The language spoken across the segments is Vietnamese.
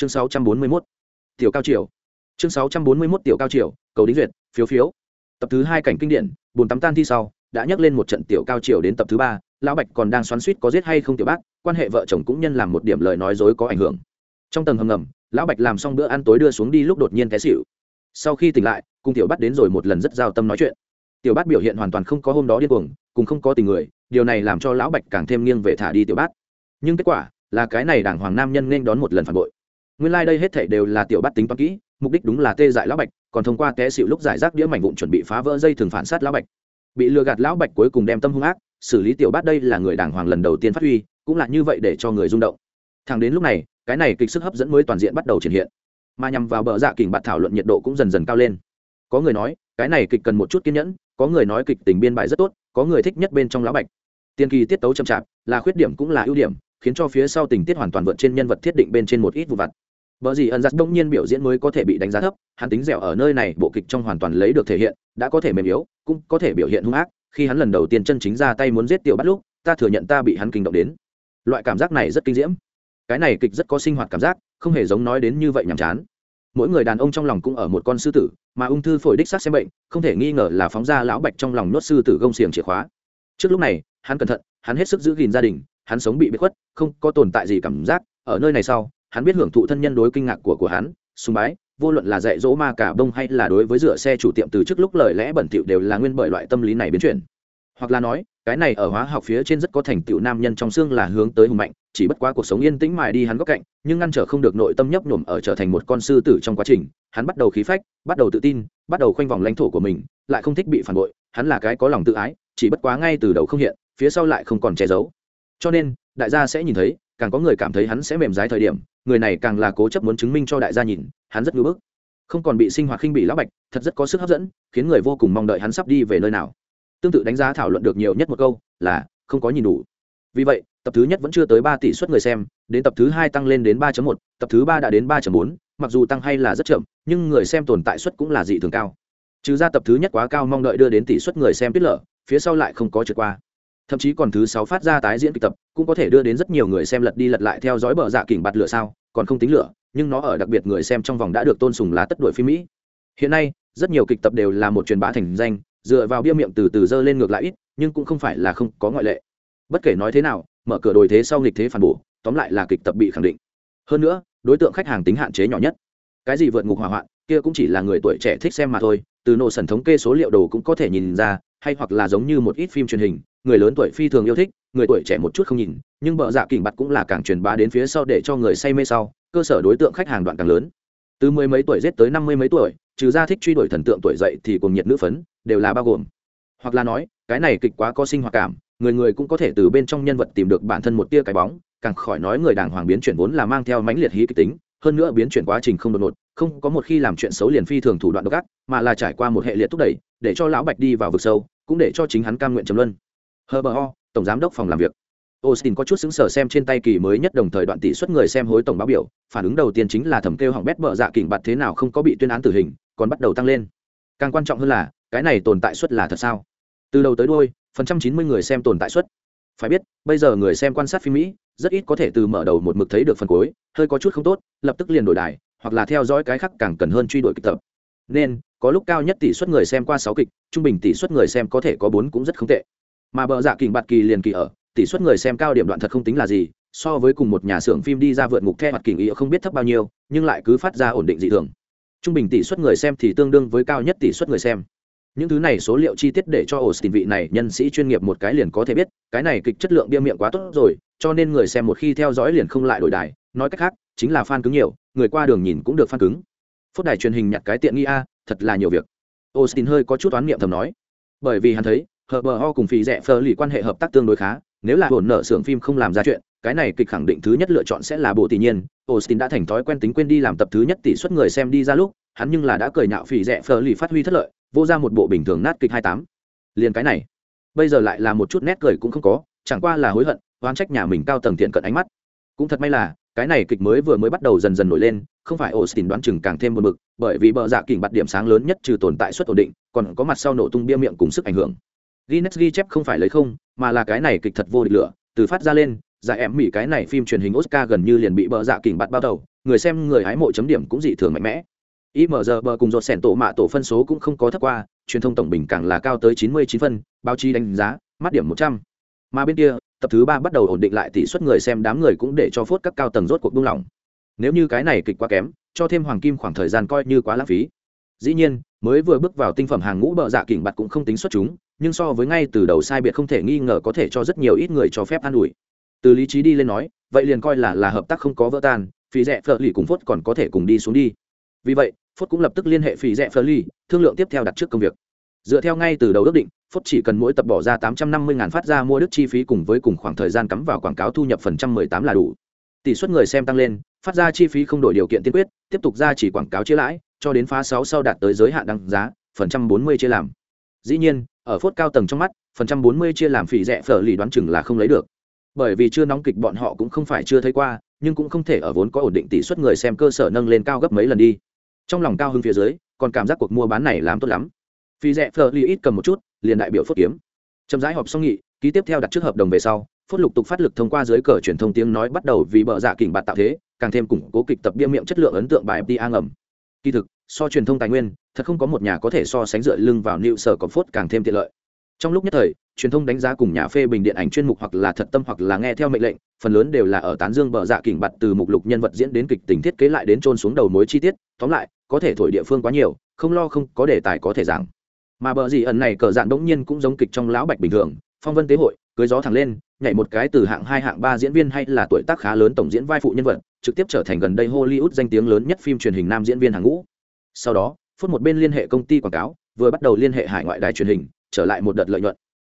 chương 641. tiểu cao triều. Chương 641 tiểu cao triều, cầu đính duyệt, phiếu phiếu. Tập thứ hai cảnh kinh điển bùn tắm tan thi sau, đã nhắc lên một trận tiểu cao triều đến tập thứ ba, lão bạch còn đang xoắn suýt có giết hay không tiểu bác, quan hệ vợ chồng cũng nhân làm một điểm lời nói dối có ảnh hưởng. Trong tầng hầm ngầm, lão bạch làm xong bữa ăn tối đưa xuống đi lúc đột nhiên té xịu sau khi tỉnh lại, cùng tiểu bắt đến rồi một lần rất giao tâm nói chuyện. Tiểu bát biểu hiện hoàn toàn không có hôm đó điên cuồng, cùng không có tình người, điều này làm cho lão bạch càng thêm nghiêng về thả đi tiểu bát nhưng kết quả là cái này đảng hoàng nam nhân nên đón một lần phản bội nguyên lai、like、đây hết thể đều là tiểu bát tính toán kỹ, mục đích đúng là tê dại lão bạch, còn thông qua té xịu lúc giải rác đĩa mảnh vụn chuẩn bị phá vỡ dây thường phản sát lão bạch. Bị lừa gạt lão bạch cuối cùng đem tâm hung ác, xử lý tiểu bát đây là người đảng hoàng lần đầu tiên phát huy, cũng là như vậy để cho người rung động. Thẳng đến lúc này, cái này kịch sức hấp dẫn mới toàn diện bắt đầu triển hiện. Mà nhằm vào bờ dạ kình bạt thảo luận nhiệt độ cũng dần dần cao lên. Có người nói, cái này kịch cần một chút kiên nhẫn, có người nói kịch tình biên bài rất tốt, có người thích nhất bên trong lão bạch. Tiên kỳ tiết tấu chậm chạp, là khuyết điểm cũng là ưu điểm, khiến cho phía sau tình tiết hoàn toàn vượt trên nhân vật thiết định bên trên một ít vụ vặt. Bở gì ẩn giật đông nhiên biểu diễn mới có thể bị đánh giá thấp, hắn tính dẻo ở nơi này bộ kịch trong hoàn toàn lấy được thể hiện, đã có thể mềm yếu, cũng có thể biểu hiện hung ác, khi hắn lần đầu tiên chân chính ra tay muốn giết tiểu bắt lúc, ta thừa nhận ta bị hắn kinh động đến. Loại cảm giác này rất kinh diễm. Cái này kịch rất có sinh hoạt cảm giác, không hề giống nói đến như vậy nhàm chán. Mỗi người đàn ông trong lòng cũng ở một con sư tử, mà ung thư phổi đích xác xem bệnh, không thể nghi ngờ là phóng ra lão bạch trong lòng nuốt sư tử gông xiềng chìa khóa. Trước lúc này, hắn cẩn thận, hắn hết sức giữ gìn gia đình, hắn sống bị biệt khuất, không có tồn tại gì cảm giác, ở nơi này sau, hắn biết hưởng thụ thân nhân đối kinh ngạc của của hắn, sùng bái, vô luận là dạy dỗ ma cả bông hay là đối với rửa xe chủ tiệm từ trước lúc lời lẽ bẩn thỉu đều là nguyên bởi loại tâm lý này biến chuyển. Hoặc là nói, cái này ở hóa học phía trên rất có thành tựu nam nhân trong xương là hướng tới hùng mạnh, chỉ bất quá cuộc sống yên tĩnh mài đi hắn góc cạnh, nhưng ngăn trở không được nội tâm nhấp nhổm ở trở thành một con sư tử trong quá trình, hắn bắt đầu khí phách, bắt đầu tự tin, bắt đầu khoanh vòng lãnh thổ của mình, lại không thích bị phản bội, hắn là cái có lòng tự ái, chỉ bất quá ngay từ đầu không hiện, phía sau lại không còn che giấu. Cho nên, đại gia sẽ nhìn thấy, càng có người cảm thấy hắn sẽ mềm dái thời điểm người này càng là cố chấp muốn chứng minh cho đại gia nhìn, hắn rất ngưỡng bức. Không còn bị sinh hoạt khinh bị lão bạch, thật rất có sức hấp dẫn, khiến người vô cùng mong đợi hắn sắp đi về nơi nào. Tương tự đánh giá thảo luận được nhiều nhất một câu, là, không có nhìn đủ. Vì vậy, tập thứ nhất vẫn chưa tới ba tỷ suất người xem, đến tập thứ hai tăng lên đến ba một, tập thứ ba đã đến ba bốn, mặc dù tăng hay là rất chậm, nhưng người xem tồn tại suất cũng là dị thường cao. Trừ ra tập thứ nhất quá cao mong đợi đưa đến tỷ suất người xem tiết lở, phía sau lại không có trượt qua thậm chí còn thứ sáu phát ra tái diễn kịch tập, cũng có thể đưa đến rất nhiều người xem lật đi lật lại theo dõi bờ dạ kỉnh bạt lửa sao, còn không tính lửa, nhưng nó ở đặc biệt người xem trong vòng đã được tôn sùng lá tất đuổi phim mỹ. Hiện nay, rất nhiều kịch tập đều là một truyền bá thành danh, dựa vào bia miệng từ từ dơ lên ngược lại ít, nhưng cũng không phải là không có ngoại lệ. Bất kể nói thế nào, mở cửa đổi thế sau nghịch thế phản bổ, tóm lại là kịch tập bị khẳng định. Hơn nữa, đối tượng khách hàng tính hạn chế nhỏ nhất. Cái gì vượt ngục hỏa hoạn, kia cũng chỉ là người tuổi trẻ thích xem mà thôi, từ nổ sần thống kê số liệu đồ cũng có thể nhìn ra, hay hoặc là giống như một ít phim truyền hình người lớn tuổi phi thường yêu thích, người tuổi trẻ một chút không nhìn, nhưng bợ dạ kỉnh bặt cũng là càng truyền bá đến phía sau để cho người say mê sau, cơ sở đối tượng khách hàng đoạn càng lớn. Từ mười mấy tuổi giết tới năm mươi mấy tuổi, trừ ra thích truy đuổi thần tượng tuổi dậy thì cùng nhiệt nữ phấn, đều là bao gồm. Hoặc là nói, cái này kịch quá có sinh hoạt cảm, người người cũng có thể từ bên trong nhân vật tìm được bản thân một tia cái bóng, càng khỏi nói người đàng hoàng biến chuyển vốn là mang theo mãnh liệt hí kịch tính, hơn nữa biến chuyển quá trình không đột ngột, không có một khi làm chuyện xấu liền phi thường thủ đoạn độc ác, mà là trải qua một hệ liệt thúc đẩy, để cho lão bạch đi vào vực sâu, cũng để cho chính hắn cam nguyện trầm luân. Herbert Ho, tổng giám đốc phòng làm việc. Austin có chút xứng sở xem trên tay kỳ mới nhất đồng thời đoạn tỷ suất người xem hối tổng báo biểu, phản ứng đầu tiên chính là thẩm kêu hỏng bét bợ dạ kỉnh bạt thế nào không có bị tuyên án tử hình, còn bắt đầu tăng lên. Càng quan trọng hơn là, cái này tồn tại suất là thật sao? Từ đầu tới đuôi, phần trăm chín mươi người xem tồn tại suất. Phải biết, bây giờ người xem quan sát phim Mỹ, rất ít có thể từ mở đầu một mực thấy được phần cuối, hơi có chút không tốt, lập tức liền đổi đài, hoặc là theo dõi cái khác càng cần hơn truy đuổi kịch tập. Nên, có lúc cao nhất tỷ suất người xem qua sáu kịch, trung bình tỷ suất người xem có thể có bốn cũng rất không tệ mà bờ dạ kình bạt kỳ liền kỳ ở, tỷ suất người xem cao điểm đoạn thật không tính là gì, so với cùng một nhà xưởng phim đi ra vượt ngục the mặt kình ý không biết thấp bao nhiêu, nhưng lại cứ phát ra ổn định dị thường. Trung bình tỷ suất người xem thì tương đương với cao nhất tỷ suất người xem. Những thứ này số liệu chi tiết để cho Austin vị này nhân sĩ chuyên nghiệp một cái liền có thể biết, cái này kịch chất lượng bia miệng quá tốt rồi, cho nên người xem một khi theo dõi liền không lại đổi đài, nói cách khác, chính là fan cứng nhiều, người qua đường nhìn cũng được fan cứng. Phút đài truyền hình nhặt cái tiện nghi a, thật là nhiều việc. Austin hơi có chút oán niệm thầm nói. Bởi vì hắn thấy hờ bờ ho cùng phì rẻ phờ lì quan hệ hợp tác tương đối khá, nếu là hồn nợ xưởng phim không làm ra chuyện, cái này kịch khẳng định thứ nhất lựa chọn sẽ là bộ tỷ nhiên. Austin đã thành thói quen tính quên đi làm tập thứ nhất tỷ suất người xem đi ra lúc, hắn nhưng là đã cười nhạo phì rẻ phờ lì phát huy thất lợi, vô ra một bộ bình thường nát kịch hai tám. Liền cái này, bây giờ lại là một chút nét cười cũng không có, chẳng qua là hối hận, oán trách nhà mình cao tầng thiện cận ánh mắt. Cũng thật may là, cái này kịch mới vừa mới bắt đầu dần dần nổi lên, không phải austin đoán chừng càng thêm một mực bởi vì bờ dạ kỉnh bạt điểm sáng lớn nhất trừ tồn tại suất ổn định, còn có mặt sau nổ tung bia miệng cùng sức ảnh hưởng. Guinness ghi chép không phải lấy không, mà là cái này kịch thật vô địch lửa, từ phát ra lên, giải em mỹ cái này phim truyền hình oscar gần như liền bị bờ dạ kỉnh bạt bao đầu người xem người hái mộ chấm điểm cũng dị thường mạnh mẽ. IMDB cùng dột sẻn tổ mạ tổ phân số cũng không có thấp qua truyền thông tổng bình càng là cao tới 99 phân báo chí đánh giá mắt điểm 100. mà bên kia tập thứ ba bắt đầu ổn định lại tỷ suất người xem đám người cũng để cho phốt các cao tầng rốt cuộc buông lỏng. Nếu như cái này kịch quá kém cho thêm hoàng kim khoảng thời gian coi như quá lãng phí. Dĩ nhiên mới vừa bước vào tinh phẩm hàng ngũ bợ dạ kỉnh bạt cũng không tính xuất chúng, nhưng so với ngay từ đầu sai biệt không thể nghi ngờ có thể cho rất nhiều ít người cho phép an ủi. Từ lý trí đi lên nói, vậy liền coi là là hợp tác không có vỡ tan phí rẻ phở lì cùng phốt còn có thể cùng đi xuống đi. Vì vậy, phốt cũng lập tức liên hệ phí rẻ phở lì, thương lượng tiếp theo đặt trước công việc. Dựa theo ngay từ đầu ước định, phốt chỉ cần mỗi tập bỏ ra tám trăm năm mươi ngàn phát ra mua đức chi phí cùng với cùng khoảng thời gian cắm vào quảng cáo thu nhập phần trăm mười tám là đủ. Tỷ suất người xem tăng lên, phát ra chi phí không đổi điều kiện tiên quyết, tiếp tục ra chỉ quảng cáo chia lãi cho đến phá sáu sau đạt tới giới hạn đăng giá, phần trăm bốn mươi chia làm. Dĩ nhiên, ở phốt cao tầng trong mắt, phần trăm bốn mươi chia làm phỉ rẻ phở lì đoán chừng là không lấy được. Bởi vì chưa nóng kịch bọn họ cũng không phải chưa thấy qua, nhưng cũng không thể ở vốn có ổn định tỷ suất người xem cơ sở nâng lên cao gấp mấy lần đi. Trong lòng cao hơn phía dưới, còn cảm giác cuộc mua bán này làm tốt lắm. Phỉ rẻ phở lì ít cầm một chút, liền đại biểu phốt kiếm. Chậm rãi họp xong nghị, ký tiếp theo đặt trước hợp đồng về sau, phốt lục tục phát lực thông qua dưới cờ truyền thông tiếng nói bắt đầu vì bợ dạ kỉnh bạt tạo thế, càng thêm củng cố kịch tập bia miệng chất lượng ấn tượng bài fta ngầm kỳ thực, so truyền thông tài nguyên, thật không có một nhà có thể so sánh dựa lưng vào nịu sở có phốt càng thêm tiện lợi. Trong lúc nhất thời, truyền thông đánh giá cùng nhà phê bình điện ảnh chuyên mục hoặc là thật tâm hoặc là nghe theo mệnh lệnh, phần lớn đều là ở tán dương bờ dạ kỉnh bặt từ mục lục nhân vật diễn đến kịch tình thiết kế lại đến trôn xuống đầu mối chi tiết, tóm lại, có thể thổi địa phương quá nhiều, không lo không có đề tài có thể giảng. Mà bờ dị ẩn này cờ dạn đống nhiên cũng giống kịch trong lão bạch bình thường, phong vân tế hội, cưới gió thẳng lên, nhảy một cái từ hạng hai, hạng ba diễn viên hay là tuổi tác khá lớn tổng diễn vai phụ nhân vật trực tiếp trở thành gần đây hollywood danh tiếng lớn nhất phim truyền hình nam diễn viên hàng ngũ. Sau đó, phút một bên liên hệ công ty quảng cáo, vừa bắt đầu liên hệ hải ngoại đài truyền hình, trở lại một đợt lợi nhuận.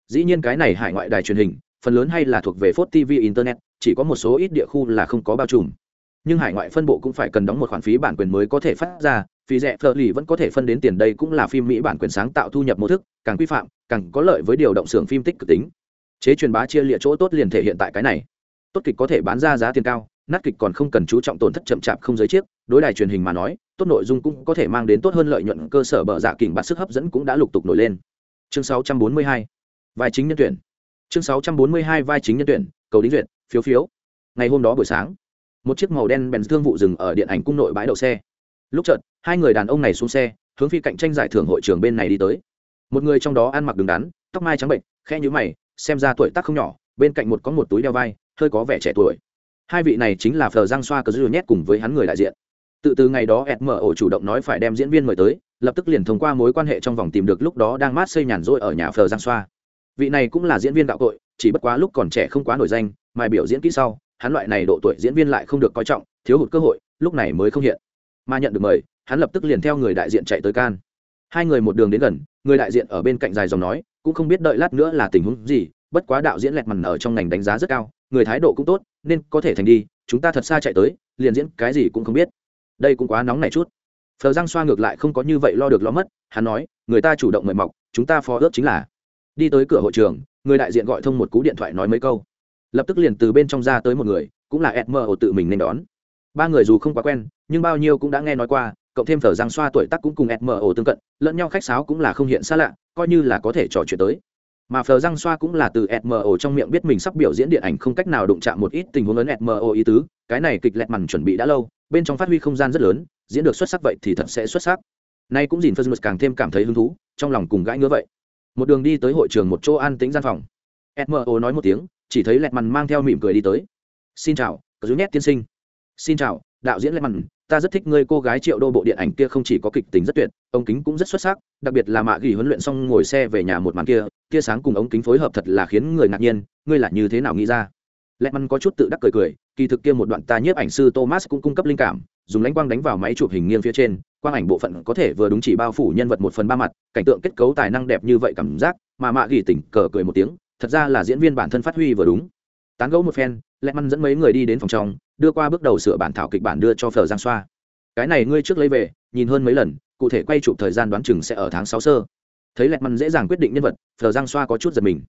Dĩ nhiên cái này hải ngoại đài truyền hình, phần lớn hay là thuộc về phốt tv internet, chỉ có một số ít địa khu là không có bao trùm. Nhưng hải ngoại phân bộ cũng phải cần đóng một khoản phí bản quyền mới có thể phát ra, phí rẻ phở lì vẫn có thể phân đến tiền đây cũng là phim mỹ bản quyền sáng tạo thu nhập mô thức, càng quy phạm, càng có lợi với điều động xưởng phim tích cực tính. Chế truyền bá chia lịa chỗ tốt liền thể hiện tại cái này. Tốt kịch có thể bán ra giá tiền cao nát kịch còn không cần chú trọng tổn thất chậm chạp không giới chiếc, đối đài truyền hình mà nói, tốt nội dung cũng có thể mang đến tốt hơn lợi nhuận, cơ sở bờ giả dạ kỉnh bạt sức hấp dẫn cũng đã lục tục nổi lên. Chương 642 vai chính nhân tuyển. Chương 642 vai chính nhân tuyển, cầu đính duyệt, phiếu phiếu. Ngày hôm đó buổi sáng, một chiếc màu đen bèn thương vụ dừng ở điện ảnh cung nội bãi đậu xe. Lúc chợt, hai người đàn ông này xuống xe, hướng phi cạnh tranh giải thưởng hội trường bên này đi tới. Một người trong đó ăn mặc đứng đắn, tóc mai trắng bệnh khe nhũ mày, xem ra tuổi tác không nhỏ, bên cạnh một có một túi đeo vai, hơi có vẻ trẻ tuổi hai vị này chính là phờ giang xoa cờ dư nhét cùng với hắn người đại diện. Tự từ ngày đó ed mở ổ chủ động nói phải đem diễn viên mời tới, lập tức liền thông qua mối quan hệ trong vòng tìm được lúc đó đang mát xây nhàn rỗi ở nhà phờ giang xoa. Vị này cũng là diễn viên đạo tội chỉ bất quá lúc còn trẻ không quá nổi danh mà biểu diễn kỹ sau, hắn loại này độ tuổi diễn viên lại không được coi trọng, thiếu hụt cơ hội, lúc này mới không hiện. Mà nhận được mời, hắn lập tức liền theo người đại diện chạy tới can. Hai người một đường đến gần, người đại diện ở bên cạnh dài dòng nói, cũng không biết đợi lát nữa là tình huống gì, bất quá đạo diễn lẹt mằn ở trong ngành đánh giá rất cao người thái độ cũng tốt, nên có thể thành đi, chúng ta thật xa chạy tới, liền diễn cái gì cũng không biết. Đây cũng quá nóng này chút. Phờ giang xoa ngược lại không có như vậy lo được lo mất, hắn nói, người ta chủ động mời mọc, chúng ta phó ước chính là. Đi tới cửa hội trường, người đại diện gọi thông một cú điện thoại nói mấy câu. Lập tức liền từ bên trong ra tới một người, cũng là edmer tự mình nên đón. Ba người dù không quá quen, nhưng bao nhiêu cũng đã nghe nói qua, cộng thêm phở giang xoa tuổi tác cũng cùng edmer tương cận, lẫn nhau khách sáo cũng là không hiện xa lạ, coi như là có thể trò chuyện tới mà phờ răng xoa cũng là từ smo trong miệng biết mình sắp biểu diễn điện ảnh không cách nào đụng chạm một ít tình huống lớn smo ý tứ. Cái này kịch lẹt mằn chuẩn bị đã lâu, bên trong phát huy không gian rất lớn, diễn được xuất sắc vậy thì thật sẽ xuất sắc. Nay cũng dìn phân càng thêm cảm thấy hứng thú, trong lòng cùng gãi ngứa vậy. Một đường đi tới hội trường một chỗ an tĩnh gian phòng. Smo nói một tiếng, chỉ thấy lẹt mằn mang theo mỉm cười đi tới. Xin chào cờ dú nhét tiên sinh. Xin chào, đạo diễn lẹt mằn ta rất thích ngươi cô gái triệu đô bộ điện ảnh kia không chỉ có kịch tính rất tuyệt ống kính cũng rất xuất sắc, đặc biệt là mạ ghi huấn luyện xong ngồi xe về nhà một màn kia, tia sáng cùng ống kính phối hợp thật là khiến người ngạc nhiên, ngươi là như thế nào nghĩ ra? Lẹ mắn có chút tự đắc cười cười, kỳ thực kia một đoạn ta nhiếp ảnh sư thomas cũng cung cấp linh cảm, dùng lãnh quang đánh vào máy chụp hình nghiêng phía trên, quang ảnh bộ phận có thể vừa đúng chỉ bao phủ nhân vật một phần ba mặt, cảnh tượng kết cấu tài năng đẹp như vậy cảm giác, mà mạ ghi tỉnh cờ cười một tiếng, thật ra là diễn viên bản thân phát huy vừa đúng tán gẫu một phen lẹ măn dẫn mấy người đi đến phòng trong, đưa qua bước đầu sửa bản thảo kịch bản đưa cho phở giang xoa. Cái này ngươi trước lấy về, nhìn hơn mấy lần, cụ thể quay chụp thời gian đoán chừng sẽ ở tháng sáu sơ. Thấy lẹt măn dễ dàng quyết định nhân vật, phở giang xoa có chút giật mình.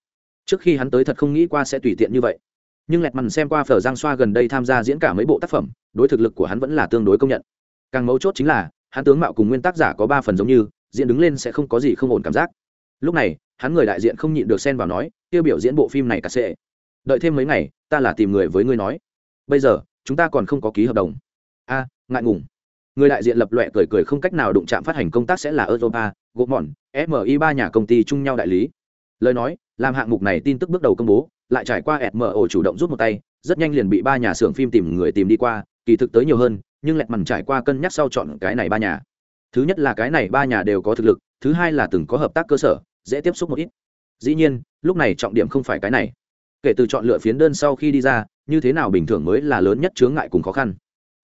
Trước khi hắn tới thật không nghĩ qua sẽ tùy tiện như vậy. Nhưng lẹt măn xem qua phở giang xoa gần đây tham gia diễn cả mấy bộ tác phẩm, đối thực lực của hắn vẫn là tương đối công nhận. Càng mấu chốt chính là, hắn tướng mạo cùng nguyên tác giả có ba phần giống như, diễn đứng lên sẽ không có gì không ổn cảm giác. Lúc này, hắn người đại diện không nhịn được xen vào nói, tiêu biểu diễn bộ phim này cả sệ đợi thêm mấy ngày, ta là tìm người với ngươi nói. Bây giờ, chúng ta còn không có ký hợp đồng. A, ngại ngùng. Người đại diện lập loẹ cười cười không cách nào đụng chạm phát hành công tác sẽ là europa gộp mòn mi ba nhà công ty chung nhau đại lý. Lời nói, làm hạng mục này tin tức bước đầu công bố, lại trải qua mo chủ động rút một tay, rất nhanh liền bị ba nhà xưởng phim tìm người tìm đi qua, kỳ thực tới nhiều hơn, nhưng lẹt mằn trải qua cân nhắc sau chọn cái này ba nhà. Thứ nhất là cái này ba nhà đều có thực lực, thứ hai là từng có hợp tác cơ sở, dễ tiếp xúc một ít. Dĩ nhiên, lúc này trọng điểm không phải cái này kể từ chọn lựa phiến đơn sau khi đi ra, như thế nào bình thường mới là lớn nhất chướng ngại cùng khó khăn.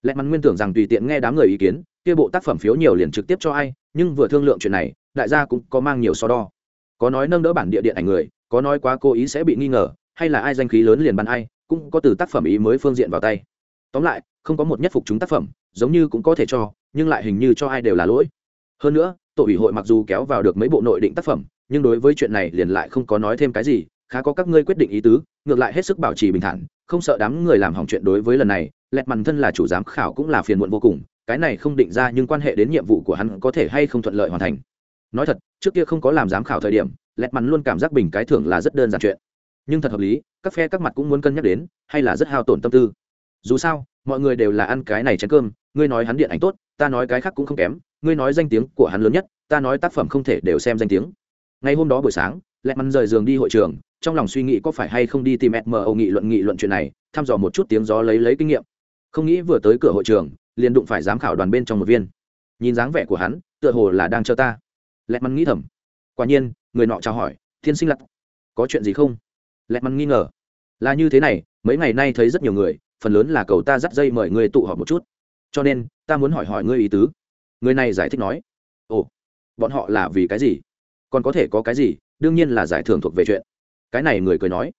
Lẽ mắn nguyên tưởng rằng tùy tiện nghe đám người ý kiến, kia bộ tác phẩm phiếu nhiều liền trực tiếp cho ai, nhưng vừa thương lượng chuyện này, đại gia cũng có mang nhiều so đo. Có nói nâng đỡ bản địa điện ảnh người, có nói quá cố ý sẽ bị nghi ngờ, hay là ai danh khí lớn liền bắn ai, cũng có từ tác phẩm ý mới phương diện vào tay. Tóm lại, không có một nhất phục chúng tác phẩm, giống như cũng có thể cho, nhưng lại hình như cho ai đều là lỗi. Hơn nữa, tổ ủy hội mặc dù kéo vào được mấy bộ nội định tác phẩm, nhưng đối với chuyện này liền lại không có nói thêm cái gì khá có các ngươi quyết định ý tứ, ngược lại hết sức bảo trì bình thản, không sợ đám người làm hỏng chuyện đối với lần này, lẹt mằn thân là chủ giám khảo cũng là phiền muộn vô cùng, cái này không định ra nhưng quan hệ đến nhiệm vụ của hắn có thể hay không thuận lợi hoàn thành. Nói thật, trước kia không có làm giám khảo thời điểm, lẹt mằn luôn cảm giác bình cái thưởng là rất đơn giản chuyện. Nhưng thật hợp lý, các phe các mặt cũng muốn cân nhắc đến, hay là rất hao tổn tâm tư. Dù sao, mọi người đều là ăn cái này chén cơm, ngươi nói hắn điện ảnh tốt, ta nói cái khác cũng không kém, ngươi nói danh tiếng của hắn lớn nhất, ta nói tác phẩm không thể đều xem danh tiếng. Ngày hôm đó buổi sáng lẹ mắn rời giường đi hội trường trong lòng suy nghĩ có phải hay không đi tìm mo nghị luận nghị luận chuyện này, thăm dò một chút tiếng gió lấy lấy kinh nghiệm. Không nghĩ vừa tới cửa hội trường, liền đụng phải giám khảo đoàn bên trong một viên. Nhìn dáng vẻ của hắn, tựa hồ là đang chờ ta. Lẹt mắn nghĩ thầm. Quả nhiên, người nọ chào hỏi, thiên sinh lặt có chuyện gì không? Lẹt mắn nghi ngờ. Là như thế này, mấy ngày nay thấy rất nhiều người, phần lớn là cầu ta dắt dây mời người tụ họp một chút. Cho nên, ta muốn hỏi hỏi ngươi ý tứ. Người này giải thích nói. Ồ, bọn họ là vì cái gì? Còn có thể có cái gì? Đương nhiên là giải thưởng thuộc về chuyện cái này người cười nói,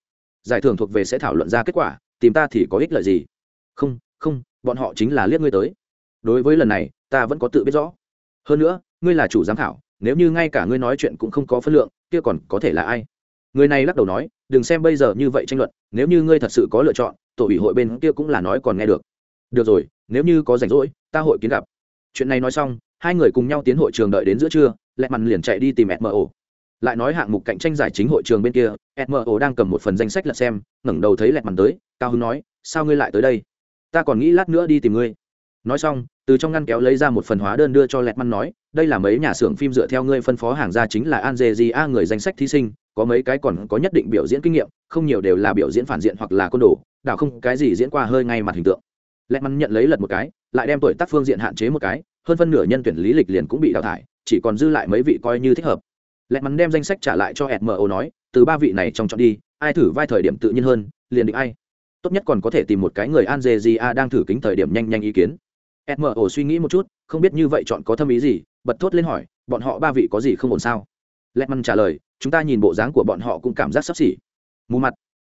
giải thưởng thuộc về sẽ thảo luận ra kết quả, tìm ta thì có ích lợi gì? Không không, bọn họ chính là liếc ngươi tới. Đối với lần này, ta vẫn có tự biết rõ. Hơn nữa, ngươi là chủ giám khảo, nếu như ngay cả ngươi nói chuyện cũng không có phân lượng, kia còn có thể là ai? Người này lắc đầu nói, đừng xem bây giờ như vậy tranh luận, nếu như ngươi thật sự có lựa chọn, tổ ủy hội bên kia cũng là nói còn nghe được. Được rồi, nếu như có rảnh rỗi, ta hội kiến gặp. Chuyện này nói xong, hai người cùng nhau tiến hội trường đợi đến giữa trưa lẹ mặn liền chạy đi tìm mo lại nói hạng mục cạnh tranh giải chính hội trường bên kia mo đang cầm một phần danh sách lật xem, ngẩng đầu thấy lẹt mặt tới, cao hưng nói, sao ngươi lại tới đây? Ta còn nghĩ lát nữa đi tìm ngươi. Nói xong, từ trong ngăn kéo lấy ra một phần hóa đơn đưa cho lẹt măn nói, đây là mấy nhà xưởng phim dựa theo ngươi phân phó hàng ra chính là an dê di a người danh sách thí sinh, có mấy cái còn có nhất định biểu diễn kinh nghiệm, không nhiều đều là biểu diễn phản diện hoặc là côn đồ, đảo không cái gì diễn qua hơi ngay mặt hình tượng. Lẹt măn nhận lấy lật một cái, lại đem tuổi tác phương diện hạn chế một cái, hơn phân nửa nhân tuyển lý lịch liền cũng bị đào thải, chỉ còn dư lại mấy vị coi như thích hợp lẹt mắn đem danh sách trả lại cho mo nói, từ ba vị này trong chọn đi, ai thử vai thời điểm tự nhiên hơn, liền định ai. Tốt nhất còn có thể tìm một cái người an dê a đang thử kính thời điểm nhanh nhanh ý kiến. Mo suy nghĩ một chút, không biết như vậy chọn có thâm ý gì, bật thốt lên hỏi, bọn họ ba vị có gì không ổn sao? Lẹt mắn trả lời, chúng ta nhìn bộ dáng của bọn họ cũng cảm giác sắp xỉ. Mù mặt.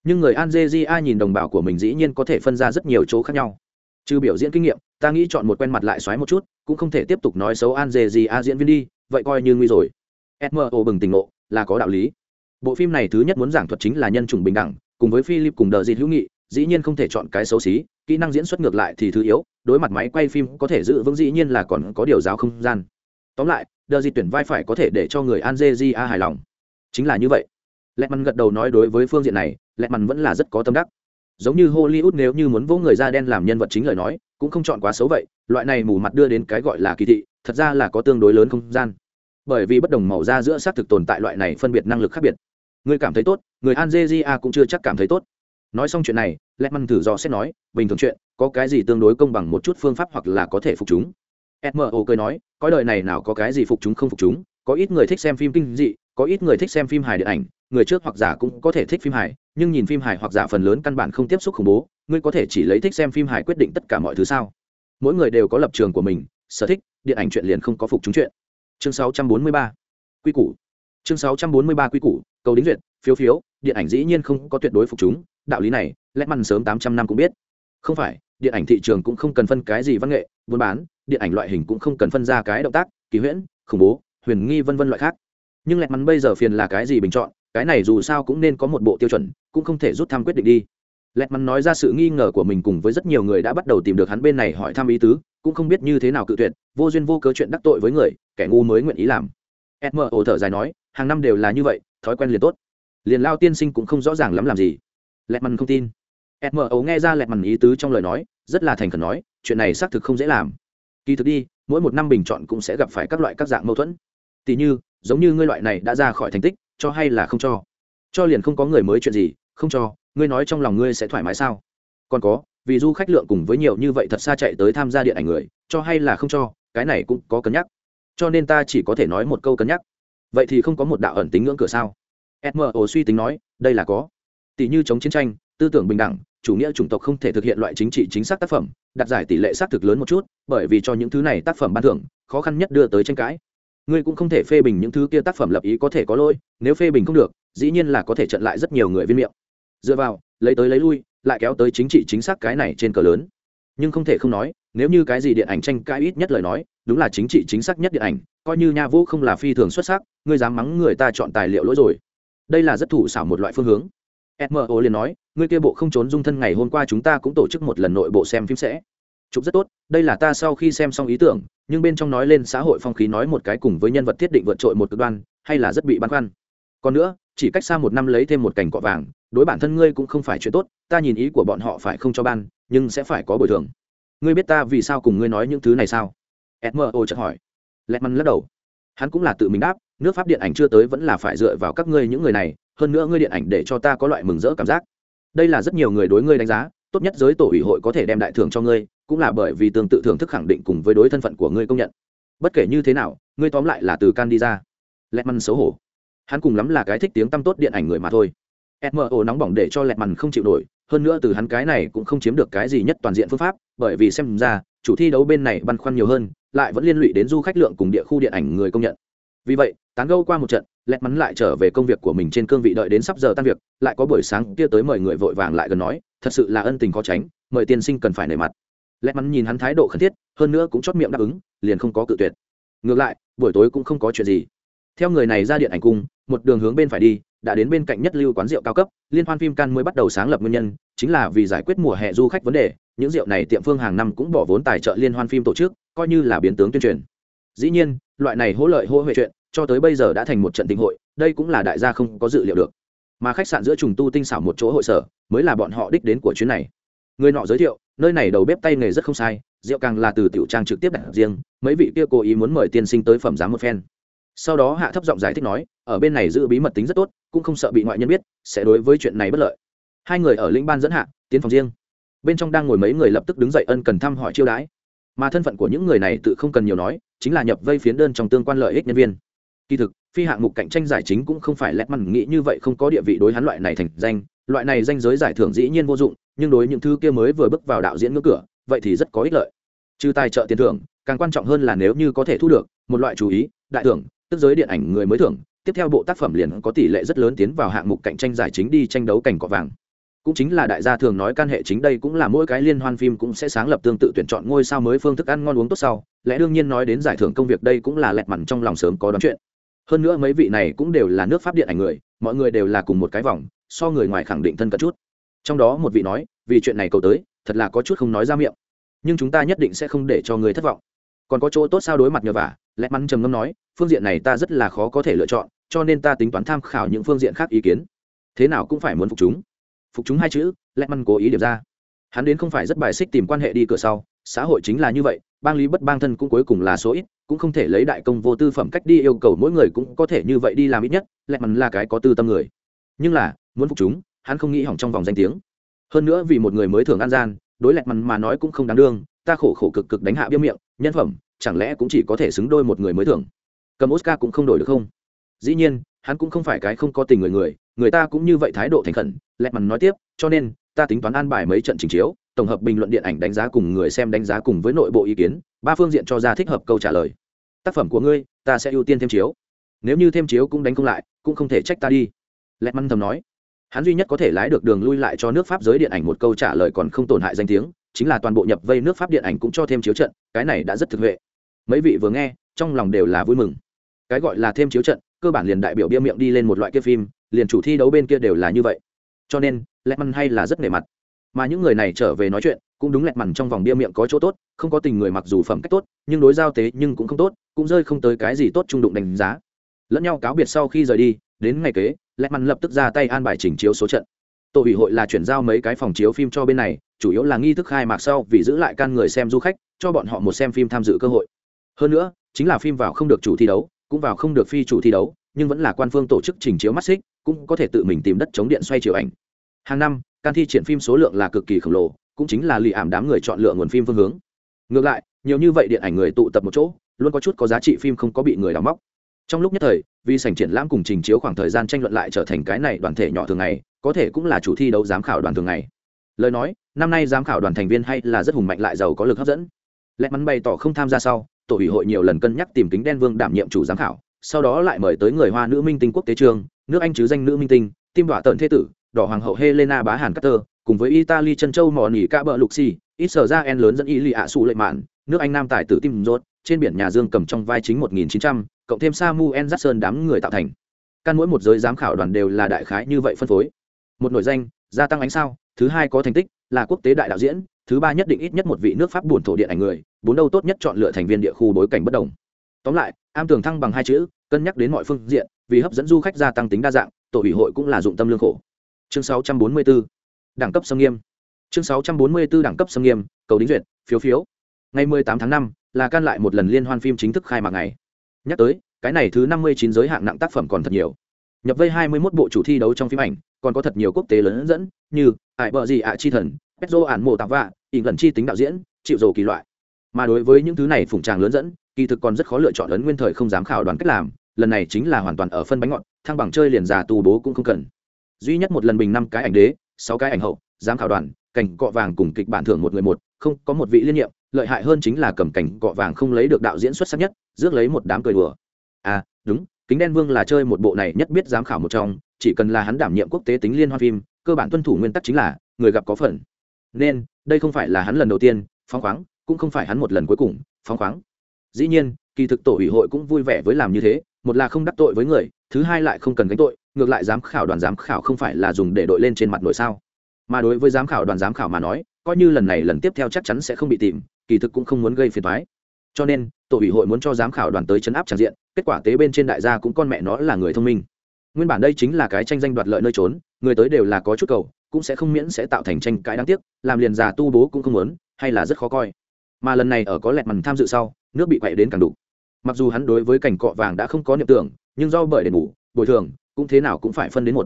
Nhưng người an dê a nhìn đồng bào của mình dĩ nhiên có thể phân ra rất nhiều chỗ khác nhau. Trừ biểu diễn kinh nghiệm, ta nghĩ chọn một quen mặt lại xoáy một chút, cũng không thể tiếp tục nói xấu an dê a diễn viên đi, vậy coi như nguy rồi smo bừng tỉnh ngộ, là có đạo lý. Bộ phim này thứ nhất muốn giảng thuật chính là nhân chủng bình đẳng, cùng với philip cùng đờ dịt hữu nghị, dĩ nhiên không thể chọn cái xấu xí, kỹ năng diễn xuất ngược lại thì thứ yếu, đối mặt máy quay phim có thể giữ vững dĩ nhiên là còn có điều giáo không gian. Tóm lại, đờ dịt tuyển vai phải có thể để cho người an dê a hài lòng. Chính là như vậy. Lẹ mằn gật đầu nói đối với phương diện này lẹ mằn vẫn là rất có tâm đắc. Giống như hollywood nếu như muốn vỗ người da đen làm nhân vật chính lời nói, cũng không chọn quá xấu vậy, loại này mù mặt đưa đến cái gọi là kỳ thị, thật ra là có tương đối lớn không gian bởi vì bất đồng màu da giữa xác thực tồn tại loại này phân biệt năng lực khác biệt. Người cảm thấy tốt, người algeria cũng chưa chắc cảm thấy tốt. Nói xong chuyện này lẹ măn thử do xét nói, bình thường chuyện, có cái gì tương đối công bằng một chút phương pháp hoặc là có thể phục chúng? Smo cười nói có đời này nào có cái gì phục chúng không phục chúng, có ít người thích xem phim kinh dị, có ít người thích xem phim hài điện ảnh, người trước hoặc giả cũng có thể thích phim hài, nhưng nhìn phim hài hoặc giả phần lớn căn bản không tiếp xúc khủng bố, ngươi có thể chỉ lấy thích xem phim hài quyết định tất cả mọi thứ sao? Mỗi người đều có lập trường của mình, sở thích, điện ảnh chuyện liền không có phục chúng chuyện chương 643. quy củ. Chương 643 quy củ, cầu đính duyệt, phiếu phiếu, điện ảnh dĩ nhiên không có tuyệt đối phục chúng, đạo lý này lẽ mặn sớm tám trăm năm cũng biết. Không phải, điện ảnh thị trường cũng không cần phân cái gì văn nghệ, buôn bán, điện ảnh loại hình cũng không cần phân ra cái động tác, kỳ huyễn, khủng bố, huyền nghi vân vân loại khác. Nhưng lẹt mắn bây giờ phiền là cái gì bình chọn, cái này dù sao cũng nên có một bộ tiêu chuẩn, cũng không thể rút thăm quyết định đi lẹt mắn nói ra sự nghi ngờ của mình cùng với rất nhiều người đã bắt đầu tìm được hắn bên này hỏi thăm ý tứ, cũng không biết như thế nào cự tuyệt, vô duyên vô cớ chuyện đắc tội với người, kẻ ngu mới nguyện ý làm. Smo thở dài nói, hàng năm đều là như vậy, thói quen liền tốt. Liền lao tiên sinh cũng không rõ ràng lắm làm gì. Lẹt mắn không tin. Mo nghe ra lẹt mắn ý tứ trong lời nói, rất là thành khẩn nói, chuyện này xác thực không dễ làm. Kỳ thực đi, mỗi một năm bình chọn cũng sẽ gặp phải các loại các dạng mâu thuẫn. Tỉ như, giống như ngươi loại này đã ra khỏi thành tích, cho hay là không cho? Cho liền không có người mới chuyện gì, không cho ngươi nói trong lòng ngươi sẽ thoải mái sao? Còn có, vì du khách lượng cùng với nhiều như vậy thật xa chạy tới tham gia điện ảnh người, cho hay là không cho, cái này cũng có cân nhắc. Cho nên ta chỉ có thể nói một câu cân nhắc. Vậy thì không có một đạo ẩn tính ngưỡng cửa sao? Smo suy tính nói, đây là có. Tỷ như chống chiến tranh, tư tưởng bình đẳng, chủ nghĩa chủng tộc không thể thực hiện loại chính trị chính xác tác phẩm, đặt giải tỷ lệ xác thực lớn một chút, bởi vì cho những thứ này tác phẩm ban thưởng, khó khăn nhất đưa tới tranh cãi. Ngươi cũng không thể phê bình những thứ kia tác phẩm lập ý có thể có lỗi, nếu phê bình không được, dĩ nhiên là có thể trận lại rất nhiều người viên miệng dựa vào, lấy tới lấy lui, lại kéo tới chính trị chính xác cái này trên cờ lớn. Nhưng không thể không nói, nếu như cái gì điện ảnh tranh cãi ít nhất lời nói, đúng là chính trị chính xác nhất điện ảnh, coi như nha vũ không là phi thường xuất sắc, ngươi dám mắng người ta chọn tài liệu lỗi rồi. Đây là rất thủ xảo một loại phương hướng. Mo liền nói, ngươi kia bộ không trốn dung thân ngày hôm qua chúng ta cũng tổ chức một lần nội bộ xem phim sẽ. Chụp rất tốt, đây là ta sau khi xem xong ý tưởng, nhưng bên trong nói lên xã hội phong khí nói một cái cùng với nhân vật thiết định vượt trội một cực đoan, hay là rất bị băn khoăn còn nữa, chỉ cách xa một năm lấy thêm một cảnh cọ vàng, đối bản thân ngươi cũng không phải chuyện tốt, ta nhìn ý của bọn họ phải không cho ban, nhưng sẽ phải có bồi thường. Ngươi biết ta vì sao cùng ngươi nói những thứ này sao? Smo chợt hỏi. Lẹt măn lắc đầu. Hắn cũng là tự mình đáp, nước pháp điện ảnh chưa tới vẫn là phải dựa vào các ngươi những người này, hơn nữa ngươi điện ảnh để cho ta có loại mừng rỡ cảm giác. Đây là rất nhiều người đối ngươi đánh giá, tốt nhất giới tổ ủy hội có thể đem đại thưởng cho ngươi, cũng là bởi vì tương tự thưởng thức khẳng định cùng với đối thân phận của ngươi công nhận. Bất kể như thế nào, ngươi tóm lại là từ can đi ra. Lẹt măn xấu hổ hắn cùng lắm là cái thích tiếng tăm tốt điện ảnh người mà thôi. Mo nóng bỏng để cho lẹt mằn không chịu nổi, hơn nữa từ hắn cái này cũng không chiếm được cái gì nhất toàn diện phương pháp, bởi vì xem ra, chủ thi đấu bên này băn khoăn nhiều hơn, lại vẫn liên lụy đến du khách lượng cùng địa khu điện ảnh người công nhận. Vì vậy, tán gâu qua một trận, lẹt mắn lại trở về công việc của mình trên cương vị đợi đến sắp giờ tan việc, lại có buổi sáng kia tới mời người vội vàng lại gần nói, thật sự là ân tình khó tránh, mời tiên sinh cần phải nề mặt. Lẹt mắn nhìn hắn thái độ khẩn thiết, hơn nữa cũng chót miệng đáp ứng, liền không có cự tuyệt. Ngược lại, buổi tối cũng không có chuyện gì theo người này ra điện ảnh cung một đường hướng bên phải đi, đã đến bên cạnh nhất lưu quán rượu cao cấp, liên hoan phim can mới bắt đầu sáng lập nguyên nhân, chính là vì giải quyết mùa hè du khách vấn đề, những rượu này tiệm phương hàng năm cũng bỏ vốn tài trợ liên hoan phim tổ chức, coi như là biến tướng tuyên truyền. Dĩ nhiên, loại này hỗ lợi hỗ huệ chuyện, cho tới bây giờ đã thành một trận tình hội, đây cũng là đại gia không có dự liệu được. Mà khách sạn giữa trùng tu tinh xảo một chỗ hội sở, mới là bọn họ đích đến của chuyến này. Người nọ giới thiệu, nơi này đầu bếp tay nghề rất không sai, rượu càng là từ tiểu trang trực tiếp đặt riêng, mấy vị kia cố ý muốn mời tiên sinh tới phẩm giá một phen sau đó hạ thấp giọng giải thích nói, ở bên này giữ bí mật tính rất tốt, cũng không sợ bị ngoại nhân biết, sẽ đối với chuyện này bất lợi. Hai người ở lĩnh ban dẫn hạ, tiến phòng riêng. Bên trong đang ngồi mấy người lập tức đứng dậy ân cần thăm hỏi chiêu đãi. Mà thân phận của những người này tự không cần nhiều nói, chính là nhập vây phiến đơn trong tương quan lợi ích nhân viên. Kỳ thực, phi hạng mục cạnh tranh giải chính cũng không phải lẹt mặn nghĩ như vậy không có địa vị đối hắn loại này thành danh. Loại này danh giới giải thưởng dĩ nhiên vô dụng, nhưng đối những thứ kia mới vừa bước vào đạo diễn ngưỡng cửa, vậy thì rất có ích lợi. Trừ tài trợ tiền thưởng, càng quan trọng hơn là nếu như có thể thu được một loại chú ý, đại thưởng tức giới điện ảnh người mới thưởng, tiếp theo bộ tác phẩm liền có tỷ lệ rất lớn tiến vào hạng mục cạnh tranh giải chính đi tranh đấu cảnh cọ vàng. Cũng chính là đại gia thường nói can hệ chính đây cũng là mỗi cái liên hoan phim cũng sẽ sáng lập tương tự tuyển chọn ngôi sao mới phương thức ăn ngon uống tốt sau, lẽ đương nhiên nói đến giải thưởng công việc đây cũng là lẹt mặn trong lòng sớm có đón chuyện. Hơn nữa mấy vị này cũng đều là nước pháp điện ảnh người, mọi người đều là cùng một cái vòng, so người ngoài khẳng định thân cận chút. Trong đó một vị nói, vì chuyện này cầu tới, thật là có chút không nói ra miệng. Nhưng chúng ta nhất định sẽ không để cho người thất vọng còn có chỗ tốt sao đối mặt nhờ vả? Lẽ mắn trầm ngâm nói, phương diện này ta rất là khó có thể lựa chọn, cho nên ta tính toán tham khảo những phương diện khác ý kiến. Thế nào cũng phải muốn phục chúng. Phục chúng hai chữ, lẽ mắn cố ý điểm ra. Hắn đến không phải rất bài xích tìm quan hệ đi cửa sau, xã hội chính là như vậy, bang lý bất bang thân cũng cuối cùng là số ít, cũng không thể lấy đại công vô tư phẩm cách đi yêu cầu mỗi người cũng có thể như vậy đi làm ít nhất, lẽ mắn là cái có tư tâm người. Nhưng là, muốn phục chúng, hắn không nghĩ hỏng trong vòng danh tiếng. Hơn nữa vì một người mới thường ăn gian, đối lẹt mằn mà nói cũng không đáng đương, ta khổ khổ cực cực đánh hạ biêu miệng nhân phẩm, chẳng lẽ cũng chỉ có thể xứng đôi một người mới thường cầm oscar cũng không đổi được không? Dĩ nhiên, hắn cũng không phải cái không có tình người người người ta cũng như vậy thái độ thành khẩn lẹt mặt nói tiếp, cho nên, ta tính toán an bài mấy trận trình chiếu, tổng hợp bình luận điện ảnh đánh giá cùng người xem đánh giá cùng với nội bộ ý kiến, ba phương diện cho ra thích hợp câu trả lời. Tác phẩm của ngươi, ta sẽ ưu tiên thêm chiếu. Nếu như thêm chiếu cũng đánh không lại, cũng không thể trách ta đi. Lẹt măn thầm nói. Hắn duy nhất có thể lái được đường lui lại cho nước pháp giới điện ảnh một câu trả lời còn không tổn hại danh tiếng, chính là toàn bộ nhập vây nước pháp điện ảnh cũng cho thêm chiếu trận cái này đã rất thực huệ. Mấy vị vừa nghe, trong lòng đều là vui mừng. Cái gọi là thêm chiếu trận, cơ bản liền đại biểu bia miệng đi lên một loại kia phim, liền chủ thi đấu bên kia đều là như vậy. Cho nên lẹt mằn hay là rất nề mặt. Mà những người này trở về nói chuyện, cũng đúng lẹt mằn trong vòng bia miệng có chỗ tốt, không có tình người mặc dù phẩm cách tốt, nhưng đối giao tế nhưng cũng không tốt, cũng rơi không tới cái gì tốt trung đụng đánh giá. Lẫn nhau cáo biệt sau khi rời đi, đến ngày kế lẹt mằn lập tức ra tay an bài chỉnh chiếu số trận. Tổ ủy hội là chuyển giao mấy cái phòng chiếu phim cho bên này, chủ yếu là nghi thức khai mạc sau vì giữ lại can người xem du khách cho bọn họ một xem phim tham dự cơ hội. Hơn nữa, chính là phim vào không được chủ thi đấu, cũng vào không được phi chủ thi đấu, nhưng vẫn là quan phương tổ chức trình chiếu mắt xích, cũng có thể tự mình tìm đất chống điện xoay chiều ảnh. Hàng năm, can thi triển phim số lượng là cực kỳ khổng lồ, cũng chính là lì ảm đám người chọn lựa nguồn phim phương hướng. Ngược lại, nhiều như vậy điện ảnh người tụ tập một chỗ, luôn có chút có giá trị phim không có bị người đào móc. Trong lúc nhất thời, vì sảnh triển lãm cùng trình chiếu khoảng thời gian tranh luận lại trở thành cái này đoàn thể nhỏ thường ngày, có thể cũng là chủ thi đấu giám khảo đoàn thường ngày. Lời nói, năm nay giám khảo đoàn thành viên hay là rất hùng mạnh lại giàu có lực hấp dẫn lẹt mắn bày tỏ không tham gia sau tổ ủy hội nhiều lần cân nhắc tìm kính đen vương đảm nhiệm chủ giám khảo sau đó lại mời tới người hoa nữ minh tinh quốc tế trường nước anh chứ danh nữ minh tinh tim đọa tợn thế tử đỏ hoàng hậu helena bá hàn carter cùng với italy chân châu mò nỉ ca bờ lục xì ít sở ra en lớn dẫn y lì ạ xù lệ mạn nước anh nam tài tử tim rốt trên biển nhà dương cầm trong vai chính 1900, cộng thêm samuel jackson đám người tạo thành. Căn mỗi một giới giám khảo đoàn đều là đại khái như vậy phân phối. Một nội danh gia tăng ánh sao thứ hai có thành tích là quốc tế đại đạo diễn thứ ba nhất định ít nhất một vị nước pháp buồn thổ điện ảnh người, bốn đâu tốt nhất chọn lựa thành viên địa khu bối cảnh bất đồng. Tóm lại, am tường thăng bằng hai chữ, cân nhắc đến mọi phương diện, vì hấp dẫn du khách gia tăng tính đa dạng, tổ ủy hội cũng là dụng tâm lương khổ. Chương 644 đẳng cấp sâm nghiêm. Chương 644 đẳng cấp sâm nghiêm, cầu đính duyệt, phiếu phiếu. Ngày 18 tháng 5 là can lại một lần liên hoan phim chính thức khai mạc ngày. Nhắc tới, cái này thứ 59 giới hạng nặng tác phẩm còn thật nhiều. Nhập vây 21 bộ chủ thi đấu trong phim ảnh, còn có thật nhiều quốc tế lớn dẫn, như ải bờ gì ạ chi thần petro ản mộ tạp vạ ỉn gần chi tính đạo diễn, chịu dầu kỳ loại. Mà đối với những thứ này phủng tràng lớn dẫn, kỳ thực còn rất khó lựa chọn lớn nguyên thời không dám khảo đoàn cách làm, lần này chính là hoàn toàn ở phân bánh ngọt, thăng bằng chơi liền già tù bố cũng không cần. Duy nhất một lần bình năm cái ảnh đế, sáu cái ảnh hậu dám khảo đoàn, cảnh cọ vàng cùng kịch bản thưởng một người một, không, có một vị liên nhiệm, lợi hại hơn chính là cầm cảnh cọ vàng không lấy được đạo diễn xuất sắc nhất, rước lấy một đám cười đùa. À đúng, kính đen vương là chơi một bộ này nhất biết giám khảo một trong, chỉ cần là hắn đảm nhiệm quốc tế tính liên hoan phim, cơ bản tuân thủ nguyên tắc chính là, người gặp có phần nên, đây không phải là hắn lần đầu tiên, phóng khoáng, cũng không phải hắn một lần cuối cùng, phóng khoáng. Dĩ nhiên, kỳ thực tổ ủy hội cũng vui vẻ với làm như thế, một là không đắc tội với người, thứ hai lại không cần gánh tội, ngược lại giám khảo đoàn giám khảo không phải là dùng để đội lên trên mặt nội sao? Mà đối với giám khảo đoàn giám khảo mà nói, coi như lần này lần tiếp theo chắc chắn sẽ không bị tìm, kỳ thực cũng không muốn gây phiền thoái cho nên, tổ ủy hội muốn cho giám khảo đoàn tới chấn áp tràn diện, kết quả tế bên trên đại gia cũng con mẹ nó là người thông minh. Nguyên bản đây chính là cái tranh danh đoạt lợi nơi trốn, người tới đều là có chút cầu cũng sẽ không miễn sẽ tạo thành tranh cãi đáng tiếc, làm liền già tu bố cũng không muốn, hay là rất khó coi. Mà lần này ở có lẹt mằn tham dự sau, nước bị quậy đến càng đủ. Mặc dù hắn đối với cảnh cọ vàng đã không có niệm tưởng, nhưng do bởi đền bù, bồi thường, cũng thế nào cũng phải phân đến một.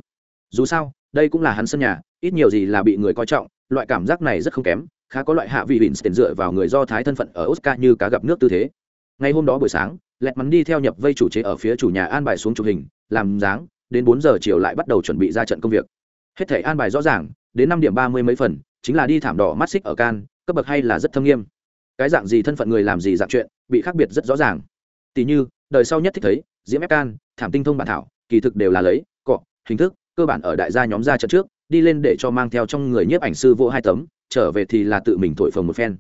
Dù sao, đây cũng là hắn sân nhà, ít nhiều gì là bị người coi trọng, loại cảm giác này rất không kém, khá có loại hạ vị bỉn tiền dựa vào người do thái thân phận ở oscar như cá gặp nước tư thế. Ngày hôm đó buổi sáng, lẹt mắn đi theo nhập vây chủ chế ở phía chủ nhà an bài xuống chụp hình, làm dáng, đến bốn giờ chiều lại bắt đầu chuẩn bị ra trận công việc hết thể an bài rõ ràng, đến năm điểm ba mươi mấy phần, chính là đi thảm đỏ mắt xích ở can, cấp bậc hay là rất thâm nghiêm. Cái dạng gì thân phận người làm gì dạng chuyện, bị khác biệt rất rõ ràng. Tỷ như, đời sau nhất thích thấy, diễm ép can, thảm tinh thông bản thảo, kỳ thực đều là lấy, cọ, hình thức, cơ bản ở đại gia nhóm ra trận trước, đi lên để cho mang theo trong người nhiếp ảnh sư vô hai tấm, trở về thì là tự mình thổi phồng một phen.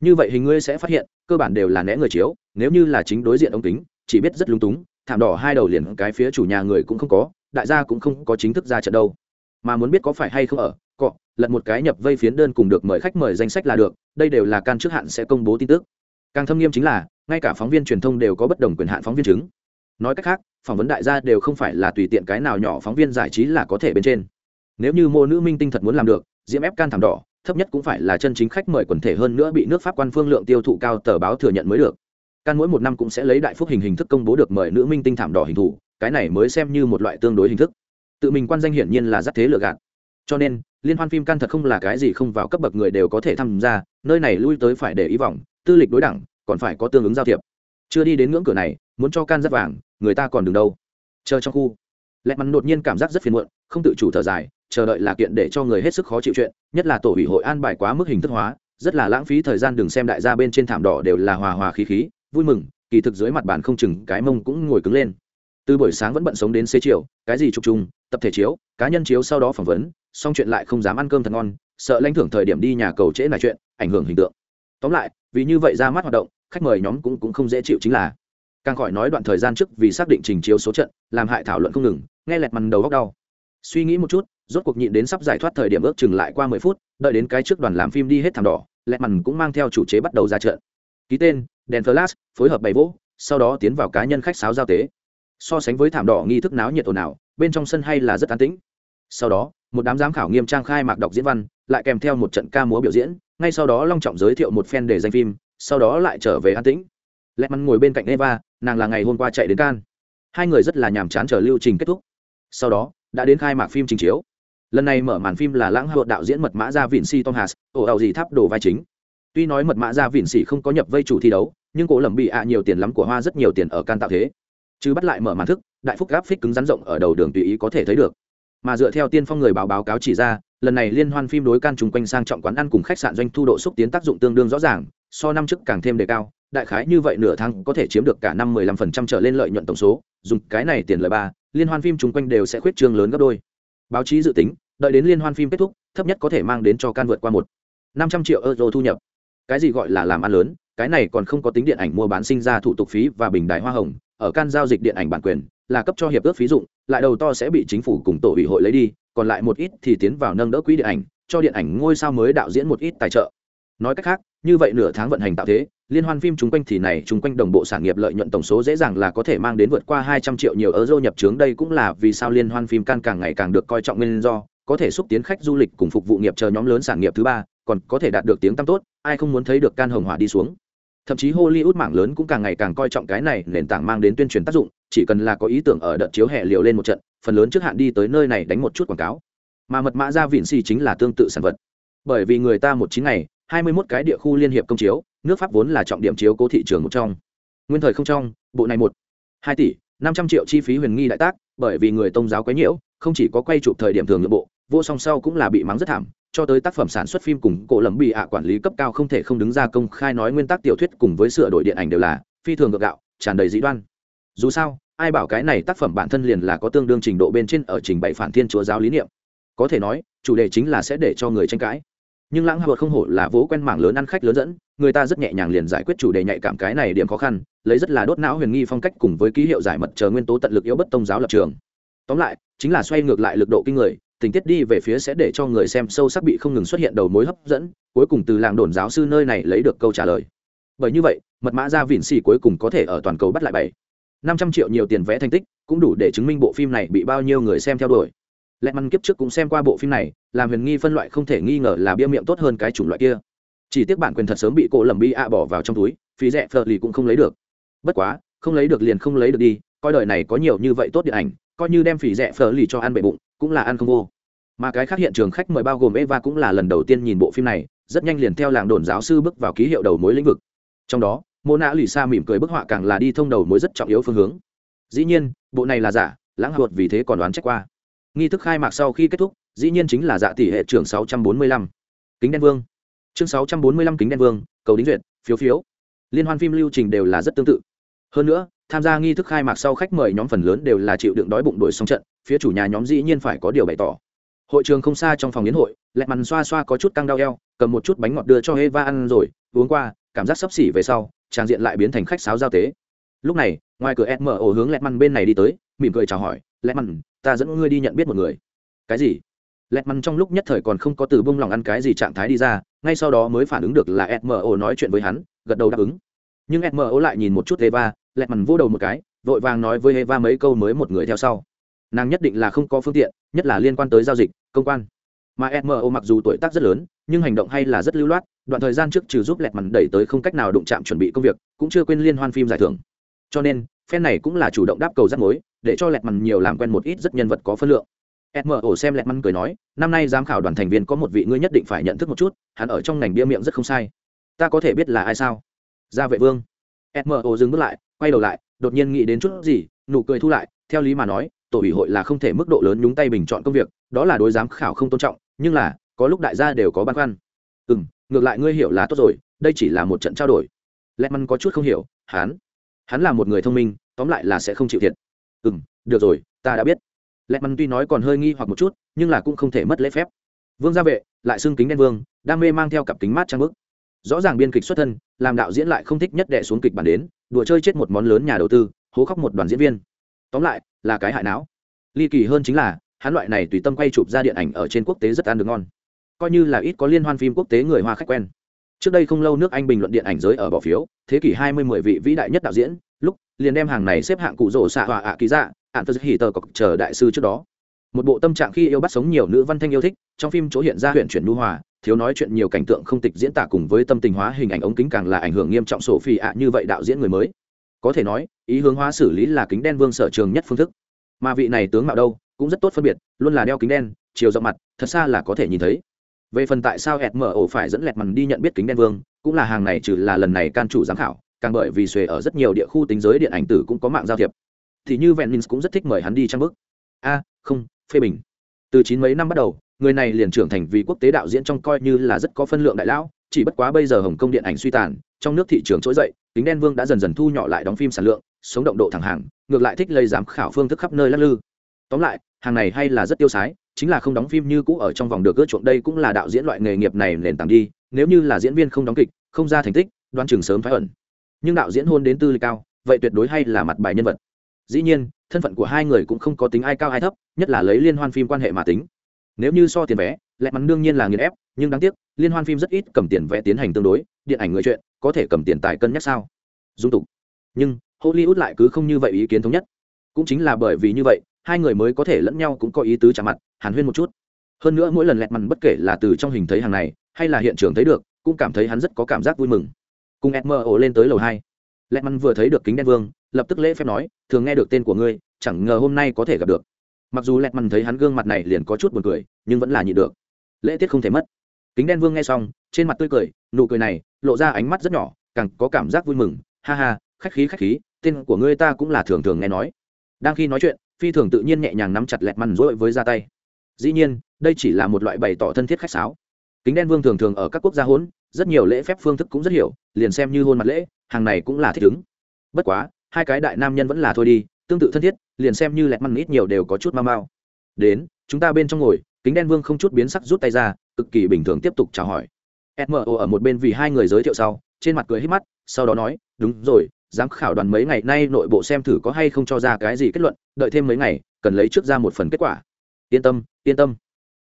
Như vậy hình ngươi sẽ phát hiện, cơ bản đều là né người chiếu, nếu như là chính đối diện ống kính, chỉ biết rất lung túng, thảm đỏ hai đầu liền cái phía chủ nhà người cũng không có, đại gia cũng không có chính thức ra trận đâu mà muốn biết có phải hay không ở, cọ, lật một cái nhập vây phiến đơn cùng được mời khách mời danh sách là được, đây đều là can trước hạn sẽ công bố tin tức. Càng thâm nghiêm chính là, ngay cả phóng viên truyền thông đều có bất đồng quyền hạn phóng viên chứng. Nói cách khác, phỏng vấn đại gia đều không phải là tùy tiện cái nào nhỏ phóng viên giải trí là có thể bên trên. Nếu như mô nữ minh tinh thật muốn làm được, diễm ép can thảm đỏ, thấp nhất cũng phải là chân chính khách mời quần thể hơn nữa bị nước pháp quan phương lượng tiêu thụ cao tờ báo thừa nhận mới được. Can mỗi một năm cũng sẽ lấy đại phúc hình hình thức công bố được mời nữ minh tinh thảm đỏ hình thủ cái này mới xem như một loại tương đối hình thức tự mình quan danh hiển nhiên là rất thế lựa gạt. Cho nên, liên hoan phim can thật không là cái gì không vào cấp bậc người đều có thể tham gia, nơi này lui tới phải để ý vọng tư lịch đối đẳng, còn phải có tương ứng giao thiệp. Chưa đi đến ngưỡng cửa này, muốn cho can rất vàng, người ta còn đứng đâu. Chờ trong khu. Lẹt mắn đột nhiên cảm giác rất phiền muộn, không tự chủ thở dài, chờ đợi là kiện để cho người hết sức khó chịu chuyện, nhất là tổ ủy hội an bài quá mức hình thức hóa, rất là lãng phí thời gian đừng xem đại gia bên trên thảm đỏ đều là hòa hòa khí khí, vui mừng, kỳ thực dưới mặt bàn không chừng cái mông cũng ngồi cứng lên từ buổi sáng vẫn bận sống đến xế chiều, cái gì chụp chung, tập thể chiếu, cá nhân chiếu sau đó phỏng vấn, xong chuyện lại không dám ăn cơm thật ngon, sợ lãnh thưởng thời điểm đi nhà cầu trễ lại chuyện, ảnh hưởng hình tượng. Tóm lại, vì như vậy ra mắt hoạt động, khách mời nhóm cũng cũng không dễ chịu chính là. Càng khỏi nói đoạn thời gian trước vì xác định trình chiếu số trận, làm hại thảo luận không ngừng, nghe lẹt mằn đầu góc đau. Suy nghĩ một chút, rốt cuộc nhịn đến sắp giải thoát thời điểm ước chừng lại qua mười phút, đợi đến cái trước đoàn làm phim đi hết thảm đỏ, lẹt mằn cũng mang theo chủ chế bắt đầu ra trận. Ký tên đèn flash phối hợp bày vỗ, sau đó tiến vào cá nhân khách sáo giao tế so sánh với thảm đỏ nghi thức náo nhiệt ồn ào, bên trong sân hay là rất an tĩnh. Sau đó, một đám giám khảo nghiêm trang khai mạc đọc diễn văn, lại kèm theo một trận ca múa biểu diễn, ngay sau đó long trọng giới thiệu một phen để danh phim, sau đó lại trở về an tĩnh. Lẹt mắn ngồi bên cạnh eva, nàng là ngày hôm qua chạy đến can. Hai người rất là nhàm chán chờ lưu trình kết thúc. Sau đó, đã đến khai mạc phim trình chiếu. Lần này mở màn phim là lãng hạ đạo diễn mật mã ra vịn si thomas ổ ảo gì tháp đồ vai chính. Tuy nói mật mã ra vịn si không có nhập vây chủ thi đấu, nhưng cổ lầm bị ạ nhiều tiền lắm của hoa rất nhiều tiền ở can tạo thế chứ bắt lại mở màn thức, đại phúc gáp phích cứng rắn rộng ở đầu đường tùy ý có thể thấy được. Mà dựa theo tiên phong người báo báo cáo chỉ ra, lần này liên hoan phim đối can chung quanh sang trọng quán ăn cùng khách sạn doanh thu độ xúc tiến tác dụng tương đương rõ ràng, so năm trước càng thêm đề cao, đại khái như vậy nửa tháng có thể chiếm được cả năm 15% trở lên lợi nhuận tổng số, dùng cái này tiền lợi ba, liên hoan phim chung quanh đều sẽ khuyết trương lớn gấp đôi. Báo chí dự tính, đợi đến liên hoan phim kết thúc, thấp nhất có thể mang đến cho can vượt qua một, năm trăm triệu euro thu nhập. Cái gì gọi là làm ăn lớn, cái này còn không có tính điện ảnh mua bán sinh ra thủ tục phí và bình đài hoa hồng ở can giao dịch điện ảnh bản quyền, là cấp cho hiệp ước phí dụng, lại đầu to sẽ bị chính phủ cùng tổ ủy hội lấy đi, còn lại một ít thì tiến vào nâng đỡ quỹ điện ảnh, cho điện ảnh ngôi sao mới đạo diễn một ít tài trợ. Nói cách khác, như vậy nửa tháng vận hành tạo thế, liên hoan phim chung quanh thì này chung quanh đồng bộ sản nghiệp lợi nhuận tổng số dễ dàng là có thể mang đến vượt qua hai trăm triệu nhiều euro nhập trướng đây cũng là vì sao liên hoan phim can càng ngày càng được coi trọng nguyên do, có thể xúc tiến khách du lịch cùng phục vụ nghiệp chờ nhóm lớn sản nghiệp thứ ba, còn có thể đạt được tiếng tăm tốt, ai không muốn thấy được can hồng hỏa đi xuống thậm chí hollywood mảng lớn cũng càng ngày càng coi trọng cái này, nền tảng mang đến tuyên truyền tác dụng, chỉ cần là có ý tưởng ở đợt chiếu hè liều lên một trận, phần lớn trước hạn đi tới nơi này đánh một chút quảng cáo. Mà mật mã ra vịn xì chính là tương tự sản vật. Bởi vì người ta một chín ngày, hai mươi 21 cái địa khu liên hiệp công chiếu, nước pháp vốn là trọng điểm chiếu cố thị trường một trong. Nguyên thời không trong, bộ này một hai tỷ, năm trăm triệu chi phí huyền nghi đại tác, bởi vì người tôn giáo quấy nhiễu, không chỉ có quay chụp thời điểm thường nội bộ, vô song sau cũng là bị mắng rất thảm cho tới tác phẩm sản xuất phim cùng cổ lầm bị ạ quản lý cấp cao không thể không đứng ra công khai nói nguyên tắc tiểu thuyết cùng với sửa đổi điện ảnh đều là phi thường ngược gạo, tràn đầy dĩ đoan. Dù sao, ai bảo cái này tác phẩm bản thân liền là có tương đương trình độ bên trên ở trình bày phản thiên chúa giáo lý niệm. Có thể nói, chủ đề chính là sẽ để cho người tranh cãi. Nhưng lãng hạ không hổ là vố quen mảng lớn ăn khách lớn dẫn, người ta rất nhẹ nhàng liền giải quyết chủ đề nhạy cảm cái này điểm khó khăn, lấy rất là đốt não huyền nghi phong cách cùng với ký hiệu giải mật chờ nguyên tố tận lực yếu bất tông giáo lập trường. Tóm lại, chính là xoay ngược lại lực độ kinh người tình tiết đi về phía sẽ để cho người xem sâu sắc bị không ngừng xuất hiện đầu mối hấp dẫn, cuối cùng từ làng đồn giáo sư nơi này lấy được câu trả lời. Bởi như vậy, mật mã ra vịn xì cuối cùng có thể ở toàn cầu bắt lại bảy, năm trăm triệu nhiều tiền vẽ thành tích, cũng đủ để chứng minh bộ phim này bị bao nhiêu người xem theo đuổi. Lẹ măn kiếp trước cũng xem qua bộ phim này, làm huyền nghi phân loại không thể nghi ngờ là bia miệng tốt hơn cái chủng loại kia. Chỉ tiếc bản quyền thật sớm bị cô lầm bi ạ bỏ vào trong túi, phí rẻ phờ lì cũng không lấy được. Bất quá, không lấy được liền không lấy được đi coi đời này có nhiều như vậy tốt điện ảnh, coi như đem phỉ rẻ phở lì cho ăn bệ bụng, cũng là ăn không vô. Mà cái khác hiện trường khách mời bao gồm eva cũng là lần đầu tiên nhìn bộ phim này, rất nhanh liền theo làng đồn giáo sư bước vào ký hiệu đầu mối lĩnh vực. Trong đó mô nạ lì xa mỉm cười bức họa càng là đi thông đầu mối rất trọng yếu phương hướng. Dĩ nhiên, bộ này là giả, lãng hợp vì thế còn đoán trách qua. Nghi thức khai mạc sau khi kết thúc, dĩ nhiên chính là dạ tỷ hệ trưởng 645. kính đen vương. Chương 645 kính đen vương, cầu đính duyệt, phiếu phiếu. Liên hoan phim lưu trình đều là rất tương tự. Hơn nữa tham gia nghi thức khai mạc sau khách mời nhóm phần lớn đều là chịu đựng đói bụng đổi xong trận, phía chủ nhà nhóm dĩ nhiên phải có điều bày tỏ. Hội trường không xa trong phòng yến hội, lẹ mằn xoa xoa có chút căng đau eo, cầm một chút bánh ngọt đưa cho heva ăn rồi, uống qua, cảm giác sấp xỉ về sau, trang diện lại biến thành khách sáo giao tế. Lúc này, ngoài cửa mở ổ hướng lẹ mằn bên này đi tới, mỉm cười chào hỏi, lẹ mằn ta dẫn ngươi đi nhận biết một người. Cái gì? Lẹt mằn trong lúc nhất thời còn không có từ bông lòng ăn cái gì trạng thái đi ra, ngay sau đó mới phản ứng được là smo nói chuyện với hắn, gật đầu đáp ứng nhưng smo lại nhìn một chút eva, lẹt mằn vô đầu một cái, vội vàng nói với eva mấy câu mới một người theo sau. Nàng nhất định là không có phương tiện, nhất là liên quan tới giao dịch, công quan. Mà smo mặc dù tuổi tác rất lớn, nhưng hành động hay là rất lưu loát, đoạn thời gian trước trừ giúp lẹt mằn đẩy tới không cách nào đụng chạm chuẩn bị công việc, cũng chưa quên liên hoan phim giải thưởng. Cho nên phen này cũng là chủ động đáp cầu rắc mối, để cho lẹt mằn nhiều làm quen một ít rất nhân vật có phân lượng. Smo xem lẹt mằn cười nói, năm nay giám khảo đoàn thành viên có một vị ngươi nhất định phải nhận thức một chút, hắn ở trong ngành bia miệng rất không sai. Ta có thể biết là ai sao? Gia vệ vương. Smo dừng bước lại, quay đầu lại, đột nhiên nghĩ đến chút gì, nụ cười thu lại, theo lý mà nói, tổ ủy hội là không thể mức độ lớn nhúng tay bình chọn công việc, đó là đối giám khảo không tôn trọng, nhưng là, có lúc đại gia đều có băn khoăn. Ừ m ngược lại ngươi hiểu là tốt rồi, đây chỉ là một trận trao đổi. Lẽ măn có chút không hiểu, hắn hắn là một người thông minh, tóm lại là sẽ không chịu thiệt. Ừ m được rồi, ta đã biết. Lẽ măn tuy nói còn hơi nghi hoặc một chút, nhưng là cũng không thể mất lễ phép. Vương gia vệ, lại xưng kính đen vương, đam mê mang theo cặp kính mát trang bức rõ ràng biên kịch xuất thân, làm đạo diễn lại không thích nhất đệ xuống kịch bản đến, đùa chơi chết một món lớn nhà đầu tư, hố khóc một đoàn diễn viên. Tóm lại, là cái hại não. Ly kỳ hơn chính là, hắn loại này tùy tâm quay chụp ra điện ảnh ở trên quốc tế rất ăn được ngon. Coi như là ít có liên hoan phim quốc tế người hoa khách quen. Trước đây không lâu nước anh bình luận điện ảnh giới ở bỏ phiếu, thế kỷ hai mươi mười vị vĩ đại nhất đạo diễn, lúc, liền đem hàng này xếp hạng cụ rỗ xạ hòa ạ ký dạ ạn tơ hỉ tờ cọc chờ đại sư trước đó. Một bộ tâm trạng khi yêu bắt sống nhiều nữ văn thanh yêu thích, trong phim chỗ hiện ra huyện chuyển nu hòa thiếu nói chuyện nhiều cảnh tượng không tịch diễn tả cùng với tâm tình hóa hình ảnh ống kính càng là ảnh hưởng nghiêm trọng sổ phi ạ, như vậy đạo diễn người mới. Có thể nói, ý hướng hóa xử lý là kính đen vương sở trường nhất phương thức. Mà vị này tướng mạo đâu, cũng rất tốt phân biệt, luôn là đeo kính đen, chiều rộng mặt, thật xa là có thể nhìn thấy. Về phần tại sao ẹt mở ổ phải dẫn lẹt mằn đi nhận biết kính đen vương, cũng là hàng này trừ là lần này can chủ giám khảo, càng bởi vì xuề ở rất nhiều địa khu tính giới điện ảnh tử cũng có mạng giao thiệp. Thì như vẹn cũng rất thích mời hắn đi trang bức. A, không, phê bình. Từ chín mấy năm bắt đầu người này liền trưởng thành vì quốc tế đạo diễn trong coi như là rất có phân lượng đại lão, chỉ bất quá bây giờ hồng kông điện ảnh suy tàn, trong nước thị trường trỗi dậy, kính đen vương đã dần dần thu nhỏ lại đóng phim sản lượng, sống động độ thẳng hàng, ngược lại thích lây giám khảo phương thức khắp nơi lắc lư. Tóm lại, hàng này hay là rất tiêu sái, chính là không đóng phim như cũ ở trong vòng được ưa chuộng đây cũng là đạo diễn loại nghề nghiệp này nền tảng đi, nếu như là diễn viên không đóng kịch, không ra thành tích đoan chừng sớm thoái ẩn. Nhưng đạo diễn hôn đến tư lịch cao, vậy tuyệt đối hay là mặt bài nhân vật. Dĩ nhiên, thân phận của hai người cũng không có tính ai cao ai thấp, nhất là lấy liên hoan phim quan hệ mà tính nếu như so tiền vé, lẹ mắn đương nhiên là nghiền ép, nhưng đáng tiếc, liên hoan phim rất ít cầm tiền vé tiến hành tương đối, điện ảnh người chuyện, có thể cầm tiền tài cân nhắc sao? Dung tục. Nhưng, hollywood lại cứ không như vậy ý kiến thống nhất. Cũng chính là bởi vì như vậy, hai người mới có thể lẫn nhau cũng có ý tứ chạm mặt, hàn huyên một chút. Hơn nữa mỗi lần lẹt mằn bất kể là từ trong hình thấy hàng này, hay là hiện trường thấy được, cũng cảm thấy hắn rất có cảm giác vui mừng. Cùng ed mơ ổ lên tới lầu hai. Lẹt mằn vừa thấy được kính đen vương, lập tức lễ phép nói, thường nghe được tên của ngươi, chẳng ngờ hôm nay có thể gặp được mặc dù lẹt mằn thấy hắn gương mặt này liền có chút buồn cười, nhưng vẫn là nhịn được. Lễ tiết không thể mất. Kính đen vương nghe xong, trên mặt tươi cười, nụ cười này lộ ra ánh mắt rất nhỏ, càng có cảm giác vui mừng. Ha ha, khách khí khách khí, tên của ngươi ta cũng là thường thường nghe nói. Đang khi nói chuyện, phi thường tự nhiên nhẹ nhàng nắm chặt lẹt mằn rỗi với ra tay. Dĩ nhiên, đây chỉ là một loại bày tỏ thân thiết khách sáo. Kính đen vương thường thường ở các quốc gia hỗn, rất nhiều lễ phép phương thức cũng rất hiểu, liền xem như hôn mặt lễ, hàng này cũng là thích ứng. Bất quá, hai cái đại nam nhân vẫn là thôi đi tương tự thân thiết, liền xem như lẹt mằn ít nhiều đều có chút mau mau. Đến, chúng ta bên trong ngồi, kính đen vương không chút biến sắc rút tay ra, cực kỳ bình thường tiếp tục chào hỏi. Mo ở một bên vì hai người giới thiệu sau, trên mặt cười hít mắt, sau đó nói, đúng rồi, giám khảo đoàn mấy ngày nay nội bộ xem thử có hay không cho ra cái gì kết luận, đợi thêm mấy ngày, cần lấy trước ra một phần kết quả. Yên tâm yên tâm.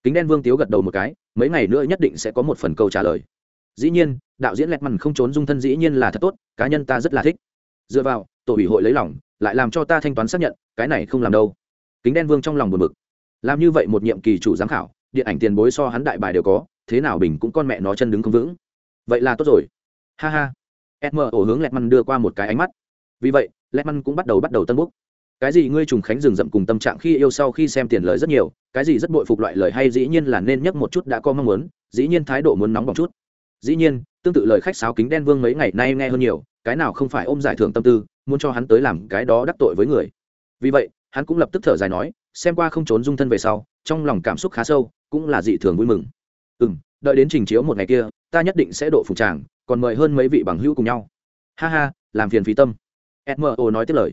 Kính đen vương tiếu gật đầu một cái, mấy ngày nữa nhất định sẽ có một phần câu trả lời. Dĩ nhiên, đạo diễn lẹt mằn không trốn dung thân dĩ nhiên là thật tốt, cá nhân ta rất là thích. Dựa vào, tổ ủy hội lấy lòng lại làm cho ta thanh toán xác nhận, cái này không làm đâu. Kính đen vương trong lòng buồn bực. Làm như vậy một nhiệm kỳ chủ giám khảo, điện ảnh tiền bối so hắn đại bài đều có, thế nào bình cũng con mẹ nó chân đứng không vững. Vậy là tốt rồi. Ha ha. Sm ổ hướng lẹt măn đưa qua một cái ánh mắt. Vì vậy, lẹt măn cũng bắt đầu bắt đầu tân búc cái gì ngươi trùng khánh rừng rậm cùng tâm trạng khi yêu sau khi xem tiền lời rất nhiều, cái gì rất bội phục loại lời hay dĩ nhiên là nên nhắc một chút đã có mong muốn, dĩ nhiên thái độ muốn nóng bỏng chút. Dĩ nhiên, tương tự lời khách sáo kính đen vương mấy ngày nay nghe hơn nhiều, cái nào không phải ôm giải thưởng tâm tư muốn cho hắn tới làm cái đó đắc tội với người. Vì vậy, hắn cũng lập tức thở dài nói, xem qua không trốn dung thân về sau, trong lòng cảm xúc khá sâu, cũng là dị thường vui mừng. Ừ m đợi đến trình chiếu một ngày kia, ta nhất định sẽ độ phục tràng còn mời hơn mấy vị bằng hữu cùng nhau. Ha ha, làm phiền phí tâm. Smo nói tiếp lời.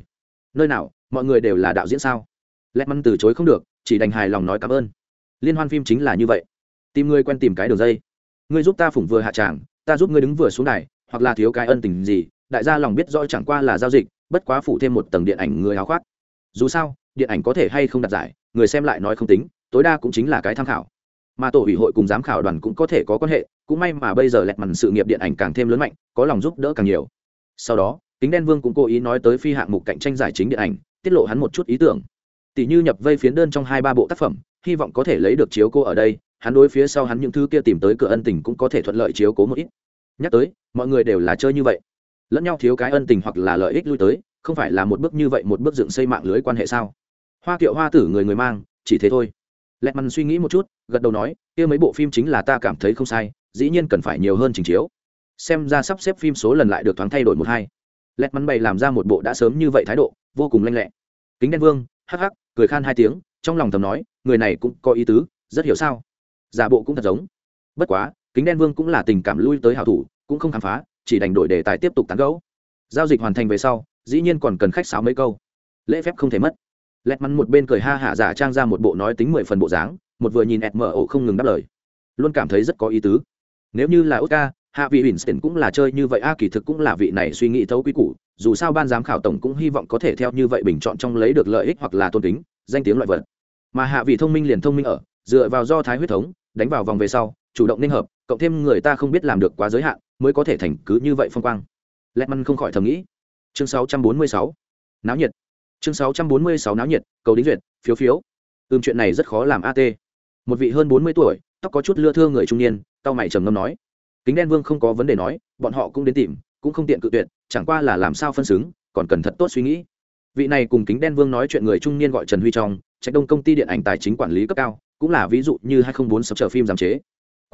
Nơi nào, mọi người đều là đạo diễn sao? Lẽ măn từ chối không được, chỉ đành hài lòng nói cảm ơn. Liên hoan phim chính là như vậy. Tìm người quen tìm cái đường dây. Ngươi giúp ta phủng vừa hạ tràng ta giúp ngươi đứng vừa xuống này hoặc là thiếu cái ân tình gì đại gia lòng biết rõ chẳng qua là giao dịch, bất quá phủ thêm một tầng điện ảnh người háo khoác. Dù sao, điện ảnh có thể hay không đặt giải, người xem lại nói không tính, tối đa cũng chính là cái tham khảo. Mà tổ ủy hội cùng giám khảo đoàn cũng có thể có quan hệ, cũng may mà bây giờ lẹt mằn sự nghiệp điện ảnh càng thêm lớn mạnh, có lòng giúp đỡ càng nhiều. Sau đó, kính đen vương cũng cố ý nói tới phi hạng mục cạnh tranh giải chính điện ảnh, tiết lộ hắn một chút ý tưởng. Tỷ như nhập vây phiến đơn trong hai ba bộ tác phẩm, hy vọng có thể lấy được chiếu cô ở đây, hắn đối phía sau hắn những thứ kia tìm tới cửa ân tình cũng có thể thuận lợi chiếu cố một ít. Nhắc tới, mọi người đều là chơi như vậy lẫn nhau thiếu cái ân tình hoặc là lợi ích lui tới, không phải là một bước như vậy một bước dựng xây mạng lưới quan hệ sao? Hoa kiệu hoa tử người người mang, chỉ thế thôi. Lẹt mằn suy nghĩ một chút, gật đầu nói, kia mấy bộ phim chính là ta cảm thấy không sai, dĩ nhiên cần phải nhiều hơn trình chiếu. Xem ra sắp xếp phim số lần lại được thoáng thay đổi một hai. Lẹt mắn bày làm ra một bộ đã sớm như vậy thái độ, vô cùng lanh lẹ. Kính đen vương, hắc hắc, cười khan hai tiếng, trong lòng thầm nói, người này cũng có ý tứ, rất hiểu sao? Giả bộ cũng thật giống. Bất quá, kính đen vương cũng là tình cảm lui tới hảo thủ, cũng không khám phá chỉ đành đổi đề tài tiếp tục tán gẫu. Giao dịch hoàn thành về sau, dĩ nhiên còn cần khách sáo mấy câu. Lễ phép không thể mất. Lẹt mắn một bên cười ha hạ giả trang ra một bộ nói tính mười phần bộ dáng, một vừa nhìn ẹt mở ổ không ngừng đáp lời. Luôn cảm thấy rất có ý tứ. Nếu như là oscar, hạ vị winston cũng là chơi như vậy, a, kỳ thực cũng là vị này suy nghĩ thấu quý củ, dù sao ban giám khảo tổng cũng hy vọng có thể theo như vậy bình chọn trong lấy được lợi ích hoặc là tôn kính, danh tiếng loại vật. Mà hạ vị thông minh liền thông minh ở, dựa vào do thái huyết thống, đánh vào vòng về sau, chủ động nên hợp, cộng thêm người ta không biết làm được quá giới hạn mới có thể thành cứ như vậy phong quang. Lẹt măn không khỏi thầm nghĩ. Chương 646. náo nhiệt. Chương 646 náo nhiệt, cầu đính duyệt, phiếu phiếu. Ừm, chuyện này rất khó làm at một vị hơn bốn mươi tuổi, tóc có chút lưa thưa người trung niên tao mày trầm ngâm nói. Kính đen vương không có vấn đề nói, bọn họ cũng đến tìm, cũng không tiện cự tuyệt, chẳng qua là làm sao phân xứng, còn cần thật tốt suy nghĩ. Vị này cùng kính đen vương nói chuyện người trung niên gọi trần huy trong trạch đông công ty điện ảnh tài chính quản lý cấp cao, cũng là ví dụ như hai nghìn bốn sắp chờ phim giám chế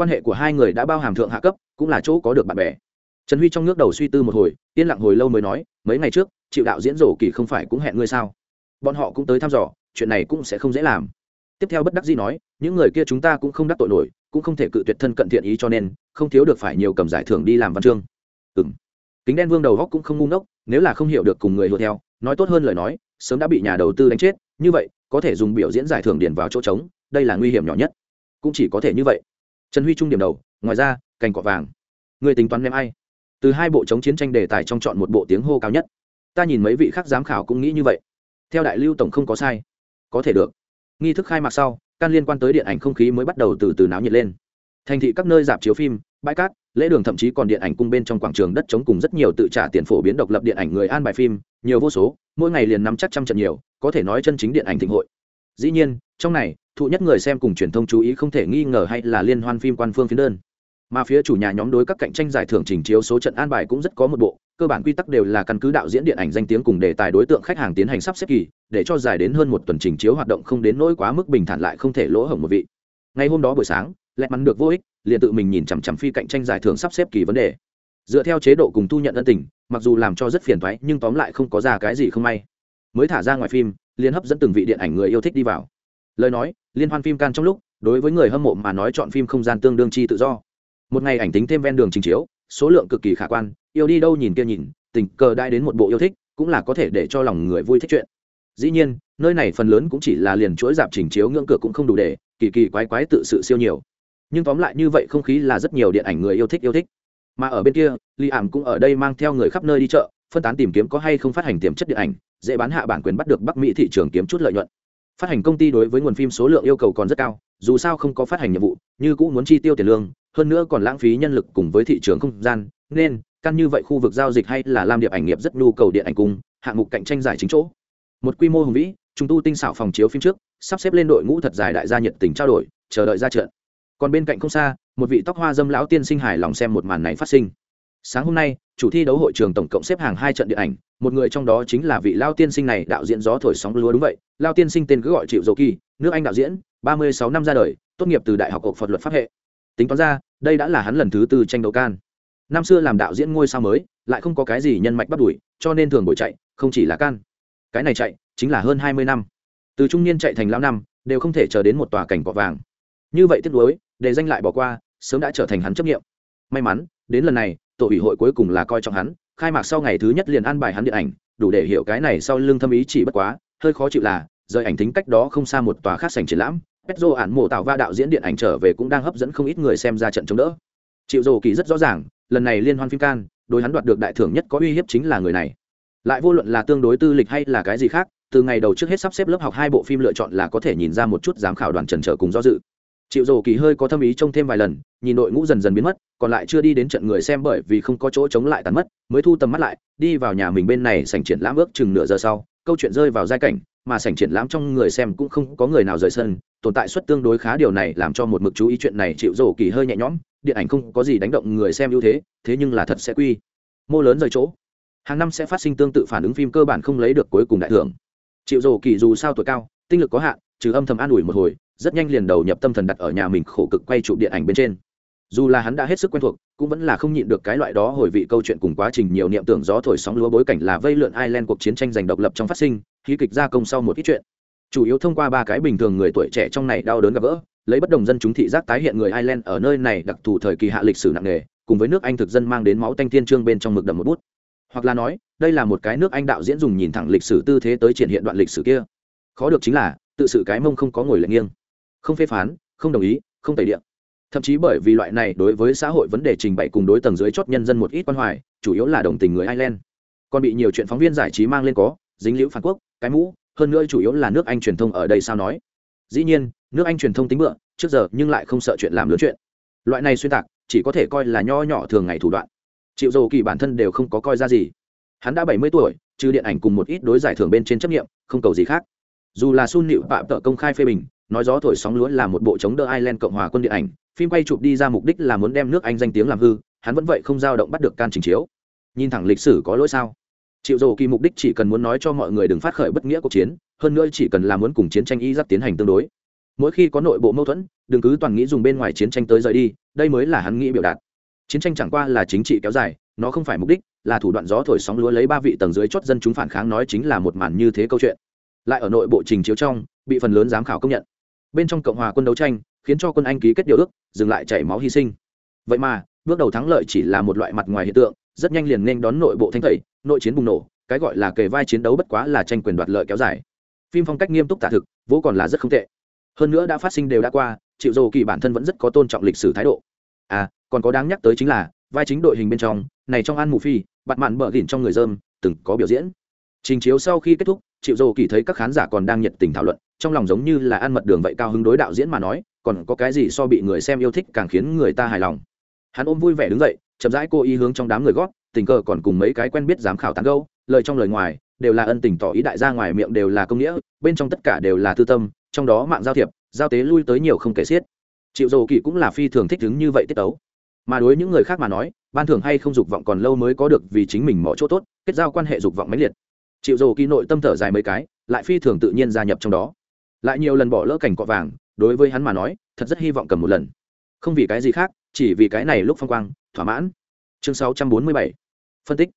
quan hệ của hai người đã bao hàm thượng hạ cấp, cũng là chỗ có được bạn bè. Trần huy trong nước đầu suy tư một hồi, yên lặng hồi lâu mới nói, mấy ngày trước chịu đạo diễn rổ kỳ không phải cũng hẹn ngươi sao? Bọn họ cũng tới thăm dò, chuyện này cũng sẽ không dễ làm. Tiếp theo bất đắc dĩ nói, những người kia chúng ta cũng không đắc tội nổi, cũng không thể cự tuyệt thân cận thiện ý cho nên, không thiếu được phải nhiều cầm giải thưởng đi làm văn chương. Ừ m kính đen vương đầu góc cũng không ngu ngốc, nếu là không hiểu được cùng người hùa theo, nói tốt hơn lời nói, sớm đã bị nhà đầu tư đánh chết, như vậy, có thể dùng biểu diễn giải thưởng điền vào chỗ trống, đây là nguy hiểm nhỏ nhất. Cũng chỉ có thể như vậy trần huy trung điểm đầu, ngoài ra, cành cọ vàng. Người tính toán ném ai? Từ hai bộ chống chiến tranh đề tài trong chọn một bộ tiếng hô cao nhất. Ta nhìn mấy vị khác giám khảo cũng nghĩ như vậy. Theo đại lưu tổng không có sai. Có thể được. Nghi thức khai mạc sau, can liên quan tới điện ảnh không khí mới bắt đầu từ từ náo nhiệt lên. Thành thị các nơi dạp chiếu phim, bãi cát, lễ đường thậm chí còn điện ảnh cung bên trong quảng trường đất chống cùng rất nhiều tự trả tiền phổ biến độc lập điện ảnh người an bài phim, nhiều vô số, mỗi ngày liền nắm chắc trăm trận nhiều, có thể nói chân chính điện ảnh thịnh hội dĩ nhiên, trong này, thụ nhất người xem cùng truyền thông chú ý không thể nghi ngờ hay là liên hoan phim quan phương phiến đơn. Mà phía chủ nhà nhóm đối các cạnh tranh giải thưởng trình chiếu số trận an bài cũng rất có một bộ, cơ bản quy tắc đều là căn cứ đạo diễn điện ảnh danh tiếng cùng đề tài đối tượng khách hàng tiến hành sắp xếp kỳ, để cho dài đến hơn một tuần trình chiếu hoạt động không đến nỗi quá mức bình thản lại không thể lỗ hổng một vị. Ngày hôm đó buổi sáng lẹ mắn được vô ích, liền tự mình nhìn chằm chằm phi cạnh tranh giải thưởng sắp xếp kỳ vấn đề. Dựa theo chế độ cùng thu nhận ân tình, mặc dù làm cho rất phiền thoái nhưng tóm lại không có ra cái gì không may. Mới thả ra ngoài phim liên hấp dẫn từng vị điện ảnh người yêu thích đi vào. Lời nói, liên hoan phim can trong lúc, đối với người hâm mộ mà nói chọn phim không gian tương đương chi tự do. Một ngày ảnh tính thêm ven đường trình chiếu, số lượng cực kỳ khả quan, yêu đi đâu nhìn kia nhìn, tình cờ đai đến một bộ yêu thích, cũng là có thể để cho lòng người vui thích chuyện. Dĩ nhiên, nơi này phần lớn cũng chỉ là liền chuỗi dạp trình chiếu ngưỡng cửa cũng không đủ để, kỳ kỳ quái quái tự sự siêu nhiều. Nhưng tóm lại như vậy không khí là rất nhiều điện ảnh người yêu thích yêu thích mà ở bên kia, li ảm cũng ở đây mang theo người khắp nơi đi chợ, phân tán tìm kiếm có hay không phát hành tiềm chất điện ảnh, dễ bán hạ bản quyền bắt được bắc mỹ thị trường kiếm chút lợi nhuận. Phát hành công ty đối với nguồn phim số lượng yêu cầu còn rất cao, dù sao không có phát hành nhiệm vụ, như cũ muốn chi tiêu tiền lương, hơn nữa còn lãng phí nhân lực cùng với thị trường không gian, nên, căn như vậy khu vực giao dịch hay là làm điệp ảnh nghiệp rất nhu cầu điện ảnh cung, hạng mục cạnh tranh giải chính chỗ. Một quy mô hùng vĩ chúng tu tinh xảo phòng chiếu phim trước, sắp xếp lên đội ngũ thật dài đại gia nhiệt tình trao đổi, chờ đợi ra trận còn bên cạnh không xa, một vị tóc hoa dâm lão tiên sinh hài lòng xem một màn này phát sinh. Sáng hôm nay, chủ thi đấu hội trường tổng cộng xếp hàng hai trận điện ảnh, một người trong đó chính là vị lao tiên sinh này, đạo diễn gió thổi sóng lúa đúng vậy. Lao tiên sinh tên cứ gọi triệu dầu kỳ, nước anh đạo diễn, ba mươi sáu năm ra đời, tốt nghiệp từ đại học ộc phật luật pháp hệ. Tính toán ra, đây đã là hắn lần thứ tư tranh đấu can. Năm xưa làm đạo diễn ngôi sao mới, lại không có cái gì nhân mạch bắt đuổi, cho nên thường buổi chạy, không chỉ là can. Cái này chạy, chính là hơn hai mươi năm. Từ trung niên chạy thành lao năm, đều không thể chờ đến một tòa cảnh cọ vàng như vậy tiếc nuối, để danh lại bỏ qua, sớm đã trở thành hắn chấp nghiệm may mắn, đến lần này, tổ ủy hội cuối cùng là coi trọng hắn, khai mạc sau ngày thứ nhất liền ăn bài hắn điện ảnh, đủ để hiểu cái này sau lưng thâm ý chỉ bất quá, hơi khó chịu là, rời ảnh tính cách đó không xa một tòa khác sành triển lãm, petro ản mộ tạo va đạo diễn điện ảnh trở về cũng đang hấp dẫn không ít người xem ra trận chống đỡ. Chịu dồ kỳ rất rõ ràng, lần này liên hoan phim can, đối hắn đoạt được đại thưởng nhất có uy hiếp chính là người này. Lại vô luận là tương đối tư lịch hay là cái gì khác, từ ngày đầu trước hết sắp xếp lớp học hai bộ phim lựa chọn là có thể nhìn ra một chút giám khảo đoàn trần trở cùng do dự chịu rổ kỳ hơi có tâm ý trông thêm vài lần, nhìn đội ngũ dần dần biến mất, còn lại chưa đi đến trận người xem bởi vì không có chỗ chống lại tàn mất, mới thu tầm mắt lại, đi vào nhà mình bên này sảnh triển lãm ước chừng nửa giờ sau, câu chuyện rơi vào giai cảnh, mà sảnh triển lãm trong người xem cũng không có người nào rời sân, tồn tại suất tương đối khá điều này làm cho một mực chú ý chuyện này chịu rổ kỳ hơi nhẹ nhõm, điện ảnh không có gì đánh động người xem ưu thế thế nhưng là thật sẽ quy. Mô lớn rời chỗ. Hàng năm sẽ phát sinh tương tự phản ứng phim cơ bản không lấy được cuối cùng đại thưởng. Chịu rổ kỳ dù sao tuổi cao, tinh lực có hạn, trừ âm thầm an ủi một hồi rất nhanh liền đầu nhập tâm thần đặt ở nhà mình khổ cực quay trụ điện ảnh bên trên. Dù là hắn đã hết sức quen thuộc, cũng vẫn là không nhịn được cái loại đó hồi vị câu chuyện cùng quá trình nhiều niệm tưởng gió thổi sóng lúa bối cảnh là vây lượn Ireland cuộc chiến tranh giành độc lập trong phát sinh khí kịch gia công sau một ít chuyện. Chủ yếu thông qua ba cái bình thường người tuổi trẻ trong này đau đớn gặp gỡ, lấy bất đồng dân chúng thị giác tái hiện người Ireland ở nơi này đặc thù thời kỳ hạ lịch sử nặng nề, cùng với nước Anh thực dân mang đến máu tanh thiên trương bên trong mực đậm một bút. Hoặc là nói, đây là một cái nước Anh đạo diễn dùng nhìn thẳng lịch sử tư thế tới triển hiện đoạn lịch sử kia. Khó được chính là, tự sự cái mông không có ngồi lệ nghiêng không phê phán, không đồng ý, không tẩy điện. Thậm chí bởi vì loại này đối với xã hội vấn đề trình bày cùng đối tầng dưới chót nhân dân một ít quan hoài, chủ yếu là đồng tình người ireland. Còn bị nhiều chuyện phóng viên giải trí mang lên có, dính liễu phản quốc, cái mũ, hơn nữa chủ yếu là nước anh truyền thông ở đây sao nói. Dĩ nhiên, nước anh truyền thông tính bựa, trước giờ nhưng lại không sợ chuyện làm lớn chuyện. Loại này xuyên tạc, chỉ có thể coi là nho nhỏ thường ngày thủ đoạn. Chịu dầu kỳ bản thân đều không có coi ra gì. Hắn đã bảy mươi tuổi, trừ điện ảnh cùng một ít đối giải thưởng bên trên chấp nghiệm, không cầu gì khác. Dù là sun nịu phạm tợ công khai phê bình nói gió thổi sóng lúa là một bộ chống đỡ ireland cộng hòa quân điện ảnh, phim quay chụp đi ra mục đích là muốn đem nước anh danh tiếng làm hư, hắn vẫn vậy không dao động bắt được can trình chiếu. Nhìn thẳng lịch sử có lỗi sao? Chịu rồ kỳ mục đích chỉ cần muốn nói cho mọi người đừng phát khởi bất nghĩa cuộc chiến, hơn nữa chỉ cần là muốn cùng chiến tranh y giáp tiến hành tương đối. Mỗi khi có nội bộ mâu thuẫn, đừng cứ toàn nghĩ dùng bên ngoài chiến tranh tới rời đi, đây mới là hắn nghĩ biểu đạt. Chiến tranh chẳng qua là chính trị kéo dài, nó không phải mục đích, là thủ đoạn gió thổi sóng lúa lấy ba vị tầng dưới chót dân chúng phản kháng nói chính là một màn như thế câu chuyện. Lại ở nội bộ trình chiếu trong, bị phần lớn giám khảo công nhận bên trong cộng hòa quân đấu tranh, khiến cho quân anh ký kết điều ước, dừng lại chảy máu hy sinh. Vậy mà, bước đầu thắng lợi chỉ là một loại mặt ngoài hiện tượng, rất nhanh liền nên đón nội bộ thanh tẩy, nội chiến bùng nổ, cái gọi là kề vai chiến đấu bất quá là tranh quyền đoạt lợi kéo dài. Phim phong cách nghiêm túc tả thực, vỗ còn là rất không tệ. Hơn nữa đã phát sinh đều đã qua chịu dầu kỳ bản thân vẫn rất có tôn trọng lịch sử thái độ. À còn có đáng nhắc tới chính là, vai chính đội hình bên trong, này trong an mù phi bặt mạn bờ gỉn trong người dơm từng có biểu diễn. Trình chiếu sau khi kết thúc chịu dầu kỳ thấy các khán giả còn đang nhiệt tình thảo luận trong lòng giống như là ăn mật đường vậy cao hứng đối đạo diễn mà nói, còn có cái gì so bị người xem yêu thích càng khiến người ta hài lòng. Hắn ôm vui vẻ đứng dậy, chậm rãi cô ý hướng trong đám người gót, tình cờ còn cùng mấy cái quen biết giám khảo tán gâu lời trong lời ngoài, đều là ân tình tỏ ý đại gia ngoài miệng đều là công nghĩa, bên trong tất cả đều là tư tâm, trong đó mạng giao thiệp, giao tế lui tới nhiều không kể xiết. Chịu dầu kỳ cũng là phi thường thích đứng như vậy tiết tấu. Mà đối những người khác mà nói, ban thường hay không dục vọng còn lâu mới có được vì chính mình mọi chỗ tốt, kết giao quan hệ dục vọng mãnh liệt. Chịu dầu kỳ nội tâm thở dài mấy cái, lại phi thường tự nhiên gia nhập trong đó lại nhiều lần bỏ lỡ cảnh cọ vàng, đối với hắn mà nói, thật rất hy vọng cầm một lần. Không vì cái gì khác, chỉ vì cái này lúc phong quang, thỏa mãn. Chương 647. phân tích.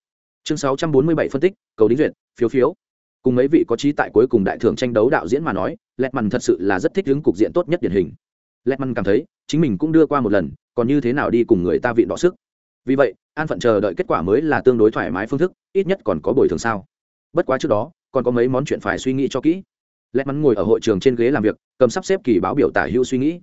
Chương 647 phân tích, cầu đính duyệt, phiếu phiếu. Cùng mấy vị có trí tại cuối cùng đại thưởng tranh đấu đạo diễn mà nói lẹt mằn thật sự là rất thích hứng cục diện tốt nhất điển hình. Lẹt mằn cảm thấy, chính mình cũng đưa qua một lần, còn như thế nào đi cùng người ta viện đọ sức. Vì vậy, an phận chờ đợi kết quả mới là tương đối thoải mái phương thức, ít nhất còn có bồi thường sao. Bất quá trước đó, còn có mấy món chuyện phải suy nghĩ cho kỹ lẹt mắn ngồi ở hội trường trên ghế làm việc, cầm sắp xếp kỳ báo biểu tả hữu suy nghĩ.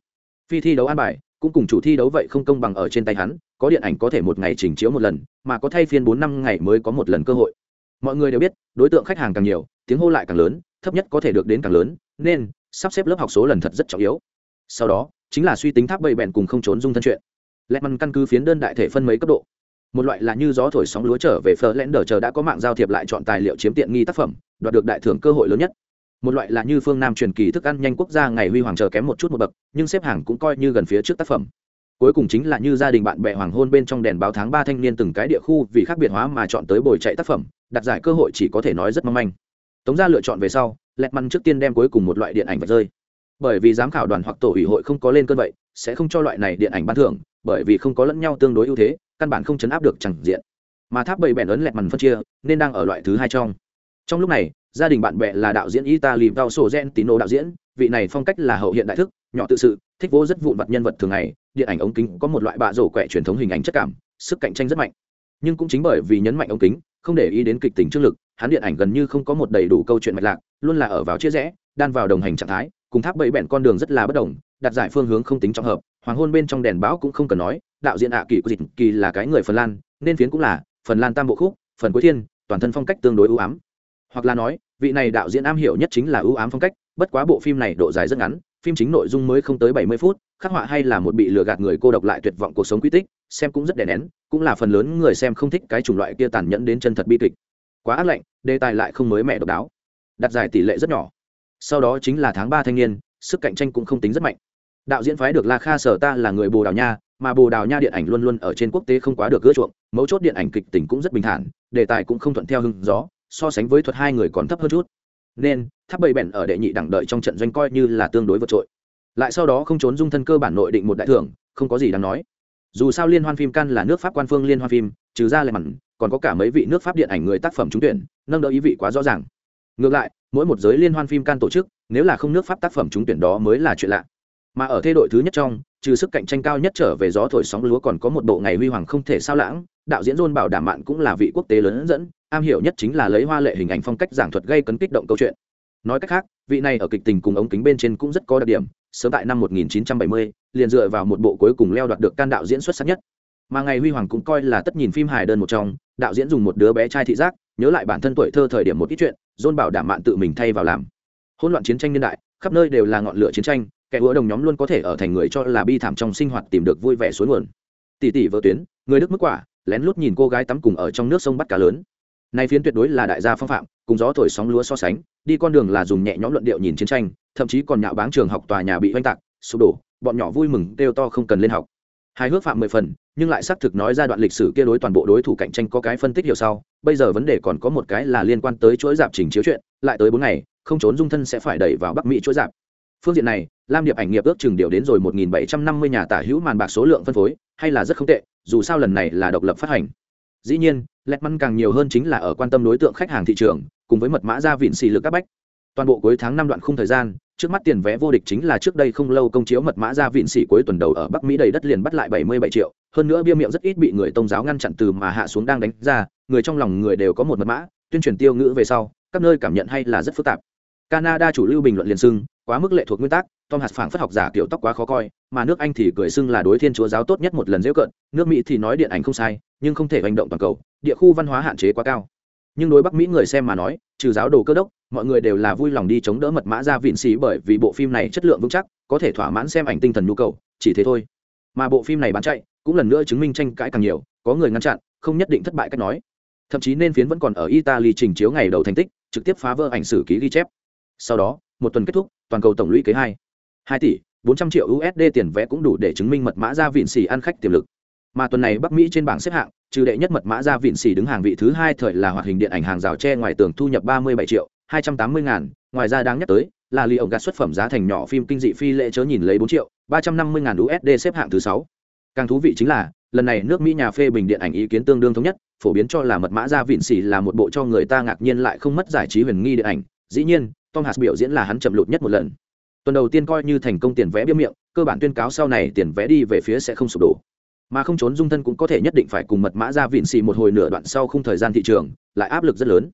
Phi thi đấu an bài, cũng cùng chủ thi đấu vậy không công bằng ở trên tay hắn, có điện ảnh có thể một ngày trình chiếu một lần, mà có thay phiên bốn năm ngày mới có một lần cơ hội. Mọi người đều biết, đối tượng khách hàng càng nhiều, tiếng hô lại càng lớn, thấp nhất có thể được đến càng lớn, nên sắp xếp lớp học số lần thật rất trọng yếu. Sau đó, chính là suy tính tháp bậy bẹn cùng không trốn dung thân chuyện. Lẹt mắn căn cứ phiến đơn đại thể phân mấy cấp độ. Một loại là như gió thổi sóng lúa trở về phở lẽn đờ chờ đã có mạng giao thiệp lại chọn tài liệu chiếm tiện nghi tác phẩm, đoạt được đại thưởng cơ hội lớn nhất một loại là như phương nam truyền kỳ thức ăn nhanh quốc gia ngày huy hoàng chờ kém một chút một bậc, nhưng xếp hàng cũng coi như gần phía trước tác phẩm. Cuối cùng chính là như gia đình bạn bè hoàng hôn bên trong đèn báo tháng ba thanh niên từng cái địa khu vì khác biệt hóa mà chọn tới bồi chạy tác phẩm, đặt giải cơ hội chỉ có thể nói rất mong manh. Tống gia lựa chọn về sau, lẹt măn trước tiên đem cuối cùng một loại điện ảnh vật rơi. Bởi vì giám khảo đoàn hoặc tổ ủy hội không có lên cơn vậy, sẽ không cho loại này điện ảnh ban thưởng, bởi vì không có lẫn nhau tương đối ưu thế, căn bản không chấn áp được chẳng diện. Mà tháp bầy bèn ấn lẹt mằn phân chia, nên đang ở loại thứ hai trong. Trong lúc này gia đình bạn bè là đạo diễn italy vào sổ gen tino đạo diễn, vị này phong cách là hậu hiện đại thức, nhỏ tự sự, thích vô rất vụn vặt nhân vật thường ngày, điện ảnh ống kính có một loại bạ rổ quẹ truyền thống hình ảnh chất cảm, sức cạnh tranh rất mạnh. Nhưng cũng chính bởi vì nhấn mạnh ống kính, không để ý đến kịch tính trước lực, hắn điện ảnh gần như không có một đầy đủ câu chuyện mạch lạc, luôn là ở vào chia rẽ, đan vào đồng hành trạng thái, cùng tháp bẫy bẹn con đường rất là bất đồng, đặt giải phương hướng không tính trọng hợp, hoàng hôn bên trong đèn báo cũng không cần nói, đạo diễn ạ kỳ của dịch kỳ là cái người phần lan, nên phiến cũng là phần lan tam bộ khúc, phần cuối thiên, toàn thân phong cách tương đối ưu ám hoặc là nói, vị này đạo diễn am hiểu nhất chính là ưu ám phong cách, bất quá bộ phim này độ dài rất ngắn, phim chính nội dung mới không tới bảy mươi phút, khắc họa hay là một bị lừa gạt người cô độc lại tuyệt vọng cuộc sống quy tích, xem cũng rất đè nén, cũng là phần lớn người xem không thích cái chủng loại kia tàn nhẫn đến chân thật bi kịch. Quá ác lạnh, đề tài lại không mới mẻ độc đáo. Đặt giải tỷ lệ rất nhỏ. Sau đó chính là tháng ba thanh niên, sức cạnh tranh cũng không tính rất mạnh. Đạo diễn phái được la kha sở ta là người bồ đào nha, mà bồ đào nha điện ảnh luôn luôn ở trên quốc tế không quá được gỡ chuộng, mấu chốt điện ảnh kịch tính cũng rất bình thản, đề tài cũng không thuận theo hưng gió so sánh với thuật hai người còn thấp hơn chút. Nên, tháp bầy bèn ở đệ nhị đẳng đợi trong trận doanh coi như là tương đối vượt trội. Lại sau đó không trốn dung thân cơ bản nội định một đại thưởng, không có gì đáng nói. Dù sao liên hoan phim can là nước pháp quan phương liên hoan phim, trừ ra lại mặn, còn có cả mấy vị nước pháp điện ảnh người tác phẩm trúng tuyển, nâng đỡ ý vị quá rõ ràng. Ngược lại, mỗi một giới liên hoan phim can tổ chức, nếu là không nước pháp tác phẩm trúng tuyển đó mới là chuyện lạ. Mà ở thê đội thứ nhất trong, trừ sức cạnh tranh cao nhất trở về gió thổi sóng lúa còn có một bộ ngày huy hoàng không thể sao lãng, đạo diễn dôn bảo đảm mạn cũng là vị quốc tế lớn dẫn am hiểu nhất chính là lấy hoa lệ hình ảnh phong cách giảng thuật gây cấn kích động câu chuyện. Nói cách khác vị này ở kịch tình cùng ống kính bên trên cũng rất có đặc điểm sớm tại năm 1970, liền dựa vào một bộ cuối cùng leo đoạt được can đạo diễn xuất sắc nhất. Mà ngày huy hoàng cũng coi là tất nhìn phim hài đơn một trong đạo diễn dùng một đứa bé trai thị giác nhớ lại bản thân tuổi thơ thời điểm một ít chuyện dôn bảo đảm mạn tự mình thay vào làm. Hỗn loạn chiến tranh niên đại khắp nơi đều là ngọn lửa chiến tranh kẻ hứa đồng nhóm luôn có thể ở thành người cho là bi thảm trong sinh hoạt tìm được vui vẻ suối nguồn. Tỷ tỷ vợ tuyến người đức mức quả lén lút nhìn cô gái tắm cùng ở trong nước sông bắt cá lớn nay phiến tuyệt đối là đại gia phong phạm, cùng gió thổi sóng lúa so sánh, đi con đường là dùng nhẹ nhõm luận điệu nhìn chiến tranh, thậm chí còn nhạo báng trường học tòa nhà bị oanh tạc, sụp đổ, bọn nhỏ vui mừng, kêu to không cần lên học. Hài hước phạm mười phần, nhưng lại xác thực nói ra đoạn lịch sử kia đối toàn bộ đối thủ cạnh tranh có cái phân tích hiểu sau, bây giờ vấn đề còn có một cái là liên quan tới chuỗi dạp trình chiếu chuyện, lại tới bốn ngày, không trốn dung thân sẽ phải đẩy vào bắc mỹ chuỗi dạp. Phương diện này, lam điệp ảnh nghiệp ước chừng điều đến rồi một nghìn bảy trăm năm mươi nhà tả hữu màn bạc số lượng phân phối, hay là rất không tệ, dù sao lần này là độc lập phát hành. Dĩ nhiên lẹt măn càng nhiều hơn chính là ở quan tâm đối tượng khách hàng thị trường, cùng với mật mã ra vịn xì lực các bách. Toàn bộ cuối tháng năm đoạn khung thời gian, trước mắt tiền vé vô địch chính là trước đây không lâu công chiếu mật mã ra vịn xỉ cuối tuần đầu ở bắc mỹ đầy đất liền bắt lại bảy mươi bảy triệu. Hơn nữa bia miệng rất ít bị người tôn giáo ngăn chặn từ mà hạ xuống đang đánh ra, người trong lòng người đều có một mật mã, tuyên truyền tiêu ngữ về sau, các nơi cảm nhận hay là rất phức tạp. Canada chủ lưu bình luận liền xưng, quá mức lệ thuộc nguyên tắc, tom hạt phảng phất học giả kiểu tóc quá khó coi, mà nước anh thì cười xưng là đối thiên chúa giáo tốt nhất một lần dễ cận nước mỹ thì nói điện ảnh không sai nhưng không thể hành động toàn cầu, địa khu văn hóa hạn chế quá cao. Nhưng đối bắc mỹ người xem mà nói, trừ giáo đồ cơ đốc, mọi người đều là vui lòng đi chống đỡ mật mã ra vịn xì bởi vì bộ phim này chất lượng vững chắc, có thể thỏa mãn xem ảnh tinh thần nhu cầu, chỉ thế thôi. Mà bộ phim này bán chạy, cũng lần nữa chứng minh tranh cãi càng nhiều, có người ngăn chặn, không nhất định thất bại cách nói. Thậm chí nên phiến vẫn còn ở italy trình chiếu ngày đầu thành tích, trực tiếp phá vỡ ảnh sử ký ghi chép. Sau đó, một tuần kết thúc, toàn cầu tổng lũy kế hai. Hai tỷ bốn trăm triệu usd tiền vẽ cũng đủ để chứng minh mật mã ra vịn xì ăn khách tiềm lực mà tuần này bắc mỹ trên bảng xếp hạng, trừ đệ nhất mật mã ra vịn xỉ đứng hàng vị thứ hai thời là hoạt hình điện ảnh hàng rào tre ngoài tường thu nhập ba mươi bảy triệu, hai trăm tám mươi ngàn, ngoài ra đáng nhắc tới là lì ổng gạt xuất phẩm giá thành nhỏ phim kinh dị phi lễ chớ nhìn lấy bốn triệu, ba trăm năm mươi ngàn usd xếp hạng thứ sáu. Càng thú vị chính là, lần này nước mỹ nhà phê bình điện ảnh ý kiến tương đương thống nhất, phổ biến cho là mật mã ra vịn xỉ là một bộ cho người ta ngạc nhiên lại không mất giải trí huyền nghi điện ảnh. Dĩ nhiên, tom hạt biểu diễn là hắn chậm lụt nhất một lần. Tuần đầu tiên coi như thành công tiền vé biếm miệng, cơ bản tuyên cáo sau này tiền vé đi về phía sẽ không sụp đổ mà không trốn dung thân cũng có thể nhất định phải cùng mật mã ra vịn xì một hồi nửa đoạn sau không thời gian thị trường, lại áp lực rất lớn.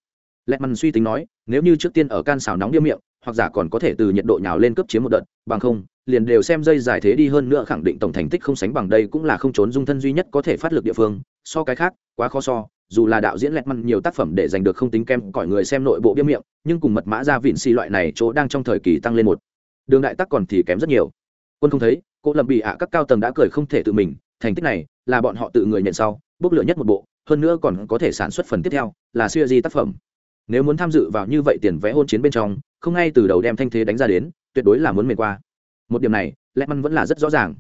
Lẹt mằn suy tính nói, nếu như trước tiên ở can xào nóng điếm miệng, hoặc giả còn có thể từ nhiệt độ nhào lên cấp chiếm một đợt, bằng không, liền đều xem dây dài thế đi hơn nữa khẳng định tổng thành tích không sánh bằng đây cũng là không trốn dung thân duy nhất có thể phát lực địa phương. So cái khác, quá khó so, dù là đạo diễn lẹt mằn nhiều tác phẩm để giành được không tính kem cõi người xem nội bộ biếm miệng, nhưng cùng mật mã ra vịn xì loại này chỗ đang trong thời kỳ tăng lên một đường đại tắc còn thì kém rất nhiều. Quân không thấy, cô lầm bị ạ, các cao tầng đã cười không thể tự mình thành tích này là bọn họ tự người nhận sau, bốc lửa nhất một bộ, hơn nữa còn có thể sản xuất phần tiếp theo, là siêu di tác phẩm. Nếu muốn tham dự vào như vậy tiền vẽ hôn chiến bên trong, không ngay từ đầu đem thanh thế đánh ra đến, tuyệt đối là muốn mệt qua. Một điểm này, lẽ măn vẫn là rất rõ ràng.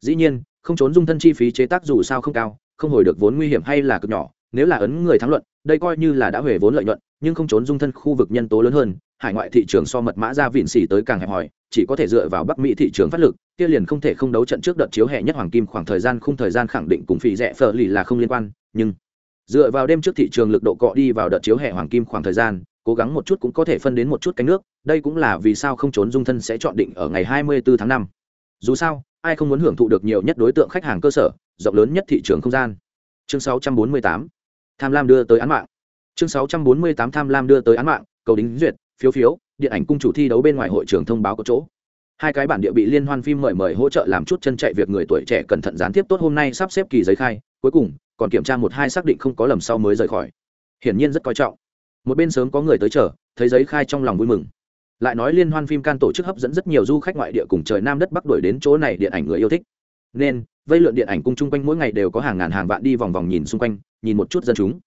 Dĩ nhiên, không trốn dung thân chi phí chế tác dù sao không cao, không hồi được vốn nguy hiểm hay là cực nhỏ, nếu là ấn người thắng luận, đây coi như là đã huề vốn lợi nhuận, nhưng không trốn dung thân khu vực nhân tố lớn hơn hải ngoại thị trường so mật mã ra vịn xỉ tới càng hẹp hòi, chỉ có thể dựa vào bắc mỹ thị trường phát lực, kia liền không thể không đấu trận trước đợt chiếu hè nhất hoàng kim khoảng thời gian khung thời gian khẳng định cùng phỉ rẻ phở lì là không liên quan, nhưng dựa vào đêm trước thị trường lực độ cọ đi vào đợt chiếu hè hoàng kim khoảng thời gian, cố gắng một chút cũng có thể phân đến một chút cánh nước, đây cũng là vì sao không trốn dung thân sẽ chọn định ở ngày 24 tháng 5. dù sao, ai không muốn hưởng thụ được nhiều nhất đối tượng khách hàng cơ sở, rộng lớn nhất thị trường không gian. Chương 648 tham lam đưa tới án mạng. Chương 648 tham lam đưa tới án mạng, cầu đính duyệt phiếu phiếu, điện ảnh cung chủ thi đấu bên ngoài hội trường thông báo có chỗ. Hai cái bản địa bị liên hoan phim mời mời hỗ trợ làm chút chân chạy việc người tuổi trẻ cẩn thận gián tiếp tốt hôm nay sắp xếp kỳ giấy khai, cuối cùng, còn kiểm tra một hai xác định không có lầm sau mới rời khỏi. Hiển nhiên rất coi trọng. Một bên sớm có người tới chờ, thấy giấy khai trong lòng vui mừng. Lại nói liên hoan phim can tổ chức hấp dẫn rất nhiều du khách ngoại địa cùng trời nam đất bắc đuổi đến chỗ này điện ảnh người yêu thích. Nên, vây lượn điện ảnh cung chung quanh mỗi ngày đều có hàng ngàn hàng vạn đi vòng vòng nhìn xung quanh, nhìn một chút dân chúng.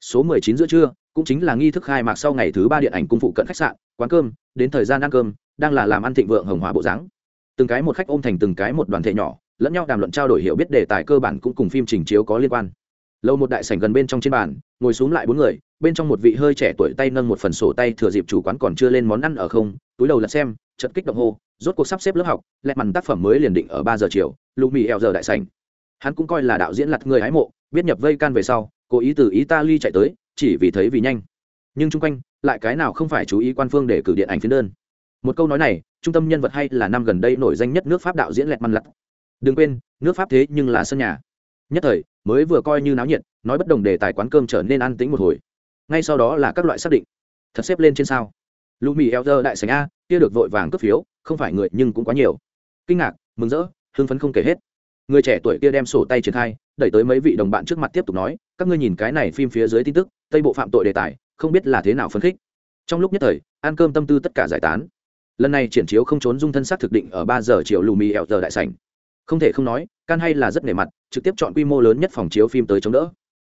Số mười chín giữa trưa cũng chính là nghi thức khai mạc sau ngày thứ ba điện ảnh cung phụ cận khách sạn, quán cơm, đến thời gian ăn cơm, đang là làm ăn thịnh vượng hồng hòa bộ dáng. Từng cái một khách ôm thành từng cái một đoàn thể nhỏ, lẫn nhau đàm luận trao đổi hiểu biết đề tài cơ bản cũng cùng phim trình chiếu có liên quan. Lâu một đại sảnh gần bên trong trên bàn, ngồi xuống lại bốn người, bên trong một vị hơi trẻ tuổi tay nâng một phần sổ tay thừa dịp chủ quán còn chưa lên món ăn ở không, túi đầu lật xem trận kích động hô, rốt cuộc sắp xếp lớp học, lẹt mằn tác phẩm mới liền định ở ba giờ chiều lụ mì eo giờ đại sảnh. Hắn cũng coi là đạo diễn lặt người hái mộ, biết nhập vây can về sau, cố ý từ italy chạy tới chỉ vì thấy vì nhanh. Nhưng chung quanh, lại cái nào không phải chú ý quan phương để cử điện ảnh phiến đơn? Một câu nói này, trung tâm nhân vật hay là năm gần đây nổi danh nhất nước pháp đạo diễn lẹt măn lặt? Đừng quên, nước pháp thế nhưng là sân nhà. Nhất thời, mới vừa coi như náo nhiệt, nói bất đồng đề tài quán cơm trở nên an tĩnh một hồi. Ngay sau đó là các loại xác định. Thật xếp lên trên sao. Lũ mì eo đại sành a, kia được vội vàng cấp phiếu, không phải người nhưng cũng quá nhiều. Kinh ngạc, mừng rỡ, hưng phấn không kể hết. Người trẻ tuổi kia đem sổ tay triển khai, đẩy tới mấy vị đồng bạn trước mặt tiếp tục nói, các ngươi nhìn cái này phim phía dưới tin tức tây bộ phạm tội đề tài không biết là thế nào phấn khích. Trong lúc nhất thời ăn cơm tâm tư tất cả giải tán. Lần này triển chiếu không trốn dung thân xác thực định ở ba giờ chiều lù mì ẹo giờ đại sảnh. Không thể không nói can hay là rất nề mặt trực tiếp chọn quy mô lớn nhất phòng chiếu phim tới chống đỡ.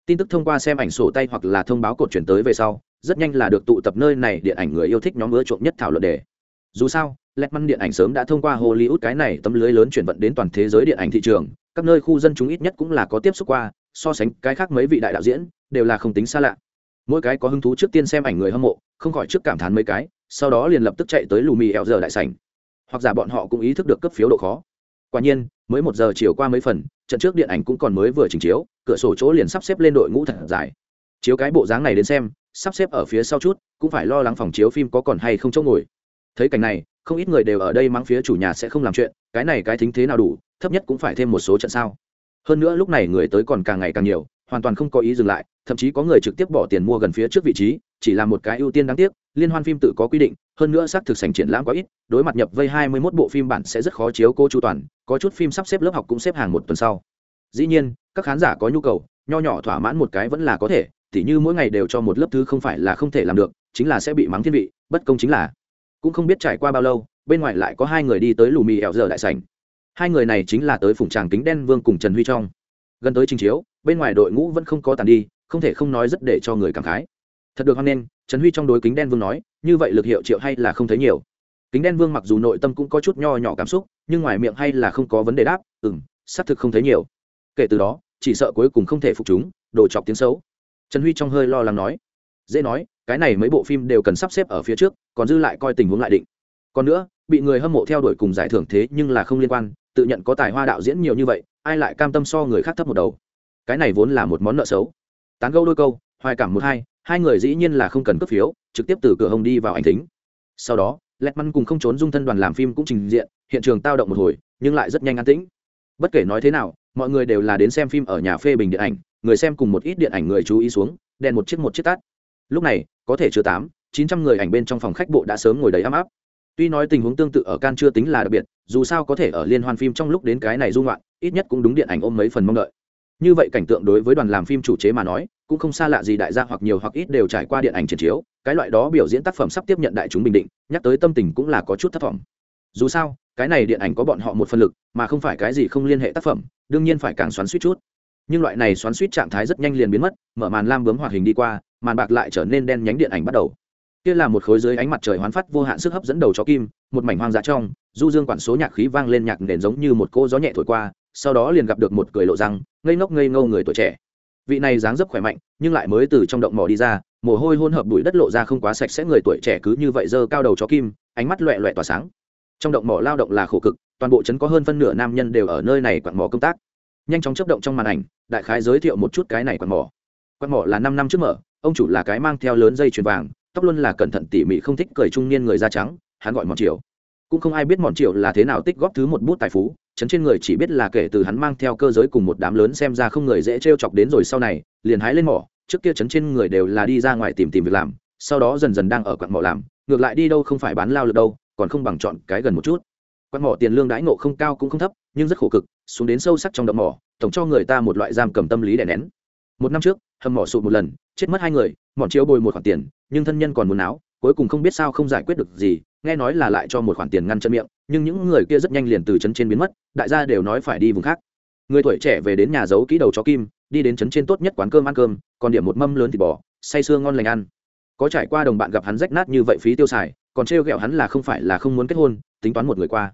Tin tức thông qua xem ảnh sổ tay hoặc là thông báo cột chuyển tới về sau rất nhanh là được tụ tập nơi này điện ảnh người yêu thích nhóm ưa chuộng nhất thảo luận đề. Dù sao Letman điện ảnh sớm đã thông qua Hollywood cái này tấm lưới lớn chuyển vận đến toàn thế giới điện ảnh thị trường, các nơi khu dân chúng ít nhất cũng là có tiếp xúc qua, so sánh cái khác mấy vị đại đạo diễn, đều là không tính xa lạ. Mỗi cái có hứng thú trước tiên xem ảnh người hâm mộ, không khỏi trước cảm thán mấy cái, sau đó liền lập tức chạy tới lù mì eo giờ đại sảnh. Hoặc giả bọn họ cũng ý thức được cấp phiếu độ khó. Quả nhiên, mới một giờ chiều qua mấy phần, trận trước điện ảnh cũng còn mới vừa trình chiếu, cửa sổ chỗ liền sắp xếp lên đội ngũ thật dài. Chiếu cái bộ dáng này đến xem, sắp xếp ở phía sau chút, cũng phải lo lắng phòng chiếu phim có còn hay không chỗ ngồi. Thấy cảnh này, không ít người đều ở đây mắng phía chủ nhà sẽ không làm chuyện cái này cái thính thế nào đủ thấp nhất cũng phải thêm một số trận sao hơn nữa lúc này người tới còn càng ngày càng nhiều hoàn toàn không có ý dừng lại, thậm chí có người trực tiếp bỏ tiền mua gần phía trước vị trí, chỉ là một cái ưu tiên đáng tiếc, liên hoan phim tự có quy định, hơn nữa xác thực sành triển lãm quá ít, đối mặt nhập vây hai mươi 21 bộ phim bản sẽ rất khó chiếu cô chu toàn, có chút phim sắp xếp lớp học cũng xếp hàng một tuần sau. Dĩ nhiên, các khán giả có nhu cầu, nho nhỏ thỏa mãn một cái vẫn là có thể, tỉ như mỗi ngày đều cho một lớp thứ không phải là không thể làm được, chính là sẽ bị mắng thiên vị, bất công chính là. Cũng không biết trải qua bao lâu, bên ngoài lại có hai người đi tới lù mì ẻo giờ đại sảnh. Hai người này chính là tới phủng tràng kính đen vương cùng trần huy trong gần tới trình chiếu, bên ngoài đội ngũ vẫn không có tàn đi, không thể không nói rất để cho người cảm khái. Thật được hoan nghênh, trần huy trong đối kính đen vương nói, như vậy lực hiệu triệu hay là không thấy nhiều. Kính đen vương mặc dù nội tâm cũng có chút nho nhỏ cảm xúc, nhưng ngoài miệng hay là không có vấn đề đáp ừ m xác thực không thấy nhiều. Kể từ đó, chỉ sợ cuối cùng không thể phục chúng đổ chọc tiếng xấu. Trần huy trong hơi lo lắng nói, dễ nói, cái này mấy bộ phim đều cần sắp xếp ở phía trước, còn dư lại coi tình huống lại định. Còn nữa, bị người hâm mộ theo đuổi cùng giải thưởng thế nhưng là không liên quan, tự nhận có tài hoa đạo diễn nhiều như vậy ai lại cam tâm so người khác thấp một đầu? Cái này vốn là một món nợ xấu. Tán gâu đôi câu, hoài cảm một hai hai người dĩ nhiên là không cần cấp phiếu, trực tiếp từ cửa hông đi vào ảnh thính. Sau đó, lẹt măn cùng không trốn dung thân đoàn làm phim cũng trình diện, hiện trường tao động một hồi, nhưng lại rất nhanh an tĩnh. Bất kể nói thế nào, mọi người đều là đến xem phim ở nhà phê bình điện ảnh, người xem cùng một ít điện ảnh người chú ý xuống, đèn một chiếc một chiếc tắt. Lúc này, có thể chứa tám, chín trăm người ảnh bên trong phòng khách bộ đã sớm ngồi đầy ấm áp tuy nói tình huống tương tự ở can chưa tính là đặc biệt, dù sao có thể ở liên hoan phim trong lúc đến cái này dung loạn ít nhất cũng đúng điện ảnh ôm mấy phần mong đợi. Như vậy cảnh tượng đối với đoàn làm phim chủ chế mà nói, cũng không xa lạ gì đại gia hoặc nhiều hoặc ít đều trải qua điện ảnh triển chiếu, cái loại đó biểu diễn tác phẩm sắp tiếp nhận đại chúng bình định, nhắc tới tâm tình cũng là có chút thất vọng. Dù sao, cái này điện ảnh có bọn họ một phần lực, mà không phải cái gì không liên hệ tác phẩm, đương nhiên phải càng xoắn suýt chút. Nhưng loại này xoắn suýt trạng thái rất nhanh liền biến mất, mở màn lam bướm hoạt hình đi qua, màn bạc lại trở nên đen nhánh điện ảnh bắt đầu kia là một khối dưới ánh mặt trời hoán phát vô hạn sức hấp dẫn đầu chó kim, một mảnh hoang dã trong, du dương quản số nhạc khí vang lên nhạc nền giống như một cô gió nhẹ thổi qua, sau đó liền gặp được một cười lộ răng, ngây ngốc ngây ngâu người tuổi trẻ. Vị này dáng dấp khỏe mạnh, nhưng lại mới từ trong động mỏ đi ra, mồ hôi hôn hợp bụi đất lộ ra không quá sạch sẽ người tuổi trẻ cứ như vậy giơ cao đầu chó kim, ánh mắt loẹ loẹ tỏa sáng. Trong động mỏ lao động là khổ cực, toàn bộ trấn có hơn phân nửa nam nhân đều ở nơi này quặn mỏ công tác. Nhanh chóng chấp động trong màn ảnh, đại khái giới thiệu một chút cái này quặn mỏ quặn mỏ là năm năm trước mở, ông chủ là cái mang theo lớn dây chuyền vàng tóc luôn là cẩn thận tỉ mỉ không thích cười trung niên người da trắng, hắn gọi mòn triều. Cũng không ai biết mòn triều là thế nào tích góp thứ một bút tài phú, chấn trên người chỉ biết là kể từ hắn mang theo cơ giới cùng một đám lớn xem ra không người dễ t chọc đến rồi sau này, liền hái lên mỏ, trước kia chấn trên người đều là đi ra ngoài tìm tìm việc làm, sau đó dần dần đang ở quặng mỏ làm, ngược lại đi đâu không phải bán lao lực đâu, còn không bằng chọn cái gần một chút. Quặng mỏ tiền lương đãi ngộ không cao cũng không thấp, nhưng rất khổ cực, xuống đến sâu sắc trong động mỏ, tổng cho người ta một loại giam cầm tâm lý đè nén. Một năm trước, hầm mỏ sụt một lần chết mất hai người, mọn chiếu bồi một khoản tiền, nhưng thân nhân còn muốn áo cuối cùng không biết sao không giải quyết được gì, nghe nói là lại cho một khoản tiền ngăn chân miệng, nhưng những người kia rất nhanh liền từ trấn trên biến mất, đại gia đều nói phải đi vùng khác. Người tuổi trẻ về đến nhà giấu kỹ đầu chó kim, đi đến trấn trên tốt nhất quán cơm ăn cơm, còn điểm một mâm lớn thịt bò, say sưa ngon lành ăn. Có trải qua đồng bạn gặp hắn rách nát như vậy phí tiêu xài, còn trêu ghẹo hắn là không phải là không muốn kết hôn, tính toán một người qua.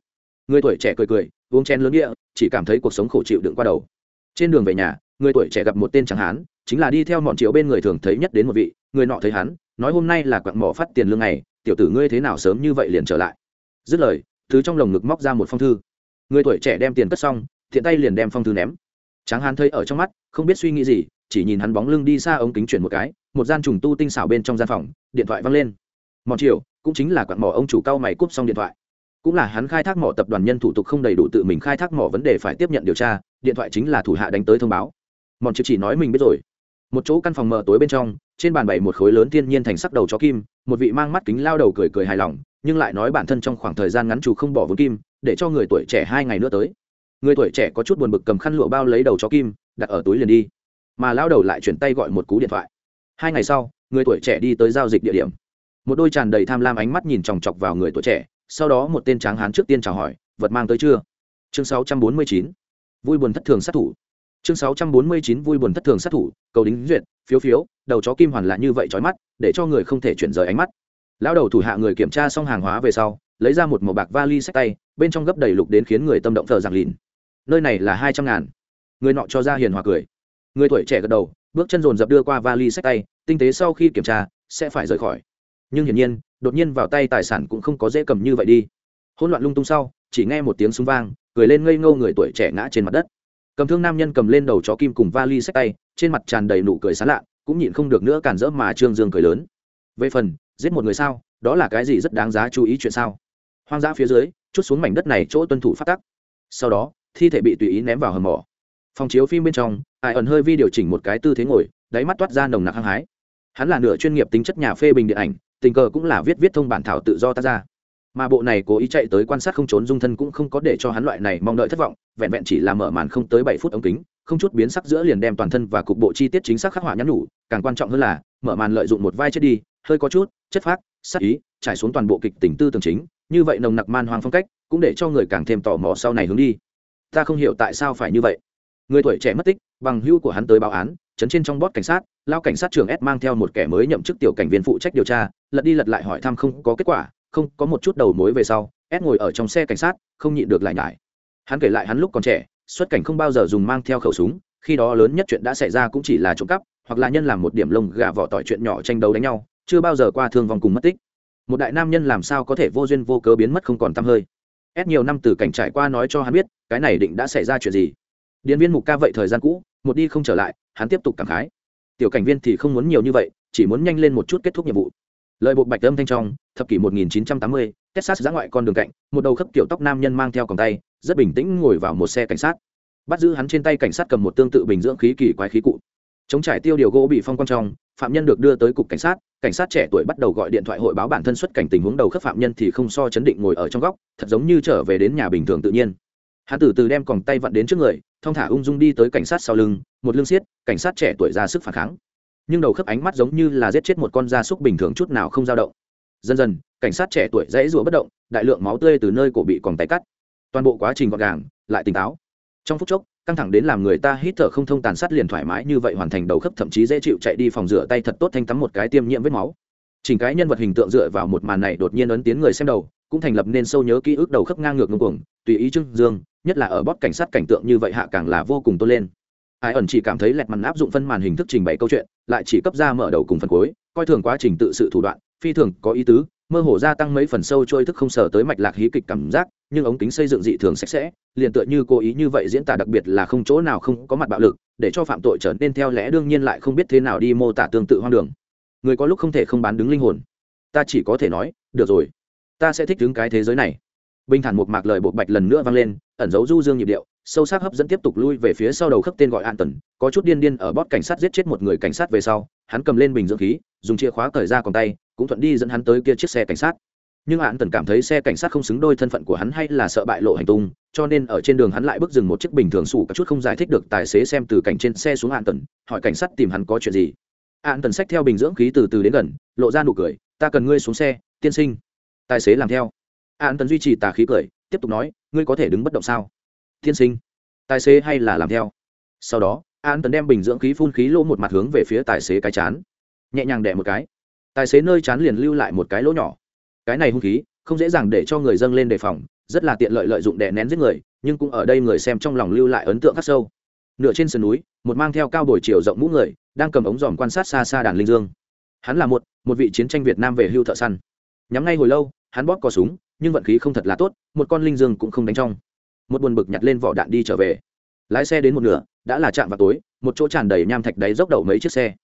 Người tuổi trẻ cười cười, uống chén lớn địa, chỉ cảm thấy cuộc sống khổ chịu đựng qua đầu. Trên đường về nhà, người tuổi trẻ gặp một tên chẳng hán chính là đi theo mọn triệu bên người thường thấy nhất đến một vị, người nọ thấy hắn, nói hôm nay là quặng mỏ phát tiền lương này, tiểu tử ngươi thế nào sớm như vậy liền trở lại. Dứt lời, thứ trong lồng ngực móc ra một phong thư. Người tuổi trẻ đem tiền cất xong, thiện tay liền đem phong thư ném. Tráng hán thấy ở trong mắt, không biết suy nghĩ gì, chỉ nhìn hắn bóng lưng đi xa ống kính chuyển một cái, một gian trùng tu tinh xảo bên trong gian phòng, điện thoại văng lên. Mọn triệu cũng chính là quặng mỏ ông chủ cao mày cúp xong điện thoại. Cũng là hắn khai thác mỏ tập đoàn nhân thủ tục không đầy đủ tự mình khai thác mỏ vấn đề phải tiếp nhận điều tra, điện thoại chính là thủ hạ đánh tới thông báo. Mọn triệu chỉ nói mình biết rồi một chỗ căn phòng mờ tối bên trong, trên bàn bày một khối lớn thiên nhiên thành sắc đầu chó kim, một vị mang mắt kính lao đầu cười cười hài lòng, nhưng lại nói bản thân trong khoảng thời gian ngắn chủ không bỏ vốn kim, để cho người tuổi trẻ hai ngày nữa tới. Người tuổi trẻ có chút buồn bực cầm khăn lụa bao lấy đầu chó kim, đặt ở túi liền đi. Mà lao đầu lại chuyển tay gọi một cú điện thoại. Hai ngày sau, người tuổi trẻ đi tới giao dịch địa điểm. Một đôi tràn đầy tham lam ánh mắt nhìn chòng chọc vào người tuổi trẻ, sau đó một tên tráng hán trước tiên chào hỏi, vật mang tới chưa? Chương sáu trăm bốn mươi chín. Vui buồn thất thường sát thủ chương sáu trăm bốn mươi chín vui buồn thất thường sát thủ, cầu đính duyệt, phiếu phiếu, đầu chó kim hoàn lại như vậy trói mắt, để cho người không thể chuyển rời ánh mắt. Lão đầu thủ hạ người kiểm tra xong hàng hóa về sau, lấy ra một màu bạc vali sách tay, bên trong gấp đầy lục đến khiến người tâm động thờ giảng lìn. Nơi này là hai trăm ngàn. Người nọ cho ra hiền hòa cười. Người tuổi trẻ gật đầu, bước chân dồn dập đưa qua vali sách tay, tinh tế sau khi kiểm tra, sẽ phải rời khỏi. Nhưng hiển nhiên, đột nhiên vào tay tài sản cũng không có dễ cầm như vậy đi. Hỗn loạn lung tung sau, chỉ nghe một tiếng súng vang, cười lên ngây ngâu người tuổi trẻ ngã trên mặt đất cầm thương nam nhân cầm lên đầu chó kim cùng vali sách tay, trên mặt tràn đầy nụ cười sán lạ, cũng nhịn không được nữa cản rỡ mà trương dương cười lớn. Về phần, giết một người sao? Đó là cái gì rất đáng giá chú ý chuyện sao? Hoang dã phía dưới, chút xuống mảnh đất này chỗ tuân thủ phát tắc. Sau đó, thi thể bị tùy ý ném vào hầm mỏ. Phòng chiếu phim bên trong, ai ẩn hơi vi điều chỉnh một cái tư thế ngồi, đáy mắt toát ra nồng nặc hăng hái. Hắn là nửa chuyên nghiệp tính chất nhà phê bình điện ảnh, tình cờ cũng là viết viết thông bản thảo tự do ta ra mà bộ này cố ý chạy tới quan sát không trốn dung thân cũng không có để cho hắn loại này mong đợi thất vọng, vẹn vẹn chỉ là mở màn không tới bảy phút ống kính, không chút biến sắc giữa liền đem toàn thân và cục bộ chi tiết chính xác khắc họa nhắn nhủ, càng quan trọng hơn là, mở màn lợi dụng một vai chết đi, hơi có chút, chất phác, sắc ý, trải xuống toàn bộ kịch tình tư tưởng chính, như vậy nồng nặc man hoang phong cách, cũng để cho người càng thêm tò mò sau này hướng đi. Ta không hiểu tại sao phải như vậy. Người tuổi trẻ mất tích, bằng hưu của hắn tới báo án chấn trên trong bót cảnh sát, lao cảnh sát trưởng s mang theo một kẻ mới nhậm chức tiểu cảnh viên phụ trách điều tra, lật đi lật lại hỏi thăm không có kết quả không có một chút đầu mối về sau ép ngồi ở trong xe cảnh sát, không nhịn được lại nhải. Hắn kể lại hắn lúc còn trẻ, xuất cảnh không bao giờ dùng mang theo khẩu súng, khi đó lớn nhất chuyện đã xảy ra cũng chỉ là trộm cắp, hoặc là nhân làm một điểm lông gà vỏ tỏi chuyện nhỏ tranh đấu đánh nhau, chưa bao giờ qua thương vong cùng mất tích. Một đại nam nhân làm sao có thể vô duyên vô cớ biến mất không còn t hơi. Ép nhiều năm từ cảnh trải qua nói cho hắn biết, cái này định đã xảy ra chuyện gì. Điện viên mục ca vậy thời gian cũ, một đi không trở lại, hắn tiếp tục cảm khái. Tiểu cảnh viên thì không muốn nhiều như vậy, chỉ muốn nhanh lên một chút kết thúc nhiệm vụ. Lời bộ bạch âm thanh trong thập kỷ 1980, texas giã ngoại con đường cạnh một đầu khớp kiểu tóc nam nhân mang theo còng tay rất bình tĩnh ngồi vào một xe cảnh sát. Bắt giữ hắn trên tay cảnh sát cầm một tương tự bình dưỡng khí kỳ quái khí cụ. Chống trải tiêu điều gỗ bị phong quan trong phạm nhân được đưa tới cục cảnh sát cảnh sát trẻ tuổi bắt đầu gọi điện thoại hội báo bản thân xuất cảnh tình huống đầu khớp phạm nhân thì không so chấn định ngồi ở trong góc thật giống như trở về đến nhà bình thường tự nhiên. Hắn từ từ đem còng tay vặn đến trước người thong thả ung dung đi tới cảnh sát sau lưng một lưng xiết cảnh sát trẻ tuổi ra sức phản kháng. Nhưng đầu khớp ánh mắt giống như là giết chết một con gia súc bình thường chút nào không dao động dần dần, cảnh sát trẻ tuổi dãy rùa bất động, đại lượng máu tươi từ nơi cổ bị còng tay cắt. Toàn bộ quá trình gọn gàng, lại tỉnh táo. Trong phút chốc, căng thẳng đến làm người ta hít thở không thông tàn sát liền thoải mái như vậy hoàn thành đầu khớp thậm chí dễ chịu chạy đi phòng rửa tay thật tốt thanh tắm một cái tiêm nhiễm vết máu. Chỉnh cái nhân vật hình tượng dựa vào một màn này đột nhiên ấn tiến người xem đầu, cũng thành lập nên sâu nhớ ký ức đầu khớp ngang ngược ngông cuồng, tùy ý trưng dương, nhất là ở bóp cảnh sát cảnh tượng như vậy hạ càng là vô cùng tôn lên. Ai ẩn chỉ cảm thấy lẹt màn áp dụng phân màn hình thức trình bày câu chuyện, lại chỉ cấp ra mở đầu cùng phần cuối, coi thường quá trình tự sự thủ đoạn phi thường có ý tứ, mơ hồ gia tăng mấy phần sâu trôi thức không sở tới mạch lạc hí kịch cảm giác, nhưng ống kính xây dựng dị thường sạch sẽ, liền tựa như cố ý như vậy diễn tả đặc biệt là không chỗ nào không có mặt bạo lực, để cho phạm tội trở nên theo lẽ đương nhiên lại không biết thế nào đi mô tả tương tự hoang đường. Người có lúc không thể không bán đứng linh hồn. Ta chỉ có thể nói, được rồi, ta sẽ thích đứng cái thế giới này. Bình thản một mạc lời bộc bạch lần nữa vang lên, ẩn dấu du dương nhịp điệu, sâu sắc hấp dẫn tiếp tục lui về phía sau đầu khắc tên gọi an tần có chút điên điên ở bót cảnh sát giết chết một người cảnh sát về sau, hắn cầm lên bình dưỡng khí, dùng chìa khóa cởi ra còn tay cũng thuận đi dẫn hắn tới kia chiếc xe cảnh sát. Nhưng hạn tần cảm thấy xe cảnh sát không xứng đôi thân phận của hắn hay là sợ bại lộ hành tung, cho nên ở trên đường hắn lại bước dừng một chiếc bình thường sủ các chút không giải thích được tài xế xem từ cảnh trên xe xuống hạn tần, hỏi cảnh sát tìm hắn có chuyện gì. Hạn tần xách theo bình dưỡng khí từ từ đến gần, lộ ra nụ cười, ta cần ngươi xuống xe, tiên sinh. Tài xế làm theo. Hạn tần duy trì tà khí cười, tiếp tục nói, ngươi có thể đứng bất động sao? Tiên sinh. Tài xế hay là làm theo. Sau đó hạn tần đem bình dưỡng khí phun khí lỗ một mặt hướng về phía tài xế cái chán. Nhẹ nhàng đẻ một cái tài xế nơi chán liền lưu lại một cái lỗ nhỏ. Cái này hung khí, không dễ dàng để cho người dâng lên đề phòng, rất là tiện lợi lợi dụng đè nén giết người, nhưng cũng ở đây người xem trong lòng lưu lại ấn tượng khắc sâu. Nửa trên sườn núi, một mang theo cao bồi chiều rộng mũ người, đang cầm ống dòm quan sát xa xa đàn linh dương. Hắn là một một vị chiến tranh việt nam về hưu thợ săn. Nhắm ngay hồi lâu, hắn bóp cò súng, nhưng vận khí không thật là tốt, một con linh dương cũng không đánh trong. Một buồn bực nhặt lên vỏ đạn đi trở về. Lái xe đến một nửa, đã là chạm vào tối, một chỗ tràn đầy nham thạch đáy dốc đầu mấy chiếc xe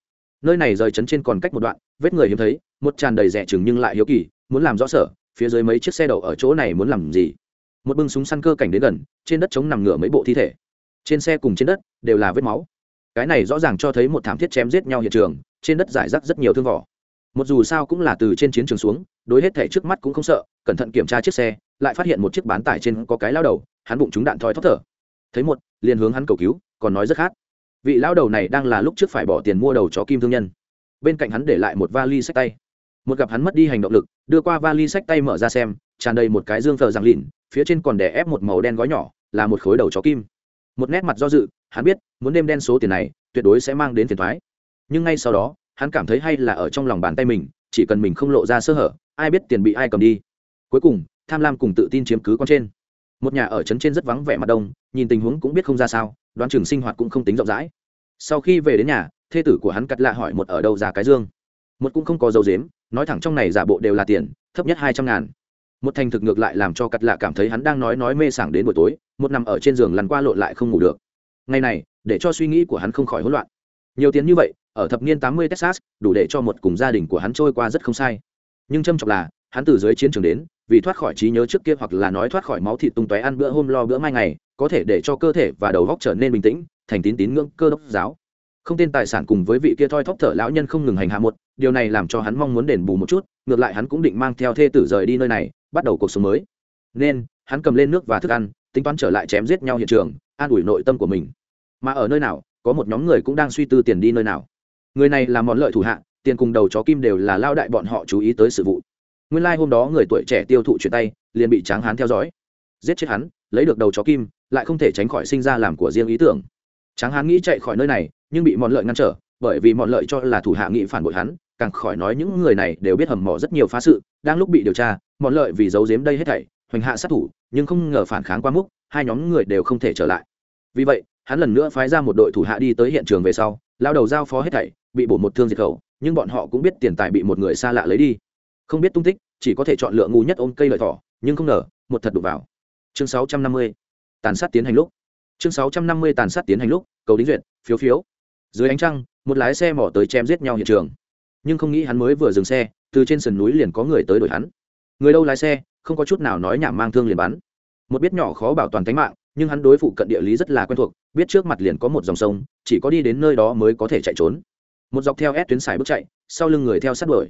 nơi này rời trấn trên còn cách một đoạn, vết người hiếm thấy, một tràn đầy rẻ chừng nhưng lại hiếu kỳ, muốn làm rõ sở, phía dưới mấy chiếc xe đậu ở chỗ này muốn làm gì? Một bưng súng săn cơ cảnh đến gần, trên đất chống nằm ngửa mấy bộ thi thể. Trên xe cùng trên đất đều là vết máu. Cái này rõ ràng cho thấy một thảm thiết chém giết nhau hiện trường, trên đất giải rác rất nhiều thương vỏ. Một dù sao cũng là từ trên chiến trường xuống, đối hết thể trước mắt cũng không sợ, cẩn thận kiểm tra chiếc xe, lại phát hiện một chiếc bán tải trên có cái lao đầu, hắn bụng chúng đạn thoi thóc thở. Thấy một, liền hướng hắn cầu cứu, còn nói rất khác vị lão đầu này đang là lúc trước phải bỏ tiền mua đầu chó kim thương nhân. Bên cạnh hắn để lại một vali sách tay. Một gặp hắn mất đi hành động lực, đưa qua vali sách tay mở ra xem, tràn đầy một cái dương thờ giang lìn phía trên còn đè ép một màu đen gói nhỏ, là một khối đầu chó kim. Một nét mặt do dự, hắn biết, muốn đêm đen số tiền này, tuyệt đối sẽ mang đến tiền thoái nhưng ngay sau đó, hắn cảm thấy hay là ở trong lòng bàn tay mình, chỉ cần mình không lộ ra sơ hở, ai biết tiền bị ai cầm đi. Cuối cùng, tham lam cùng tự tin chiếm cứ con trên. Một nhà ở trấn trên rất vắng vẻ mặt đông, nhìn tình huống cũng biết không ra sao đoán chừng sinh hoạt cũng không tính rộng rãi. Sau khi về đến nhà, thê tử của hắn cắt lạ hỏi một ở đâu ra cái dương. Một cũng không có dấu dếm nói thẳng trong này giả bộ đều là tiền, thấp nhất hai trăm ngàn. Một thành thực ngược lại làm cho cắt lạ cảm thấy hắn đang nói nói mê sảng đến buổi tối, một nằm ở trên giường lăn qua lộn lại không ngủ được. Ngày này, để cho suy nghĩ của hắn không khỏi hỗn loạn. Nhiều tiền như vậy, ở thập niên tám mươi texas, đủ để cho một cùng gia đình của hắn trôi qua rất không sai. Nhưng trâm trọng là hắn từ dưới chiến trường đến, vì thoát khỏi trí nhớ trước kia hoặc là nói thoát khỏi máu thịt tung tóe ăn bữa hôm lo bữa mai ngày, có thể để cho cơ thể và đầu góc trở nên bình tĩnh, thành tín tín ngưỡng cơ đốc giáo. Không tên tài sản cùng với vị kia thoi thóp thở lão nhân không ngừng hành hạ một, điều này làm cho hắn mong muốn đền bù một chút, ngược lại hắn cũng định mang theo thê tử rời đi nơi này, bắt đầu cuộc sống mới. Nên, hắn cầm lên nước và thức ăn, tính toán trở lại chém giết nhau hiện trường, an ủi nội tâm của mình. Mà ở nơi nào, có một nhóm người cũng đang suy tư tiền đi nơi nào. Người này là món lợi thủ hạ, tiền cùng đầu chó kim đều là lao đại bọn họ chú ý tới sự vụ nguyên lai、like、hôm đó người tuổi trẻ tiêu thụ chuyển tay, liền bị tráng hán theo dõi. Giết chết hắn, lấy được đầu chó kim, lại không thể tránh khỏi sinh ra làm của riêng ý tưởng. Tráng hán nghĩ chạy khỏi nơi này, nhưng bị mọn lợi ngăn trở, bởi vì mọn lợi cho là thủ hạ nghị phản bội hắn, càng khỏi nói những người này đều biết hầm mỏ rất nhiều phá sự, đang lúc bị điều tra, mọn lợi vì giấu giếm đây hết thảy, hoành hạ sát thủ, nhưng không ngờ phản kháng quá mức, hai nhóm người đều không thể trở lại. Vì vậy, hắn lần nữa phái ra một đội thủ hạ đi tới hiện trường về sau, lao đầu giao phó hết thảy, bị bổ một thương diệt khẩu, nhưng bọn họ cũng biết tiền tài bị một người xa lạ lấy đi. Không biết tung tích chỉ có thể chọn lựa ngu nhất ôm cây lợi thỏ, nhưng không ngờ, một thật đụng vào. Chương 650. tàn sát tiến hành lúc. Chương 650 tàn sát tiến hành lúc, cầu đính duyệt, phiếu phiếu. Dưới ánh trăng, một lái xe mỏ tới chém giết nhau hiện trường. Nhưng không nghĩ hắn mới vừa dừng xe, từ trên sườn núi liền có người tới đuổi hắn. Người đâu lái xe, không có chút nào nói nhảm mang thương liền bắn. Một biết nhỏ khó bảo toàn tính mạng, nhưng hắn đối phụ cận địa lý rất là quen thuộc, biết trước mặt liền có một dòng sông, chỉ có đi đến nơi đó mới có thể chạy trốn. Một dọc theo ép tuyến xài bước chạy, sau lưng người theo sát đuổi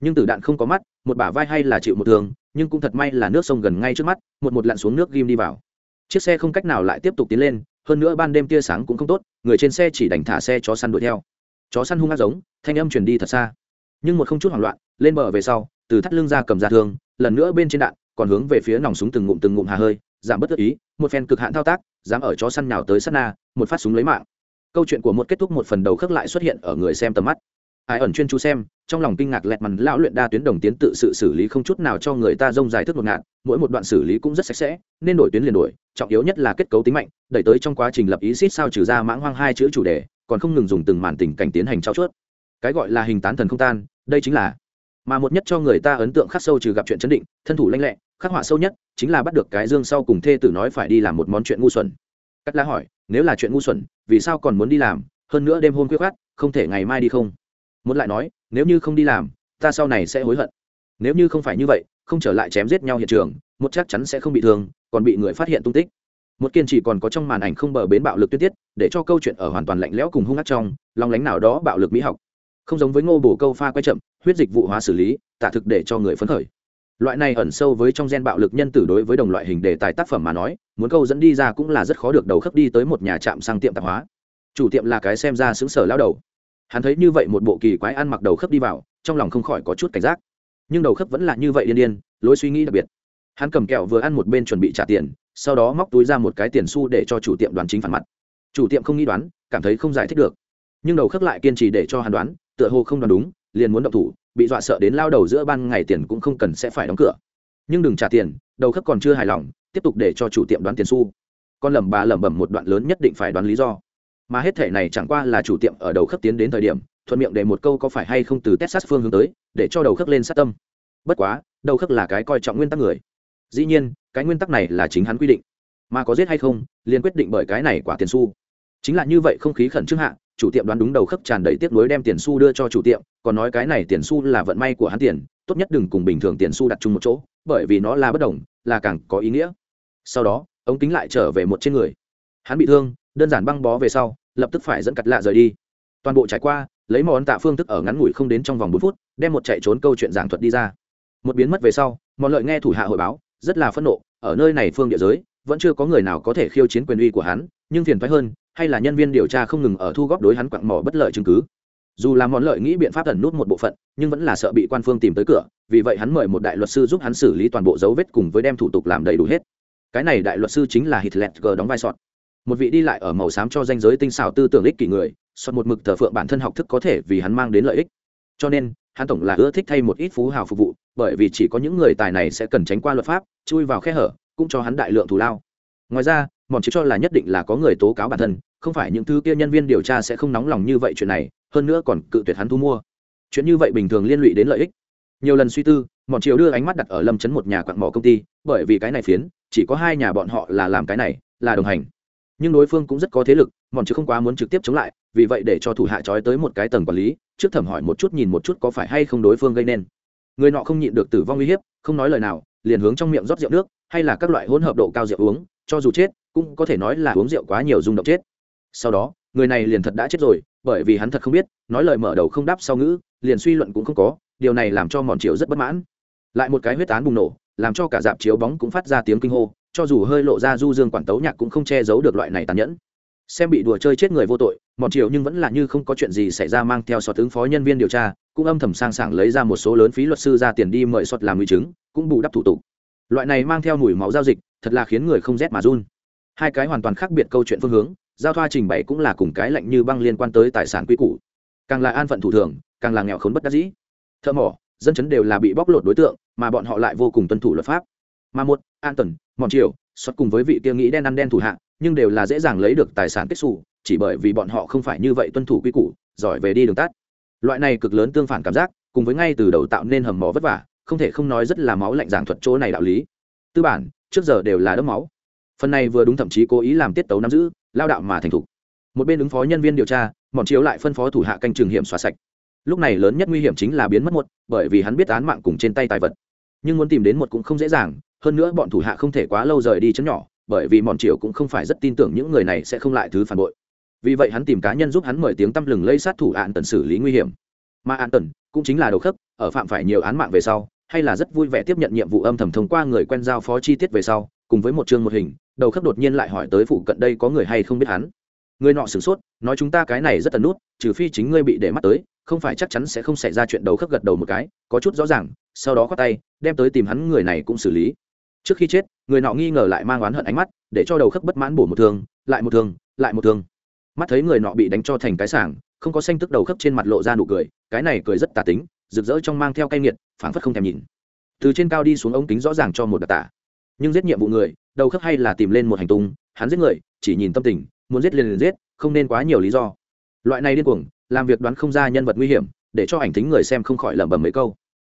nhưng tử đạn không có mắt, một bả vai hay là chịu một thương, nhưng cũng thật may là nước sông gần ngay trước mắt, một một lặn xuống nước ghim đi vào. Chiếc xe không cách nào lại tiếp tục tiến lên, hơn nữa ban đêm tia sáng cũng không tốt, người trên xe chỉ đành thả xe chó săn đuổi theo. Chó săn hung ác giống, thanh âm truyền đi thật xa. Nhưng một không chút hoảng loạn, lên bờ về sau, từ thắt lưng ra cầm ra thương, lần nữa bên trên đạn, còn hướng về phía nòng súng từng ngụm từng ngụm hà hơi, giảm bất tự ý, một phen cực hạn thao tác, dám ở chó săn nào tới sát na, một phát súng lấy mạng. Câu chuyện của một kết thúc một phần đầu khắc lại xuất hiện ở người xem tầm mắt. Ai ẩn chuyên chú xem trong lòng kinh ngạc lẹt mằn lão luyện đa tuyến đồng tiến tự sự xử lý không chút nào cho người ta rông dài thức một ngạn mỗi một đoạn xử lý cũng rất sạch sẽ, nên đổi tuyến liền đổi, trọng yếu nhất là kết cấu tính mạnh, đẩy tới trong quá trình lập ý xít sao trừ ra mãng hoang hai chữ chủ đề, còn không ngừng dùng từng màn tình cảnh tiến hành trao chuốt. Cái gọi là hình tán thần không tan, đây chính là mà một nhất cho người ta ấn tượng khắc sâu trừ gặp chuyện chấn định, thân thủ lanh lẹ, khắc họa sâu nhất, chính là bắt được cái dương sau cùng thê tử nói phải đi làm một món chuyện ngu xuẩn. Cắt lá hỏi, nếu là chuyện ngu xuẩn, vì sao còn muốn đi làm? Hơn nữa đêm hôm quyết khát không thể ngày mai đi không? Muốn lại nói nếu như không đi làm, ta sau này sẽ hối hận. Nếu như không phải như vậy, không trở lại chém giết nhau hiện trường, một chắc chắn sẽ không bị thương, còn bị người phát hiện tung tích. Một kiên chỉ còn có trong màn ảnh không bờ bến bạo lực tuyết tiết, để cho câu chuyện ở hoàn toàn lạnh lẽo cùng hung ác trong, lòng lánh nào đó bạo lực mỹ học. Không giống với ngô bổ câu pha quay chậm, huyết dịch vụ hóa xử lý tạ thực để cho người phấn khởi. Loại này ẩn sâu với trong gen bạo lực nhân tử đối với đồng loại hình đề tài tác phẩm mà nói, muốn câu dẫn đi ra cũng là rất khó được đầu khớp đi tới một nhà trạm sang tiệm tạp hóa. Chủ tiệm là cái xem ra xứng sở lao đầu hắn thấy như vậy một bộ kỳ quái ăn mặc đầu khớp đi vào, trong lòng không khỏi có chút cảnh giác. Nhưng đầu khớp vẫn là như vậy điên điên, lối suy nghĩ đặc biệt. Hắn cầm kẹo vừa ăn một bên chuẩn bị trả tiền, sau đó móc túi ra một cái tiền xu để cho chủ tiệm đoán chính phản mặt. Chủ tiệm không nghĩ đoán, cảm thấy không giải thích được. Nhưng đầu khớp lại kiên trì để cho hắn đoán, tựa hồ không đoán đúng, liền muốn động thủ, bị dọa sợ đến lao đầu giữa ban ngày tiền cũng không cần sẽ phải đóng cửa. Nhưng đừng trả tiền, đầu khớp còn chưa hài lòng, tiếp tục để cho chủ tiệm đoán tiền xu. Con lẩm bà lẩm bẩm một đoạn lớn nhất định phải đoán lý do mà hết thể này chẳng qua là chủ tiệm ở đầu khớp tiến đến thời điểm, thuận miệng để một câu có phải hay không từ texas phương hướng tới, để cho đầu khớp lên sát tâm. Bất quá, đầu khớp là cái coi trọng nguyên tắc người. Dĩ nhiên, cái nguyên tắc này là chính hắn quy định. Mà có giết hay không, liền quyết định bởi cái này quả tiền xu. Chính là như vậy không khí khẩn trương hạ, chủ tiệm đoán đúng đầu khớp tràn đầy tiếc nuối đem tiền xu đưa cho chủ tiệm, còn nói cái này tiền xu là vận may của hắn tiền, tốt nhất đừng cùng bình thường tiền xu đặt chung một chỗ, bởi vì nó là bất đồng, là càng có ý nghĩa. Sau đó, ống kính lại trở về một trên người. Hắn bị thương đơn giản băng bó về sau, lập tức phải dẫn cặt lạ rời đi. Toàn bộ trải qua, lấy món tạ phương thức ở ngắn ngủi không đến trong vòng bốn phút, đem một chạy trốn câu chuyện giảng thuật đi ra. Một biến mất về sau, mọi lợi nghe thủ hạ hội báo, rất là phẫn nộ, ở nơi này phương địa giới, vẫn chưa có người nào có thể khiêu chiến quyền uy của hắn, nhưng phiền thoái hơn, hay là nhân viên điều tra không ngừng ở thu góp đối hắn quặng mỏ bất lợi chứng cứ. Dù là món lợi nghĩ biện pháp tẩn nút một bộ phận, nhưng vẫn là sợ bị quan phương tìm tới cửa, vì vậy hắn mời một đại luật sư giúp hắn xử lý toàn bộ dấu vết cùng với đem thủ tục làm đầy đủ hết. Cái này đại luật sư chính là hitler đóng vai sọt một vị đi lại ở màu xám cho danh giới tinh xảo tư tưởng ích kỷ người soạn một mực thờ phượng bản thân học thức có thể vì hắn mang đến lợi ích. Cho nên, hắn tổng là ưa thích thay một ít phú hào phục vụ, bởi vì chỉ có những người tài này sẽ cần tránh qua luật pháp, chui vào khe hở, cũng cho hắn đại lượng thù lao. Ngoài ra, mòn chỉ cho là nhất định là có người tố cáo bản thân, không phải những thứ kia nhân viên điều tra sẽ không nóng lòng như vậy chuyện này, hơn nữa còn cự tuyệt hắn thu mua. Chuyện như vậy bình thường liên lụy đến lợi ích. Nhiều lần suy tư, mòn chiều đưa ánh mắt đặt ở lâm chấn một nhà quặng mỏ công ty, bởi vì cái này phiến, chỉ có hai nhà bọn họ là làm cái này, là đồng hành nhưng đối phương cũng rất có thế lực, mòn chứ không quá muốn trực tiếp chống lại, vì vậy để cho thủ hạ trói tới một cái tầng quản lý, trước thẩm hỏi một chút nhìn một chút có phải hay không đối phương gây nên. Người nọ không nhịn được tử vong uy hiếp, không nói lời nào, liền hướng trong miệng rót rượu nước, hay là các loại hỗn hợp độ cao rượu uống, cho dù chết, cũng có thể nói là uống rượu quá nhiều rung động chết. Sau đó, người này liền thật đã chết rồi, bởi vì hắn thật không biết, nói lời mở đầu không đáp sau ngữ, liền suy luận cũng không có, điều này làm cho mòn chiều rất bất mãn. Lại một cái huyết án bùng nổ, làm cho cả dạp chiếu bóng cũng phát ra tiếng kinh hô cho dù hơi lộ ra du dương quản tấu nhạc cũng không che giấu được loại này tàn nhẫn. Xem bị đùa chơi chết người vô tội, mòn chiều nhưng vẫn là như không có chuyện gì xảy ra mang theo sọt ứng phó nhân viên điều tra, cũng âm thầm sang sảng lấy ra một số lớn phí luật sư ra tiền đi mời sọt làm nguy chứng, cũng bù đắp thủ tục. Loại này mang theo mùi máu giao dịch, thật là khiến người không rét mà run. Hai cái hoàn toàn khác biệt câu chuyện phương hướng, giao thoa trình bày cũng là cùng cái lạnh như băng liên quan tới tài sản quy củ. Càng là an phận thủ thường, càng là nghèo khốn bất đắc dĩ. Thợ mỏ, dân chấn đều là bị bóc lột đối tượng, mà bọn họ lại vô cùng tuân thủ luật pháp. Mà một an tần mòn triều, xuất cùng với vị kia nghĩ đen ăn đen thủ hạ, nhưng đều là dễ dàng lấy được tài sản kết xù, chỉ bởi vì bọn họ không phải như vậy tuân thủ quy củ, giỏi về đi đường tắt. Loại này cực lớn tương phản cảm giác, cùng với ngay từ đầu tạo nên hầm mỏ vất vả, không thể không nói rất là máu lạnh giảng thuật chỗ này đạo lý. Tư bản, trước giờ đều là đấm máu. Phần này vừa đúng thậm chí cố ý làm tiết tấu nắm giữ, lao đạo mà thành thục. Một bên ứng phó nhân viên điều tra, mòn chiếu lại phân phó thủ hạ canh trường hiểm xóa sạch. Lúc này lớn nhất nguy hiểm chính là biến mất một, bởi vì hắn biết án mạng cùng trên tay tài vật. Nhưng muốn tìm đến một cũng không dễ dàng hơn nữa bọn thủ hạ không thể quá lâu rời đi chấn nhỏ, bởi vì mòn triều cũng không phải rất tin tưởng những người này sẽ không lại thứ phản bội. Vì vậy hắn tìm cá nhân giúp hắn mời tiếng tăm lừng lây sát thủ ạn tần xử lý nguy hiểm. Mà ạn tần cũng chính là đầu khớp, ở phạm phải nhiều án mạng về sau, hay là rất vui vẻ tiếp nhận nhiệm vụ âm thầm thông qua người quen giao phó chi tiết về sau, cùng với một chương một hình, đầu khớp đột nhiên lại hỏi tới phụ cận đây có người hay không biết hắn. Người nọ sửng sốt, nói chúng ta cái này rất tần nút, trừ phi chính ngươi bị để mắt tới, không phải chắc chắn sẽ không xảy ra chuyện đầu khớp gật đầu một cái, có chút rõ ràng, sau đó khoát tay, đem tới tìm hắn người này cũng xử lý trước khi chết, người nọ nghi ngờ lại mang oán hận ánh mắt, để cho đầu khớp bất mãn bổ một thương, lại một thương, lại một thương. Mắt thấy người nọ bị đánh cho thành cái sảng, không có xanh tức đầu khớp trên mặt lộ ra nụ cười, cái này cười rất tà tính, rực rỡ trong mang theo cay nghiệt, phảng phất không thèm nhìn. Từ trên cao đi xuống ống kính rõ ràng cho một đặc tả. Nhưng giết nhiệm vụ người, đầu khớp hay là tìm lên một hành tung, hắn giết người, chỉ nhìn tâm tình, muốn giết liền liền giết, không nên quá nhiều lý do. Loại này điên cuồng, làm việc đoán không ra nhân vật nguy hiểm, để cho ảnh tính người xem không khỏi lẩm bẩm mấy câu.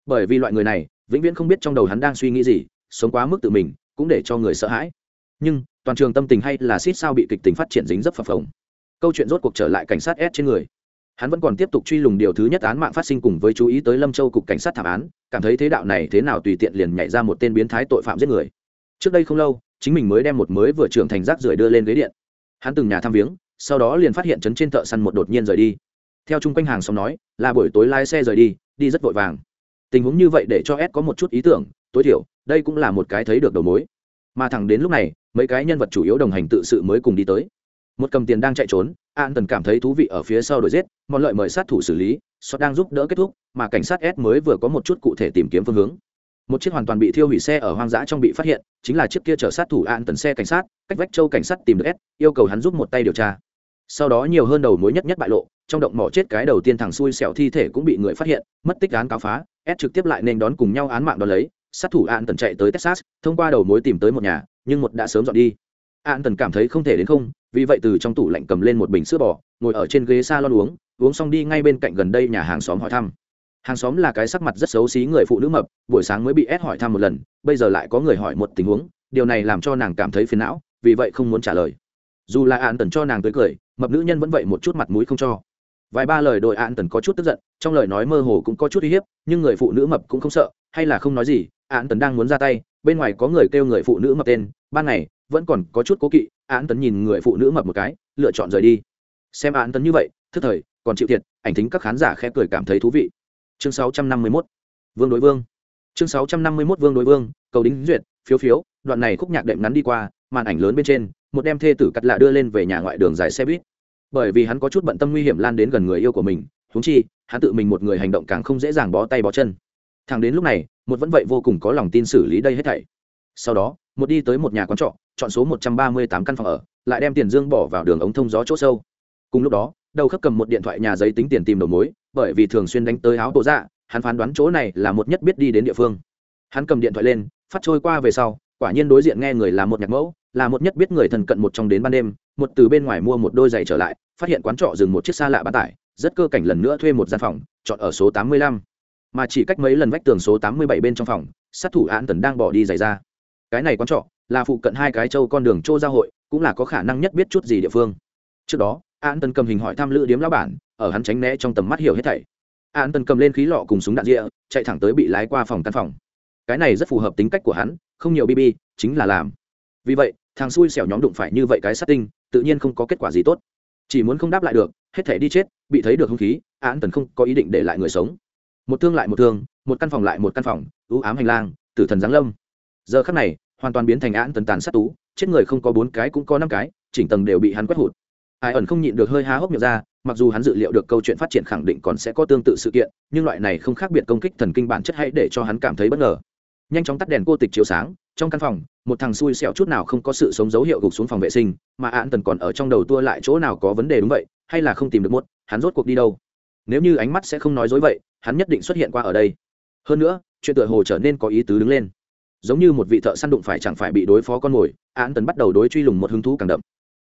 Bởi vì loại người này, vĩnh viễn không biết trong đầu hắn đang suy nghĩ gì sống quá mức tự mình, cũng để cho người sợ hãi. Nhưng, toàn trường tâm tình hay là xít sao bị kịch tính phát triển dính dấp phập phồng. Câu chuyện rốt cuộc trở lại cảnh sát s trên người. Hắn vẫn còn tiếp tục truy lùng điều thứ nhất án mạng phát sinh cùng với chú ý tới lâm châu cục cảnh sát thảm án, cảm thấy thế đạo này thế nào tùy tiện liền nhảy ra một tên biến thái tội phạm giết người. Trước đây không lâu, chính mình mới đem một mới vừa trưởng thành rác rưởi đưa lên ghế điện. Hắn từng nhà thăm viếng, sau đó liền phát hiện chấn trên thợ săn một đột nhiên rời đi. Theo chung quanh hàng xóm nói, là buổi tối lái xe rời đi đi rất vội vàng. Tình huống như vậy để cho s có một chút ý tưởng tối thiểu, đây cũng là một cái thấy được đầu mối. Mà thẳng đến lúc này, mấy cái nhân vật chủ yếu đồng hành tự sự mới cùng đi tới. Một cầm tiền đang chạy trốn an tần cảm thấy thú vị ở phía sau đuổi giết mọi lợi mời sát thủ xử lý sót đang giúp đỡ kết thúc, mà cảnh sát s mới vừa có một chút cụ thể tìm kiếm phương hướng. Một chiếc hoàn toàn bị thiêu hủy xe ở hoang dã trong bị phát hiện, chính là chiếc kia chở sát thủ an tần xe cảnh sát, cách vách châu cảnh sát tìm được s, yêu cầu hắn giúp một tay điều tra. Sau đó nhiều hơn đầu mối nhất nhất bại lộ, trong động mỏ chết cái đầu tiên thằng xui xẻo thi thể cũng bị người phát hiện, mất tích án cáo phá, s trực tiếp lại nên đón cùng nhau án mạng đ ó lấy sát thủ an tần chạy tới texas, thông qua đầu mối tìm tới một nhà, nhưng một đã sớm dọn đi. An tần cảm thấy không thể đến không, vì vậy từ trong tủ lạnh cầm lên một bình sữa bò, ngồi ở trên ghế s a lon uống uống xong đi ngay bên cạnh gần đây nhà hàng xóm hỏi thăm. Hàng xóm là cái sắc mặt rất xấu xí người phụ nữ mập, buổi sáng mới bị ép hỏi thăm một lần, bây giờ lại có người hỏi một tình huống, điều này làm cho nàng cảm thấy phiền não, vì vậy không muốn trả lời. Dù là an tần cho nàng tới cười, mập nữ nhân vẫn vậy một chút mặt mũi không cho vài ba lời đội an tần có chút tức giận, trong lời nói mơ hồ cũng có chút uy hiếp, nhưng người phụ nữ mập cũng không sợ, hay là không nói gì, an tần đang muốn ra tay, bên ngoài có người kêu người phụ nữ mập tên, ban ngày vẫn còn có chút cố kỵ, an tần nhìn người phụ nữ mập một cái, lựa chọn rời đi. Xem an tần như vậy, thức thời, còn chịu thiệt, ảnh thính các khán giả khẽ cười cảm thấy thú vị. Chương 651 vương đối vương. Chương 651 vương đối vương, cầu đính duyệt, phiếu phiếu, đoạn này khúc nhạc đệm ngắn đi qua, màn ảnh lớn bên trên, một đem thê tử cắt lạ đưa lên về nhà ngoại đường dài xe buýt bởi vì hắn có chút bận tâm nguy hiểm lan đến gần người yêu của mình húng chi, hắn tự mình một người hành động càng không dễ dàng bó tay bó chân. Thằng đến lúc này, một vẫn vậy vô cùng có lòng tin xử lý đây hết thảy. Sau đó, một đi tới một nhà quán trọ, chọn số một trăm ba mươi tám căn phòng ở, lại đem tiền dương bỏ vào đường ống thông gió chỗ sâu. Cùng lúc đó, đầu khớp cầm một điện thoại nhà giấy tính tiền tìm đầu mối, bởi vì thường xuyên đánh tới áo bộ dạ hắn phán đoán chỗ này là một nhất biết đi đến địa phương. Hắn cầm điện thoại lên, phát trôi qua về sau quả nhiên đối diện nghe người là một nhạc mẫu, là một nhất biết người thần cận một trong đến ban đêm, một từ bên ngoài mua một đôi giày trở lại, phát hiện quán trọ dừng một chiếc xa lạ bán tải, rất cơ cảnh lần nữa thuê một gian phòng, chọn ở số tám mươi lăm. Mà chỉ cách mấy lần vách tường số tám mươi bảy bên trong phòng, sát thủ án tần đang bỏ đi giày ra. Cái này quán trọ là phụ cận hai cái châu con đường châu giao hội, cũng là có khả năng nhất biết chút gì địa phương. Trước đó, an tần cầm hình hỏi thăm lữ điếm lão bản, ở hắn tránh né trong tầm mắt hiểu hết thảy. An tần cầm lên khí lọ cùng súng đạn rịa, chạy thẳng tới bị lái qua phòng căn phòng cái này rất phù hợp tính cách của hắn, không nhiều bb chính là làm. Vì vậy, thằng xui xẻo nhóm đụng phải như vậy cái sát tinh, tự nhiên không có kết quả gì tốt. Chỉ muốn không đáp lại được, hết thể đi chết, bị thấy được hung khí án tần không có ý định để lại người sống. Một thương lại một thương, một căn phòng lại một căn phòng ưu ám hành lang, tử thần giáng lâm. Giờ khắc này, hoàn toàn biến thành án tần tàn sát tú, chết người không có bốn cái cũng có năm cái, chỉnh tầng đều bị hắn quét hụt. Ai ẩn không nhịn được hơi há hốc miệng ra, mặc dù hắn dự liệu được câu chuyện phát triển khẳng định còn sẽ có tương tự sự kiện, nhưng loại này không khác biệt công kích thần kinh bản chất hãy để cho hắn cảm thấy bất ngờ nhanh chóng tắt đèn cô tịch chiếu sáng, trong căn phòng, một thằng xui xẻo chút nào không có sự sống dấu hiệu gục xuống phòng vệ sinh, mà án tần còn ở trong đầu tua lại chỗ nào có vấn đề đúng vậy, hay là không tìm được một hắn rốt cuộc đi đâu? Nếu như ánh mắt sẽ không nói dối vậy, hắn nhất định xuất hiện qua ở đây. Hơn nữa, chuyện tựa hồ trở nên có ý tứ đứng lên. Giống như một vị thợ săn đụng phải chẳng phải bị đối phó con mồi án tần bắt đầu đối truy lùng một hứng thú càng đậm.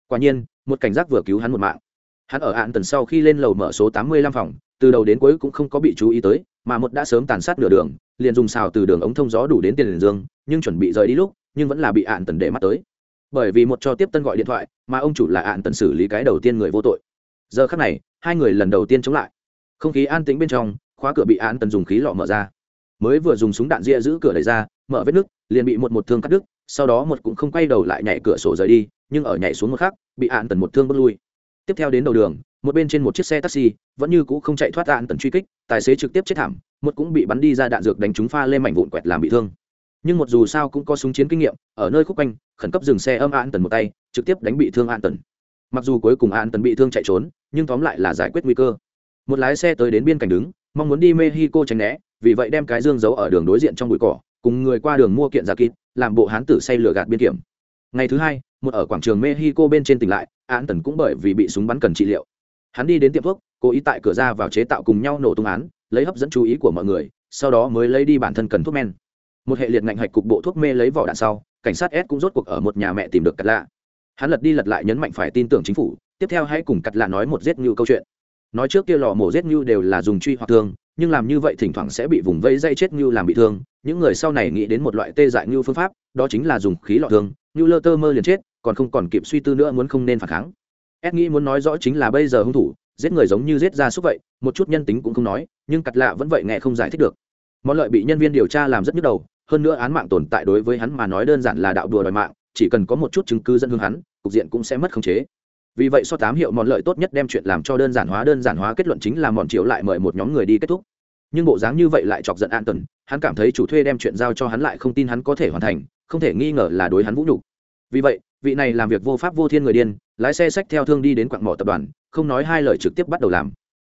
Quả nhiên, một cảnh giác vừa cứu hắn một mạng. Hắn ở án tần sau khi lên lầu mở số tám mươi lăm phòng, từ đầu đến cuối cũng không có bị chú ý tới mà một đã sớm tàn sát nửa đường, liền dùng xào từ đường ống thông gió đủ đến tiền liền dương, nhưng chuẩn bị rời đi lúc, nhưng vẫn là bị ạn tần để mắt tới. Bởi vì một cho tiếp tân gọi điện thoại, mà ông chủ là ạn tần xử lý cái đầu tiên người vô tội. Giờ khắc này, hai người lần đầu tiên chống lại. Không khí an tĩnh bên trong, khóa cửa bị ạn tần dùng khí lọ mở ra. Mới vừa dùng súng đạn ria giữ cửa đẩy ra, mở vết nứt liền bị một một thương cắt đứt, sau đó một cũng không quay đầu lại nhảy cửa sổ rời đi, nhưng ở nhảy xuống một khắc, bị ạn tần một thương bước lui. Tiếp theo đến đầu đường một bên trên một chiếc xe taxi, vẫn như cũ không chạy thoát đạn tần truy kích, tài xế trực tiếp chết thảm, một cũng bị bắn đi ra đạn dược đánh trúng pha lên mảnh vụn quẹt làm bị thương. Nhưng một dù sao cũng có súng chiến kinh nghiệm, ở nơi khúc quanh, khẩn cấp dừng xe âm an tần một tay, trực tiếp đánh bị thương an tần. Mặc dù cuối cùng an tần bị thương chạy trốn, nhưng tóm lại là giải quyết nguy cơ. Một lái xe tới đến biên cảnh đứng, mong muốn đi mexico tránh né, vì vậy đem cái dương giấu ở đường đối diện trong bụi cỏ, cùng người qua đường mua kiện giả kịp, làm bộ hán tử say lửa gạt biên kiểm. Ngày thứ hai, một ở quảng trường mexico bên trên tỉnh lại an tần cũng bởi vì bị súng bắn cần trị liệu hắn đi đến tiệm thuốc, cố ý tại cửa ra vào chế tạo cùng nhau nổ tung án, lấy hấp dẫn chú ý của mọi người, sau đó mới lấy đi bản thân cần thuốc men. Một hệ liệt ngạnh hạch cục bộ thuốc mê lấy vỏ đạn sau, cảnh sát s cũng rốt cuộc ở một nhà mẹ tìm được cắt lạ. Hắn lật đi lật lại nhấn mạnh phải tin tưởng chính phủ, tiếp theo hãy cùng cắt lạ nói một giết như câu chuyện. Nói trước kia lò mổ giết như đều là dùng truy hoặc thương, nhưng làm như vậy thỉnh thoảng sẽ bị vùng vây dây chết như làm bị thương. Những người sau này nghĩ đến một loại tê dại như phương pháp, đó chính là dùng khí lọ thương, như lơ tơ mơ liền chết, còn không còn kịp suy tư nữa muốn không nên phản kháng ed nghĩ muốn nói rõ chính là bây giờ hung thủ, giết người giống như giết ra xúc vậy, một chút nhân tính cũng không nói, nhưng cặt lạ vẫn vậy nghe không giải thích được. Món lợi bị nhân viên điều tra làm rất nhức đầu, hơn nữa án mạng tồn tại đối với hắn mà nói đơn giản là đạo đùa đòi mạng, chỉ cần có một chút chứng cứ dẫn hướng hắn, cục diện cũng sẽ mất khống chế. Vì vậy so tám hiệu món lợi tốt nhất đem chuyện làm cho đơn giản hóa, đơn giản hóa kết luận chính là mòn triệu lại mời một nhóm người đi kết thúc. Nhưng bộ dáng như vậy lại chọc giận an tuần hắn cảm thấy chủ thuê đem chuyện giao cho hắn lại không tin hắn có thể hoàn thành, không thể nghi ngờ là đối hắn vũ nhục vì vậy vị này làm việc vô pháp vô thiên người điên lái xe sách theo thương đi đến quặng mỏ tập đoàn không nói hai lời trực tiếp bắt đầu làm.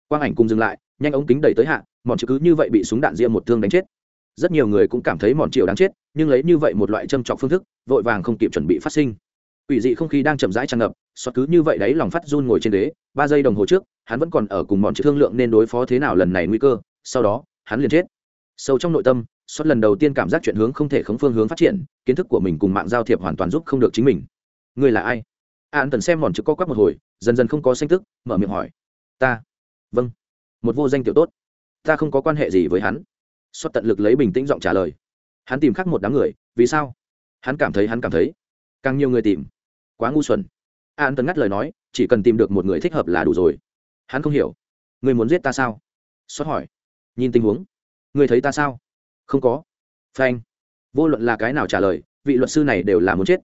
Quang ảnh cùng dừng lại nhanh ống kính đẩy tới hạ mòn chữ cứ như vậy bị súng đạn ria một thương đánh chết. Rất nhiều người cũng cảm thấy mòn triệu đáng chết nhưng lấy như vậy một loại châm trọc phương thức vội vàng không kịp chuẩn bị phát sinh. Quỷ dị không khí đang chậm rãi tràn ngập, xoát cứ như vậy đấy lòng phát run ngồi trên ghế, ba giây đồng hồ trước, hắn vẫn còn ở cùng bọn chữ thương lượng nên đối phó thế nào lần này nguy cơ, sau đó, hắn liền chết. Sâu trong nội tâm, xót lần đầu tiên cảm giác chuyện hướng không thể khống phương hướng phát triển, kiến thức của mình cùng mạng giao thiệp hoàn toàn giúp không được chính mình. Ngươi là ai? An Tần xem mòn chữ co quắp một hồi, dần dần không có sinh tức, mở miệng hỏi. Ta. Vâng. Một vô danh tiểu tốt. Ta không có quan hệ gì với hắn. Xót tận lực lấy bình tĩnh giọng trả lời. Hắn tìm khác một đám người, vì sao? Hắn cảm thấy hắn cảm thấy càng nhiều người tìm quá ngu xuẩn an tần ngắt lời nói chỉ cần tìm được một người thích hợp là đủ rồi hắn không hiểu người muốn giết ta sao xót hỏi nhìn tình huống người thấy ta sao không có. Phanh. Vô luận là cái nào trả lời, vị luật sư này đều là muốn chết.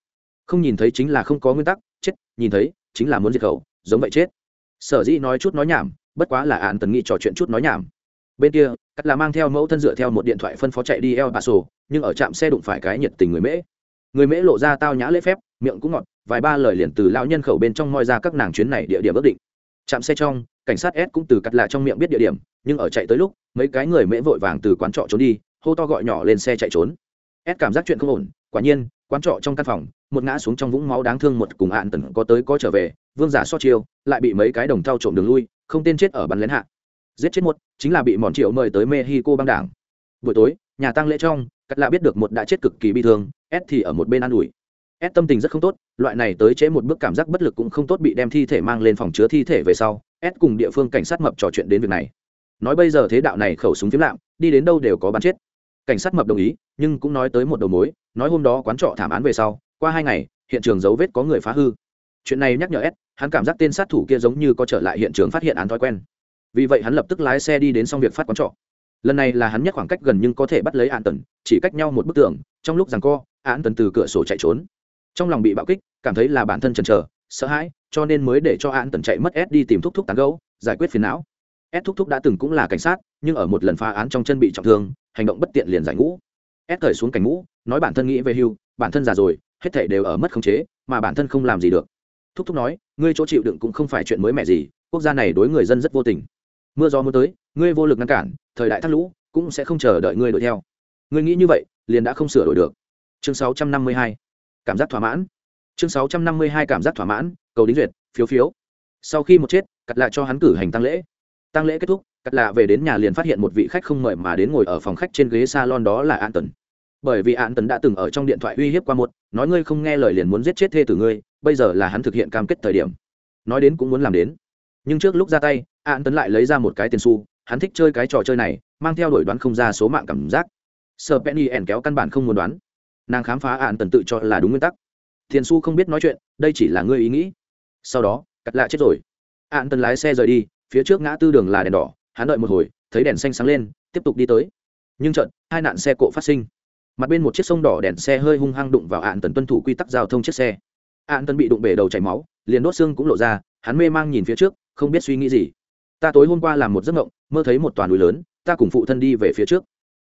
Không nhìn thấy chính là không có nguyên tắc, chết, nhìn thấy, chính là muốn diệt khẩu, giống vậy chết. Sở dĩ nói chút nói nhảm, bất quá là án tần nghị trò chuyện chút nói nhảm. Bên kia, cắt là mang theo mẫu thân dựa theo một điện thoại phân phó chạy đi el paso, nhưng ở trạm xe đụng phải cái nhiệt tình người mễ. Người mễ lộ ra tao nhã lễ phép, miệng cũng ngọt, vài ba lời liền từ lão nhân khẩu bên trong moi ra các nàng chuyến này địa điểm ước định. Trạm xe trong, cảnh sát s cũng từ cắt lạ trong miệng biết địa điểm, nhưng ở chạy tới lúc, mấy cái người mễ vội vàng từ quán trọ trốn đi hô to gọi nhỏ lên xe chạy trốn. Ed cảm giác chuyện không ổn, quả nhiên, quán trọ trong căn phòng, một ngã xuống trong vũng máu đáng thương một cùng hạn tần có tới có trở về, vương giả so chiêu, lại bị mấy cái đồng thau trộm đường lui, không tên chết ở bắn lén hạ. Giết chết một, chính là bị mòn triệu mời tới mexico băng đảng. Buổi tối, nhà tăng lễ trong, cắt lạ biết được một đã chết cực kỳ bi thương ed thì ở một bên an ủi. Ed tâm tình rất không tốt, loại này tới chế một bước cảm giác bất lực cũng không tốt bị đem thi thể mang lên phòng chứa thi thể về sau ed cùng địa phương cảnh sát mập trò chuyện đến việc này. Nói bây giờ thế đạo này khẩu súng phiếm lạm, đi đến đâu đều có bắn chết cảnh sát mập đồng ý, nhưng cũng nói tới một đầu mối, nói hôm đó quán trọ thảm án về sau, qua hai ngày, hiện trường dấu vết có người phá hư. Chuyện này nhắc nhở s, hắn cảm giác tên sát thủ kia giống như có trở lại hiện trường phát hiện án thói quen. Vì vậy hắn lập tức lái xe đi đến xong việc phát quán trọ. Lần này là hắn nhất khoảng cách gần nhưng có thể bắt lấy an tần, chỉ cách nhau một bức tường, trong lúc rằng co, an tần từ cửa sổ chạy trốn. Trong lòng bị bạo kích, cảm thấy là bản thân chần chờ, sợ hãi, cho nên mới để cho an tần chạy mất s đi tìm thúc thúc tán gấu giải quyết phiền não s thúc thúc đã từng cũng là cảnh sát, nhưng ở một lần phá án trong chân bị trọng thương, hành động bất tiện liền giải ngũ. S thời xuống cảnh ngũ, nói bản thân nghĩ về hưu, bản thân già rồi, hết thể đều ở mất khống chế, mà bản thân không làm gì được. Thúc thúc nói, ngươi chỗ chịu đựng cũng không phải chuyện mới mẻ gì, quốc gia này đối người dân rất vô tình. Mưa gió mưa tới, ngươi vô lực ngăn cản, thời đại thắt lũ, cũng sẽ không chờ đợi ngươi đuổi theo. Ngươi nghĩ như vậy, liền đã không sửa đổi được. Chương 652. cảm giác thỏa mãn. Chương 652 cảm giác thỏa mãn, cầu đính duyệt, phiếu phiếu. Sau khi một chết cặt lại cho hắn cử hành tăng lễ tăng lễ kết thúc cắt lạ về đến nhà liền phát hiện một vị khách không mời mà đến ngồi ở phòng khách trên ghế salon đó là an tần. Bởi vì an tần đã từng ở trong điện thoại uy hiếp qua một, nói ngươi không nghe lời liền muốn giết chết thê tử ngươi, bây giờ là hắn thực hiện cam kết thời điểm. Nói đến cũng muốn làm đến. Nhưng trước lúc ra tay, an tấn lại lấy ra một cái tiền xu, hắn thích chơi cái trò chơi này, mang theo đuổi đoán không ra số mạng cảm giác. Sợ penny ẻn kéo căn bản không muốn đoán. Nàng khám phá an tần tự cho là đúng nguyên tắc. Tiền xu không biết nói chuyện, đây chỉ là ngươi ý nghĩ. Sau đó cắt lạ chết rồi. An tần lái xe rời đi phía trước ngã tư đường là đèn đỏ, hắn đợi một hồi, thấy đèn xanh sáng lên, tiếp tục đi tới. Nhưng trận hai nạn xe cộ phát sinh. Mặt bên một chiếc sông đỏ đèn xe hơi hung hăng đụng vào ạn tần tuân thủ quy tắc giao thông chiếc xe. Ạn tần bị đụng bể đầu chảy máu, liền đốt xương cũng lộ ra, hắn mê mang nhìn phía trước, không biết suy nghĩ gì. Ta tối hôm qua làm một giấc mộng, mơ thấy một toàn núi lớn, ta cùng phụ thân đi về phía trước.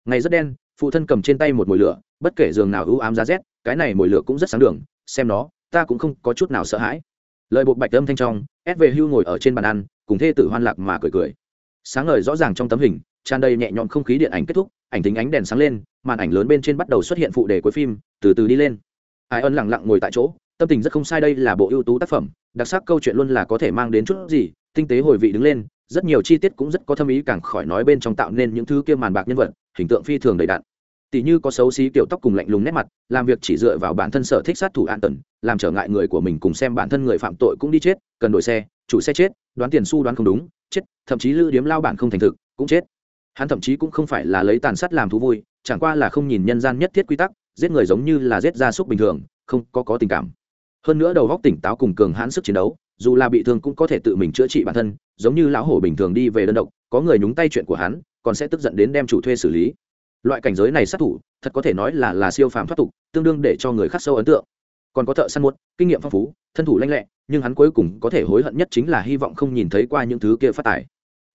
Ngày rất đen, phụ thân cầm trên tay một mồi lửa, bất kể giường nào ưu ám giá rét, cái này mồi lửa cũng rất sáng đường, xem nó, ta cũng không có chút nào sợ hãi. Lời buộc bạch âm thanh trong ép về hưu ngồi ở trên bàn ăn cùng thê tử hoan lạc mà cười cười. Sáng ngời rõ ràng trong tấm hình, tràn đầy nhẹ nhõm không khí điện ảnh kết thúc, ảnh tính ánh đèn sáng lên, màn ảnh lớn bên trên bắt đầu xuất hiện phụ đề cuối phim, từ từ đi lên. Ai ân lặng lặng ngồi tại chỗ, tâm tình rất không sai đây là bộ ưu tú tác phẩm, đặc sắc câu chuyện luôn là có thể mang đến chút gì, tinh tế hồi vị đứng lên, rất nhiều chi tiết cũng rất có thâm ý càng khỏi nói bên trong tạo nên những thứ kia màn bạc nhân vật, hình tượng phi thường đầy đặn. Tỷ như có xấu xí kiểu tóc cùng lạnh lùng nét mặt, làm việc chỉ dựa vào bản thân sở thích sát thủ an tần làm trở ngại người của mình cùng xem bản thân người phạm tội cũng đi chết, cần đổi xe chủ xe chết, đoán tiền xu đoán không đúng, chết, thậm chí lữ điếm lao bản không thành thực, cũng chết. Hắn thậm chí cũng không phải là lấy tàn sát làm thú vui, chẳng qua là không nhìn nhân gian nhất thiết quy tắc, giết người giống như là giết gia súc bình thường, không có có tình cảm. Hơn nữa đầu góc tỉnh táo cùng cường hãn sức chiến đấu, dù là bị thương cũng có thể tự mình chữa trị bản thân, giống như lão hổ bình thường đi về đơn độc, có người nhúng tay chuyện của hắn, còn sẽ tức giận đến đem chủ thuê xử lý. Loại cảnh giới này sát thủ, thật có thể nói là là siêu phàm thoát tục, tương đương để cho người khắc sâu ấn tượng còn có thợ săn muốt, kinh nghiệm phong phú, thân thủ lanh lẹ, nhưng hắn cuối cùng có thể hối hận nhất chính là hy vọng không nhìn thấy qua những thứ kia phát tài.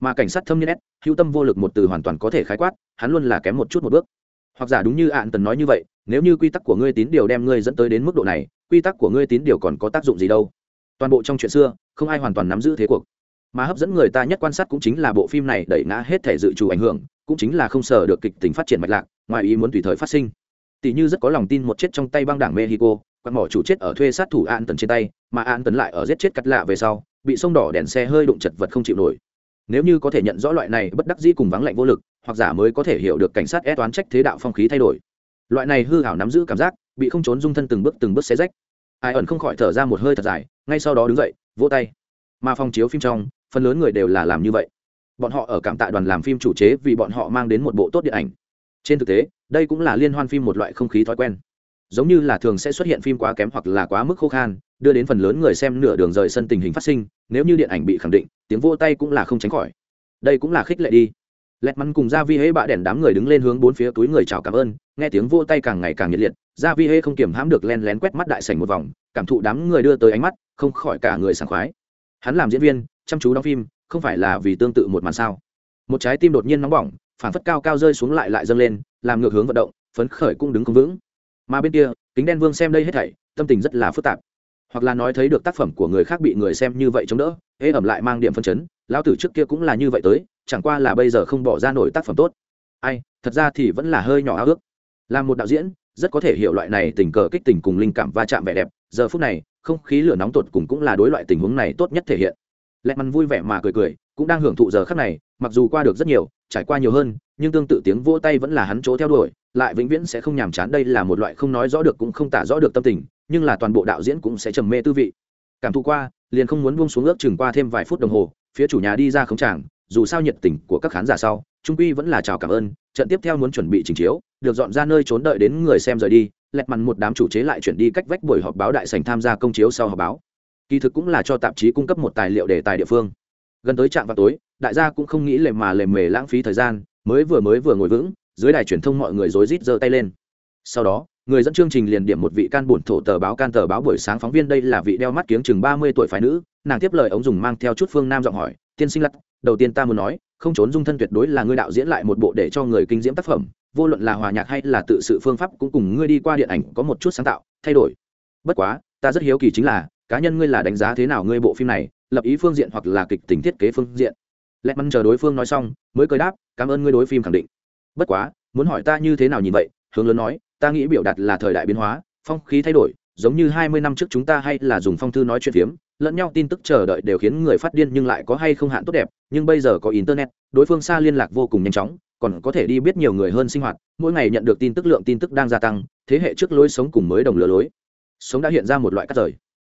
Mà cảnh sát thâm nhân s, hữu tâm vô lực một từ hoàn toàn có thể khái quát, hắn luôn là kém một chút một bước. Hoặc giả đúng như ạn tần nói như vậy, nếu như quy tắc của ngươi tín điều đem ngươi dẫn tới đến mức độ này, quy tắc của ngươi tín điều còn có tác dụng gì đâu? Toàn bộ trong chuyện xưa, không ai hoàn toàn nắm giữ thế cuộc. Mà hấp dẫn người ta nhất quan sát cũng chính là bộ phim này đẩy ngã hết thể dự trù ảnh hưởng, cũng chính là không sở được kịch tính phát triển mạch lạc, ngoài ý muốn tùy thời phát sinh. Tỷ như rất có lòng tin một chết trong tay băng đảng mexico quạt mỏ chủ chết ở thuê sát thủ an tần trên tay, mà an tần lại ở giết chết cắt lạ về sau, bị sông đỏ đèn xe hơi đụng chật vật không chịu nổi. Nếu như có thể nhận rõ loại này bất đắc dĩ cùng vắng lạnh vô lực, hoặc giả mới có thể hiểu được cảnh sát ép toán trách thế đạo phong khí thay đổi. Loại này hư hảo nắm giữ cảm giác, bị không trốn dung thân từng bước từng bước xé rách. Ai ẩn không khỏi thở ra một hơi thật dài, ngay sau đó đứng dậy, vỗ tay. Mà phòng chiếu phim trong, phần lớn người đều là làm như vậy. Bọn họ ở cảm tạ đoàn làm phim chủ chế vì bọn họ mang đến một bộ tốt điện ảnh. Trên thực tế, đây cũng là liên hoan phim một loại không khí thói quen giống như là thường sẽ xuất hiện phim quá kém hoặc là quá mức khô khan, đưa đến phần lớn người xem nửa đường rời sân tình hình phát sinh, nếu như điện ảnh bị khẳng định, tiếng vô tay cũng là không tránh khỏi. Đây cũng là khích lệ đi. Lẹt mắn cùng gia vi hễ bạ đèn đám người đứng lên hướng bốn phía túi người chào cảm ơn, nghe tiếng vô tay càng ngày càng nhiệt liệt, gia vi hễ không kiềm hãm được len lén quét mắt đại sảnh một vòng, cảm thụ đám người đưa tới ánh mắt, không khỏi cả người sảng khoái. Hắn làm diễn viên, chăm chú đóng phim, không phải là vì tương tự một màn sao. Một trái tim đột nhiên nóng bỏng phản phất cao cao rơi xuống lại lại dâng lên, làm ngược hướng vận động, phấn khởi cũng đứng không vững mà bên kia, kính đen vương xem đây hết thảy, tâm tình rất là phức tạp. Hoặc là nói thấy được tác phẩm của người khác bị người xem như vậy chống đỡ, ế ẩm lại mang điểm phân chấn lao tử trước kia cũng là như vậy tới, chẳng qua là bây giờ không bỏ ra nổi tác phẩm tốt. Ai, thật ra thì vẫn là hơi nhỏ ao ước. Làm một đạo diễn, rất có thể hiểu loại này tình cờ kích tình cùng linh cảm va chạm vẻ đẹp, giờ phút này, không khí lửa nóng tột cùng cũng là đối loại tình huống này tốt nhất thể hiện. Lẹ mắn vui vẻ mà cười cười, cũng đang hưởng thụ giờ khắc này, mặc dù qua được rất nhiều trải qua nhiều hơn, nhưng tương tự tiếng vỗ tay vẫn là hắn chỗ theo đuổi, lại vĩnh viễn sẽ không nhàm chán. Đây là một loại không nói rõ được cũng không tả rõ được tâm tình, nhưng là toàn bộ đạo diễn cũng sẽ trầm mê tư vị. Cảm thụ qua, liền không muốn buông xuống ước chừng qua thêm vài phút đồng hồ, phía chủ nhà đi ra không tràng, dù sao nhiệt tình của các khán giả sau, trung quy vẫn là chào cảm ơn, trận tiếp theo muốn chuẩn bị trình chiếu, được dọn ra nơi trốn đợi đến người xem rời đi, lẹt mặt một đám chủ chế lại chuyển đi cách vách buổi họp báo đại sành tham gia công chiếu sau họp báo. Kỳ thực cũng là cho tạp chí cung cấp một tài liệu để tài địa phương. Gần tới trạm vào tối đại gia cũng không nghĩ lề mà lề mề lãng phí thời gian, mới vừa mới vừa ngồi vững, dưới đài truyền thông mọi người rối rít giơ tay lên. Sau đó, người dẫn chương trình liền điểm một vị can bổn thổ tờ báo can tờ báo buổi sáng phóng viên đây là vị đeo mắt kiếng chừng ba mươi tuổi phái nữ, nàng tiếp lời ống dùng mang theo chút phương nam giọng hỏi, tiên sinh lắc, đầu tiên ta muốn nói, không trốn dung thân tuyệt đối là ngươi đạo diễn lại một bộ để cho người kinh diễm tác phẩm, vô luận là hòa nhạc hay là tự sự phương pháp cũng cùng ngươi đi qua điện ảnh có một chút sáng tạo, thay đổi. Bất quá, ta rất hiếu kỳ chính là, cá nhân ngươi là đánh giá thế nào ngươi bộ phim này, lập ý phương diện hoặc là kịch tính thiết kế phương diện? Lẹt mắn chờ đối phương nói xong, mới cười đáp, cảm ơn ngươi đối phim khẳng định. Bất quá, muốn hỏi ta như thế nào nhìn vậy? Hướng lớn nói, ta nghĩ biểu đạt là thời đại biến hóa, phong khí thay đổi, giống như hai mươi năm trước chúng ta hay là dùng phong thư nói chuyện phiếm, lẫn nhau tin tức chờ đợi đều khiến người phát điên nhưng lại có hay không hạn tốt đẹp, nhưng bây giờ có internet, đối phương xa liên lạc vô cùng nhanh chóng, còn có thể đi biết nhiều người hơn sinh hoạt, mỗi ngày nhận được tin tức lượng tin tức đang gia tăng, thế hệ trước lối sống cùng mới đồng lừa lối, sống đã hiện ra một loại cắt rời.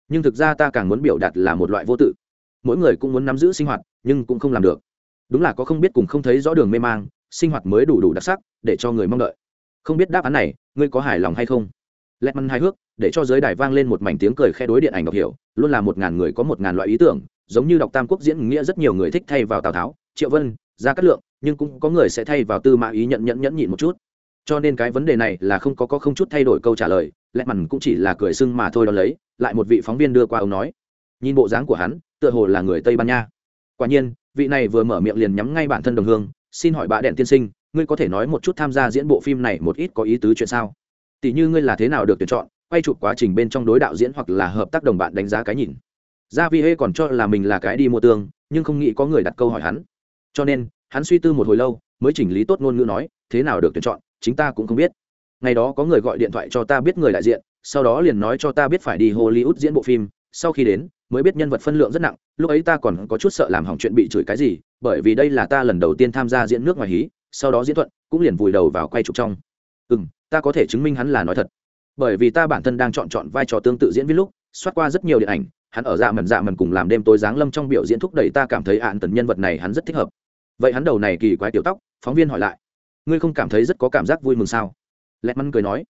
Nhưng thực ra ta càng muốn biểu đạt là một loại vô tự mỗi người cũng muốn nắm giữ sinh hoạt, nhưng cũng không làm được. Đúng là có không biết cùng không thấy rõ đường mê mang, sinh hoạt mới đủ đủ đặc sắc, để cho người mong đợi. Không biết đáp án này, ngươi có hài lòng hay không? Lẹt măn hài hước, để cho giới đài vang lên một mảnh tiếng cười khe đối điện ảnh đọc hiểu, luôn là một ngàn người có một ngàn loại ý tưởng, giống như đọc tam quốc diễn nghĩa rất nhiều người thích thay vào tào tháo, triệu vân ra cát lượng, nhưng cũng có người sẽ thay vào tư mã ý nhận nhẫn nhẫn nhịn một chút. Cho nên cái vấn đề này là không có có không chút thay đổi câu trả lời lẹ mằn cũng chỉ là cười sưng mà thôi đó lấy, lại một vị phóng viên đưa qua ông nói. Nhìn bộ dáng của hắn tựa hồ là người tây ban nha. Quả nhiên, vị này vừa mở miệng liền nhắm ngay bản thân đồng hương, xin hỏi bà đèn tiên sinh, ngươi có thể nói một chút tham gia diễn bộ phim này một ít có ý tứ chuyện sao? Tỷ như ngươi là thế nào được tuyển chọn, quay chụp quá trình bên trong đối đạo diễn hoặc là hợp tác đồng bạn đánh giá cái nhìn. Gia vi hê còn cho là mình là cái đi mua tương, nhưng không nghĩ có người đặt câu hỏi hắn. Cho nên, hắn suy tư một hồi lâu, mới chỉnh lý tốt ngôn ngữ nói, thế nào được tuyển chọn, chính ta cũng không biết. Ngày đó có người gọi điện thoại cho ta biết người đại diện, sau đó liền nói cho ta biết phải đi hollywood diễn bộ phim, sau khi đến mới biết nhân vật phân lượng rất nặng, lúc ấy ta còn có chút sợ làm hỏng chuyện bị chửi cái gì, bởi vì đây là ta lần đầu tiên tham gia diễn nước ngoài hí, sau đó diễn thuận, cũng liền vùi đầu vào quay trục trong. Ừ m ta có thể chứng minh hắn là nói thật. Bởi vì ta bản thân đang chọn chọn vai trò tương tự diễn viên lúc xoát qua rất nhiều điện ảnh, hắn ở dạ mần dạ mần cùng làm đêm tối giáng lâm trong biểu diễn thúc đẩy ta cảm thấy ạn tần nhân vật này hắn rất thích hợp. Vậy hắn đầu này kỳ quái tiểu tóc, phóng viên hỏi lại. Ngươi không cảm thấy rất có cảm giác vui mừng sao? Lẹt mắn cười nói.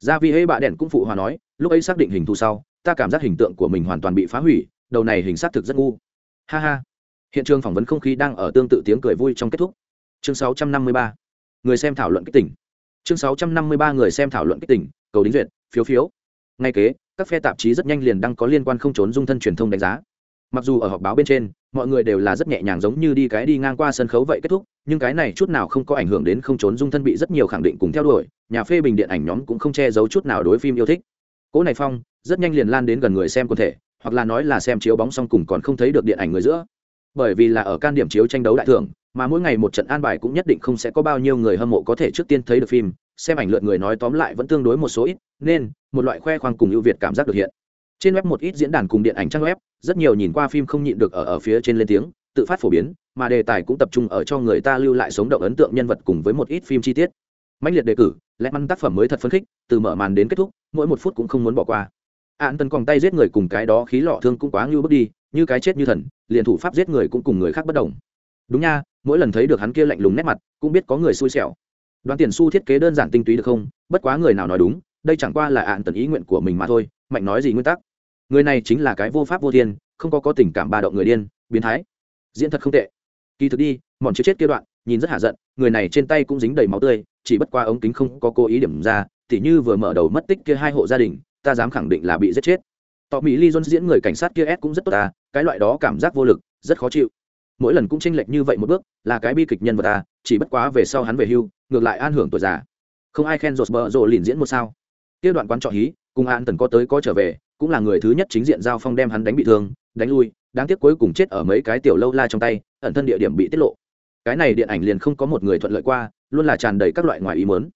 Gia vi hễ bạ đèn cũng phụ hòa nói, lúc ấy xác định hình thù sau ta cảm giác hình tượng của mình hoàn toàn bị phá hủy, đầu này hình xác thực rất ngu. Ha ha. Hiện trường phỏng vấn không khí đang ở tương tự tiếng cười vui trong kết thúc. Chương 653. người xem thảo luận kích tỉnh. Chương 653 người xem thảo luận kích tỉnh, cầu đính duyệt, phiếu phiếu. Ngay kế, các phe tạp chí rất nhanh liền đăng có liên quan không trốn dung thân truyền thông đánh giá. Mặc dù ở họp báo bên trên, mọi người đều là rất nhẹ nhàng giống như đi cái đi ngang qua sân khấu vậy kết thúc, nhưng cái này chút nào không có ảnh hưởng đến không trốn dung thân bị rất nhiều khẳng định cùng theo đuổi, nhà phê bình điện ảnh nhóm cũng không che giấu chút nào đối phim yêu thích. Cỗ này phong rất nhanh liền lan đến gần người xem quần thể, hoặc là nói là xem chiếu bóng xong cùng còn không thấy được điện ảnh người giữa. Bởi vì là ở can điểm chiếu tranh đấu đại thưởng, mà mỗi ngày một trận an bài cũng nhất định không sẽ có bao nhiêu người hâm mộ có thể trước tiên thấy được phim, xem ảnh lượt người nói tóm lại vẫn tương đối một số ít, nên, một loại khoe khoang cùng ưu việt cảm giác được hiện. Trên web một ít diễn đàn cùng điện ảnh trang web, rất nhiều nhìn qua phim không nhịn được ở ở phía trên lên tiếng, tự phát phổ biến, mà đề tài cũng tập trung ở cho người ta lưu lại sống động ấn tượng nhân vật cùng với một ít phim chi tiết. Mạnh liệt đề cử lẽ măn tác phẩm mới thật phấn khích, từ mở màn đến kết thúc, mỗi một phút cũng không muốn bỏ qua an tần còng tay giết người cùng cái đó khí lọ thương cũng quá ngưu bước đi, như cái chết như thần, liền thủ pháp giết người cũng cùng người khác bất đồng. Đúng nha, mỗi lần thấy được hắn kia lạnh lùng nét mặt, cũng biết có người xui xẻo. Đoàn tiền su thiết kế đơn giản tinh túy được không? Bất quá người nào nói đúng, đây chẳng qua là ạn tần ý nguyện của mình mà thôi, mạnh nói gì nguyên tắc. Người này chính là cái vô pháp vô thiên, không có có tình cảm ba động người điên, biến thái. Diễn thật không tệ. Kỳ thực đi, mòn chết chết kia đoạn, nhìn rất hạ giận, người này trên tay cũng dính đầy máu tươi, chỉ bất qua ống kính không có cố ý điểm ra, tỉ như vừa mở đầu mất tích kia hai hộ gia đình ta dám khẳng định là bị giết chết. Tỏ mỹ ly john diễn người cảnh sát kia s cũng rất tốt ta, cái loại đó cảm giác vô lực, rất khó chịu. Mỗi lần cũng tranh lệch như vậy một bước, là cái bi kịch nhân vật ta, chỉ bất quá về sau hắn về hưu, ngược lại an hưởng tuổi già. Không ai khen rột bờ rộ liền diễn một sao. Kia đoạn quán trọ hí, cùng an tần có tới có trở về, cũng là người thứ nhất chính diện giao phong đem hắn đánh bị thương, đánh lui, đáng tiếc cuối cùng chết ở mấy cái tiểu lâu la trong tay, ẩn thân địa điểm bị tiết lộ. Cái này điện ảnh liền không có một người thuận lợi qua, luôn là tràn đầy các loại ngoài ý mớn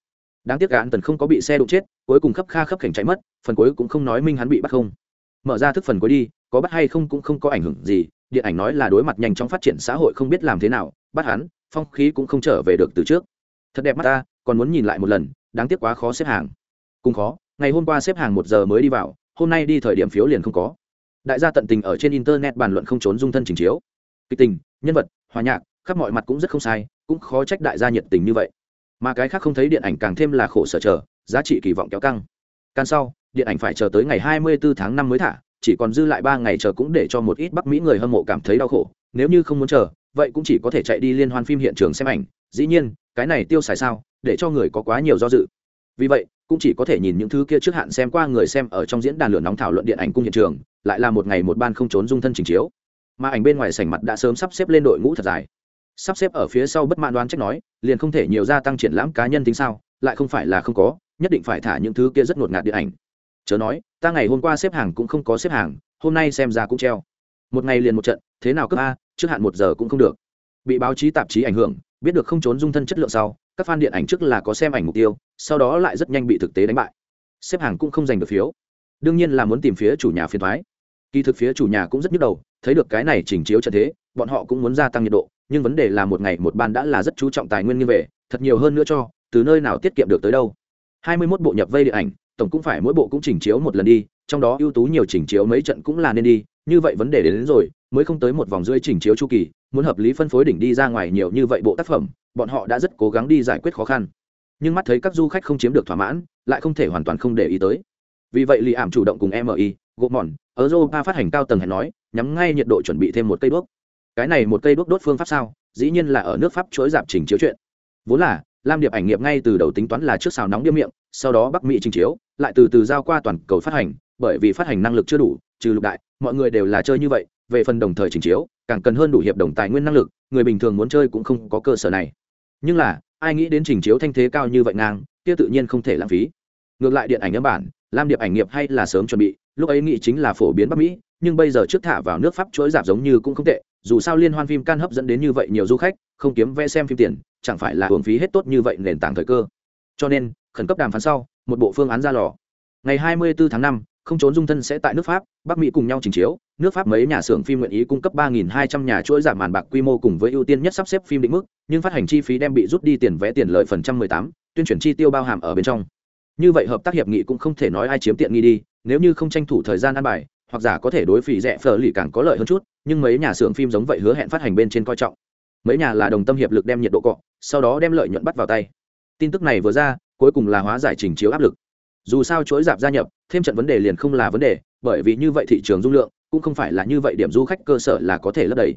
đáng tiếc gạn tần không có bị xe đụng chết, cuối cùng khắp kha khắp cảnh chạy mất, phần cuối cũng không nói minh hắn bị bắt không. Mở ra thức phần cuối đi, có bắt hay không cũng không có ảnh hưởng gì, điện ảnh nói là đối mặt nhanh chóng phát triển xã hội không biết làm thế nào, bắt hắn, phong khí cũng không trở về được từ trước. Thật đẹp mắt ta, còn muốn nhìn lại một lần, đáng tiếc quá khó xếp hàng. Cùng khó, ngày hôm qua xếp hàng một giờ mới đi vào, hôm nay đi thời điểm phiếu liền không có. Đại gia tận tình ở trên internet bàn luận không trốn dung thân trình chiếu. Kịch tình, nhân vật, hòa nhạc, khắp mọi mặt cũng rất không sai, cũng khó trách đại gia nhiệt tình như vậy mà cái khác không thấy điện ảnh càng thêm là khổ sở chờ, giá trị kỳ vọng kéo căng. Can sau, điện ảnh phải chờ tới ngày 24 tháng 5 mới thả, chỉ còn dư lại ba ngày chờ cũng để cho một ít bắc mỹ người hâm mộ cảm thấy đau khổ. Nếu như không muốn chờ, vậy cũng chỉ có thể chạy đi liên hoan phim hiện trường xem ảnh. Dĩ nhiên, cái này tiêu xài sao, để cho người có quá nhiều do dự. Vì vậy, cũng chỉ có thể nhìn những thứ kia trước hạn xem qua người xem ở trong diễn đàn lửa nóng thảo luận điện ảnh cung hiện trường, lại là một ngày một ban không trốn dung thân trình chiếu. Mà ảnh bên ngoài sảnh mặt đã sớm sắp xếp lên đội ngũ thật dài sắp xếp ở phía sau bất mãn đoán trách nói, liền không thể nhiều gia tăng triển lãm cá nhân tính sao, lại không phải là không có, nhất định phải thả những thứ kia rất ngột ngạt điện ảnh. Chớ nói, ta ngày hôm qua xếp hàng cũng không có xếp hàng, hôm nay xem ra cũng treo. Một ngày liền một trận, thế nào cấp a, trước hạn một giờ cũng không được. Bị báo chí tạp chí ảnh hưởng, biết được không trốn dung thân chất lượng sau, các fan điện ảnh trước là có xem ảnh mục tiêu, sau đó lại rất nhanh bị thực tế đánh bại. Xếp hàng cũng không giành được phiếu. Đương nhiên là muốn tìm phía chủ nhà phiền thoái kỳ thực phía chủ nhà cũng rất nhức đầu thấy được cái này chỉnh chiếu trận thế bọn họ cũng muốn gia tăng nhiệt độ nhưng vấn đề là một ngày một ban đã là rất chú trọng tài nguyên như về thật nhiều hơn nữa cho từ nơi nào tiết kiệm được tới đâu. Hai mươi 21 bộ nhập vây điện ảnh tổng cũng phải mỗi bộ cũng chỉnh chiếu một lần đi trong đó ưu tú nhiều chỉnh chiếu mấy trận cũng là nên đi như vậy vấn đề đến, đến rồi mới không tới một vòng rưỡi chỉnh chiếu chu kỳ muốn hợp lý phân phối đỉnh đi ra ngoài nhiều như vậy bộ tác phẩm bọn họ đã rất cố gắng đi giải quyết khó khăn. Nhưng mắt thấy các du khách không chiếm được thỏa mãn lại không thể hoàn toàn không để ý tới. Vì vậy lì ảm chủ động cùng mi gộp mòn ở europa phát hành cao tầng hẹn nói nhắm ngay nhiệt độ chuẩn bị thêm một cây đuốc. Cái này một cây đuốc đốt phương pháp sao? Dĩ nhiên là ở nước pháp chuỗi dạp trình chiếu chuyện. Vốn là, lam điệp ảnh nghiệp ngay từ đầu tính toán là trước xào nóng điếm miệng, sau đó bắc mỹ trình chiếu, lại từ từ giao qua toàn cầu phát hành, bởi vì phát hành năng lực chưa đủ, trừ lục đại, mọi người đều là chơi như vậy, về phần đồng thời trình chiếu, càng cần hơn đủ hiệp đồng tài nguyên năng lực, người bình thường muốn chơi cũng không có cơ sở này. Nhưng là, ai nghĩ đến trình chiếu thanh thế cao như vậy ngang, kia tự nhiên không thể lãng phí. Ngược lại điện ảnh âm bản, lam điệp ảnh nghiệp hay là sớm chuẩn bị, lúc ấy nghĩ chính là phổ biến bắc mỹ nhưng bây giờ trước thả vào nước pháp chuỗi giảm giống như cũng không tệ dù sao liên hoan phim can hấp dẫn đến như vậy nhiều du khách không kiếm vé xem phim tiền chẳng phải là hưởng phí hết tốt như vậy nền tảng thời cơ. Cho nên khẩn cấp đàm phán sau một bộ phương án ra lò. Ngày 24 tháng 5, không trốn dung thân sẽ tại nước pháp bắc mỹ cùng nhau trình chiếu. Nước pháp mấy nhà xưởng phim nguyện ý cung cấp 3.200 nhà chuỗi giảm màn bạc quy mô cùng với ưu tiên nhất sắp xếp phim định mức nhưng phát hành chi phí đem bị rút đi tiền vé tiền lợi phần trăm 18, tuyên truyền chi tiêu bao hàm ở bên trong. Như vậy hợp tác hiệp nghị cũng không thể nói ai chiếm tiện nghi đi nếu như không tranh thủ thời gian ăn bài hoặc giả có thể đối phỉ rẻ phở lì càng có lợi hơn chút, nhưng mấy nhà xưởng phim giống vậy hứa hẹn phát hành bên trên coi trọng. Mấy nhà là đồng tâm hiệp lực đem nhiệt độ cọ, sau đó đem lợi nhuận bắt vào tay. Tin tức này vừa ra, cuối cùng là hóa giải trình chiếu áp lực. Dù sao chuỗi dạp gia nhập, thêm trận vấn đề liền không là vấn đề, bởi vì như vậy thị trường dung lượng cũng không phải là như vậy điểm du khách cơ sở là có thể lấp đầy.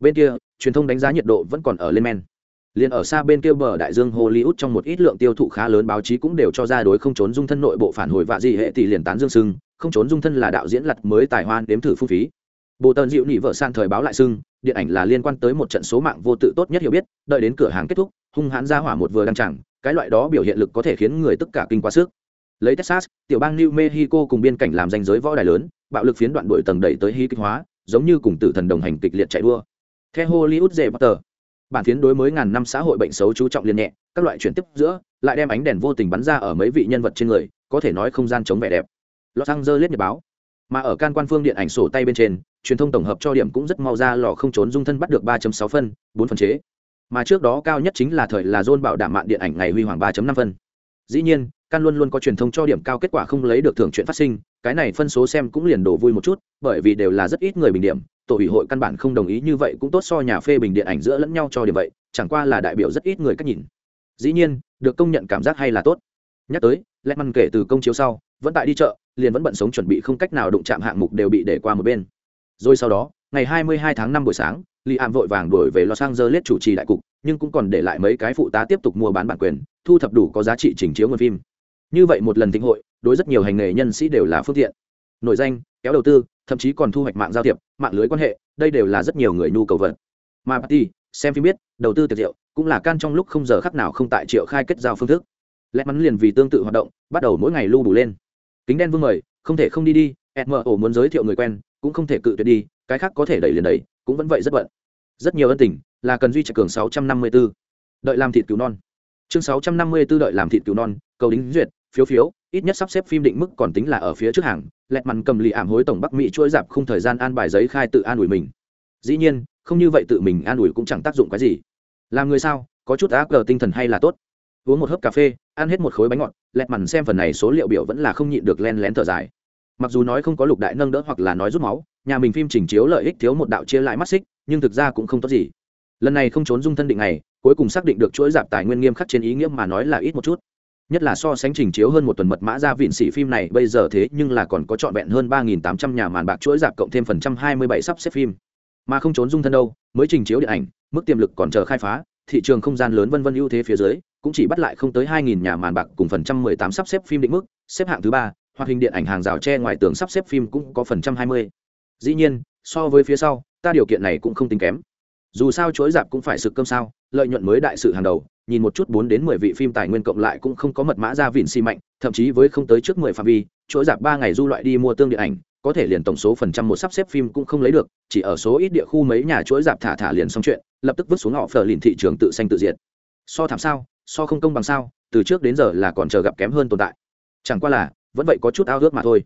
Bên kia, truyền thông đánh giá nhiệt độ vẫn còn ở lên men. Liền ở xa bên kia bờ đại dương hollywood trong một ít lượng tiêu thụ khá lớn báo chí cũng đều cho ra đối không trốn dung thân nội bộ phản hồi vạ gì hệ tỷ liền tán dương sưng không trốn dung thân là đạo diễn lặt mới tài hoan đếm thử phung phí. Bộ tần dịu nỉ vợ san thời báo lại sưng điện ảnh là liên quan tới một trận số mạng vô tự tốt nhất hiểu biết, đợi đến cửa hàng kết thúc, hung hãn ra hỏa một vừa đăng chẳng cái loại đó biểu hiện lực có thể khiến người tất cả kinh quá sức. Lấy texas, tiểu bang new mexico cùng biên cảnh làm danh giới võ đài lớn, bạo lực phiến đoạn đội tầng đẩy tới hy kích hóa, giống như cùng tử thần đồng hành kịch liệt chạy đua. Theo hollywood dễ bắt tờ bản phiến đối mới ngàn năm xã hội bệnh xấu chú trọng liên nhẹ, các loại chuyển tiếp giữa, lại đem ánh đèn vô tình bắn ra ở mấy vị nhân vật trên người, có thể nói không gian chống vẻ đẹp los angeles nhật báo. Mà ở can quan phương điện ảnh sổ tay bên trên, truyền thông tổng hợp cho điểm cũng rất mau ra lò không trốn dung thân bắt được 3.6 phân 4 phần chế. Mà trước đó cao nhất chính là thời là John bảo đảm mạng điện ảnh ngày huy hoàng 3.5 phân. Dĩ nhiên, can luôn luôn có truyền thông cho điểm cao kết quả không lấy được thưởng chuyện phát sinh, cái này phân số xem cũng liền đổ vui một chút, bởi vì đều là rất ít người bình điểm, tổ ủy hội căn bản không đồng ý như vậy cũng tốt so nhà phê bình điện ảnh giữa lẫn nhau cho điểm vậy, chẳng qua là đại biểu rất ít người cách nhìn. Dĩ nhiên, được công nhận cảm giác hay là tốt. Nhắc tới lẽ măn kể từ công chiếu sau, vẫn tại đi chợ liền vẫn bận sống chuẩn bị không cách nào đụng chạm hạng mục đều bị để qua một bên. Rồi sau đó, ngày 22 tháng 5 buổi sáng li am vội vàng đuổi về los angeles chủ trì đại cục, nhưng cũng còn để lại mấy cái phụ tá tiếp tục mua bán bản quyền, thu thập đủ có giá trị chỉnh chiếu nguồn phim. Như vậy một lần thịnh hội, đối rất nhiều hành nghề nhân sĩ đều là phương tiện. Nội danh, kéo đầu tư, thậm chí còn thu hoạch mạng giao thiệp, mạng lưới quan hệ, đây đều là rất nhiều người nhu cầu vật. Mà party, xem phim biết, đầu tư tiệc rượu, cũng là can trong lúc không giờ khắc nào không tại triệu khai kết giao phương thức. Lẽ mắn liền vì tương tự hoạt động, bắt đầu mỗi ngày lưu đủ lên kính đen vương mời, không thể không đi đi mo muốn giới thiệu người quen, cũng không thể cự tuyệt đi, cái khác có thể đẩy liền đẩy, cũng vẫn vậy rất bận. Rất nhiều ân tình, là cần duy trì cường 654. đợi làm thịt cứu non. Chương 654 đợi làm thịt cứu non, cầu đính duyệt, phiếu phiếu, ít nhất sắp xếp phim định mức còn tính là ở phía trước hàng, lẹt mằn cầm lì ảm hối tổng bắc mỹ chuỗi dạp không thời gian an bài giấy khai tự an ủi mình. Dĩ nhiên, không như vậy tự mình an ủi cũng chẳng tác dụng cái gì. Làm người sao, có chút ác cờ tinh thần hay là tốt uống một hớp cà phê, ăn hết một khối bánh ngọt, lẹt mằn xem phần này số liệu biểu vẫn là không nhịn được len lén thở dài. Mặc dù nói không có lục đại nâng đỡ hoặc là nói rút máu, nhà mình phim trình chiếu lợi ích thiếu một đạo chia lại mắt xích, nhưng thực ra cũng không tốt gì. Lần này không trốn dung thân định này cuối cùng xác định được chuỗi dạp tài nguyên nghiêm khắc trên ý nghĩa mà nói là ít một chút. Nhất là so sánh trình chiếu hơn một tuần mật mã ra vịn xỉ phim này, bây giờ thế nhưng là còn có trọn vẹn hơn ba nghìn tám trăm nhà màn bạc chuỗi dạp cộng thêm phần trăm hai mươi bảy sắp xếp phim. Mà không trốn dung thân đâu, mới trình chiếu điện ảnh, mức tiềm lực còn chờ khai phá, thị trường không gian lớn vân vân ưu thế phía dưới cũng chỉ bắt lại không tới hai nghìn nhà màn bạc cùng phần trăm mười tám sắp xếp phim định mức, xếp hạng thứ ba, hoạt hình điện ảnh hàng rào tre ngoài tường sắp xếp phim cũng có phần trăm hai mươi. Dĩ nhiên, so với phía sau, ta điều kiện này cũng không tính kém. Dù sao chuỗi dạp cũng phải sực cơm sao, lợi nhuận mới đại sự hàng đầu, nhìn một chút bốn đến mười vị phim tài nguyên cộng lại cũng không có mật mã ra vịn xi mạnh thậm chí với không tới trước mười phạm vi, chuỗi dạp ba ngày du loại đi mua tương điện ảnh, có thể liền tổng số phần trăm một sắp xếp phim cũng không lấy được, chỉ ở số ít địa khu mấy nhà chuỗi dạp thả thả liền xong chuyện, lập tức vứt xuống họ phở liền thị trường tự xanh tự diệt. So thảm sao so không công bằng sao, từ trước đến giờ là còn chờ gặp kém hơn tồn tại. Chẳng qua là, vẫn vậy có chút ao ước mà thôi.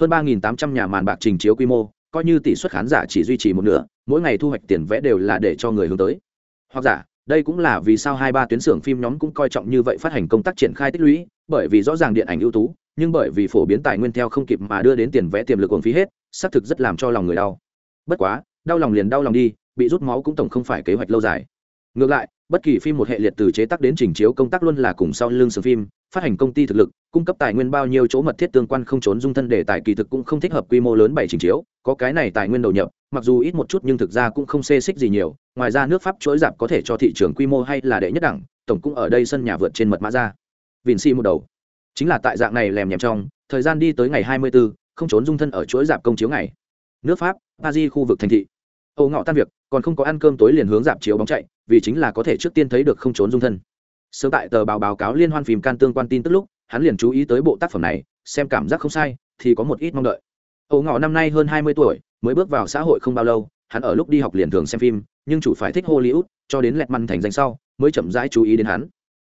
Hơn ba tám trăm nhà màn bạc trình chiếu quy mô, coi như tỷ suất khán giả chỉ duy trì một nửa, mỗi ngày thu hoạch tiền vẽ đều là để cho người hướng tới. Hoặc giả, đây cũng là vì sao hai ba tuyến xưởng phim nhóm cũng coi trọng như vậy phát hành công tác triển khai tích lũy, bởi vì rõ ràng điện ảnh ưu tú, nhưng bởi vì phổ biến tài nguyên theo không kịp mà đưa đến tiền vẽ tiềm lực uổng phí hết, xác thực rất làm cho lòng người đau. Bất quá, đau lòng liền đau lòng đi, bị rút máu cũng tổng không phải kế hoạch lâu dài. Ngược lại bất kỳ phim một hệ liệt từ chế tác đến trình chiếu công tác luôn là cùng sau lưng sưởng phim phát hành công ty thực lực cung cấp tài nguyên bao nhiêu chỗ mật thiết tương quan không trốn dung thân để tài kỳ thực cũng không thích hợp quy mô lớn bảy trình chiếu có cái này tài nguyên đầu nhập mặc dù ít một chút nhưng thực ra cũng không xê xích gì nhiều ngoài ra nước pháp chuỗi giảm có thể cho thị trường quy mô hay là đệ nhất đẳng tổng cũng ở đây sân nhà vượt trên mật mã ra. Vìn si một đầu. Chính là tại dạng này lèm nhèm trong thời gian đi tới ngày hai mươi 24, không trốn dung thân ở chuỗi giảm công chiếu ngày. Nước pháp paris khu vực thành thị. Âu ngọ tan việc còn không có ăn cơm tối liền hướng giảm chiếu bóng chạy vì chính là có thể trước tiên thấy được không trốn dung thân. Sớm tại tờ báo báo cáo liên hoan phim can tương quan tin tức lúc, hắn liền chú ý tới bộ tác phẩm này, xem cảm giác không sai, thì có một ít mong đợi. Âu ngọ năm nay hơn hai mươi tuổi, mới bước vào xã hội không bao lâu, hắn ở lúc đi học liền thường xem phim, nhưng chủ phải thích hollywood, cho đến lẹt măn thành danh sau, mới chậm rãi chú ý đến hắn.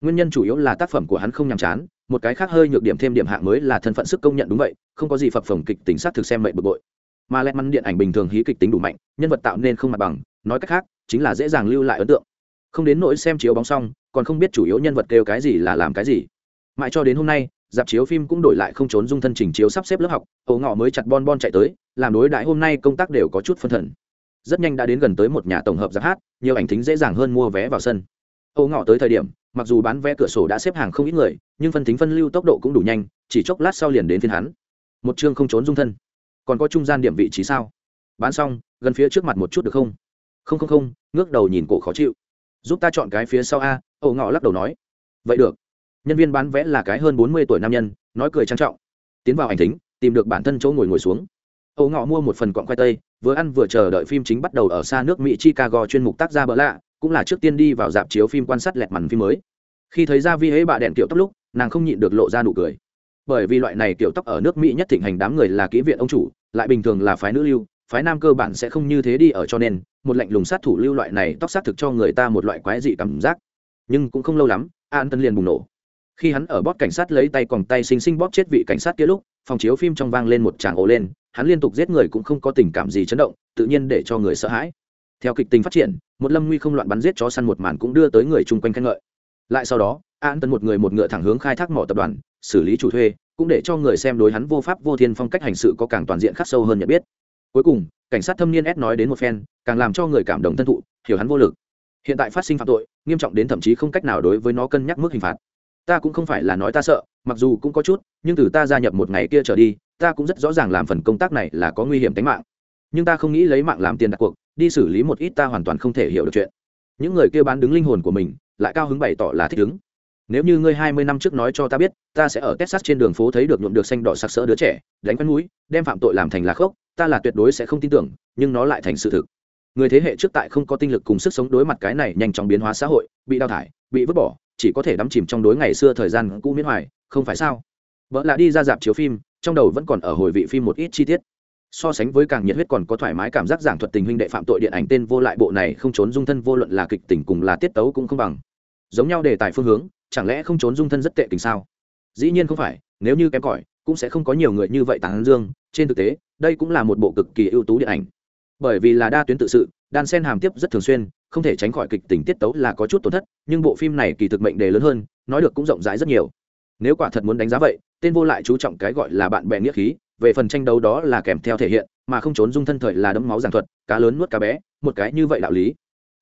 Nguyên nhân chủ yếu là tác phẩm của hắn không nhàm chán, một cái khác hơi nhược điểm thêm điểm hạng mới là thân phận sức công nhận đúng vậy, không có gì phập phồng kịch tính sát thực xem mệnh bực bội. Mà lẹt măn điện ảnh bình thường hí kịch tính đủ mạnh, nhân vật tạo nên không mặt bằng, nói cách khác chính là dễ dàng lưu lại ấn tượng. Không đến nỗi xem chiếu bóng xong, còn không biết chủ yếu nhân vật kêu cái gì là làm cái gì. Mãi cho đến hôm nay, dạp chiếu phim cũng đổi lại không trốn dung thân trình chiếu sắp xếp lớp học ấu ngọ mới chặt bon bon chạy tới, làm đối đãi hôm nay công tác đều có chút phân thần. Rất nhanh đã đến gần tới một nhà tổng hợp giáp hát, nhiều ảnh thính dễ dàng hơn mua vé vào sân. Ấu ngọ tới thời điểm, mặc dù bán vé cửa sổ đã xếp hàng không ít người, nhưng phân thính phân lưu tốc độ cũng đủ nhanh, chỉ chốc lát sau liền đến phiên hắn. Một chương không trốn dung thân. Còn có trung gian điểm vị trí sao? Bán xong, gần phía trước mặt một chút được không? Không không không, ngước đầu nhìn cổ khó chịu. Giúp ta chọn cái phía sau a, ẩu ngọ lắc đầu nói. Vậy được. Nhân viên bán vé là cái hơn bốn mươi tuổi nam nhân, nói cười trang trọng. Tiến vào hành thính, tìm được bản thân chỗ ngồi ngồi xuống. Ẩu ngọ mua một phần quặng khoai tây, vừa ăn vừa chờ đợi phim chính bắt đầu ở xa nước mỹ chicago chuyên mục tác gia bỡ lạ, cũng là trước tiên đi vào dạp chiếu phim quan sát lẹt màn phim mới. Khi thấy ra vi hễ bạ đèn kiểu tóc lúc, nàng không nhịn được lộ ra nụ cười. Bởi vì loại này kiểu tóc ở nước mỹ nhất thịnh hành đám người là kỹ viện ông chủ, lại bình thường là phái nữ lưu, phái nam cơ bản sẽ không như thế đi ở cho nên một lạnh lùng sát thủ lưu loại này tóc sát thực cho người ta một loại quái dị cảm giác. Nhưng cũng không lâu lắm an tân liền bùng nổ. Khi hắn ở bóp cảnh sát lấy tay còn tay xinh xinh bóp chết vị cảnh sát kia lúc, phòng chiếu phim trong vang lên một tràng ồ lên, hắn liên tục giết người cũng không có tình cảm gì chấn động, tự nhiên để cho người sợ hãi. Theo kịch tình phát triển, một lâm nguy không loạn bắn giết chó săn một màn cũng đưa tới người chung quanh khen ngợi. Lại sau đó an tân một người một ngựa thẳng hướng khai thác mỏ tập đoàn, xử lý chủ thuê, cũng để cho người xem đối hắn vô pháp vô thiên phong cách hành sự có càng toàn diện khắc sâu hơn nhận biết. Cuối cùng cảnh sát thâm niên s nói đến một phen, càng làm cho người cảm động thân thụ, hiểu hắn vô lực. Hiện tại phát sinh phạm tội, nghiêm trọng đến thậm chí không cách nào đối với nó cân nhắc mức hình phạt. Ta cũng không phải là nói ta sợ, mặc dù cũng có chút, nhưng từ ta gia nhập một ngày kia trở đi, ta cũng rất rõ ràng làm phần công tác này là có nguy hiểm tính mạng. Nhưng ta không nghĩ lấy mạng làm tiền đặt cuộc, đi xử lý một ít ta hoàn toàn không thể hiểu được chuyện. Những người kia bán đứng linh hồn của mình, lại cao hứng bày tỏ là thích ứng. Nếu như ngươi hai mươi năm trước nói cho ta biết, ta sẽ ở texas trên đường phố thấy được nhuộm được xanh đỏ sặc sỡ đứa trẻ, đánh quen mũi, đem phạm tội làm thành là khốc ta là tuyệt đối sẽ không tin tưởng, nhưng nó lại thành sự thực. Người thế hệ trước tại không có tinh lực cùng sức sống đối mặt cái này nhanh chóng biến hóa xã hội, bị đào thải, bị vứt bỏ, chỉ có thể đắm chìm trong đối ngày xưa thời gian cũ miễn hoài, không phải sao? Vợ là đi ra dạp chiếu phim, trong đầu vẫn còn ở hồi vị phim một ít chi tiết. So sánh với càng nhiệt huyết còn có thoải mái cảm giác giảng thuật tình huynh đệ phạm tội điện ảnh tên vô lại bộ này không trốn dung thân vô luận là kịch tình cùng là tiết tấu cũng không bằng. Giống nhau đề tài phương hướng, chẳng lẽ không trốn dung thân rất tệ tình sao? Dĩ nhiên không phải, nếu như kém cỏi, cũng sẽ không có nhiều người như vậy tán dương trên thực tế, đây cũng là một bộ cực kỳ ưu tú điện ảnh. Bởi vì là đa tuyến tự sự, đan sen hàm tiếp rất thường xuyên, không thể tránh khỏi kịch tình tiết tấu là có chút tổn thất, nhưng bộ phim này kỳ thực mệnh đề lớn hơn, nói được cũng rộng rãi rất nhiều. Nếu quả thật muốn đánh giá vậy, tên vô lại chú trọng cái gọi là bạn bè nghĩa khí, về phần tranh đấu đó là kèm theo thể hiện, mà không trốn dung thân thời là đấm máu giảng thuật, cá lớn nuốt cá bé, một cái như vậy đạo lý.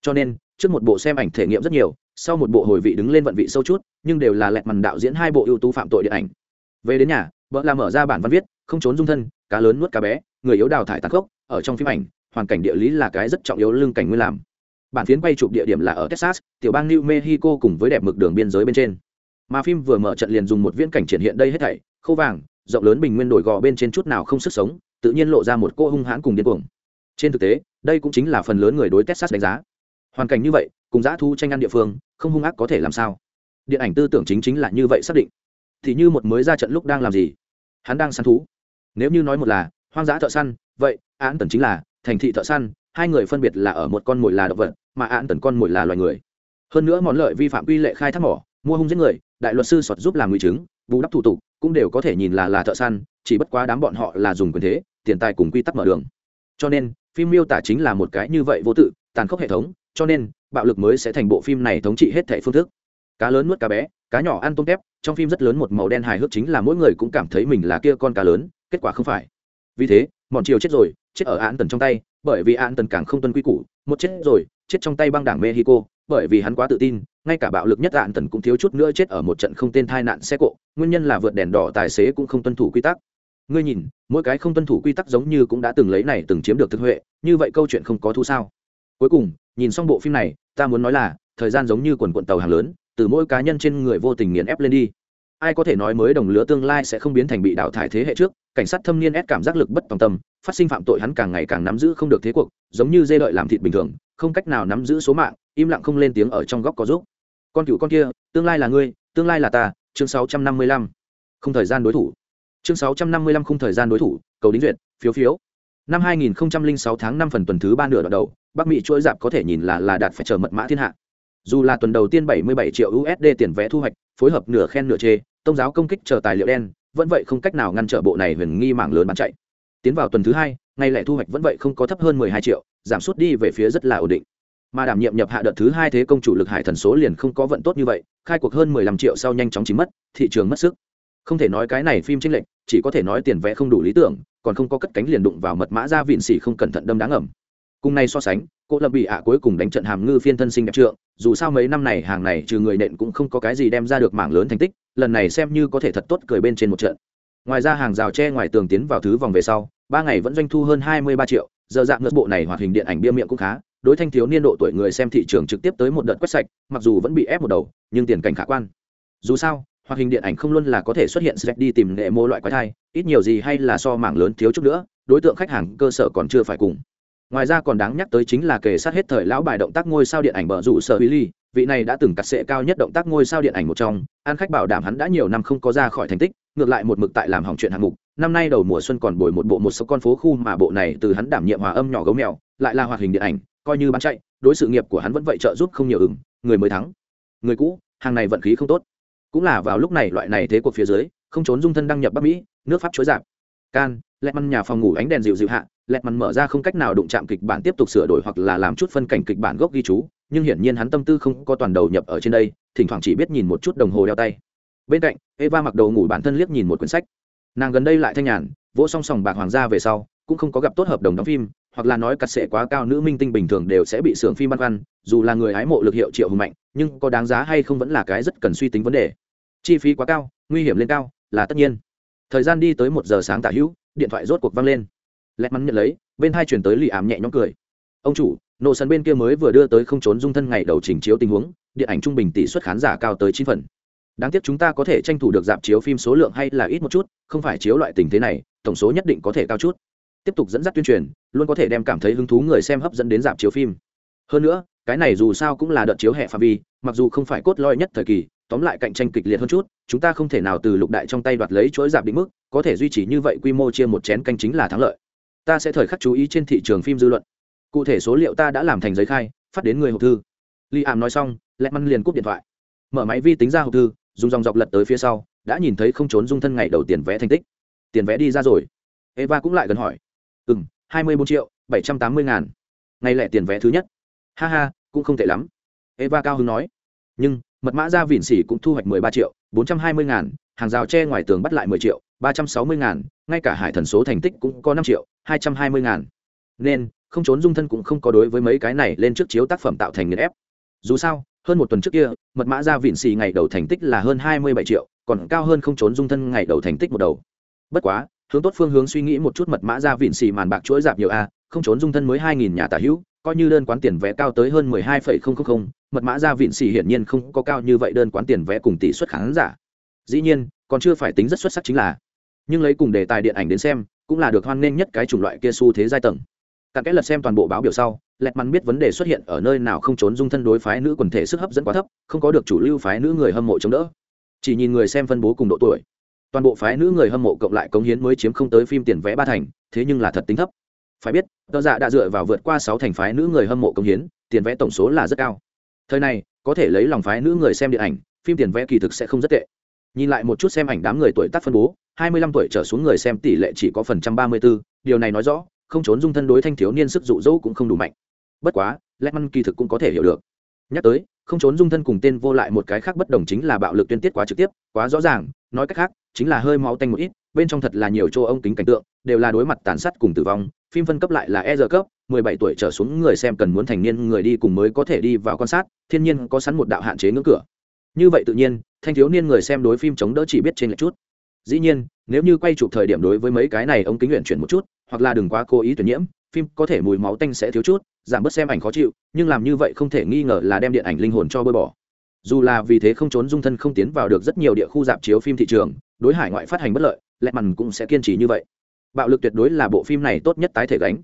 Cho nên, trước một bộ xem ảnh thể nghiệm rất nhiều, sau một bộ hồi vị đứng lên vận vị sâu chút, nhưng đều là lẹt mằn đạo diễn hai bộ ưu tú phạm tội điện ảnh. Về đến nhà, vợ làm mở ra bản văn viết, không trốn dung thân cá lớn nuốt cá bé, người yếu đào thải tàn khốc, ở trong phim ảnh, hoàn cảnh địa lý là cái rất trọng yếu lưng cảnh nguyên làm. Bản phiến quay chụp địa điểm là ở texas, tiểu bang new mexico cùng với đẹp mực đường biên giới bên trên. Mà phim vừa mở trận liền dùng một viễn cảnh triển hiện đây hết thảy khâu vàng, rộng lớn bình nguyên đổi gò bên trên chút nào không sức sống, tự nhiên lộ ra một cô hung hãn cùng điên cuồng. Trên thực tế, đây cũng chính là phần lớn người đối texas đánh giá. Hoàn cảnh như vậy, cùng giã thu tranh ăn địa phương, không hung ác có thể làm sao? Điện ảnh tư tưởng chính chính là như vậy xác định. Thì như một mới ra trận lúc đang làm gì? Hắn đang săn thú nếu như nói một là, hoang dã thợ săn, vậy, án tần chính là thành thị thợ săn, hai người phân biệt là ở một con mồi là động vật, mà án tần con mồi là loài người. Hơn nữa món lợi vi phạm quy lệ khai thác mỏ, mua hung giết người, đại luật sư sọt giúp làm nguy chứng, bù đắp thủ tục, cũng đều có thể nhìn là là thợ săn, chỉ bất quá đám bọn họ là dùng quyền thế, tiền tài cùng quy tắc mở đường. Cho nên, phim miêu tả chính là một cái như vậy vô tự, tàn khốc hệ thống, cho nên, bạo lực mới sẽ thành bộ phim này thống trị hết thẻ phương thức. Cá lớn nuốt cá bé, cá nhỏ ăn tôm tép, trong phim rất lớn một màu đen hài hước chính là mỗi người cũng cảm thấy mình là kia con cá lớn kết quả không phải. Vì thế bọn triều chết rồi, chết ở án tần trong tay, bởi vì án tần càng không tuân quy củ, một chết rồi, chết trong tay băng đảng mexico, bởi vì hắn quá tự tin, ngay cả bạo lực nhất án tần cũng thiếu chút nữa chết ở một trận không tên tai nạn xe cộ, nguyên nhân là vượt đèn đỏ tài xế cũng không tuân thủ quy tắc. Ngươi nhìn, mỗi cái không tuân thủ quy tắc giống như cũng đã từng lấy này từng chiếm được thực huệ, như vậy câu chuyện không có thu sao. Cuối cùng, nhìn xong bộ phim này, ta muốn nói là, thời gian giống như quần quận tàu hàng lớn, từ mỗi cá nhân trên người vô tình nghiền ép lên đi ai có thể nói mới đồng lứa tương lai sẽ không biến thành bị đào thải thế hệ trước, cảnh sát thâm niên ép cảm giác lực bất tòng tâm, phát sinh phạm tội hắn càng ngày càng nắm giữ không được thế cuộc, giống như dê đợi làm thịt bình thường, không cách nào nắm giữ số mạng, im lặng không lên tiếng ở trong góc có giúp. Con cựu con kia, tương lai là ngươi, tương lai là ta, chương 655. không thời gian đối thủ. Chương 655 không thời gian đối thủ, cầu đính duyệt, phiếu phiếu. Năm 2006 tháng 5 phần tuần thứ ba nửa đoạn đầu, bắc mỹ chuỗi dạp có thể nhìn là là đạt phải chờ mật mã thiên hạ dù là tuần đầu tiên 77 triệu usd tiền vé thu hoạch, phối hợp nửa khen nửa chê tôn giáo công kích chờ tài liệu đen, vẫn vậy không cách nào ngăn trở bộ này huyền nghi mảng lớn bán chạy. Tiến vào tuần thứ hai, ngày lẻ thu hoạch vẫn vậy không có thấp hơn 12 triệu, giảm sút đi về phía rất là ổn định. Mà đảm nhiệm nhập hạ đợt thứ hai thế công chủ lực hải thần số liền không có vận tốt như vậy, khai cuộc hơn 15 triệu sau nhanh chóng chìm mất, thị trường mất sức. Không thể nói cái này phim chính lệnh chỉ có thể nói tiền vẽ không đủ lý tưởng, còn không có cất cánh liền đụng vào mật mã ra vịn xỉ không cẩn thận đâm đáng ẩm cùng này so sánh, cô lập bị ạ cuối cùng đánh trận hàm ngư phiên thân sinh đẹp trượng, dù sao mấy năm này hàng này trừ người nện cũng không có cái gì đem ra được mảng lớn thành tích, lần này xem như có thể thật tốt cười bên trên một trận. Ngoài ra hàng rào tre ngoài tường tiến vào thứ vòng về sau, ba ngày vẫn doanh thu hơn hai mươi ba triệu, giờ dạng ngất bộ này hoạt hình điện ảnh bia miệng cũng khá, đối thanh thiếu niên độ tuổi người xem thị trường trực tiếp tới một đợt quét sạch, mặc dù vẫn bị ép một đầu, nhưng tiền cảnh khả quan. Dù sao, hoạt hình điện ảnh không luôn là có thể xuất hiện sẽ đi tìm nghệ mô loại quái thai, ít nhiều gì hay là so mảng lớn thiếu chút nữa, đối tượng khách hàng cơ sở còn chưa phải cùng ngoài ra còn đáng nhắc tới chính là kể sát hết thời lão bài động tác ngôi sao điện ảnh bờ rủ sở Billy vị này đã từng cắt sệ cao nhất động tác ngôi sao điện ảnh một trong an khách bảo đảm hắn đã nhiều năm không có ra khỏi thành tích, ngược lại một mực tại làm hỏng chuyện hạng mục. Năm nay đầu mùa xuân còn bồi một bộ một số con phố khu mà bộ này từ hắn đảm nhiệm hòa âm nhỏ gấu mèo, lại là hoạt hình điện ảnh, coi như bán chạy, đối sự nghiệp của hắn vẫn vậy trợ giúp không nhiều ứng người mới thắng, người cũ, hàng này vận khí không tốt. Cũng là vào lúc này, loại này thế cuộc phía dưới, không trốn dung thân đăng nhập bắc mỹ, nước pháp chối giảm can, lẹt măn nhà phòng ngủ ánh đèn dịu dịu hạ, lẹt măn mở ra không cách nào đụng chạm kịch bản tiếp tục sửa đổi hoặc là làm chút phân cảnh kịch bản gốc ghi chú, nhưng hiển nhiên hắn tâm tư không có toàn đầu nhập ở trên đây, thỉnh thoảng chỉ biết nhìn một chút đồng hồ đeo tay. Bên cạnh, eva mặc đầu ngủ bản thân liếc nhìn một quyển sách. Nàng gần đây lại thanh nhàn, vỗ song sòng bạc hoàng gia về sau, cũng không có gặp tốt hợp đồng đóng phim, hoặc là nói cắt sệ quá cao nữ minh tinh bình thường đều sẽ bị sưởng phim băn khoăn, dù là người hái mộ lực hiệu triệu hùng mạnh, nhưng có đáng giá hay không vẫn là cái rất cần suy tính vấn đề. Chi phí quá cao, nguy hiểm lên cao, là tất nhiên thời gian đi tới một giờ sáng tả hữu, điện thoại rốt cuộc văng lên. Lẹt mắn nhận lấy, bên hai chuyển tới lì ảm nhẹ nhõm cười. Ông chủ, nổ sân bên kia mới vừa đưa tới không trốn dung thân ngày đầu trình chiếu tình huống, điện ảnh trung bình tỷ suất khán giả cao tới chín phần. Đáng tiếc chúng ta có thể tranh thủ được dạp chiếu phim số lượng hay là ít một chút, không phải chiếu loại tình thế này, tổng số nhất định có thể cao chút. Tiếp tục dẫn dắt tuyên truyền, luôn có thể đem cảm thấy hứng thú người xem hấp dẫn đến dạp chiếu phim. Hơn nữa, cái này dù sao cũng là đợt chiếu hệ phạm vi, mặc dù không phải cốt lõi nhất thời kỳ tóm lại cạnh tranh kịch liệt hơn chút, chúng ta không thể nào từ lục đại trong tay đoạt lấy chuỗi giảm định mức, có thể duy trì như vậy quy mô chia một chén canh chính là thắng lợi. Ta sẽ thời khắc chú ý trên thị trường phim dư luận. Cụ thể số liệu ta đã làm thành giấy khai, phát đến người hộp thư. Li ảm nói xong, lẹ măn liền cúp điện thoại. Mở máy vi tính ra hộp thư, dùng dòng dọc lật tới phía sau, đã nhìn thấy không trốn dung thân ngày đầu tiền vẽ thành tích. Tiền vẽ đi ra rồi. Eva cũng lại gần hỏi. Ừ m hai mươi bốn triệu, bảy trăm tám mươi ngàn. Ngày lẻ tiền vẽ thứ nhất. Ha ha, cũng không tệ lắm. Eva cao hứng nói. Nhưng mật mã ra vỉn xỉ cũng thu hoạch mười ba triệu, bốn trăm hai mươi ngàn, hàng rào tre ngoài tường bắt lại mười triệu, ba trăm sáu mươi ngàn, ngay cả hải thần số thành tích cũng có năm triệu, hai trăm hai mươi ngàn. Nên, không trốn dung thân cũng không có đối với mấy cái này lên trước chiếu tác phẩm tạo thành nghiền ép. Dù sao, hơn một tuần trước kia, mật mã ra vịn xì ngày đầu thành tích là hơn hai mươi bảy triệu, còn cao hơn không trốn dung thân ngày đầu thành tích một đầu. Bất quá, hướng tốt phương hướng suy nghĩ một chút mật mã ra vịn xì màn bạc chuỗi dạp nhiều a, không trốn dung thân mới hai nghìn nhà tả hữu coi như đơn quán tiền vé cao tới hơn mười hai phẩy không không không, mật mã ra vịn xì hiển nhiên không có cao như vậy đơn quán tiền vé cùng tỷ suất khán giả. Dĩ nhiên, còn chưa phải tính rất xuất sắc chính là, nhưng lấy cùng đề tài điện ảnh đến xem, cũng là được hoan nghênh nhất cái chủng loại kia xu thế giai tầng. Cặn kẽ lật xem toàn bộ báo biểu sau, lẹt mắn biết vấn đề xuất hiện ở nơi nào không trốn dung thân đối phái nữ quần thể sức hấp dẫn quá thấp, không có được chủ lưu phái nữ người hâm mộ chống đỡ. Chỉ nhìn người xem phân bố cùng độ tuổi, toàn bộ phái nữ người hâm mộ cộng lại cống hiến mới chiếm không tới phim tiền vé ba thành, thế nhưng là thật tính thấp phải biết tờ dạ đã dựa vào vượt qua sáu thành phái nữ người hâm mộ công hiến tiền vẽ tổng số là rất cao. Thời này có thể lấy lòng phái nữ người xem điện ảnh phim tiền vẽ kỳ thực sẽ không rất tệ. Nhìn lại một chút xem ảnh đám người tuổi tác phân bố hai mươi lăm tuổi trở xuống người xem tỷ lệ chỉ có phần trăm ba mươi 34, điều này nói rõ không trốn dung thân đối thanh thiếu niên sức dụ dỗ cũng không đủ mạnh. Bất quá Letman kỳ thực cũng có thể hiểu được. Nhắc tới không trốn dung thân cùng tên vô lại một cái khác bất đồng chính là bạo lực tuyên tiết quá trực tiếp quá rõ ràng nói cách khác chính là hơi máu tanh một ít bên trong thật là nhiều chỗ ông kính cảnh tượng đều là đối mặt tàn sát cùng tử vong phim phân cấp lại là e r cấp 17 tuổi trở xuống người xem cần muốn thành niên người đi cùng mới có thể đi vào quan sát, thiên nhiên có sẵn một đạo hạn chế ngưỡng cửa. Như vậy tự nhiên, thanh thiếu niên người xem đối phim chống đỡ chỉ biết trên lệch chút. Dĩ nhiên, nếu như quay chụp thời điểm đối với mấy cái này ông kính luyện chuyển một chút, hoặc là đừng quá cố ý tuyển nhiễm, phim có thể mùi máu tanh sẽ thiếu chút, giảm bớt xem ảnh khó chịu, nhưng làm như vậy không thể nghi ngờ là đem điện ảnh linh hồn cho bơi bỏ. Dù là vì thế không trốn dung thân không tiến vào được rất nhiều địa khu dạp chiếu phim thị trường, đối hải ngoại phát hành bất lợi lẹ mằn cũng sẽ kiên trì như vậy bạo lực tuyệt đối là bộ phim này tốt nhất tái thể gánh.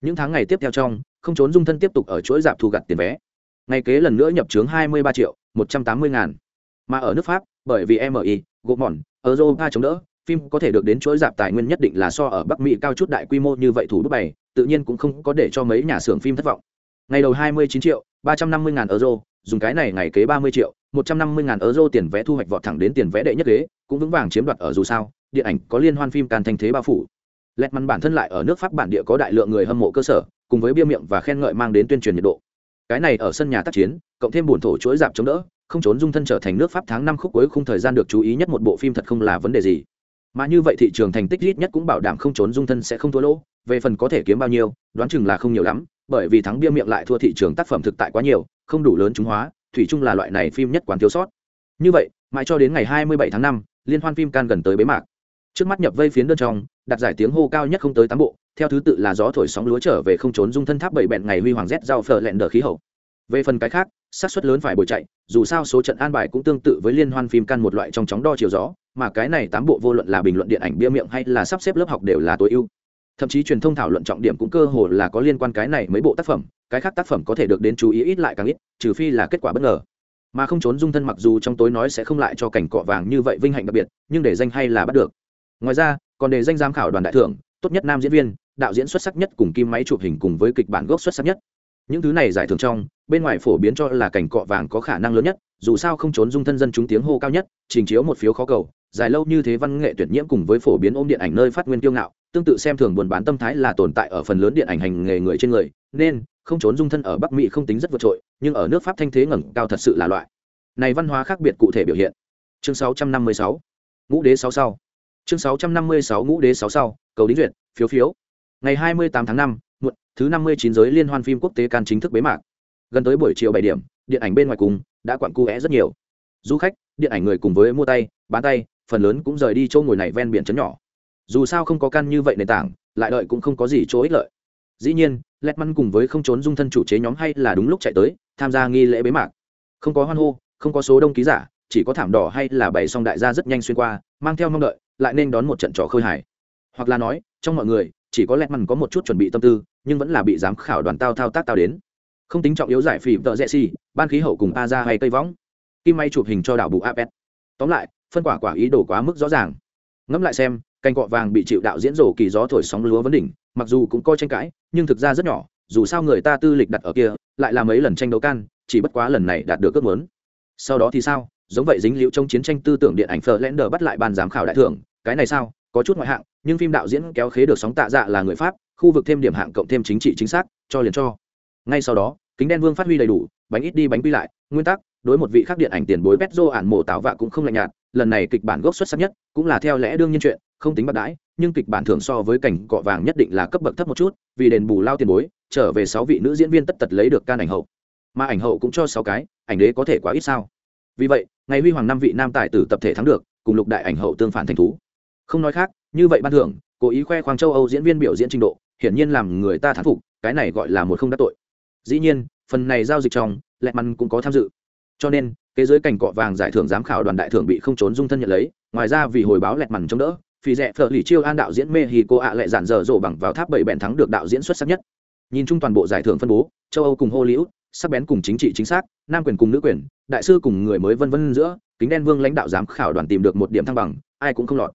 Những tháng ngày tiếp theo trong, không trốn dung thân tiếp tục ở chuỗi dạp thu gặt tiền vé. Ngày kế lần nữa nhập trướng 23 triệu 180 ngàn. Mà ở nước pháp, bởi vì mi gộp mòn europa chống đỡ, phim có thể được đến chuỗi dạp tài nguyên nhất định là so ở bắc mỹ cao chút đại quy mô như vậy thủ bút bày, tự nhiên cũng không có để cho mấy nhà xưởng phim thất vọng. Ngày đầu 29 triệu 350 ngàn euro, dùng cái này ngày kế 30 triệu 150 ngàn euro tiền vé thu hoạch vọt thẳng đến tiền vé đệ nhất ghế, cũng vững vàng chiếm đoạt ở dù sao, điện ảnh có liên hoan phim càn thành thế bao phủ lẹt mắn bản thân lại ở nước pháp bản địa có đại lượng người hâm mộ cơ sở cùng với bia miệng và khen ngợi mang đến tuyên truyền nhiệt độ. Cái này ở sân nhà tác chiến cộng thêm bổn thổ chuỗi dạp chống đỡ không trốn dung thân trở thành nước pháp tháng năm khúc cuối khung thời gian được chú ý nhất một bộ phim thật không là vấn đề gì. Mà như vậy thị trường thành tích ít nhất cũng bảo đảm không trốn dung thân sẽ không thua lỗ về phần có thể kiếm bao nhiêu đoán chừng là không nhiều lắm bởi vì thắng bia miệng lại thua thị trường tác phẩm thực tại quá nhiều không đủ lớn chúng hóa thủy chung là loại này phim nhất quán thiếu sót. Như vậy mãi cho đến ngày 27 tháng 5, liên hoan phim can gần tới bế mạc trước mắt nhập vây phiến đơn trong, đặt giải tiếng hô cao nhất không tới tám bộ, theo thứ tự là gió thổi sóng lúa trở về không trốn dung thân tháp bảy bẹn ngày huy hoàng rét giao phở lẹn đờ khí hậu. Về phần cái khác sát suất lớn phải bồi chạy, dù sao số trận an bài cũng tương tự với liên hoan phim căn một loại trong chóng đo chiều gió, mà cái này tám bộ vô luận là bình luận điện ảnh bia miệng hay là sắp xếp lớp học đều là tối ưu. Thậm chí truyền thông thảo luận trọng điểm cũng cơ hồ là có liên quan cái này mấy bộ tác phẩm, cái khác tác phẩm có thể được đến chú ý ít lại càng ít, trừ phi là kết quả bất ngờ. Mà không trốn dung thân mặc dù trong tối nói sẽ không lại cho cảnh cọ vàng như vậy vinh hạnh đặc biệt, nhưng để danh hay là bắt được ngoài ra, còn đề danh giám khảo đoàn đại thưởng, tốt nhất nam diễn viên, đạo diễn xuất sắc nhất cùng kim máy chụp hình cùng với kịch bản gốc xuất sắc nhất. Những thứ này giải thưởng trong, bên ngoài phổ biến cho là cảnh cọ vàng có khả năng lớn nhất, dù sao không trốn dung thân dân chúng tiếng hô cao nhất, trình chiếu một phiếu khó cầu, dài lâu như thế văn nghệ tuyển nhiễm cùng với phổ biến ôm điện ảnh nơi phát nguyên kiêu ngạo, tương tự xem thường buồn bán tâm thái là tồn tại ở phần lớn điện ảnh hành nghề người trên người, nên, không trốn dung thân ở bắc mỹ không tính rất vượt trội, nhưng ở nước pháp thanh thế ngẩng cao thật sự là loại. Này văn hóa khác biệt cụ thể biểu hiện. Chương 656 ngũ đế sáu sau chương 656 ngũ đế sáu sau cầu đính duyệt phiếu phiếu. Ngày 28 tháng 5, muộn thứ 59 giới liên hoan phim quốc tế can chính thức bế mạc. Gần tới buổi chiều bảy điểm điện ảnh bên ngoài cùng đã quặn cu é rất nhiều. Du khách điện ảnh người cùng với mua tay bán tay phần lớn cũng rời đi chỗ ngồi này ven biển chấn nhỏ. Dù sao không có căn như vậy nền tảng lại đợi cũng không có gì chỗ ích lợi. Dĩ nhiên lẹt măn cùng với không trốn dung thân chủ chế nhóm hay là đúng lúc chạy tới tham gia nghi lễ bế mạc. Không có hoan hô không có số đông ký giả chỉ có thảm đỏ hay là bày xong đại gia rất nhanh xuyên qua mang theo mong đợi lại nên đón một trận trò khơi hải hoặc là nói, trong mọi người, chỉ có lẹt mằn có một chút chuẩn bị tâm tư, nhưng vẫn là bị giám khảo đoàn tao thao tác tao đến. Không tính trọng yếu giải phỉ tợ rẽ xì ban khí hậu cùng a ra hay cây võng. Kim may chụp hình cho đảo bù apet tóm lại, phân quả quả ý đồ quá mức rõ ràng. Ngẫm lại xem canh cọ vàng bị chịu đạo diễn rổ kỳ gió thổi sóng lúa vấn đỉnh, mặc dù cũng coi tranh cãi, nhưng thực ra rất nhỏ, dù sao người ta tư lịch đặt ở kia, lại là mấy lần tranh đấu can, chỉ bất quá lần này đạt được ước muốn. Sau đó thì sao? Giống vậy dính liễu trong chiến tranh tư tưởng điện ảnh phờ lender bắt lại ban giám khảo đại thưởng cái này sao, có chút ngoại hạng, nhưng phim đạo diễn kéo khế được sóng tạ dạ là người pháp, khu vực thêm điểm hạng cộng thêm chính trị chính xác, cho liền cho. Ngay sau đó, kính đen vương phát huy đầy đủ, bánh ít đi bánh quy lại, nguyên tắc, đối một vị khác điện ảnh tiền bối petro ản mộ tạo vạ cũng không lạnh nhạt, lần này kịch bản gốc xuất sắc nhất, cũng là theo lẽ đương nhiên chuyện, không tính bạc đãi, nhưng kịch bản thường so với cảnh cọ vàng nhất định là cấp bậc thấp một chút, vì đền bù lao tiền bối, trở về sáu vị nữ diễn viên tất tật lấy được can ảnh hậu. Mà ảnh hậu cũng cho sáu cái, ảnh đế có thể quá ít sao? Vì vậy, ngày huy hoàng năm vị nam tài tử tập thể thắng được, cùng lục đại ảnh hậu tương phản thành thú không nói khác, như vậy ban thưởng, cố ý khoe khoang châu âu diễn viên biểu diễn trình độ, hiển nhiên làm người ta thán phục, cái này gọi là một không đắc tội. Dĩ nhiên, phần này giao dịch trong lẹ măn cũng có tham dự. Cho nên kế giới cảnh cọ vàng giải thưởng giám khảo đoàn đại thưởng bị không trốn dung thân nhận lấy, ngoài ra vì hồi báo lẹt mằn chống đỡ, phi rẽ phở lì chiêu an đạo diễn mê hì cô ạ lại giản dở dỗ bằng vào tháp bảy bèn thắng được đạo diễn xuất sắc nhất. Nhìn chung toàn bộ giải thưởng phân bố, châu âu cùng hollywood, sắc bén cùng chính trị chính xác, nam quyền cùng nữ quyền, đại sư cùng người mới vân vân giữa, kính đen vương lãnh đạo giám khảo đoàn tìm được một điểm thăng bằng, ai cũng không lọt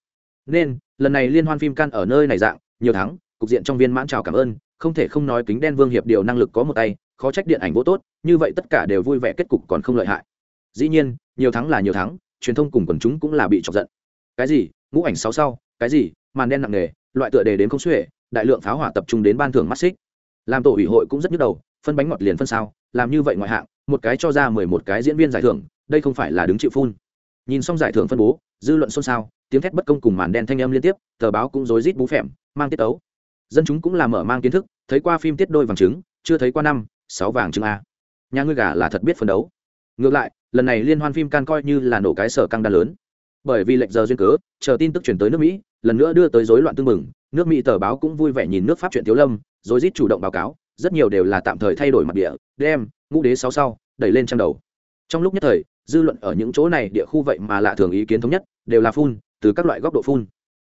nên lần này liên hoan phim can ở nơi này dạng nhiều tháng cục diện trong viên mãn chào cảm ơn không thể không nói kính đen vương hiệp điều năng lực có một tay khó trách điện ảnh vô tốt như vậy tất cả đều vui vẻ kết cục còn không lợi hại. Dĩ nhiên nhiều tháng là nhiều tháng, truyền thông cùng quần chúng cũng là bị chọc giận. Cái gì? Ngũ ảnh sáu sau cái gì? Màn đen nặng nề loại tựa đề đến không xuể đại lượng pháo hỏa tập trung đến ban thưởng mắt xích làm tổ ủy hội cũng rất nhức đầu phân bánh ngọt liền phân sao làm như vậy ngoại hạng một cái cho ra mười một cái diễn viên giải thưởng đây không phải là đứng chịu phun. Nhìn xong giải thưởng phân bố dư luận xôn xao tiếng thét bất công cùng màn đen thanh âm liên tiếp, tờ báo cũng rối rít bú phèm, mang tiết ấu dân chúng cũng là mở mang kiến thức, thấy qua phim tiết đôi vàng trứng, chưa thấy qua năm, sáu vàng trứng a. Nhà ngươi gà là thật biết phân đấu. Ngược lại, lần này liên hoan phim can coi như là nổ cái sở căng đan lớn. Bởi vì lệnh giờ duyên cớ, chờ tin tức chuyển tới nước mỹ, lần nữa đưa tới rối loạn tương mừng, nước mỹ tờ báo cũng vui vẻ nhìn nước pháp chuyện thiếu lâm, rối rít chủ động báo cáo, rất nhiều đều là tạm thời thay đổi mặt địa, đem ngũ đế sáu sau, đẩy lên trang đầu. Trong lúc nhất thời, dư luận ở những chỗ này, địa khu vậy mà lạ thường ý kiến thống nhất, đều là phun từ các loại góc độ phun.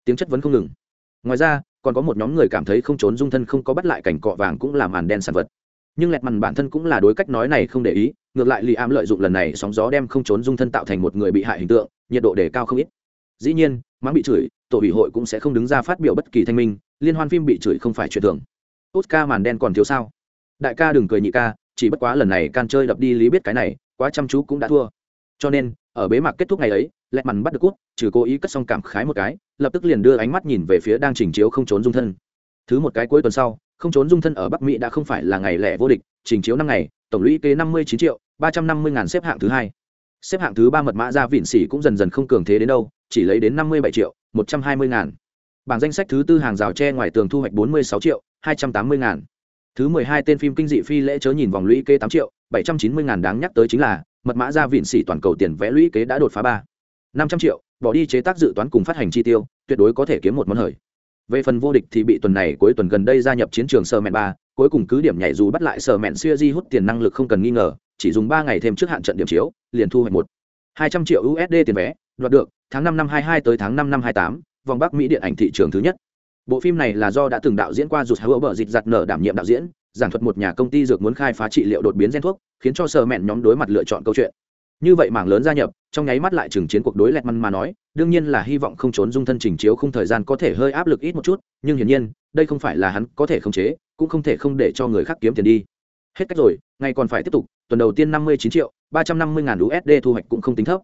Tiếng chất vấn không ngừng. Ngoài ra, còn có một nhóm người cảm thấy không trốn dung thân không có bắt lại cảnh cọ vàng cũng là màn đen sản vật. Nhưng lẹt mằn bản thân cũng là đối cách nói này không để ý, ngược lại lì ám lợi dụng lần này sóng gió đem không trốn dung thân tạo thành một người bị hại hình tượng, nhiệt độ đề cao không ít. Dĩ nhiên, mắng bị chửi, tổ ủy hội cũng sẽ không đứng ra phát biểu bất kỳ thanh minh, liên hoan phim bị chửi không phải chuyện thường. Oscar màn đen còn thiếu sao? Đại ca đừng cười nhị ca, chỉ bất quá lần này can chơi đập đi lý biết cái này, quá chăm chú cũng đã thua. Cho nên ở bế mạc kết thúc ngày ấy, lẹ mằn bắt được cút, trừ cố ý cất xong cảm khái một cái, lập tức liền đưa ánh mắt nhìn về phía đang chỉnh chiếu không trốn dung thân. Thứ một cái cuối tuần sau, không trốn dung thân ở bắc mỹ đã không phải là ngày lẻ vô địch chỉnh chiếu năm ngày, tổng lũy kế năm mươi chín triệu ba trăm năm mươi ngàn xếp hạng thứ hai. Xếp hạng thứ ba mật mã ra vịn xỉ cũng dần dần không cường thế đến đâu, chỉ lấy đến năm mươi bảy triệu một trăm hai mươi ngàn. Bảng danh sách thứ tư hàng rào tre ngoài tường thu hoạch bốn mươi sáu triệu hai trăm tám mươi ngàn. Thứ mười hai tên phim kinh dị phi lễ chớ nhìn vòng lũy kế tám triệu bảy trăm chín mươi ngàn đáng nhắc tới chính là mật mã ra vịn xỉ toàn cầu tiền vẽ lũy kế đã đột phá ba. Năm trăm triệu, bỏ đi chế tác dự toán cùng phát hành chi tiêu, tuyệt đối có thể kiếm một món hời. Về phần vô địch thì bị tuần này cuối tuần gần đây gia nhập chiến trường sơ mẹn ba, cuối cùng cứ điểm nhảy dù bắt lại sơ mẹn siêu di hút tiền năng lực không cần nghi ngờ, chỉ dùng ba ngày thêm trước hạn trận điểm chiếu, liền thu hoạch một. Hai trăm triệu usd tiền vé đoạt được, tháng năm năm hai hai tới tháng năm năm hai tám, vòng bắc mỹ điện ảnh thị trường thứ nhất. Bộ phim này là do đã từng đạo diễn qua rụt hữu bờ dịch giặt nở đảm nhiệm đạo diễn giảng thuật một nhà công ty dược muốn khai phá trị liệu đột biến gen thuốc, khiến cho sơ mẹn nhóm đối mặt lựa chọn câu chuyện. Như vậy mảng lớn gia nhập, trong nháy mắt lại chừng chiến cuộc đối lẹt măn mà nói, đương nhiên là hy vọng không trốn dung thân trình chiếu không thời gian có thể hơi áp lực ít một chút, nhưng hiển nhiên, đây không phải là hắn có thể khống chế, cũng không thể không để cho người khác kiếm tiền đi. Hết cách rồi, ngày còn phải tiếp tục, tuần đầu tiên năm mươi chín triệu, ba trăm năm mươi ngàn usd thu hoạch cũng không tính thấp.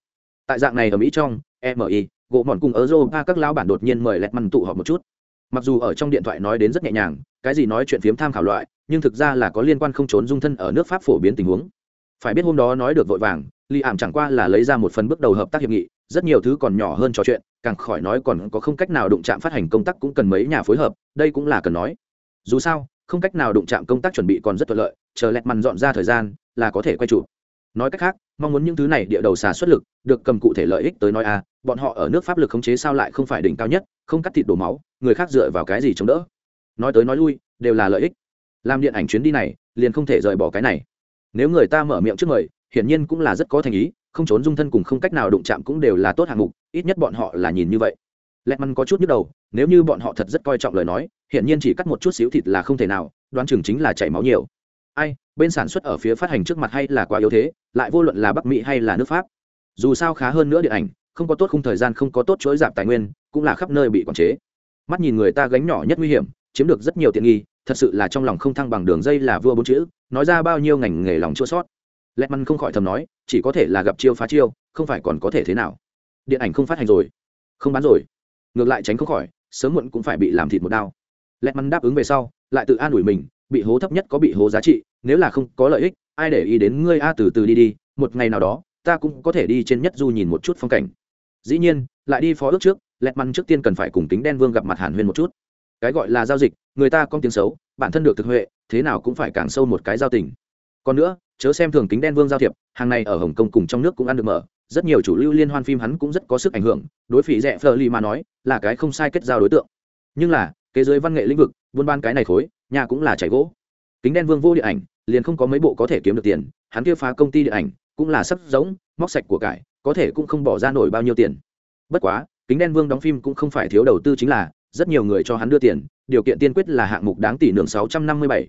Tại dạng này ở mỹ trong mi gỗ mòn cùng ở europa các lão bản đột nhiên mời lẹt măn tụ họp một chút. Mặc dù ở trong điện thoại nói đến rất nhẹ nhàng, cái gì nói chuyện phiếm tham khảo loại nhưng thực ra là có liên quan không trốn dung thân ở nước pháp phổ biến tình huống. Phải biết hôm đó nói được vội vàng, li ảm chẳng qua là lấy ra một phần bước đầu hợp tác hiệp nghị, rất nhiều thứ còn nhỏ hơn trò chuyện, càng khỏi nói còn có không cách nào đụng chạm phát hành công tác cũng cần mấy nhà phối hợp, đây cũng là cần nói. Dù sao, không cách nào đụng chạm công tác chuẩn bị còn rất thuận lợi, chờ lẹt mằn dọn ra thời gian là có thể quay chụp nói cách khác, mong muốn những thứ này địa đầu xà xuất lực, được cầm cụ thể lợi ích tới nói a bọn họ ở nước pháp lực khống chế sao lại không phải đỉnh cao nhất, không cắt thịt đổ máu, người khác dựa vào cái gì chống đỡ? Nói tới nói lui, đều là lợi ích làm điện ảnh chuyến đi này, liền không thể rời bỏ cái này. Nếu người ta mở miệng trước mời, hiển nhiên cũng là rất có thành ý, không trốn dung thân cùng không cách nào đụng chạm cũng đều là tốt hạng mục, ít nhất bọn họ là nhìn như vậy. Lẹt măn có chút nhức đầu, nếu như bọn họ thật rất coi trọng lời nói, hiển nhiên chỉ cắt một chút xíu thịt là không thể nào, đoán chừng chính là chảy máu nhiều. Ai, bên sản xuất ở phía phát hành trước mặt hay là quá yếu thế, lại vô luận là bắc mỹ hay là nước pháp. Dù sao khá hơn nữa điện ảnh, không có tốt khung thời gian, không có tốt chối giảm tài nguyên, cũng là khắp nơi bị quản chế. Mắt nhìn người ta gánh nhỏ nhất nguy hiểm chiếm được rất nhiều tiện nghi, thật sự là trong lòng không thăng bằng đường dây là vua bốn chữ, nói ra bao nhiêu ngành nghề lòng chua sót. Lẹt măn không khỏi thầm nói, chỉ có thể là gặp chiêu phá chiêu, không phải còn có thể thế nào. Điện ảnh không phát hành rồi, không bán rồi. Ngược lại tránh không khỏi, sớm muộn cũng phải bị làm thịt một đao lẹt măn đáp ứng về sau, lại tự an ủi mình, bị hố thấp nhất có bị hố giá trị, nếu là không có lợi ích, ai để ý đến ngươi a, từ từ đi đi, một ngày nào đó, ta cũng có thể đi trên nhất du nhìn một chút phong cảnh. Dĩ nhiên, lại đi phó ước trước lẹt măn trước tiên cần phải cùng tính đen vương gặp mặt hàn huyên một chút cái gọi là giao dịch, người ta có tiếng xấu, bản thân được thực huệ, thế nào cũng phải càng sâu một cái giao tình. Còn nữa, chớ xem thường kính đen vương giao thiệp, hàng này ở hồng kông cùng trong nước cũng ăn được mở, rất nhiều chủ lưu liên hoan phim hắn cũng rất có sức ảnh hưởng, đối phỉ rẻ phờ ly mà nói, là cái không sai kết giao đối tượng. Nhưng là kế giới văn nghệ lĩnh vực, buôn ban cái này khối, nhà cũng là chảy gỗ. Kính đen vương vô điện ảnh, liền không có mấy bộ có thể kiếm được tiền, hắn kia phá công ty điện ảnh, cũng là sắp giống, móc sạch của cải, có thể cũng không bỏ ra nổi bao nhiêu tiền. Bất quá, kính đen vương đóng phim cũng không phải thiếu đầu tư chính là rất nhiều người cho hắn đưa tiền, điều kiện tiên quyết là hạng mục đáng tỷ nưởng sáu trăm năm mươi bảy.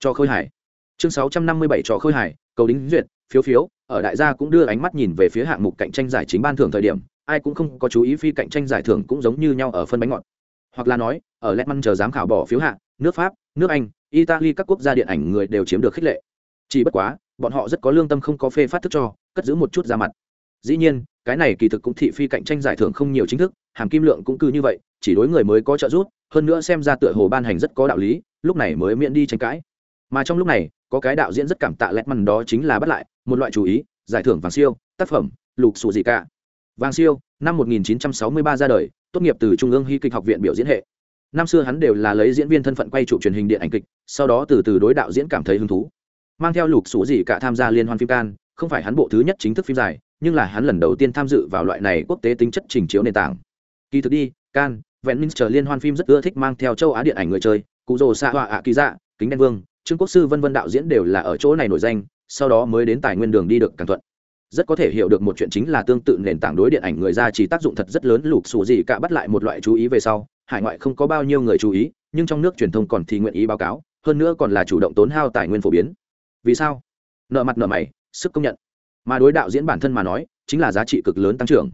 Cho khôi hải. Chương sáu trăm năm mươi bảy cho khôi hải, cầu đính duyệt, phiếu phiếu, ở đại gia cũng đưa ánh mắt nhìn về phía hạng mục cạnh tranh giải chính ban thưởng thời điểm, ai cũng không có chú ý phi cạnh tranh giải thưởng cũng giống như nhau ở phân bánh ngọt. Hoặc là nói, ở lẹt măn chờ giám khảo bỏ phiếu hạng nước pháp, nước anh, italy các quốc gia điện ảnh người đều chiếm được khích lệ. Chỉ bất quá, bọn họ rất có lương tâm không có phê phát thức cho, cất giữ một chút ra mặt. Dĩ nhiên cái này kỳ thực cũng thị phi cạnh tranh giải thưởng không nhiều chính thức, hàm kim lượng cũng cứ như vậy, chỉ đối người mới có trợ giúp, hơn nữa xem ra tựa hồ ban hành rất có đạo lý, lúc này mới miễn đi tranh cãi. Mà trong lúc này, có cái đạo diễn rất cảm tạ lẹt mằn đó chính là bắt lại, một loại chú ý, giải thưởng vàng siêu, tác phẩm, lục xù gì cả vàng siêu, năm 1963 ra đời, tốt nghiệp từ trung ương hy kịch học viện biểu diễn hệ. Năm xưa hắn đều là lấy diễn viên thân phận quay chủ truyền hình điện ảnh kịch, sau đó từ từ đối đạo diễn cảm thấy hứng thú. Mang theo lục sủ gì cả tham gia liên hoan phim can không phải hắn bộ thứ nhất chính thức phim dài nhưng là hắn lần đầu tiên tham dự vào loại này quốc tế tính chất trình chiếu nền tảng. Kỳ thực đi can vẹn liên hoan phim rất ưa thích mang theo châu á điện ảnh người chơi, cụ rồ xạ họa ạ kỳ dạ kính đen vương, trương quốc sư vân vân đạo diễn đều là ở chỗ này nổi danh, sau đó mới đến tài nguyên đường đi được càng thuận. Rất có thể hiểu được một chuyện chính là tương tự nền tảng đối điện ảnh người ra chỉ tác dụng thật rất lớn lục xù gì cả bắt lại một loại chú ý về sau, hải ngoại không có bao nhiêu người chú ý, nhưng trong nước truyền thông còn thì nguyện ý báo cáo, hơn nữa còn là chủ động tốn hao tài nguyên phổ biến. Vì sao? Nợ mặt nợ mày, sức công nhận mà đối đạo diễn bản thân mà nói, chính là giá trị cực lớn tăng trưởng.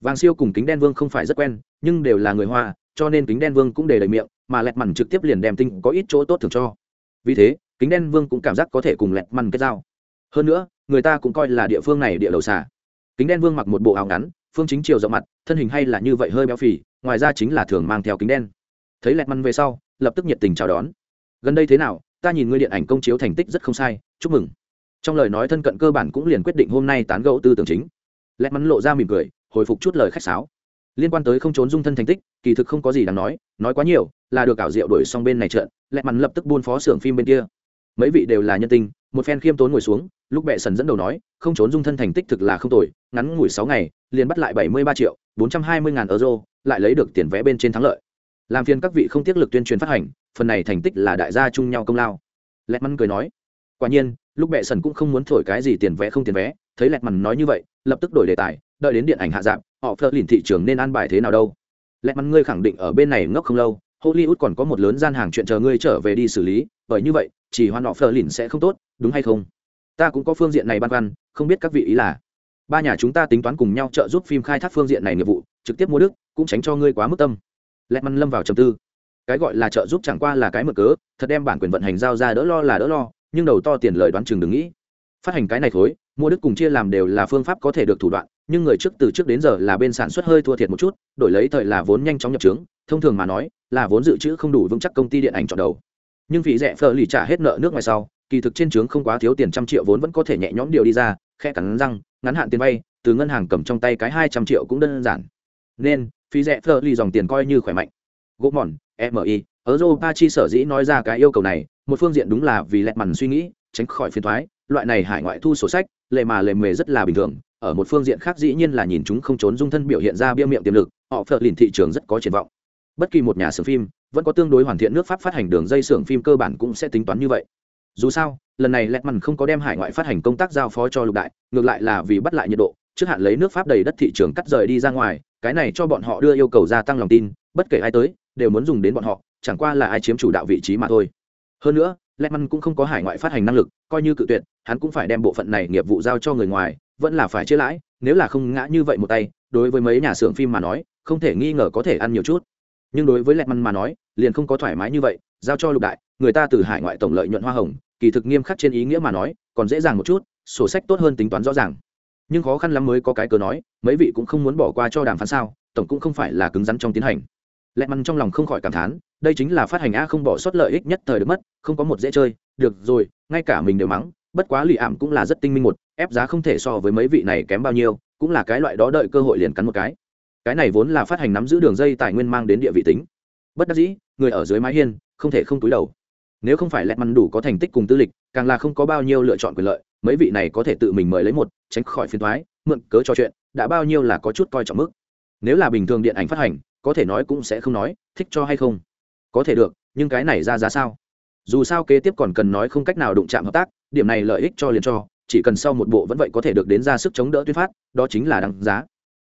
Vàng siêu cùng kính đen vương không phải rất quen, nhưng đều là người hoa, cho nên kính đen vương cũng để đầy miệng, mà lẹt mằn trực tiếp liền đem tinh có ít chỗ tốt thường cho. Vì thế, kính đen vương cũng cảm giác có thể cùng lẹt mằn kết giao. Hơn nữa, người ta cũng coi là địa phương này địa đầu xà. Kính đen vương mặc một bộ áo ngắn, phương chính chiều rộng mặt, thân hình hay là như vậy hơi béo phì, ngoài ra chính là thường mang theo kính đen. Thấy lẹt mằn về sau, lập tức nhiệt tình chào đón. Gần đây thế nào? Ta nhìn ngươi điện ảnh công chiếu thành tích rất không sai, chúc mừng trong lời nói thân cận cơ bản cũng liền quyết định hôm nay tán gẫu tư tưởng chính. Lẹt mắn lộ ra mỉm cười hồi phục chút lời khách sáo. Liên quan tới không trốn dung thân thành tích kỳ thực không có gì đáng nói nói quá nhiều là được ảo diệu đổi xong bên này trợn, lẹt mắn lập tức buôn phó xưởng phim bên kia. Mấy vị đều là nhân tình một phen khiêm tốn ngồi xuống lúc bệ sần dẫn đầu nói không trốn dung thân thành tích thực là không tồi ngắn ngủi sáu ngày liền bắt lại bảy mươi ba triệu bốn trăm hai mươi ngàn euro lại lấy được tiền vẽ bên trên thắng lợi. Làm phiền các vị không tiếc lực tuyên truyền phát hành phần này thành tích là đại gia chung nhau công lao. Lẹt mắn cười nói quả nhiên, lúc bệ sần cũng không muốn thổi cái gì tiền vé không tiền vé, thấy lẹt mằn nói như vậy, lập tức đổi đề tài, đợi đến điện ảnh hạ dạng họ phớt lìn thị trường nên ăn bài thế nào đâu. Lẹt mằn ngươi khẳng định ở bên này ngốc không lâu, hollywood còn có một lớn gian hàng chuyện chờ ngươi trở về đi xử lý, bởi như vậy, chỉ hoan họ phớt lìn sẽ không tốt, đúng hay không? Ta cũng có phương diện này băn khoăn, không biết các vị ý là. Ba nhà chúng ta tính toán cùng nhau trợ giúp phim khai thác phương diện này nghiệp vụ, trực tiếp mua đức, cũng tránh cho ngươi quá mức tâm. Lẹt mằn lâm vào trầm tư. Cái gọi là trợ giúp chẳng qua là cái mở cớ, thật đem bản quyền vận hành giao ra đỡ lo là đỡ lo nhưng đầu to tiền lời đoán chừng đừng nghĩ. Phát hành cái này thối, mua đức cùng chia làm đều là phương pháp có thể được thủ đoạn, nhưng người trước từ trước đến giờ là bên sản xuất hơi thua thiệt một chút, đổi lấy thời là vốn nhanh chóng nhập trướng, thông thường mà nói, là vốn dự trữ không đủ vững chắc công ty điện ảnh chọn đầu. Nhưng vì rẻ phờ lì trả hết nợ nước ngoài sau, kỳ thực trên trướng không quá thiếu tiền trăm triệu vốn vẫn có thể nhẹ nhõm điều đi ra khe cắn răng, ngắn hạn tiền vay, từ ngân hàng cầm trong tay cái hai trăm triệu cũng đơn giản. Nên, phí rẻ phờ lì dòng tiền coi như khỏe mạnh. Gỗ mòn mi europa chi sở dĩ nói ra cái yêu cầu này một phương diện đúng là vì lẹt mằn suy nghĩ, tránh khỏi phiền thoái loại này hải ngoại thu sổ sách lệ mà lệ mề rất là bình thường, ở một phương diện khác dĩ nhiên là nhìn chúng không trốn dung thân biểu hiện ra bia miệng tiềm lực, họ phật lìn thị trường rất có triển vọng. Bất kỳ một nhà xưởng phim, vẫn có tương đối hoàn thiện nước pháp phát hành đường dây xưởng phim cơ bản cũng sẽ tính toán như vậy. Dù sao, lần này lẹt mằn không có đem hải ngoại phát hành công tác giao phó cho lục đại, ngược lại là vì bắt lại nhiệt độ, trước hạn lấy nước pháp đầy đất thị trường cắt rời đi ra ngoài, cái này cho bọn họ đưa yêu cầu gia tăng lòng tin, bất kể ai tới, đều muốn dùng đến bọn họ, chẳng qua là ai chiếm chủ đạo vị trí mà thôi hơn nữa lẹ măn cũng không có hải ngoại phát hành năng lực, coi như cự tuyệt, hắn cũng phải đem bộ phận này nghiệp vụ giao cho người ngoài, vẫn là phải chia lãi, nếu là không ngã như vậy một tay, đối với mấy nhà xưởng phim mà nói, không thể nghi ngờ có thể ăn nhiều chút. Nhưng đối với lẹ măn mà nói, liền không có thoải mái như vậy, giao cho lục đại, người ta từ hải ngoại tổng lợi nhuận hoa hồng, kỳ thực nghiêm khắc trên ý nghĩa mà nói, còn dễ dàng một chút, sổ sách tốt hơn tính toán rõ ràng. Nhưng khó khăn lắm mới có cái cớ nói, mấy vị cũng không muốn bỏ qua cho đàm phán sao, tổng cũng không phải là cứng rắn trong tiến hành lẹ mằn trong lòng không khỏi cảm thán, đây chính là phát hành a không bỏ sót lợi ích nhất thời được mất, không có một dễ chơi, được rồi, ngay cả mình đều mắng, bất quá lì ảm cũng là rất tinh minh một, ép giá không thể so với mấy vị này kém bao nhiêu, cũng là cái loại đó đợi cơ hội liền cắn một cái. Cái này vốn là phát hành nắm giữ đường dây tài nguyên mang đến địa vị tính. Bất đắc dĩ, người ở dưới mái hiên, không thể không túi đầu. Nếu không phải lẹt mằn đủ có thành tích cùng tư lịch, càng là không có bao nhiêu lựa chọn quyền lợi, mấy vị này có thể tự mình mời lấy một, tránh khỏi phiền thoái mượn cớ trò chuyện, đã bao nhiêu là có chút coi trọng mức. Nếu là bình thường điện ảnh phát hành có thể nói cũng sẽ không nói, thích cho hay không? Có thể được, nhưng cái này ra giá sao? Dù sao kế tiếp còn cần nói không cách nào đụng chạm hợp tác, điểm này lợi ích cho liền cho, chỉ cần sau một bộ vẫn vậy có thể được đến ra sức chống đỡ tuyên phát, đó chính là đăng giá.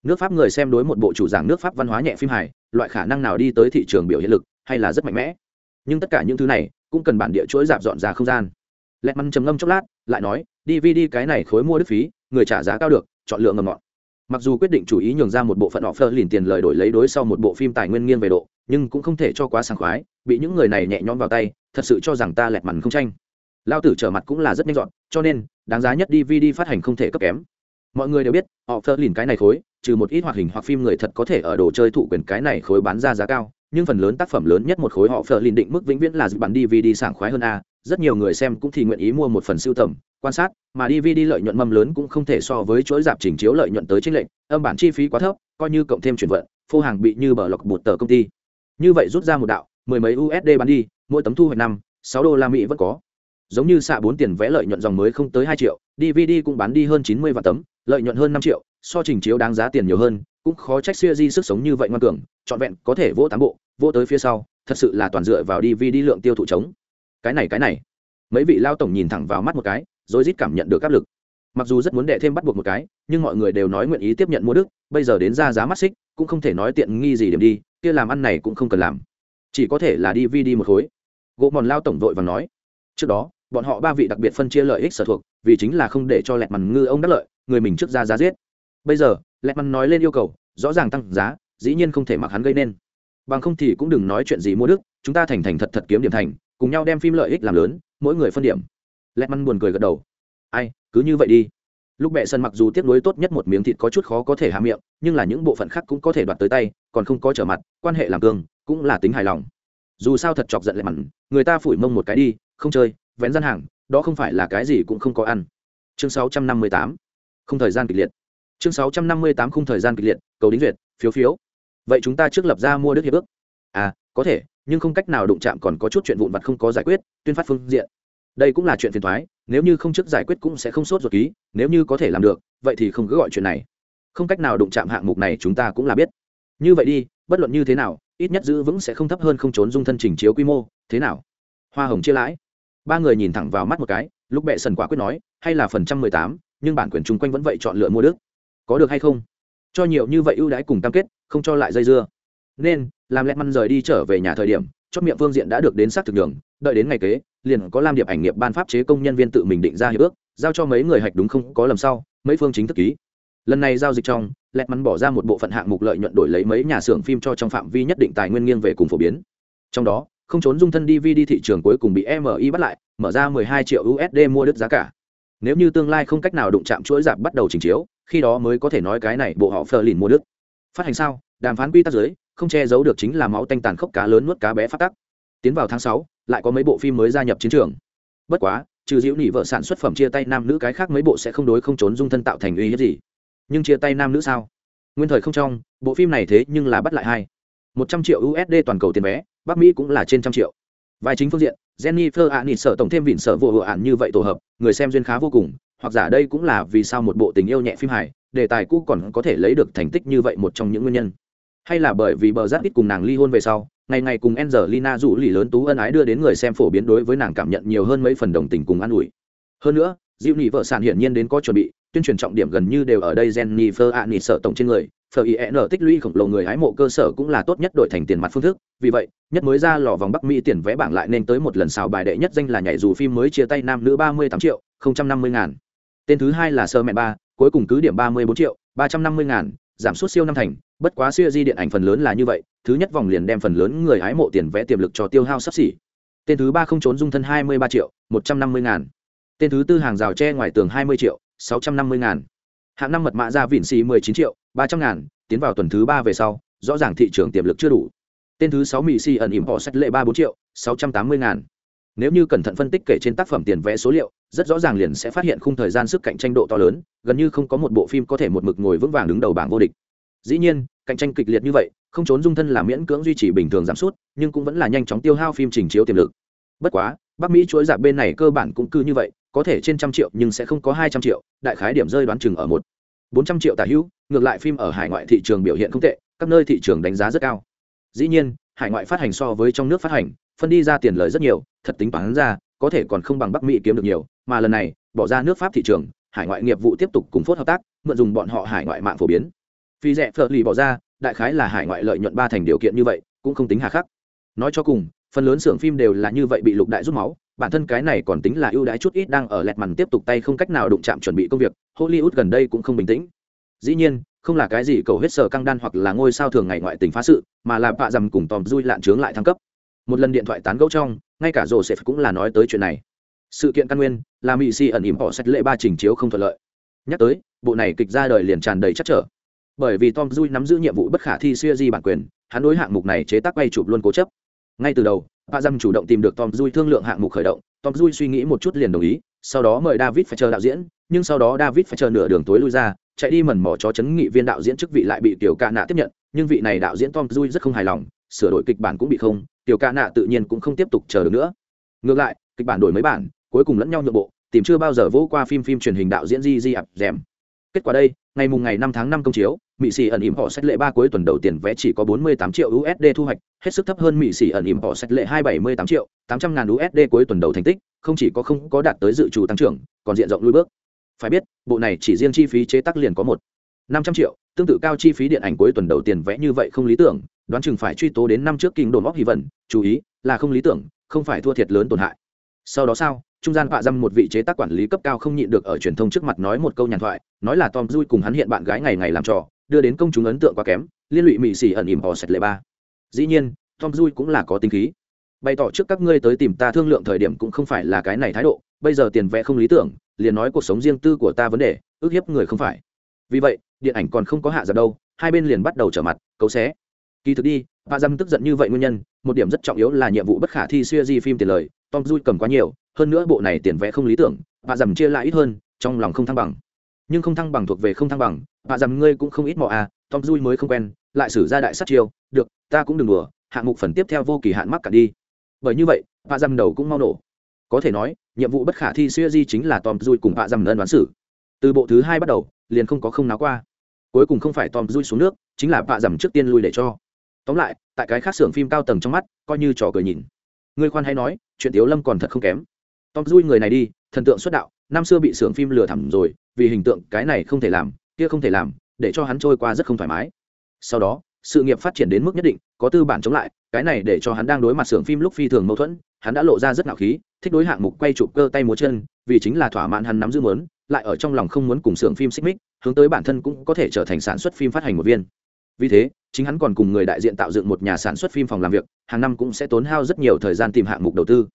Nước pháp người xem đối một bộ chủ giảng nước pháp văn hóa nhẹ phim hài, loại khả năng nào đi tới thị trường biểu hiện lực, hay là rất mạnh mẽ. Nhưng tất cả những thứ này, cũng cần bản địa chuỗi dạp dọn ra không gian. Lẹt măn trầm ngâm chốc lát, lại nói dvd cái này khối mua đức phí, người trả giá cao được, chọn lựa ngầm ngọn mặc dù quyết định chủ ý nhường ra một bộ phận họ phơ liền tiền lời đổi lấy đối sau một bộ phim tài nguyên nghiêng về độ, nhưng cũng không thể cho quá sảng khoái, bị những người này nhẹ nhõm vào tay, thật sự cho rằng ta lẹt mằn không tranh. Lao tử trở mặt cũng là rất nhanh dọn, cho nên, đáng giá nhất dvd phát hành không thể cấp kém. Mọi người đều biết, họ phơ liền cái này khối, trừ một ít hoạt hình hoặc phim người thật có thể ở đồ chơi thụ quyền cái này khối bán ra giá cao, nhưng phần lớn tác phẩm lớn nhất một khối họ phờ lìn định mức vĩnh viễn là dự bản dvd sảng khoái hơn a rất nhiều người xem cũng thì nguyện ý mua một phần siêu tầm, quan sát, mà dvd lợi nhuận mâm lớn cũng không thể so với chuỗi dạp chỉnh chiếu lợi nhuận tới chính lệnh âm bản chi phí quá thấp, coi như cộng thêm chuyển vận, phô hàng bị như bờ lọc bụt tờ công ty. Như vậy rút ra một đạo, mười mấy usd bán đi, mỗi tấm thu hoạch năm, sáu đô la mỹ vẫn có. Giống như xạ bốn tiền vẽ lợi nhuận dòng mới không tới hai triệu dvd cũng bán đi hơn chín mươi vạn tấm, lợi nhuận hơn năm triệu, so trình chiếu đáng giá tiền nhiều hơn, cũng khó trách xuya di sức sống như vậy ngoan cường, trọn vẹn có thể vỗ tám bộ, vỗ tới phía sau, thật sự là toàn dựa vào dvd lượng tiêu thụ chống cái này cái này. Mấy vị lao tổng nhìn thẳng vào mắt một cái, rồi rít cảm nhận được áp lực. Mặc dù rất muốn đệ thêm bắt buộc một cái, nhưng mọi người đều nói nguyện ý tiếp nhận mua đức, bây giờ đến ra giá mắt xích, cũng không thể nói tiện nghi gì điểm đi, kia làm ăn này cũng không cần làm. Chỉ có thể là đi vi đi một khối. Gỗ mòn lao tổng vội và nói, trước đó, bọn họ ba vị đặc biệt phân chia lợi ích sở thuộc, vì chính là không để cho lẹt mằn ngư ông đắc lợi, người mình trước ra giá giết. Bây giờ, lẹt mằn nói lên yêu cầu, rõ ràng tăng giá, dĩ nhiên không thể mặc hắn gây nên. Bằng không thì cũng đừng nói chuyện gì mua đức, chúng ta thành thành thật thật kiếm điểm thành cùng nhau đem phim lợi ích làm lớn, mỗi người phân điểm. Lẹt măn buồn cười gật đầu. Ai, cứ như vậy đi. Lúc bệ sân mặc dù tiếc nuối tốt nhất một miếng thịt có chút khó có thể hạ miệng, nhưng là những bộ phận khác cũng có thể đoạt tới tay, còn không có trở mặt, quan hệ làm cương, cũng là tính hài lòng. Dù sao thật chọc giận lẹt mặn người ta phủi mông một cái đi, không chơi, vén gian hàng, đó không phải là cái gì cũng không có ăn. Chương 658 không thời gian kịch liệt. Chương 658 không thời gian kịch liệt, cầu đính duyệt, phiếu phiếu. Vậy chúng ta trước lập ra mua đức hiệp ước. À có thể nhưng không cách nào đụng chạm còn có chút chuyện vụn vặt không có giải quyết, tuyên phát phương diện. Đây cũng là chuyện phiền thoái nếu như không trước giải quyết cũng sẽ không sốt ruột ký, nếu như có thể làm được, vậy thì không cứ gọi chuyện này. Không cách nào đụng chạm hạng mục này chúng ta cũng là biết. Như vậy đi, bất luận như thế nào, ít nhất giữ vững sẽ không thấp hơn không trốn dung thân trình chiếu quy mô, thế nào? Hoa hồng chia lãi. Ba người nhìn thẳng vào mắt một cái, lúc bệ sần quả quyết nói, hay là phần trăm mười tám, nhưng bản quyền chung quanh vẫn vậy chọn lựa mua đức. Có được hay không? Cho nhiều như vậy ưu đãi cùng cam kết, không cho lại dây dưa. Nên làm lẹt măn rời đi trở về nhà thời điểm chót miệng phương diện đã được đến xác thực đường đợi đến ngày kế, liền có lam điệp ảnh nghiệp ban pháp chế công nhân viên tự mình định ra hiệp ước, giao cho mấy người hạch đúng không, có lầm sau, mấy phương chính thức ký. Lần này giao dịch trong, lẹt mắn bỏ ra một bộ phận hạng mục lợi nhuận đổi lấy mấy nhà xưởng phim cho trong phạm vi nhất định tài nguyên nghiêng về cùng phổ biến. Trong đó, không trốn dung thân dvd thị trường cuối cùng bị mi bắt lại, mở ra 12 triệu usd mua đứt giá cả. Nếu như tương lai không cách nào đụng chạm chuỗi giảm bắt đầu trình chiếu, khi đó mới có thể nói cái này bộ họ phờ lìn mua đứt. Phát hành sao? Đàm phán quy tắc giới không che giấu được chính là máu tanh tàn khốc cá lớn nuốt cá bé phát tắc. Tiến vào tháng sáu, lại có mấy bộ phim mới gia nhập chiến trường. Bất quá, trừ diễu nỉ vợ sản xuất phẩm chia tay nam nữ cái khác mấy bộ sẽ không đối không trốn dung thân tạo thành uy hiếp gì. Nhưng chia tay nam nữ sao? Nguyên thời không trong, bộ phim này thế nhưng là bắt lại hai. Một trăm triệu usd toàn cầu tiền vé, bắc mỹ cũng là trên trăm triệu. Vai chính phương diện, jennifer ạ nịt sợ tổng thêm vịn sợ vô hộ ạn như vậy tổ hợp, người xem duyên khá vô cùng, hoặc giả đây cũng là vì sao một bộ tình yêu nhẹ phim hài, đề tài cũ còn có thể lấy được thành tích như vậy một trong những nguyên nhân hay là bởi vì bờ giáp ít cùng nàng ly hôn về sau ngày ngày cùng Angelina rủ lì lớn tú ân ái đưa đến người xem phổ biến đối với nàng cảm nhận nhiều hơn mấy phần đồng tình cùng an ủi. Hơn nữa, Diệu Nị vợ sản hiển nhiên đến có chuẩn bị, tuyên truyền trọng điểm gần như đều ở đây Jennifer sợ tổng trên người, phở ien tích lũy khổng lồ người hái mộ cơ sở cũng là tốt nhất đổi thành tiền mặt phương thức, vì vậy, nhất mới ra lò vòng Bắc Mỹ tiền vé bảng lại nên tới một lần xào bài đệ nhất danh là nhảy dù phim mới chia tay nam nữ 38 triệu, 050 ngàn. Tên thứ hai là Sơ mẹ ba, cuối cùng cứ điểm 34 triệu, 350 ngàn, giảm suất siêu năm thành, bất quá siêu di điện ảnh phần lớn là như vậy, thứ nhất vòng liền đem phần lớn người hái mộ tiền vẽ tiềm lực cho tiêu hao sắp xỉ. Tên thứ ba không trốn dung thân 23 triệu, 150 ngàn. Tên thứ tư hàng rào tre ngoài tường hai mươi triệu sáu trăm năm mươi ngàn. Hạng năm mật mã ra vịn xì mười chín triệu ba trăm ngàn tiến vào tuần thứ ba về sau rõ ràng thị trường tiềm lực chưa đủ. Tên thứ sáu mỹ xì ẩn ỉm bỏ sách lệ ba bốn triệu sáu trăm tám mươi ngàn nếu như cẩn thận phân tích kể trên tác phẩm tiền vẽ số liệu, rất rõ ràng liền sẽ phát hiện khung thời gian sức cạnh tranh độ to lớn, gần như không có một bộ phim có thể một mực ngồi vững vàng đứng đầu bảng vô địch. Dĩ nhiên, cạnh tranh kịch liệt như vậy, không trốn dung thân là miễn cưỡng duy trì bình thường giảm sút, nhưng cũng vẫn là nhanh chóng tiêu hao phim trình chiếu tiềm lực. Bất quá, bắc mỹ chuỗi dạp bên này cơ bản cũng cứ như vậy, có thể trên trăm triệu nhưng sẽ không có hai trăm triệu, đại khái điểm rơi đoán chừng ở một bốn trăm triệu tả hữu, ngược lại phim ở hải ngoại thị trường biểu hiện không tệ, các nơi thị trường đánh giá rất cao. Dĩ nhiên hải ngoại phát hành so với trong nước phát hành, phân đi ra tiền lời rất nhiều, thật tính toán ra, có thể còn không bằng bắc mỹ kiếm được nhiều, mà lần này, bỏ ra nước pháp thị trường, hải ngoại nghiệp vụ tiếp tục cùng phốt hợp tác, mượn dùng bọn họ hải ngoại mạng phổ biến. Phi rẻ phở lì bỏ ra, đại khái là hải ngoại lợi nhuận ba thành điều kiện như vậy, cũng không tính hà khắc. Nói cho cùng, phần lớn xưởng phim đều là như vậy bị lục đại rút máu, bản thân cái này còn tính là ưu đãi chút ít đang ở lẹt mằn tiếp tục tay không cách nào đụng chạm chuẩn bị công việc, hollywood gần đây cũng không bình tĩnh. Dĩ nhiên không là cái gì cầu hết sở căng đan hoặc là ngôi sao thường ngày ngoại tình phá sự, mà là bạ dầm cùng tòm dui lạn trướng lại thăng cấp. Một lần điện thoại tán gẫu trong, ngay cả rổ sẽ cũng là nói tới chuyện này. Sự kiện căn nguyên, là mỹ si ẩn ỉm họ sách lệ ba trình chiếu không thuận lợi. Nhắc tới, bộ này kịch ra đời liền tràn đầy chắc trở. Bởi vì tom dui nắm giữ nhiệm vụ bất khả thi xuya di bản quyền, hắn đối hạng mục này chế tác quay chụp luôn cố chấp. Ngay từ đầu pa dâm chủ động tìm được tom dui thương lượng hạng mục khởi động, tom dui suy nghĩ một chút liền đồng ý, sau đó mời david phải chờ đạo diễn, nhưng sau đó david phải chờ nửa đường tối lui ra chạy đi mẩn mỏ cho chấn nghị viên đạo diễn chức vị lại bị tiểu ca nạ tiếp nhận, nhưng vị này đạo diễn tom dui rất không hài lòng, sửa đổi kịch bản cũng bị không, tiểu ca nạ tự nhiên cũng không tiếp tục chờ được nữa. Ngược lại, kịch bản đổi mấy bản, cuối cùng lẫn nhau nhượng bộ, tìm chưa bao giờ vỗ qua phim phim truyền hình đạo diễn di di ập rèm kết quả đây, ngày mùng ngày năm tháng năm công chiếu, mỹ sĩ ẩn ỉm họ sách lệ ba cuối tuần đầu tiền vé chỉ có bốn mươi tám triệu usd thu hoạch, hết sức thấp hơn mỹ sĩ ẩn ỉm họ sách lệ hai bảy mươi tám triệu, tám trăm ngàn usd cuối tuần đầu thành tích, không chỉ có không có đạt tới dự trù tăng trưởng, còn diện rộng lui bước phải biết, bộ này chỉ riêng chi phí chế tác liền có một. Năm trăm triệu, tương tự cao chi phí điện ảnh cuối tuần đầu tiền vẽ như vậy không lý tưởng, đoán chừng phải truy tố đến năm trước kinh đồn óc hy vẩn chú ý, là không lý tưởng, không phải thua thiệt lớn tổn hại. Sau đó sao, trung gian vạ dăm một vị chế tác quản lý cấp cao không nhịn được ở truyền thông trước mặt nói một câu nhàn thoại, nói là tom dui cùng hắn hiện bạn gái ngày ngày làm trò, đưa đến công chúng ấn tượng quá kém, liên lụy mỹ xỉ ẩn ỉm họ sạch lệ ba. Dĩ nhiên, tom dui cũng là có tính khí. Bày tỏ trước các ngươi tới tìm ta thương lượng thời điểm cũng không phải là cái này thái độ, bây giờ tiền vẽ không lý tưởng liền nói cuộc sống riêng tư của ta vấn đề, ước hiếp người không phải. Vì vậy, điện ảnh còn không có hạ ra đâu, hai bên liền bắt đầu trở mặt, cấu xé. Kỳ thực đi bà dâm tức giận như vậy nguyên nhân, một điểm rất trọng yếu là nhiệm vụ bất khả thi xuya di phim tiền lời, tom dui cầm quá nhiều, hơn nữa bộ này tiền vẽ không lý tưởng bà dầm chia lại ít hơn, trong lòng không thăng bằng. Nhưng không thăng bằng thuộc về không thăng bằng bà dầm ngươi cũng không ít mò à tom dui mới không quen, lại xử ra đại sát chiêu, được, ta cũng đừng đùa, hạng mục phần tiếp theo vô kỳ hạn mắc cả đi. Bởi như vậy bà dầm đầu cũng mau nổ có thể nói, nhiệm vụ bất khả thi xuya di chính là tom dui cùng bà dầm ân đoán xử. Từ bộ thứ hai bắt đầu, liền không có không náo qua. Cuối cùng không phải tom dui xuống nước, chính là bà dầm trước tiên lui để cho. Tóm lại, tại cái khác xưởng phim cao tầng trong mắt, coi như trò cười nhìn. Ngươi khoan hay nói, chuyện tiếu lâm còn thật không kém. Tom dui người này đi, thần tượng xuất đạo, năm xưa bị xưởng phim lừa thẳm rồi, vì hình tượng cái này không thể làm, kia không thể làm, để cho hắn trôi qua rất không thoải mái. Sau đó, sự nghiệp phát triển đến mức nhất định, có tư bản chống lại, cái này để cho hắn đang đối mặt xưởng phim lúc phi thường mâu thuẫn hắn đã lộ ra rất ngạo khí, thích đối hạng mục quay chụp cơ tay múa chân, vì chính là thỏa mãn hắn nắm giữ mớn lại ở trong lòng không muốn cùng xưởng phim xích mích, hướng tới bản thân cũng có thể trở thành sản xuất phim phát hành một viên. Vì thế, chính hắn còn cùng người đại diện tạo dựng một nhà sản xuất phim phòng làm việc, hàng năm cũng sẽ tốn hao rất nhiều thời gian tìm hạng mục đầu tư.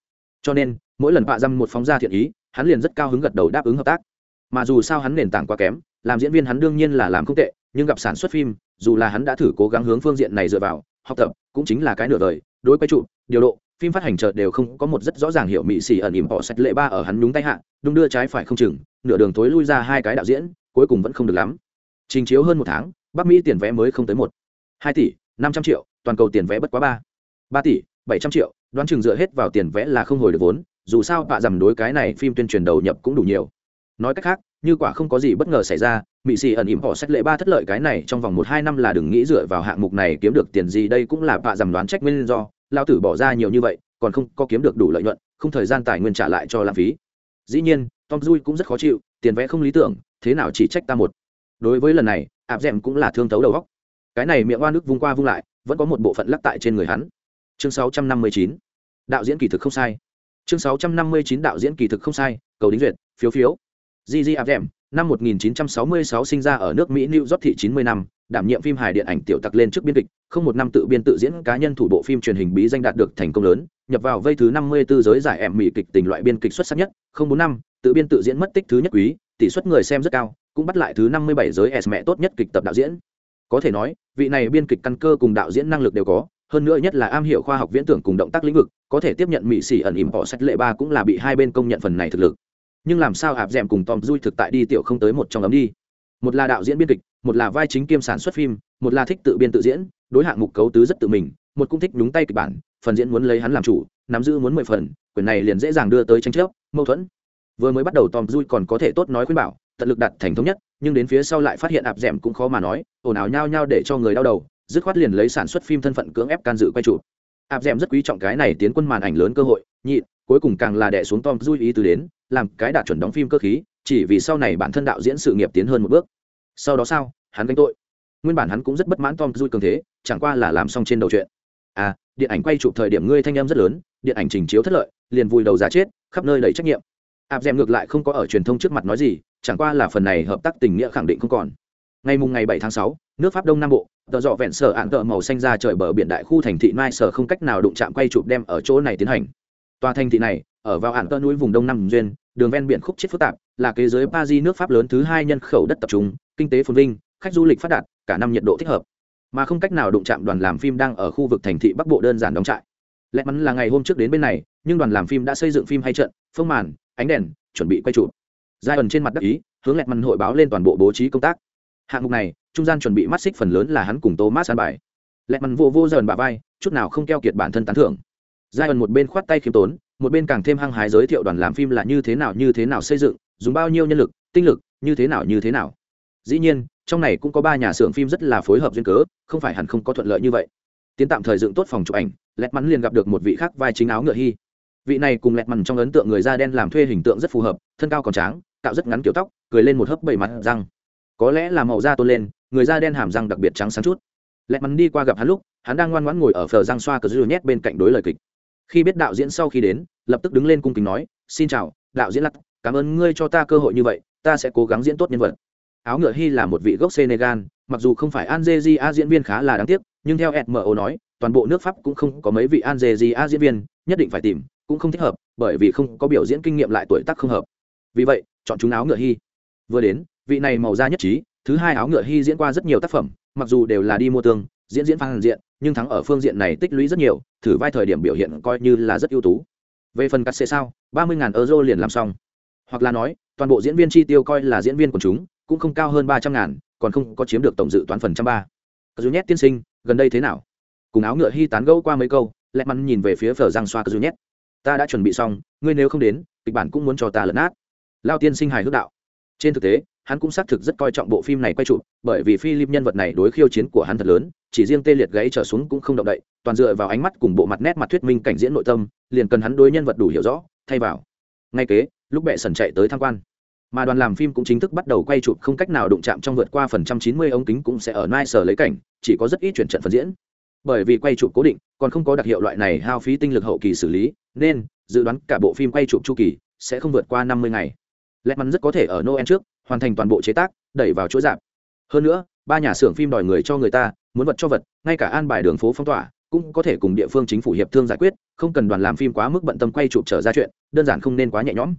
Cho nên, mỗi lần bạ dăm một phóng ra thiện ý, hắn liền rất cao hứng gật đầu đáp ứng hợp tác. Mà dù sao hắn nền tảng quá kém, làm diễn viên hắn đương nhiên là làm không tệ, nhưng gặp sản xuất phim, dù là hắn đã thử cố gắng hướng phương diện này dựa vào, học tập, cũng chính là cái nửa đời, đối quay trụ điều độ phim phát hành chợt đều không có một rất rõ ràng hiểu Mỹ xì ẩn ỉm họ sạch lệ ba ở hắn nhúng tay hạ đúng đưa trái phải không chừng, nửa đường thối lui ra hai cái đạo diễn, cuối cùng vẫn không được lắm. Trình chiếu hơn một tháng, bắc mỹ tiền vé mới không tới một. Hai tỷ, năm trăm triệu, toàn cầu tiền vé bất quá ba. Ba tỷ, bảy trăm triệu, đoán chừng dựa hết vào tiền vé là không hồi được vốn, dù sao bạ dầm đối cái này phim tuyên truyền đầu nhập cũng đủ nhiều. Nói cách khác, như quả không có gì bất ngờ xảy ra mỹ xì ẩn ỉm họ sách lệ ba thất lợi cái này trong vòng một hai năm là đừng nghĩ dựa vào hạng mục này kiếm được tiền gì, đây cũng là bạ dầm đoán trách nguyên do lao tử bỏ ra nhiều như vậy, còn không có kiếm được đủ lợi nhuận, không thời gian tài nguyên trả lại cho lãng phí. Dĩ nhiên, tom dui cũng rất khó chịu, tiền vẽ không lý tưởng, thế nào chỉ trách ta một. Đối với lần này, áp d cũng là thương thấu đầu góc cái này miệng oan nước vung qua vung lại, vẫn có một bộ phận lắc tại trên người hắn. Chương 659. đạo diễn kỳ thực không sai. Chương 659 đạo diễn kỳ thực không sai, cầu đính duyệt, phiếu phiếu. Gg abdem năm 1966 sinh ra ở nước mỹ new york thị 90 năm đảm nhiệm phim hài điện ảnh tiểu tặc lên trước biên kịch, không một năm tự biên tự diễn cá nhân thủ bộ phim truyền hình bí danh đạt được thành công lớn, nhập vào vây thứ năm mươi 54 giới giải em mỹ kịch tình loại biên kịch xuất sắc nhất, không bốn năm, tự biên tự diễn mất tích thứ nhất quý, tỷ suất người xem rất cao, cũng bắt lại thứ năm mươi bảy giới s mẹ tốt nhất kịch tập đạo diễn. Có thể nói, vị này biên kịch căn cơ cùng đạo diễn năng lực đều có, hơn nữa nhất là am hiểu khoa học viễn tưởng cùng động tác lĩnh vực, có thể tiếp nhận mỹ xỉ ẩn ỉm họ sách lệ ba cũng là bị hai bên công nhận phần này thực lực. Nhưng làm sao hạp d m cùng tom dui thực tại đi tiểu không tới một trong ấm đi? Một là đạo diễn biên kịch, một là vai chính kiêm sản xuất phim, một là thích tự biên tự diễn, đối hạng mục cấu tứ rất tự mình, một cũng thích nhúng tay kịch bản, phần diễn muốn lấy hắn làm chủ, nắm giữ muốn mười phần quyền này liền dễ dàng đưa tới tranh chấp, mâu thuẫn. Vừa mới bắt đầu tom dui còn có thể tốt nói khuyên bảo, tận lực đặt thành thống nhất, nhưng đến phía sau lại phát hiện ạp d ẻ m cũng khó mà nói, ồn ào nhao nhao để cho người đau đầu, dứt khoát liền lấy sản xuất phim thân phận cưỡng ép can dự quay trụ ạp d ẻ m rất quý trọng cái này tiến quân màn ảnh lớn cơ hội nhị cuối cùng càng là đẻ xuống tom dui ý từ đến, làm cái đạt chuẩn đóng phim cơ khí chỉ vì sau này bản thân đạo diễn sự nghiệp tiến hơn một bước. Sau đó sao? Hắn gánh tội. Nguyên bản hắn cũng rất bất mãn tom dui cường thế, chẳng qua là làm xong trên đầu chuyện. À điện ảnh quay chụp thời điểm ngươi thanh em rất lớn, điện ảnh trình chiếu thất lợi, liền vùi đầu giả chết, khắp nơi đầy trách nhiệm. Áp dèm ngược lại không có ở truyền thông trước mặt nói gì, chẳng qua là phần này hợp tác tình nghĩa khẳng định không còn. Ngày mùng ngày bảy tháng sáu, nước pháp đông nam bộ, tờ dọ vẹn sở ạn tợ màu xanh ra trời bờ biển đại khu thành thị mai sở không cách nào đụng chạm quay chụp đem ở chỗ này tiến hành. Tòa thành thị này, ở vào ạn tợ núi vùng đông nam duyên đường ven biển khúc chết phức tạp, là kế giới paris nước pháp lớn thứ hai nhân khẩu đất tập trung, kinh tế phồn vinh, khách du lịch phát đạt, cả năm nhiệt độ thích hợp. Mà không cách nào đụng chạm đoàn làm phim đang ở khu vực thành thị bắc bộ đơn giản đóng trại. Lẽ mắn là ngày hôm trước đến bên này, nhưng đoàn làm phim đã xây dựng phim hay trận, phông màn, ánh đèn, chuẩn bị quay chụp. Giai ẩn trên mặt đất ý, hướng lẹt mắn hội báo lên toàn bộ bố trí công tác. Hạng mục này, trung gian chuẩn bị mắt xích phần lớn là hắn cùng thomas ăn bài. Lẹt mắn vô vô dần bà vai, chút nào không keo kiệt bản thân tán thưởng. Giai ẩn một bên khoát tay khiêm tốn một bên càng thêm hăng hái giới thiệu đoàn làm phim là như thế nào như thế nào xây dựng, dùng bao nhiêu nhân lực, tinh lực, như thế nào như thế nào. Dĩ nhiên, trong này cũng có ba nhà xưởng phim rất là phối hợp duyên cớ, không phải hẳn không có thuận lợi như vậy. Tiến tạm thời dựng tốt phòng chụp ảnh, lẹt mắn liền gặp được một vị khác vai chính áo ngựa hy vị này cùng lẹt mằn trong ấn tượng người da đen làm thuê hình tượng rất phù hợp, thân cao còn tráng tạo rất ngắn kiểu tóc, cười lên một hớp bảy mặt răng. Có lẽ là màu da tôn lên, người da đen hàm răng đặc biệt trắng sáng chút. Lẹt mắn đi qua gặp hắn lúc, hắn đang ngoan ngoãn ngồi ở phờ răng xoa cờ dư nhét bên cạnh đối lời kịch khi biết đạo diễn sau khi đến, lập tức đứng lên cung kính nói, xin chào, đạo diễn lắc cảm ơn ngươi cho ta cơ hội như vậy, ta sẽ cố gắng diễn tốt nhân vật. Áo ngựa hy là một vị gốc senegal, mặc dù không phải algeria diễn viên khá là đáng tiếc, nhưng theo mo nói, toàn bộ nước pháp cũng không có mấy vị algeria diễn viên, nhất định phải tìm, cũng không thích hợp, bởi vì không có biểu diễn kinh nghiệm lại tuổi tác không hợp. Vì vậy, chọn chúng áo ngựa hy. Vừa đến, vị này màu da nhất trí, thứ hai áo ngựa hy diễn qua rất nhiều tác phẩm, mặc dù đều là đi mua tương, diễn diễn phan diện nhưng thắng ở phương diện này tích lũy rất nhiều, thử vai thời điểm biểu hiện coi như là rất ưu tú. Về phần cắt xê sao, ba mươi euro liền làm xong. Hoặc là nói, toàn bộ diễn viên chi tiêu coi là diễn viên của chúng, cũng không cao hơn ba trăm ngàn, còn không có chiếm được tổng dự toán phần trăm ba. Cờ nhét tiên sinh, gần đây thế nào? Cùng áo ngựa hy tán gẫu qua mấy câu, lẹ mắn nhìn về phía phở giang xoa cờ nhét ta đã chuẩn bị xong, ngươi nếu không đến, kịch bản cũng muốn cho ta lật nát. Lao tiên sinh hài hước đạo trên thực tế, hắn cũng xác thực rất coi trọng bộ phim này quay chụp, bởi vì philip nhân vật này đối khiêu chiến của hắn thật lớn, chỉ riêng tê liệt gãy trở xuống cũng không động đậy, toàn dựa vào ánh mắt cùng bộ mặt nét mặt thuyết minh cảnh diễn nội tâm, liền cần hắn đối nhân vật đủ hiểu rõ, thay vào. Ngay kế, lúc bệ sần chạy tới tham quan. Mà đoàn làm phim cũng chính thức bắt đầu quay chụp không cách nào đụng chạm trong vượt qua phần trăm chín mươi ống kính cũng sẽ ở nai sở lấy cảnh, chỉ có rất ít chuyển trận phần diễn. Bởi vì quay chụp cố định, còn không có đặc hiệu loại này hao phí tinh lực hậu kỳ xử lý, nên, dự đoán cả bộ phim quay chụp chu kỳ sẽ không vượt qua năm mươi ngày lẹt mắn rất có thể ở noel trước, hoàn thành toàn bộ chế tác, đẩy vào chuỗi giảm. hơn nữa, ba nhà xưởng phim đòi người cho người ta, muốn vật cho vật, ngay cả an bài đường phố phong tỏa, cũng có thể cùng địa phương chính phủ hiệp thương giải quyết, không cần đoàn làm phim quá mức bận tâm quay chụp trở ra chuyện, đơn giản không nên quá nhẹ nhõm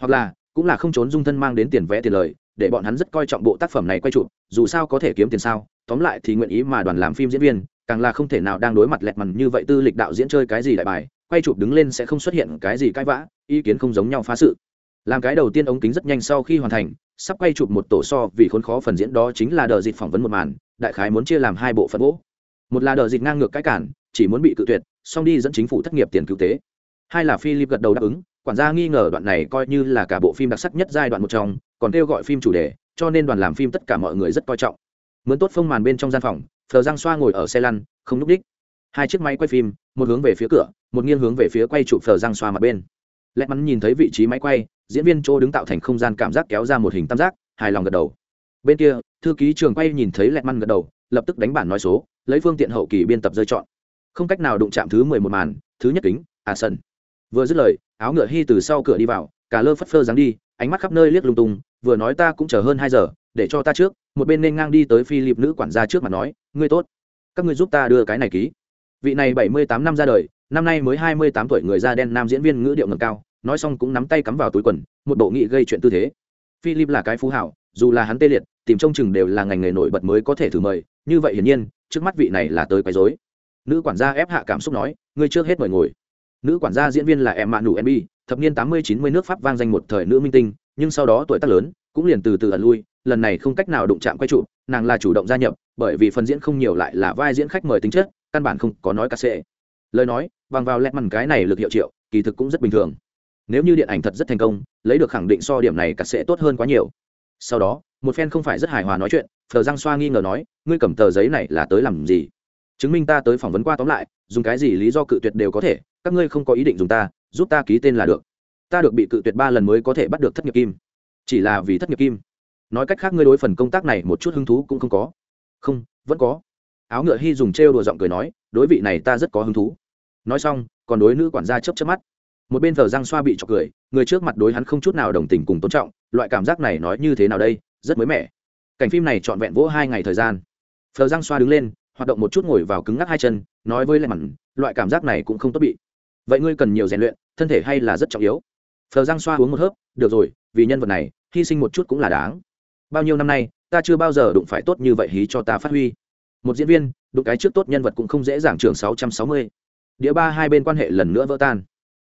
hoặc là, cũng là không trốn dung thân mang đến tiền vẽ tiền lời, để bọn hắn rất coi trọng bộ tác phẩm này quay chụp, dù sao có thể kiếm tiền sao, tóm lại thì nguyện ý mà đoàn làm phim diễn viên, càng là không thể nào đang đối mặt lẹt mằn như vậy tư lịch đạo diễn chơi cái gì đại bài, quay chụp đứng lên sẽ không xuất hiện cái gì cãi vã, ý kiến không giống nhau phá sự làm cái đầu tiên ống kính rất nhanh sau khi hoàn thành, sắp quay chụp một tổ so vì khốn khó phần diễn đó chính là đờ dịt phỏng vấn một màn, đại khái muốn chia làm hai bộ phận gỗ. Một là đờ dịt ngang ngược cái cản, chỉ muốn bị cự tuyệt xong đi dẫn chính phủ thất nghiệp tiền cứu tế. Hai là philip gật đầu đáp ứng, quản gia nghi ngờ đoạn này coi như là cả bộ phim đặc sắc nhất giai đoạn một trong, còn kêu gọi phim chủ đề, cho nên đoàn làm phim tất cả mọi người rất coi trọng. Mướn tốt phông màn bên trong gian phòng thờ giang xoa ngồi ở xe lăn, không núp đích. Hai chiếc máy quay phim, một hướng về phía cửa, một nghiêng hướng về phía quay chụp thờ giang xoa mặt bên. Lẽ mắn nhìn thấy vị trí máy quay diễn viên chỗ đứng tạo thành không gian cảm giác kéo ra một hình tam giác, hài lòng gật đầu. Bên kia, thư ký trường quay nhìn thấy lẹt măn gật đầu, lập tức đánh bản nói số, lấy phương tiện hậu kỳ biên tập rơi chọn. Không cách nào đụng chạm thứ mười một màn, thứ nhất kính à sân vừa dứt lời, áo ngựa hy từ sau cửa đi vào, cả lơ phất phơ dáng đi, ánh mắt khắp nơi liếc lung tung, vừa nói ta cũng chờ hơn hai giờ, để cho ta trước, một bên nên ngang đi tới phi lịp nữ quản gia trước mặt nói, ngươi tốt, các ngươi giúp ta đưa cái này ký. Vị này bảy mươi tám năm ra đời, năm nay mới hai mươi tám tuổi người da đen nam diễn viên ngữ điệu ngầm cao nói xong cũng nắm tay cắm vào túi quần, một bộ nghị gây chuyện tư thế. Philip là cái phú hảo, dù là hắn tê liệt, tìm trông chừng đều là ngành nghề nổi bật mới có thể thử mời, như vậy hiển nhiên, trước mắt vị này là tới quấy rối. Nữ quản gia ép hạ cảm xúc nói, ngươi trước hết mời ngồi. Nữ quản gia diễn viên là em mạ nụ mb thập niên tám mươi chín mươi nước pháp vang danh một thời nữ minh tinh, nhưng sau đó tuổi tác lớn, cũng liền từ từ ẩn lui, lần này không cách nào đụng chạm quay trụ, nàng là chủ động gia nhập, bởi vì phần diễn không nhiều lại là vai diễn khách mời tính chất, căn bản không có nói cà sệ. Lời nói, bằng vào lẹt mằn cái này lực hiệu triệu, kỳ thực cũng rất bình thường nếu như điện ảnh thật rất thành công, lấy được khẳng định so điểm này cả sẽ tốt hơn quá nhiều. Sau đó, một phen không phải rất hài hòa nói chuyện, phờ giang xoa nghi ngờ nói, ngươi cầm tờ giấy này là tới làm gì? Chứng minh ta tới phỏng vấn qua tóm lại, dùng cái gì lý do cự tuyệt đều có thể, các ngươi không có ý định dùng ta, giúp ta ký tên là được. Ta được bị cự tuyệt ba lần mới có thể bắt được thất nghiệp kim. Chỉ là vì thất nghiệp kim. Nói cách khác, ngươi đối phần công tác này một chút hứng thú cũng không có. Không, vẫn có. Áo ngựa hy dùng trêu đùa giọng cười nói, đối vị này ta rất có hứng thú. Nói xong, còn đối nữ quản gia chấp chấp mắt một bên thờ răng xoa bị chọc cười, người trước mặt đối hắn không chút nào đồng tình cùng tôn trọng, loại cảm giác này nói như thế nào đây, rất mới mẻ. Cảnh phim này trọn vẹn vỗ hai ngày thời gian. Thờ răng xoa đứng lên, hoạt động một chút ngồi vào cứng ngắc hai chân, nói với lại mặn loại cảm giác này cũng không tốt bị. Vậy ngươi cần nhiều rèn luyện, thân thể hay là rất trọng yếu? Thờ răng xoa uống một hớp, được rồi, vì nhân vật này, hy sinh một chút cũng là đáng. Bao nhiêu năm nay, ta chưa bao giờ đụng phải tốt như vậy hí cho ta phát huy. Một diễn viên, đụng cái trước tốt nhân vật cũng không dễ dàng trường sáu trăm sáu mươi. Đĩa ba hai bên quan hệ lần nữa vỡ tan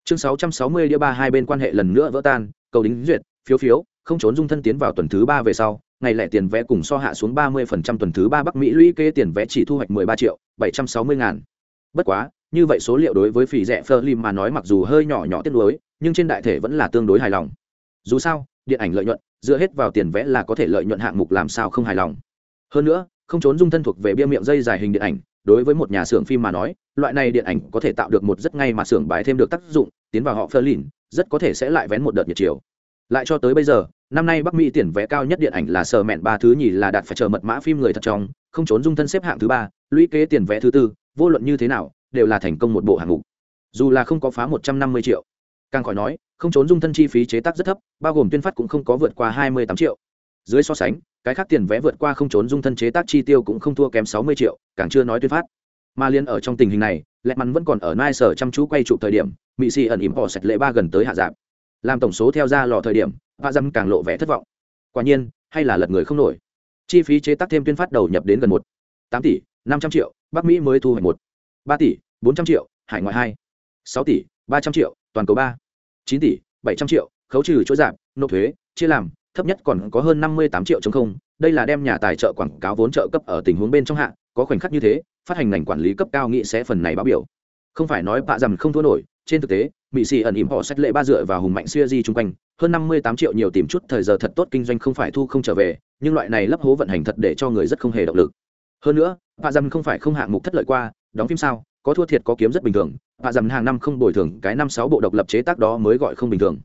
chương sáu trăm sáu mươi đĩa ba hai bên quan hệ lần nữa vỡ tan, cầu đính duyệt, phiếu phiếu, không trốn dung thân tiến vào tuần thứ ba về sau, ngày lẻ tiền vé cùng so hạ xuống ba mươi phần trăm tuần thứ ba bắc mỹ lũy kế tiền vé chỉ thu hoạch mười ba triệu bảy trăm sáu mươi ngàn. Bất quá, như vậy số liệu đối với phỉ rẻ phơ lim mà nói mặc dù hơi nhỏ nhỏ tiếc nuối, nhưng trên đại thể vẫn là tương đối hài lòng. Dù sao, điện ảnh lợi nhuận, dựa hết vào tiền vẽ là có thể lợi nhuận hạng mục làm sao không hài lòng. Hơn nữa, không trốn dung thân thuộc về bia miệng dây dài hình điện ảnh, đối với một nhà xưởng phim mà nói, loại này điện ảnh có thể tạo được một rất ngay mà xưởng bài thêm được tác dụng tiến vào họ phơ lìn, rất có thể sẽ lại vén một đợt nhiệt chiều. Lại cho tới bây giờ, năm nay bắc mỹ tiền vé cao nhất điện ảnh là sờ mẹn ba thứ nhì là đạt phải chờ mật mã phim người thật trong, không trốn dung thân xếp hạng thứ ba, lũy kế tiền vé thứ tư, vô luận như thế nào, đều là thành công một bộ hạng mục. Dù là không có phá một trăm năm mươi triệu. Càng khỏi nói, không trốn dung thân chi phí chế tác rất thấp, bao gồm tuyên phát cũng không có vượt qua hai mươi tám triệu. Dưới so sánh, cái khác tiền vé vượt qua không trốn dung thân chế tác chi tiêu cũng không thua kém sáu mươi triệu, càng chưa nói tuyên phát. Mà liên ở trong tình hình này lẹ mắn vẫn còn ở nai sở chăm chú quay chụp thời điểm mỹ xì ẩn ỉm bỏ sạch lệ ba gần tới hạ giảm làm tổng số theo ra lò thời điểm và dâm càng lộ vẻ thất vọng. Quả nhiên, hay là lật người không nổi. Chi phí chế tác thêm tuyên phát đầu nhập đến gần một, tám tỷ, năm trăm triệu, bắc mỹ mới thu hoạch một, ba tỷ, bốn trăm triệu, hải ngoại hai, sáu tỷ, ba trăm triệu, toàn cầu ba, chín tỷ, bảy trăm triệu, khấu trừ chỗ giảm, nộp thuế, chia làm, thấp nhất còn có hơn năm mươi tám triệu chống không. Đây là đem nhà tài trợ quảng cáo vốn trợ cấp ở tình huống bên trong hạ, có khoảnh khắc như thế, phát hành ngành quản lý cấp cao nghị sẽ phần này báo biểu. Không phải nói bạ rằng không thua nổi trên thực tế mỹ xì ẩn ỉm họ sách lệ ba dựa vào hùng mạnh xuya di chung quanh, hơn năm mươi tám triệu nhiều tìm chút thời giờ thật tốt kinh doanh không phải thu không trở về, nhưng loại này lấp hố vận hành thật để cho người rất không hề động lực. Hơn nữa bạ dầm không phải không hạng mục thất lợi qua, đóng phim sao, có thua thiệt có kiếm rất bình thường bạ dầm hàng năm không bồi thường, cái năm sáu bộ độc lập chế tác đó mới gọi không bình thường.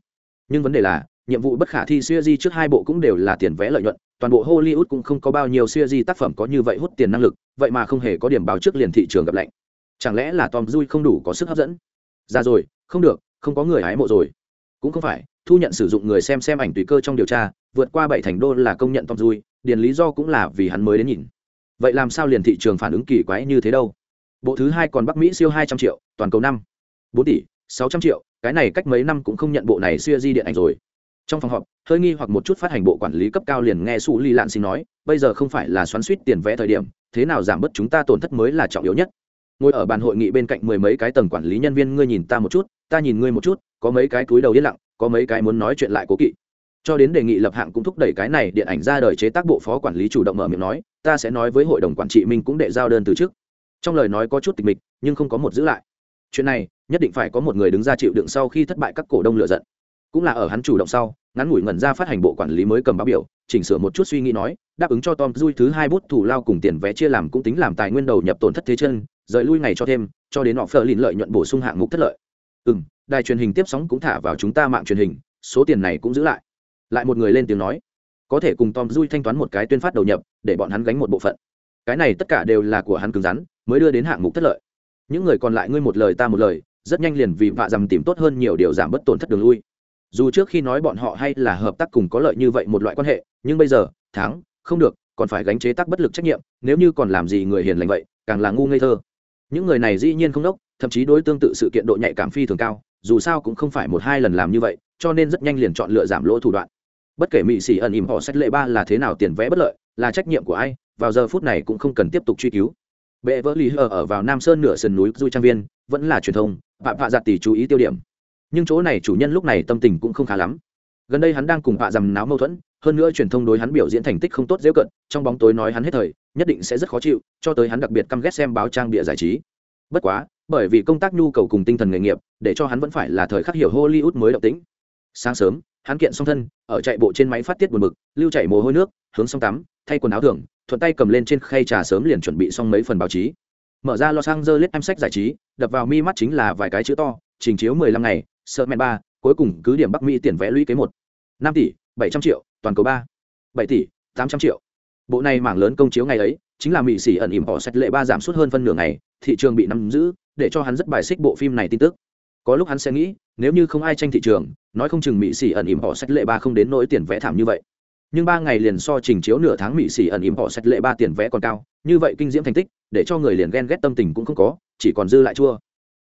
Nhưng vấn đề là, nhiệm vụ bất khả thi xuya di trước hai bộ cũng đều là tiền vẽ lợi nhuận, toàn bộ hollywood cũng không có bao nhiêu xuya di tác phẩm có như vậy hút tiền năng lực, vậy mà không hề có điểm báo trước liền thị trường gặp lạnh. Chẳng lẽ là tom dui không đủ có sức hấp dẫn? Ra rồi, không được, không có người hái mộ rồi. Cũng không phải, thu nhận sử dụng người xem xem ảnh tùy cơ trong điều tra, vượt qua bảy thành đô là công nhận tom dui, điền lý do cũng là vì hắn mới đến nhìn. Vậy làm sao liền thị trường phản ứng kỳ quái như thế đâu? Bộ thứ hai còn bắc mỹ siêu hai trăm triệu, toàn cầu năm. Bốn tỷ, sáu trăm triệu, cái này cách mấy năm cũng không nhận bộ này siêu di điện ảnh rồi. Trong phòng họp, hơi nghi hoặc một chút phát hành bộ quản lý cấp cao liền nghe su ly lạn xin nói, bây giờ không phải là xoắn suýt tiền vẽ thời điểm, thế nào giảm bớt chúng ta tổn thất mới là trọng yếu nhất ngồi ở bàn hội nghị bên cạnh mười mấy cái tầng quản lý nhân viên, ngươi nhìn ta một chút, ta nhìn ngươi một chút, có mấy cái túi đầu yên lặng, có mấy cái muốn nói chuyện lại cố kỵ. Cho đến đề nghị lập hạng cũng thúc đẩy cái này điện ảnh ra đời chế tác bộ phó quản lý chủ động mở miệng nói, ta sẽ nói với hội đồng quản trị mình cũng đệ giao đơn từ trước. Trong lời nói có chút tịch mịch, nhưng không có một giữ lại. Chuyện này, nhất định phải có một người đứng ra chịu đựng sau khi thất bại các cổ đông lựa giận cũng là ở hắn chủ động sau, ngắn ngủi ngẩn ra phát hành bộ quản lý mới cầm báo biểu, chỉnh sửa một chút suy nghĩ nói, đáp ứng cho tom dui thứ hai bút thủ lao cùng tiền vé chia làm cũng tính làm tài nguyên đầu nhập tổn thất thế chân, rời lui ngày cho thêm, cho đến họ phờ lìn lợi nhuận bổ sung hạng mục thất lợi. Ừ m đài truyền hình tiếp sóng cũng thả vào chúng ta mạng truyền hình, số tiền này cũng giữ lại. Lại một người lên tiếng nói, có thể cùng tom dui thanh toán một cái tuyên phát đầu nhập, để bọn hắn gánh một bộ phận. Cái này tất cả đều là của hắn cứng rắn, mới đưa đến hạng mục thất lợi. Những người còn lại ngươi một lời ta một lời, rất nhanh liền vì vạ dằm tìm tốt hơn nhiều điều giảm bất tổn thất đường lui dù trước khi nói bọn họ hay là hợp tác cùng có lợi như vậy một loại quan hệ, nhưng bây giờ, thắng, không được, còn phải gánh chế tác bất lực trách nhiệm, nếu như còn làm gì người hiền lành vậy, càng là ngu ngây thơ. Những người này dĩ nhiên không đốc, thậm chí đối tương tự sự kiện độ nhạy cảm phi thường cao, dù sao cũng không phải một hai lần làm như vậy, cho nên rất nhanh liền chọn lựa giảm lỗ thủ đoạn. Bất kể mỹ sĩ ẩn ỉm họ sách lệ ba là thế nào tiền vẽ bất lợi, là trách nhiệm của ai, vào giờ phút này cũng không cần tiếp tục truy cứu. Bệ vỡ lý hờ ở vào nam sơn nửa sườn núi du trang viên, vẫn là truyền thông, vạ vạ giặt tỷ chú ý tiêu điểm nhưng chỗ này chủ nhân lúc này tâm tình cũng không khá lắm. Gần đây hắn đang cùng vạ dằm náo mâu thuẫn, hơn nữa truyền thông đối hắn biểu diễn thành tích không tốt dễ cận, trong bóng tối nói hắn hết thời, nhất định sẽ rất khó chịu, cho tới hắn đặc biệt căm ghét xem báo trang bịa giải trí. Bất quá, bởi vì công tác nhu cầu cùng tinh thần nghề nghiệp, để cho hắn vẫn phải là thời khắc hiểu hollywood mới động tĩnh. Sáng sớm, hắn kiện song thân, ở chạy bộ trên máy phát tiết buồn bực, lưu chảy mồ hôi nước, hướng sông tắm, thay quần áo thường, thuận tay cầm lên trên khay trà sớm liền chuẩn bị xong mấy phần báo chí. Mở ra los angeles em sách giải trí, đập vào mi mắt chính là vài cái chữ to, trình chiếu mười lăm ngày sợ mẹ ba, cuối cùng cứ điểm bắc mỹ tiền vẽ lũy kế một. năm tỷ, bảy trăm triệu, toàn cầu ba. bảy tỷ, tám trăm triệu. Bộ này mảng lớn công chiếu ngày ấy, chính là mỹ xỉ ẩn ỉm họ sạch lệ ba giảm suốt hơn phân nửa ngày, thị trường bị nắm giữ, để cho hắn rất bài xích bộ phim này tin tức. Có lúc hắn sẽ nghĩ, nếu như không ai tranh thị trường, nói không chừng mỹ xỉ ẩn ỉm họ sách lệ ba không đến nỗi tiền vẽ thảm như vậy. Nhưng ba ngày liền so trình chiếu nửa tháng mỹ xỉ ẩn ỉm họ sách lệ ba tiền vẽ còn cao, như vậy kinh diễm thành tích, để cho người liền ghen ghét tâm tình cũng không có, chỉ còn dư lại chua.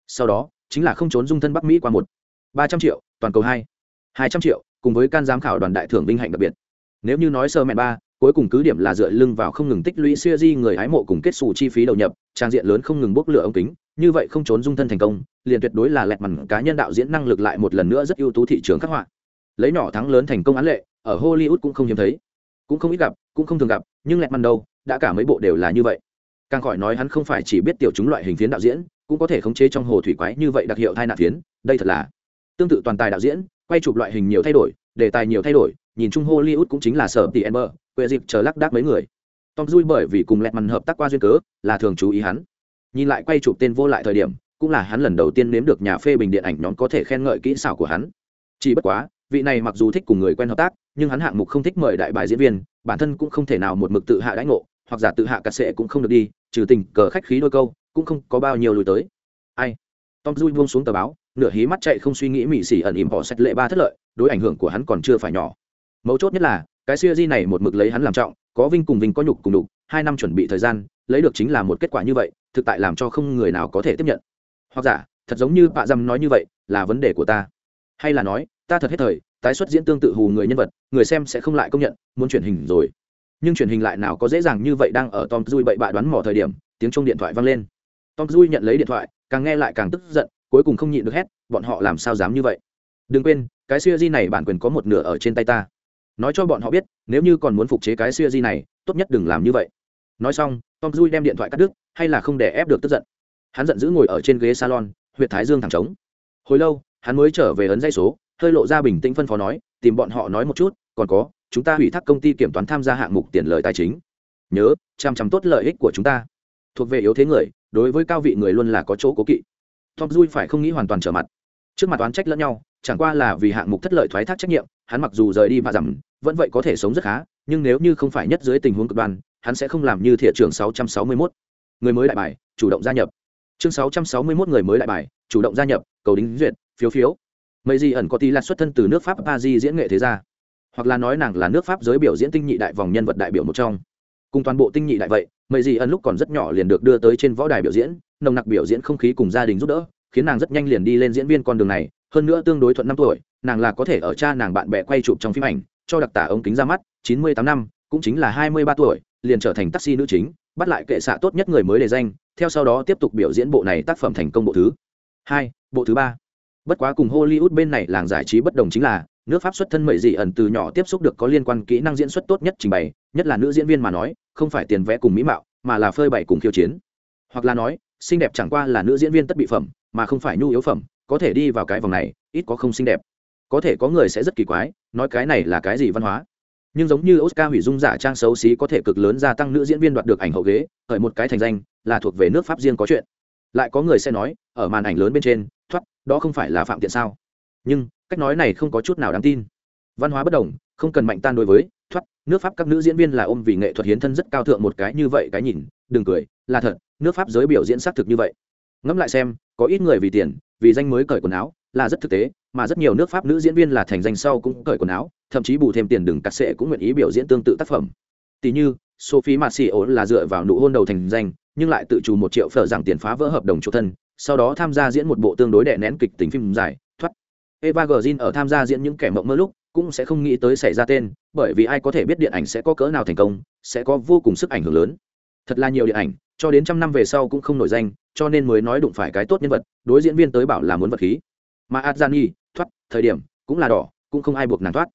Sau đó, chính là không trốn dung thân bắc mỹ qua một ba trăm triệu, toàn cầu hai hai trăm triệu, cùng với can giám khảo đoàn đại thưởng vinh hạnh đặc biệt. Nếu như nói sơ mẹ ba, cuối cùng cứ điểm là dựa lưng vào không ngừng tích lũy siêu di người hái mộ cùng kết xù chi phí đầu nhập, trang diện lớn không ngừng bốc lửa ống kính, như vậy không trốn dung thân thành công, liền tuyệt đối là lẹt mằn cá nhân đạo diễn năng lực lại một lần nữa rất ưu tú thị trường khắc họa. Lấy nhỏ thắng lớn thành công án lệ, ở hollywood cũng không hiếm thấy, cũng không ít gặp, cũng không thường gặp, nhưng lẹt mằn đâu, đã cả mấy bộ đều là như vậy. Càng khỏi nói hắn không phải chỉ biết tiểu chúng loại hình phiến đạo diễn, cũng có thể khống chế trong hồ thủy quái như vậy đặc hiệu thai nạn phiến, đây thật là tương tự toàn tài đạo diễn, quay chụp loại hình nhiều thay đổi, đề tài nhiều thay đổi, nhìn chung hollywood cũng chính là sở tỷ ember quệ dịp chờ lắc đác mấy người. Tom dui bởi vì cùng lẹt mằn hợp tác qua duyên cớ, là thường chú ý hắn. Nhìn lại quay chụp tên vô lại thời điểm, cũng là hắn lần đầu tiên nếm được nhà phê bình điện ảnh nhóm có thể khen ngợi kỹ xảo của hắn. Chỉ bất quá, vị này mặc dù thích cùng người quen hợp tác, nhưng hắn hạng mục không thích mời đại bài diễn viên, bản thân cũng không thể nào một mực tự hạ đãi ngộ, hoặc giả tự hạ cắt sệ cũng không được đi, trừ tình cờ khách khí đôi câu, cũng không có bao nhiêu lùi tới. Ai? Tom dui buông xuống tờ báo nửa hí mắt chạy không suy nghĩ mị xỉ ẩn ỉm bỏ sạch lệ ba thất lợi, đối ảnh hưởng của hắn còn chưa phải nhỏ. Mấu chốt nhất là, cái siêu di này một mực lấy hắn làm trọng, có vinh cùng vinh có nhục cùng đục hai năm chuẩn bị thời gian, lấy được chính là một kết quả như vậy, thực tại làm cho không người nào có thể tiếp nhận. Hoặc giả, thật giống như bạ dâm nói như vậy, là vấn đề của ta. Hay là nói, ta thật hết thời, tái xuất diễn tương tự hù người nhân vật, người xem sẽ không lại công nhận, muốn truyền hình rồi. Nhưng truyền hình lại nào có dễ dàng như vậy đang ở tom dui bậy bạ đoán mò thời điểm, tiếng chung điện thoại vang lên. Tom dui nhận lấy điện thoại, càng nghe lại càng tức giận cuối cùng không nhịn được hét, bọn họ làm sao dám như vậy? Đừng quên, cái siêu di này bản quyền có một nửa ở trên tay ta. Nói cho bọn họ biết, nếu như còn muốn phục chế cái siêu di này, tốt nhất đừng làm như vậy. Nói xong, tom dui đem điện thoại cắt đứt, hay là không để ép được tức giận. Hắn giận dữ ngồi ở trên ghế salon huyện thái dương thẳng trống. Hồi lâu, hắn mới trở về ấn dây số, hơi lộ ra bình tĩnh phân phó nói, tìm bọn họ nói một chút, còn có, chúng ta hủy thác công ty kiểm toán tham gia hạng mục tiền lợi tài chính. Nhớ, chăm chăm tốt lợi ích của chúng ta. Thuộc về yếu thế người, đối với cao vị người luôn là có chỗ cố kỵ tom dui phải không nghĩ hoàn toàn trở mặt. Trước mặt oán trách lẫn nhau, chẳng qua là vì hạng mục thất lợi thoái thác trách nhiệm, hắn mặc dù rời đi và giảm vẫn vậy có thể sống rất khá, nhưng nếu như không phải nhất dưới tình huống cực đoan, hắn sẽ không làm như thiện trường 661. người mới đại bài, chủ động gia nhập. Chương 661 người mới đại bài, chủ động gia nhập, cầu đính duyệt, phiếu phiếu. Mấy gì ẩn có tí là xuất thân từ nước pháp paris diễn nghệ thế gia. Hoặc là nói nàng là nước pháp giới biểu diễn tinh nhị đại vòng nhân vật đại biểu một trong cùng toàn bộ tinh nhị đại vậy mấy gì ẩn lúc còn rất nhỏ liền được đưa tới trên võ đài biểu diễn, nồng nặc biểu diễn không khí cùng gia đình giúp đỡ, khiến nàng rất nhanh liền đi lên diễn viên con đường này, hơn nữa tương đối thuận năm tuổi, nàng là có thể ở cha nàng bạn bè quay chụp trong phim ảnh, cho đặc tả ống kính ra mắt, chín mươi tám năm, cũng chính là hai mươi ba tuổi, liền trở thành taxi nữ chính, bắt lại kệ xạ tốt nhất người mới đề danh, theo sau đó tiếp tục biểu diễn bộ này tác phẩm thành công bộ thứ hai, bộ thứ ba. Bất quá cùng hollywood bên này làng giải trí bất đồng chính là, nước pháp xuất thân mệ dị ẩn từ nhỏ tiếp xúc được có liên quan kỹ năng diễn xuất tốt nhất trình bày, nhất là nữ diễn viên mà nói không phải tiền vẽ cùng mỹ mạo, mà là phơi bày cùng khiêu chiến. Hoặc là nói, xinh đẹp chẳng qua là nữ diễn viên tất bị phẩm, mà không phải nhu yếu phẩm, có thể đi vào cái vòng này, ít có không xinh đẹp. Có thể có người sẽ rất kỳ quái, nói cái này là cái gì văn hóa? Nhưng giống như oscar hủy dung giả trang xấu xí có thể cực lớn gia tăng nữ diễn viên đoạt được ảnh hậu ghế, khởi một cái thành danh, là thuộc về nước pháp riêng có chuyện. Lại có người sẽ nói, ở màn ảnh lớn bên trên, thoát, đó không phải là phạm tiện sao? Nhưng, cách nói này không có chút nào đáng tin. Văn hóa bất đồng, không cần mạnh tan đối với thoát, nước pháp các nữ diễn viên là ôm vì nghệ thuật hiến thân rất cao thượng một cái như vậy cái nhìn, đừng cười, là thật, nước pháp giới biểu diễn xác thực như vậy. Ngẫm lại xem, có ít người vì tiền, vì danh mới cởi quần áo, là rất thực tế, mà rất nhiều nước pháp nữ diễn viên là thành danh sau cũng cởi quần áo, thậm chí bù thêm tiền đừng cắt sệ cũng nguyện ý biểu diễn tương tự tác phẩm. Tỷ như, sophie marcio là dựa vào nụ hôn đầu thành danh, nhưng lại tự trù một triệu phở rằng tiền phá vỡ hợp đồng chủ thân, sau đó tham gia diễn một bộ tương đối đè nén kịch tính phim dài, thoát. Eva grzin ở tham gia diễn những kẻ mộng mơ lúc cũng sẽ không nghĩ tới xảy ra tên, bởi vì ai có thể biết điện ảnh sẽ có cỡ nào thành công, sẽ có vô cùng sức ảnh hưởng lớn. Thật là nhiều điện ảnh, cho đến trăm năm về sau cũng không nổi danh, cho nên mới nói đụng phải cái tốt nhân vật, đối diễn viên tới bảo là muốn vật khí. Mà adjani, thoát, thời điểm, cũng là đỏ, cũng không ai buộc nàng thoát.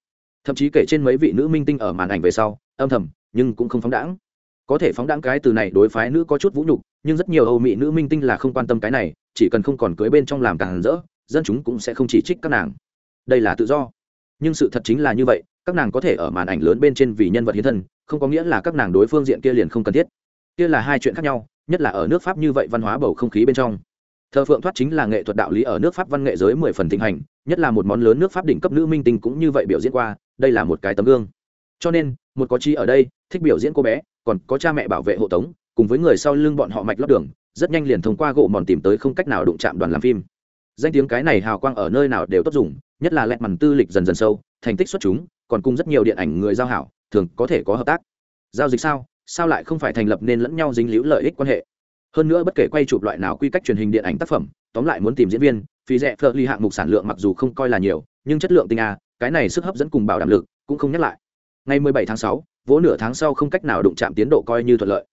Thậm chí kể trên mấy vị nữ minh tinh ở màn ảnh về sau, âm thầm, nhưng cũng không phóng đãng. Có thể phóng đãng cái từ này đối phái nữ có chút vũ nhục, nhưng rất nhiều âu mỹ nữ minh tinh là không quan tâm cái này, chỉ cần không còn cưới bên trong làm càng rỡ, dân chúng cũng sẽ không chỉ trích các nàng. Đây là tự do nhưng sự thật chính là như vậy, các nàng có thể ở màn ảnh lớn bên trên vì nhân vật hiến thân, không có nghĩa là các nàng đối phương diện kia liền không cần thiết. Kia là hai chuyện khác nhau, nhất là ở nước pháp như vậy văn hóa bầu không khí bên trong. Thờ phượng thoát chính là nghệ thuật đạo lý ở nước pháp văn nghệ giới mười phần thịnh hành, nhất là một món lớn nước pháp đỉnh cấp nữ minh tinh cũng như vậy biểu diễn qua, đây là một cái tấm gương. Cho nên, một có chi ở đây, thích biểu diễn cô bé, còn có cha mẹ bảo vệ hộ tống, cùng với người sau lưng bọn họ mạch lót đường, rất nhanh liền thông qua gỗ mòn tìm tới không cách nào đụng chạm đoàn làm phim danh tiếng cái này hào quang ở nơi nào đều tốt dùng nhất là lẹt mằn tư lịch dần dần sâu thành tích xuất chúng còn cùng rất nhiều điện ảnh người giao hảo thường có thể có hợp tác. Giao dịch sao? Sao lại không phải thành lập nên lẫn nhau dính líu lợi ích quan hệ? Hơn nữa bất kể quay chụp loại nào quy cách truyền hình điện ảnh tác phẩm tóm lại muốn tìm diễn viên phí rẻ phơ ly hạng mục sản lượng mặc dù không coi là nhiều nhưng chất lượng tinh a cái này sức hấp dẫn cùng bảo đảm lực cũng không nhắc lại. Ngày 17 tháng 6, vỗ nửa tháng sau không cách nào đụng chạm tiến độ coi như thuận lợi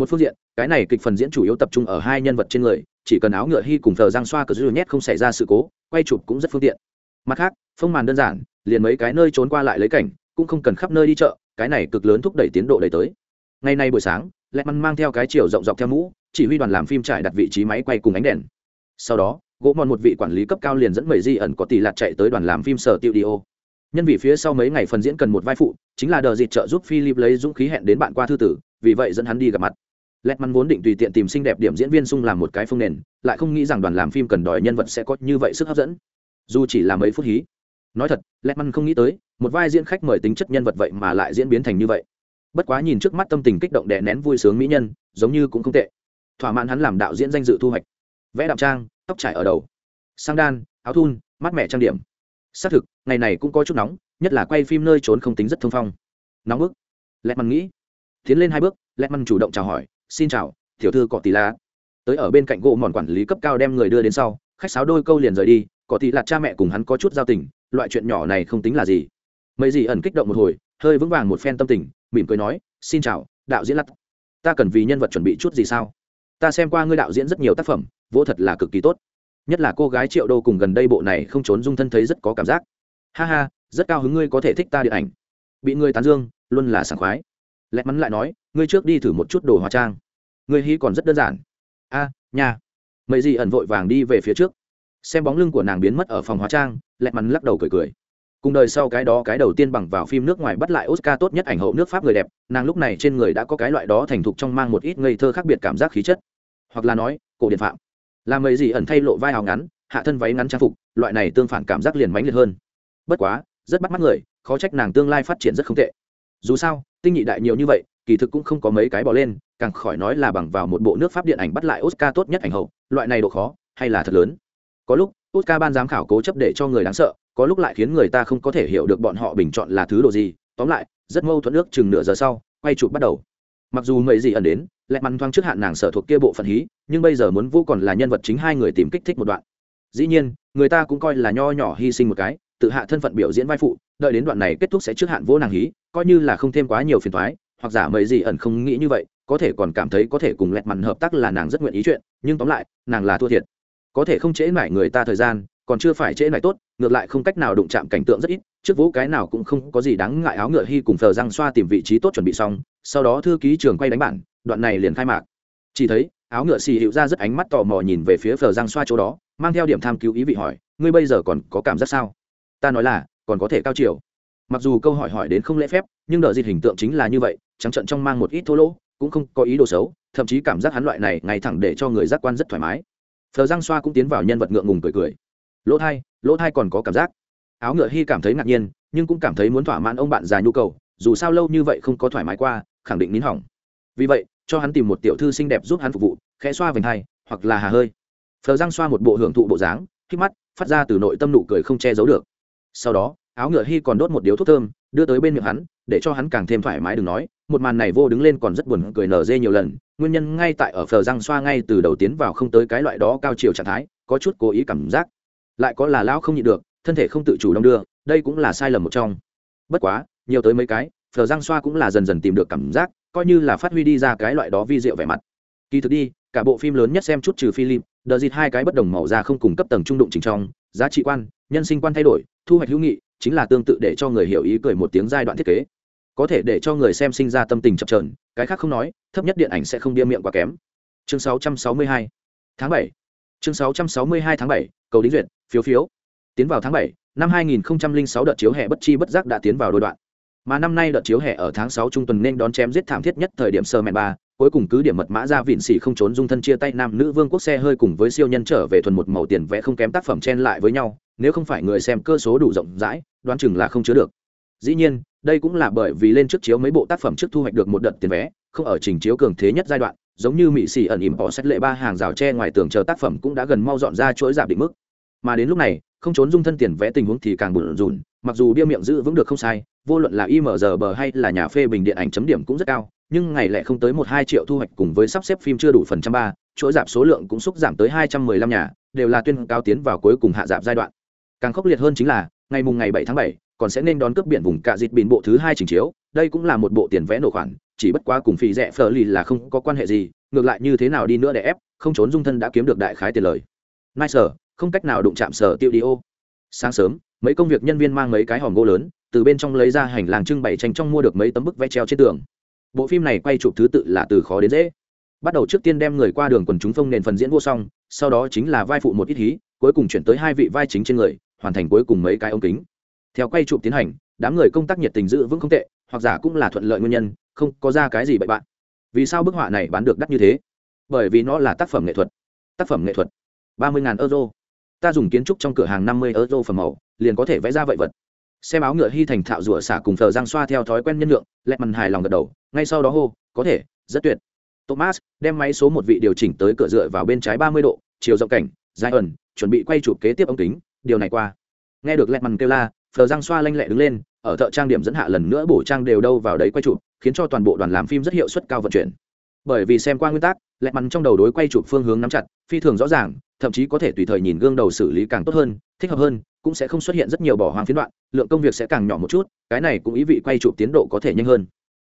một phương diện, cái này kịch phần diễn chủ yếu tập trung ở hai nhân vật trên người, chỉ cần áo ngựa hy cùng thờ giang xoa cờ dư nhét không xảy ra sự cố, quay chụp cũng rất phương tiện. Mặt khác, phong màn đơn giản, liền mấy cái nơi trốn qua lại lấy cảnh, cũng không cần khắp nơi đi chợ, cái này cực lớn thúc đẩy tiến độ đẩy tới. Ngày nay buổi sáng lẹ măn mang theo cái chiều rộng dọc theo mũ, chỉ huy đoàn làm phim trải đặt vị trí máy quay cùng ánh đèn. Sau đó, gỗ mòn một vị quản lý cấp cao liền dẫn mầy di ẩn có tỷ lạt chạy tới đoàn làm phim sở tiêu đi ô nhân vị phía sau mấy ngày phần diễn cần một vai phụ, chính là đờ dịt trợ giúp philip lấy dũng khí hẹn đến bạn qua thư tử, vì vậy dẫn hắn đi gặp mặt lẹt mắn vốn định tùy tiện tìm xinh đẹp điểm diễn viên sung làm một cái phương nền, lại không nghĩ rằng đoàn làm phim cần đòi nhân vật sẽ có như vậy sức hấp dẫn. Dù chỉ là mấy phút hí. Nói thật, lẹt mắn không nghĩ tới, một vai diễn khách mời tính chất nhân vật vậy mà lại diễn biến thành như vậy. Bất quá nhìn trước mắt tâm tình kích động đè nén vui sướng mỹ nhân, giống như cũng không tệ. Thỏa mãn hắn làm đạo diễn danh dự thu hoạch. Vẽ đạm trang, tóc trải ở đầu. Sang đan, áo thun mắt mẹ trang điểm. Xác thực, ngày này cũng có chút nóng, nhất là quay phim nơi trốn không tính rất thông phong. Nóng bức. Lẹt mằn nghĩ. Tiến lên hai bước, lẹt mằn chủ động chào hỏi xin chào, tiểu thư cọ tỷ lạ. Tới ở bên cạnh gỗ mòn quản lý cấp cao đem người đưa đến sau, khách sáo đôi câu liền rời đi, cọ tỷ lạt cha mẹ cùng hắn có chút giao tình, loại chuyện nhỏ này không tính là gì. Mấy gì ẩn kích động một hồi, hơi vững vàng một phen tâm tình, mỉm cười nói, xin chào, đạo diễn lắt ta cần vì nhân vật chuẩn bị chút gì sao? Ta xem qua ngươi đạo diễn rất nhiều tác phẩm, vỗ thật là cực kỳ tốt. Nhất là cô gái triệu đô cùng gần đây bộ này không trốn dung thân thấy rất có cảm giác. Ha ha, rất cao hứng ngươi có thể thích ta điện ảnh. Bị ngươi tán dương, luôn là sảng khoái. Lẹt mắn lại nói ngươi trước đi thử một chút đồ hóa trang. Ngươi hí còn rất đơn giản. A à, nhà mấy gì ẩn vội vàng đi về phía trước. Xem bóng lưng của nàng biến mất ở phòng hóa trang lẹt mắn lắc đầu cười cười. Cùng đời sau cái đó cái đầu tiên bằng vào phim nước ngoài bắt lại oscar tốt nhất ảnh hậu nước pháp người đẹp nàng lúc này trên người đã có cái loại đó thành thục trong mang một ít ngây thơ khác biệt cảm giác khí chất. Hoặc là nói cổ điện phạm. Là mấy gì ẩn thay lộ vai hào ngắn hạ thân váy ngắn trang phục loại này tương phản cảm giác liền mãnh liệt hơn. Bất quá rất bắt mắt người khó trách nàng tương lai phát triển rất không tệ. Dù sao tinh nhị đại nhiều như vậy kỳ thực cũng không có mấy cái bỏ lên, càng khỏi nói là bằng vào một bộ nước pháp điện ảnh bắt lại oscar tốt nhất ảnh hậu, loại này độ khó, hay là thật lớn. Có lúc, oscar ban giám khảo cố chấp để cho người đáng sợ, có lúc lại khiến người ta không có thể hiểu được bọn họ bình chọn là thứ đồ gì. Tóm lại, rất mâu thuẫn nước chừng nửa giờ sau, quay chụp bắt đầu. Mặc dù mấy gì ẩn đến, lẹ mắn thoáng trước hạn nàng sở thuộc kia bộ phận hí, nhưng bây giờ muốn vô còn là nhân vật chính hai người tìm kích thích một đoạn. Dĩ nhiên, người ta cũng coi là nho nhỏ hy sinh một cái, tự hạ thân phận biểu diễn vai phụ, đợi đến đoạn này kết thúc sẽ trước hạn vô nàng hí, coi như là không thêm quá nhiều phiền thoái hoặc giả mấy gì ẩn không nghĩ như vậy, có thể còn cảm thấy có thể cùng lẹt mặn hợp tác là nàng rất nguyện ý chuyện, nhưng tóm lại, nàng là thua thiệt. Có thể không trễ mải người ta thời gian, còn chưa phải trễ mải tốt, ngược lại không cách nào đụng chạm cảnh tượng rất ít, trước vũ cái nào cũng không có gì đáng ngại áo ngựa hy cùng thờ răng xoa tìm vị trí tốt chuẩn bị xong, sau đó thư ký trường quay đánh bản, đoạn này liền khai mạc. Chỉ thấy, áo ngựa xì hiệu ra rất ánh mắt tò mò nhìn về phía phờ giang xoa chỗ đó, mang theo điểm tham cứu ý vị hỏi, ngươi bây giờ còn có cảm giác sao? Ta nói là, còn có thể cao chiều. Mặc dù câu hỏi hỏi đến không lễ phép, nhưng đợi dịt hình tượng chính là như vậy trắng trận trong mang một ít thô lỗ, cũng không có ý đồ xấu, thậm chí cảm giác hắn loại này ngay thẳng để cho người giác quan rất thoải mái. Phờ giang xoa cũng tiến vào nhân vật ngượng ngùng cười cười. Lỗ thai lỗ thai còn có cảm giác. Áo ngựa hy cảm thấy ngạc nhiên, nhưng cũng cảm thấy muốn thỏa mãn ông bạn già nhu cầu, dù sao lâu như vậy không có thoải mái qua, khẳng định nín hỏng. Vì vậy, cho hắn tìm một tiểu thư xinh đẹp giúp hắn phục vụ, khẽ xoa vành hai hoặc là hà hơi. Phờ giang xoa một bộ hưởng thụ bộ dáng khi mắt, phát ra từ nội tâm nụ cười không che giấu được. Sau đó, áo ngựa hy còn đốt một điếu thuốc thơm đưa tới bên miệng hắn, để cho hắn càng thêm thoải mái đừng nói, một màn này vô đứng lên còn rất buồn cười nở dê nhiều lần, nguyên nhân ngay tại ở phờ răng xoa ngay từ đầu tiến vào không tới cái loại đó cao chiều trạng thái, có chút cố ý cảm giác. Lại có là lão không nhịn được, thân thể không tự chủ đong đưa, đây cũng là sai lầm một trong. Bất quá, nhiều tới mấy cái, phờ răng xoa cũng là dần dần tìm được cảm giác, coi như là phát huy đi ra cái loại đó vi diệu vẻ mặt. Kỳ thực đi, cả bộ phim lớn nhất xem chút trừ philip đờ dịt hai cái bất đồng màu da không cùng cấp tầng trung đụng chính trong, giá trị quan, nhân sinh quan thay đổi, thu hoạch hữu nghị chính là tương tự để cho người hiểu ý cười một tiếng giai đoạn thiết kế. Có thể để cho người xem sinh ra tâm tình chập trờn cái khác không nói, thấp nhất điện ảnh sẽ không bia miệng quá kém. Chương 662 tháng 7 chương 662 tháng 7 cầu đính duyệt, phiếu phiếu. Tiến vào tháng 7 năm 2006 đợt chiếu hè bất chi bất giác đã tiến vào đôi đoạn. Mà năm nay đợt chiếu hè ở tháng 6 trung tuần nên đón chém giết thảm thiết nhất thời điểm sơ mẹ ba, cuối cùng cứ điểm mật mã ra vịn xỉ không trốn dung thân chia tay nam nữ vương quốc xe hơi cùng với siêu nhân trở về thuần một màu tiền vẽ không kém tác phẩm chen lại với nhau nếu không phải người xem cơ số đủ rộng rãi, đoán chừng là không chứa được. Dĩ nhiên, đây cũng là bởi vì lên trước chiếu mấy bộ tác phẩm trước thu hoạch được một đợt tiền vé, không ở trình chiếu cường thế nhất giai đoạn, giống như mỹ xì ẩn ỉm bỏ sách lệ ba hàng rào tre ngoài tường chờ tác phẩm cũng đã gần mau dọn ra chuỗi giảm định mức. Mà đến lúc này, không trốn dung thân tiền vẽ tình huống thì càng bùn rùn mặc dù bia miệng giữ vững được không sai, vô luận là imgb hay là nhà phê bình điện ảnh chấm điểm cũng rất cao, nhưng ngày lẻ không tới một hai triệu thu hoạch cùng với sắp xếp phim chưa đủ phần trăm ba, chuỗi giảm số lượng cũng xúc giảm tới hai trăm mười lăm nhà, đều là tuyên cao tiến vào cuối cùng hạ giảm giai đoạn càng khốc liệt hơn chính là, ngày mùng ngày 7 tháng 7 còn sẽ nên đón cướp biển vùng cạ dịt biển bộ thứ hai trình chiếu. Đây cũng là một bộ tiền vẽ nổ khoản, chỉ bất quá cùng phì rẻ phở lì là không có quan hệ gì, ngược lại như thế nào đi nữa để ép, không trốn dung thân đã kiếm được đại khái tiền lời. Nai sở không cách nào đụng chạm sở tiêu đi ô. Sáng sớm, mấy công việc nhân viên mang mấy cái hòm gỗ lớn, từ bên trong lấy ra hành lang trưng bày tranh trong mua được mấy tấm bức vẽ treo trên tường. Bộ phim này quay chụp thứ tự là từ khó đến dễ. Bắt đầu trước tiên đem người qua đường quần chúng phong nền phần diễn vô xong sau đó chính là vai phụ một ít hí, cuối cùng chuyển tới hai vị vai chính trên người hoàn thành cuối cùng mấy cái ống kính. Theo quay chụp tiến hành, đám người công tác nhiệt tình giữ vững không tệ, hoặc giả cũng là thuận lợi nguyên nhân, không có ra cái gì bậy bạn. Vì sao bức họa này bán được đắt như thế? Bởi vì nó là tác phẩm nghệ thuật. Tác phẩm nghệ thuật. ba mươi euro. Ta dùng kiến trúc trong cửa hàng năm mươi euro phẩm màu, liền có thể vẽ ra vậy vật. Xem áo ngựa hy thành thạo rửa xả cùng thờ giang xoa theo thói quen nhân lượng, lẹ mằn hài lòng gật đầu, ngay sau đó hô, có thể, rất tuyệt. Thomas đem máy số một vị điều chỉnh tới cửa dựa vào bên trái ba mươi độ, chiều rộng cảnh dài ẩn chuẩn bị quay chụp kế tiếp ống kính điều này qua. Nghe được lẹt mằn kêu la, phờ răng xoa lanh lẹ đứng lên, ở thợ trang điểm dẫn hạ lần nữa bổ trang đều đâu vào đấy quay chụp, khiến cho toàn bộ đoàn làm phim rất hiệu suất cao vận chuyển. Bởi vì xem qua nguyên tắc, lẹt mằn trong đầu đối quay chụp phương hướng nắm chặt, phi thường rõ ràng, thậm chí có thể tùy thời nhìn gương đầu xử lý càng tốt hơn, thích hợp hơn, cũng sẽ không xuất hiện rất nhiều bỏ hoang phiến đoạn, lượng công việc sẽ càng nhỏ một chút, cái này cũng ý vị quay chụp tiến độ có thể nhanh hơn.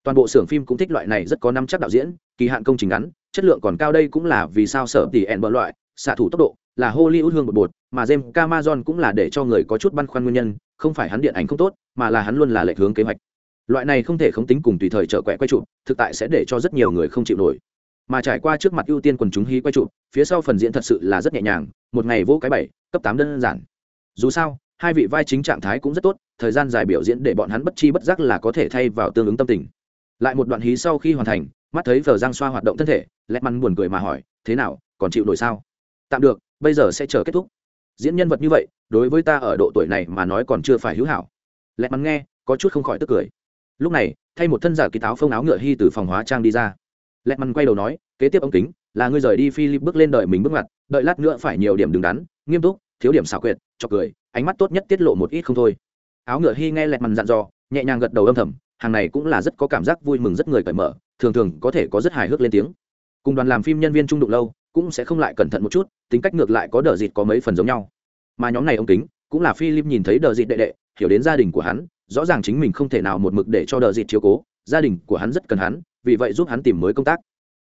Toàn bộ xưởng phim cũng thích loại này rất có năm chắc đạo diễn, kỳ hạn công trình ngắn, chất lượng còn cao đây cũng là vì sao sở tỷ ẹn bỡ loại, xạ thủ tốc độ là hollywood hương một bột mà james camazon cũng là để cho người có chút băn khoăn nguyên nhân, không phải hắn điện ảnh không tốt, mà là hắn luôn là lệch hướng kế hoạch. Loại này không thể không tính cùng tùy thời trở quẹ quay chụp, thực tại sẽ để cho rất nhiều người không chịu nổi. Mà trải qua trước mặt ưu tiên quần chúng hí quay chụp, phía sau phần diễn thật sự là rất nhẹ nhàng, một ngày vô cái bảy, cấp tám đơn giản. Dù sao, hai vị vai chính trạng thái cũng rất tốt, thời gian dài biểu diễn để bọn hắn bất chi bất giác là có thể thay vào tương ứng tâm tình. Lại một đoạn hí sau khi hoàn thành, mắt thấy vờ giang xoa hoạt động thân thể lẹt măn buồn cười mà hỏi, thế nào, còn chịu nổi sao? Tạm được, bây giờ sẽ chờ kết thúc diễn nhân vật như vậy, đối với ta ở độ tuổi này mà nói còn chưa phải hữu hảo. Lẹt mắn nghe, có chút không khỏi tức cười. Lúc này, thay một thân giả kỳ táo phông áo ngựa hy từ phòng hóa trang đi ra. Lẹt mắn quay đầu nói, kế tiếp ống kính, là ngươi rời đi philip bước lên đợi mình bước mặt đợi lát nữa phải nhiều điểm đứng đắn, nghiêm túc, thiếu điểm xảo quyệt cho cười, ánh mắt tốt nhất tiết lộ một ít không thôi. Áo ngựa hy nghe lẹt mắn dặn dò, nhẹ nhàng gật đầu âm thầm, hàng này cũng là rất có cảm giác vui mừng rất người cởi mở, thường thường có thể có rất hài hước lên tiếng. Cùng đoàn làm phim nhân viên trung đụng lâu cũng sẽ không lại cẩn thận một chút, tính cách ngược lại có đờ dịt có mấy phần giống nhau. Mà nhóm này ông kính, cũng là philip nhìn thấy đờ dịt đệ đệ, hiểu đến gia đình của hắn, rõ ràng chính mình không thể nào một mực để cho đờ dịt chiếu cố, gia đình của hắn rất cần hắn, vì vậy giúp hắn tìm mới công tác.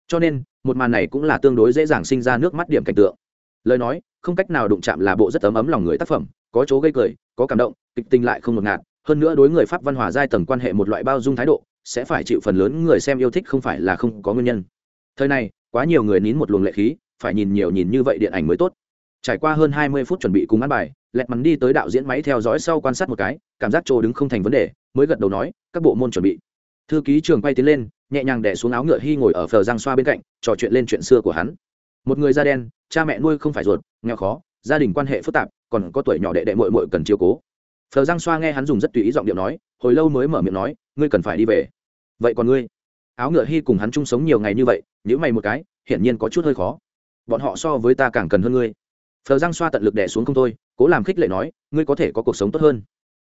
Cho nên, một màn này cũng là tương đối dễ dàng sinh ra nước mắt điểm cảnh tượng. Lời nói, không cách nào đụng chạm là bộ rất ấm ấm lòng người tác phẩm, có chỗ gây cười, có cảm động, kịch tình lại không ngột ngạt, hơn nữa đối người pháp văn hòa giai tầng quan hệ một loại bao dung thái độ, sẽ phải chịu phần lớn người xem yêu thích không phải là không có nguyên nhân. Thời này, quá nhiều người nín một luồng lệ khí phải nhìn nhiều nhìn như vậy điện ảnh mới tốt. Trải qua hơn hai mươi phút chuẩn bị cùng ăn bài, lẹt mắn đi tới đạo diễn máy theo dõi sau quan sát một cái, cảm giác chỗ đứng không thành vấn đề, mới gật đầu nói, các bộ môn chuẩn bị. Thư ký trường quay tiến lên, nhẹ nhàng đẻ xuống áo ngựa hy ngồi ở phờ giang xoa bên cạnh, trò chuyện lên chuyện xưa của hắn. Một người da đen, cha mẹ nuôi không phải ruột, nghèo khó, gia đình quan hệ phức tạp, còn có tuổi nhỏ đệ đệ mội mội cần chiều cố. Phờ giang xoa nghe hắn dùng rất tùy ý giọng điệu nói, hồi lâu mới mở miệng nói, ngươi cần phải đi về. Vậy còn ngươi? Áo ngựa hy cùng hắn chung sống nhiều ngày như vậy nếu mày một cái, hiển nhiên có chút hơi khó bọn họ so với ta càng cần hơn ngươi. Phờ giang xoa tận lực đẻ xuống không thôi, cố làm khích lệ nói, ngươi có thể có cuộc sống tốt hơn.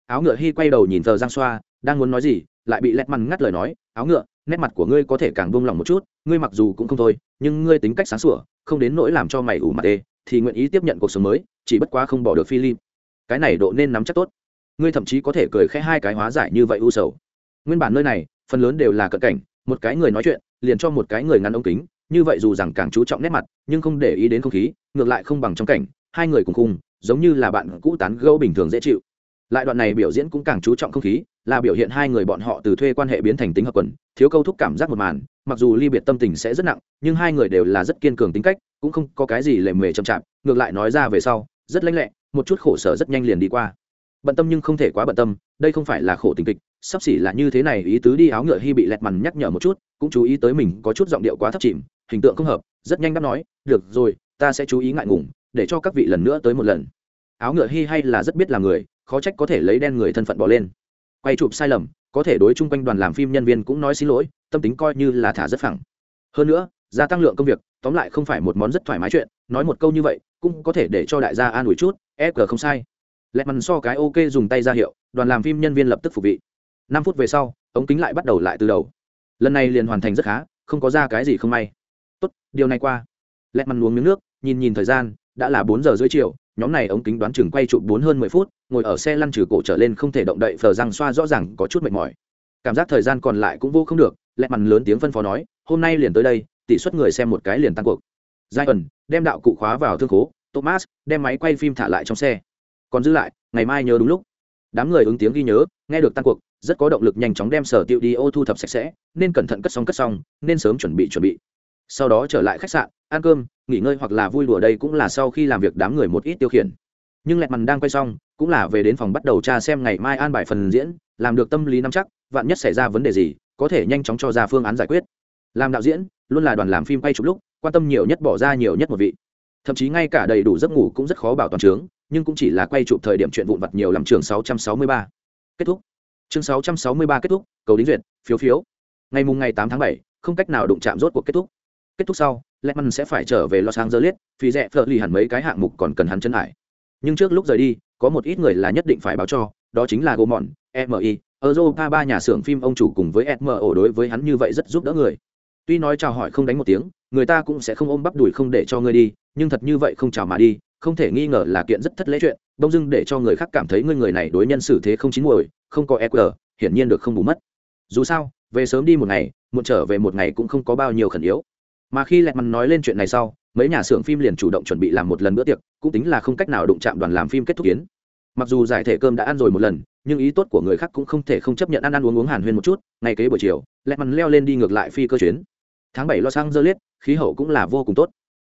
Áo ngựa hy quay đầu nhìn phờ giang xoa, đang muốn nói gì, lại bị lẹt mằn ngắt lời nói, áo ngựa, nét mặt của ngươi có thể càng buông lỏng một chút, ngươi mặc dù cũng không thôi, nhưng ngươi tính cách sáng sủa, không đến nỗi làm cho mày ủ mặt đê, thì nguyện ý tiếp nhận cuộc sống mới, chỉ bất quá không bỏ được philip. Cái này độ nên nắm chắc tốt. Ngươi thậm chí có thể cười khẽ hai cái hóa giải như vậy u sầu. Nguyên bản nơi này, phần lớn đều là cận cảnh, một cái người nói chuyện, liền cho một cái người ngăn ống kính như vậy dù rằng càng chú trọng nét mặt, nhưng không để ý đến không khí, ngược lại không bằng trong cảnh, hai người cùng khung, giống như là bạn cũ tán gẫu bình thường dễ chịu. Lại đoạn này biểu diễn cũng càng chú trọng không khí, là biểu hiện hai người bọn họ từ thuê quan hệ biến thành tính hợp quần, thiếu câu thúc cảm giác một màn, mặc dù ly biệt tâm tình sẽ rất nặng, nhưng hai người đều là rất kiên cường tính cách, cũng không có cái gì lề mề chậm chạp, ngược lại nói ra về sau, rất lãnh lẹ, một chút khổ sở rất nhanh liền đi qua. Bận tâm nhưng không thể quá bận tâm, đây không phải là khổ tình kịch, sắp xỉ là như thế này, ý tứ đi áo ngựa hy bị lẹt mằn nhắc nhở một chút, cũng chú ý tới mình có chút giọng điệu quá thấp chìm hình tượng không hợp, rất nhanh đáp nói, được rồi, ta sẽ chú ý ngại ngùng, để cho các vị lần nữa tới một lần. Áo ngựa hy hay là rất biết là người, khó trách có thể lấy đen người thân phận bỏ lên. Quay chụp sai lầm, có thể đối chung quanh đoàn làm phim nhân viên cũng nói xin lỗi, tâm tính coi như là thả rất phẳng. Hơn nữa, gia tăng lượng công việc, tóm lại không phải một món rất thoải mái chuyện, nói một câu như vậy, cũng có thể để cho đại gia an ủi chút e g không sai. Lẹ mằn so cái ok dùng tay ra hiệu, đoàn làm phim nhân viên lập tức phục vị. Năm phút về sau, ống kính lại bắt đầu lại từ đầu. Lần này liền hoàn thành rất khá, không có ra cái gì không may tốt, điều này qua. Lẹ mằn uống miếng nước, nhìn nhìn thời gian, đã là bốn giờ rưỡi chiều, nhóm này ống kính đoán chừng quay chụp bốn hơn mười phút, ngồi ở xe lăn trừ cổ trở lên không thể động đậy phờ răng xoa rõ ràng có chút mệt mỏi. Cảm giác thời gian còn lại cũng vô không được, lẹ mằn lớn tiếng phân phó nói, hôm nay liền tới đây, tỷ suất người xem một cái liền tăng cuộc. Giai ẩn đem đạo cụ khóa vào thương khố, thomas đem máy quay phim thả lại trong xe. Còn giữ lại, ngày mai nhớ đúng lúc. Đám người ứng tiếng ghi nhớ, nghe được tăng cuộc, rất có động lực nhanh chóng đem sở tiệu đi ô thu thập sạch sẽ, nên cẩn thận cất xong cất xong, nên sớm chuẩn bị chuẩn bị sau đó trở lại khách sạn ăn cơm nghỉ ngơi hoặc là vui đùa đây cũng là sau khi làm việc đám người một ít tiêu khiển. Nhưng lẹt mằn đang quay xong cũng là về đến phòng bắt đầu tra xem ngày mai an bài phần diễn làm được tâm lý nắm chắc vạn nhất xảy ra vấn đề gì có thể nhanh chóng cho ra phương án giải quyết. Làm đạo diễn luôn là đoàn làm phim quay chụp lúc quan tâm nhiều nhất bỏ ra nhiều nhất một vị. Thậm chí ngay cả đầy đủ giấc ngủ cũng rất khó bảo toàn trướng nhưng cũng chỉ là quay chụp thời điểm chuyện vụn vặt nhiều làm trường 663. kết thúc. Chương 663 kết thúc cầu đính duyệt phiếu phiếu. Ngày mùng ngày 8 tháng 7, không cách nào đụng chạm rốt cuộc kết thúc kết thúc sau Lehman sẽ phải trở về Los Angeles, vì rẻ phở lì hẳn mấy cái hạng mục còn cần hắn chân ải. Nhưng trước lúc rời đi, có một ít người là nhất định phải báo cho, đó chính là Gomon, MI, Europa ba nhà xưởng phim ông chủ cùng với smo đối với hắn như vậy rất giúp đỡ người. Tuy nói chào hỏi không đánh một tiếng người ta cũng sẽ không ôm bắp đuổi không để cho ngươi đi nhưng thật như vậy không chào mà đi không thể nghi ngờ là kiện rất thất lễ chuyện đông dưng để cho người khác cảm thấy ngươi người này đối nhân xử thế không chín muồi không có eq hiển nhiên được không bù mất. Dù sao về sớm đi một ngày muộn trở về một ngày cũng không có bao nhiêu khẩn yếu mà khi lẹt mặt nói lên chuyện này sau, mấy nhà xưởng phim liền chủ động chuẩn bị làm một lần bữa tiệc, cũng tính là không cách nào đụng chạm đoàn làm phim kết thúc kiến. Mặc dù giải thể cơm đã ăn rồi một lần, nhưng ý tốt của người khác cũng không thể không chấp nhận ăn ăn uống uống hàn huyên một chút. Ngay kế buổi chiều, lẹt mằn leo lên đi ngược lại phi cơ chuyến. Tháng bảy los angeles, khí hậu cũng là vô cùng tốt.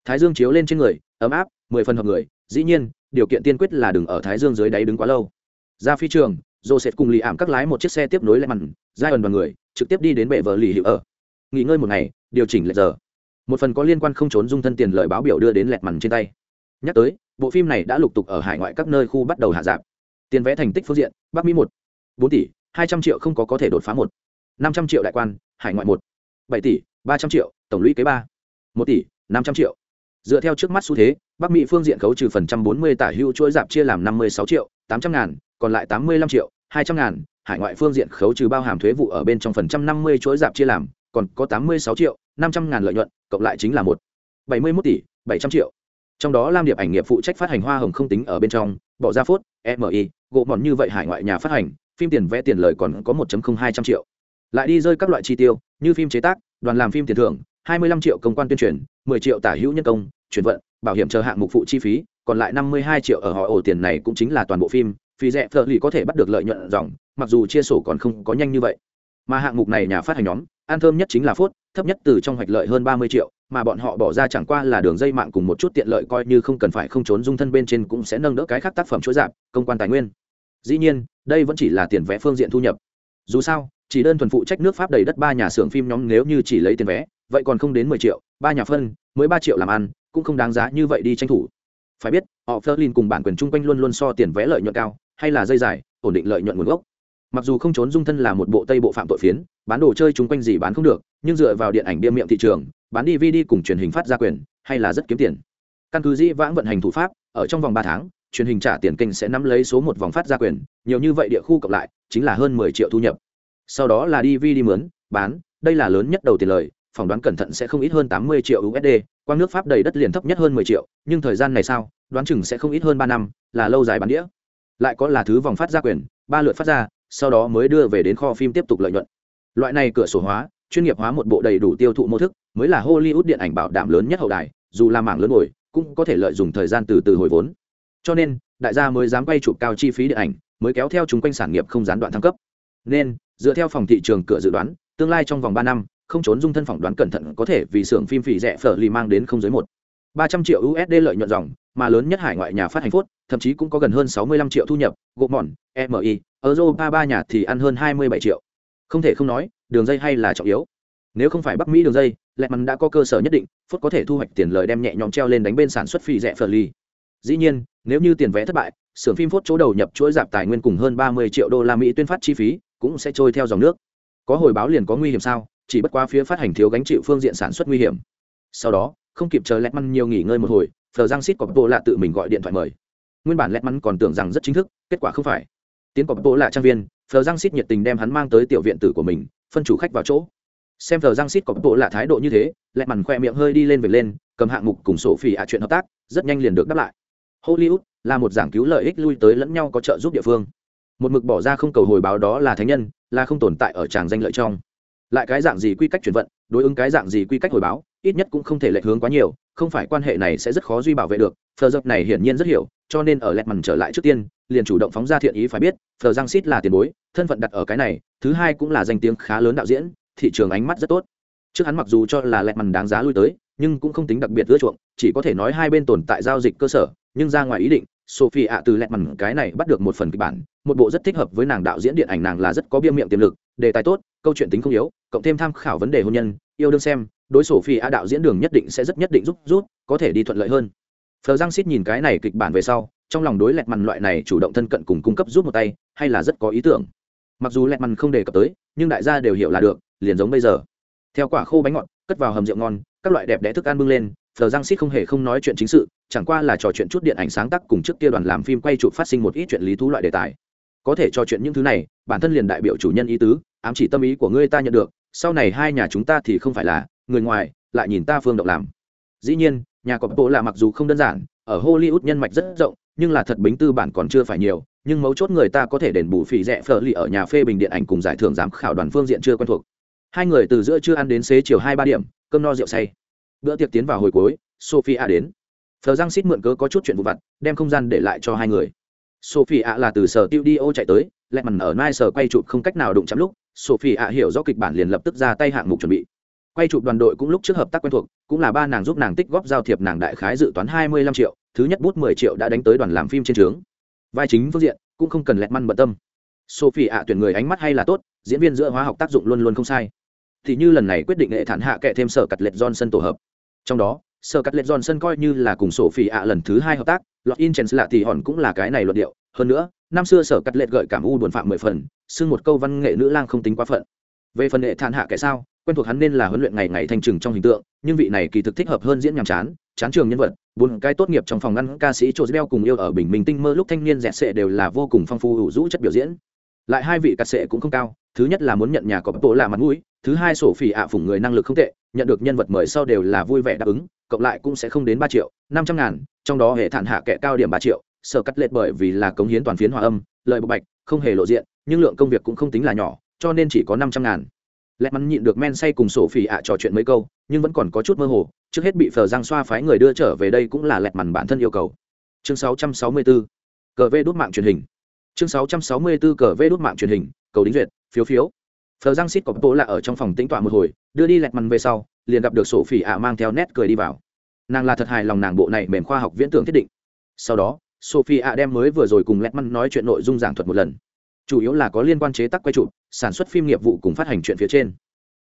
Thái dương chiếu lên trên người, ấm áp, mười phần hợp người. Dĩ nhiên, điều kiện tiên quyết là đừng ở thái dương dưới đáy đứng quá lâu. Ra phi trường, joseph cùng lì ảm các lái một chiếc xe tiếp nối lại mặn giai ẩn và người, trực tiếp đi đến bệ vợ lì hiệu ở. Nghỉ ngơi một ngày, điều chỉnh lệch giờ một phần có liên quan không trốn dung thân tiền lời báo biểu đưa đến lẹt mằn trên tay. Nhắc tới, bộ phim này đã lục tục ở hải ngoại các nơi khu bắt đầu hạ giảm tiền vẽ thành tích phương diện, bắc mỹ một, bốn tỷ, hai trăm triệu không có có thể đột phá một, năm trăm triệu đại quan, hải ngoại một, bảy tỷ, ba trăm triệu, tổng lũy kế ba, một tỷ, năm trăm triệu. Dựa theo trước mắt xu thế, bắc mỹ phương diện khấu trừ phần trăm bốn mươi tả hưu chuỗi giảm chia làm năm mươi sáu triệu, tám trăm ngàn, còn lại tám mươi lăm triệu, hai trăm ngàn, hải ngoại phương diện khấu trừ bao hàm thuế vụ ở bên trong phần trăm năm mươi chuỗi giảm chia làm, còn có tám mươi sáu triệu năm trăm ngàn lợi nhuận, cộng lại chính là một. Bảy mươi mốt tỷ, bảy trăm triệu. Trong đó lam điệp ảnh nghiệp phụ trách phát hành hoa hồng không tính ở bên trong, bỏ ra phốt mi gộ mòn như vậy hải ngoại nhà phát hành, phim tiền vẽ tiền lời còn có một hai trăm triệu. Lại đi rơi các loại chi tiêu, như phim chế tác, đoàn làm phim tiền thưởng 25 triệu công quan tuyên truyền 10 triệu tả hữu nhân công, chuyển vận, bảo hiểm chờ hạng mục phụ chi phí, còn lại 52 triệu ở họ ổ tiền này cũng chính là toàn bộ phim, phí rẻ thợ lì có thể bắt được lợi nhuận dòng, mặc dù chia sổ còn không có nhanh như vậy mà hạng mục này nhà phát hành nhóm an thơm nhất chính là phốt, thấp nhất từ trong hoạch lợi hơn 30 triệu, mà bọn họ bỏ ra chẳng qua là đường dây mạng cùng một chút tiện lợi coi như không cần phải không trốn dung thân bên trên cũng sẽ nâng đỡ cái khác tác phẩm chuỗi giảm, công quan tài nguyên. Dĩ nhiên, đây vẫn chỉ là tiền vẽ phương diện thu nhập. Dù sao, chỉ đơn thuần phụ trách nước pháp đầy đất ba nhà xưởng phim nhóm nếu như chỉ lấy tiền vé, vậy còn không đến mười triệu, ba nhà phân, mới ba triệu làm ăn, cũng không đáng giá như vậy đi tranh thủ. Phải biết, họ Flerlin cùng bản quyền chung quanh luôn luôn so tiền vé lợi nhuận cao, hay là dây dài, ổn định lợi nhuận nguồn gốc mặc dù không trốn dung thân là một bộ tây bộ phạm tội phiến, bán đồ chơi chung quanh gì bán không được, nhưng dựa vào điện ảnh bia miệng thị trường, bán dvd cùng truyền hình phát ra quyền, hay là rất kiếm tiền. Căn cứ dĩ vãng vận hành thủ pháp, ở trong vòng ba tháng, truyền hình trả tiền kênh sẽ nắm lấy số một vòng phát ra quyền, nhiều như vậy địa khu cộng lại, chính là hơn mười triệu thu nhập. Sau đó là đi vi đi mướn, bán, đây là lớn nhất đầu tiền lời, phỏng đoán cẩn thận sẽ không ít hơn tám mươi triệu usd quang nước pháp đầy đất liền thấp nhất hơn mười triệu, nhưng thời gian này sao, đoán chừng sẽ không ít hơn ba năm, là lâu dài bán đĩa. Lại có là thứ vòng phát ra quyền, ba lượt phát ra sau đó mới đưa về đến kho phim tiếp tục lợi nhuận. Loại này cửa sổ hóa, chuyên nghiệp hóa một bộ đầy đủ tiêu thụ mô thức, mới là hollywood điện ảnh bảo đảm lớn nhất hậu đài, dù là mảng lớn ngồi cũng có thể lợi dụng thời gian từ từ hồi vốn. Cho nên, đại gia mới dám quay chụp cao chi phí điện ảnh, mới kéo theo chúng quanh sản nghiệp không gián đoạn thăng cấp. Nên, dựa theo phòng thị trường cửa dự đoán, tương lai trong vòng ba năm, không trốn dung thân phỏng đoán cẩn thận có thể vì xưởng phim phỉ rẻ phở lì mang đến không dưới một. Ba trăm triệu usd lợi nhuận dòng, mà lớn nhất hải ngoại nhà phát hành phốt, thậm chí cũng có gần hơn sáu mươi lăm triệu thu nhập, gộp mòn mi europa ba nhà thì ăn hơn hai mươi bảy triệu. Không thể không nói, đường dây hay là trọng yếu. Nếu không phải bắc mỹ đường dây Lehman đã có cơ sở nhất định phốt có thể thu hoạch tiền lời đem nhẹ nhõm treo lên đánh bên sản xuất phỉ rẻ phở dĩ nhiên, nếu như tiền vé thất bại, xưởng phim phốt chỗ đầu nhập chuỗi giảm tài nguyên cùng hơn ba mươi triệu đô la mỹ tuyên phát chi phí cũng sẽ trôi theo dòng nước. Có hồi báo liền có nguy hiểm sao? Chỉ bất quá phía phát hành thiếu gánh chịu phương diện sản xuất nguy hiểm. Sau đó, không kịp chờ Lehman nhiều nghỉ ngơi một hồi phờ giang xít có bộ lạ tự mình gọi điện thoại mời. Nguyên bản Lehman còn tưởng rằng rất chính thức, kết quả không phải tiến có bộ lạ trang viên, phờ giang xít nhiệt tình đem hắn mang tới tiểu viện tử của mình, phân chủ khách vào chỗ. Xem phờ giang xít có bộ lạ thái độ như thế lại mằn khoe miệng hơi đi lên về lên, cầm hạng mục cùng sổ phỉ ạ chuyện hợp tác, rất nhanh liền được đáp lại. Hollywood là một giảng cứu lợi ích lui tới lẫn nhau có trợ giúp địa phương. Một mực bỏ ra không cầu hồi báo đó là thánh nhân, là không tồn tại ở tràng danh lợi trong lại cái dạng gì quy cách chuyển vận, đối ứng cái dạng gì quy cách hồi báo, ít nhất cũng không thể lệch hướng quá nhiều, không phải quan hệ này sẽ rất khó duy bảo vệ được. Phờ dập này hiển nhiên rất hiểu, cho nên ở lẹt mằn trở lại trước tiên, liền chủ động phóng ra thiện ý phải biết, phờ giang xít là tiền bối, thân phận đặt ở cái này, thứ hai cũng là danh tiếng khá lớn đạo diễn, thị trường ánh mắt rất tốt. Trước hắn mặc dù cho là lẹt mằn đáng giá lui tới, nhưng cũng không tính đặc biệt ưa chuộng, chỉ có thể nói hai bên tồn tại giao dịch cơ sở, nhưng ra ngoài ý định, sophie ạ từ lẹt mằn cái này bắt được một phần kịch bản, một bộ rất thích hợp với nàng đạo diễn điện ảnh nàng là rất có bia miệng tiềm lực, đề tài tốt, câu chuyện tính không yếu cộng thêm tham khảo vấn đề hôn nhân, yêu đương xem, đối sổ phi a đạo diễn đường nhất định sẽ rất nhất định giúp rút có thể đi thuận lợi hơn. Phờ giang xít nhìn cái này kịch bản về sau, trong lòng đối lẹt mằn loại này chủ động thân cận cùng cung cấp giúp một tay, hay là rất có ý tưởng. Mặc dù lẹt mằn không đề cập tới, nhưng đại gia đều hiểu là được, liền giống bây giờ. Theo quả khô bánh ngọt, cất vào hầm rượu ngon, các loại đẹp đẽ thức ăn bưng lên, phờ giang xít không hề không nói chuyện chính sự, chẳng qua là trò chuyện chút điện ảnh sáng tác cùng trước kia đoàn làm phim quay chụp phát sinh một ít chuyện lý thú loại đề tài. Có thể trò chuyện những thứ này, bản thân liền đại biểu chủ nhân ý tứ, ám chỉ tâm ý của ngươi ta nhận được sau này hai nhà chúng ta thì không phải là người ngoài, lại nhìn ta phương động làm. Dĩ nhiên, nhà có bộ là mặc dù không đơn giản, ở hollywood nhân mạch rất rộng, nhưng là thật bính tư bản còn chưa phải nhiều, nhưng mấu chốt người ta có thể đền bù phỉ rẻ phở lì ở nhà phê bình điện ảnh cùng giải thưởng giám khảo đoàn phương diện chưa quen thuộc. Hai người từ giữa chưa ăn đến xế chiều hai ba điểm, cơm no rượu say. Bữa tiệc tiến vào hồi cuối sophie đến. Phờ giang xít mượn cớ có chút chuyện vụ vặt, đem không gian để lại cho hai người. Sophie là từ sở tiêu đi ô chạy tới lẹ mằn ở nai sở quay chụp không cách nào đụng chạm lúc sophie hiểu rõ kịch bản liền lập tức ra tay hạng mục chuẩn bị. Quay chụp đoàn đội cũng lúc trước hợp tác quen thuộc, cũng là ba nàng giúp nàng tích góp giao thiệp nàng đại khái dự toán hai mươi lăm triệu, thứ nhất bút mười triệu đã đánh tới đoàn làm phim trên trướng. Vai chính phương diện, cũng không cần lẹt măn bận tâm. Sophie ạ tuyển người ánh mắt hay là tốt, diễn viên giữa hóa học tác dụng luôn luôn không sai. Thì như lần này quyết định hệ thản hạ kệ thêm sở cắt lệch johnson tổ hợp. Trong đó sở cắt lệch johnson coi như là cùng sophie ạ lần thứ hai hợp tác lọt in chance lạ thì hòn cũng là cái này luận điệu. Hơn nữa năm xưa sở cắt lệ gợi cảm u buồn phạm mười phần, xưng một câu văn nghệ nữ lang không tính quá phận. Về phần nghệ thản hạ kệ sao, quen thuộc hắn nên là huấn luyện ngày ngày thành trừng trong hình tượng, nhưng vị này kỳ thực thích hợp hơn diễn nhàm chán chán trường nhân vật, bốn cái tốt nghiệp trong phòng ngăn ca sĩ chỗ beo cùng yêu ở bình minh tinh mơ lúc thanh niên dẹt sệ đều là vô cùng phong phú hữu rũ chất biểu diễn. Lại hai vị cắt sệ cũng không cao, thứ nhất là muốn nhận nhà có bộ là mặt mũi, thứ hai sổ phỉ ạ phủng người năng lực không tệ, nhận được nhân vật mời sau đều là vui vẻ đáp ứng, cộng lại cũng sẽ không đến ba triệu, năm trăm ngàn, trong đó hệ thản hạ kệ cao điểm ba triệu sở cắt lệch bởi vì là cống hiến toàn phiến hòa âm, lợi bộ bạch, không hề lộ diện, nhưng lượng công việc cũng không tính là nhỏ, cho nên chỉ có năm trăm ngàn. Lẹ mắn nhịn được men say cùng sổ phỉ ạ trò chuyện mấy câu, nhưng vẫn còn có chút mơ hồ, trước hết bị phờ giang xoa phái người đưa trở về đây cũng là lẹt mằn bản thân yêu cầu. Chương 664 cờ vê đốt mạng truyền hình. Chương 664 cờ vê đốt mạng truyền hình, cầu đính duyệt, phiếu phiếu. Phờ giang xít có bố là ở trong phòng tĩnh tọa một hồi, đưa đi lẹt mằn về sau, liền gặp được sổ phỉ ạ mang theo nét cười đi vào. Nàng là thật hài lòng nàng bộ này mềm khoa học viễn tưởng thiết định. Sau đó sophie ạ đem mới vừa rồi cùng lẹt măn nói chuyện nội dung giảng thuật một lần. Chủ yếu là có liên quan chế tác quay chụp, sản xuất phim nghiệp vụ cùng phát hành chuyện phía trên.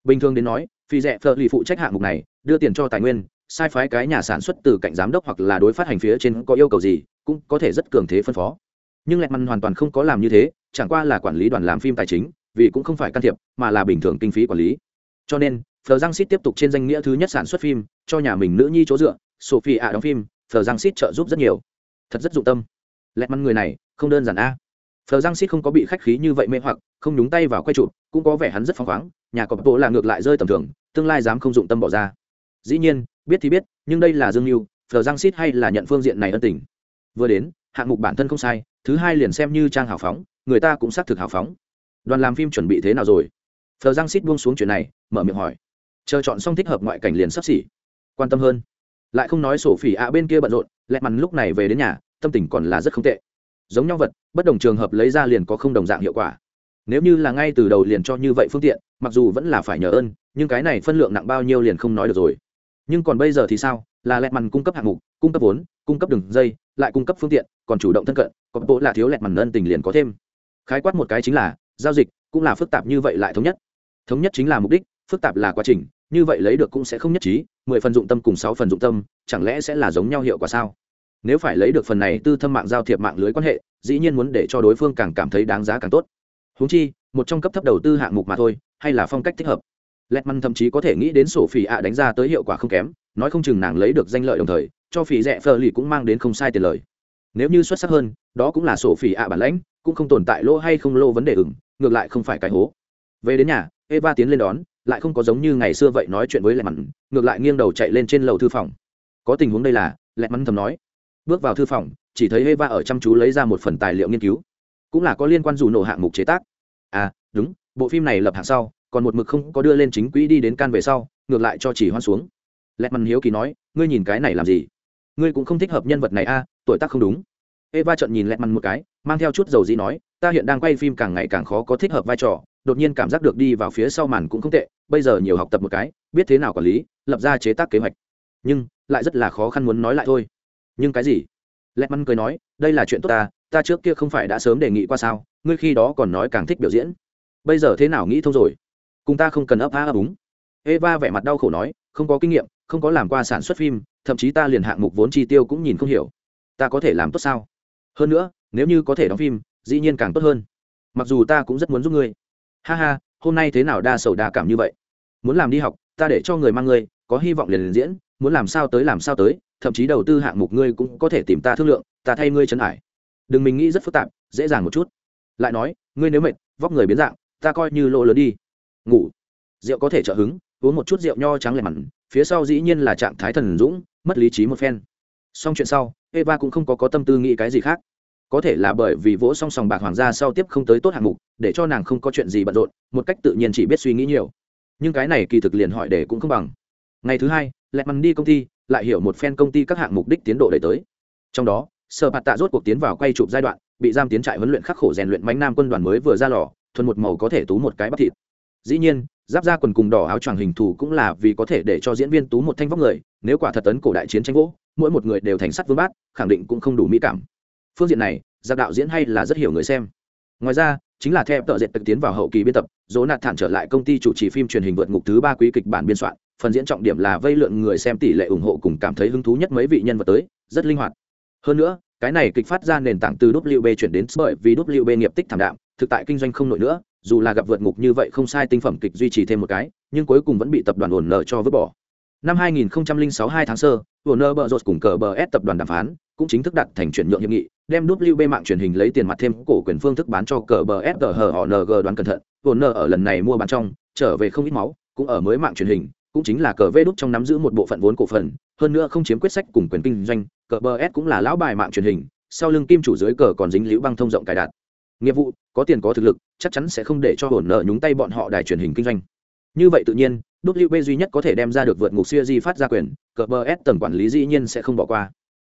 Bình thường đến nói, phi rẻ phở lì phụ trách hạng mục này, đưa tiền cho tài nguyên, sai phái cái nhà sản xuất từ cạnh giám đốc hoặc là đối phát hành phía trên có yêu cầu gì, cũng có thể rất cường thế phân phó. Nhưng lẹt măn hoàn toàn không có làm như thế, chẳng qua là quản lý đoàn làm phim tài chính, vì cũng không phải can thiệp, mà là bình thường kinh phí quản lý. Cho nên, phờ giang xít tiếp tục trên danh nghĩa thứ nhất sản xuất phim, cho nhà mình nữ nhi chỗ dựa sophie ạ đóng phim, phờ giang xít trợ giúp rất nhiều thật rất dụng tâm. Lẹt măn người này, không đơn giản a. Phờ giang xít không có bị khách khí như vậy mê hoặc, không nhúng tay vào quay chụp, cũng có vẻ hắn rất phăng khoáng, nhà cọp bộ là ngược lại rơi tầm thường, tương lai dám không dụng tâm bỏ ra. Dĩ nhiên, biết thì biết, nhưng đây là dương mưu phờ giang xít hay là nhận phương diện này ân tình? Vừa đến, hạng mục bản thân không sai, thứ hai liền xem như trang hào phóng, người ta cũng xác thực hào phóng. Đoàn làm phim chuẩn bị thế nào rồi? Phờ giang xít buông xuống chuyện này, mở miệng hỏi. Chờ chọn xong thích hợp ngoại cảnh liền sắp xỉ. Quan tâm hơn lại không nói sổ phỉ ạ bên kia bận rộn, lẹ mằn lúc này về đến nhà, tâm tình còn là rất không tệ. Giống nhau vật, bất đồng trường hợp lấy ra liền có không đồng dạng hiệu quả. Nếu như là ngay từ đầu liền cho như vậy phương tiện, mặc dù vẫn là phải nhờ ơn, nhưng cái này phân lượng nặng bao nhiêu liền không nói được rồi. Nhưng còn bây giờ thì sao? Là lẹt mằn cung cấp hạng mục, cung cấp vốn, cung cấp đường dây, lại cung cấp phương tiện, còn chủ động thân cận, có bộ là thiếu lẹt mằn ân tình liền có thêm. Khái quát một cái chính là, giao dịch cũng là phức tạp như vậy lại thống nhất. Thống nhất chính là mục đích, phức tạp là quá trình như vậy lấy được cũng sẽ không nhất trí, mười phần dụng tâm cùng sáu phần dụng tâm, chẳng lẽ sẽ là giống nhau hiệu quả sao? Nếu phải lấy được phần này tư thâm mạng giao thiệp mạng lưới quan hệ, dĩ nhiên muốn để cho đối phương càng cảm thấy đáng giá càng tốt. Húng chi, một trong cấp thấp đầu tư hạng mục mà thôi, hay là phong cách thích hợp. Lẹt măn thậm chí có thể nghĩ đến sổ phỉ ạ đánh ra tới hiệu quả không kém, nói không chừng nàng lấy được danh lợi đồng thời, cho phỉ rẻ phờ lì cũng mang đến không sai tiền lời. Nếu như xuất sắc hơn, đó cũng là sổ phỉ ạ bản lãnh, cũng không tồn tại lỗ hay không lô vấn đề ửng, ngược lại không phải cái hố. Về đến nhà, eva tiến lên đón lại không có giống như ngày xưa vậy nói chuyện với lẹ mắn ngược lại nghiêng đầu chạy lên trên lầu thư phòng. Có tình huống đây là lẹ mắn thầm nói bước vào thư phòng chỉ thấy eva ở chăm chú lấy ra một phần tài liệu nghiên cứu. Cũng là có liên quan dù nổ hạng mục chế tác. À đúng bộ phim này lập hạng sau còn một mực không có đưa lên chính quỹ đi đến can về sau ngược lại cho chỉ hoan xuống. Lẹ mắn hiếu kỳ nói ngươi nhìn cái này làm gì? Ngươi cũng không thích hợp nhân vật này a à, tuổi tác không đúng. Eva trợn nhìn lẹ mắn một cái mang theo chút dầu dĩ nói ta hiện đang quay phim càng ngày càng khó có thích hợp vai trò đột nhiên cảm giác được đi vào phía sau màn cũng không tệ, bây giờ nhiều học tập một cái, biết thế nào quản lý, lập ra chế tác kế hoạch. Nhưng, lại rất là khó khăn muốn nói lại thôi. Nhưng cái gì? Lẹt măn cười nói, đây là chuyện tốt ta ta trước kia không phải đã sớm đề nghị qua sao, ngươi khi đó còn nói càng thích biểu diễn. Bây giờ thế nào nghĩ thông rồi? Cùng ta không cần ấp á ấp úng. Eva vẻ mặt đau khổ nói, không có kinh nghiệm, không có làm qua sản xuất phim, thậm chí ta liền hạng mục vốn chi tiêu cũng nhìn không hiểu. Ta có thể làm tốt sao? Hơn nữa, nếu như có thể đóng phim, dĩ nhiên càng tốt hơn. Mặc dù ta cũng rất muốn giúp ngươi ha ha, hôm nay thế nào đa sầu đa cảm như vậy? Muốn làm đi học, ta để cho người mang ngươi, có hy vọng liền liền diễn, muốn làm sao tới làm sao tới, thậm chí đầu tư hạng mục ngươi cũng có thể tìm ta thương lượng, ta thay ngươi chân ải. Đừng mình nghĩ rất phức tạp, dễ dàng một chút. Lại nói, ngươi nếu mệt, vóc người biến dạng, ta coi như lỗ lớn đi. Ngủ. Rượu có thể trợ hứng, uống một chút rượu nho trắng lẻ mặn, phía sau dĩ nhiên là trạng thái thần dũng, mất lý trí một phen. Xong chuyện sau, eva cũng không có có tâm tư nghĩ cái gì khác có thể là bởi vì vỗ song song bạc hoàng gia sau tiếp không tới tốt hạng mục, để cho nàng không có chuyện gì bận rộn, một cách tự nhiên chỉ biết suy nghĩ nhiều. Nhưng cái này kỳ thực liền hỏi để cũng không bằng. Ngày thứ hai, lẹt mằn đi công ty, lại hiểu một phen công ty các hạng mục đích tiến độ đẩy tới. Trong đó, sở bạt tạ rốt cuộc tiến vào quay chụp giai đoạn, bị giam tiến trại huấn luyện khắc khổ rèn luyện bánh nam quân đoàn mới vừa ra lò, thuần một màu có thể tú một cái bắp thịt. Dĩ nhiên, giáp ra quần cùng đỏ áo choàng hình thù cũng là vì có thể để cho diễn viên tú một thanh vóc người, nếu quả thật tấn cổ đại chiến tranh gỗ mỗi một người đều thành sắt vương bát, khẳng định cũng không đủ mỹ cảm phương diện này, giặc đạo diễn hay là rất hiểu người xem. Ngoài ra, chính là theo tợ dệt tiến vào hậu kỳ biên tập, dỗ nạt thản trở lại công ty chủ trì phim truyền hình vượt ngục thứ ba quý kịch bản biên soạn, phần diễn trọng điểm là vây lượn người xem tỷ lệ ủng hộ cùng cảm thấy hứng thú nhất mấy vị nhân vật tới, rất linh hoạt. Hơn nữa, cái này kịch phát ra nền tảng từ WB chuyển đến bởi vì WB nghiệp tích thảm đạm, thực tại kinh doanh không nổi nữa, dù là gặp vượt ngục như vậy không sai tinh phẩm kịch duy trì thêm một cái, nhưng cuối cùng vẫn bị tập đoàn ổn nợ cho vứt bỏ. Năm 2006 2 tháng sơ ổn nợ bờ rột cùng cờ bờ S tập đoàn đàm phán cũng chính thức đặt thành chuyển nhượng hiệp nghị, đem WB mạng truyền hình lấy tiền mặt thêm cổ quyền phương thức bán cho cờ bờ S họ g đoán cẩn thận. Warner ở lần này mua bán trong, trở về không ít máu, cũng ở mới mạng truyền hình, cũng chính là cờ vê đúc trong nắm giữ một bộ phận vốn cổ phần, hơn nữa không chiếm quyết sách cùng quyền kinh doanh, cờ bờ s cũng là lão bài mạng truyền hình, sau lưng kim chủ dưới cờ còn dính liễu băng thông rộng cài đặt. Nghiệp vụ, có tiền có thực lực, chắc chắn sẽ không để cho hồn nợ nhúng tay bọn họ đài truyền hình kinh doanh. Như vậy tự nhiên wb duy nhất có thể đem ra được vượt ngục siêu di phát ra quyền, cờ bờ s tầng quản lý dĩ nhiên sẽ không bỏ qua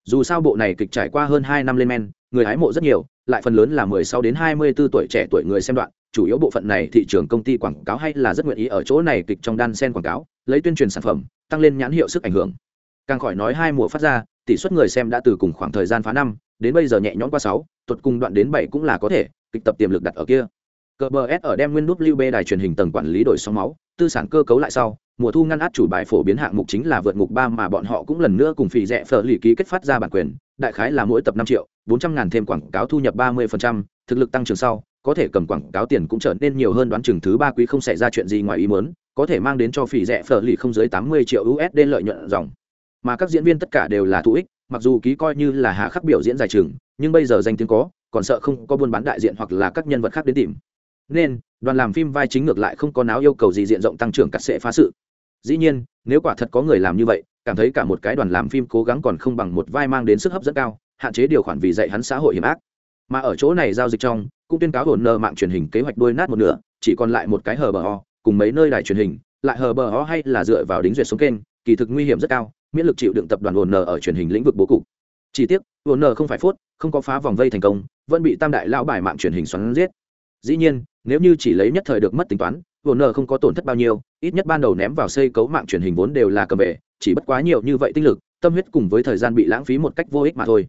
dù sao bộ này kịch trải qua hơn hai năm lên men, người hái mộ rất nhiều, lại phần lớn là mười sáu đến hai mươi 24 tuổi trẻ tuổi người xem đoạn, chủ yếu bộ phận này thị trường công ty quảng cáo hay là rất nguyện ý ở chỗ này kịch trong đan sen quảng cáo, lấy tuyên truyền sản phẩm, tăng lên nhãn hiệu sức ảnh hưởng. Càng khỏi nói hai mùa phát ra, tỷ suất người xem đã từ cùng khoảng thời gian phá năm, đến bây giờ nhẹ nhõm qua sáu, tuột cùng đoạn đến bảy cũng là có thể, kịch tập tiềm lực đặt ở kia. Cờ bờ s ở đem nguyên đúc lưu bê đài truyền hình tầng quản lý đổi sóng máu tư sản cơ cấu lại sau, mùa thu ngăn át chủ bài phổ biến hạng mục chính là vượt ngục ba mà bọn họ cũng lần nữa cùng phì rẻ phở lì ký kết phát ra bản quyền, đại khái là mỗi tập năm triệu, bốn trăm ngàn thêm quảng cáo thu nhập ba mươi phần trăm, thực lực tăng trưởng sau, có thể cầm quảng cáo tiền cũng trở nên nhiều hơn đoán chừng thứ ba quý không xảy ra chuyện gì ngoài ý muốn, có thể mang đến cho phỉ rẻ phở lì không dưới tám mươi triệu usd lợi nhuận dòng. Mà các diễn viên tất cả đều là thú ích, mặc dù ký coi như là hạ khắc biểu diễn dài trường, nhưng bây giờ danh tiếng có, còn sợ không có buôn bán đại diện hoặc là các nhân vật khác đến tìm nên, đoàn làm phim vai chính ngược lại không có náo yêu cầu gì diện rộng tăng trưởng cắt sẽ phá sự. Dĩ nhiên, nếu quả thật có người làm như vậy, cảm thấy cả một cái đoàn làm phim cố gắng còn không bằng một vai mang đến sức hấp dẫn cao, hạn chế điều khoản vì dạy hắn xã hội hiểm ác. Mà ở chỗ này giao dịch trong, cũng tuyên cáo hồn nợ mạng truyền hình kế hoạch đôi nát một nửa, chỉ còn lại một cái hờ bờ ho cùng mấy nơi đài truyền hình, lại hờ bờ ho hay là dựa vào đính duyệt xuống kênh, kỳ thực nguy hiểm rất cao, miễn lực chịu đựng tập đoàn hồn nợ ở truyền hình lĩnh vực bố cục. Chỉ tiếc, hồn nợ không phải phốt, không có phá vòng vây thành công, vẫn bị tam đại lao bài mạng truyền hình xoắn giết dĩ nhiên nếu như chỉ lấy nhất thời được mất tính toán hồn nợ không có tổn thất bao nhiêu ít nhất ban đầu ném vào xây cấu mạng truyền hình vốn đều là cầm bể chỉ bất quá nhiều như vậy tinh lực tâm huyết cùng với thời gian bị lãng phí một cách vô ích mà thôi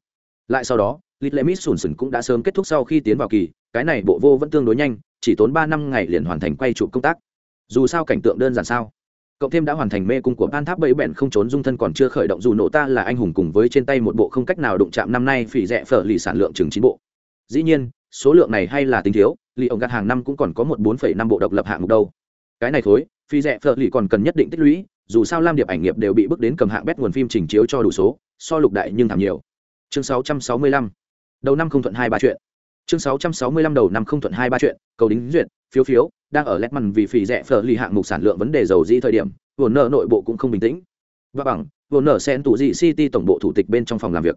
lại sau đó Lit miss Sùn Sùn cũng đã sớm kết thúc sau khi tiến vào kỳ, cái này bộ vô vẫn tương đối nhanh, chỉ tốn ba năm ngày liền hoàn thành quay chụp công tác. Dù sao cảnh tượng đơn giản sao? Cộng thêm đã hoàn thành mê cung của Ban Tháp bẫy bẹn không trốn dung thân còn chưa khởi động dù nổ ta là anh hùng cùng với trên tay một bộ không cách nào đụng chạm năm nay phỉ rẻ phở lì sản lượng chừng chín bộ. Dĩ nhiên, số lượng này hay là tính thiếu, lì ông gạt hàng năm cũng còn có một 4,5 bộ độc lập hạng mục đâu. Cái này thối, phi rẻ phở lì còn cần nhất định tích lũy, dù sao Lam Điệp ảnh nghiệp đều bị bước đến cầm hạng bét nguồn phim trình chiếu cho đủ số, so lục đại nhưng thảm nhiều. Chương 665 đầu năm không thuận hai ba chuyện. Chương sáu trăm sáu mươi lăm đầu năm không thuận hai ba chuyện cầu đính duyệt phiếu phiếu đang ở lét mằn vì phì rẻ phở lì hạng mục sản lượng vấn đề dầu dĩ thời điểm vồn nợ nội bộ cũng không bình tĩnh. Và bằng vồn nợ sen tụ dị city tổng bộ thủ tịch bên trong phòng làm việc.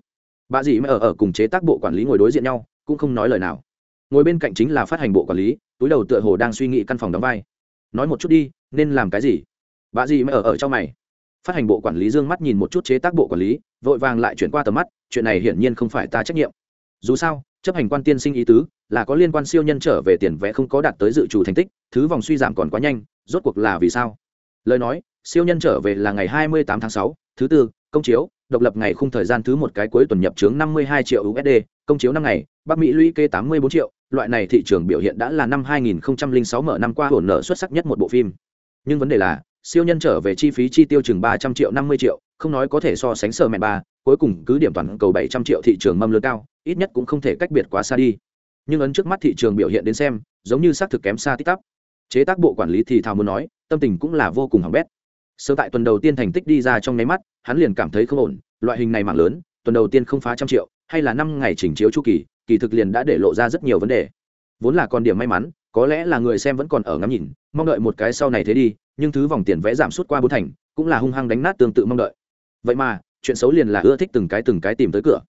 Bà dì mới ở ở cùng chế tác bộ quản lý ngồi đối diện nhau cũng không nói lời nào ngồi bên cạnh chính là phát hành bộ quản lý túi đầu tựa hồ đang suy nghĩ căn phòng đóng vai. Nói một chút đi nên làm cái gì? Bà gì mới ở ở trong mày. Phát hành bộ quản lý dương mắt nhìn một chút chế tác bộ quản lý vội vàng lại chuyển qua tầm mắt chuyện này hiển nhiên không phải ta trách nhiệm. Dù sao chấp hành quan tiên sinh ý tứ là có liên quan siêu nhân trở về tiền vẽ không có đạt tới dự trù thành tích thứ vòng suy giảm còn quá nhanh rốt cuộc là vì sao? Lời nói siêu nhân trở về là ngày 28 tháng 6, thứ tư công chiếu độc lập ngày khung thời gian thứ một cái cuối tuần nhập chướng 52 triệu USD, công chiếu năm ngày, Bắc Mỹ lũy kê 84 triệu, loại này thị trường biểu hiện đã là năm 2006 mở năm qua hồn nợ xuất sắc nhất một bộ phim. Nhưng vấn đề là, siêu nhân trở về chi phí chi tiêu chừng 300 triệu 50 triệu, không nói có thể so sánh sở mẹn ba, cuối cùng cứ điểm toàn cầu 700 triệu thị trường mâm lớn cao, ít nhất cũng không thể cách biệt quá xa đi. Nhưng ấn trước mắt thị trường biểu hiện đến xem giống như xác thực kém xa tích tắp chế tác bộ quản lý thì thào muốn nói tâm tình cũng là vô cùng hỏng bét. Sơ tại tuần đầu tiên thành tích đi ra trong nháy mắt hắn liền cảm thấy không ổn loại hình này mạng lớn tuần đầu tiên không phá trăm triệu hay là năm ngày chỉnh chiếu chu kỳ kỳ thực liền đã để lộ ra rất nhiều vấn đề. Vốn là con điểm may mắn có lẽ là người xem vẫn còn ở ngắm nhìn mong đợi một cái sau này thế đi nhưng thứ vòng tiền vẽ giảm suốt qua bốn thành cũng là hung hăng đánh nát tương tự mong đợi. Vậy mà chuyện xấu liền là ưa thích từng cái từng cái tìm tới cửa.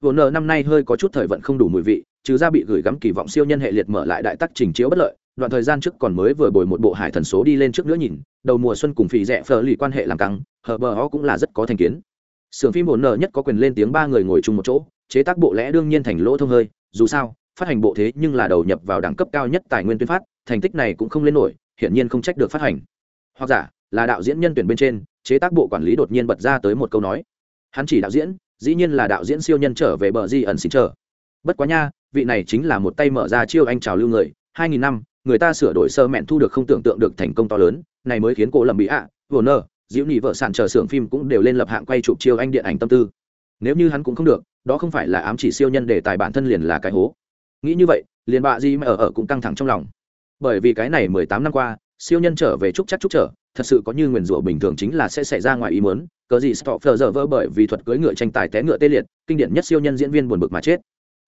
Vốn nợ năm nay hơi có chút thời vận không đủ mùi vị, trừ ra bị gửi gắm kỳ vọng siêu nhân hệ liệt mở lại đại tắc trình chiếu bất lợi, đoạn thời gian trước còn mới vừa bồi một bộ hải thần số đi lên trước nữa nhìn, đầu mùa xuân cùng phì rẻ phở lì quan hệ làm căng, hờ bờ ó cũng là rất có thành kiến. Sưởng phim Vô nợ nhất có quyền lên tiếng ba người ngồi chung một chỗ, chế tác bộ lẽ đương nhiên thành lỗ thông hơi, dù sao, phát hành bộ thế nhưng là đầu nhập vào đẳng cấp cao nhất tài nguyên tuyên phát, thành tích này cũng không lên nổi, hiển nhiên không trách được phát hành. Hoặc giả, là đạo diễn nhân tuyển bên trên, chế tác bộ quản lý đột nhiên bật ra tới một câu nói. Hắn chỉ đạo diễn, dĩ nhiên là đạo diễn siêu nhân trở về bờ di ẩn xin chờ bất quá nha vị này chính là một tay mở ra chiêu anh trào lưu người hai nghìn năm người ta sửa đổi sơ mẹn thu được không tưởng tượng được thành công to lớn này mới khiến cô lầm bị ạ à, nơ diễu nhị vợ sản chờ xưởng phim cũng đều lên lập hạng quay chụp chiêu anh điện ảnh tâm tư. Nếu như hắn cũng không được, đó không phải là ám chỉ siêu nhân để tài bản thân liền là cái hố. Nghĩ như vậy, liền bạ Di mà ở ở cũng căng thẳng trong lòng. Bởi vì cái này mười tám năm qua, siêu nhân trở về trúc chắc trúc trở, thật sự có như nguyền rủa bình thường chính là sẽ xảy ra ngoài ý muốn cờ gì stopper giờ vỡ bởi vì thuật cưỡi ngựa tranh tài té ngựa tê liệt, kinh điển nhất siêu nhân diễn viên buồn bực mà chết.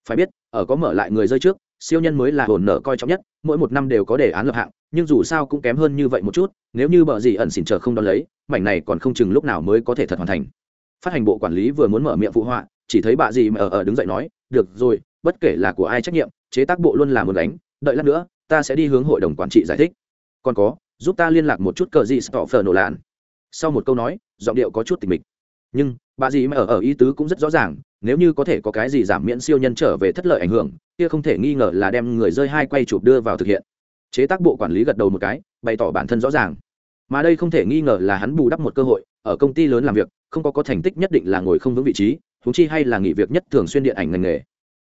Phải biết, ở có mở lại người rơi trước siêu nhân mới là hồn nợ coi trọng nhất, mỗi một năm đều có đề án lập hạng, nhưng dù sao cũng kém hơn như vậy một chút, nếu như bờ gì ẩn xỉn chờ không đón lấy, mảnh này còn không chừng lúc nào mới có thể thật hoàn thành. Phát hành bộ quản lý vừa muốn mở miệng phụ họa, chỉ thấy bà gì mà ở ở đứng dậy nói, được rồi, bất kể là của ai trách nhiệm, chế tác bộ luôn là một đánh đợi lát nữa, ta sẽ đi hướng hội đồng quản trị giải thích. Còn có, giúp ta liên lạc một chút cờ gì stopper nổ lạn. sau một câu nói, giọng điệu có chút tình mịch. Nhưng, bà gì mà ở ở ý tứ cũng rất rõ ràng nếu như có thể có cái gì giảm miễn siêu nhân trở về thất lợi ảnh hưởng, kia không thể nghi ngờ là đem người rơi hai quay chụp đưa vào thực hiện. Chế tác bộ quản lý gật đầu một cái, bày tỏ bản thân rõ ràng. Mà đây không thể nghi ngờ là hắn bù đắp một cơ hội, ở công ty lớn làm việc, không có có thành tích nhất định là ngồi không vững vị trí thúng chi hay là nghỉ việc nhất thường xuyên điện ảnh ngành nghề.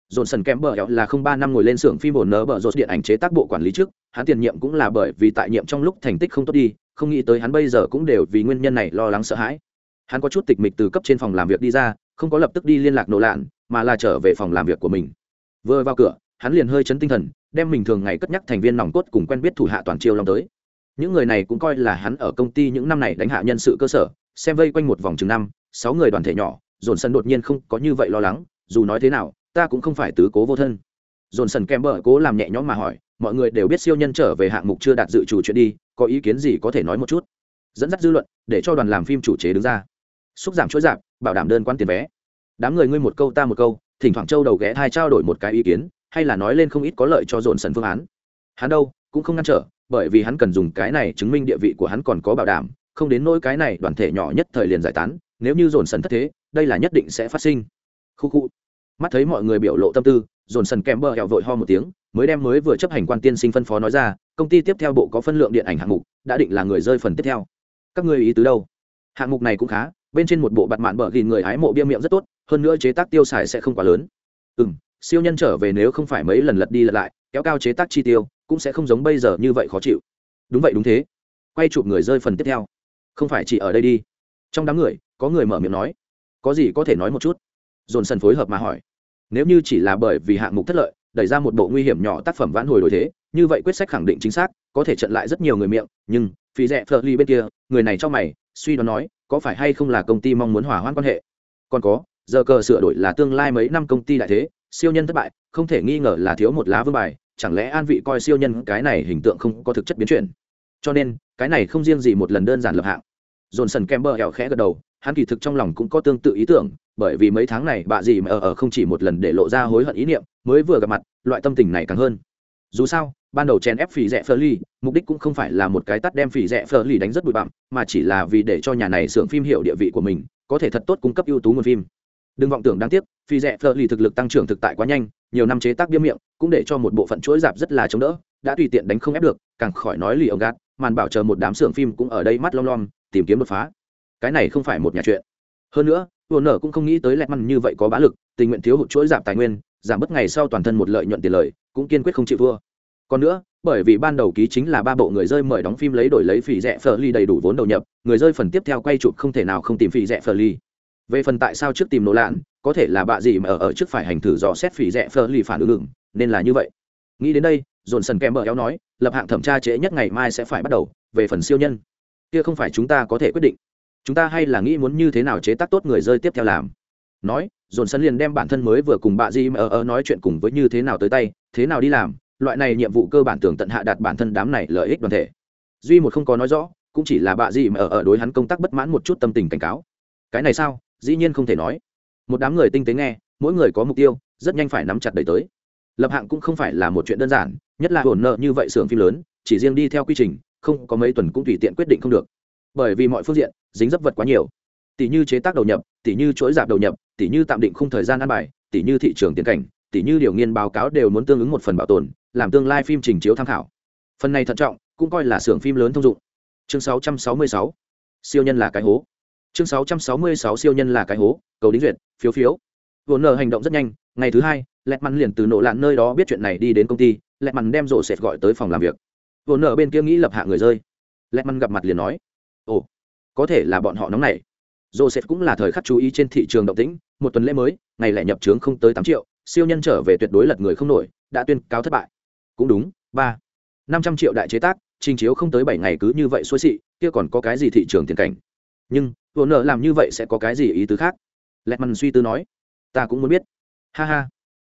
Dồn sần kém bờ là không ba năm ngồi lên xưởng phim bồn nở bờ rột điện ảnh chế tác bộ quản lý trước, hắn tiền nhiệm cũng là bởi vì tại nhiệm trong lúc thành tích không tốt đi, không nghĩ tới hắn bây giờ cũng đều vì nguyên nhân này lo lắng sợ hãi. Hắn có chút tịch mịch từ cấp trên phòng làm việc đi ra không có lập tức đi liên lạc nổ lạn, mà là trở về phòng làm việc của mình. Vừa vào cửa, hắn liền hơi chấn tinh thần, đem mình thường ngày cất nhắc thành viên nòng cốt cùng quen biết thủ hạ toàn chiêu long tới. Những người này cũng coi là hắn ở công ty những năm này đánh hạ nhân sự cơ sở, xem vây quanh một vòng chừng năm, sáu người đoàn thể nhỏ dồn sân đột nhiên không có như vậy lo lắng, dù nói thế nào, ta cũng không phải tứ cố vô thân. Dồn sân kem bờ cố làm nhẹ nhõm mà hỏi, mọi người đều biết siêu nhân trở về hạng mục chưa đạt dự chủ chuyện đi, có ý kiến gì có thể nói một chút? Dẫn dắt dư luận, để cho đoàn làm phim chủ chế đứng ra xúc giảm chuỗi giảm, bảo đảm đơn quan tiền vé. Đám người ngươi một câu ta một câu, thỉnh thoảng châu đầu ghé thai trao đổi một cái ý kiến, hay là nói lên không ít có lợi cho dồn sần phương án. Hắn đâu, cũng không ngăn trở, bởi vì hắn cần dùng cái này chứng minh địa vị của hắn còn có bảo đảm, không đến nỗi cái này đoàn thể nhỏ nhất thời liền giải tán, nếu như dồn sần thất thế, đây là nhất định sẽ phát sinh. Khu khu. Mắt thấy mọi người biểu lộ tâm tư, dồn sần kèm bờ hẹo vội ho một tiếng, mới đem mới vừa chấp hành quan tiên sinh phân phó nói ra, công ty tiếp theo bộ có phân lượng điện ảnh hạng mục, đã định là người rơi phần tiếp theo. Các ngươi ý tứ đâu? Hạng mục này cũng khá bên trên một bộ bạt mạn bờ gìn người hái mộ bia miệng rất tốt, hơn nữa chế tác tiêu xài sẽ không quá lớn. Ừ m siêu nhân trở về nếu không phải mấy lần lật đi lật lại, kéo cao chế tác chi tiêu, cũng sẽ không giống bây giờ như vậy khó chịu. Đúng vậy, đúng thế. Quay chụp người rơi phần tiếp theo. Không phải chỉ ở đây đi. Trong đám người, có người mở miệng nói. Có gì có thể nói một chút? Dồn sần phối hợp mà hỏi. Nếu như chỉ là bởi vì hạng mục thất lợi, đẩy ra một bộ nguy hiểm nhỏ tác phẩm vãn hồi đổi thế, như vậy quyết sách khẳng định chính xác, có thể trận lại rất nhiều người miệng, nhưng phí rẻ phờ ly bên kia, người này cho mày, suy đoán nói có phải hay không là công ty mong muốn hòa hoãn quan hệ? Còn có, giờ cờ sửa đổi là tương lai mấy năm công ty đại thế, siêu nhân thất bại, không thể nghi ngờ là thiếu một lá vương bài, chẳng lẽ an vị coi siêu nhân cái này hình tượng không có thực chất biến chuyển? Cho nên, cái này không riêng gì một lần đơn giản lập hạng. Dồn sần kem bờ hẹo khẽ gật đầu, hắn kỳ thực trong lòng cũng có tương tự ý tưởng, bởi vì mấy tháng này bà dì mà ở ở không chỉ một lần để lộ ra hối hận ý niệm, mới vừa gặp mặt, loại tâm tình này càng hơn. Dù sao ban đầu chèn ép phỉ rẻ phơ ly mục đích cũng không phải là một cái tắt đem phỉ rẻ phơ ly đánh rất bụi bặm, mà chỉ là vì để cho nhà này xưởng phim hiểu địa vị của mình, có thể thật tốt cung cấp ưu tú nguồn phim. Đừng vọng tưởng đáng tiếc, phỉ rẻ phơ ly thực lực tăng trưởng thực tại quá nhanh, nhiều năm chế tác biếm miệng, cũng để cho một bộ phận chuỗi giảm rất là chống đỡ, đã tùy tiện đánh không ép được, càng khỏi nói lì ông gạt, màn bảo chờ một đám xưởng phim cũng ở đây mắt lom lom, tìm kiếm đột phá. Cái này không phải một nhà chuyện. Hơn nữa vừa nở cũng không nghĩ tới lẹt măn như vậy có bá lực, tình nguyện thiếu hụt chuỗi giảm tài nguyên, giảm bớt ngày sau toàn thân một lợi nhuận tiền lời, cũng kiên quyết không chịu thua còn nữa bởi vì ban đầu ký chính là ba bộ người rơi mời đóng phim lấy đổi lấy phỉ rẻ phờ ly đầy đủ vốn đầu nhập người rơi phần tiếp theo quay chụp không thể nào không tìm phỉ rẻ phờ ly. Về phần tại sao trước tìm nổ lạn có thể là bạ gì mà ở, ở trước phải hành thử dò xét phỉ rẻ phờ ly phản ứng ngừng nên là như vậy. Nghĩ đến đây dồn sần kèm bờ éo nói lập hạng thẩm tra trễ nhất ngày mai sẽ phải bắt đầu về phần siêu nhân. Kia không phải chúng ta có thể quyết định. Chúng ta hay là nghĩ muốn như thế nào chế tác tốt người rơi tiếp theo làm. Nói dồn sân liền đem bản thân mới vừa cùng bạ di mà ở nói chuyện cùng với như thế nào tới tay thế nào đi làm loại này nhiệm vụ cơ bản tưởng tận hạ đạt bản thân đám này lợi ích đoàn thể. Duy một không có nói rõ cũng chỉ là bà gì mà ở, ở đối hắn công tác bất mãn một chút tâm tình cảnh cáo. Cái này sao? Dĩ nhiên không thể nói. Một đám người tinh tế nghe mỗi người có mục tiêu rất nhanh phải nắm chặt đẩy tới. Lập hạng cũng không phải là một chuyện đơn giản nhất là hồn nợ như vậy xưởng phim lớn chỉ riêng đi theo quy trình không có mấy tuần cũng tùy tiện quyết định không được. Bởi vì mọi phương diện dính dấp vật quá nhiều. Tỷ như chế tác đầu nhập tỷ như chuỗi giảm đầu nhập tỷ như tạm định khung thời gian ăn bài tỷ như thị trường tiến cảnh tỉ như điều nghiên báo cáo đều muốn tương ứng một phần bảo tồn, làm tương lai phim trình chiếu tham khảo. Phần này thận trọng, cũng coi là xưởng phim lớn thông dụng. Chương 666 siêu nhân là cái hố. Chương 666 siêu nhân là cái hố, cầu đính duyệt, phiếu phiếu. Vốn nợ hành động rất nhanh, ngày thứ hai, lẹt mặn liền từ nổ lạn nơi đó biết chuyện này đi đến công ty, lẹt mặn đem rổ sệt gọi tới phòng làm việc. Vốn nợ bên kia nghĩ lập hạ người rơi. Lẹt mặn gặp mặt liền nói, ồ, có thể là bọn họ nóng này. Joseph cũng là thời khắc chú ý trên thị trường động tĩnh, một tuần lễ mới, ngày lẻ nhập trướng không tới tám triệu siêu nhân trở về tuyệt đối lật người không nổi, đã tuyên cáo thất bại. Cũng đúng, ba, năm trăm triệu đại chế tác, trình chiếu không tới bảy ngày cứ như vậy xuôi xị, kia còn có cái gì thị trường tiền cảnh? Nhưng vốn nợ làm như vậy sẽ có cái gì ý tứ khác? Lẹt mằn suy tư nói, ta cũng muốn biết. Ha ha.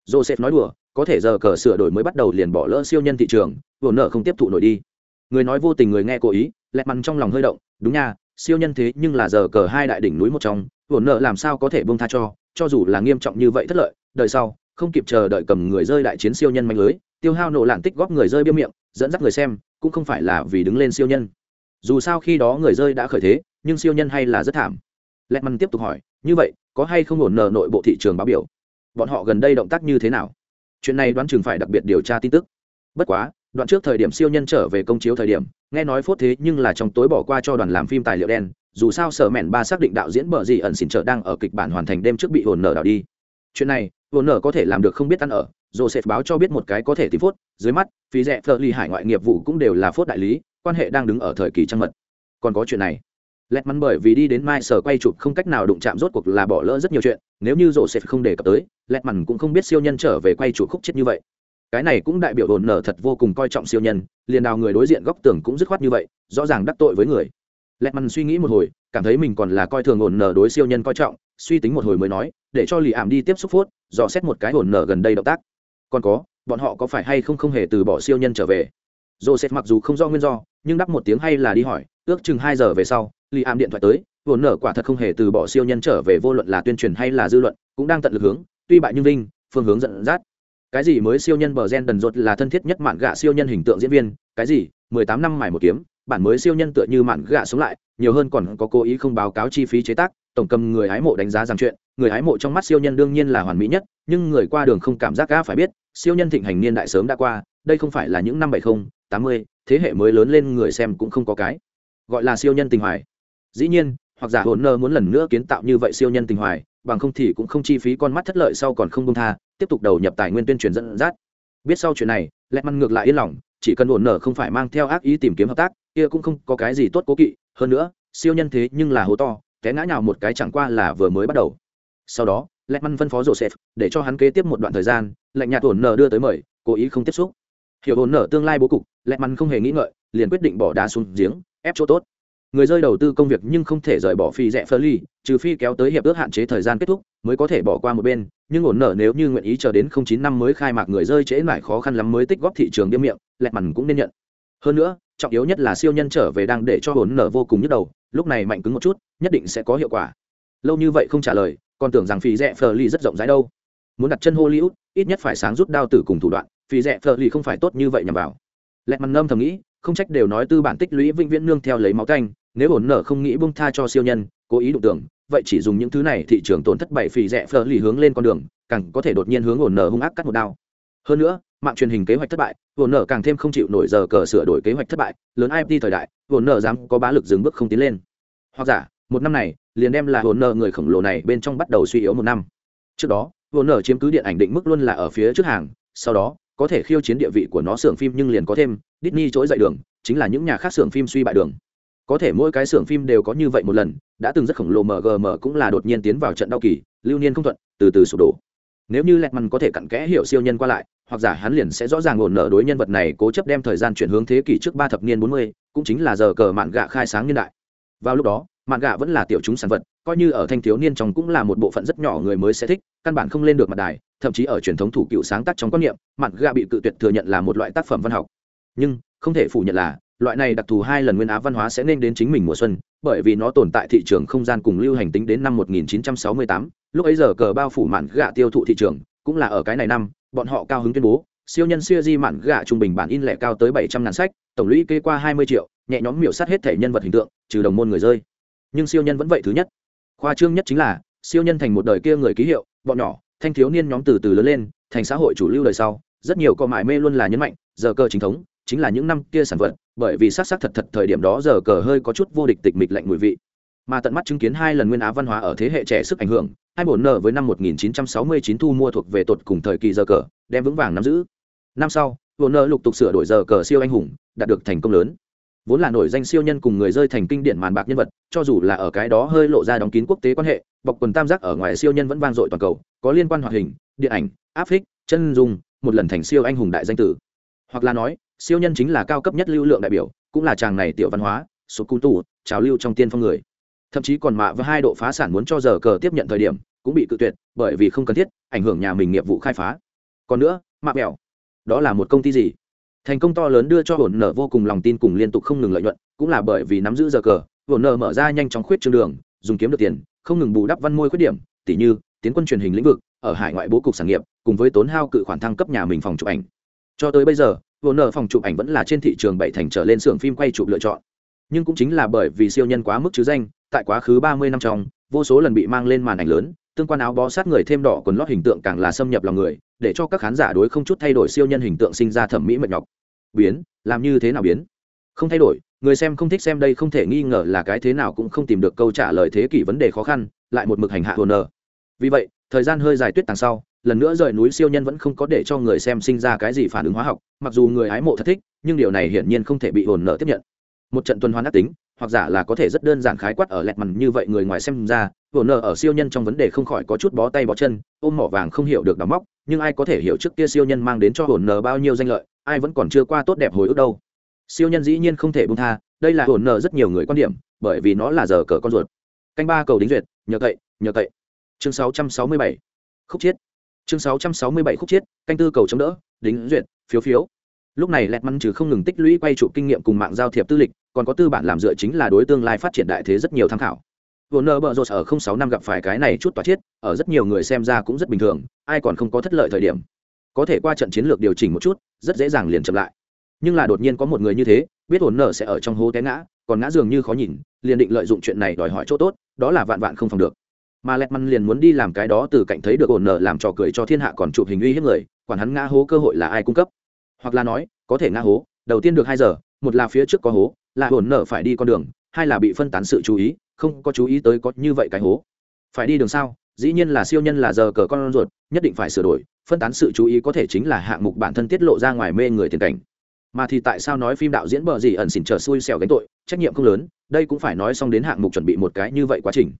Joseph nói đùa, có thể giờ cờ sửa đổi mới bắt đầu liền bỏ lỡ siêu nhân thị trường vốn nợ không tiếp thụ nổi đi. Người nói vô tình người nghe cố ý, lẹt mằn trong lòng hơi động, đúng nha, siêu nhân thế nhưng là giờ cờ hai đại đỉnh núi một trong vốn nợ làm sao có thể bông tha cho cho dù là nghiêm trọng như vậy thất lợi, đời sau không kịp chờ đợi cầm người rơi đại chiến siêu nhân manh lưới, tiêu hao nổ lạn tích góp người rơi biêu miệng, dẫn dắt người xem, cũng không phải là vì đứng lên siêu nhân. Dù sao khi đó người rơi đã khởi thế, nhưng siêu nhân hay là rất thảm. Lẹ măn tiếp tục hỏi, như vậy, có hay không ổn nợ nội bộ thị trường báo biểu? Bọn họ gần đây động tác như thế nào? Chuyện này đoán chừng phải đặc biệt điều tra tin tức. Bất quá, đoạn trước thời điểm siêu nhân trở về công chiếu thời điểm, nghe nói phốt thế nhưng là trong tối bỏ qua cho đoàn làm phim tài liệu đen, dù sao sở mẹn ba xác định đạo diễn bờ gì ẩn xỉn trợ đang ở kịch bản hoàn thành đêm trước bị hồn nở đảo đi chuyện này hồn nở có thể làm được không biết ăn ở, joseph báo cho biết một cái có thể tìm phốt, dưới mắt, phí rẻ phở ly hải ngoại nghiệp vụ cũng đều là phốt đại lý, quan hệ đang đứng ở thời kỳ trăng mật. Còn có chuyện này. Lẹt mắn bởi vì đi đến mai sở quay chụp không cách nào đụng chạm rốt cuộc là bỏ lỡ rất nhiều chuyện, nếu như joseph sẽ không đề cập tới, lẹt mắn cũng không biết siêu nhân trở về quay chụp khúc chết như vậy. Cái này cũng đại biểu hồn nở thật vô cùng coi trọng siêu nhân, liền nào người đối diện góc tường cũng dứt khoát như vậy, rõ ràng đắc tội với người. Lẹt mắn suy nghĩ một hồi, cảm thấy mình còn là coi thường hồn nở đối siêu nhân coi trọng suy tính một hồi mới nói, để cho lì ảm đi tiếp xúc phốt, dò xét một cái hồn nở gần đây động tác. Còn có, bọn họ có phải hay không không hề từ bỏ siêu nhân trở về? Joseph mặc dù không do nguyên do, nhưng đắp một tiếng hay là đi hỏi, ước chừng hai giờ về sau, lì ảm điện thoại tới, hồn nở quả thật không hề từ bỏ siêu nhân trở về vô luận là tuyên truyền hay là dư luận, cũng đang tận lực hướng, tuy bại nhưng vinh, phương hướng dẫn dắt. Cái gì mới siêu nhân bờ gen đần rột là thân thiết nhất mạn gạ siêu nhân hình tượng diễn viên, cái gì, mười tám năm mài một kiếm, bản mới siêu nhân tựa như mạn gạ sống lại, nhiều hơn còn có cố ý không báo cáo chi phí chế tác tổng cầm người hái mộ đánh giá rằng chuyện, người hái mộ trong mắt siêu nhân đương nhiên là hoàn mỹ nhất, nhưng người qua đường không cảm giác gã phải biết, siêu nhân thịnh hành niên đại sớm đã qua, đây không phải là những năm bảy mươi tám mươi, thế hệ mới lớn lên người xem cũng không có cái. Gọi là siêu nhân tình hoài. Dĩ nhiên, hoặc giả hồn nơ muốn lần nữa kiến tạo như vậy siêu nhân tình hoài, bằng không thì cũng không chi phí con mắt thất lợi sau còn không công tha, tiếp tục đầu nhập tài nguyên tuyên truyền dẫn dắt. Biết sau chuyện này lẹ măn ngược lại yên lòng, chỉ cần ổn nở không phải mang theo ác ý tìm kiếm hợp tác, kia cũng không có cái gì tốt cố kỵ. Hơn nữa, siêu nhân thế nhưng là hố to té ngã nhào một cái chẳng qua là vừa mới bắt đầu. Sau đó lẹ măn phân phó joseph, để cho hắn kế tiếp một đoạn thời gian lệnh nhạt ổn nở đưa tới mời, cố ý không tiếp xúc. Hiểu ổn nở tương lai bố cục lẹ măn không hề nghĩ ngợi, liền quyết định bỏ đá xuống giếng, ép chỗ tốt. Người rơi đầu tư công việc nhưng không thể rời bỏ phi rẻ phơ ly, trừ phi kéo tới hiệp ước hạn chế thời gian kết thúc, mới có thể bỏ qua một bên. Nhưng ổn nở nếu như nguyện ý chờ đến không chín năm mới khai mạc người rơi trễ mãi khó khăn lắm mới tích góp thị trường điếm miệng lẹt mằn cũng nên nhận. Hơn nữa, trọng yếu nhất là siêu nhân trở về đang để cho ổn nở vô cùng nhức đầu lúc này mạnh cứng một chút, nhất định sẽ có hiệu quả. Lâu như vậy không trả lời, còn tưởng rằng phi rẻ phờ ly rất rộng rãi đâu. Muốn đặt chân hollywood, ít nhất phải sáng rút đao tử cùng thủ đoạn, phi rẻ phờ ly không phải tốt như vậy nhằm vào. Lẹt mặt ngâm thầm nghĩ, không trách đều nói tư bản tích lũy vĩnh viễn nương theo lấy máu canh, nếu ổn nở không nghĩ bông tha cho siêu nhân, cố ý đụng tưởng, vậy chỉ dùng những thứ này thị trường tổn thất bảy phì rẻ phờ ly hướng lên con đường, càng có thể đột nhiên hướng ổn nở hung ác cắt một đao. Hơn nữa mạng truyền hình kế hoạch thất bại vồn nở càng thêm không chịu nổi giờ cờ sửa đổi kế hoạch thất bại, lớn imt thời đại vồn nở dám có bá lực dừng bước không tiến lên. Hoặc giả, một năm này, liền đem là vồn nở người khổng lồ này bên trong bắt đầu suy yếu một năm. Trước đó vồn nở chiếm cứ điện ảnh định mức luôn là ở phía trước hàng, sau đó, có thể khiêu chiến địa vị của nó xưởng phim nhưng liền có thêm Disney trỗi dậy đường, chính là những nhà khác xưởng phim suy bại đường. Có thể mỗi cái xưởng phim đều có như vậy một lần, đã từng rất khổng lồ mgm cũng là đột nhiên tiến vào trận đau kỳ, lưu niên không thuận, từ từ sụp đổ. Nếu như lẹt mằn có thể cặn kẽ hiểu siêu nhân qua lại hoặc giả hắn liền sẽ rõ ràng ổn nở đối nhân vật này cố chấp đem thời gian chuyển hướng thế kỷ trước ba thập niên bốn mươi cũng chính là giờ cờ mạn gạ khai sáng niên đại. Vào lúc đó mạn gạ vẫn là tiểu chúng sản vật coi như ở thanh thiếu niên trong cũng là một bộ phận rất nhỏ người mới sẽ thích căn bản không lên được mặt đài thậm chí ở truyền thống thủ cựu sáng tác trong quan niệm mạn gạ bị cự tuyệt thừa nhận là một loại tác phẩm văn học. Nhưng không thể phủ nhận là loại này đặc thù hai lần nguyên á văn hóa sẽ nên đến chính mình mùa xuân bởi vì nó tồn tại thị trường không gian cùng lưu hành tính đến năm 1968, lúc ấy giờ cờ bao phủ mạn gạ tiêu thụ thị trường cũng là ở cái này năm bọn họ cao hứng tuyên bố, siêu nhân siêu di mạn gạ trung bình bản in lẻ cao tới 700 ngàn sách, tổng lũy kê qua 20 triệu, nhẹ nhóm miểu sát hết thể nhân vật hình tượng, trừ đồng môn người rơi. Nhưng siêu nhân vẫn vậy thứ nhất. Khoa trương nhất chính là, siêu nhân thành một đời kia người ký hiệu, bọn nhỏ, thanh thiếu niên nhóm từ từ lớn lên, thành xã hội chủ lưu đời sau, rất nhiều co mại mê luôn là nhấn mạnh, giờ cơ chính thống, chính là những năm kia sản vật, bởi vì xác xác thật thật thời điểm đó giờ cờ hơi có chút vô địch tịch mịch lạnh mùi vị mà tận mắt chứng kiến hai lần nguyên á văn hóa ở thế hệ trẻ sức ảnh hưởng, hai bổn nợ với năm 1969 thu mua thuộc về tột cùng thời kỳ giờ cờ, đem vững vàng nắm giữ. Năm sau bổn nợ lục tục sửa đổi giờ cờ siêu anh hùng, đạt được thành công lớn. Vốn là nổi danh siêu nhân cùng người rơi thành kinh điển màn bạc nhân vật, cho dù là ở cái đó hơi lộ ra đóng kín quốc tế quan hệ, bọc quần tam giác ở ngoài siêu nhân vẫn vang dội toàn cầu, có liên quan hoạt hình, điện ảnh, áp phích, chân dung, một lần thành siêu anh hùng đại danh tử. Hoặc là nói, siêu nhân chính là cao cấp nhất lưu lượng đại biểu, cũng là chàng này tiểu văn hóa số cung tủ trào lưu trong tiên phong người thậm chí còn mạ với hai độ phá sản muốn cho giờ cờ tiếp nhận thời điểm, cũng bị cự tuyệt, bởi vì không cần thiết, ảnh hưởng nhà mình nghiệp vụ khai phá. Còn nữa, mạ mẹo, đó là một công ty gì? Thành công to lớn đưa cho hồn nở vô cùng lòng tin cùng liên tục không ngừng lợi nhuận, cũng là bởi vì nắm giữ giờ cờ. Hồn nở mở ra nhanh chóng khuyết trường đường, dùng kiếm được tiền, không ngừng bù đắp văn môi khuyết điểm, tỉ như, tiến quân truyền hình lĩnh vực, ở hải ngoại bố cục sản nghiệp, cùng với tốn hao cự khoản thăng cấp nhà mình phòng chụp ảnh. Cho tới bây giờ, hồn nợ phòng chụp ảnh vẫn là trên thị trường bảy thành trở lên xưởng phim quay chụp lựa chọn. Nhưng cũng chính là bởi vì siêu nhân quá mức chứ danh tại quá khứ ba mươi năm trong, vô số lần bị mang lên màn ảnh lớn, tương quan áo bó sát người thêm đỏ quần lót hình tượng càng là xâm nhập lòng người, để cho các khán giả đối không chút thay đổi siêu nhân hình tượng sinh ra thẩm mỹ mệt nhọc. Biến, làm như thế nào biến? Không thay đổi, người xem không thích xem đây không thể nghi ngờ là cái thế nào cũng không tìm được câu trả lời thế kỷ vấn đề khó khăn, lại một mực hành hạ hồn nờ vì vậy, thời gian hơi dài tuyết tàng sau, lần nữa rời núi siêu nhân vẫn không có để cho người xem sinh ra cái gì phản ứng hóa học, mặc dù người hái mộ thật thích, nhưng điều này hiển nhiên không thể bị hồn nợ tiếp nhận. Một trận tuần hoàn ác tính hoặc giả là có thể rất đơn giản khái quát ở lẹt mằn như vậy người ngoài xem ra hồn nợ ở siêu nhân trong vấn đề không khỏi có chút bó tay bó chân, ôm mỏ vàng không hiểu được đóng móc, nhưng ai có thể hiểu trước kia siêu nhân mang đến cho hồn nợ bao nhiêu danh lợi, ai vẫn còn chưa qua tốt đẹp hồi ức đâu. Siêu nhân dĩ nhiên không thể bung tha, đây là hồn nợ rất nhiều người quan điểm, bởi vì nó là giờ cờ con ruột. Canh ba cầu đính duyệt, nhờ cậy nhờ cậy. Chương sáu trăm sáu mươi bảy, khúc chiết. Chương 667 khúc chiết, canh tư cầu chống đỡ, đính duyệt, phiếu phiếu lúc này lẹt măn trừ không ngừng tích lũy quay trụ kinh nghiệm cùng mạng giao thiệp tư lịch còn có tư bản làm dựa chính là đối tương lai phát triển đại thế rất nhiều tham khảo Warner Bros ở 06 năm gặp phải cái này chút tỏa chết, ở rất nhiều người xem ra cũng rất bình thường, ai còn không có thất lợi thời điểm. Có thể qua trận chiến lược điều chỉnh một chút, rất dễ dàng liền chậm lại. Nhưng là đột nhiên có một người như thế, biết ổn nở sẽ ở trong hố té ngã, còn ngã dường như khó nhìn, liền định lợi dụng chuyện này đòi hỏi chỗ tốt, đó là vạn vạn không phòng được. Mà lẹt măn liền muốn đi làm cái đó từ cạnh thấy được ổn nở làm trò cười cho thiên hạ còn chụp hình uy hiếp người, quản hắn ngã hố cơ hội là ai cung cấp. Hoặc là nói, có thể ngã hố, đầu tiên được hai giờ, một là phía trước có hố, là Warner phải đi con đường, hai là bị phân tán sự chú ý, không có chú ý tới có như vậy cái hố. Phải đi đường sao? Dĩ nhiên là siêu nhân là giờ cờ con ruột nhất định phải sửa đổi phân tán sự chú ý có thể chính là hạng mục bản thân tiết lộ ra ngoài mê người tiền cảnh. Mà thì tại sao nói phim đạo diễn bờ gì ẩn xỉn trở xui xẻo gánh tội trách nhiệm không lớn đây cũng phải nói xong đến hạng mục chuẩn bị một cái như vậy quá trình.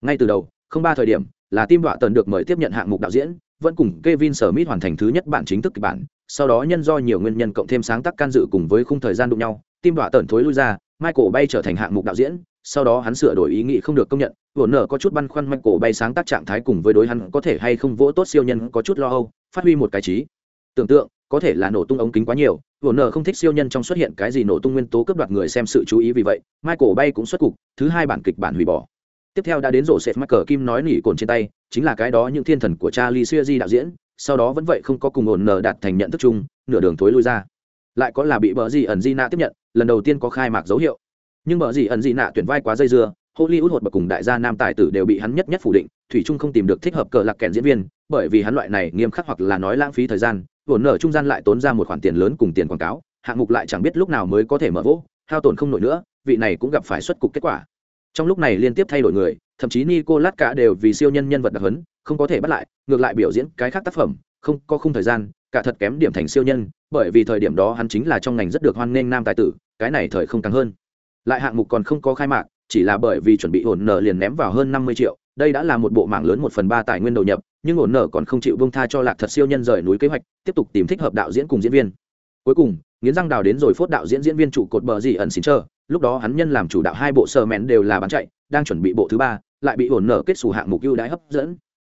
Ngay từ đầu không ba thời điểm là tim đọa tần được mời tiếp nhận hạng mục đạo diễn vẫn cùng Kevin Smith hoàn thành thứ nhất bản chính thức kịch bản, sau đó nhân do nhiều nguyên nhân cộng thêm sáng tác can dự cùng với khung thời gian đụng nhau tim đọa tẩn thối lui ra, Michael bay trở thành hạng mục đạo diễn, sau đó hắn sửa đổi ý nghĩ không được công nhận vốn nở có chút băn khoăn Michael bay sáng tác trạng thái cùng với đối hắn có thể hay không vỗ tốt siêu nhân có chút lo âu, phát huy một cái trí. Tưởng tượng, có thể là nổ tung ống kính quá nhiều vốn nở không thích siêu nhân trong xuất hiện cái gì nổ tung nguyên tố cướp đoạt người xem sự chú ý vì vậy, michael bay cũng xuất cục, thứ hai bản kịch bản hủy bỏ. Tiếp theo đã đến rổ sệt michael kim nói nỉ cồn trên tay chính là cái đó những thiên thần của charlie siêu di đạo diễn, sau đó vẫn vậy không có cùng ổn nở đạt thành nhận thức chung, nửa đường thối lui ra. Lại có là bị bờ gì ẩn Gina nạ tiếp nhận, lần đầu tiên có khai mạc dấu hiệu. Nhưng bởi gì ẩn gì nạ tuyển vai quá dây dưa, hollywood hột bậc cùng đại gia nam tài tử đều bị hắn nhất nhất phủ định, thủy trung không tìm được thích hợp cờ lạc kèn diễn viên, bởi vì hắn loại này nghiêm khắc hoặc là nói lãng phí thời gian, ổn nở trung gian lại tốn ra một khoản tiền lớn cùng tiền quảng cáo, hạng mục lại chẳng biết lúc nào mới có thể mở vỗ, hao tổn không nổi nữa, vị này cũng gặp phải xuất cục kết quả. Trong lúc này liên tiếp thay đổi người thậm chí Nicolas cả đều vì siêu nhân nhân vật đặc hấn không có thể bắt lại, ngược lại biểu diễn cái khác tác phẩm, không, có khung thời gian, cả thật kém điểm thành siêu nhân, bởi vì thời điểm đó hắn chính là trong ngành rất được hoan nghênh nam tài tử, cái này thời không càng hơn. Lại hạng mục còn không có khai mạc, chỉ là bởi vì chuẩn bị ổn nợ liền ném vào hơn năm mươi triệu, đây đã là một bộ mảng lớn một phần ba tài nguyên đầu nhập, nhưng ổn nợ còn không chịu buông tha cho lạc thật siêu nhân rời núi kế hoạch, tiếp tục tìm thích hợp đạo diễn cùng diễn viên. Cuối cùng, nghiến răng đào đến rồi phốt đạo diễn diễn viên trụ cột bờ gì ẩn xin chờ, lúc đó hắn nhân làm chủ đạo hai bộ sờ mẹn đều là bán chạy, đang chuẩn bị bộ thứ ba lại bị ổn nở kết xù hạng mục ưu đãi hấp dẫn.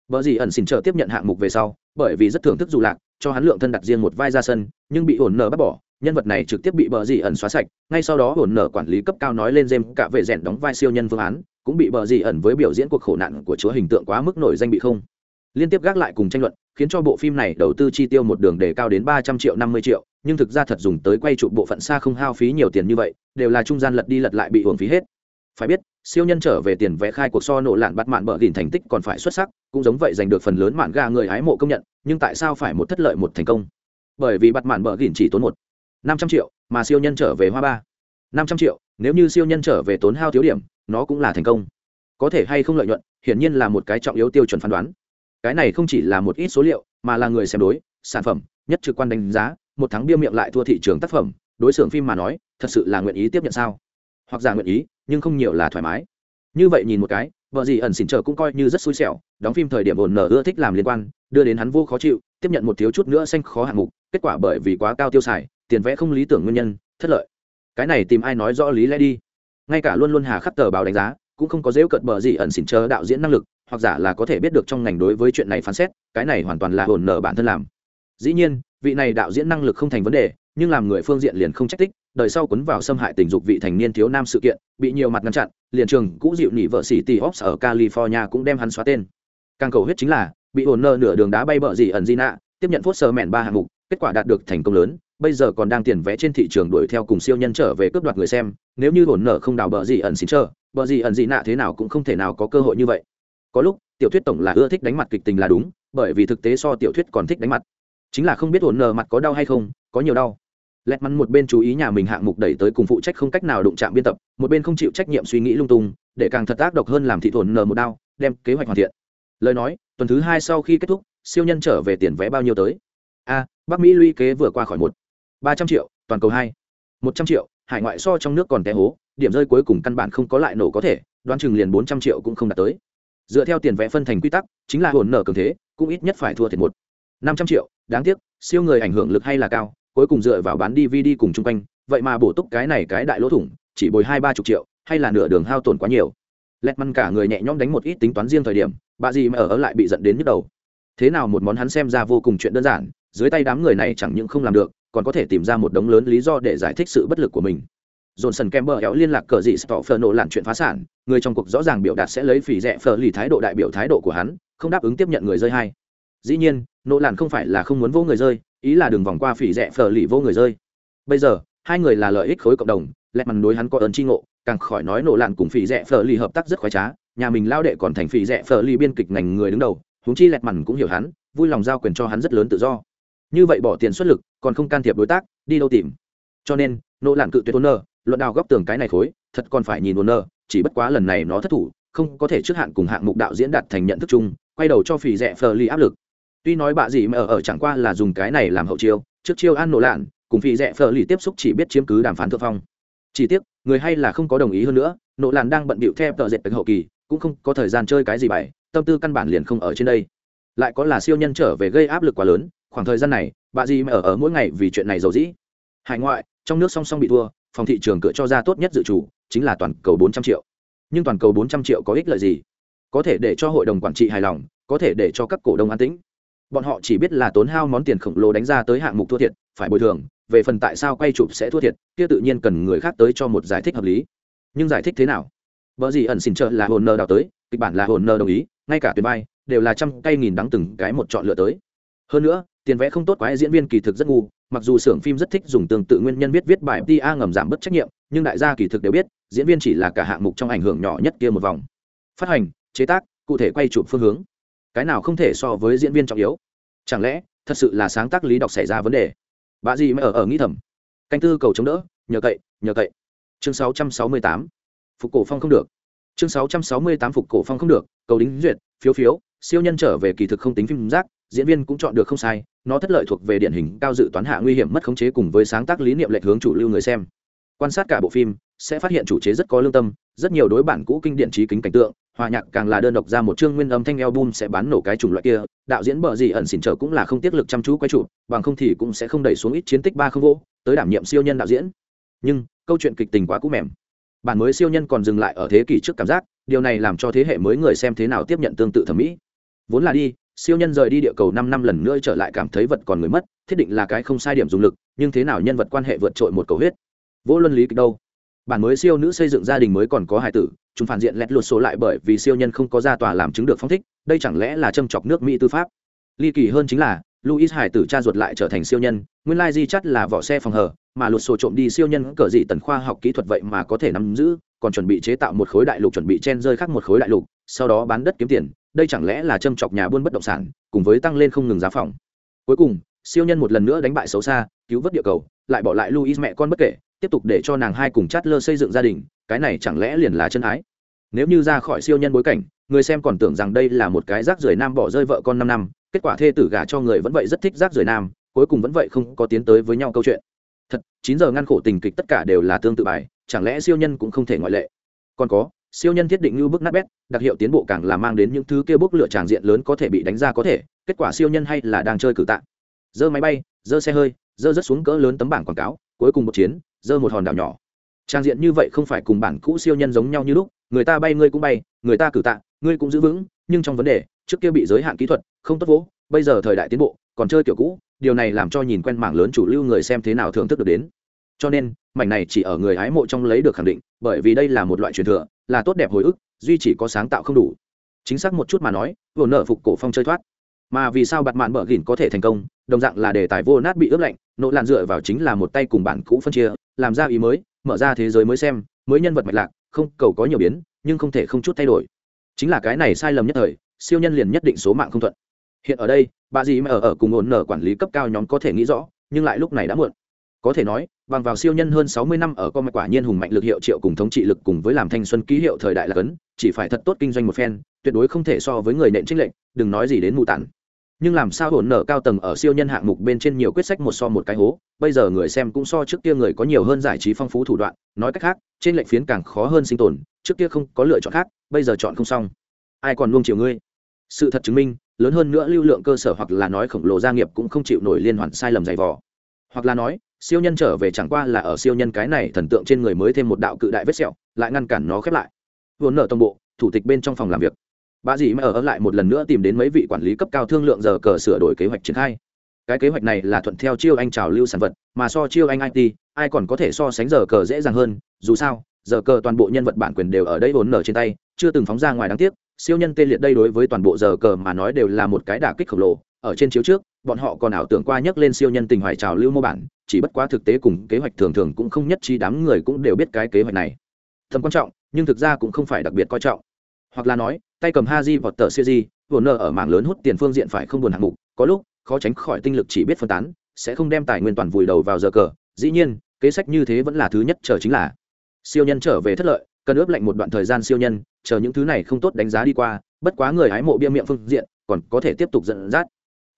Bờ gì ẩn xin chờ tiếp nhận hạng mục về sau, bởi vì rất thưởng thức dù lạc, cho hắn lượng thân đặt riêng một vai ra sân, nhưng bị ổn nở bắt bỏ, nhân vật này trực tiếp bị bờ gì ẩn xóa sạch, ngay sau đó ổn nở quản lý cấp cao nói lên jem cả vệ rèn đóng vai siêu nhân phương án, cũng bị bờ gì ẩn với biểu diễn cuộc khổ nạn của chúa hình tượng quá mức nổi danh bị không. Liên tiếp gác lại cùng tranh luận, khiến cho bộ phim này đầu tư chi tiêu một đường đề cao đến ba trăm triệu, năm mươi triệu, nhưng thực ra thật dùng tới quay trụ bộ phận xa không hao phí nhiều tiền như vậy, đều là trung gian lật đi lật lại bị hưởng phí hết phải biết, siêu nhân trở về tiền vẽ khai cuộc so nổ lạn bắt mạn bờ đỉnh thành tích còn phải xuất sắc, cũng giống vậy giành được phần lớn mạn gà người hái mộ công nhận, nhưng tại sao phải một thất lợi một thành công? Bởi vì bắt mạn bờ đỉnh chỉ tốn một, năm trăm triệu, mà siêu nhân trở về hoa ba. Năm trăm triệu, nếu như siêu nhân trở về tốn hao thiếu điểm, nó cũng là thành công. Có thể hay không lợi nhuận, hiển nhiên là một cái trọng yếu tiêu chuẩn phán đoán. Cái này không chỉ là một ít số liệu, mà là người xem đối, sản phẩm, nhất trực quan đánh giá, một tháng bia miệng lại thua thị trường tác phẩm, đối xưởng phim mà nói, thật sự là nguyện ý tiếp nhận sao? Hoặc giả nguyện ý, nhưng không nhiều là thoải mái. Như vậy nhìn một cái, vợ gì ẩn xỉn chờ cũng coi như rất xui xẻo, đóng phim thời điểm ổn nở ưa thích làm liên quan, đưa đến hắn vô khó chịu, tiếp nhận một thiếu chút nữa xanh khó hạng mục, kết quả bởi vì quá cao tiêu xài, tiền vẽ không lý tưởng nguyên nhân, thất lợi. Cái này tìm ai nói rõ lý lẽ đi. Ngay cả luôn luôn hà khắc tờ báo đánh giá, cũng không có dễ cợt bờ gì ẩn xỉn chờ đạo diễn năng lực, hoặc giả là có thể biết được trong ngành đối với chuyện này phán xét, cái này hoàn toàn là hồn nở bản thân làm. Dĩ nhiên, vị này đạo diễn năng lực không thành vấn đề, nhưng làm người phương diện liền không trách tích đời sau quấn vào xâm hại tình dục vị thành niên thiếu nam sự kiện, bị nhiều mặt ngăn chặn, liền trường cũ dịu nỉ vợ sĩ tỷ ops ở california cũng đem hắn xóa tên. Càng cầu huyết chính là, bị ổn nơ nửa đường đá bay bờ gì ẩn di nạ tiếp nhận phốt sơ mẹn ba hạng mục, kết quả đạt được thành công lớn, bây giờ còn đang tiền vẽ trên thị trường đuổi theo cùng siêu nhân trở về cướp đoạt người xem, nếu như ổn nở không đào bờ gì ẩn xin chờ bợ gì ẩn gì nạ thế nào cũng không thể nào có cơ hội như vậy. Có lúc, tiểu thuyết tổng là ưa thích đánh mặt kịch tình là đúng, bởi vì thực tế so tiểu thuyết còn thích đánh mặt. Chính là không biết ổn nở mặt có đau hay không, có nhiều đau lẹt mắn một bên chú ý nhà mình hạng mục đẩy tới cùng phụ trách không cách nào đụng chạm biên tập, một bên không chịu trách nhiệm suy nghĩ lung tung, để càng thật ác độc hơn làm thị thuần nở một đau đem kế hoạch hoàn thiện. Lời nói, tuần thứ hai sau khi kết thúc, siêu nhân trở về tiền vé bao nhiêu tới? A, bắc mỹ lũy kế vừa qua khỏi một. Ba trăm triệu, toàn cầu hai. Một trăm triệu, hải ngoại so trong nước còn té hố, điểm rơi cuối cùng căn bản không có lại nổ có thể, đoán chừng liền bốn trăm triệu cũng không đạt tới. Dựa theo tiền vẽ phân thành quy tắc, chính là hồn nở cường thế, cũng ít nhất phải thua thiệt một. Năm trăm triệu, đáng tiếc, siêu người ảnh hưởng lực hay là cao cuối cùng dựa vào bán dvd cùng chung quanh, vậy mà bổ túc cái này cái đại lỗ thủng, chỉ bồi hai ba chục triệu, hay là nửa đường hao tổn quá nhiều. Lẹt măn cả người nhẹ nhõm đánh một ít tính toán riêng thời điểm, bà gì mà ở lại bị giận đến nhức đầu. Thế nào một món hắn xem ra vô cùng chuyện đơn giản, dưới tay đám người này chẳng những không làm được, còn có thể tìm ra một đống lớn lý do để giải thích sự bất lực của mình. Johnson Kemper kem liên lạc cờ dị stọ nổ lạn chuyện phá sản, người trong cuộc rõ ràng biểu đạt sẽ lấy phỉ rẻ phở lì thái độ đại biểu thái độ của hắn, không đáp ứng tiếp nhận người rơi hai dĩ nhiên, nổ lạn không phải là không muốn vô người rơi ý là đừng vòng qua phỉ rẻ phờ lì vô người rơi. Bây giờ, hai người là lợi ích khối cộng đồng lẹt mằn đối hắn có ơn tri ngộ, càng khỏi nói nổ lạn cùng phỉ rẻ phờ lì hợp tác rất khoái trá, nhà mình lao đệ còn thành phỉ rẻ phờ lì biên kịch ngành người đứng đầu húng chi lẹt mằn cũng hiểu hắn, vui lòng giao quyền cho hắn rất lớn tự do. Như vậy bỏ tiền xuất lực, còn không can thiệp đối tác, đi đâu tìm? Cho nên nỗ lạn cự tuyệt ôn nơ luận đào góc tường cái này khối, thật còn phải nhìn ôn nơ chỉ bất quá lần này nó thất thủ, không có thể trước hạn cùng hạng mục đạo diễn đạt thành nhận thức chung, quay đầu cho phỉ rẻ phờ ly áp lực tuy nói bạ gì mà ở ở chẳng qua là dùng cái này làm hậu chiêu, trước chiêu an nổ lạn, cùng phi rẻ phờ lì tiếp xúc chỉ biết chiếm cứ đàm phán thượng phong. Chỉ tiếc, người hay là không có đồng ý hơn nữa, nổ lạn đang bận bịu theo tờ dệt hậu kỳ, cũng không có thời gian chơi cái gì bài, tâm tư căn bản liền không ở trên đây. Lại có là siêu nhân trở về gây áp lực quá lớn, khoảng thời gian này bà gì mà ở ở mỗi ngày vì chuyện này giàu dĩ. Hải ngoại, trong nước song song bị thua, phòng thị trường cửa cho ra tốt nhất dự chủ chính là toàn cầu 400 triệu. Nhưng toàn cầu 400 triệu có ích lợi gì? Có thể để cho hội đồng quản trị hài lòng, có thể để cho các cổ đông an tĩnh bọn họ chỉ biết là tốn hao món tiền khổng lồ đánh ra tới hạng mục thua thiệt, phải bồi thường, về phần tại sao quay chụp sẽ thua thiệt, kia tự nhiên cần người khác tới cho một giải thích hợp lý. Nhưng giải thích thế nào? Vợ gì ẩn xin trợ là hồn nơ đào tới, kịch bản là hồn nơ đồng ý, ngay cả tuyến bay đều là trăm cây nghìn đắng từng cái một chọn lựa tới. Hơn nữa, tiền vẽ không tốt quá, diễn viên kỳ thực rất ngu, mặc dù xưởng phim rất thích dùng tương tự nguyên nhân viết viết bài ta ngầm giảm bớt trách nhiệm, nhưng đại gia kỳ thực đều biết, diễn viên chỉ là cả hạng mục trong ảnh hưởng nhỏ nhất kia một vòng. Phát hành, chế tác, cụ thể quay chụp phương hướng cái nào không thể so với diễn viên trọng yếu? Chẳng lẽ, thật sự là sáng tác lý đọc xảy ra vấn đề? Bà gì mới ở ở nghĩ thầm. Canh tư cầu chống đỡ, nhờ cậy nhờ cậy. Chương 668. phục cổ phong không được. Chương 668 phục cổ phong không được, cầu đính duyệt, phiếu phiếu, siêu nhân trở về kỳ thực không tính phim giác diễn viên cũng chọn được không sai, nó thất lợi thuộc về điển hình cao dự toán hạ nguy hiểm mất khống chế cùng với sáng tác lý niệm lệch hướng chủ lưu người xem. Quan sát cả bộ phim sẽ phát hiện chủ chế rất có lương tâm, rất nhiều đối bản cũ kinh điển trí kính cảnh tượng, hòa nhạc càng là đơn độc ra một chương nguyên âm thanh album sẽ bán nổ cái chủng loại kia, đạo diễn bờ gì ẩn xỉn trở cũng là không tiết lực chăm chú quay trụ bằng không thì cũng sẽ không đẩy xuống ít chiến tích ba không vỗ, tới đảm nhiệm siêu nhân đạo diễn. Nhưng, câu chuyện kịch tình quá cũ mềm. Bản mới siêu nhân còn dừng lại ở thế kỷ trước cảm giác, điều này làm cho thế hệ mới người xem thế nào tiếp nhận tương tự thẩm mỹ. Vốn là đi, siêu nhân rời đi địa cầu năm năm lần nữa trở lại cảm thấy vật còn người mất, thiết định là cái không sai điểm dùng lực, nhưng thế nào nhân vật quan hệ vượt trội một cầu huyết. Vô luân lý kịch đâu? Bản mới siêu nữ xây dựng gia đình mới còn có hài tử, chúng phản diện lẹt lột số lại bởi vì siêu nhân không có ra tòa làm chứng được phong thích, đây chẳng lẽ là châm chọc nước mỹ tư pháp? Ly kỳ hơn chính là luis hải tử cha ruột lại trở thành siêu nhân, nguyên lai di chắt là vỏ xe phòng hở, mà lột sổ trộm đi siêu nhân cờ dị tần khoa học kỹ thuật vậy mà có thể nắm giữ, còn chuẩn bị chế tạo một khối đại lục, chuẩn bị chen rơi khác một khối đại lục, sau đó bán đất kiếm tiền, đây chẳng lẽ là châm chọc nhà buôn bất động sản, cùng với tăng lên không ngừng giá phòng. Cuối cùng, siêu nhân một lần nữa đánh bại xấu xa, cứu vớt địa cầu, lại bỏ lại luis mẹ con bất kể tiếp tục để cho nàng hai cùng chát lơ xây dựng gia đình, cái này chẳng lẽ liền là chân ái? Nếu như ra khỏi siêu nhân bối cảnh, người xem còn tưởng rằng đây là một cái rác rưởi nam bỏ rơi vợ con năm năm, kết quả thê tử gả cho người vẫn vậy rất thích rác rưởi nam, cuối cùng vẫn vậy không có tiến tới với nhau câu chuyện. Thật, chín giờ ngăn khổ tình kịch tất cả đều là tương tự bài, chẳng lẽ siêu nhân cũng không thể ngoại lệ? Còn có, siêu nhân thiết định như bức nát bét, đặc hiệu tiến bộ càng là mang đến những thứ kia bốc lửa tràng diện lớn có thể bị đánh ra có thể, kết quả siêu nhân hay là đang chơi cử tạ. Dơ máy bay dơ xe hơi dơ rất xuống cỡ lớn tấm bảng quảng cáo, cuối cùng một chiến giơ một hòn đảo nhỏ. Trang diện như vậy không phải cùng bản cũ siêu nhân giống nhau như lúc, người ta bay ngươi cũng bay, người ta cử tạ, ngươi cũng giữ vững, nhưng trong vấn đề, trước kia bị giới hạn kỹ thuật, không tốt vỗ, bây giờ thời đại tiến bộ, còn chơi kiểu cũ, điều này làm cho nhìn quen mảng lớn chủ lưu người xem thế nào thưởng thức được đến. Cho nên, mảnh này chỉ ở người hái mộ trong lấy được khẳng định, bởi vì đây là một loại truyền thừa, là tốt đẹp hồi ức, duy chỉ có sáng tạo không đủ. Chính xác một chút mà nói vừa nở phục cổ phong chơi thoát. Mà vì sao bạt mạn bở gỉn có thể thành công, đồng dạng là đề tài vô nát bị ướp lạnh, nỗ làn dựa vào chính là một tay cùng bản cũ phân chia làm ra ý mới, mở ra thế giới mới xem, mới nhân vật mạch lạc, không, cầu có nhiều biến, nhưng không thể không chút thay đổi. Chính là cái này sai lầm nhất thời, siêu nhân liền nhất định số mạng không thuận. Hiện ở đây, bà dì mà ở ở cùng ổn nở quản lý cấp cao nhóm có thể nghĩ rõ, nhưng lại lúc này đã muộn. Có thể nói, bằng vào siêu nhân hơn sáu mươi năm ở con mạch quả nhiên hùng mạnh lực hiệu triệu cùng thống trị lực cùng với làm thanh xuân ký hiệu thời đại là cấn, chỉ phải thật tốt kinh doanh một phen, tuyệt đối không thể so với người nện trích lệnh đừng nói gì đến mù tản nhưng làm sao hỗn nở cao tầng ở siêu nhân hạng mục bên trên nhiều quyết sách một so một cái hố, bây giờ người xem cũng so trước kia người có nhiều hơn giải trí phong phú thủ đoạn, nói cách khác, trên lệnh phiến càng khó hơn sinh tồn, trước kia không có lựa chọn khác, bây giờ chọn không xong. Ai còn luôn chiều ngươi? Sự thật chứng minh, lớn hơn nữa lưu lượng cơ sở hoặc là nói khổng lồ gia nghiệp cũng không chịu nổi liên hoàn sai lầm dày vò. Hoặc là nói, siêu nhân trở về chẳng qua là ở siêu nhân cái này thần tượng trên người mới thêm một đạo cự đại vết sẹo, lại ngăn cản nó khép lại. Vốn nợ toàn bộ, thủ tịch bên trong phòng làm việc bà dì mà ở lại một lần nữa tìm đến mấy vị quản lý cấp cao thương lượng giờ cờ sửa đổi kế hoạch triển khai. Cái kế hoạch này là thuận theo chiêu anh trào lưu sản vật, mà so chiêu anh it ai còn có thể so sánh giờ cờ dễ dàng hơn. Dù sao, giờ cờ toàn bộ nhân vật bản quyền đều ở đây vốn nở trên tay, chưa từng phóng ra ngoài đáng tiếc. Siêu nhân tê liệt đây đối với toàn bộ giờ cờ mà nói đều là một cái đả kích khổng lồ. Ở trên chiếu trước, bọn họ còn ảo tưởng qua nhắc lên siêu nhân tình hoài trào lưu mô bản, chỉ bất quá thực tế cùng kế hoạch thường thường cũng không nhất trí, đám người cũng đều biết cái kế hoạch này. Tầm quan trọng, nhưng thực ra cũng không phải đặc biệt coi trọng. Hoặc là nói tay cầm haji vọt tờ siêu di vồn ở mảng lớn hút tiền phương diện phải không buồn hạng mục, có lúc, khó tránh khỏi tinh lực chỉ biết phân tán, sẽ không đem tài nguyên toàn vùi đầu vào giờ cờ. Dĩ nhiên, kế sách như thế vẫn là thứ nhất chờ chính là siêu nhân trở về thất lợi, cần ướp lạnh một đoạn thời gian siêu nhân, chờ những thứ này không tốt đánh giá đi qua, bất quá người hái mộ bia miệng phương diện, còn có thể tiếp tục dẫn dắt.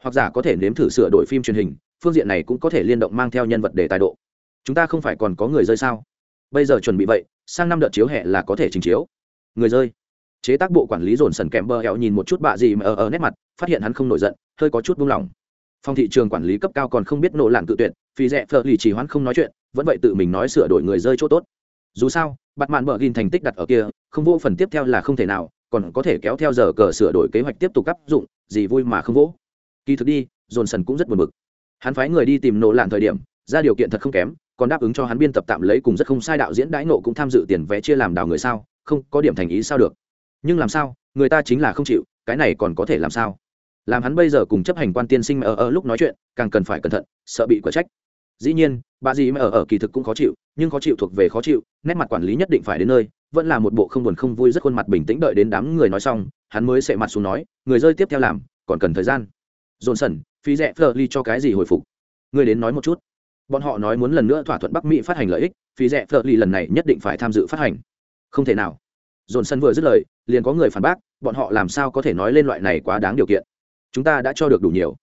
Hoặc giả có thể nếm thử sửa đổi phim truyền hình, phương diện này cũng có thể liên động mang theo nhân vật để tài độ. Chúng ta không phải còn có người rơi sao? Bây giờ chuẩn bị vậy, sang năm đợt chiếu hè là có thể trình chiếu. Người rơi chế tác bộ quản lý dồn sần kèm bơ hẹo nhìn một chút bạ gì mà ở, ở nét mặt phát hiện hắn không nổi giận hơi có chút buông lỏng. Phòng thị trường quản lý cấp cao còn không biết nộ lạng tự tuyệt vì rẽ phờ lì chỉ hoãn không nói chuyện vẫn vậy tự mình nói sửa đổi người rơi chỗ tốt. Dù sao bắt mạn bờ ghin thành tích đặt ở kia không vô phần tiếp theo là không thể nào còn có thể kéo theo giờ cờ sửa đổi kế hoạch tiếp tục áp dụng gì vui mà không vỗ. Kỳ thực đi dồn sần cũng rất buồn bực. Hắn phái người đi tìm nộ lạng thời điểm ra điều kiện thật không kém còn đáp ứng cho hắn biên tập tạm lấy cùng rất không sai đạo diễn đãi nộ cũng tham dự tiền vé chia làm đào người sao không có điểm thành ý sao được nhưng làm sao? Người ta chính là không chịu, cái này còn có thể làm sao? Làm hắn bây giờ cùng chấp hành quan tiên sinh ở ở lúc nói chuyện, càng cần phải cẩn thận, sợ bị quả trách. Dĩ nhiên, bà dì mà ở ở kỳ thực cũng khó chịu, nhưng khó chịu thuộc về khó chịu, nét mặt quản lý nhất định phải đến nơi, vẫn là một bộ không buồn không vui rất khuôn mặt bình tĩnh đợi đến đám người nói xong, hắn mới sệ mặt xuống nói, người rơi tiếp theo làm, còn cần thời gian. Dồn sẩn, phí rẻ phờ ly cho cái gì hồi phục? Người đến nói một chút. Bọn họ nói muốn lần nữa thỏa thuận bắc mỹ phát hành lợi ích, phí rẻ phờ ly lần này nhất định phải tham dự phát hành. Không thể nào dồn sân vừa dứt lời, liền có người phản bác, bọn họ làm sao có thể nói lên loại này quá đáng điều kiện? Chúng ta đã cho được đủ nhiều.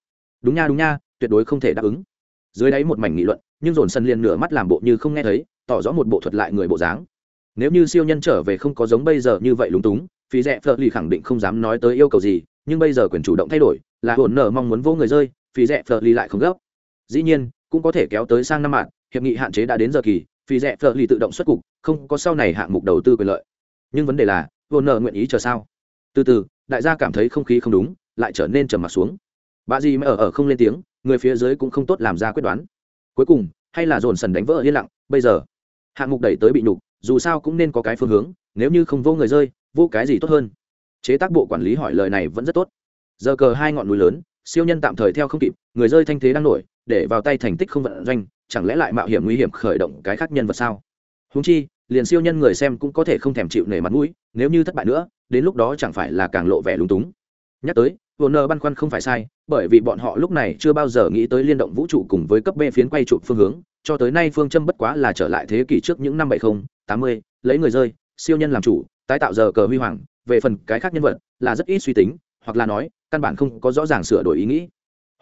Đúng nha đúng nha, tuyệt đối không thể đáp ứng. Dưới đáy một mảnh nghị luận, nhưng dồn sân liền nửa mắt làm bộ như không nghe thấy, tỏ rõ một bộ thuật lại người bộ dáng. Nếu như siêu nhân trở về không có giống bây giờ như vậy lúng túng, phí rẽ phờ lì khẳng định không dám nói tới yêu cầu gì, nhưng bây giờ quyền chủ động thay đổi, là hồn nở mong muốn vô người rơi, phí rẽ phờ lì lại không gấp. Dĩ nhiên, cũng có thể kéo tới sang năm mạng hiệp nghị hạn chế đã đến giờ kỳ, phí rẽ phờ lì tự động xuất cục, không có sau này hạng mục đầu tư quyền lợi nhưng vấn đề là, vô nợ nguyện ý chờ sao? Từ từ, đại gia cảm thấy không khí không đúng, lại trở nên trầm mặt xuống. Bà gì mà ở ở không lên tiếng, người phía dưới cũng không tốt làm ra quyết đoán. Cuối cùng, hay là dồn sần đánh vỡ yên lặng, bây giờ, hạng mục đẩy tới bị nhục, dù sao cũng nên có cái phương hướng, nếu như không vô người rơi, vô cái gì tốt hơn. Chế tác bộ quản lý hỏi lời này vẫn rất tốt. Giờ cờ hai ngọn núi lớn, siêu nhân tạm thời theo không kịp, người rơi thanh thế đang nổi, để vào tay thành tích không vận doanh, chẳng lẽ lại mạo hiểm nguy hiểm khởi động cái khác nhân vật sao? Húng chi liền siêu nhân người xem cũng có thể không thèm chịu nể mặt mũi, nếu như thất bại nữa, đến lúc đó chẳng phải là càng lộ vẻ lúng túng. Nhắc tới vô nơ băn khoăn không phải sai, bởi vì bọn họ lúc này chưa bao giờ nghĩ tới liên động vũ trụ cùng với cấp b phiến quay trụ phương hướng, cho tới nay phương châm bất quá là trở lại thế kỷ trước những năm bảy mươi tám mươi, lấy người rơi, siêu nhân làm chủ, tái tạo giờ cờ huy hoàng, về phần cái khác nhân vật là rất ít suy tính, hoặc là nói, căn bản không có rõ ràng sửa đổi ý nghĩ.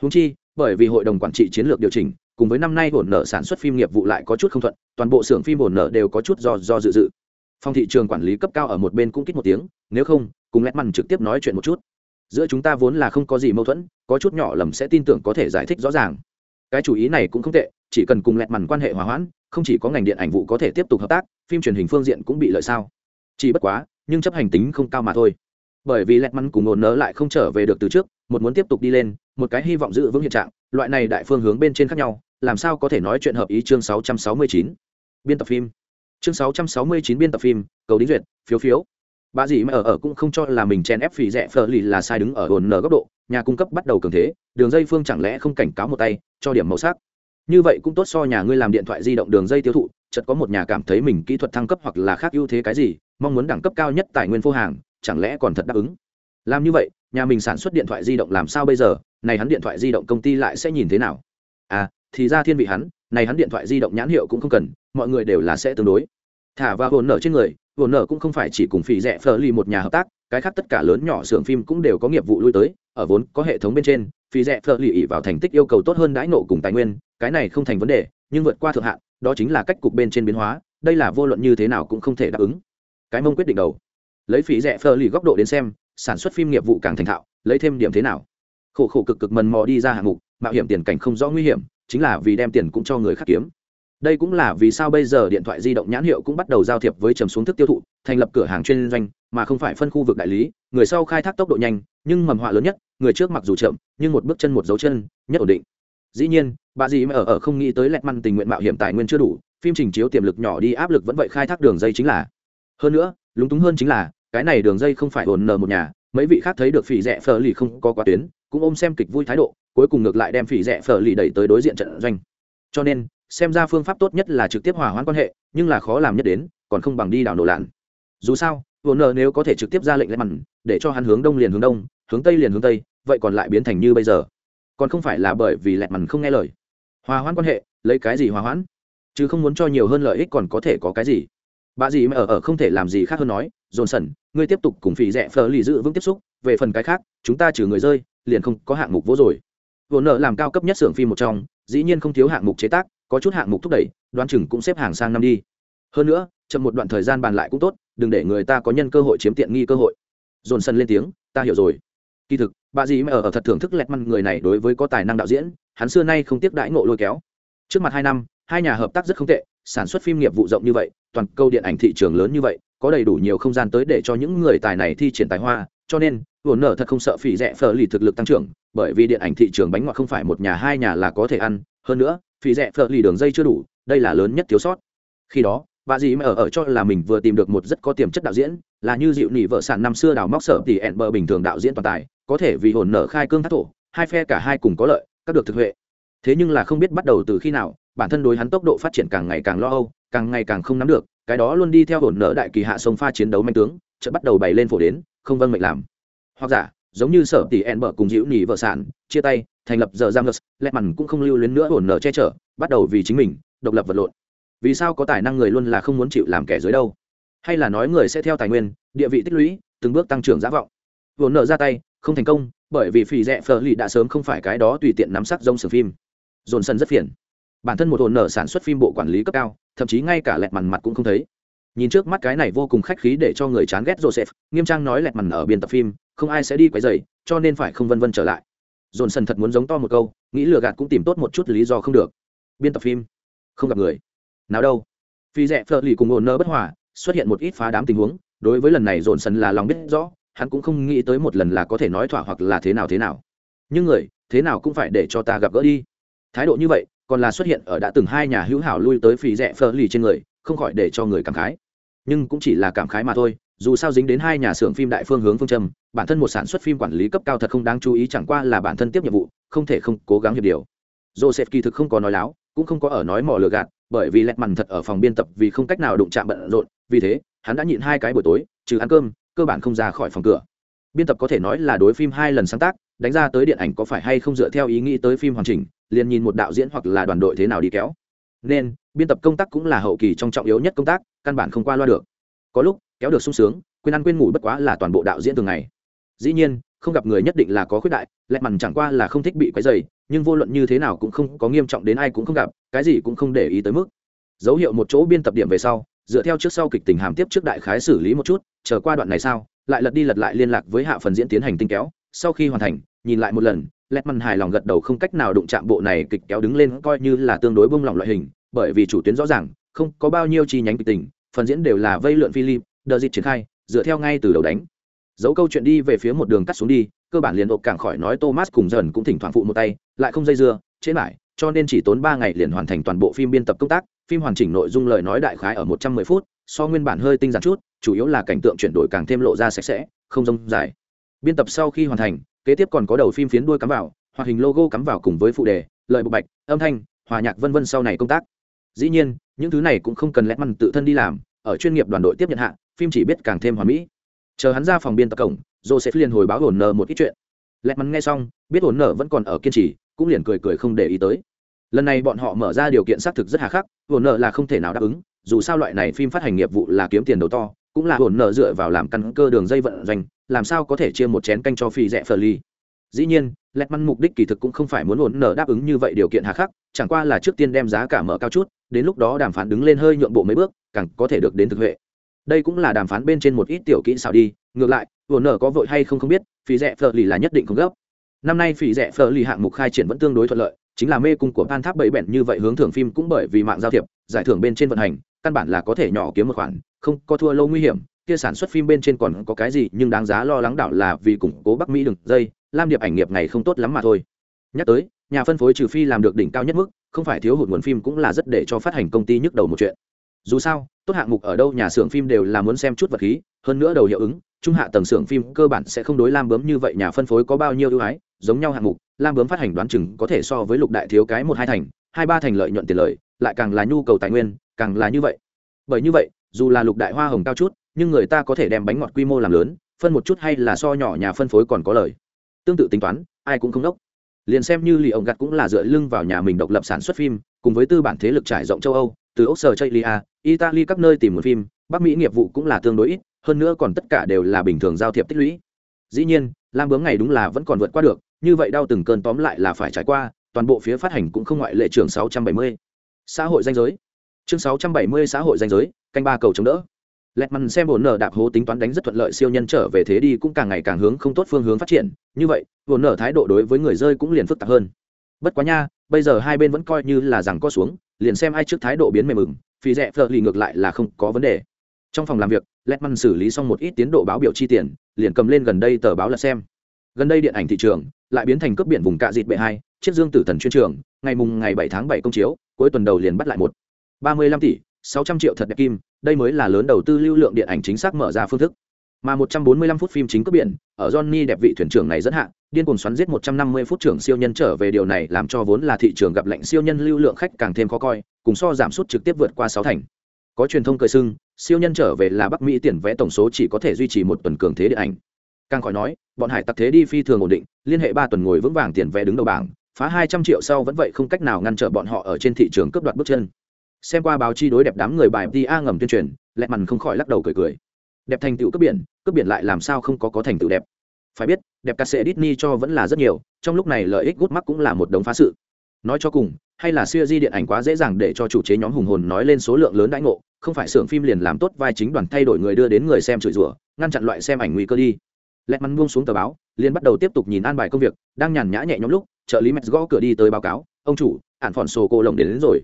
Húng chi, bởi vì hội đồng quản trị chiến lược điều chỉnh cùng với năm nay hồn nợ sản xuất phim nghiệp vụ lại có chút không thuận, toàn bộ xưởng phim hồn nợ đều có chút do do dự dự. Phòng thị trường quản lý cấp cao ở một bên cũng kích một tiếng, nếu không, cùng lét mằn trực tiếp nói chuyện một chút. Giữa chúng ta vốn là không có gì mâu thuẫn, có chút nhỏ lầm sẽ tin tưởng có thể giải thích rõ ràng. Cái chủ ý này cũng không tệ, chỉ cần cùng lẹt mằn quan hệ hòa hoãn, không chỉ có ngành điện ảnh vụ có thể tiếp tục hợp tác, phim truyền hình phương diện cũng bị lợi sao. Chỉ bất quá, nhưng chấp hành tính không cao mà thôi. Bởi vì lẹt mắn cùng ngồn nớ lại không trở về được từ trước một muốn tiếp tục đi lên, một cái hy vọng giữ vững hiện trạng, loại này đại phương hướng bên trên khác nhau, làm sao có thể nói chuyện hợp ý chương 669. biên tập phim. Chương 669 biên tập phim, cầu đính duyệt, phiếu phiếu. Bà dì mà ở ở cũng không cho là mình chen ép phì rẻ phờ lì là sai đứng ở ổn nở góc độ, nhà cung cấp bắt đầu cường thế, đường dây phương chẳng lẽ không cảnh cáo một tay, cho điểm màu sắc. Như vậy cũng tốt so nhà ngươi làm điện thoại di động đường dây tiêu thụ, chợt có một nhà cảm thấy mình kỹ thuật thăng cấp hoặc là khác ưu thế cái gì, mong muốn đẳng cấp cao nhất tài nguyên phô hàng, chẳng lẽ còn thật đáp ứng? Làm như vậy nhà mình sản xuất điện thoại di động làm sao bây giờ? Này hắn điện thoại di động công ty lại sẽ nhìn thế nào? À thì ra thiên vị hắn, này hắn điện thoại di động nhãn hiệu cũng không cần, mọi người đều là sẽ tương đối. Thả và hồn nở trên người, hồn nở cũng không phải chỉ cùng phỉ rẻ phờ ly một nhà hợp tác, cái khác tất cả lớn nhỏ xưởng phim cũng đều có nghiệp vụ lui tới, ở vốn có hệ thống bên trên, phỉ rẻ phờ ly ỉ vào thành tích yêu cầu tốt hơn đãi nộ cùng tài nguyên, cái này không thành vấn đề, nhưng vượt qua thượng hạn, đó chính là cách cục bên trên biến hóa, đây là vô luận như thế nào cũng không thể đáp ứng. Cái mông quyết định đầu. Lấy phí rẻ phờ lì góc độ đến xem sản xuất phim nghiệp vụ càng thành thạo, lấy thêm điểm thế nào? Khổ khổ cực cực mần mò đi ra hạng mục, mạo hiểm tiền cảnh không rõ nguy hiểm, chính là vì đem tiền cũng cho người khác kiếm. Đây cũng là vì sao bây giờ điện thoại di động nhãn hiệu cũng bắt đầu giao thiệp với trầm xuống thức tiêu thụ, thành lập cửa hàng chuyên doanh, mà không phải phân khu vực đại lý, người sau khai thác tốc độ nhanh, nhưng mầm họa lớn nhất, người trước mặc dù chậm, nhưng một bước chân một dấu chân, nhất ổn định. Dĩ nhiên, bà dì mà ở ở không nghĩ tới lẹt măn tình nguyện mạo hiểm tài nguyên chưa đủ, phim trình chiếu tiềm lực nhỏ đi áp lực vẫn vậy khai thác đường dây chính là. Hơn nữa, lúng túng hơn chính là cái này đường dây không phải ổn nờ một nhà, mấy vị khác thấy được phỉ rẻ phở lì không có quá tuyến, cũng ôm xem kịch vui thái độ, cuối cùng ngược lại đem phỉ rẻ phở lì đẩy tới đối diện trận doanh. Cho nên, xem ra phương pháp tốt nhất là trực tiếp hòa hoãn quan hệ, nhưng là khó làm nhất đến, còn không bằng đi đảo nổ lạn. Dù sao, ổn nờ nếu có thể trực tiếp ra lệnh lên mặn, để cho hắn hướng đông liền hướng đông, hướng tây liền hướng tây, vậy còn lại biến thành như bây giờ. Còn không phải là bởi vì lẹt mằn không nghe lời. Hòa hoãn quan hệ, lấy cái gì hòa hoãn? Chứ không muốn cho nhiều hơn lợi ích còn có thể có cái gì. Bà gì mà ở ở không thể làm gì khác hơn nói dồn sẩn ngươi tiếp tục cùng phỉ rẻ phờ lì giữ vững tiếp xúc về phần cái khác chúng ta trừ người rơi liền không có hạng mục vô rồi. Vốn nợ làm cao cấp nhất xưởng phim một trong dĩ nhiên không thiếu hạng mục chế tác có chút hạng mục thúc đẩy đoán chừng cũng xếp hàng sang năm đi. Hơn nữa chậm một đoạn thời gian bàn lại cũng tốt đừng để người ta có nhân cơ hội chiếm tiện nghi cơ hội. Dồn sân lên tiếng ta hiểu rồi. Kỳ thực bà dì mà ở, ở thật thưởng thức lẹt măn người này đối với có tài năng đạo diễn hắn xưa nay không tiếc đãi ngộ lôi kéo. Trước mặt hai năm hai nhà hợp tác rất không tệ sản xuất phim nghiệp vụ rộng như vậy toàn câu điện ảnh thị trường lớn như vậy có đầy đủ nhiều không gian tới để cho những người tài này thi triển tài hoa, cho nên hồn nở thật không sợ phỉ rẻ phở lì thực lực tăng trưởng, bởi vì điện ảnh thị trường bánh ngọt không phải một nhà, hai nhà là có thể ăn. Hơn nữa, phỉ rẻ phở lì đường dây chưa đủ, đây là lớn nhất thiếu sót. Khi đó, bà dì mẹ ở ở cho là mình vừa tìm được một rất có tiềm chất đạo diễn, là như dịu nỉ vợ sản năm xưa đào móc sở tỷ ẹn bờ bình thường đạo diễn toàn tài, có thể vì hồn nở khai cương thác thổ, hai phe cả hai cùng có lợi, các được thực huệ. Thế nhưng là không biết bắt đầu từ khi nào, bản thân đối hắn tốc độ phát triển càng ngày càng lo âu, càng ngày càng không nắm được cái đó luôn đi theo hồn nở đại kỳ hạ sông pha chiến đấu manh tướng, chợt bắt đầu bày lên phổ đến, không vâng mệnh làm. Hoặc giả, giống như sở tỷ ẹn bờ cùng dịu nỉ vợ sản, chia tay, thành lập giờ giang ngất lẹt mằn cũng không lưu luyến nữa hồn nở che chở, bắt đầu vì chính mình, độc lập vật lộn. Vì sao có tài năng người luôn là không muốn chịu làm kẻ dưới đâu? Hay là nói người sẽ theo tài nguyên, địa vị tích lũy, từng bước tăng trưởng giá vọng. Hồn nợ ra tay, không thành công, bởi vì phì rẽ phờ lì đã sớm không phải cái đó tùy tiện nắm sắc rông sưởng phim. Dồn sân rất phiền. Bản thân một hồn nợ sản xuất phim bộ quản lý cấp cao thậm chí ngay cả lẹt mằn mặt cũng không thấy. Nhìn trước mắt cái này vô cùng khách khí để cho người chán ghét joseph, nghiêm trang nói lẹt mằn ở biên tập phim, không ai sẽ đi quấy dày cho nên phải không vân vân trở lại. Dồn sân thật muốn giống to một câu, nghĩ lừa gạt cũng tìm tốt một chút lý do không được. Biên tập phim. Không gặp người. Nào đâu. Phi rẽ phở lì cùng ổn nơ bất hòa, xuất hiện một ít phá đám tình huống, đối với lần này dồn sân là lòng biết rõ, hắn cũng không nghĩ tới một lần là có thể nói thỏa hoặc là thế nào thế nào. Nhưng người, thế nào cũng phải để cho ta gặp gỡ đi. Thái độ như vậy còn là xuất hiện ở đã từng hai nhà hữu hảo lui tới phì rẽ phơ lì trên người, không khỏi để cho người cảm khái. Nhưng cũng chỉ là cảm khái mà thôi, dù sao dính đến hai nhà xưởng phim đại phương hướng phương châm, bản thân một sản xuất phim quản lý cấp cao thật không đáng chú ý chẳng qua là bản thân tiếp nhiệm vụ, không thể không cố gắng hiệp điều. Joseph kỳ thực không có nói láo, cũng không có ở nói mò lừa gạt, bởi vì lẹt mằn thật ở phòng biên tập vì không cách nào đụng chạm bận rộn, vì thế, hắn đã nhịn hai cái buổi tối, trừ ăn cơm, cơ bản không ra khỏi phòng cửa. Biên tập có thể nói là đối phim hai lần sáng tác, đánh ra tới điện ảnh có phải hay không dựa theo ý nghĩ tới phim hoàn chỉnh liền nhìn một đạo diễn hoặc là đoàn đội thế nào đi kéo. Nên, biên tập công tác cũng là hậu kỳ trong trọng yếu nhất công tác, căn bản không qua loa được. Có lúc, kéo được sung sướng, quên ăn quên ngủ bất quá là toàn bộ đạo diễn thường ngày. Dĩ nhiên, không gặp người nhất định là có khuyết đại lẹt mằn chẳng qua là không thích bị quấy dày nhưng vô luận như thế nào cũng không có nghiêm trọng đến ai cũng không gặp, cái gì cũng không để ý tới mức. Dấu hiệu một chỗ biên tập điểm về sau, dựa theo trước sau kịch tình hàm tiếp trước đại khái xử lý một chút, chờ qua đoạn này sao lại lật đi lật lại liên lạc với hạ phần diễn tiến hành tinh kéo, sau khi hoàn thành, nhìn lại một lần lẹt mằn hài lòng gật đầu không cách nào đụng chạm bộ này kịch kéo đứng lên coi như là tương đối bông lỏng loại hình, bởi vì chủ tuyến rõ ràng, không có bao nhiêu chi nhánh kịch tình, phần diễn đều là vây lượn philip đờ dịp triển khai, dựa theo ngay từ đầu đánh. Dấu câu chuyện đi về phía một đường cắt xuống đi, cơ bản liền ộp càng khỏi nói thomas cùng dần cũng thỉnh thoảng phụ một tay, lại không dây dưa, chế lại cho nên chỉ tốn ba ngày liền hoàn thành toàn bộ phim biên tập công tác, phim hoàn chỉnh nội dung lời nói đại khái ở một trăm mười phút, so nguyên bản hơi tinh giản chút, chủ yếu là cảnh tượng chuyển đổi càng thêm lộ ra sạch sẽ, không rông dài. Biên tập sau khi hoàn thành kế tiếp còn có đầu phim phiến đuôi cắm vào, hoạt hình logo cắm vào cùng với phụ đề, lợi bộ bạch, âm thanh, hòa nhạc vân vân sau này công tác. Dĩ nhiên, những thứ này cũng không cần lẽ măn tự thân đi làm, ở chuyên nghiệp đoàn đội tiếp nhận hạ, phim chỉ biết càng thêm hoàn mỹ. Chờ hắn ra phòng biên tập cổng, joseph liền hồi báo hồn nờ một ít chuyện. Lẽ măn nghe xong, biết hồn nờ vẫn còn ở kiên trì, cũng liền cười cười không để ý tới. Lần này bọn họ mở ra điều kiện xác thực rất hà khắc hồn nợ là không thể nào đáp ứng, dù sao loại này phim phát hành nghiệp vụ là kiếm tiền đầu to cũng là hồn nợ dựa vào làm căn cơ đường dây vận doanh, làm sao có thể chia một chén canh cho phi rẻ phờ ly? Dĩ nhiên, lẹt măn mục đích kỳ thực cũng không phải muốn hồn nợ đáp ứng như vậy điều kiện hà khắc, chẳng qua là trước tiên đem giá cả mở cao chút, đến lúc đó đàm phán đứng lên hơi nhượng bộ mấy bước, càng có thể được đến thực huệ. Đây cũng là đàm phán bên trên một ít tiểu kỹ xảo đi, ngược lại, hồn nợ có vội hay không không biết, phi rẻ phờ ly là nhất định không gấp. Năm nay phỉ rẻ phờ lì hạng mục khai triển vẫn tương đối thuận lợi, chính là mê cung của pan tháp bảy bẹn như vậy hướng thưởng phim cũng bởi vì mạng giao thiệp, giải thưởng bên trên vận hành căn bản là có thể nhỏ kiếm một khoản, không có thua lâu nguy hiểm, kia sản xuất phim bên trên còn có cái gì, nhưng đáng giá lo lắng đảo là vì củng cố bắc mỹ đừng dây, lam điệp ảnh nghiệp ngày không tốt lắm mà thôi. Nhắc tới, nhà phân phối trừ phi làm được đỉnh cao nhất mức, không phải thiếu hụt nguồn phim cũng là rất để cho phát hành công ty nhức đầu một chuyện. Dù sao, tốt hạng mục ở đâu nhà xưởng phim đều là muốn xem chút vật khí, hơn nữa đầu hiệu ứng, trung hạ tầng xưởng phim cơ bản sẽ không đối lam bướm như vậy nhà phân phối có bao nhiêu ưu ái, giống nhau hạng mục, lam bướm phát hành đoán chừng có thể so với lục đại thiếu cái một hai thành, hai ba thành lợi nhuận tiền lợi lại càng là nhu cầu tài nguyên càng là như vậy. Bởi như vậy, dù là lục đại hoa hồng cao chút, nhưng người ta có thể đem bánh ngọt quy mô làm lớn, phân một chút hay là so nhỏ nhà phân phối còn có lời. Tương tự tính toán, ai cũng không đốc. Liền xem như lì ông gặt cũng là dựa lưng vào nhà mình độc lập sản xuất phim, cùng với tư bản thế lực trải rộng châu âu, từ ốc sở chây lia italy các nơi tìm một phim, bắc mỹ nghiệp vụ cũng là tương đối ít, hơn nữa còn tất cả đều là bình thường giao thiệp tích lũy. Dĩ nhiên lam bướm ngày đúng là vẫn còn vượt qua được, như vậy đau từng cơn tóm lại là phải trải qua, toàn bộ phía phát hành cũng không ngoại lệ trường 670. xã hội danh giới chương 670 xã hội danh giới, canh ba cầu chống đỡ. Lẹt mằn xem bồn nở đạp hố tính toán đánh rất thuận lợi siêu nhân trở về thế đi cũng càng ngày càng hướng không tốt phương hướng phát triển. Như vậy bồn nở thái độ đối với người rơi cũng liền phức tạp hơn. Bất quá nha, bây giờ hai bên vẫn coi như là rằng co xuống, liền xem ai trước thái độ biến mềm mừng phi rẽ phờ lì ngược lại là không có vấn đề. Trong phòng làm việc, lẹt mằn xử lý xong một ít tiến độ báo biểu chi tiền, liền cầm lên gần đây tờ báo là xem. Gần đây điện ảnh thị trường lại biến thành cướp biển vùng cạ dịt bệ hai, chiếc dương tử thần chuyên trường, ngày mùng ngày bảy tháng bảy công chiếu, cuối tuần đầu liền bắt lại một ba mươi lăm tỷ, sáu trăm triệu thật đẹp kim, đây mới là lớn đầu tư lưu lượng điện ảnh chính xác mở ra phương thức. Mà một trăm bốn mươi lăm phút phim chính cướp biển, ở Johnny đẹp vị thuyền trưởng này dẫn hạn điên cuồng xoắn giết một trăm năm mươi phút trưởng siêu nhân trở về điều này làm cho vốn là thị trường gặp lệnh siêu nhân lưu lượng khách càng thêm khó coi, cùng so giảm sút trực tiếp vượt qua sáu thành. Có truyền thông cười sưng, siêu nhân trở về là bắc mỹ tiền vẽ tổng số chỉ có thể duy trì một tuần cường thế điện ảnh. Càng khỏi nói, bọn hải tặc thế đi phi thường ổn định, liên hệ ba tuần ngồi vững vàng tiền vé đứng đầu bảng, phá hai trăm triệu sau vẫn vậy không cách nào ngăn trở bọn họ ở trên thị trường cướp đoạt bước chân xem qua báo chi đối đẹp đám người bài ta ngầm tuyên truyền lẹ mằn không khỏi lắc đầu cười cười. Đẹp thành tựu cướp biển cướp biển lại làm sao không có có thành tựu đẹp? Phải biết đẹp cát sĩ Disney cho vẫn là rất nhiều trong lúc này lợi ích gút mắc cũng là một đống phá sự. Nói cho cùng hay là siêu di điện ảnh quá dễ dàng để cho chủ chế nhóm hùng hồn nói lên số lượng lớn đãi ngộ không phải xưởng phim liền làm tốt vai chính đoàn thay đổi người đưa đến người xem chửi rủa ngăn chặn loại xem ảnh nguy cơ đi. Lẹt mắn buông xuống tờ báo liền bắt đầu tiếp tục nhìn an bài công việc đang nhàn nhã nhẹ nhõm lúc trợ lý mẹ gõ cửa đi tới báo cáo ông chủ ạn phòn sổ cô lồng đến, đến rồi.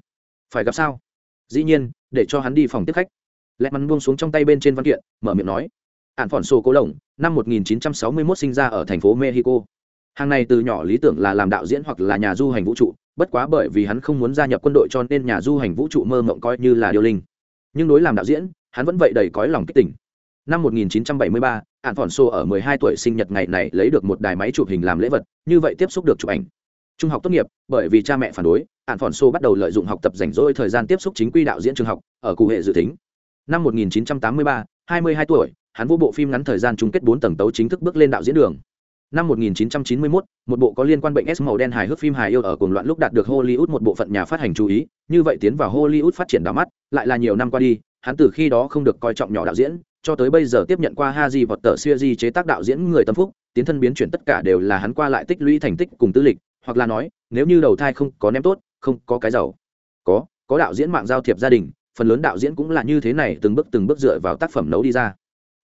Phải gặp sao? Dĩ nhiên để cho hắn đi phòng tiếp khách. Lẹ mắn buông xuống trong tay bên trên văn kiện mở miệng nói ạn phỏn sô cố lồng năm 1961 sinh ra ở thành phố mexico. Hàng này từ nhỏ lý tưởng là làm đạo diễn hoặc là nhà du hành vũ trụ bất quá bởi vì hắn không muốn gia nhập quân đội cho nên nhà du hành vũ trụ mơ mộng coi như là điều linh. Nhưng đối làm đạo diễn hắn vẫn vậy đầy cõi lòng kích tỉnh. Năm 1973, ạn phỏn sô ở 12 tuổi sinh nhật ngày này lấy được một đài máy chụp hình làm lễ vật như vậy tiếp xúc được chụp ảnh trung học tốt nghiệp bởi vì cha mẹ phản đối ạn phòn sô bắt đầu lợi dụng học tập rảnh rỗi thời gian tiếp xúc chính quy đạo diễn trường học ở cụ hệ dự tính. Năm 1983, 22 tuổi hắn vô bộ phim ngắn thời gian chung kết bốn tầng tấu chính thức bước lên đạo diễn đường. Năm 1991, một bộ có liên quan bệnh S màu đen hài hước phim hài yêu ở cuồng loạn lúc đạt được Hollywood một bộ phận nhà phát hành chú ý, như vậy tiến vào Hollywood phát triển đảo mắt, lại là nhiều năm qua đi, hắn từ khi đó không được coi trọng nhỏ đạo diễn, cho tới bây giờ tiếp nhận qua Haji vọt tờ series chế tác đạo diễn người tâm phúc, tiến thân biến chuyển tất cả đều là hắn qua lại tích lũy thành tích cùng tư lịch, hoặc là nói, nếu như đầu thai không có ném tốt, không có cái giàu. Có có đạo diễn mạng giao thiệp gia đình, phần lớn đạo diễn cũng là như thế này, từng bước từng bước dựa vào tác phẩm nấu đi ra.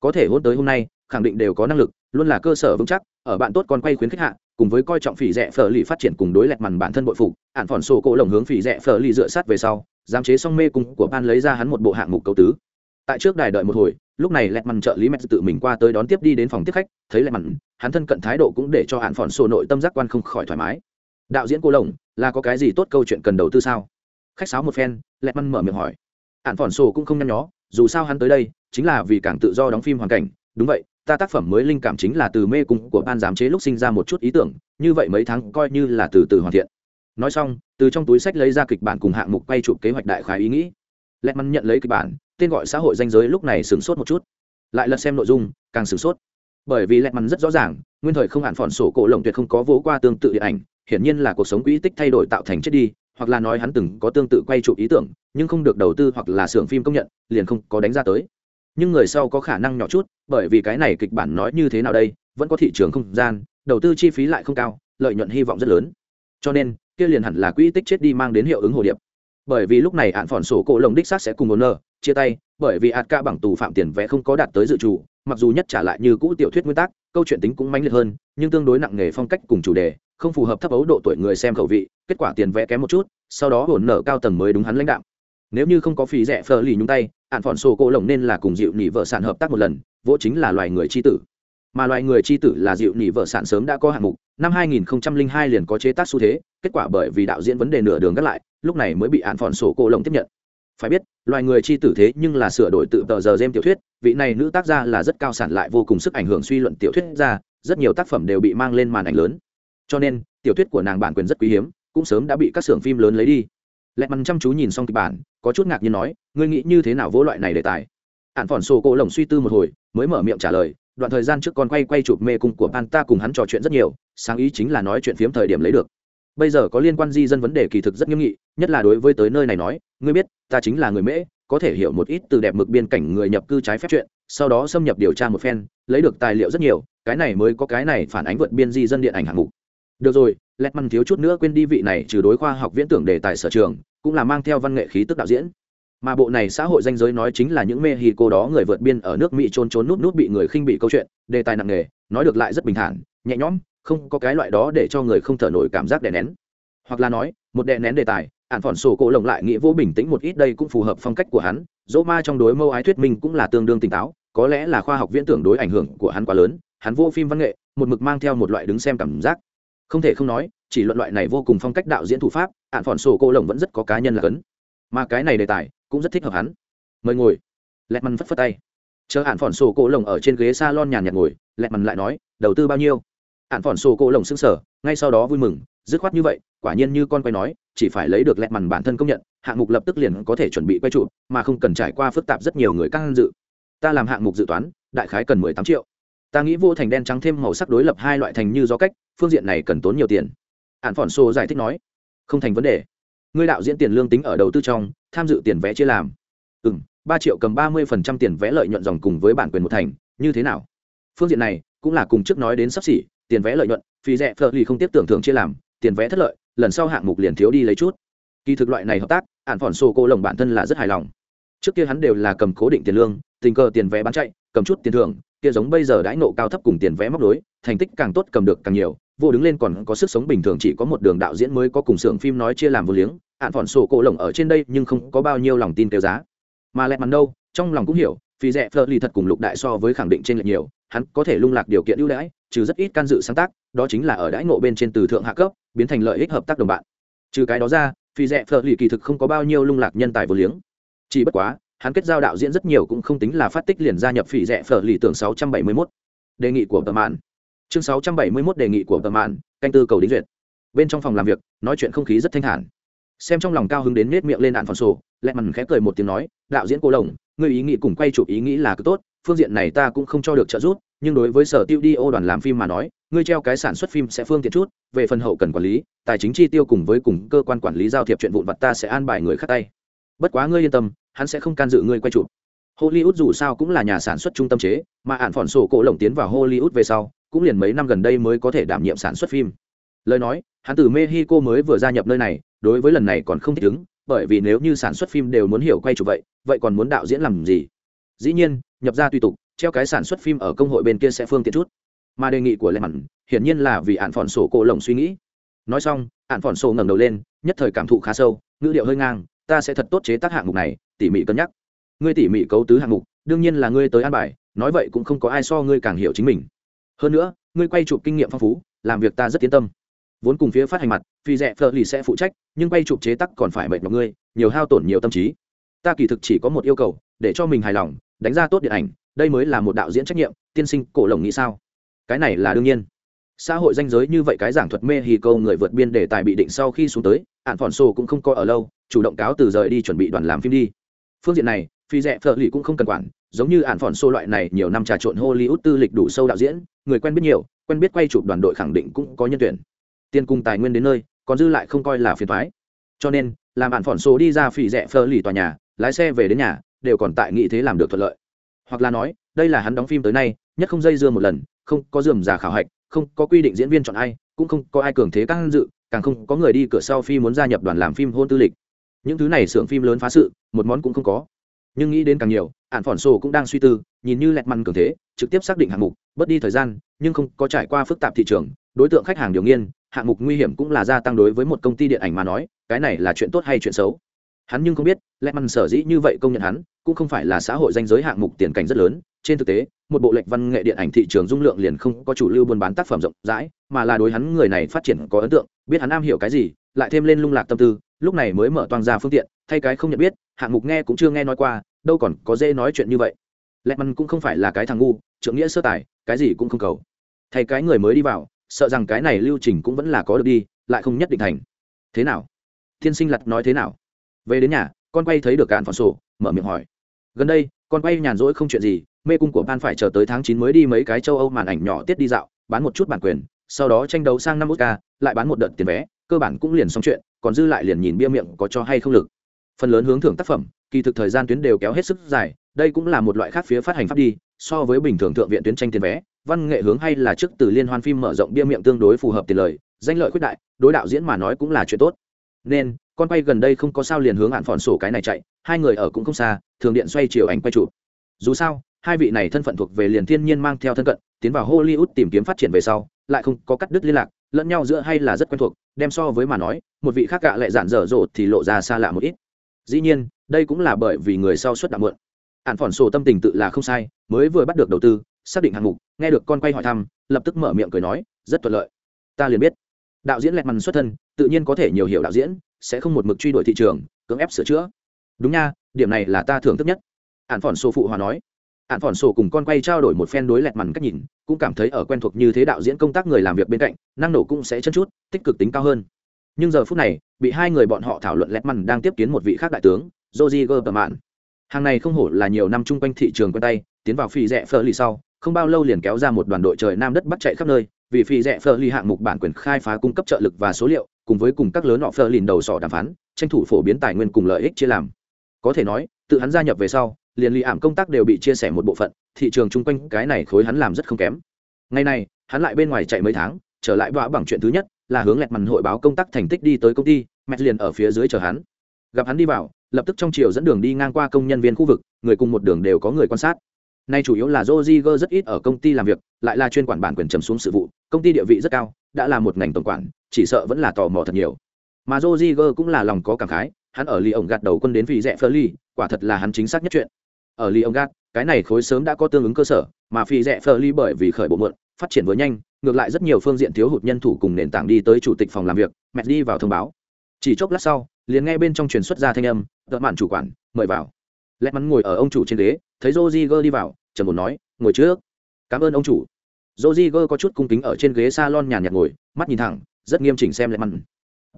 Có thể hôn tới hôm nay, khẳng định đều có năng lực, luôn là cơ sở vững chắc, ở bạn tốt còn quay khuyến khách hạ, cùng với coi trọng phỉ rẻ phở lì phát triển cùng đối lẹt mằn bản thân bội phục ạn phòn sổ cổ lồng hướng phỉ rẻ phở lì dựa sát về sau, giám chế song mê cung của ban lấy ra hắn một bộ hạng mục cấu tứ. Tại trước đài đợi một hồi, lúc này lẹt mằn trợ lý mẹ tự mình qua tới đón tiếp đi đến phòng tiếp khách, thấy lẹt mằn hắn thân cận thái độ cũng để cho ạn phòn sổ nội tâm giác quan không khỏi thoải mái đạo diễn cô lồng, là có cái gì tốt câu chuyện cần đầu tư sao? Khách sáo một phen lẹt măn mở miệng hỏi. Ạn phỏn sổ cũng không nhăn nhó, dù sao hắn tới đây, chính là vì càng tự do đóng phim hoàn cảnh. Đúng vậy, ta tác phẩm mới linh cảm chính là từ mê cung của ban giám chế lúc sinh ra một chút ý tưởng, như vậy mấy tháng coi như là từ từ hoàn thiện. Nói xong, từ trong túi sách lấy ra kịch bản cùng hạng mục quay chụp kế hoạch đại khái ý nghĩ. Lẹt măn nhận lấy kịch bản, tên gọi xã hội danh giới lúc này sửng sốt một chút. Lại lật xem nội dung, càng sửng sốt. Bởi vì lẹt măn rất rõ ràng, nguyên thời không hạn phỏn sổ cổ lồng tuyệt không có vỗ qua tương tự điện ảnh hiển nhiên là cuộc sống quỹ tích thay đổi tạo thành chết đi, hoặc là nói hắn từng có tương tự quay chụp ý tưởng, nhưng không được đầu tư hoặc là xưởng phim công nhận, liền không có đánh ra tới. Nhưng người sau có khả năng nhỏ chút, bởi vì cái này kịch bản nói như thế nào đây, vẫn có thị trường không gian, đầu tư chi phí lại không cao, lợi nhuận hy vọng rất lớn. Cho nên, kia liền hẳn là quỹ tích chết đi mang đến hiệu ứng hồ điệp. Bởi vì lúc này hạn phòn sổ cổ lồng đích xác sẽ cùng một nơ chia tay, bởi vì ạt ca bằng tù phạm tiền vẽ không có đạt tới dự trù, mặc dù nhất trả lại như cũ tiểu thuyết nguyên tắc câu chuyện tính cũng mãnh liệt hơn, nhưng tương đối nặng nghề phong cách cùng chủ đề không phù hợp thấp ấu độ tuổi người xem khẩu vị, kết quả tiền vẽ kém một chút, sau đó hồn nở cao tầng mới đúng hắn lãnh đạo nếu như không có phí rẻ phờ lì nhúng tay ạn phòn sổ cổ lồng nên là cùng dịu nỉ vợ sản hợp tác một lần, vỗ chính là loài người c h i tử. Mà loài người c h i tử là dịu nỉ vợ sản sớm đã có hạng mục, năm 2002 liền có chế tác xu thế, kết quả bởi vì đạo diễn vấn đề nửa đường gắt lại, lúc này mới bị ạn phòn sổ cổ lồng tiếp nhận. Phải biết, loài người chi tử thế nhưng là sửa đổi tự tờ giờ game tiểu thuyết, vị này nữ tác gia là rất cao sản lại vô cùng sức ảnh hưởng suy luận tiểu thuyết ra, rất nhiều tác phẩm đều bị mang lên màn ảnh lớn cho nên, tiểu thuyết của nàng bản quyền rất quý hiếm, cũng sớm đã bị các xưởng phim lớn lấy đi. Lẹ mằn chăm chú nhìn xong kịch bản, có chút ngạc nhiên nói, ngươi nghĩ như thế nào vỗ loại này đề tài? Ạn phòn sổ cổ lồng suy tư một hồi, mới mở miệng trả lời, đoạn thời gian trước con quay quay chụp mê cung của panta cùng hắn trò chuyện rất nhiều, sáng ý chính là nói chuyện phiếm thời điểm lấy được. Bây giờ có liên quan di dân vấn đề kỳ thực rất nghiêm nghị, nhất là đối với tới nơi này nói, ngươi biết, ta chính là người mễ, có thể hiểu một ít từ đẹp mực biên cảnh người nhập cư trái phép chuyện, sau đó xâm nhập điều tra một phen, lấy được tài liệu rất nhiều, cái này mới có cái này phản ánh vượt biên di dân điện ảnh hạng mục được rồi, lẹt măn thiếu chút nữa quên đi vị này trừ đối khoa học viễn tưởng đề tài sở trường, cũng là mang theo văn nghệ khí tức đạo diễn. Mà bộ này xã hội danh giới nói chính là những mexico đó người vượt biên ở nước mỹ trốn trốn nút nút bị người khinh bị câu chuyện, đề tài nặng nề, nói được lại rất bình thản, nhẹ nhõm, không có cái loại đó để cho người không thở nổi cảm giác đè nén. Hoặc là nói, một đè nén đề tài ạn phỏn sổ cổ lồng lại nghĩa vô bình tĩnh một ít đây cũng phù hợp phong cách của hắn, dỗ ma trong đối mâu ái thuyết minh cũng là tương đương tỉnh táo, có lẽ là khoa học viễn tưởng đối ảnh hưởng của hắn quá lớn, hắn vô phim văn nghệ, một mực mang theo một loại đứng xem cảm giác không thể không nói, chỉ luận loại này vô cùng phong cách đạo diễn thủ pháp, ạn phòn sổ cô lồng vẫn rất có cá nhân là cấn. Mà cái này đề tài cũng rất thích hợp hắn. Mời ngồi. Lẹt mằn phất phất tay. Chờ ạn phòn sổ cô lồng ở trên ghế s a lon nhàn nhạt ngồi lẹt mằn lại nói, đầu tư bao nhiêu? Ạn phòn sổ cô lồng xứng sở ngay sau đó vui mừng, dứt khoát như vậy, quả nhiên như con quay nói, chỉ phải lấy được lẹt mằn bản thân công nhận, hạng mục lập tức liền có thể chuẩn bị quay trụ mà không cần trải qua phức tạp rất nhiều người căng dự. Ta làm hạng mục dự toán, đại khái cần mười tám triệu ta nghĩ vô thành đen trắng thêm màu sắc đối lập hai loại thành như gió cách, phương diện này cần tốn nhiều tiền. Hạn phỏn sổ giải thích nói, không thành vấn đề. Ngươi đạo diễn tiền lương tính ở đầu tư trong, tham dự tiền vé chia làm. Ừ m ba triệu cầm ba mươi phần trăm tiền vé lợi nhuận dòng cùng với bản quyền một thành, như thế nào? Phương diện này, cũng là cùng trước nói đến sắp xỉ, tiền vé lợi nhuận, phí rẻ phở lì không tiếp tưởng thường chia làm, tiền vé thất lợi, lần sau hạng mục liền thiếu đi lấy chút. Kỳ thực loại này hợp tác ạn phỏn sổ cô lồng bản thân là rất hài lòng. Trước kia hắn đều là cầm cố định tiền lương, tình cờ tiền vé bán chạy, cầm chút tiền thưởng kia giống bây giờ đãi nộ cao thấp cùng tiền vé móc đối, thành tích càng tốt cầm được càng nhiều, vô đứng lên còn có sức sống bình thường chỉ có một đường đạo diễn mới có cùng xưởng phim nói chia làm vô liếng ạn phòn sổ cổ lồng ở trên đây nhưng không có bao nhiêu lòng tin tiêu giá. Mà lẹt mắn đâu, trong lòng cũng hiểu vì rẻ phờ lì thật cùng lục đại so với khẳng định trên lệch nhiều, hắn có thể lung lạc điều kiện ưu đãi, trừ rất ít can dự sáng tác, đó chính là ở đãi ngộ bên trên từ thượng hạ cấp, biến thành lợi ích hợp tác đồng bạn. Trừ cái đó ra, phi rẻ phở lì kỳ thực không có bao nhiêu lung lạc nhân tài vô liếng. Chỉ bất quá hắn kết giao đạo diễn rất nhiều cũng không tính là phát tích liền gia nhập phỉ rẻ phở lì tưởng 671. đề nghị của tờ mạn chương 671 đề nghị của tờ mạn canh tư cầu đính duyệt. Bên trong phòng làm việc, nói chuyện không khí rất thanh thản. Xem trong lòng cao hứng đến nết miệng lên đạn phòn sổ, lẹ mằn khẽ cười một tiếng nói, đạo diễn cô lồng người ý nghĩ cùng quay chụp ý nghĩ là cứ tốt, phương diện này ta cũng không cho được trợ giúp, nhưng đối với sở tiêu đi ô đoàn làm phim mà nói, ngươi treo cái sản xuất phim sẽ phương tiện chút, về phần hậu cần quản lý, tài chính chi tiêu cùng với cùng cơ quan quản lý giao thiệp chuyện vụn vặt ta sẽ an bài người khác tay bất quá ngươi yên tâm, hắn sẽ không can dự ngươi quay chụp. Hollywood dù sao cũng là nhà sản xuất trung tâm chế, mà ạn phòn sổ cổ lồng tiến vào hollywood về sau, cũng liền mấy năm gần đây mới có thể đảm nhiệm sản xuất phim. Lời nói, hắn từ mexico mới vừa gia nhập nơi này, đối với lần này còn không thích ứng, bởi vì nếu như sản xuất phim đều muốn hiểu quay chụp vậy vậy còn muốn đạo diễn làm gì? Dĩ nhiên, nhập ra tùy tục, treo cái sản xuất phim ở công hội bên kia sẽ phương tiện chút. Mà đề nghị của lệ mặn hiển nhiên là vì ạn phòn sổ cổ lồng suy nghĩ. Nói xong, ạn phòn sổ ngẩng đầu lên, nhất thời cảm thụ khá sâu, ngữ điệu hơi ngang ta sẽ thật tốt chế tác hạng mục này, tỉ mỉ cân nhắc. Ngươi tỉ mỉ cấu tứ hạng mục, đương nhiên là ngươi tới an bài, nói vậy cũng không có ai so ngươi càng hiểu chính mình. Hơn nữa, ngươi quay chụp kinh nghiệm phong phú, làm việc ta rất yên tâm. Vốn cùng phía phát hành mặt, phi rẻ phở lì sẽ phụ trách, nhưng quay chụp chế tắc còn phải mệt mọi ngươi, nhiều hao tổn nhiều tâm trí. Ta kỳ thực chỉ có một yêu cầu, để cho mình hài lòng, đánh ra tốt điện ảnh, đây mới là một đạo diễn trách nhiệm, tiên sinh cổ lồng nghĩ sao? Cái này là đương nhiên. Xã hội danh giới như vậy cái giảng thuật mê hì câu người vượt biên đề tài bị định sau khi xuống tới, ạn phòn sổ cũng không coi ở lâu chủ động cáo từ rời đi chuẩn bị đoàn làm phim đi. Phương diện này, phi rẻ phở lì cũng không cần quản, giống như ạn phỏn xô loại này nhiều năm trà trộn hollywood tư lịch đủ sâu đạo diễn, người quen biết nhiều, quen biết quay chụp đoàn đội khẳng định cũng có nhân tuyển. Tiên cung tài nguyên đến nơi, còn dư lại không coi là phiền thoái cho nên, làm ạn phỏn số đi ra phi rẻ phở lì tòa nhà, lái xe về đến nhà, đều còn tại nghị thế làm được thuận lợi. Hoặc là nói, đây là hắn đóng phim tới nay, nhất không dây dưa một lần, không có dườm già khảo hạch, không có quy định diễn viên chọn ai, cũng không có ai cường thế các dự, càng không có người đi cửa sau phi muốn gia nhập đoàn làm phim hôn tư lịch những thứ này xưởng phim lớn phá sự, một món cũng không có. Nhưng nghĩ đến càng nhiều ạn phỏn sổ cũng đang suy tư, nhìn như lẹt măn cường thế, trực tiếp xác định hạng mục, bớt đi thời gian, nhưng không có trải qua phức tạp thị trường, đối tượng khách hàng điều nghiên, hạng mục nguy hiểm cũng là gia tăng đối với một công ty điện ảnh mà nói, cái này là chuyện tốt hay chuyện xấu? Hắn nhưng không biết, lẹt măn sở dĩ như vậy công nhận hắn, cũng không phải là xã hội danh giới hạng mục tiền cảnh rất lớn. Trên thực tế, một bộ lệnh văn nghệ điện ảnh thị trường dung lượng liền không có chủ lưu buôn bán tác phẩm rộng rãi, mà là đối hắn người này phát triển có ấn tượng, biết hắn am hiểu cái gì, lại thêm lên lung lạc tâm tư lúc này mới mở toang ra phương tiện, thay cái không nhận biết, hạng mục nghe cũng chưa nghe nói qua, đâu còn có dễ nói chuyện như vậy. Lẹ mằn cũng không phải là cái thằng ngu, trưởng nghĩa sơ tài, cái gì cũng không cầu. Thay cái người mới đi vào, sợ rằng cái này lưu trình cũng vẫn là có được đi, lại không nhất định thành. Thế nào? Thiên sinh lặt nói thế nào? Về đến nhà, con quay thấy được cạn phòn sổ, mở miệng hỏi. Gần đây, con quay nhàn rỗi không chuyện gì, mê cung của ban phải chờ tới tháng chín mới đi mấy cái châu âu màn ảnh nhỏ tiết đi dạo, bán một chút bản quyền, sau đó tranh đấu sang năm k lại bán một đợt tiền vé, cơ bản cũng liền xong chuyện còn dư lại liền nhìn bia miệng có cho hay không lực. Phần lớn hướng thưởng tác phẩm, kỳ thực thời gian tuyến đều kéo hết sức dài, đây cũng là một loại khác phía phát hành pháp đi, so với bình thường thượng viện tuyến tranh tiền vé, văn nghệ hướng hay là trước từ liên hoan phim mở rộng bia miệng tương đối phù hợp tiền lời, danh lợi quyết đại, đối đạo diễn mà nói cũng là chuyện tốt. Nên, con quay gần đây không có sao liền hướng hạn phòn sổ cái này chạy, hai người ở cũng không xa, thường điện xoay chiều ảnh quay chụp. Dù sao, hai vị này thân phận thuộc về liền thiên nhiên mang theo thân cận, tiến vào hollywood tìm kiếm phát triển về sau, lại không có cắt đứt liên lạc lẫn nhau giữa hay là rất quen thuộc, đem so với mà nói, một vị khác gạ lại giản dở dột thì lộ ra xa lạ một ít. Dĩ nhiên, đây cũng là bởi vì người sau suất đạm mượn ạn phỏn sổ tâm tình tự là không sai, mới vừa bắt được đầu tư, xác định hạng mục, nghe được con quay hỏi thăm, lập tức mở miệng cười nói, rất thuận lợi. Ta liền biết. Đạo diễn lẹt mằn xuất thân, tự nhiên có thể nhiều hiểu đạo diễn, sẽ không một mực truy đuổi thị trường, cưỡng ép sửa chữa. Đúng nha, điểm này là ta thưởng thức nhất. Ạn phỏn sổ phụ hòa nói ạn phỏn sổ cùng con quay trao đổi một phen đối lẹt mằn cách nhìn, cũng cảm thấy ở quen thuộc như thế đạo diễn công tác người làm việc bên cạnh, năng nổ cũng sẽ chân chút, tích cực tính cao hơn. Nhưng giờ phút này, bị hai người bọn họ thảo luận lẹt mằn đang tiếp kiến một vị khác đại tướng joji gơ tờ hàng này không hổ là nhiều năm chung quanh thị trường quen tay, tiến vào phi rẽ phơ lì sau, không bao lâu liền kéo ra một đoàn đội trời nam đất bắt chạy khắp nơi, vì phi rẽ phơ lì hạng mục bản quyền khai phá cung cấp trợ lực và số liệu, cùng với cùng các lớn họ phơ lìn đầu sỏ đàm phán, tranh thủ phổ biến tài nguyên cùng lợi ích chia làm. Có thể nói, tự hắn gia nhập về sau liền lì ảm công tác đều bị chia sẻ một bộ phận, thị trường chung quanh cái này khối hắn làm rất không kém. Ngày này, hắn lại bên ngoài chạy mấy tháng, trở lại đọa bằng chuyện thứ nhất, là hướng lẹt màn hội báo công tác thành tích đi tới công ty, mẹ liền ở phía dưới chờ hắn. Gặp hắn đi vào, lập tức trong chiều dẫn đường đi ngang qua công nhân viên khu vực, người cùng một đường đều có người quan sát. Nay chủ yếu là Roziger rất ít ở công ty làm việc, lại là chuyên quản bản quyền trầm xuống sự vụ, công ty địa vị rất cao, đã là một ngành tổng quản, chỉ sợ vẫn là tò mò thật nhiều. Mà Roziger cũng là lòng có cảm khái, hắn ở lì ổng gạt đầu quân đến vì rẽ phơ ly quả thật là hắn chính xác nhất chuyện ở lì Ongat, cái này khối sớm đã có tương ứng cơ sở mà phi rẻ Fleury bởi vì khởi bộ mượn phát triển vừa nhanh ngược lại rất nhiều phương diện thiếu hụt nhân thủ cùng nền tảng đi tới chủ tịch phòng làm việc mẹ đi vào thông báo. Chỉ chốc lát sau liền nghe bên trong truyền xuất ra thanh âm đợt mạn chủ quản mời vào. Lẹt mắn ngồi ở ông chủ trên ghế thấy Roger đi vào trầm một nói ngồi trước. Cảm ơn ông chủ. Roger có chút cung kính ở trên ghế salon nhàn nhạt ngồi mắt nhìn thẳng rất nghiêm chỉnh xem lẹt mắn.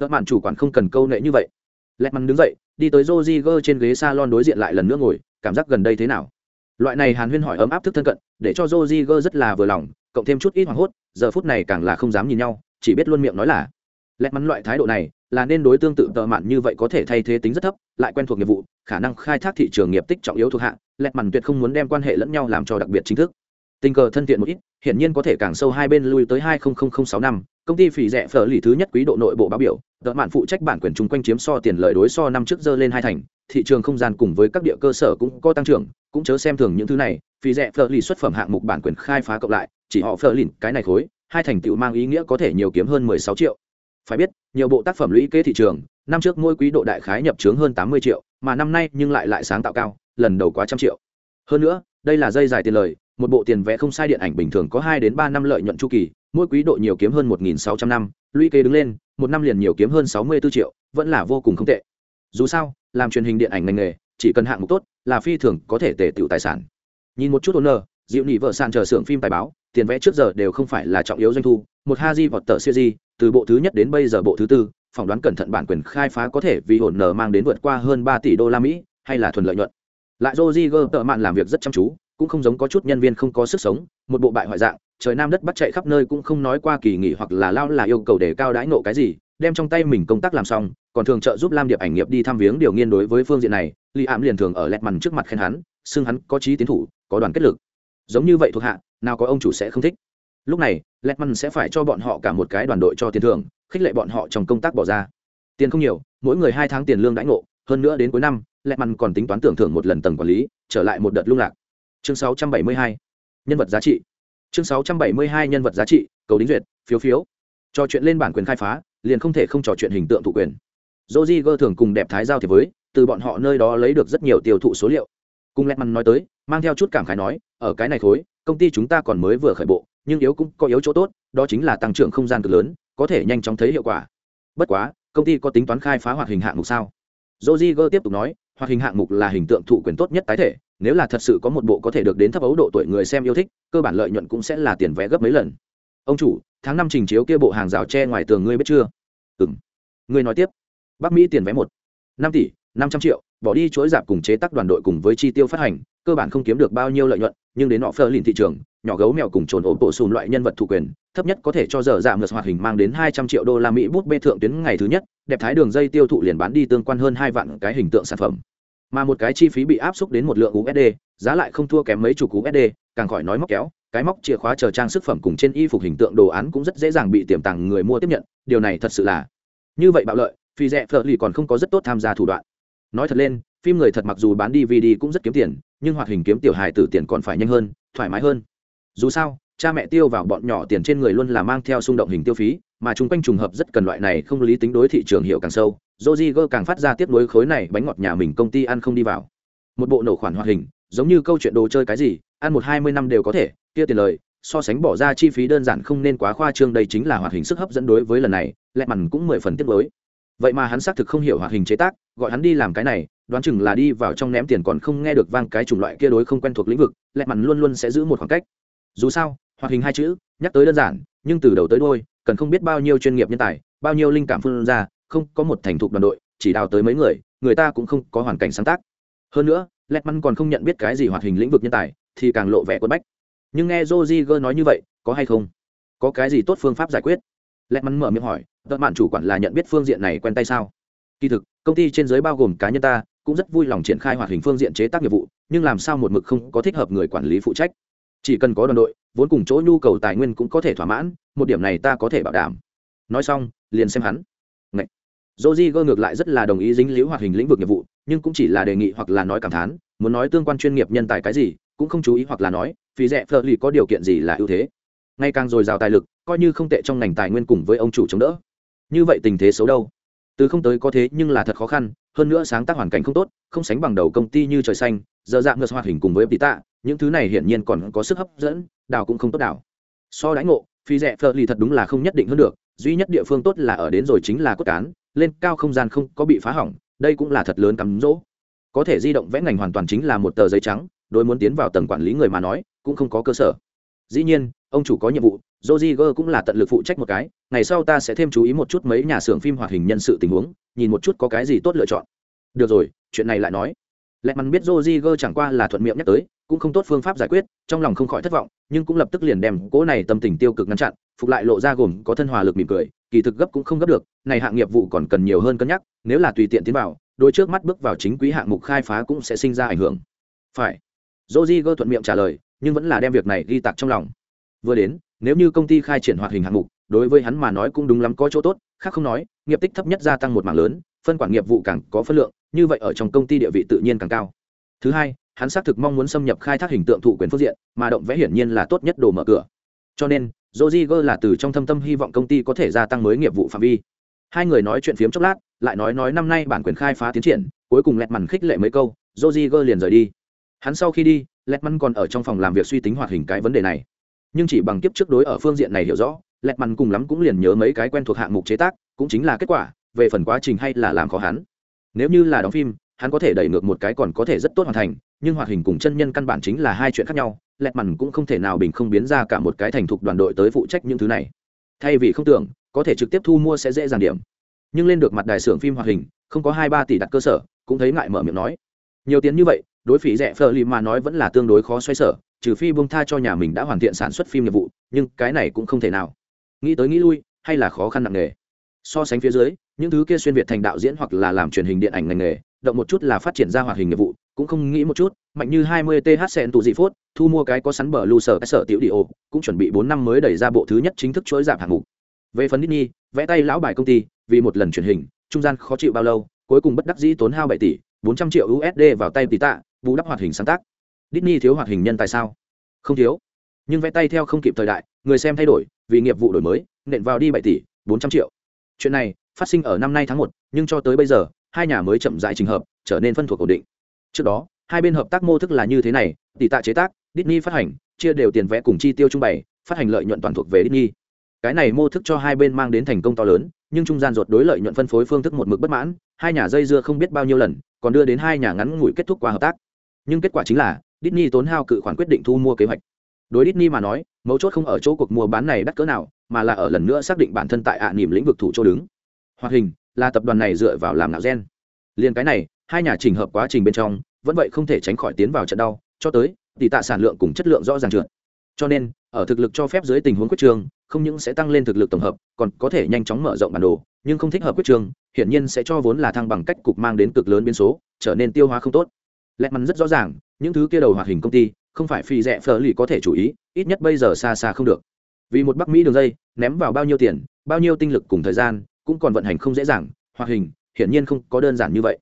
Đợt mạn chủ quản không cần câu nệ như vậy. Lẹt mắn đứng dậy đi tới Roger trên ghế salon đối diện lại lần nữa ngồi cảm giác gần đây thế nào? Loại này hàn huyên hỏi ấm áp thức thân cận, để cho joziger rất là vừa lòng, cộng thêm chút ít hoảng hốt, giờ phút này càng là không dám nhìn nhau, chỉ biết luôn miệng nói là lẹt mắn loại thái độ này, là nên đối tương tự tợ mạn như vậy có thể thay thế tính rất thấp, lại quen thuộc nghiệp vụ, khả năng khai thác thị trường nghiệp tích trọng yếu thuộc hạ lẹt mắn tuyệt không muốn đem quan hệ lẫn nhau làm cho đặc biệt chính thức. Tình cờ thân thiện một ít, hiển nhiên có thể càng sâu hai bên lui tới hai sáu năm, công ty phỉ rẻ phở lì thứ nhất quý độ nội bộ báo biểu, tợ mạn phụ trách bản quyền chung quanh chiếm so tiền lợi đối so năm trước dơ lên hai thành thị trường không gian cùng với các địa cơ sở cũng có tăng trưởng, cũng chớ xem thường những thứ này, vì rẻ phở lì xuất phẩm hạng mục bản quyền khai phá cộng lại, chỉ họ phở lìn cái này khối, hai thành tựu mang ý nghĩa có thể nhiều kiếm hơn mười sáu triệu. Phải biết, nhiều bộ tác phẩm lũy kế thị trường, năm trước mỗi quý độ đại khái nhập trướng hơn tám mươi triệu, mà năm nay nhưng lại lại sáng tạo cao, lần đầu quá trăm triệu. Hơn nữa, đây là dây dài tiền lời, một bộ tiền vẽ không sai điện ảnh bình thường có hai đến ba năm lợi nhuận chu kỳ, mỗi quý độ nhiều kiếm hơn một nghìn sáu trăm năm, lũy kế đứng lên, một năm liền nhiều kiếm hơn sáu mươi 64 triệu, vẫn là vô cùng không tệ dù sao, làm truyền hình điện ảnh ngành nghề, chỉ cần hạng mục tốt là phi thường có thể tề tựu tài sản. Nhìn một chút ôn nơ dịu nỉ vợ sàn chờ xưởng phim tài báo, tiền vẽ trước giờ đều không phải là trọng yếu doanh thu, một ha di vọt tờ siêu di, từ bộ thứ nhất đến bây giờ bộ thứ tư, phỏng đoán cẩn thận bản quyền khai phá có thể vì hồn nở mang đến vượt qua hơn ba tỷ đô la mỹ, hay là thuần lợi nhuận. Lại Roziger tợ mạn làm việc rất chăm chú, cũng không giống có chút nhân viên không có sức sống, một bộ bại hoại dạng, trời nam đất bắt chạy khắp nơi cũng không nói qua kỳ nghỉ hoặc là lao là yêu cầu để cao đãi nộ cái gì, đem trong tay mình công tác làm xong còn thường trợ giúp lam điệp ảnh nghiệp đi thăm viếng điều nghiên đối với phương diện này li ảm liền thường ở lẹt mằn trước mặt khen hắn, xưng hắn có trí tiến thủ, có đoàn kết lực. Giống như vậy thuộc hạ, nào có ông chủ sẽ không thích. Lúc này, lẹt mằn sẽ phải cho bọn họ cả một cái đoàn đội cho tiền thưởng, khích lệ bọn họ trong công tác bỏ ra. Tiền không nhiều, mỗi người hai tháng tiền lương đãi ngộ, hơn nữa đến cuối năm, lẹt mằn còn tính toán tưởng thưởng một lần tầng quản lý, trở lại một đợt lung lạc. Chương 672. nhân vật giá trị. Chương 672 nhân vật giá trị, cầu đính duyệt, phiếu phiếu. Trò chuyện lên bản quyền khai phá, liền không thể không trò chuyện hình tượng thụ quyền joji gơ thường cùng đẹp thái giao thì với từ bọn họ nơi đó lấy được rất nhiều tiêu thụ số liệu. Cùng lẹt mằn nói tới mang theo chút cảm khái nói ở cái này khối công ty chúng ta còn mới vừa khởi bộ nhưng yếu cũng có yếu chỗ tốt đó chính là tăng trưởng không gian cực lớn có thể nhanh chóng thấy hiệu quả. Bất quá công ty có tính toán khai phá hoạt hình hạng mục sao? Joji tiếp tục nói hoạt hình hạng mục là hình tượng thụ quyền tốt nhất tái thể nếu là thật sự có một bộ có thể được đến thấp ấu độ tuổi người xem yêu thích cơ bản lợi nhuận cũng sẽ là tiền vé gấp mấy lần. Ông chủ tháng năm trình chiếu kia bộ hàng rào tre ngoài tường ngươi biết chưa? Ừm, ngươi nói tiếp bắc mỹ tiền vé một, năm tỷ, năm trăm triệu, bỏ đi chuỗi giảm cùng chế tác đoàn đội cùng với chi tiêu phát hành, cơ bản không kiếm được bao nhiêu lợi nhuận, nhưng đến họ phơ lìn thị trường, nhỏ gấu mèo cùng trồn ổ bộ xùn loại nhân vật thủ quyền, thấp nhất có thể cho giờ giảm ngược hoạt hình mang đến hai trăm triệu đô la mỹ bút bê thượng tuyến ngày thứ nhất, đẹp thái đường dây tiêu thụ liền bán đi tương quan hơn hai vạn cái hình tượng sản phẩm. Mà một cái chi phí bị áp suất đến một lượng usd giá lại không thua kém mấy chục usd càng khỏi nói móc kéo, cái móc chìa khóa chờ trang sức phẩm cùng trên y phục hình tượng đồ án cũng rất dễ dàng bị tiềm tàng người mua tiếp nhận, điều này thật sự là như vậy bạo lợi phi rẻ phở lì còn không có rất tốt tham gia thủ đoạn. Nói thật lên, phim người thật mặc dù bán dvd cũng rất kiếm tiền, nhưng hoạt hình kiếm tiểu hài tử tiền còn phải nhanh hơn, thoải mái hơn. Dù sao, cha mẹ tiêu vào bọn nhỏ tiền trên người luôn là mang theo xung động hình tiêu phí, mà chung quanh trùng hợp rất cần loại này không lý tính đối thị trường hiệu càng sâu Roziger càng phát ra tiếp nối khối này bánh ngọt nhà mình công ty ăn không đi vào. Một bộ nổ khoản hoạt hình, giống như câu chuyện đồ chơi cái gì, ăn một hai mươi năm đều có thể, kia tiền lời, so sánh bỏ ra chi phí đơn giản không nên quá khoa trương, đây chính là hoạt hình sức hấp dẫn đối với lần này, lẹ mằn cũng mười phần tiếp nối vậy mà hắn xác thực không hiểu hoạt hình chế tác, gọi hắn đi làm cái này, đoán chừng là đi vào trong ném tiền còn không nghe được vang cái chủng loại kia đối không quen thuộc lĩnh vực, lẹ mặn luôn luôn sẽ giữ một khoảng cách. Dù sao, hoạt hình hai chữ, nhắc tới đơn giản, nhưng từ đầu tới đôi cần không biết bao nhiêu chuyên nghiệp nhân tài, bao nhiêu linh cảm phương ra, không có một thành thục đoàn đội, chỉ đào tới mấy người người ta cũng không có hoàn cảnh sáng tác. Hơn nữa lẹt mặn còn không nhận biết cái gì hoạt hình lĩnh vực nhân tài, thì càng lộ vẻ quân bách. Nhưng nghe joe nói như vậy, có hay không? Có cái gì tốt phương pháp giải quyết? Lẹt mắn mở miệng hỏi tợ mạn chủ quản là nhận biết phương diện này quen tay sao kỳ thực công ty trên giới bao gồm cá nhân ta cũng rất vui lòng triển khai hoạt hình phương diện chế tác nghiệp vụ nhưng làm sao một mực không có thích hợp người quản lý phụ trách chỉ cần có đoàn đội vốn cùng chỗ nhu cầu tài nguyên cũng có thể thỏa mãn một điểm này ta có thể bảo đảm nói xong liền xem hắn Ngậy. Joji ngược lại rất là đồng ý dính liễu hoạt hình lĩnh vực nghiệp vụ, nhưng cũng chỉ là đề nghị hoặc là nói cảm thán, muốn nói tương quan chuyên nghiệp nhân tài cái gì, cũng không chú ý hoặc là nói, phí rẻ phở lì có điều kiện gì là ưu thế ngày càng dồi dào tài lực, coi như không tệ trong ngành tài nguyên cùng với ông chủ chống đỡ. Như vậy tình thế xấu đâu? Từ không tới có thế nhưng là thật khó khăn, hơn nữa sáng tác hoàn cảnh không tốt, không sánh bằng đầu công ty như trời xanh, giờ dạng ngược hoạt hình cùng với tỷ tạ, những thứ này hiển nhiên còn có sức hấp dẫn, đào cũng không tốt đào. So đánh ngộ, phi rẻ phở lì thật đúng là không nhất định hơn được, duy nhất địa phương tốt là ở đến rồi chính là cốt cán lên cao không gian không có bị phá hỏng đây cũng là thật lớn cắm rỗ có thể di động vẽ ngành hoàn toàn chính là một tờ giấy trắng đối muốn tiến vào tầng quản lý người mà nói cũng không có cơ sở dĩ nhiên ông chủ có nhiệm vụ joziger cũng là tận lực phụ trách một cái, ngày sau ta sẽ thêm chú ý một chút mấy nhà xưởng phim hoạt hình nhân sự tình huống, nhìn một chút có cái gì tốt lựa chọn. Được rồi, chuyện này lại nói. Lẹ mắn biết joziger chẳng qua là thuận miệng nhắc tới, cũng không tốt phương pháp giải quyết, trong lòng không khỏi thất vọng, nhưng cũng lập tức liền đem cỗ này tâm tình tiêu cực ngăn chặn, phục lại lộ ra gồm có thân hòa lực mỉm cười, kỳ thực gấp cũng không gấp được, này hạng nghiệp vụ còn cần nhiều hơn cân nhắc, nếu là tùy tiện tiến vào, đôi trước mắt bước vào chính quý hạng mục khai phá cũng sẽ sinh ra ảnh hưởng. Phải. Joji thuận miệng trả lời, nhưng vẫn là đem việc này ghi tạc trong lòng vừa đến nếu như công ty khai triển hoạt hình hạng mục đối với hắn mà nói cũng đúng lắm có chỗ tốt khác không nói nghiệp tích thấp nhất gia tăng một mảng lớn phân quản nghiệp vụ càng có phân lượng như vậy ở trong công ty địa vị tự nhiên càng cao thứ hai hắn xác thực mong muốn xâm nhập khai thác hình tượng thụ quyền phương diện mà động vẽ hiển nhiên là tốt nhất đồ mở cửa cho nên Rodriguez là từ trong thâm tâm hy vọng công ty có thể gia tăng mới nghiệp vụ phạm vi. Hai người nói chuyện phiếm chốc lát, lại nói nói năm nay bản quyền khai phá tiến triển, cuối cùng lẹt mằn khích lệ mấy câu, Rodriguez liền rời đi. Hắn sau khi đi, lẹt mằn còn ở trong phòng làm việc suy tính hoạt hình cái vấn đề này. Nhưng chỉ bằng kiếp trước đối ở phương diện này hiểu rõ, lẹt mằn cùng lắm cũng liền nhớ mấy cái quen thuộc hạng mục chế tác, cũng chính là kết quả, về phần quá trình hay là làm khó hắn. Nếu như là đóng phim, hắn có thể đẩy ngược một cái còn có thể rất tốt hoàn thành, nhưng hoạt hình cùng chân nhân căn bản chính là hai chuyện khác nhau, lẹt mằn cũng không thể nào bình không biến ra cả một cái thành thục đoàn đội tới phụ trách những thứ này. Thay vì không tưởng có thể trực tiếp thu mua sẽ dễ dàng điểm. Nhưng lên được mặt đài xưởng phim hoạt hình không có hai ba tỷ đặt cơ sở cũng thấy ngại mở miệng nói. Nhiều tiền như vậy đối phí rẻ phờ lì mà nói vẫn là tương đối khó xoay sở trừ phi bông tha cho nhà mình đã hoàn thiện sản xuất phim nghiệp vụ, nhưng cái này cũng không thể nào. Nghĩ tới nghĩ lui, hay là khó khăn nặng nề. So sánh phía dưới, những thứ kia xuyên việt thành đạo diễn hoặc là làm truyền hình điện ảnh ngành nghề, động một chút là phát triển ra hoạt hình nghiệp vụ, cũng không nghĩ một chút, mạnh như 20 th sen tụ dị phốt, thu mua cái có sắn bờ lưu sở sở tiểu đi ô cũng chuẩn bị bốn năm mới đẩy ra bộ thứ nhất chính thức chuỗi giảm hạng mục. Về phần Disney, vẽ tay lão bài công ty, vì một lần truyền hình, trung gian khó chịu bao lâu, cuối cùng bất đắc dĩ tốn hao bảy tỷ 400 triệu usd vào tay tỷ tạ, bù đắp hoạt hình sáng tác. Disney thiếu hoạt hình nhân tại sao? Không thiếu. Nhưng vẽ tay theo không kịp thời đại, người xem thay đổi, vì nghiệp vụ đổi mới, nện vào đi bảy tỷ, bốn trăm triệu. Chuyện này, phát sinh ở năm nay tháng một, nhưng cho tới bây giờ, hai nhà mới chậm rãi trình hợp, trở nên phân thuộc ổn định. Trước đó, hai bên hợp tác mô thức là như thế này, tỷ tạ chế tác, Disney phát hành, chia đều tiền vẽ cùng chi tiêu trung bày, phát hành lợi nhuận toàn thuộc về Disney. Cái này mô thức cho hai bên mang đến thành công to lớn, nhưng trung gian ruột đối lợi nhuận phân phối phương thức một mực bất mãn, hai nhà dây dưa không biết bao nhiêu lần, còn đưa đến hai nhà ngắn ngủi kết thúc qua hợp tác. Nhưng kết quả chính là Disney tốn hao cự khoản quyết định thu mua kế hoạch. Đối Disney mà nói, mấu chốt không ở chỗ cuộc mua bán này đắt cỡ nào, mà là ở lần nữa xác định bản thân tại ạ à niềm lĩnh vực thủ chỗ đứng. Hoạt hình, là tập đoàn này dựa vào làm nạo gen. Liên cái này, hai nhà chỉnh hợp quá trình bên trong, vẫn vậy không thể tránh khỏi tiến vào trận đau, cho tới, tỷ tạ sản lượng cùng chất lượng rõ ràng trượt. Cho nên, ở thực lực cho phép dưới tình huống quyết trường, không những sẽ tăng lên thực lực tổng hợp, còn có thể nhanh chóng mở rộng bản đồ, nhưng không thích hợp quyết trường, hiển nhiên sẽ cho vốn là thăng bằng cách cục mang đến cực lớn biến số, trở nên tiêu hóa không tốt lẹt mắn rất rõ ràng, những thứ kia đầu hoạt hình công ty, không phải phi rẻ phở lì có thể chủ ý, ít nhất bây giờ xa xa không được. Vì một bắc mỹ đường dây, ném vào bao nhiêu tiền, bao nhiêu tinh lực cùng thời gian, cũng còn vận hành không dễ dàng, hoạt hình, hiển nhiên không có đơn giản như vậy.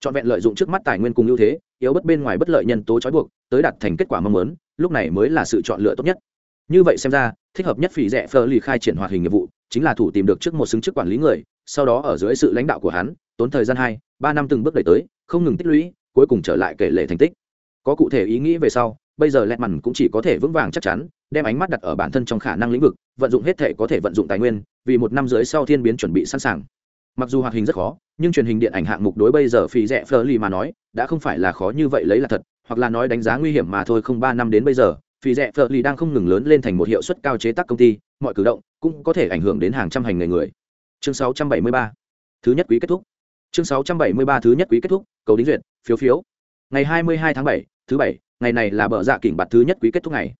Trọn vẹn lợi dụng trước mắt tài nguyên cùng ưu thế, yếu bất bên ngoài bất lợi nhân tố trói buộc, tới đạt thành kết quả mong muốn, lúc này mới là sự chọn lựa tốt nhất. Như vậy xem ra, thích hợp nhất phỉ rẻ phờ lì khai triển hoạt hình nghiệp vụ, chính là thủ tìm được trước một xứng chức quản lý người, sau đó ở dưới sự lãnh đạo của hắn, tốn thời gian hai, ba năm từng bước đẩy tới, không ngừng tích lũy cuối cùng trở lại kể lệ thành tích. Có cụ thể ý nghĩ về sau, bây giờ lẹt mằn cũng chỉ có thể vững vàng chắc chắn, đem ánh mắt đặt ở bản thân trong khả năng lĩnh vực, vận dụng hết thể có thể vận dụng tài nguyên, vì một năm dưới sau thiên biến chuẩn bị sẵn sàng. Mặc dù hoạt hình rất khó, nhưng truyền hình điện ảnh hạng mục đối bây giờ phi rẻ phờ lì mà nói, đã không phải là khó như vậy lấy là thật, hoặc là nói đánh giá nguy hiểm mà thôi không ba năm đến bây giờ phi rẻ phờ lì đang không ngừng lớn lên thành một hiệu suất cao chế tác công ty, mọi cử động cũng có thể ảnh hưởng đến hàng trăm hành nghề người. Chương 673 thứ nhất quý kết thúc chương 673 thứ nhất quý kết thúc cầu đính duyệt phiếu phiếu. Ngày 22 tháng 7, thứ bảy ngày này là bờ dạ kỉnh bạt thứ nhất quý kết thúc ngày.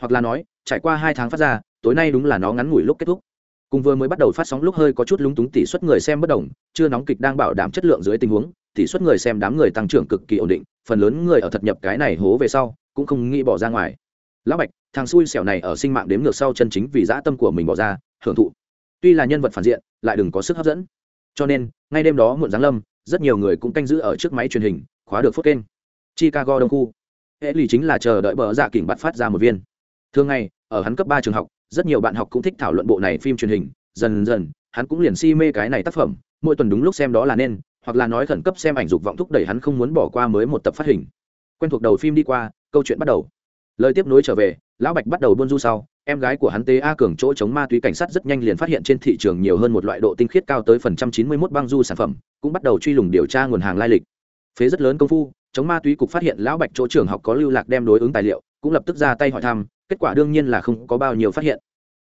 Hoặc là nói trải qua hai tháng phát ra tối nay đúng là nó ngắn ngủi lúc kết thúc. Cùng vừa mới bắt đầu phát sóng lúc hơi có chút lúng túng tỷ suất người xem bất đồng chưa nóng kịch đang bảo đảm chất lượng dưới tình huống tỷ suất người xem đám người tăng trưởng cực kỳ ổn định phần lớn người ở thật nhập cái này hố về sau cũng không nghĩ bỏ ra ngoài. Lão bạch thằng xui xẻo này ở sinh mạng đếm ngược sau chân chính vì dã tâm của mình bỏ ra hưởng thụ. Tuy là nhân vật phản diện lại đừng có sức hấp dẫn cho nên, ngay đêm đó muộn giáng lâm, rất nhiều người cũng canh giữ ở trước máy truyền hình, khóa được phốt kênh. Chicago đông khu. Hệ lì chính là chờ đợi bờ dạ kỉnh bắt phát ra một viên. Thường ngày, ở hắn cấp ba trường học, rất nhiều bạn học cũng thích thảo luận bộ này phim truyền hình. Dần dần, hắn cũng liền si mê cái này tác phẩm. Mỗi tuần đúng lúc xem đó là nên, hoặc là nói khẩn cấp xem ảnh dục vọng thúc đẩy hắn không muốn bỏ qua mới một tập phát hình. Quen thuộc đầu phim đi qua, câu chuyện bắt đầu. Lời tiếp nối trở về lão bạch bắt đầu buôn du sau, em gái của hắn tế a cường chỗ chống ma túy cảnh sát rất nhanh liền phát hiện trên thị trường nhiều hơn một loại độ tinh khiết cao tới phần trăm chín mươi mốt băng du sản phẩm, cũng bắt đầu truy lùng điều tra nguồn hàng lai lịch. Phế rất lớn công phu, chống ma túy cục phát hiện lão bạch chỗ trường học có lưu lạc đem đối ứng tài liệu, cũng lập tức ra tay hỏi thăm, kết quả đương nhiên là không có bao nhiêu phát hiện.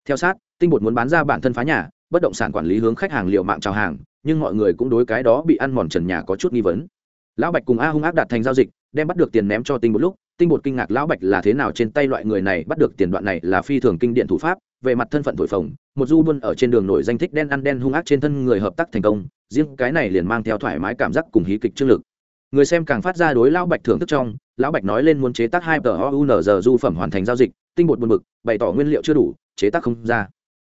Theo sát, tinh bột muốn bán ra bản thân phá nhà, bất động sản quản lý hướng khách hàng liệu mạng chào hàng, nhưng mọi người cũng đối cái đó bị ăn mòn trần nhà có chút nghi vấn. Lão bạch cùng a hung ác đạt thành giao dịch, đem bắt được tiền ném cho tinh một lúc tinh bột kinh ngạc lão bạch là thế nào trên tay loại người này bắt được tiền đoạn này là phi thường kinh điện thủ pháp, về mặt thân phận thổi phồng, một du buôn ở trên đường nổi danh thích đen ăn đen hung ác trên thân người hợp tác thành công, riêng cái này liền mang theo thoải mái cảm giác cùng hí kịch trương lực. Người xem càng phát ra đối lão bạch thưởng thức trong, lão bạch nói lên muốn chế tác hai tờ ounz du phẩm hoàn thành giao dịch, tinh bột buồn bực, bày tỏ nguyên liệu chưa đủ, chế tác không ra.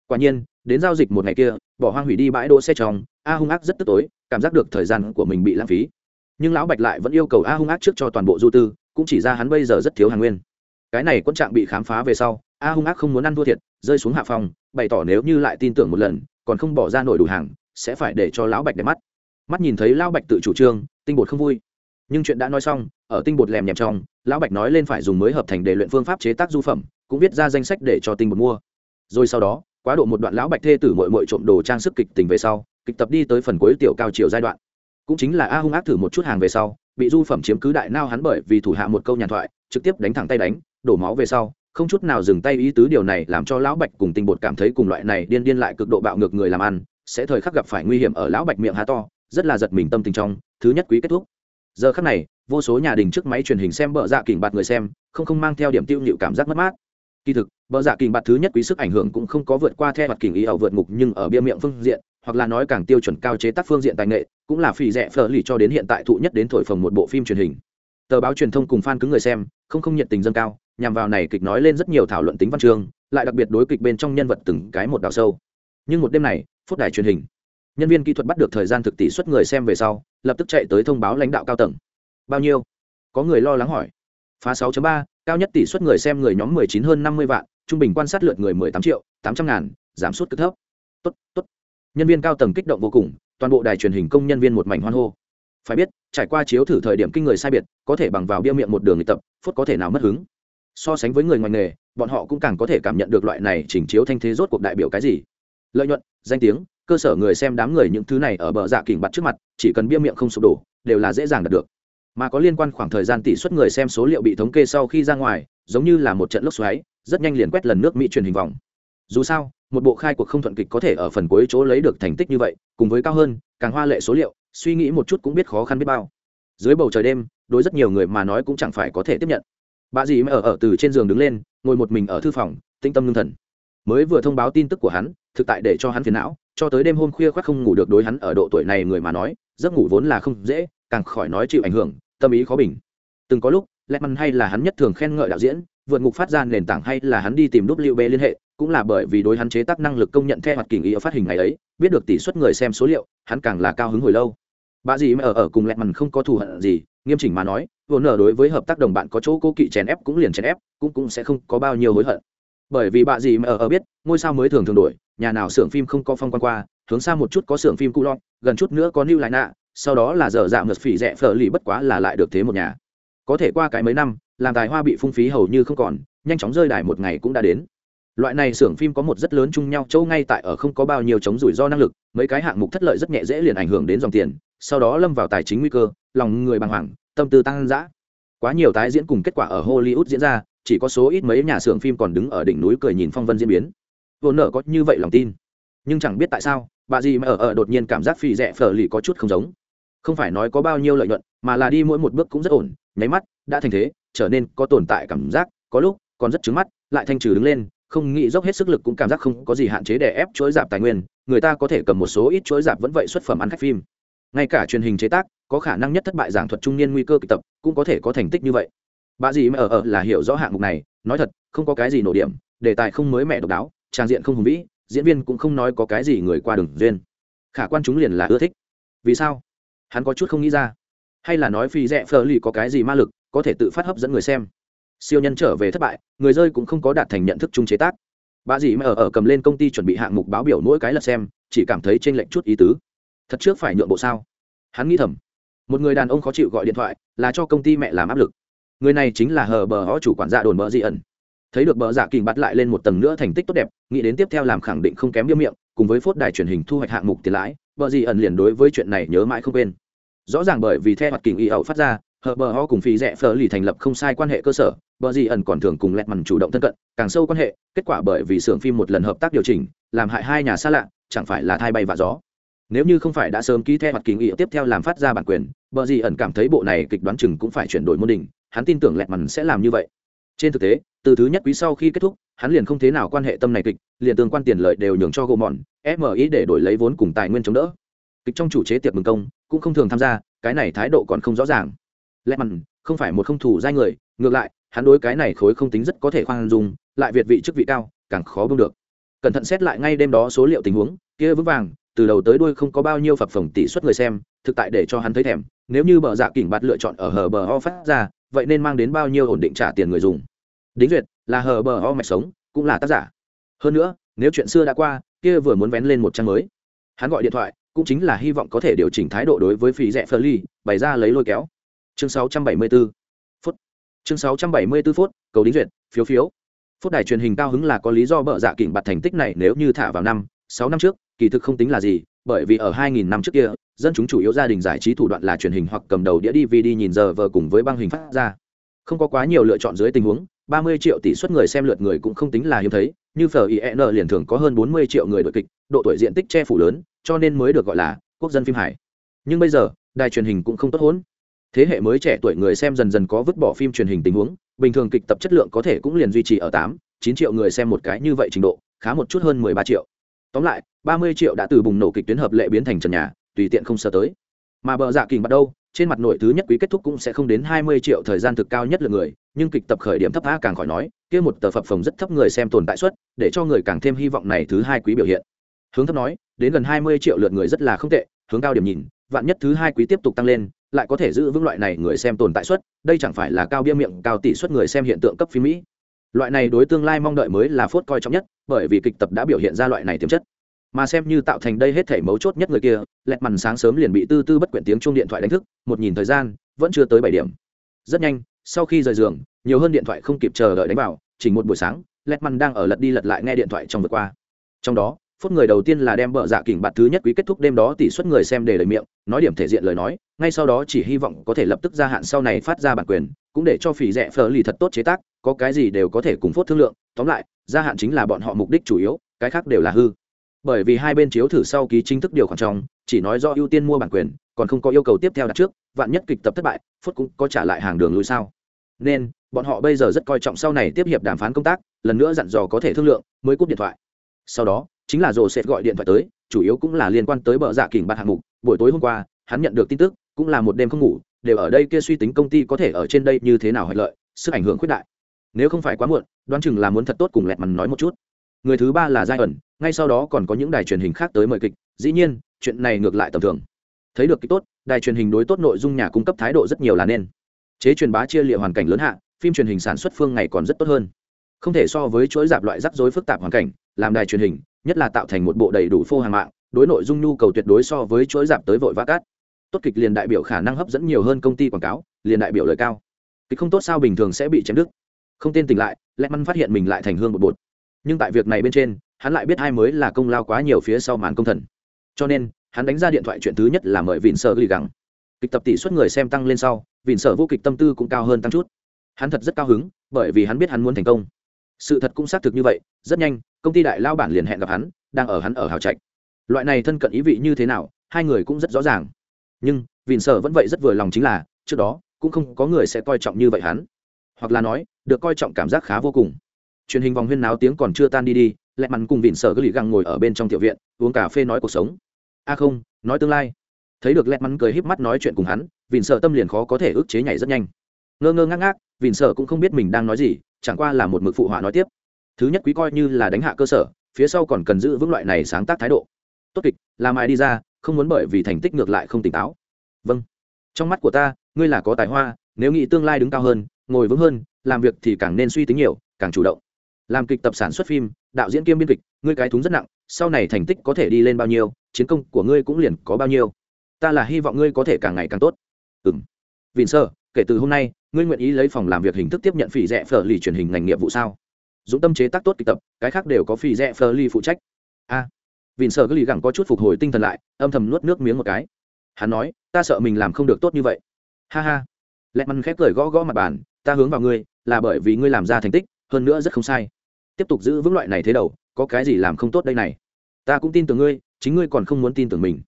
Quả nhiên, đến giao dịch một ngày kia, bỏ hoang hủy đi bãi đỗ xe trong, a hung ác rất tức tối, cảm giác được thời gian của mình bị lãng phí. Nhưng lão bạch lại vẫn yêu cầu a hung ác trước cho toàn bộ du tư cũng chỉ ra hắn bây giờ rất thiếu hàng nguyên. Cái này quân trạng bị khám phá về sau, a hung ác không muốn ăn thua thiệt, rơi xuống hạ phòng, bày tỏ nếu như lại tin tưởng một lần, còn không bỏ ra nổi đủ hàng, sẽ phải để cho lão bạch để mắt. Mắt nhìn thấy lão bạch tự chủ trương, tinh bột không vui. Nhưng chuyện đã nói xong, ở tinh bột lèm nhèm trong, lão bạch nói lên phải dùng mới hợp thành để luyện phương pháp chế tác du phẩm, cũng viết ra danh sách để cho tinh bột mua. Rồi sau đó, quá độ một đoạn lão bạch thê tử mội mội trộm đồ trang sức kịch tình về sau, kịch tập đi tới phần cuối tiểu cao chiều giai đoạn. Cũng chính là a hung ác thử một chút hàng về sau bị du phẩm chiếm cứ đại nao hắn bởi vì thủ hạ một câu nhàn thoại, trực tiếp đánh thẳng tay đánh, đổ máu về sau, không chút nào dừng tay ý tứ điều này làm cho lão bạch cùng tinh bột cảm thấy cùng loại này điên điên lại cực độ bạo ngược người làm ăn, sẽ thời khắc gặp phải nguy hiểm ở lão bạch miệng há to, rất là giật mình tâm tình trong, thứ nhất quý kết thúc. Giờ khắc này, vô số nhà đình trước máy truyền hình xem bợ dạ kình bạt người xem, không không mang theo điểm tiêu nhịu cảm giác mất mát. Kỳ thực, bợ dạ kình bạt thứ nhất quý sức ảnh hưởng cũng không có vượt qua theo mặt kình ý ẩu vượt ngục nhưng ở bia miệng phương diện hoặc là nói càng tiêu chuẩn cao chế tác phương diện tài nghệ cũng là phỉ rẻ phở lì cho đến hiện tại thụ nhất đến thổi phồng một bộ phim truyền hình. Tờ báo truyền thông cùng fan cứng người xem không không nhiệt tình dâng cao nhằm vào này kịch nói lên rất nhiều thảo luận tính văn chương lại đặc biệt đối kịch bên trong nhân vật từng cái một đào sâu. Nhưng một đêm này phút đài truyền hình nhân viên kỹ thuật bắt được thời gian thực tỷ suất người xem về sau lập tức chạy tới thông báo lãnh đạo cao tầng. Bao nhiêu? Có người lo lắng hỏi. Phá 6.3, cao nhất tỷ suất người xem người nhóm 19 hơn 50 vạn trung bình quan sát lượt người 18 triệu 800 ngàn giảm suất cực thấp. Tốt tốt nhân viên cao tầng kích động vô cùng, toàn bộ đài truyền hình công nhân viên một mảnh hoan hô. Phải biết, trải qua chiếu thử thời điểm kinh người sai biệt, có thể bằng vào bia miệng một đường luyện tập, phút có thể nào mất hứng. So sánh với người ngoài nghề, bọn họ cũng càng có thể cảm nhận được loại này chỉnh chiếu thanh thế rốt cuộc đại biểu cái gì. Lợi nhuận, danh tiếng, cơ sở người xem đám người những thứ này ở bờ dạ kỉnh bặt trước mặt, chỉ cần bia miệng không sụp đổ, đều là dễ dàng đạt được. Mà có liên quan khoảng thời gian tỷ suất người xem số liệu bị thống kê sau khi ra ngoài, giống như là một trận lốc xoáy, rất nhanh liền quét lần nước mỹ truyền hình vòng. Dù sao một bộ khai cuộc không thuận kịch có thể ở phần cuối chỗ lấy được thành tích như vậy, cùng với cao hơn, càng hoa lệ số liệu, suy nghĩ một chút cũng biết khó khăn biết bao. Dưới bầu trời đêm, đối rất nhiều người mà nói cũng chẳng phải có thể tiếp nhận. Bà dì mới ở ở từ trên giường đứng lên, ngồi một mình ở thư phòng, tĩnh tâm lương thần. Mới vừa thông báo tin tức của hắn, thực tại để cho hắn phiền não, cho tới đêm hôm khuya khoác không ngủ được đối hắn ở độ tuổi này người mà nói, giấc ngủ vốn là không dễ, càng khỏi nói chịu ảnh hưởng, tâm ý khó bình. Từng có lúc lẽ măn hay là hắn nhất thường khen ngợi đạo diễn vượt ngục phát ra nền tảng hay là hắn đi tìm WB liên hệ, cũng là bởi vì đối hắn chế tác năng lực công nhận theo hoạt kỳ ý phát hình ngày ấy, biết được tỷ suất người xem số liệu, hắn càng là cao hứng hồi lâu. Bà dì mà ở ở cùng lẹt mằn không có thù hận gì, nghiêm chỉnh mà nói vốn nở đối với hợp tác đồng bạn có chỗ cố kỵ chèn ép cũng liền chèn ép, cũng cũng sẽ không có bao nhiêu hối hận. Bởi vì bà dì mà ở ở biết, ngôi sao mới thường thường đổi, nhà nào xưởng phim không có phong quan qua, hướng xa một chút có xưởng phim cũ lọt, gần chút nữa có new lại nạ sau đó là dở dạng ngật phỉ rẻ phở lì bất quá là lại được thế một nhà. Có thể qua cái mấy năm làm tài hoa bị phung phí hầu như không còn, nhanh chóng rơi đài một ngày cũng đã đến. Loại này xưởng phim có một rất lớn chung nhau, châu ngay tại ở không có bao nhiêu chống rủi ro năng lực, mấy cái hạng mục thất lợi rất nhẹ dễ liền ảnh hưởng đến dòng tiền, sau đó lâm vào tài chính nguy cơ, lòng người bàng hoàng, tâm tư tăng dã. Quá nhiều tái diễn cùng kết quả ở hollywood diễn ra, chỉ có số ít mấy nhà xưởng phim còn đứng ở đỉnh núi cười nhìn phong vân diễn biến. Vô nợ có như vậy lòng tin. Nhưng chẳng biết tại sao, bà gì mà ở ở đột nhiên cảm giác phì rẻ phở lì có chút không giống. Không phải nói có bao nhiêu lợi nhuận, mà là đi mỗi một bước cũng rất ổn nháy mắt, đã thành thế, trở nên có tồn tại cảm giác, có lúc còn rất trứng mắt, lại thanh trừ đứng lên, không nghĩ dốc hết sức lực cũng cảm giác không có gì hạn chế để ép chuỗi dạp tài nguyên, người ta có thể cầm một số ít chuỗi dạp vẫn vậy xuất phẩm ăn khách phim. Ngay cả truyền hình chế tác, có khả năng nhất thất bại giảng thuật trung niên nguy cơ kịch tập, cũng có thể có thành tích như vậy. Bà dì mà ở ở là hiểu rõ hạng mục này, nói thật, không có cái gì nổ điểm, đề tài không mới mẹ độc đáo, trang diện không hùng vĩ, diễn viên cũng không nói có cái gì người qua đường duyên. Khả quan chúng liền là ưa thích. Vì sao? Hắn có chút không nghĩ ra hay là nói phi rẽ phờ lì có cái gì ma lực, có thể tự phát hấp dẫn người xem. Siêu nhân trở về thất bại, người rơi cũng không có đạt thành nhận thức chung chế tác. Bà dì mà ở ở cầm lên công ty chuẩn bị hạng mục báo biểu mỗi cái lật xem, chỉ cảm thấy trên lệnh chút ý tứ. Thật trước phải nhượng bộ sao? Hắn nghĩ thầm. Một người đàn ông khó chịu gọi điện thoại, là cho công ty mẹ làm áp lực. Người này chính là hờ bờ họ chủ quản dạ đồn bờ Dị ẩn. Thấy được bờ dạ kình bắt lại lên một tầng nữa thành tích tốt đẹp, nghĩ đến tiếp theo làm khẳng định không kém biêm miệng, cùng với phốt đài truyền hình thu hoạch hạng mục tiền lãi, bờ Dị ẩn liền đối với chuyện này nhớ mãi không quên rõ ràng bởi vì theo hoạt kình y ẩu phát ra, hờ bờ ho cùng phi rẽ phở lì thành lập không sai quan hệ cơ sở, bờ gì ẩn còn thường cùng lẹt mằn chủ động thân cận, càng sâu quan hệ, kết quả bởi vì xưởng phim một lần hợp tác điều chỉnh, làm hại hai nhà xa lạ, chẳng phải là thay bay và gió. Nếu như không phải đã sớm ký theo hoạt kính ý tiếp theo làm phát ra bản quyền, bờ gì ẩn cảm thấy bộ này kịch đoán chừng cũng phải chuyển đổi môn đình hắn tin tưởng lẹt mằn sẽ làm như vậy. Trên thực tế, từ thứ nhất quý sau khi kết thúc, hắn liền không thế nào quan hệ tâm này kịch, liền tương quan tiền lợi đều nhường cho gỗ mòn mi để đổi lấy vốn cùng tài nguyên chống đỡ kịch trong chủ chế tiệc mừng công, cũng không thường tham gia, cái này thái độ còn không rõ ràng. Lẽ mặn, không phải một không thủ giai người, ngược lại, hắn đối cái này khối không tính rất có thể khoan dung, lại việt vị chức vị cao, càng khó bưng được. Cẩn thận xét lại ngay đêm đó số liệu tình huống, kia vững vàng, từ đầu tới đuôi không có bao nhiêu phập phồng tỷ suất người xem, thực tại để cho hắn thấy thèm, nếu như bờ dạ kỉnh bạt lựa chọn ở hờ bờ ho phát ra, vậy nên mang đến bao nhiêu ổn định trả tiền người dùng. Đính duyệt, là hờ bờ ho mạch sống, cũng là tác giả. Hơn nữa, nếu chuyện xưa đã qua, kia vừa muốn vén lên một trang mới. Hắn gọi điện thoại cũng chính là hy vọng có thể điều chỉnh thái độ đối với phí rẻ phơ ly bày ra lấy lôi kéo. Chương 674 phút. Chương 674 phút, cầu đính duyệt, phiếu phiếu. Phút đài truyền hình cao hứng là có lý do bợ dạ kỉnh bạt thành tích này nếu như thả vào năm, sáu năm trước, kỳ thực không tính là gì, bởi vì ở 2000 năm trước kia, dân chúng chủ yếu gia đình giải trí thủ đoạn là truyền hình hoặc cầm đầu đĩa dvd nhìn giờ vờ cùng với băng hình phát ra. Không có quá nhiều lựa chọn dưới tình huống 30 triệu tỷ suất người xem lượt người cũng không tính là hiếm thấy như FIN e liền thường có hơn 40 triệu người đội kịch, độ tuổi diện tích che phủ lớn, cho nên mới được gọi là quốc dân phim hải nhưng bây giờ, đài truyền hình cũng không tốt hỗn thế hệ mới trẻ tuổi người xem dần dần có vứt bỏ phim truyền hình tình huống, bình thường kịch tập chất lượng có thể cũng liền duy trì ở tám, chín triệu người xem một cái như vậy trình độ, khá một chút hơn mười ba triệu. Tóm lại, ba mươi triệu đã từ bùng nổ kịch tuyến hợp lệ biến thành trần nhà, tùy tiện không sợ tới mà bờ dạ kình bắt đâu trên mặt nội thứ nhất quý kết thúc cũng sẽ không đến hai mươi triệu thời gian thực cao nhất lượt người, nhưng kịch tập khởi điểm thấp a càng khỏi nói, kia một tờ phập phồng rất thấp người xem tồn tại suất, để cho người càng thêm hy vọng này thứ hai quý biểu hiện. Hướng thấp nói, đến gần hai mươi triệu lượt người rất là không tệ, hướng cao điểm nhìn, vạn nhất thứ hai quý tiếp tục tăng lên, lại có thể giữ vững loại này người xem tồn tại suất, đây chẳng phải là cao bia miệng, cao tỷ suất người xem hiện tượng cấp phim mỹ. Loại này đối tương lai mong đợi mới là phốt coi trọng nhất, bởi vì kịch tập đã biểu hiện ra loại này tiềm chất mà xem như tạo thành đây hết thể mấu chốt nhất người kia, lẹt mằn sáng sớm liền bị tư tư bất quyện tiếng chung điện thoại đánh thức, một nhìn thời gian, vẫn chưa tới bảy điểm. Rất nhanh, sau khi rời giường, nhiều hơn điện thoại không kịp chờ đợi đánh vào chỉ một buổi sáng, lẹt mằn đang ở lật đi lật lại nghe điện thoại trong vừa qua. Trong đó, phút người đầu tiên là đem bợ dạ kỉnh bạt thứ nhất quý kết thúc đêm đó tỷ suất người xem để lời miệng, nói điểm thể diện lời nói, ngay sau đó chỉ hy vọng có thể lập tức gia hạn sau này phát ra bản quyền, cũng để cho phỉ rẻ phở lì thật tốt chế tác, có cái gì đều có thể cùng phốt thương lượng, tóm lại, gia hạn chính là bọn họ mục đích chủ yếu, cái khác đều là hư bởi vì hai bên chiếu thử sau ký chính thức điều khoản trong, chỉ nói do ưu tiên mua bản quyền, còn không có yêu cầu tiếp theo đặt trước, vạn nhất kịch tập thất bại phút cũng có trả lại hàng đường lùi sao. Nên, bọn họ bây giờ rất coi trọng sau này tiếp hiệp đàm phán công tác, lần nữa dặn dò có thể thương lượng, mới cúp điện thoại. Sau đó, chính là rồ sẽ gọi điện thoại tới, chủ yếu cũng là liên quan tới bờ dạ kỉnh bạt hạng mục. Buổi tối hôm qua, hắn nhận được tin tức, cũng là một đêm không ngủ, đều ở đây kia suy tính công ty có thể ở trên đây như thế nào hoạch lợi, sức ảnh hưởng khuyết đại. Nếu không phải quá muộn, đoán chừng là muốn thật tốt cùng lẹt mằn nói một chút. Người thứ ba là giai ẩn ngay sau đó còn có những đài truyền hình khác tới mời kịch, dĩ nhiên, chuyện này ngược lại tầm thường. Thấy được kịch tốt, đài truyền hình đối tốt nội dung nhà cung cấp thái độ rất nhiều là nên. Chế truyền bá chia lịa hoàn cảnh lớn hạ, phim truyền hình sản xuất phương ngày còn rất tốt hơn. Không thể so với chuỗi dạp loại rắc rối phức tạp hoàn cảnh, làm đài truyền hình, nhất là tạo thành một bộ đầy đủ phô hàng mạng, đối nội dung nhu cầu tuyệt đối so với chuỗi dạp tới vội vã cát. Tốt kịch liền đại biểu khả năng hấp dẫn nhiều hơn công ty quảng cáo, liền đại biểu lời cao. Kịch không tốt sao bình thường sẽ bị chém đứt. Không tên tỉnh lại lẽ măn phát hiện mình lại thành hương một bột. Nhưng tại việc này bên trên hắn lại biết hai mới là công lao quá nhiều phía sau màn công thần. Cho nên, hắn đánh ra điện thoại chuyện thứ nhất là mời vịn sợ gửi gắng kịch tập tỷ suất người xem tăng lên sau, vịn sợ vô kịch tâm tư cũng cao hơn tăng chút. Hắn thật rất cao hứng, bởi vì hắn biết hắn muốn thành công. Sự thật cũng xác thực như vậy, rất nhanh, công ty đại lao bản liền hẹn gặp hắn, đang ở hắn ở hào trạch. Loại này thân cận ý vị như thế nào, hai người cũng rất rõ ràng. Nhưng, vịn sợ vẫn vậy rất vừa lòng chính là, trước đó, cũng không có người sẽ coi trọng như vậy hắn. Hoặc là nói, được coi trọng cảm giác khá vô cùng. Truyền hình vòng huyên náo tiếng còn chưa tan đi đi lẹ mặn cùng vịn sở cứ lì găng ngồi ở bên trong tiểu viện, uống cà phê nói cuộc sống. A không, nói tương lai. Thấy được lẹ mặn cười híp mắt nói chuyện cùng hắn, vịn sở tâm liền khó có thể ức chế nhảy rất nhanh. Ngơ ngơ ngác ngác, vịn sở cũng không biết mình đang nói gì, chẳng qua là một mực phụ họa nói tiếp. Thứ nhất quý coi như là đánh hạ cơ sở, phía sau còn cần giữ vững loại này sáng tác thái độ. Tốt kịch, làm ai đi ra, không muốn bởi vì thành tích ngược lại không tỉnh táo. Vâng. Trong mắt của ta, ngươi là có tài hoa, nếu nghĩ tương lai đứng cao hơn, ngồi vững hơn, làm việc thì càng nên suy tính nhiều, càng chủ động. Làm kịch tập sản xuất phim đạo diễn kiêm biên kịch ngươi cái thúng rất nặng sau này thành tích có thể đi lên bao nhiêu chiến công của ngươi cũng liền có bao nhiêu. Ta là hy vọng ngươi có thể càng ngày càng tốt. Ừ m vịn sơ kể từ hôm nay ngươi nguyện ý lấy phòng làm việc hình thức tiếp nhận phỉ rẽ phở lì truyền hình ngành nghiệp vụ sao? Dũng tâm chế tác tốt kịch tập cái khác đều có phỉ rẽ phở lì phụ trách. A. À, vịn sơ cứ lì gẳng có chút phục hồi tinh thần lại âm thầm nuốt nước miếng một cái. Hắn nói ta sợ mình làm không được tốt như vậy. Ha ha. Lẹ măn khép cười gõ gõ mặt bàn ta hướng vào ngươi là bởi vì ngươi làm ra thành tích hơn nữa rất không sai tiếp tục giữ vững loại này thế đầu, có cái gì làm không tốt đây này? Ta cũng tin tưởng ngươi, chính ngươi còn không muốn tin tưởng mình.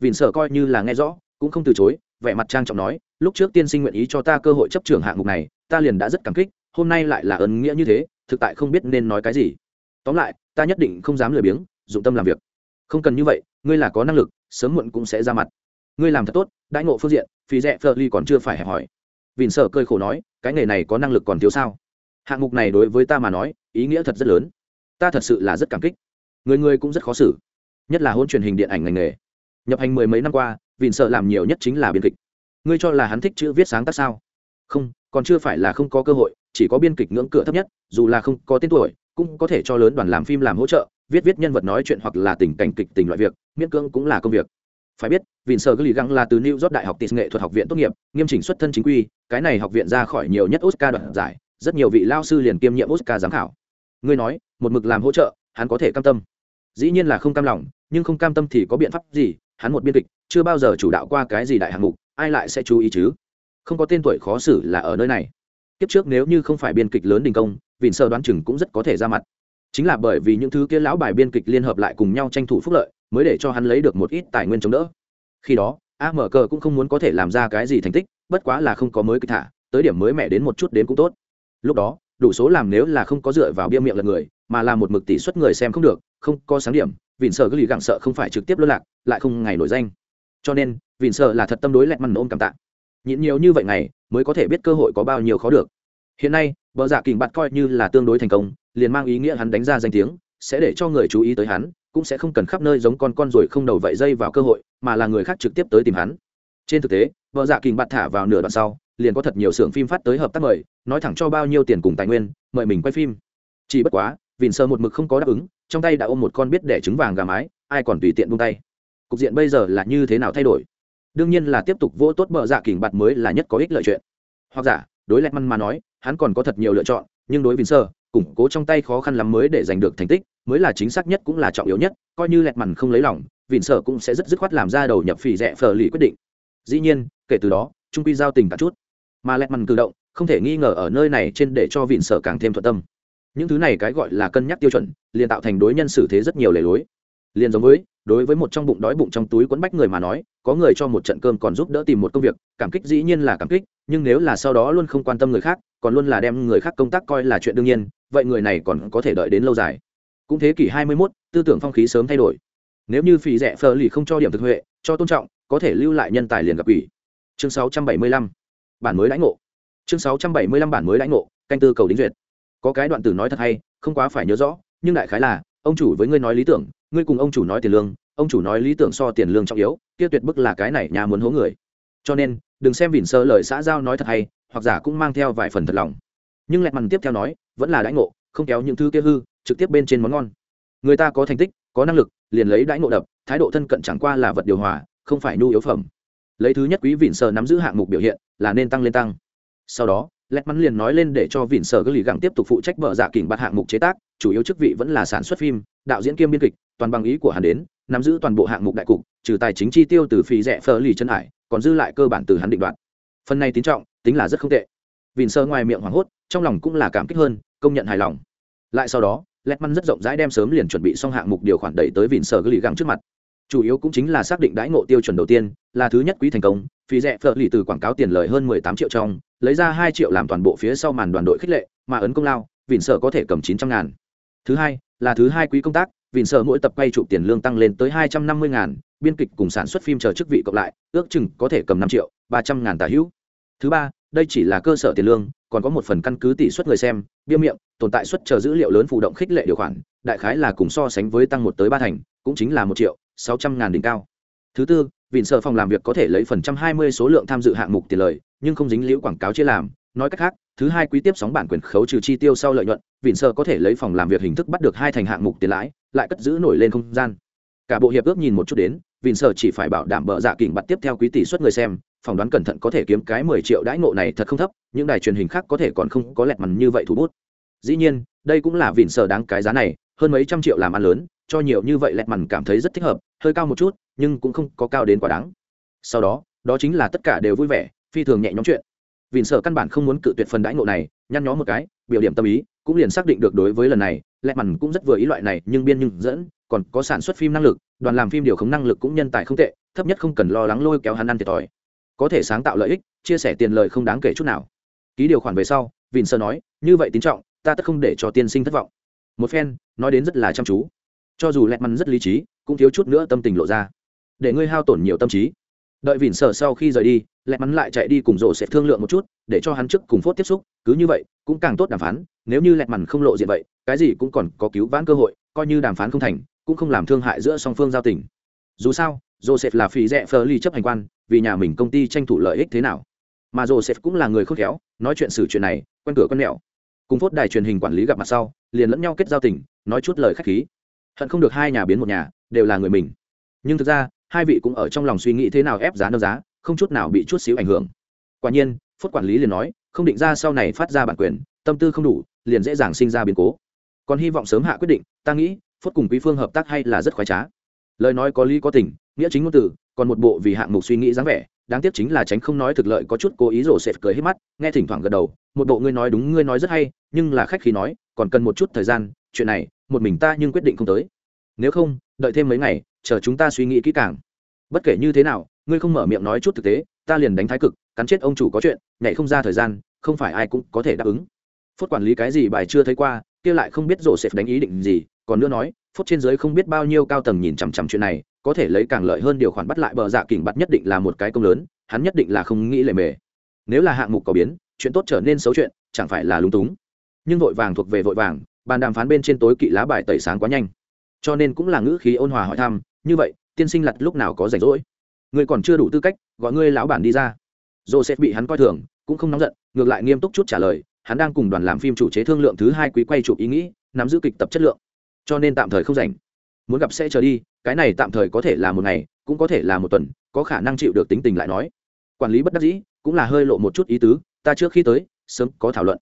Vịn sở coi như là nghe rõ, cũng không từ chối, vẻ mặt trang trọng nói, lúc trước tiên sinh nguyện ý cho ta cơ hội chấp trưởng hạng mục này, ta liền đã rất cảm kích, hôm nay lại là ơn nghĩa như thế, thực tại không biết nên nói cái gì. Tóm lại, ta nhất định không dám lười biếng, dụng tâm làm việc. Không cần như vậy, ngươi là có năng lực, sớm muộn cũng sẽ ra mặt. Ngươi làm thật tốt, đãi ngộ phương diện, phí rẻ phờ ly còn chưa phải hẹp hỏi. Vịn sở cơi khổ nói, cái nghề này có năng lực còn thiếu sao? Hạng mục này đối với ta mà nói, ý nghĩa thật rất lớn. Ta thật sự là rất cảm kích. Người người cũng rất khó xử, nhất là hôn truyền hình điện ảnh ngành nghề. Nhập hành mười mấy năm qua, vịn sợ làm nhiều nhất chính là biên kịch. Ngươi cho là hắn thích chữ viết sáng tác sao? Không, còn chưa phải là không có cơ hội, chỉ có biên kịch ngưỡng cửa thấp nhất, dù là không có tên tuổi, cũng có thể cho lớn đoàn làm phim làm hỗ trợ, viết viết nhân vật nói chuyện hoặc là tình cảnh kịch tình loại việc, miễn cưỡng cũng là công việc. Phải biết, vịn sợ gửi găng là từ new york đại học Tị nghệ thuật học viện tốt nghiệp, nghiêm chỉnh xuất thân chính quy, cái này học viện ra khỏi nhiều nhất oscar đoạt giải rất nhiều vị lao sư liền kiêm nhiệm oscar giám khảo. Ngươi nói, một mực làm hỗ trợ, hắn có thể cam tâm. Dĩ nhiên là không cam lòng, nhưng không cam tâm thì có biện pháp gì, hắn một biên kịch, chưa bao giờ chủ đạo qua cái gì đại hạng mục, ai lại sẽ chú ý chứ? Không có tên tuổi khó xử là ở nơi này. Kiếp trước nếu như không phải biên kịch lớn đình công, vịn sơ đoán chừng cũng rất có thể ra mặt. Chính là bởi vì những thứ kia lão bài biên kịch liên hợp lại cùng nhau tranh thủ phúc lợi, mới để cho hắn lấy được một ít tài nguyên chống đỡ. Khi đó, a mở cờ cũng không muốn có thể làm ra cái gì thành tích, bất quá là không có mới kịch thả, tới điểm mới mẹ đến một chút đến cũng tốt lúc đó, đủ số làm nếu là không có dựa vào bia miệng là người, mà là một mực tỷ suất người xem không được, không có sáng điểm, vịn sợ cứ lì gặng sợ không phải trực tiếp luân lạc, lại không ngày nổi danh. Cho nên, vịn sợ là thật tâm đối lẹt mằn ôm cảm tạ. Nhịn nhiều như vậy ngày, mới có thể biết cơ hội có bao nhiêu khó được. Hiện nay vợ dạ kình bạt coi như là tương đối thành công, liền mang ý nghĩa hắn đánh ra danh tiếng, sẽ để cho người chú ý tới hắn, cũng sẽ không cần khắp nơi giống con con rồi không đầu vậy dây vào cơ hội, mà là người khác trực tiếp tới tìm hắn. Trên thực tế vợ dạ kình bạt thả vào nửa đoạn sau liền có thật nhiều xưởng phim phát tới hợp tác mời, nói thẳng cho bao nhiêu tiền cùng tài nguyên, mời mình quay phim. Chỉ bất quá vìn sơ một mực không có đáp ứng, trong tay đã ôm một con biết đẻ trứng vàng gà mái, ai còn tùy tiện buông tay. Cục diện bây giờ là như thế nào thay đổi? Đương nhiên là tiếp tục vỗ tốt bờ dạ kình bạt mới là nhất có ích lợi chuyện. Hoặc giả, đối lẹt măn mà nói, hắn còn có thật nhiều lựa chọn, nhưng đối vìn sơ, củng cố trong tay khó khăn lắm mới để giành được thành tích, mới là chính xác nhất cũng là trọng yếu nhất, coi như lẹt mằn không lấy lòng vìn sơ cũng sẽ rất dứt khoát làm ra đầu nhập phì rẻ phờ lì quyết định. Dĩ nhiên, kể từ đó, trung quy giao tình cả chút mà lẹt mằn cử động không thể nghi ngờ ở nơi này trên để cho vịn sở càng thêm thuận tâm. Những thứ này cái gọi là cân nhắc tiêu chuẩn liền tạo thành đối nhân xử thế rất nhiều lề lối. Liền giống với đối với một trong bụng đói bụng trong túi quấn bách người mà nói có người cho một trận cơm còn giúp đỡ tìm một công việc cảm kích dĩ nhiên là cảm kích nhưng nếu là sau đó luôn không quan tâm người khác còn luôn là đem người khác công tác coi là chuyện đương nhiên vậy người này còn có thể đợi đến lâu dài. Cũng thế kỷ 21, tư tưởng phong khí sớm thay đổi. Nếu như phì rẻ phờ lì không cho điểm thực huệ cho tôn trọng có thể lưu lại nhân tài liền gặp ủy. Chương 675 bản mới lãnh ngộ. Chương sáu trăm bảy mươi lăm bản mới lãnh ngộ, canh tư cầu đính duyệt. Có cái đoạn tử nói thật hay, không quá phải nhớ rõ, nhưng đại khái là, ông chủ với ngươi nói lý tưởng, ngươi cùng ông chủ nói tiền lương, ông chủ nói lý tưởng so tiền lương trọng yếu, kia tuyệt bức là cái này nhà muốn hố người. Cho nên, đừng xem vỉn sơ lời xã giao nói thật hay, hoặc giả cũng mang theo vài phần thật lòng. Nhưng lẹt mằn tiếp theo nói, vẫn là đãi ngộ, không kéo những thứ kia hư, trực tiếp bên trên món ngon. Người ta có thành tích, có năng lực, liền lấy đãi ngộ đập, thái độ thân cận chẳng qua là vật điều hòa, không phải nhu yếu phẩm lấy thứ nhất quý vịn sơ nắm giữ hạng mục biểu hiện, là nên tăng lên tăng. Sau đó lẹt mắn liền nói lên để cho vịn sở các lì gặng tiếp tục phụ trách vợ dạ kỉnh bắt hạng mục chế tác, chủ yếu chức vị vẫn là sản xuất phim, đạo diễn kiêm biên kịch, toàn bằng ý của hắn đến, nắm giữ toàn bộ hạng mục đại cục, trừ tài chính chi tiêu từ phí rẻ phở lì chân hải, còn dư lại cơ bản từ hắn định đoạt. Phần này tín trọng, tính là rất không tệ. Vịn sơ ngoài miệng hoảng hốt, trong lòng cũng là cảm kích hơn, công nhận hài lòng. Lại sau đó lẹt mắn rất rộng rãi đem sớm liền chuẩn bị xong hạng mục điều khoản đẩy tới vịn sở các lì gặng trước mặt chủ yếu cũng chính là xác định đãi ngộ tiêu chuẩn đầu tiên, là thứ nhất quý thành công, phí rẻ phở lì từ quảng cáo tiền lời hơn mười tám triệu trong, lấy ra hai triệu làm toàn bộ phía sau màn đoàn đội khích lệ, mà ấn công lao, vịn sở có thể cầm chín trăm ngàn. Thứ hai, là thứ hai quý công tác, vịn sở mỗi tập quay chụp tiền lương tăng lên tới hai trăm năm mươi ngàn, biên kịch cùng sản xuất phim chờ chức vị cộng lại, ước chừng có thể cầm năm triệu ba trăm ngàn tả hữu. Thứ ba, đây chỉ là cơ sở tiền lương, còn có một phần căn cứ tỷ suất người xem, bia miệng, tồn tại suất chờ dữ liệu lớn phụ động khích lệ điều khoản, đại khái là cùng so sánh với tăng một tới ba thành, cũng chính là một triệu sáu trăm ngàn đỉnh cao. Thứ tư, vịn sở phòng làm việc có thể lấy phần trăm hai mươi số lượng tham dự hạng mục tiền lời, nhưng không dính liễu quảng cáo chia làm. Nói cách khác, thứ hai quý tiếp sóng bản quyền khấu trừ chi tiêu sau lợi nhuận, vịn sở có thể lấy phòng làm việc hình thức bắt được hai thành hạng mục tiền lãi, lại cất giữ nổi lên không gian. Cả bộ hiệp ước nhìn một chút đến, vịn sở chỉ phải bảo đảm bợ dạ kỉnh bắt tiếp theo quý tỷ suất người xem, phỏng đoán cẩn thận có thể kiếm cái mười triệu đãi ngộ này thật không thấp, những đài truyền hình khác có thể còn không có lẹt mằn như vậy thủ bút. Dĩ nhiên, đây cũng là vịn sở đáng cái giá này, hơn mấy trăm triệu làm ăn lớn cho nhiều như vậy lẹt mằn cảm thấy rất thích hợp, hơi cao một chút, nhưng cũng không có cao đến quá đáng. Sau đó đó chính là tất cả đều vui vẻ, phi thường nhẹ nhõm chuyện. Vịn sở căn bản không muốn cự tuyệt phần đãi ngộ này, nhăn nhó một cái, biểu điểm tâm ý, cũng liền xác định được đối với lần này, lẹt mằn cũng rất vừa ý loại này, nhưng biên nhưng dẫn, còn có sản xuất phim năng lực, đoàn làm phim điều khống năng lực cũng nhân tài không tệ, thấp nhất không cần lo lắng lôi kéo hắn ăn thiệt thòi. Có thể sáng tạo lợi ích, chia sẻ tiền lời không đáng kể chút nào. Ký điều khoản về sau, vịn sơ nói, như vậy tín trọng, ta tất không để cho tiên sinh thất vọng. Một phen, nói đến rất là chăm chú cho dù lẹt mắn rất lý trí, cũng thiếu chút nữa tâm tình lộ ra. Để ngươi hao tổn nhiều tâm trí. Đợi vỉn sở sau khi rời đi, lẹt mắn lại chạy đi cùng rổ sẽ thương lượng một chút, để cho hắn trước cùng phốt tiếp xúc, cứ như vậy, cũng càng tốt đàm phán, nếu như lẹt mắn không lộ diện vậy, cái gì cũng còn có cứu vãn cơ hội, coi như đàm phán không thành, cũng không làm thương hại giữa song phương giao tình. Dù sao joseph là phì rẻ phờ ly chấp hành quan, vì nhà mình công ty tranh thủ lợi ích thế nào. Mà joseph cũng là người khôn khéo, nói chuyện xử chuyện này, quen cửa quen mẹo. Cùng phốt đài truyền hình quản lý gặp mặt sau, liền lẫn nhau kết giao tình, nói chút lời khách khí hận không được hai nhà biến một nhà, đều là người mình. Nhưng thực ra, hai vị cũng ở trong lòng suy nghĩ thế nào ép giá nâng giá, không chút nào bị chút xíu ảnh hưởng. Quả nhiên phút quản lý liền nói, không định ra sau này phát ra bản quyền, tâm tư không đủ, liền dễ dàng sinh ra biến cố. Còn hy vọng sớm hạ quyết định, ta nghĩ phút cùng quý phương hợp tác hay là rất khoái trá. Lời nói có lý có tình, nghĩa chính ngôn từ, còn một bộ vì hạng mục suy nghĩ dáng vẻ, đáng tiếc chính là tránh không nói thực lợi có chút cố ý rổ sệt cười hết mắt, nghe thỉnh thoảng gật đầu, một bộ ngươi nói đúng, ngươi nói rất hay, nhưng là khách khi nói, còn cần một chút thời gian chuyện này, một mình ta nhưng quyết định không tới. Nếu không, đợi thêm mấy ngày, chờ chúng ta suy nghĩ kỹ càng. Bất kể như thế nào, ngươi không mở miệng nói chút thực tế, ta liền đánh thái cực, cắn chết ông chủ có chuyện, nhảy không ra thời gian, không phải ai cũng có thể đáp ứng. Phốt quản lý cái gì bài chưa thấy qua, kia lại không biết rổ sệt đánh ý định gì, còn nữa nói, phốt trên giới không biết bao nhiêu cao tầng nhìn chằm chằm chuyện này, có thể lấy càng lợi hơn điều khoản bắt lại bờ dạ kỉnh bắt nhất định là một cái công lớn, hắn nhất định là không nghĩ lề mề. Nếu là hạng mục có biến, chuyện tốt trở nên xấu chuyện, chẳng phải là lúng túng. Nhưng vội vàng thuộc về vội vàng bàn đàm phán bên trên tối kỵ lá bài tẩy sáng quá nhanh. Cho nên cũng là ngữ khí ôn hòa hỏi thăm, như vậy, tiên sinh lặt lúc nào có rảnh rỗi? Ngươi còn chưa đủ tư cách, gọi ngươi lão bản đi ra. Joseph bị hắn coi thường, cũng không nóng giận, ngược lại nghiêm túc chút trả lời, hắn đang cùng đoàn làm phim chủ chế thương lượng thứ hai quý quay chụp ý nghĩ, nắm giữ kịch tập chất lượng. Cho nên tạm thời không rảnh. Muốn gặp sẽ chờ đi, cái này tạm thời có thể là một ngày, cũng có thể là một tuần, có khả năng chịu được tính tình lại nói. Quản lý bất đắc dĩ, cũng là hơi lộ một chút ý tứ, ta trước khi tới, sớm có thảo luận.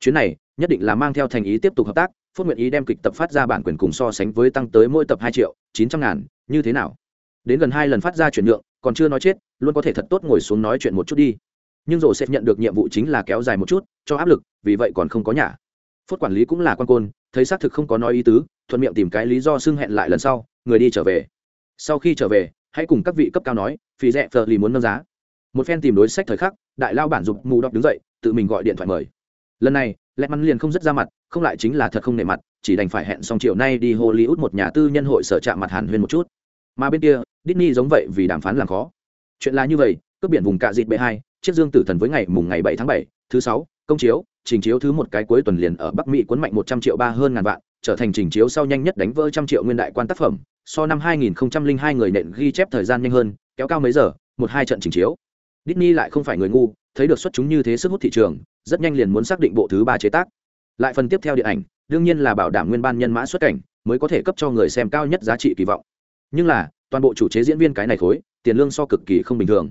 Chuyến này nhất định là mang theo thành ý tiếp tục hợp tác, phúc nguyện ý đem kịch tập phát ra bản quyền cùng so sánh với tăng tới mỗi tập hai triệu, chín trăm ngàn, như thế nào? Đến gần hai lần phát ra chuyển nhượng, còn chưa nói chết, luôn có thể thật tốt ngồi xuống nói chuyện một chút đi. Nhưng rồi sẽ nhận được nhiệm vụ chính là kéo dài một chút, cho áp lực, vì vậy còn không có nhà. Phút quản lý cũng là quan côn, thấy xác thực không có nói ý tứ, thuận miệng tìm cái lý do xưng hẹn lại lần sau, người đi trở về. Sau khi trở về, hãy cùng các vị cấp cao nói phí rẻ phờ lì muốn nâng giá. Một phen tìm đối sách thời khắc, đại lao bản dục mù đọc đứng dậy, tự mình gọi điện thoại mời lần này lẹ mắn liền không rất ra mặt, không lại chính là thật không nề mặt, chỉ đành phải hẹn xong chiều nay đi hollywood một nhà tư nhân hội sở chạm mặt hàn huyên một chút. Mà bên kia, Disney giống vậy vì đàm phán làm khó. Chuyện là như vậy, cướp biển vùng cạ dịt b hai, chiếc dương tử thần với ngày mùng ngày bảy tháng bảy, thứ sáu, công chiếu, trình chiếu thứ một cái cuối tuần liền ở bắc mỹ cuốn mạnh một trăm triệu ba hơn ngàn vạn, trở thành trình chiếu sau nhanh nhất đánh vỡ trăm triệu nguyên đại quan tác phẩm, so năm hai nghìn hai người nện ghi chép thời gian nhanh hơn, kéo cao mấy giờ, một hai trận trình chiếu. Disney lại không phải người ngu, thấy được xuất chúng như thế sức hút thị trường rất nhanh liền muốn xác định bộ thứ ba chế tác. Lại phần tiếp theo điện ảnh, đương nhiên là bảo đảm nguyên ban nhân mã xuất cảnh, mới có thể cấp cho người xem cao nhất giá trị kỳ vọng. Nhưng là, toàn bộ chủ chế diễn viên cái này khối, tiền lương so cực kỳ không bình thường.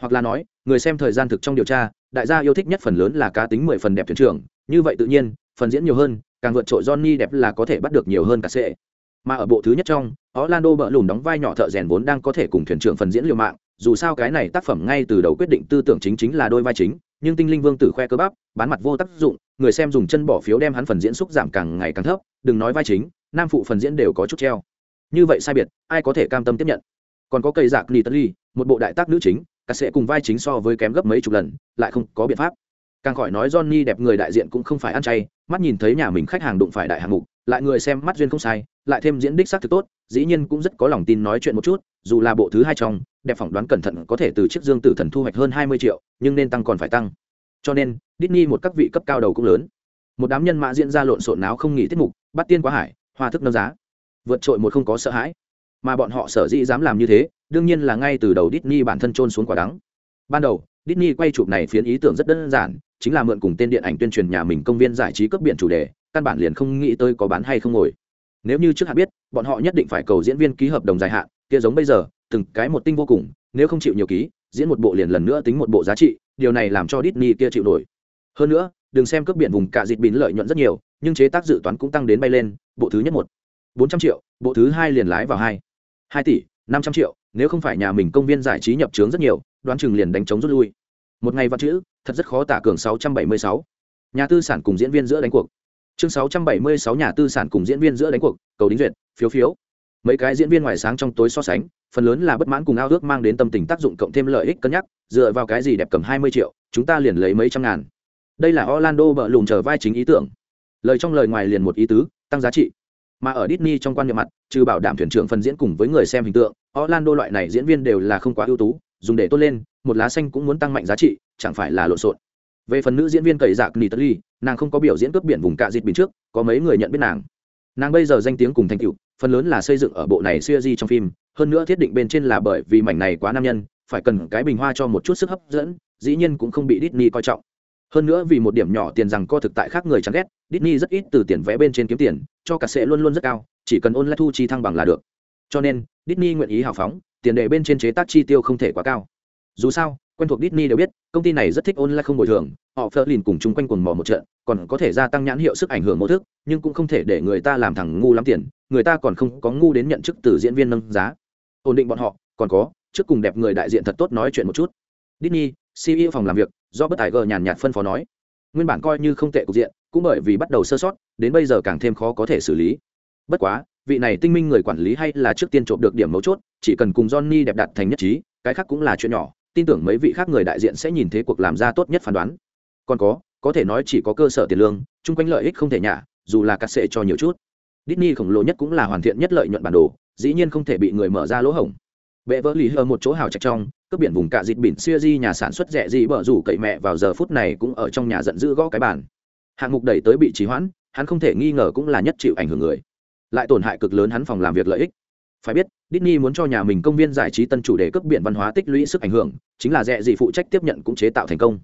Hoặc là nói, người xem thời gian thực trong điều tra, đại gia yêu thích nhất phần lớn là cá tính mười phần đẹp thuyền trưởng, như vậy tự nhiên, phần diễn nhiều hơn, càng vượt trội johnny đẹp là có thể bắt được nhiều hơn cả sệ. Mà ở bộ thứ nhất trong, orlando bỡ lùm đóng vai nhỏ thợ rèn vốn đang có thể cùng thuyền trưởng phần diễn liều mạng, dù sao cái này tác phẩm ngay từ đầu quyết định tư tưởng chính chính là đôi vai chính nhưng tinh linh vương tử khoe cơ bắp, bán mặt vô tác dụng, người xem dùng chân bỏ phiếu đem hắn phần diễn xúc giảm càng ngày càng thấp, đừng nói vai chính, nam phụ phần diễn đều có chút treo. Như vậy sai biệt, ai có thể cam tâm tiếp nhận? Còn có cây giặc nitali một bộ đại tác nữ chính cả sẽ cùng vai chính so với kém gấp mấy chục lần, lại không có biện pháp. Càng khỏi nói johnny đẹp người đại diện cũng không phải ăn chay, mắt nhìn thấy nhà mình khách hàng đụng phải đại hạng mục, lại người xem mắt duyên không sai, lại thêm diễn đích xác thực tốt, dĩ nhiên cũng rất có lòng tin nói chuyện một chút dù là bộ thứ hai trong, đẹp phỏng đoán cẩn thận có thể từ chiếc dương tử thần thu hoạch hơn hai mươi triệu, nhưng nên tăng còn phải tăng. Cho nên, Disney một các vị cấp cao đầu cũng lớn. Một đám nhân mã diễn ra lộn xộn náo không nghỉ tiết mục, bắt tiên quá hải, hoa thức nâng giá. Vượt trội một không có sợ hãi. Mà bọn họ sở dĩ dám làm như thế, đương nhiên là ngay từ đầu Disney bản thân trôn xuống quả đắng. Ban đầu, Disney quay chụp này phiến ý tưởng rất đơn giản, chính là mượn cùng tên điện ảnh tuyên truyền nhà mình công viên giải trí cấp biển chủ đề, căn bản liền không nghĩ tới có bán hay không ngồi nếu như trước hạn biết, bọn họ nhất định phải cầu diễn viên ký hợp đồng dài hạn, kia giống bây giờ, từng cái một tinh vô cùng, nếu không chịu nhiều ký, diễn một bộ liền lần nữa tính một bộ giá trị, điều này làm cho Disney kia chịu nổi. Hơn nữa, đừng xem cướp biển vùng cả dịt bín lợi nhuận rất nhiều, nhưng chế tác dự toán cũng tăng đến bay lên, bộ thứ nhất một. bốn trăm triệu, bộ thứ hai liền lái vào hai. Hai tỷ, năm trăm triệu, nếu không phải nhà mình công viên giải trí nhập trướng rất nhiều, đoán chừng liền đánh chống rút lui. Một ngày văn chữ, thật rất khó tả cường sáu trăm bảy mươi sáu. Nhà tư sản cùng diễn viên giữa đánh cuộc chương sáu trăm bảy mươi sáu nhà tư sản cùng diễn viên giữa đánh cuộc, cầu đính duyệt, phiếu phiếu. Mấy cái diễn viên ngoài sáng trong tối so sánh, phần lớn là bất mãn cùng ao ước mang đến tâm tình tác dụng cộng thêm lợi ích cân nhắc, dựa vào cái gì đẹp cầm hai mươi triệu, chúng ta liền lấy mấy trăm ngàn. Đây là orlando bợ lùm chờ vai chính ý tưởng. Lời trong lời ngoài liền một ý tứ, tăng giá trị. Mà ở Disney trong quan niệm mặt, trừ bảo đảm thuyền trưởng phần diễn cùng với người xem hình tượng, orlando loại này diễn viên đều là không quá ưu tú, dùng để tốt lên, một lá xanh cũng muốn tăng mạnh giá trị, chẳng phải là lộn xộn. Về phần nữ diễn viên cậy dạc nitali nàng không có biểu diễn cướp biển vùng cạ dịt bình trước, có mấy người nhận biết nàng. Nàng bây giờ danh tiếng cùng thành tựu, phần lớn là xây dựng ở bộ này siêu di trong phim, hơn nữa thiết định bên trên là bởi vì mảnh này quá nam nhân, phải cần cái bình hoa cho một chút sức hấp dẫn, dĩ nhiên cũng không bị Disney coi trọng. Hơn nữa vì một điểm nhỏ tiền rằng co thực tại khác người chán ghét, Disney rất ít từ tiền vẽ bên trên kiếm tiền, cho cả sẽ luôn luôn rất cao, chỉ cần ôn lại thu chi thăng bằng là được. Cho nên, Disney nguyện ý hào phóng, tiền đề bên trên chế tác chi tiêu không thể quá cao. Dù sao quen thuộc Disney đều biết, công ty này rất thích ôn lại không bồi thường, họ phớt lìn cùng chung quanh quần mò một trận, còn có thể gia tăng nhãn hiệu sức ảnh hưởng mô thức, nhưng cũng không thể để người ta làm thằng ngu lắm tiền, người ta còn không có ngu đến nhận chức từ diễn viên nâng giá. Ổn định bọn họ, còn có, trước cùng đẹp người đại diện thật tốt nói chuyện một chút. Disney CEO phòng làm việc do bất tài gờ nhàn nhạt phân phó nói. Nguyên bản coi như không tệ cục diện, cũng bởi vì bắt đầu sơ sót, đến bây giờ càng thêm khó có thể xử lý. Bất quá, vị này tinh minh người quản lý hay là trước tiên trộm được điểm mấu chốt, chỉ cần cùng johnny đẹp đặt thành nhất trí, cái khác cũng là chuyện nhỏ tin tưởng mấy vị khác người đại diện sẽ nhìn thế cuộc làm ra tốt nhất phán đoán. Còn có có thể nói chỉ có cơ sở tiền lương, chung quanh lợi ích không thể nhả, dù là cắt sệ cho nhiều chút. Disney khổng lồ nhất cũng là hoàn thiện nhất lợi nhuận bản đồ, dĩ nhiên không thể bị người mở ra lỗ hổng. Bệ vỡ lý hờ một chỗ hào trạch trong, cướp biển vùng cạ dịt biển xuya di nhà sản xuất rẻ gì bở rủ cậy mẹ vào giờ phút này cũng ở trong nhà giận dữ gõ cái bàn. Hạng mục đẩy tới bị trì hoãn, hắn không thể nghi ngờ cũng là nhất chịu ảnh hưởng người. Lại tổn hại cực lớn hắn phòng làm việc lợi ích phải biết, Disney muốn cho nhà mình công viên giải trí tân chủ đề cấp biển văn hóa tích lũy sức ảnh hưởng, chính là rẻ gì phụ trách tiếp nhận cũng chế tạo thành công.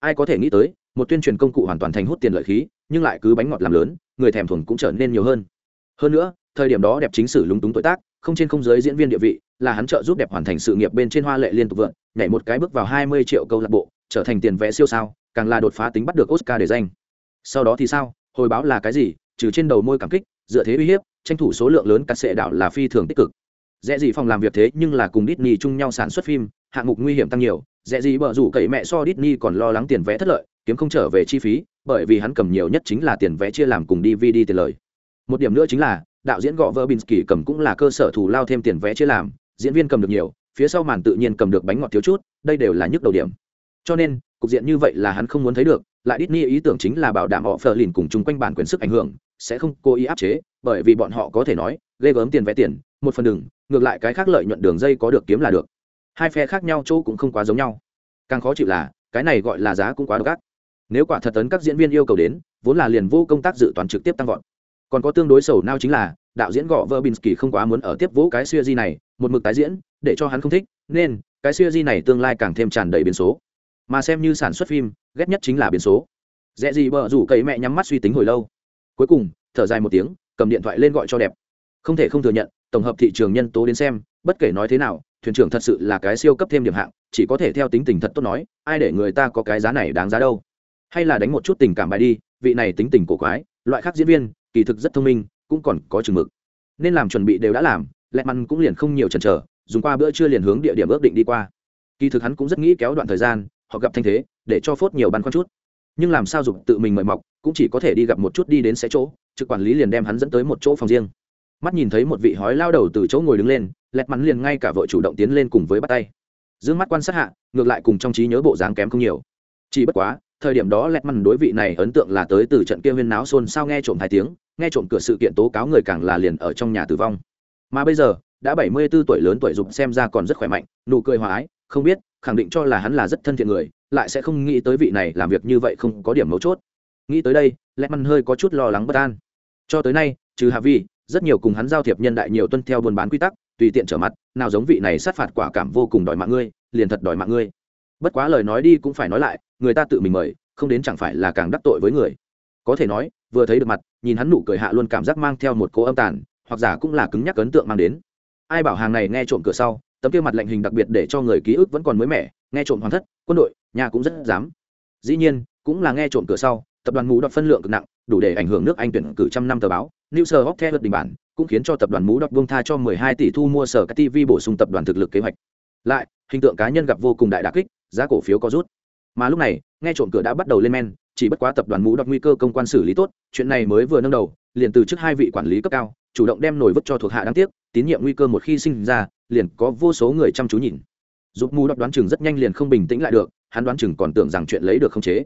Ai có thể nghĩ tới, một tuyên truyền công cụ hoàn toàn thành hút tiền lợi khí, nhưng lại cứ bánh ngọt làm lớn, người thèm thuồng cũng trở nên nhiều hơn. Hơn nữa, thời điểm đó đẹp chính sử lúng túng tuổi tác, không trên không giới diễn viên địa vị, là hắn trợ giúp đẹp hoàn thành sự nghiệp bên trên hoa lệ liên tục vượn, nhảy một cái bước vào hai mươi triệu câu lạc bộ, trở thành tiền vẽ siêu sao, càng là đột phá tính bắt được oscar để danh. Sau đó thì sao? Hồi báo là cái gì? Trừ trên đầu môi cảm kích, dựa thế uy hiếp tranh thủ số lượng lớn cắt sệ đảo là phi thường tích cực. Dễ gì phòng làm việc thế nhưng là cùng Disney chung nhau sản xuất phim, hạng mục nguy hiểm tăng nhiều dễ gì bở rủ cậy mẹ so Disney còn lo lắng tiền vé thất lợi, kiếm không trở về chi phí, bởi vì hắn cầm nhiều nhất chính là tiền vé chia làm cùng DVD tiền lời. Một điểm nữa chính là, đạo diễn gọ vợ Binsky cầm cũng là cơ sở thủ lao thêm tiền vé chia làm, diễn viên cầm được nhiều, phía sau màn tự nhiên cầm được bánh ngọt thiếu chút, đây đều là nhức đầu điểm. Cho nên, cục diện như vậy là hắn không muốn thấy được, lại Disney ý tưởng chính là bảo đảm họ phờ lìn cùng chung quanh bản quyền sức ảnh hưởng sẽ không cố ý áp chế, bởi vì bọn họ có thể nói, ghê gớm tiền vé tiền, một phần đừng ngược lại cái khác lợi nhuận đường dây có được kiếm là được. Hai phe khác nhau chỗ cũng không quá giống nhau. Càng khó chịu là, cái này gọi là giá cũng quá độc ác. Nếu quả thật tấn các diễn viên yêu cầu đến, vốn là liền vô công tác dự toán trực tiếp tăng vọt. Còn có tương đối sầu nao chính là, đạo diễn gọ vơ binsky không quá muốn ở tiếp vũ cái siêu di này, một mực tái diễn, để cho hắn không thích, nên, cái siêu di này tương lai càng thêm tràn đầy biến số. Mà xem như sản xuất phim, ghét nhất chính là biến số. Dễ gì bợ rủ cậy mẹ nhắm mắt suy tính hồi lâu cuối cùng, thở dài một tiếng, cầm điện thoại lên gọi cho đẹp. Không thể không thừa nhận, tổng hợp thị trường nhân tố đến xem, bất kể nói thế nào, thuyền trưởng thật sự là cái siêu cấp thêm điểm hạng, chỉ có thể theo tính tình thật tốt nói, ai để người ta có cái giá này đáng giá đâu. Hay là đánh một chút tình cảm bài đi, vị này tính tình cổ quái, loại khác diễn viên, kỳ thực rất thông minh, cũng còn có chừng mực. Nên làm chuẩn bị đều đã làm lẹ măn cũng liền không nhiều chần chờ, dùng qua bữa trưa liền hướng địa điểm ước định đi qua. Kỳ thực hắn cũng rất nghĩ kéo đoạn thời gian, họ gặp thanh thế, để cho phốt nhiều băn khoăn chút nhưng làm sao dục tự mình mời mọc, cũng chỉ có thể đi gặp một chút đi đến sẽ chỗ, trực quản lý liền đem hắn dẫn tới một chỗ phòng riêng. Mắt nhìn thấy một vị hói lao đầu từ chỗ ngồi đứng lên, lẹt mắn liền ngay cả vợ chủ động tiến lên cùng với bắt tay. D mắt quan sát hạ, ngược lại cùng trong trí nhớ bộ dáng kém không nhiều. Chỉ bất quá, thời điểm đó lẹt mắn đối vị này ấn tượng là tới từ trận kia huyên náo xôn xao nghe trộm hai tiếng, nghe trộm cửa sự kiện tố cáo người càng là liền ở trong nhà tử vong. Mà bây giờ, đã bảy mươi 74 tuổi lớn tuổi dục xem ra còn rất khỏe mạnh, nụ cười hòa ái, không biết, khẳng định cho là hắn là rất thân thiện người lại sẽ không nghĩ tới vị này làm việc như vậy không có điểm mấu chốt. Nghĩ tới đây lẽ măn hơi có chút lo lắng bất an. Cho tới nay, trừ hạ vi, rất nhiều cùng hắn giao thiệp nhân đại nhiều tuân theo buôn bán quy tắc, tùy tiện trở mặt, nào giống vị này sát phạt quả cảm vô cùng đòi mạng ngươi, liền thật đòi mạng ngươi. Bất quá lời nói đi cũng phải nói lại, người ta tự mình mời, không đến chẳng phải là càng đắc tội với người. Có thể nói, vừa thấy được mặt, nhìn hắn nụ cười hạ luôn cảm giác mang theo một cỗ âm tàn, hoặc giả cũng là cứng nhắc ấn tượng mang đến. Ai bảo hàng này nghe trộm cửa sau, tấm kia mặt lạnh hình đặc biệt để cho người ký ức vẫn còn mới mẻ, nghe trộm hoàn thất, quân đội nhà cũng rất dám. Dĩ nhiên, cũng là nghe trộm cửa sau, tập đoàn mũ đọc phân lượng cực nặng, đủ để ảnh hưởng nước anh tuyển cử trăm năm tờ báo. New sir hóc theo đình bản, cũng khiến cho tập đoàn mũ đọc vương tha cho 12 tỷ thu mua sở các tv bổ sung tập đoàn thực lực kế hoạch. Lại, hình tượng cá nhân gặp vô cùng đại đà kích, giá cổ phiếu có rút. Mà lúc này, nghe trộm cửa đã bắt đầu lên men, chỉ bất quá tập đoàn mũ đọc nguy cơ công quan xử lý tốt, chuyện này mới vừa nâng đầu, liền từ trước hai vị quản lý cấp cao, chủ động đem nổi vứt cho thuộc hạ đáng tiếc, tín nhiệm nguy cơ một khi sinh ra, liền có vô số người chăm chú nhìn. Giúp mù đọc đoán chừng rất nhanh liền không bình tĩnh lại được hắn đoán chừng còn tưởng rằng chuyện lấy được không chế.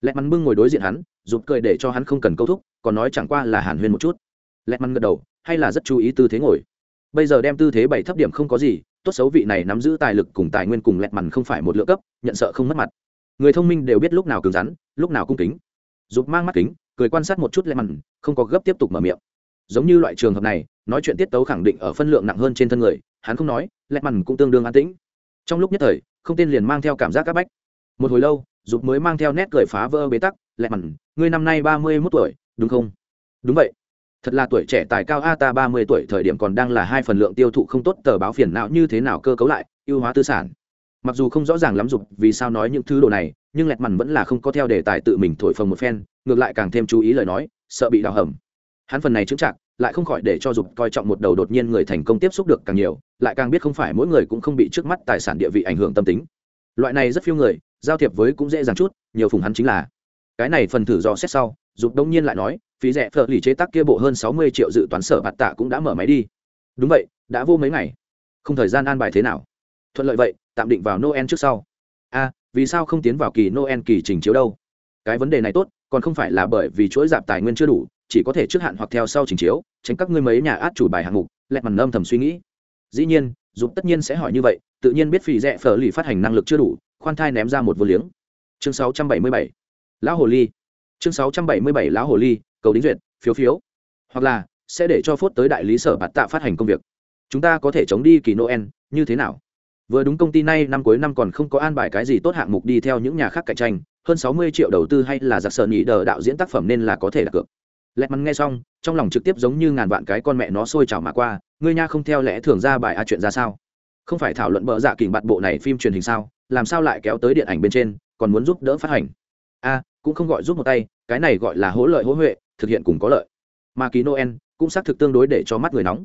Lẹt mắn bưng ngồi đối diện hắn, rụt cười để cho hắn không cần câu thúc, còn nói chẳng qua là hàn huyên một chút. Lẹt mắn gật đầu, hay là rất chú ý tư thế ngồi. Bây giờ đem tư thế bảy thấp điểm không có gì, tốt xấu vị này nắm giữ tài lực cùng tài nguyên cùng lẹt mắn không phải một lựa cấp, nhận sợ không mất mặt. Người thông minh đều biết lúc nào cứng rắn, lúc nào cung kính. Rụt mang mắt kính, cười quan sát một chút lẹt mắn không có gấp tiếp tục mở miệng. Giống như loại trường hợp này, nói chuyện tiết tấu khẳng định ở phân lượng nặng hơn trên thân người, hắn không nói lẹt mằn cũng tương đương an tĩnh. Trong lúc nhất thời, không tên liền mang theo cảm giác c áp bách một hồi lâu, dục mới mang theo nét cười phá vỡ bế tắc lẹ mằn ngươi năm nay ba mươi mốt tuổi, đúng không? Đúng vậy. Thật là tuổi trẻ tài cao a, ta ba mươi tuổi thời điểm còn đang là hai phần lượng tiêu thụ không tốt, tờ báo phiền não như thế nào cơ cấu lại, ưu hóa tư sản. Mặc dù không rõ ràng lắm dục vì sao nói những thứ đồ này, nhưng lẹt mằn vẫn là không có theo đề tài tự mình thổi phồng một phen, ngược lại càng thêm chú ý lời nói, sợ bị đào hầm. Hắn phần này chứng chặt lại không khỏi để cho dục coi trọng một đầu đột nhiên người thành công tiếp xúc được càng nhiều, lại càng biết không phải mỗi người cũng không bị trước mắt tài sản địa vị ảnh hưởng tâm tính. Loại này rất phiêu người giao thiệp với cũng dễ dàng chút, nhiều phùng hắn chính là. Cái này phần thử do xét sau, dục đông nhiên lại nói, phí rẻ phở lì chế tác kia bộ hơn sáu mươi triệu dự toán sở bạt tạ cũng đã mở máy đi. Đúng vậy, đã vô mấy ngày. Không thời gian an bài thế nào? Thuận lợi vậy, tạm định vào noel trước sau. A vì sao không tiến vào kỳ noel kỳ trình chiếu đâu? Cái vấn đề này tốt, còn không phải là bởi vì chuỗi dạp tài nguyên chưa đủ, chỉ có thể trước hạn hoặc theo sau trình chiếu, tránh các ngươi mấy nhà át chủ bài hạng mục, lẹt mặt âm thầm suy nghĩ. Dĩ nhiên, dục tất nhiên sẽ hỏi như vậy, tự nhiên biết phì rẻ phở lì phát hành năng lực chưa đủ khoan thai ném ra một vô liếng. Chương 677 lão hồ ly. Chương 677 lão hồ ly, cầu đính duyệt, phiếu phiếu. Hoặc là, sẽ để cho phốt tới đại lý sở bạt tạ phát hành công việc. Chúng ta có thể chống đi kỳ noel, như thế nào? Vừa đúng công ty nay, năm cuối năm còn không có an bài cái gì tốt hạng mục đi theo những nhà khác cạnh tranh. Hơn sáu mươi triệu đầu tư hay là giặc sợ nhị đờ đạo diễn tác phẩm nên là có thể là cược. Lẹt mắn nghe xong, trong lòng trực tiếp giống như ngàn vạn cái con mẹ nó sôi trào mà qua. Ngươi nha không theo lẽ thường ra bài a chuyện ra sao? Không phải thảo luận bợ dạ kỉnh bạt bộ này phim truyền hình sao, làm sao lại kéo tới điện ảnh bên trên, còn muốn giúp đỡ phát hành? A, cũng không gọi giúp một tay, cái này gọi là hỗ lợi hỗ huệ, thực hiện cùng có lợi. Mà ký noel cũng xác thực tương đối để cho mắt người nóng.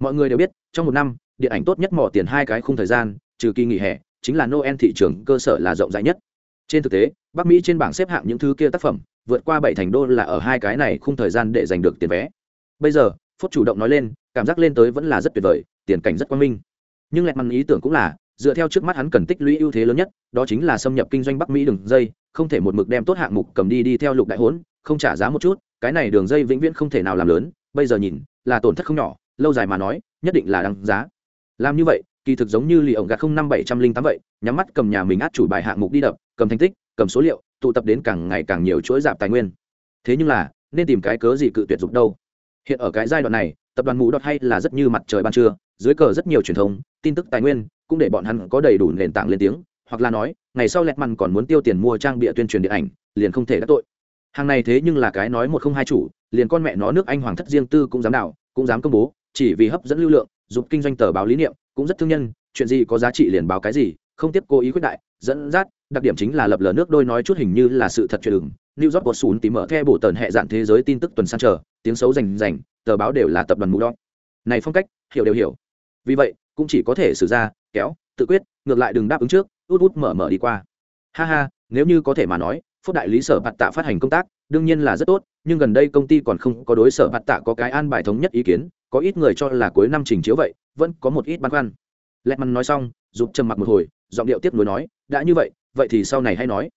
Mọi người đều biết, trong một năm, điện ảnh tốt nhất mỏ tiền hai cái khung thời gian, trừ kỳ nghỉ hè, chính là noel thị trường cơ sở là rộng rãi nhất. Trên thực tế, bắc mỹ trên bảng xếp hạng những thứ kia tác phẩm, vượt qua bảy thành đô là ở hai cái này khung thời gian để giành được tiền vé. Bây giờ, phút chủ động nói lên, cảm giác lên tới vẫn là rất tuyệt vời, tiền cảnh rất quang minh nhưng lẹt mặn ý tưởng cũng là, dựa theo trước mắt hắn cần tích lũy ưu thế lớn nhất, đó chính là xâm nhập kinh doanh bắc mỹ đường dây, không thể một mực đem tốt hạng mục cầm đi đi theo lục đại hốn không trả giá một chút, cái này đường dây vĩnh viễn không thể nào làm lớn, bây giờ nhìn, là tổn thất không nhỏ, lâu dài mà nói, nhất định là đăng giá. Làm như vậy, kỳ thực giống như lì ổng gạt không năm bảy trăm linh tám vậy, nhắm mắt cầm nhà mình át chủ bài hạng mục đi đập, cầm thành tích, cầm số liệu, tụ tập đến càng ngày càng nhiều chuỗi giảm tài nguyên. Thế nhưng là, nên tìm cái cớ gì cự tuyệt dục đâu? Hiện ở cái giai đoạn này, tập đoàn mũ đọt hay là rất như mặt trời ban trưa dưới cờ rất nhiều truyền thông tin tức tài nguyên cũng để bọn hắn có đầy đủ nền tảng lên tiếng hoặc là nói ngày sau lẹt mằn còn muốn tiêu tiền mua trang bịa tuyên truyền điện ảnh liền không thể đắc tội hàng này thế nhưng là cái nói một không hai chủ liền con mẹ nó nước anh hoàng thất riêng tư cũng dám đảo, cũng dám công bố chỉ vì hấp dẫn lưu lượng giúp kinh doanh tờ báo lý niệm cũng rất thương nhân chuyện gì có giá trị liền báo cái gì không tiếp cố ý quyết đại dẫn dắt đặc điểm chính là lập lờ nước đôi nói chút hình như là sự thật chuyện đừng New York Post tìm mở theo bộ tần hệ dạng thế giới tin tức tuần san chờ, tiếng xấu rành rành, tờ báo đều là tập đoàn mũ đỏ. Này phong cách, hiểu đều hiểu. Vì vậy, cũng chỉ có thể xử ra, kéo, tự quyết, ngược lại đừng đáp ứng trước, út út mở mở đi qua. Ha ha, nếu như có thể mà nói, phúc đại lý sở bạt tạ phát hành công tác, đương nhiên là rất tốt, nhưng gần đây công ty còn không có đối sở bạt tạ có cái an bài thống nhất ý kiến, có ít người cho là cuối năm trình chiếu vậy, vẫn có một ít băn khoăn. Lẹt nói xong, giúp trầm mặc một hồi, giọng điệu tiếp nối nói, đã như vậy, vậy thì sau này hay nói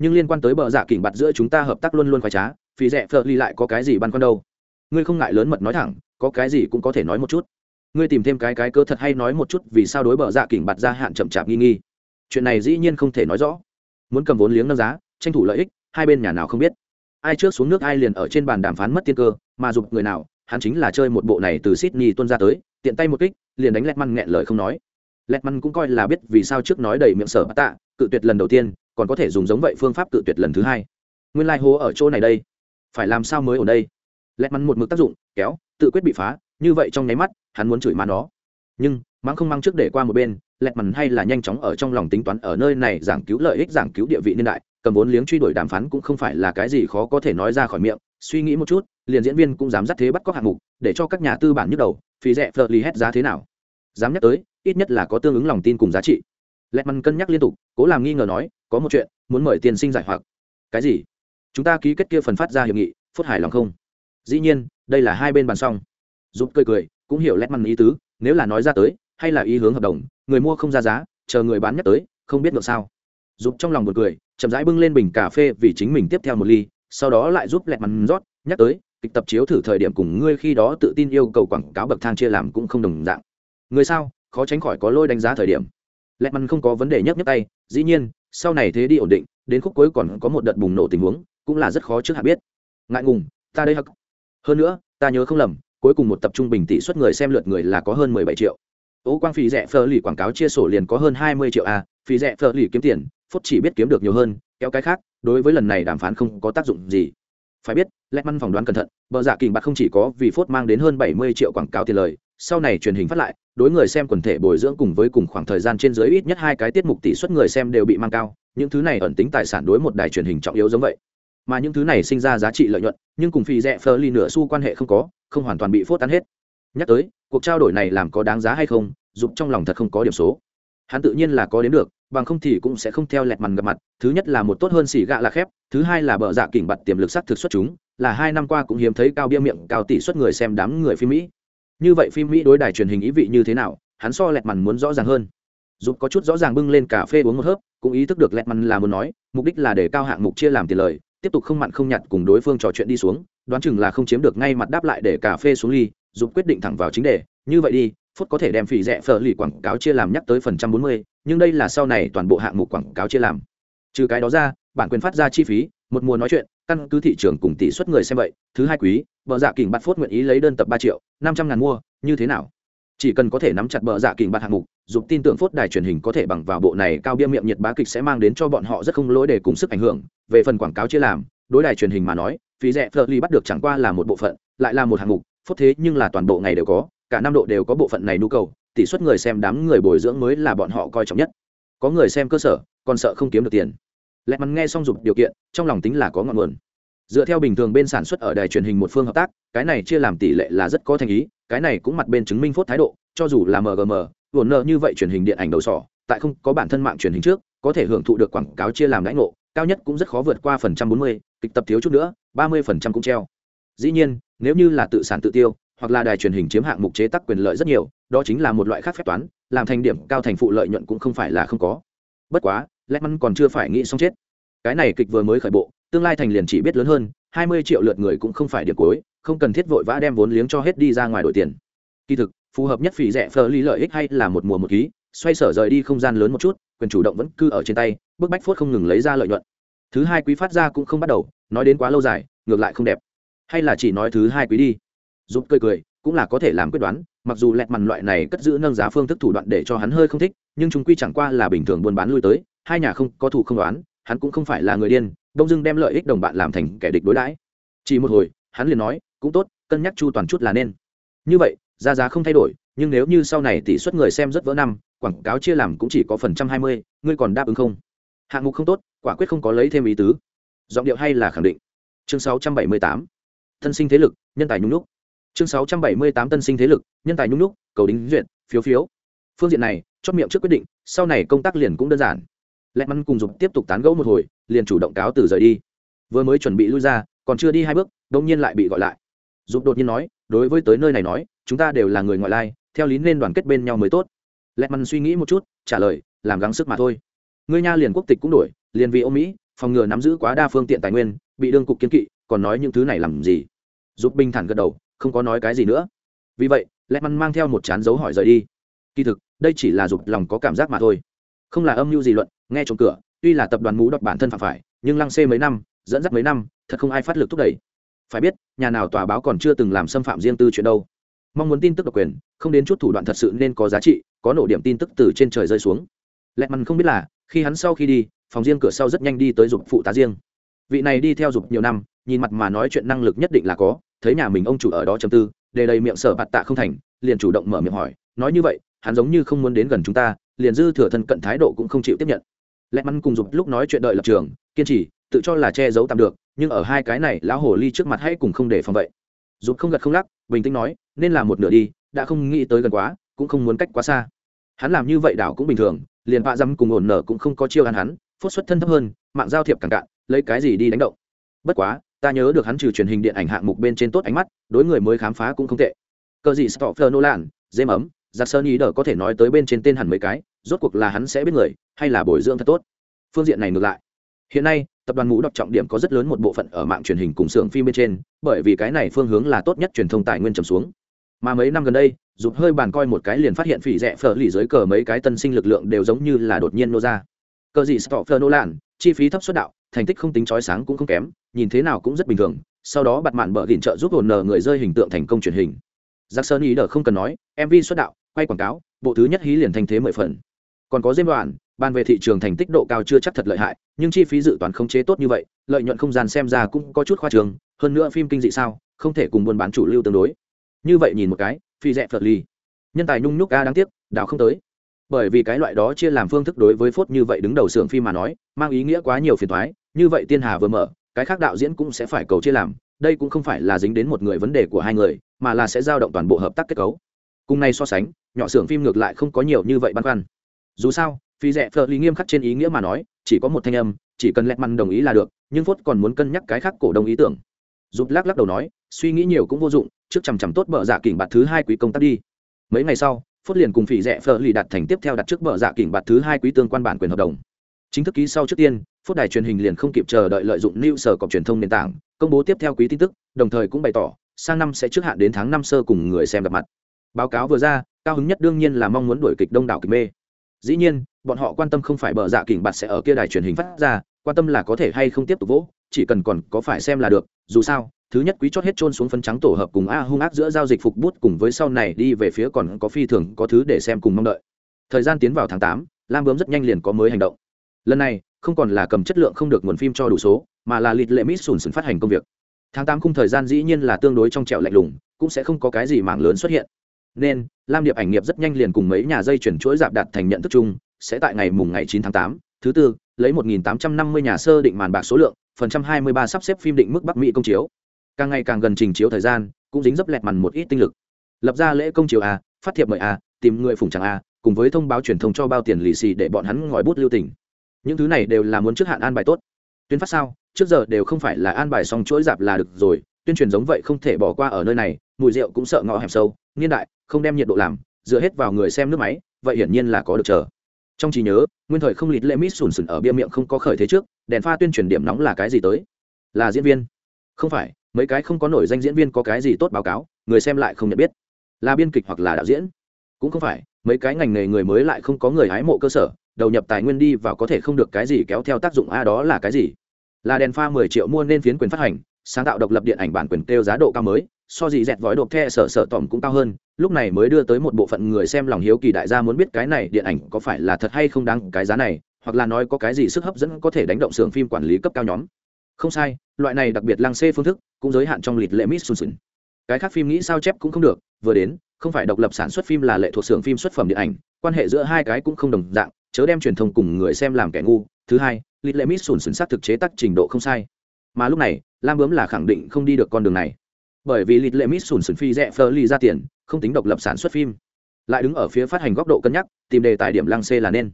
nhưng liên quan tới bờ giả kỉnh bạt giữa chúng ta hợp tác luôn luôn khoái trá phí rẻ phở ly lại có cái gì băn khoăn đâu ngươi không ngại lớn mật nói thẳng có cái gì cũng có thể nói một chút ngươi tìm thêm cái cái cơ thật hay nói một chút vì sao đối bờ dạ kỉnh bạt ra hạn chậm chạp nghi nghi. Chuyện này dĩ nhiên không thể nói rõ. Muốn cầm vốn liếng nâng giá, tranh thủ lợi ích, hai bên nhà nào không biết. Ai trước xuống nước ai liền ở trên bàn đàm phán mất tiên cơ, mà dục người nào, hắn chính là chơi một bộ này từ sydney tuân ra tới, tiện tay một kích, liền đánh lẹt măn nghẹn lời không nói. Lẹt măn cũng coi là biết vì sao trước nói đầy miệng sở bắt tạ, cự tuyệt lần đầu tiên, còn có thể dùng giống vậy phương pháp cự tuyệt lần thứ hai. Nguyên lai、like、hố ở chỗ này đây. Phải làm sao mới ở đây? Lẹt măn một mực tác dụng, kéo, tự quyết bị phá, như vậy trong nháy mắt hắn muốn chửi má nó. Nhưng, mắng không mang trước để qua một bên, lẹt mằn hay là nhanh chóng ở trong lòng tính toán ở nơi này giảng cứu lợi ích, giảng cứu địa vị niên đại, cầm vốn liếng truy đuổi đàm phán cũng không phải là cái gì khó có thể nói ra khỏi miệng, suy nghĩ một chút, liền diễn viên cũng dám dắt thế bắt cóc hạng mục, để cho các nhà tư bản nhức đầu, phí rẻ phờ lì hét giá thế nào. Dám nhắc tới, ít nhất là có tương ứng lòng tin cùng giá trị. Lẹt mằn cân nhắc liên tục, cố làm nghi ngờ nói, có một chuyện, muốn mời tiền sinh giải hoặc. Cái gì? Chúng ta ký kết kia phần phát ra hiệp nghị, phút hài lòng không? Dĩ nhiên, đây là hai bên bàn xong. Giúp cười cười cũng hiểu lét măn ý tứ, nếu là nói ra tới, hay là ý hướng hợp đồng, người mua không ra giá, chờ người bán nhắc tới, không biết được sao. Giúp trong lòng một cười, chậm rãi bưng lên bình cà phê vì chính mình tiếp theo một ly, sau đó lại giúp lẹt mắn rót, nhắc tới, kịch tập chiếu thử thời điểm cùng ngươi khi đó tự tin yêu cầu quảng cáo bậc thang chia làm cũng không đồng dạng. Người sao? Khó tránh khỏi có lôi đánh giá thời điểm. Lẹt mắn không có vấn đề nhấc nhấc tay, dĩ nhiên, sau này thế đi ổn định, đến khúc cuối còn có một đợt bùng nổ tình huống, cũng là rất khó trước hạ biết. Ngại ngùng, ta đây hắc. Hơn nữa, ta nhớ không lầm cuối cùng một tập trung bình tỷ suất người xem lượt người là có hơn mười bảy triệu. Ố quang phí rẻ phở lì quảng cáo chia sổ liền có hơn hai mươi triệu a phí rẻ phở lì kiếm tiền phút chỉ biết kiếm được nhiều hơn, kéo cái khác, đối với lần này đàm phán không có tác dụng gì. Phải biết lẽ măn phỏng đoán cẩn thận, bờ dạ kình bạc không chỉ có vì phốt mang đến hơn bảy mươi triệu quảng cáo tiền lời, sau này truyền hình phát lại, đối người xem quần thể bồi dưỡng cùng với cùng khoảng thời gian trên dưới ít nhất hai cái tiết mục tỷ suất người xem đều bị mang cao, những thứ này ẩn tính tài sản đối một đài truyền hình trọng yếu giống vậy mà những thứ này sinh ra giá trị lợi nhuận, nhưng cùng phi rẻ phơ ly nửa xu quan hệ không có, không hoàn toàn bị phốt tán hết. Nhắc tới, cuộc trao đổi này làm có đáng giá hay không giúp trong lòng thật không có điểm số. Hắn tự nhiên là có đến được, bằng không thì cũng sẽ không theo lẹt mằn gặp mặt, thứ nhất là một tốt hơn xỉ gạ là khép, thứ hai là bờ dạ kỉnh bặt tiềm lực sắc thực xuất chúng, là hai năm qua cũng hiếm thấy cao bia miệng, cao tỷ suất người xem đám người phim mỹ. Như vậy phim mỹ đối đài truyền hình ý vị như thế nào, hắn so lẹt mằn muốn rõ ràng hơn. Giúp có chút rõ ràng bưng lên cà phê uống một hớp, cũng ý thức được lẹt mằn là muốn nói, mục đích là để cao hạng mục chia làm tiền lời tiếp tục không mặn không nhặt cùng đối phương trò chuyện đi xuống, đoán chừng là không chiếm được ngay mặt đáp lại để cà phê xuống ly, dục quyết định thẳng vào chính đề, như vậy đi, phút có thể đem phỉ rẻ phở lì quảng cáo chia làm nhắc tới phần trăm bốn mươi, nhưng đây là sau này toàn bộ hạng mục quảng cáo chia làm. Trừ cái đó ra, bản quyền phát ra chi phí, một mùa nói chuyện, căn cứ thị trường cùng tỷ suất người xem vậy, thứ hai quý, bờ dạ kình bắt phốt nguyện ý lấy đơn tập ba triệu, năm trăm ngàn mua, như thế nào? Chỉ cần có thể nắm chặt bờ dạ kình bắt hạng mục Dục tin tưởng phốt đài truyền hình có thể bằng vào bộ này cao bia miệng nhiệt bá kịch sẽ mang đến cho bọn họ rất không lỗi để cùng sức ảnh hưởng. Về phần quảng cáo chia làm, đối đài truyền hình mà nói, phí rẻ phở ly bắt được chẳng qua là một bộ phận, lại là một hạng mục, phốt thế nhưng là toàn bộ ngày đều có, cả năm độ đều có bộ phận này nhu cầu, tỷ suất người xem đám người bồi dưỡng mới là bọn họ coi trọng nhất. Có người xem cơ sở, còn sợ không kiếm được tiền. Lẹ mắn nghe xong dục điều kiện, trong lòng tính là có ngọn nguồn. Dựa theo bình thường bên sản xuất ở đài truyền hình một phương hợp tác, cái này chia làm tỷ lệ là rất có thành ý, cái này cũng mặt bên chứng minh phốt thái độ, cho dù là mgm vồn nợ như vậy truyền hình điện ảnh đầu sỏ, tại không có bản thân mạng truyền hình trước, có thể hưởng thụ được quảng cáo chia làm đãi ngộ, cao nhất cũng rất khó vượt qua phần trăm bốn mươi, kịch tập thiếu chút nữa, ba mươi phần trăm cũng treo. Dĩ nhiên, nếu như là tự sản tự tiêu, hoặc là đài truyền hình chiếm hạng mục chế tác quyền lợi rất nhiều, đó chính là một loại khác phép toán, làm thành điểm cao thành phụ lợi nhuận cũng không phải là không có. Bất quá lẽ mắn còn chưa phải nghĩ xong chết. Cái này kịch vừa mới khởi bộ, tương lai thành liền chỉ biết lớn hơn, hai mươi triệu lượt người cũng không phải điểm cuối, không cần thiết vội vã đem vốn liếng cho hết đi ra ngoài đổi tiền. Kỳ thực phù hợp nhất phỉ rẻ phờ ly lợi ích hay là một mùa một ký, xoay sở rời đi không gian lớn một chút, quyền chủ động vẫn cư ở trên tay, bức bách phốt không ngừng lấy ra lợi nhuận. Thứ hai quý phát ra cũng không bắt đầu, nói đến quá lâu dài, ngược lại không đẹp. Hay là chỉ nói thứ hai quý đi. Giúp cười cười, cũng là có thể làm quyết đoán, mặc dù lẹt mằn loại này cất giữ nâng giá phương thức thủ đoạn để cho hắn hơi không thích, nhưng chúng quy chẳng qua là bình thường buôn bán lui tới, hai nhà không có thủ không đoán, hắn cũng không phải là người điên, đông dưng đem lợi ích đồng bạn làm thành kẻ địch đối đãi. Chỉ một hồi, hắn liền nói, cũng tốt, cân nhắc chu toàn chút là nên. Như vậy giá giá không thay đổi, nhưng nếu như sau này tỷ suất người xem rất vỡ năm, quảng cáo chia làm cũng chỉ có phần trăm hai mươi, ngươi còn đáp ứng không? Hạng mục không tốt, quả quyết không có lấy thêm ý tứ. Giọng điệu hay là khẳng định. Chương sáu trăm bảy mươi tám. Thân sinh thế lực, nhân tài nhung lúc chương sáu trăm bảy mươi tám tân sinh thế lực, nhân tài nhung lúc cầu đính duyệt, phiếu phiếu. Phương diện này, chót miệng trước quyết định, sau này công tác liền cũng đơn giản. Lẹ mắn cùng dục tiếp tục tán gẫu một hồi, liền chủ động cáo từ rời đi. Vừa mới chuẩn bị lui ra, còn chưa đi hai bước đông nhiên lại bị gọi lại. Dục đột nhiên nói, đối với tới nơi này nói chúng ta đều là người ngoại lai, theo lý nên đoàn kết bên nhau mới tốt. Lẹ Mân suy nghĩ một chút, trả lời, làm gắng sức mà thôi. Ngươi nha liền quốc tịch cũng đổi, liền vì ô mỹ, phòng ngừa nắm giữ quá đa phương tiện tài nguyên, bị đương cục kiến kỵ, còn nói những thứ này làm gì? Giúp bình thản gật đầu, không có nói cái gì nữa. Vì vậy lẹ Mân mang theo một chán dấu hỏi rời đi. Kỳ thực, đây chỉ là dục lòng có cảm giác mà thôi. Không là âm mưu gì luận, nghe trộm cửa, tuy là tập đoàn mũ đọc bản thân phạm phải, nhưng lăng xê mấy năm, dẫn dắt mấy năm, thật không ai phát lực thúc đẩy. Phải biết, nhà nào tòa báo còn chưa từng làm xâm phạm riêng tư chuyện đâu mong muốn tin tức độc quyền, không đến chút thủ đoạn thật sự nên có giá trị, có nổ điểm tin tức từ trên trời rơi xuống. Lẹ mằn không biết là, khi hắn sau khi đi, phòng riêng cửa sau rất nhanh đi tới dục phụ tá riêng. Vị này đi theo dục nhiều năm, nhìn mặt mà nói chuyện năng lực nhất định là có, thấy nhà mình ông chủ ở đó chấm tư đề đầy miệng sở bạt tạ không thành, liền chủ động mở miệng hỏi, nói như vậy, hắn giống như không muốn đến gần chúng ta, liền dư thừa thân cận thái độ cũng không chịu tiếp nhận. Lẹ mắn cùng dục lúc nói chuyện đợi lập trường, kiên trì, tự cho là che giấu tạm được, nhưng ở hai cái này, lão hồ ly trước mặt hãy cùng không để phòng vậy dù không gật không lắc, bình tĩnh nói, nên làm một nửa đi, đã không nghĩ tới gần quá, cũng không muốn cách quá xa. Hắn làm như vậy đảo cũng bình thường, liền vạ dăm cùng ổn nở cũng không có chiêu ăn hắn, phốt xuất thân thấp hơn, mạng giao thiệp càng cạn, lấy cái gì đi đánh động. Bất quá, ta nhớ được hắn trừ truyền hình điện ảnh hạng mục bên trên tốt ánh mắt, đối người mới khám phá cũng không tệ. Cờ gì stopher nolan dêm ấm giặc sơn ý đờ có thể nói tới bên trên tên hẳn mấy cái, rốt cuộc là hắn sẽ biết người, hay là bồi dưỡng thật tốt. Phương diện này ngược lại hiện nay, tập đoàn ngũ đọc trọng điểm có rất lớn một bộ phận ở mạng truyền hình cùng xưởng phim bên trên, bởi vì cái này phương hướng là tốt nhất truyền thông tài nguyên trầm xuống. Mà mấy năm gần đây dục hơi bàn coi một cái liền phát hiện phỉ rẻ phở lì dưới cờ mấy cái tân sinh lực lượng đều giống như là đột nhiên nô ra. Cờ gì nô lạn chi phí thấp xuất đạo, thành tích không tính chói sáng cũng không kém, nhìn thế nào cũng rất bình thường, sau đó bặt mạn bở đỉnh trợ giúp hồn nờ người rơi hình tượng thành công truyền hình. Giác sơn ý đờ không cần nói mv xuất đạo, quay quảng cáo, bộ thứ nhất hí liền thành thế mười phần. Còn có dêm đoạn ban về thị trường thành tích độ cao chưa chắc thật lợi hại, nhưng chi phí dự toán không chế tốt như vậy, lợi nhuận không gian xem ra cũng có chút khoa trường hơn nữa phim kinh dị sao, không thể cùng buôn bán chủ lưu tương đối. Như vậy nhìn một cái, phi rẻ phật ly nhân tài nhung nhúc ca đáng tiếc đào không tới. Bởi vì cái loại đó chia làm phương thức đối với phốt như vậy đứng đầu xưởng phim mà nói, mang ý nghĩa quá nhiều phiền thoái như vậy tiên hà vừa mở, cái khác đạo diễn cũng sẽ phải cầu chia làm, đây cũng không phải là dính đến một người vấn đề của hai người, mà là sẽ giao động toàn bộ hợp tác kết cấu. Cùng này so sánh, nhỏ xưởng phim ngược lại không có nhiều như vậy băn khoăn. Dù sao phi rẻ phờ lý nghiêm khắc trên ý nghĩa mà nói, chỉ có một thanh âm, chỉ cần lẹt măn đồng ý là được, nhưng phốt còn muốn cân nhắc cái khác cổ đông ý tưởng. Giúp lắc lắc đầu nói, suy nghĩ nhiều cũng vô dụng, trước chằm chằm tốt bờ dạ kỉnh bạt thứ hai quý công tác đi. Mấy ngày sau, phốt liền cùng phỉ rẻ phờ lì đặt thành tiếp theo đặt trước bờ dạ kỉnh bạt thứ hai quý tương quan bản quyền hợp đồng. Chính thức ký sau trước tiên, phốt đài truyền hình liền không kịp chờ đợi lợi dụng new sở cọc truyền thông nền tảng, công bố tiếp theo quý tin tức, đồng thời cũng bày tỏ, sang năm sẽ trước hạn đến tháng năm sơ cùng người xem gặp mặt. Báo cáo vừa ra, cao hứng nhất đương nhiên là mong muốn đuổi kịch đông đảo kịch mê dĩ nhiên, bọn họ quan tâm không phải bờ dạ kỉnh bạt sẽ ở kia đài truyền hình phát ra, quan tâm là có thể hay không tiếp tục vỗ, chỉ cần còn có phải xem là được, dù sao, thứ nhất quý chót hết trôn xuống phân trắng tổ hợp cùng a hung ác giữa giao dịch phục bút cùng với sau này đi về phía còn có phi thường có thứ để xem cùng mong đợi. Thời gian tiến vào tháng tám, lam bướm rất nhanh liền có mới hành động. Lần này, không còn là cầm chất lượng không được nguồn phim cho đủ số, mà là lịt lệ mít sùn sùn phát hành công việc. Tháng tám khung thời gian dĩ nhiên là tương đối trong trẹo lạnh lùng, cũng sẽ không có cái gì mảng lớn xuất hiện nên lam điệp ảnh nghiệp rất nhanh liền cùng mấy nhà dây chuyển chuỗi dạp đặt thành nhận thức chung sẽ tại ngày mùng ngày 9 tháng 8, thứ tư lấy 1.850 nhà sơ định màn bạc số lượng phần trăm 23 sắp xếp phim định mức bắc mỹ công chiếu. Càng ngày càng gần trình chiếu thời gian cũng dính dấp lẹt màn một ít tinh lực. Lập ra lễ công chiếu a phát thiệp mời a tìm người phủng tràng a cùng với thông báo truyền thông cho bao tiền lì xì để bọn hắn ngòi bút lưu tình. Những thứ này đều là muốn trước hạn an bài tốt. Tuyên phát sao trước giờ đều không phải là an bài xong chuỗi dạp là được rồi tuyên truyền giống vậy không thể bỏ qua ở nơi này mùi rượu cũng sợ ngõ hẹp sâu niên đại, không đem nhiệt độ làm, dựa hết vào người xem nước máy, vậy hiển nhiên là có được chờ. Trong trí nhớ, nguyên thời không lịt lệ mít sùn sùn ở bia miệng không có khởi thế trước, đèn pha tuyên truyền điểm nóng là cái gì tới? Là diễn viên. Không phải, mấy cái không có nổi danh diễn viên có cái gì tốt báo cáo, người xem lại không nhận biết. Là biên kịch hoặc là đạo diễn. Cũng không phải, mấy cái ngành nghề người mới lại không có người hái mộ cơ sở, đầu nhập tài nguyên đi và có thể không được cái gì kéo theo tác dụng, a, đó là cái gì? Là đèn pha mười triệu mua nên phiến quyền phát hành, sáng tạo độc lập điện ảnh bản quyền kêu giá độ cao mới so gì dẹt vói đột the sở sở tỏm cũng cao hơn, lúc này mới đưa tới một bộ phận người xem lòng hiếu kỳ đại gia muốn biết cái này điện ảnh có phải là thật hay không đáng cái giá này, hoặc là nói có cái gì sức hấp dẫn có thể đánh động xưởng phim quản lý cấp cao nhóm. Không sai, loại này đặc biệt lăng xê phương thức, cũng giới hạn trong lịch lệ miss xuân cái khác phim nghĩ sao chép cũng không được, vừa đến, không phải độc lập sản xuất phim là lệ thuộc xưởng phim xuất phẩm điện ảnh, quan hệ giữa hai cái cũng không đồng dạng, chớ đem truyền thông cùng người xem làm kẻ ngu. Thứ hai, lịch lệ miss xuân xác thực chế tác trình độ không sai. Mà lúc này, lam bướm là khẳng định không đi được con đường này bởi vì lịt lệ mít sùn sùn phi rẽ phơ ly ra tiền, không tính độc lập sản xuất phim. Lại đứng ở phía phát hành góc độ cân nhắc, tìm đề tài điểm lăng xê là nên.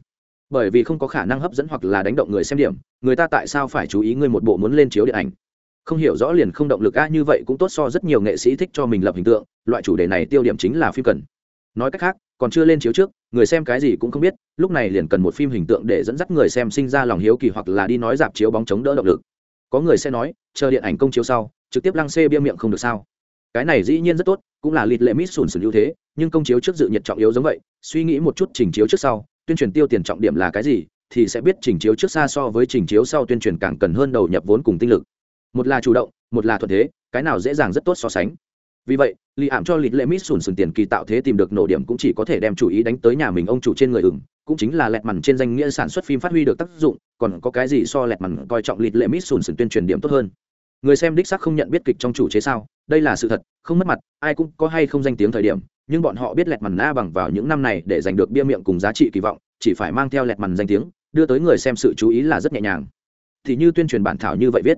Bởi vì không có khả năng hấp dẫn hoặc là đánh động người xem điểm, người ta tại sao phải chú ý ngươi một bộ muốn lên chiếu điện ảnh? Không hiểu rõ liền không động lực a, như vậy cũng tốt so rất nhiều nghệ sĩ thích cho mình lập hình tượng, loại chủ đề này tiêu điểm chính là phim cần. Nói cách khác, còn chưa lên chiếu trước, người xem cái gì cũng không biết, lúc này liền cần một phim hình tượng để dẫn dắt người xem sinh ra lòng hiếu kỳ hoặc là đi nói dạp chiếu bóng chống đỡ động lực. Có người sẽ nói, chờ điện ảnh công chiếu sau trực tiếp lăng xê bia miệng không được sao? Cái này dĩ nhiên rất tốt, cũng là lịt lệ mít sùn sùn ưu thế, nhưng công chiếu trước dự nhiệt trọng yếu giống vậy, suy nghĩ một chút trình chiếu trước sau, tuyên truyền tiêu tiền trọng điểm là cái gì, thì sẽ biết trình chiếu trước xa so với trình chiếu sau tuyên truyền càng cần hơn đầu nhập vốn cùng tinh lực. Một là chủ động, một là thuận thế, cái nào dễ dàng rất tốt so sánh. Vì vậy lì ảm cho lịt lệ mít sùn sùn tiền kỳ tạo thế tìm được nổ điểm cũng chỉ có thể đem chủ ý đánh tới nhà mình ông chủ trên người ửng, cũng chính là lẹt mằn trên danh nghĩa sản xuất phim phát huy được tác dụng, còn có cái gì so lẹt mằn coi trọng lịt lệ mít sùn sùn tuyên truyền điểm tốt hơn? Người xem đích sắc không nhận biết kịch trong chủ chế sao, đây là sự thật, không mất mặt, ai cũng có hay không danh tiếng thời điểm, nhưng bọn họ biết lẹt mằn na bằng vào những năm này để giành được bia miệng cùng giá trị kỳ vọng, chỉ phải mang theo lẹt mằn danh tiếng, đưa tới người xem sự chú ý là rất nhẹ nhàng. Thì như tuyên truyền bản thảo như vậy viết,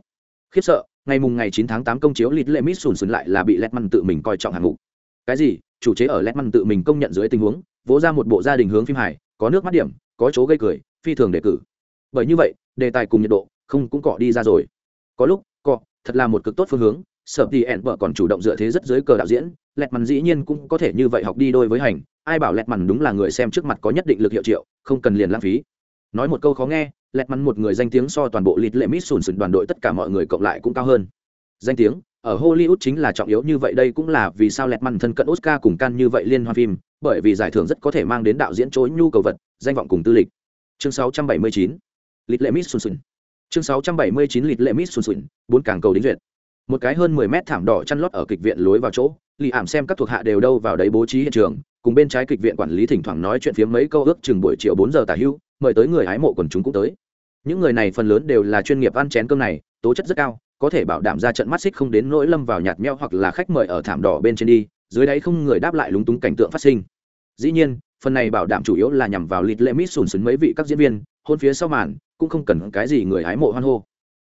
khiếp sợ, ngày mùng ngày 9 tháng 8 công chiếu lịt lệ mít sùn sùn lại là bị lẹt mằn tự mình coi trọng hạng mục. Cái gì? Chủ chế ở lẹt mằn tự mình công nhận dưới tình huống, vỗ ra một bộ gia đình hướng phim hài, có nước mắt điểm, có chỗ gây cười, phi thường đề cử. Bởi như vậy, đề tài cùng nhiệt độ không cũng cọ đi ra rồi. Có lúc thật là một cực tốt phương hướng sợ thì ẹn vợ còn chủ động dựa thế rất dưới cờ đạo diễn, lẹt mằn dĩ nhiên cũng có thể như vậy học đi đôi với hành, ai bảo lẹt mằn đúng là người xem trước mặt có nhất định lực hiệu triệu, không cần liền lãng phí. Nói một câu khó nghe, lẹt mằn một người danh tiếng so toàn bộ lịt lệ mít sùn sùn đoàn đội tất cả mọi người cộng lại cũng cao hơn. Danh tiếng, ở hollywood chính là trọng yếu như vậy, đây cũng là vì sao lẹt mằn thân cận oscar cùng can như vậy liên hoan phim, bởi vì giải thưởng rất có thể mang đến đạo diễn chối nhu cầu vật, danh vọng cùng tư lịch. Chương 679 lịt lệ mít sùn sùn chương 679 lịt lệ mít sùn sùn bốn càng cầu đính duyệt. Một cái hơn mười mét thảm đỏ chăn lót ở kịch viện lối vào chỗ, lì ảm xem các thuộc hạ đều đâu vào đấy bố trí hiện trường, cùng bên trái kịch viện quản lý thỉnh thoảng nói chuyện phiếm mấy câu ước chừng buổi chiều bốn giờ tả hưu, mời tới người hái mộ quần chúng cũng tới. Những người này phần lớn đều là chuyên nghiệp ăn chén cơm này, tố chất rất cao, có thể bảo đảm ra trận mắt xích không đến nỗi lâm vào nhạt meo hoặc là khách mời ở thảm đỏ bên trên đi, dưới đáy không người đáp lại lúng túng cảnh tượng phát sinh. Dĩ nhiên, phần này bảo đảm chủ yếu là nhằm vào lịt lệ mít sùn sùn mấy vị các diễn viên, hôn phía sau màn cũng không cần cái gì người hái mộ hoan hô.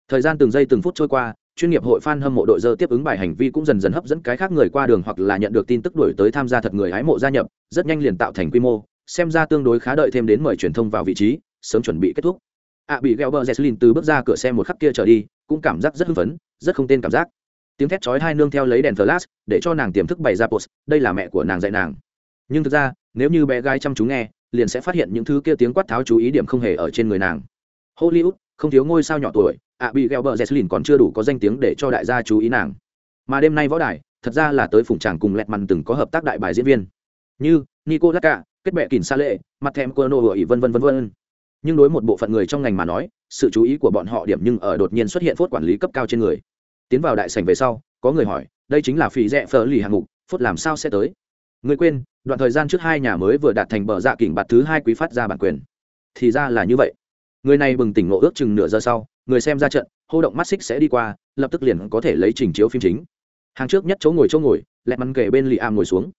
Thời gian từng giây từng phút trôi qua chuyên nghiệp hội fan hâm mộ đội dơ tiếp ứng bài hành vi cũng dần dần hấp dẫn cái khác người qua đường hoặc là nhận được tin tức đuổi tới tham gia thật người hái mộ gia nhập rất nhanh liền tạo thành quy mô xem ra tương đối khá đợi thêm đến mời truyền thông vào vị trí sớm chuẩn bị kết thúc. Ạ à, bị gheo bờ jesslin từ bước ra cửa xe một khắc kia trở đi cũng cảm giác rất hưng phấn rất không tên cảm giác. Tiếng thét chói hai nương theo lấy đèn flash để cho nàng tiềm thức bày ra post đây là mẹ của nàng dạy nàng. Nhưng thực ra nếu như bé gái chăm chú nghe liền sẽ phát hiện những thứ kia tiếng quát tháo chú ý điểm không hề ở trên người nàng hollywood, không thiếu ngôi sao nhỏ tuổi ạ bị gheo bờ jesslin còn chưa đủ có danh tiếng để cho đại gia chú ý nàng. Mà đêm nay võ đài, thật ra là tới phủng tràng cùng lẹt mằn từng có hợp tác đại bài diễn viên. Như nico lacca kết bệ kỳn sa lệ, mặt thèm cô nô ỉ vân vân vân vân. Nhưng đối một bộ phận người trong ngành mà nói, sự chú ý của bọn họ điểm nhưng ở đột nhiên xuất hiện phốt quản lý cấp cao trên người. Tiến vào đại sảnh về sau, có người hỏi, đây chính là phí rẻ phở lì hạng mục, phốt làm sao sẽ tới? Người quên, đoạn thời gian trước hai nhà mới vừa đạt thành bờ dạ kỉnh bạt thứ hai quý phát ra bản quyền. Thì ra là như vậy người này bừng tỉnh ngộ ước chừng nửa giờ sau, người xem ra trận, hô động mắt xích sẽ đi qua, lập tức liền có thể lấy trình chiếu phim chính. Hàng trước nhất chỗ ngồi chỗ ngồi, lẹt mắn kể bên lì am ngồi xuống.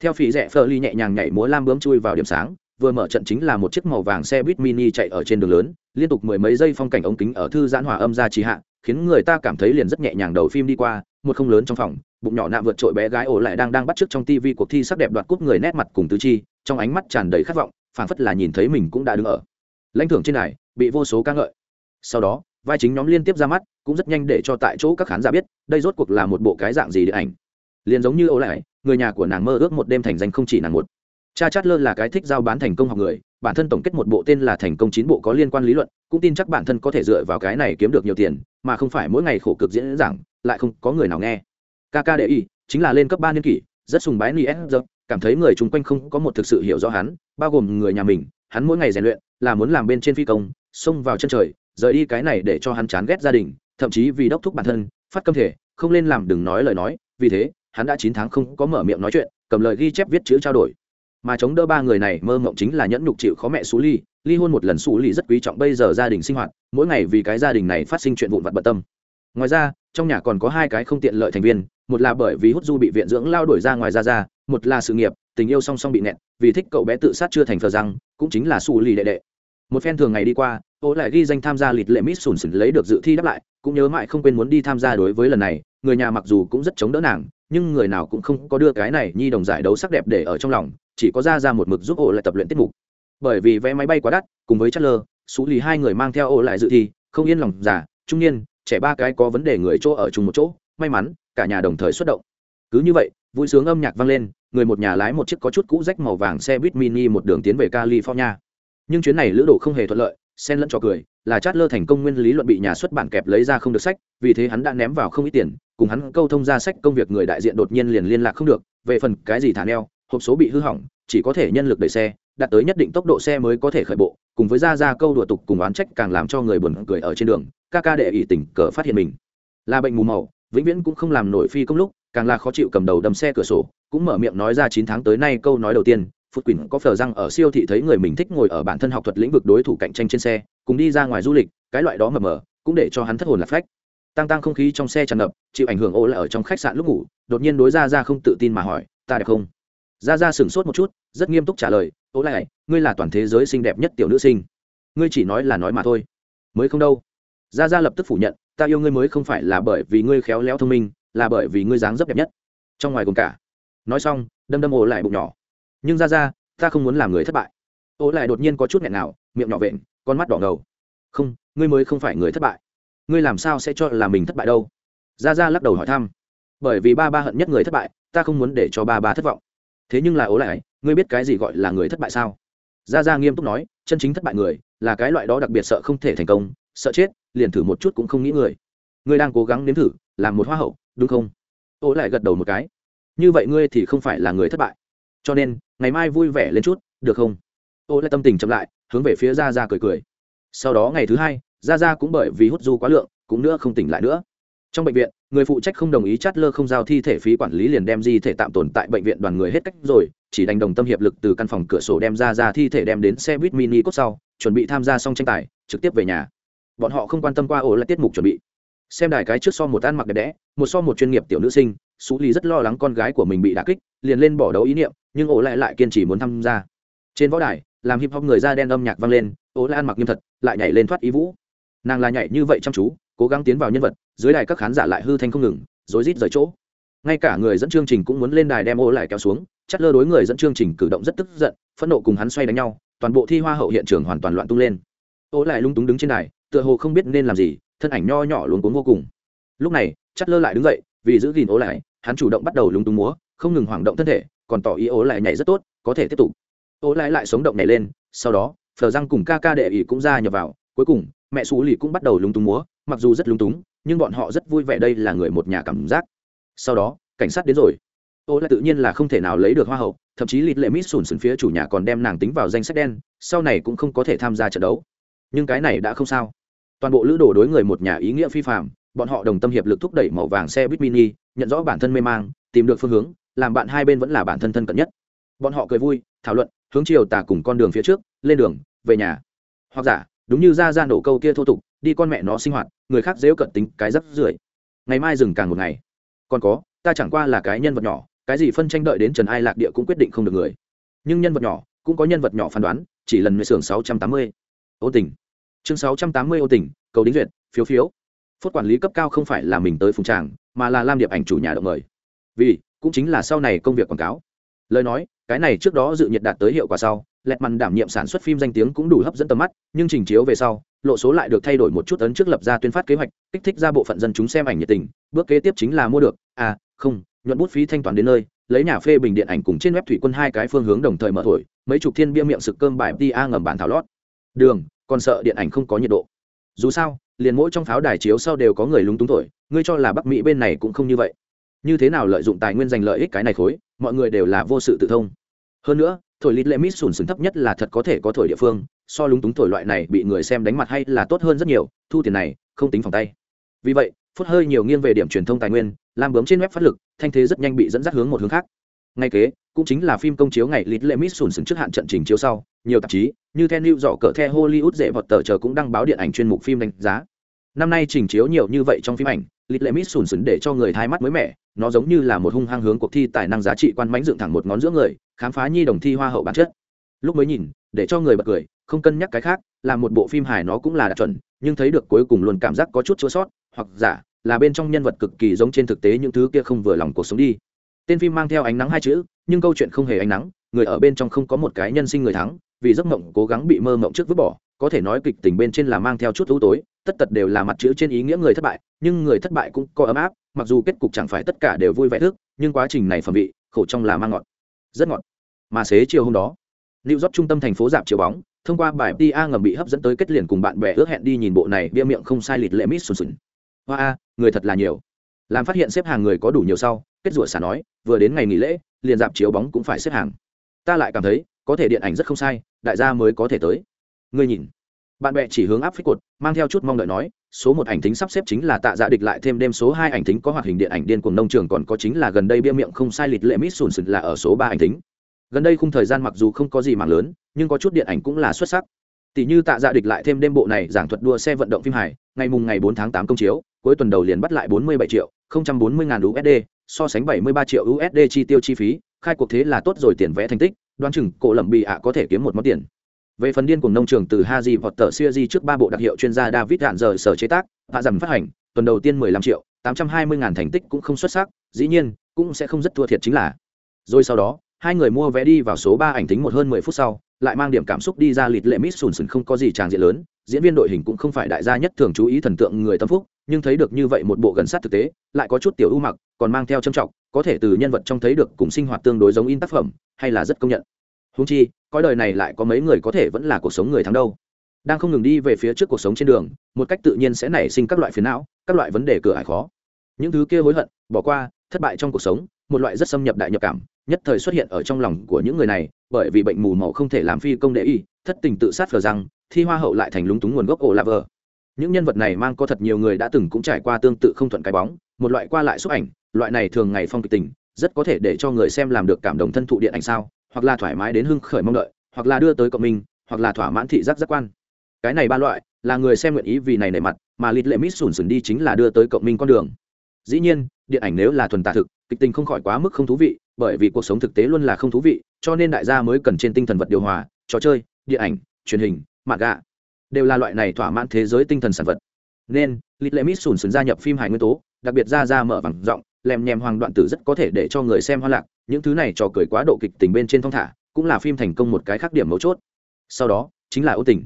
Theo phỉ rẽ phờ ly nhẹ nhàng nhảy múa lam bướm chui vào điểm sáng, vừa mở trận chính là một chiếc màu vàng xe buýt mini chạy ở trên đường lớn, liên tục mười mấy giây phong cảnh ống kính ở thư giãn hòa âm ra trì hạ, khiến người ta cảm thấy liền rất nhẹ nhàng đầu phim đi qua, một không lớn trong phòng, bụng nhỏ nạm vượt trội bé gái ổ lại đang đang bắt trước trong tivi cuộc thi sắc đẹp đoạt cúp người nét mặt cùng tứ chi, trong ánh mắt tràn đầy khát vọng, phảng phất là nhìn thấy mình cũng đã đứng ở lãnh thưởng trên này bị vô số ca ngợi. Sau đó, vai chính nhóm liên tiếp ra mắt, cũng rất nhanh để cho tại chỗ các khán giả biết, đây rốt cuộc là một bộ cái dạng gì điện ảnh. Liền giống như ố lại người nhà của nàng mơ ước một đêm thành danh không chỉ nàng một. Cha chát lơ là cái thích giao bán thành công học người, bản thân tổng kết một bộ tên là thành công chín bộ có liên quan lý luận, cũng tin chắc bản thân có thể dựa vào cái này kiếm được nhiều tiền, mà không phải mỗi ngày khổ cực diễn giảng, lại không có người nào nghe. Kaka để đệ y chính là lên cấp ba niên kỷ, rất sùng bái ni s cảm thấy người chung quanh không có một thực sự hiểu rõ hắn, bao gồm người nhà mình, hắn mỗi ngày rèn luyện, là muốn làm bên trên phi công xông vào chân trời, rời đi cái này để cho hắn chán ghét gia đình, thậm chí vì đốc thúc bản thân, phát câm thể, không lên làm đừng nói lời nói, vì thế, hắn đã chín tháng không có mở miệng nói chuyện, cầm lời ghi chép viết chữ trao đổi. Mà chống đỡ ba người này, mơ mộng chính là nhẫn nhục chịu khó mẹ xú ly ly hôn một lần xú ly rất quý trọng bây giờ gia đình sinh hoạt, mỗi ngày vì cái gia đình này phát sinh chuyện vụn vặt bận tâm. Ngoài ra, trong nhà còn có hai cái không tiện lợi thành viên, một là bởi vì hút du bị viện dưỡng lao đổi ra ngoài ra ra, một là sự nghiệp, tình yêu song song bị nẹt, vì thích cậu bé tự sát chưa thành thờ răng, cũng chính là xù lì đệ đệ một phen thường ngày đi qua ô lại ghi danh tham gia lịch lệ miss sùn sùn lấy được dự thi đáp lại, cũng nhớ mãi không quên muốn đi tham gia đối với lần này, người nhà mặc dù cũng rất chống đỡ nàng, nhưng người nào cũng không có đưa cái này nhi đồng giải đấu sắc đẹp để ở trong lòng, chỉ có ra ra một mực giúp ô lại tập luyện tiết mục. Bởi vì vé máy bay quá đắt, cùng với chất lơ xú lì hai người mang theo ô lại dự thi, không yên lòng già, trung niên, trẻ ba cái có vấn đề người chỗ ở chung một chỗ, may mắn, cả nhà đồng thời xuất động. Cứ như vậy, vui sướng âm nhạc vang lên, người một nhà lái một chiếc có chút cũ rách màu vàng xe buýt mini một đường tiến về california nhưng chuyến này lữ đồ không hề thuận lợi xen lẫn trò cười, là chát lơ thành công nguyên lý luận bị nhà xuất bản kẹp lấy ra không được sách, vì thế hắn đã ném vào không ít tiền, cùng hắn câu thông ra sách công việc người đại diện đột nhiên liền liên lạc không được, về phần cái gì thả neo, hộp số bị hư hỏng, chỉ có thể nhân lực đẩy xe, đạt tới nhất định tốc độ xe mới có thể khởi bộ, cùng với ra ra câu đùa tục cùng oán trách càng làm cho người buồn cười ở trên đường, ca ca đệ ỷ tỉnh cờ phát hiện mình. Là bệnh mù màu, vĩnh viễn cũng không làm nổi phi công lúc, càng là khó chịu cầm đầu đâm xe cửa sổ, cũng mở miệng nói ra chín tháng tới nay câu nói đầu tiên phút quỳnh có phờ răng ở siêu thị thấy người mình thích ngồi ở bản thân học thuật lĩnh vực đối thủ cạnh tranh trên xe, cùng đi ra ngoài du lịch, cái loại đó mờ mờ, cũng để cho hắn thất hồn lạc phách. Tăng tăng không khí trong xe tràn ngập, chịu ảnh hưởng ô là ở trong khách sạn lúc ngủ, đột nhiên đối ra ra không tự tin mà hỏi, ta đẹp không? Ra ra sửng sốt một chút, rất nghiêm túc trả lời, ô lại ngươi là toàn thế giới xinh đẹp nhất tiểu nữ sinh. Ngươi chỉ nói là nói mà thôi. Mới không đâu. Ra ra lập tức phủ nhận, ta yêu ngươi mới không phải là bởi vì ngươi khéo léo thông minh, là bởi vì ngươi dáng dấp đẹp nhất. Trong ngoài cùng cả. Nói xong, đâm đâm ổ lại bụng nhỏ nhưng ra ra, ta không muốn làm người thất bại. Ô lại đột nhiên có chút nghẹn nào, miệng nhỏ vện, con mắt đỏ ngầu. Không, ngươi mới không phải người thất bại. Ngươi làm sao sẽ cho là mình thất bại đâu? Ra ra lắc đầu hỏi thăm. Bởi vì ba ba hận nhất người thất bại, ta không muốn để cho ba ba thất vọng. Thế nhưng là ố lại, ngươi biết cái gì gọi là người thất bại sao? Ra ra nghiêm túc nói, chân chính thất bại người, là cái loại đó đặc biệt sợ không thể thành công, sợ chết, liền thử một chút cũng không nghĩ người. Ngươi đang cố gắng nếm thử, làm một hoa hậu, đúng không? Ô lại gật đầu một cái. Như vậy ngươi thì không phải là người thất bại cho nên, ngày mai vui vẻ lên chút, được không? Ô lại tâm tình chậm lại, hướng về phía ra ra cười cười. Sau đó ngày thứ hai ra ra cũng bởi vì hút du quá lượng, cũng nữa không tỉnh lại nữa. Trong bệnh viện, người phụ trách không đồng ý chát lơ không giao thi thể phí quản lý liền đem di thể tạm tồn tại bệnh viện đoàn người hết cách rồi, chỉ đành đồng tâm hiệp lực từ căn phòng cửa sổ đem ra ra thi thể đem đến xe buýt mini cốt sau, chuẩn bị tham gia xong tranh tài, trực tiếp về nhà. Bọn họ không quan tâm qua ổ lại tiết mục chuẩn bị. Xem đài cái trước so một ăn mặc đẹp đẽ, một so một chuyên nghiệp tiểu nữ sinh xú lý rất lo lắng con gái của mình bị đả kích, liền lên bỏ đấu ý niệm, nhưng ổ lại lại kiên trì muốn tham gia. Trên võ đài, làm hip hop người da đen âm nhạc vang lên, ổ lại ăn mặc nghiêm thật, lại nhảy lên thoát ý vũ. Nàng là nhảy như vậy chăm chú, cố gắng tiến vào nhân vật, dưới đài các khán giả lại hư thanh không ngừng, rối rít rời chỗ. Ngay cả người dẫn chương trình cũng muốn lên đài đem ố lại kéo xuống, chắc lơ đối người dẫn chương trình cử động rất tức giận, phẫn nộ cùng hắn xoay đánh nhau, toàn bộ thi hoa hậu hiện trường hoàn toàn loạn tung lên. Ố lại lung túng đứng trên đài, tựa hồ không biết nên làm gì, thân ảnh nho nhỏ luống cuống vô cùng. Lúc này, chắc lơ lại đứng dậy, vì giữ gìn ố lại hắn chủ động bắt đầu lúng túng múa, không ngừng hoảng động thân thể, còn tỏ ý ố lại nhảy rất tốt, có thể tiếp tục. Ố lại lại sống động nhảy lên, sau đó, phờ răng cùng ca ca đệ ỉ cũng ra nhập vào, cuối cùng, mẹ xú lì cũng bắt đầu lúng túng múa, mặc dù rất lúng túng, nhưng bọn họ rất vui vẻ đây là người một nhà cảm giác. Sau đó, cảnh sát đến rồi. Ô lại tự nhiên là không thể nào lấy được hoa hậu, thậm chí lịt lệ mít sùn sùn phía chủ nhà còn đem nàng tính vào danh sách đen, sau này cũng không có thể tham gia trận đấu. Nhưng cái này đã không sao. Toàn bộ lữ đồ đối người một nhà ý nghĩa phi phạm bọn họ đồng tâm hiệp lực thúc đẩy màu vàng xe buýt mini, nhận rõ bản thân mê mang, tìm được phương hướng, làm bạn hai bên vẫn là bản thân thân cận nhất. Bọn họ cười vui, thảo luận, hướng chiều tà cùng con đường phía trước, lên đường, về nhà. Hoặc giả, đúng như ra ra nổ câu kia thô tục, đi con mẹ nó sinh hoạt, người khác dễu cận tính cái rắc rưởi. Ngày mai dừng càng một ngày. Còn có, ta chẳng qua là cái nhân vật nhỏ, cái gì phân tranh đợi đến trần ai lạc địa cũng quyết định không được người. Nhưng nhân vật nhỏ, cũng có nhân vật nhỏ phán đoán, chỉ lần mười xưởng sáu trăm tám mươi. Ô tình. Chương sáu trăm tám mươi ô tình, cầu đính duyệt, phiếu phiếu phốt quản lý cấp cao không phải là mình tới phùng tràng, mà là lam điệp ảnh chủ nhà động mời. Vì, cũng chính là sau này công việc quảng cáo. Lời nói, cái này trước đó dự nhiệt đạt tới hiệu quả sau, lẹt mằn đảm nhiệm sản xuất phim danh tiếng cũng đủ hấp dẫn tầm mắt, nhưng trình chiếu về sau, lộ số lại được thay đổi một chút ấn trước lập ra tuyên phát kế hoạch, kích thích ra bộ phận dân chúng xem ảnh nhiệt tình, bước kế tiếp chính là mua được à không, nhuận bút phí thanh toán đến nơi, lấy nhà phê bình điện ảnh cùng trên web thủy quân hai cái phương hướng đồng thời mở thổi, mấy chục thiên bia miệng sực cơm bài ta ngầm bản thảo lót. Đường, còn sợ điện ảnh không có nhiệt độ. Dù sao liền mỗi trong pháo đài chiếu sau đều có người lúng túng thổi, ngươi cho là bắc mỹ bên này cũng không như vậy. Như thế nào lợi dụng tài nguyên giành lợi ích cái này khối, mọi người đều là vô sự tự thông. Hơn nữa, thổi lít lệ mít sùn sừng thấp nhất là thật có thể có thổi địa phương, so lúng túng thổi loại này bị người xem đánh mặt hay là tốt hơn rất nhiều, thu tiền này, không tính phòng tay. Vì vậy, phút hơi nhiều nghiêng về điểm truyền thông tài nguyên, làm bướm trên web phát lực, thanh thế rất nhanh bị dẫn dắt hướng một hướng khác ngay kế, cũng chính là phim công chiếu ngày lít lệ mít sùn sùn trước hạn trận trình chiếu sau, nhiều tạp chí, như The New dọ cỡ The Hollywood dễ vọt tờ chờ cũng đăng báo điện ảnh chuyên mục phim đánh giá. Năm nay trình chiếu nhiều như vậy trong phim ảnh lít lệ mít sùn sùn để cho người thay mắt mới mẻ, nó giống như là một hung hăng hướng cuộc thi tài năng giá trị quan mánh dựng thẳng một ngón giữa người, khám phá nhi đồng thi hoa hậu bản chất. Lúc mới nhìn, để cho người bật cười, không cân nhắc cái khác, là một bộ phim hài nó cũng là đạt chuẩn, nhưng thấy được cuối cùng luôn cảm giác có chút chua sót, hoặc giả, là bên trong nhân vật cực kỳ giống trên thực tế những thứ kia không vừa lòng cuộc sống đi tên phim mang theo ánh nắng hai chữ, nhưng câu chuyện không hề ánh nắng, người ở bên trong không có một cái nhân sinh người thắng, vì giấc mộng cố gắng bị mơ mộng trước vứt bỏ, có thể nói kịch tình bên trên là mang theo chút ưu tối, tất tật đều là mặt chữ trên ý nghĩa người thất bại, nhưng người thất bại cũng có ấm áp, mặc dù kết cục chẳng phải tất cả đều vui vẻ thức, nhưng quá trình này phẩm vị, khổ trong là mang ngọt. Rất ngọt. Mà xế chiều hôm đó lưu rót trung tâm thành phố dạp chiều bóng, thông qua bài PA ngầm bị hấp dẫn tới kết liền cùng bạn bè ước hẹn đi nhìn bộ này bia miệng không sai lịt lệ mít sùn sùn hoa a người thật là nhiều làm phát hiện xếp hàng người có đủ nhiều sau, kết rủa xả nói, vừa đến ngày nghỉ lễ, liền dạp chiếu bóng cũng phải xếp hàng. Ta lại cảm thấy, có thể điện ảnh rất không sai, đại gia mới có thể tới. Ngươi nhìn. Bạn bè chỉ hướng áp phích cột, mang theo chút mong đợi nói, số một ảnh thính sắp xếp chính là tạ dạ địch lại thêm đêm số hai ảnh thính có hoạt hình điện ảnh điên cuồng nông trường còn có chính là gần đây bia miệng không sai lịch lệ mít sùn sùn là ở số ba ảnh thính. Gần đây khung thời gian mặc dù không có gì mạng lớn, nhưng có chút điện ảnh cũng là xuất sắc. Tỷ như tạ dạ địch lại thêm đêm bộ này giảng thuật đua xe vận động phim hài, ngày mùng ngày bốn tháng tám công chiếu, cuối tuần đầu liền bắt lại bốn mươi bảy triệu không trăm bốn mươi ngàn usd so sánh bảy mươi ba triệu usd chi tiêu chi phí khai cuộc thế là tốt rồi tiền vẽ thành tích đoán chừng cổ lẩm bị ạ có thể kiếm một món tiền về phần điên cùng nông trường từ Haji vọt tờ Series trước ba bộ đặc hiệu chuyên gia David Hạn giờ sở chế tác, hạ dầm phát hành, tuần đầu tiên 15 triệu, 820 ngàn thành tích cũng không xuất sắc, dĩ nhiên, cũng sẽ không rất thua thiệt chính là. Rồi sau đó, hai người mua vé đi vào số 3 ảnh tính một hơn 10 phút sau, lại mang điểm cảm xúc đi ra lịt lệ mít sùn sùn không có gì tràng diện lớn, diễn viên đội hình cũng không phải đại gia nhất thường chú ý thần tượng người tâm phúc, nhưng thấy được như vậy một bộ gần sát thực tế, lại có chút tiểu ưu mặc, còn mang theo trầm trọng, có thể từ nhân vật trong thấy được cùng sinh hoạt tương đối giống in tác phẩm, hay là rất công nhận. Huống chi, coi đời này lại có mấy người có thể vẫn là cuộc sống người thắng đâu. Đang không ngừng đi về phía trước cuộc sống trên đường một cách tự nhiên sẽ nảy sinh các loại phiền não các loại vấn đề cửa ải khó. Những thứ kia hối hận bỏ qua thất bại trong cuộc sống một loại rất xâm nhập đại nhập cảm nhất thời xuất hiện ở trong lòng của những người này bởi vì bệnh mù màu không thể làm phi công đệ y thất tình tự sát phờ rằng thi hoa hậu lại thành lúng túng nguồn gốc ổ lạ vờ những nhân vật này mang có thật nhiều người đã từng cũng trải qua tương tự không thuận cái bóng, một loại qua lại xúc ảnh, loại này thường ngày phong kịch tình, rất có thể để cho người xem làm được cảm động thân thụ điện ảnh sao, hoặc là thoải mái đến hưng khởi mong đợi, hoặc là đưa tới cộng minh, hoặc là thỏa mãn thị giác giác quan. Cái này ba loại, là người xem nguyện ý vì này nảy mặt, mà lịt lệ mít sùn sùn đi chính là đưa tới cộng minh con đường. Dĩ nhiên, điện ảnh nếu là thuần tả thực, kịch tình không khỏi quá mức không thú vị, bởi vì cuộc sống thực tế luôn là không thú vị, cho nên đại gia mới cần trên tinh thần vật điều hòa, trò chơi, điện ảnh, truyền hình mạng gạ đều là loại này thỏa mãn thế giới tinh thần sản vật. Nên lịt lệ mít sùn sùn gia nhập phim hài nguyên tố, đặc biệt ra ra mở vẳng giọng lèm nhèm hoàng đoạn tử rất có thể để cho người xem hoa lạc, những thứ này trò cười quá độ kịch tình bên trên thong thả, cũng là phim thành công một cái khác điểm mấu chốt. Sau đó, chính là ôn tình.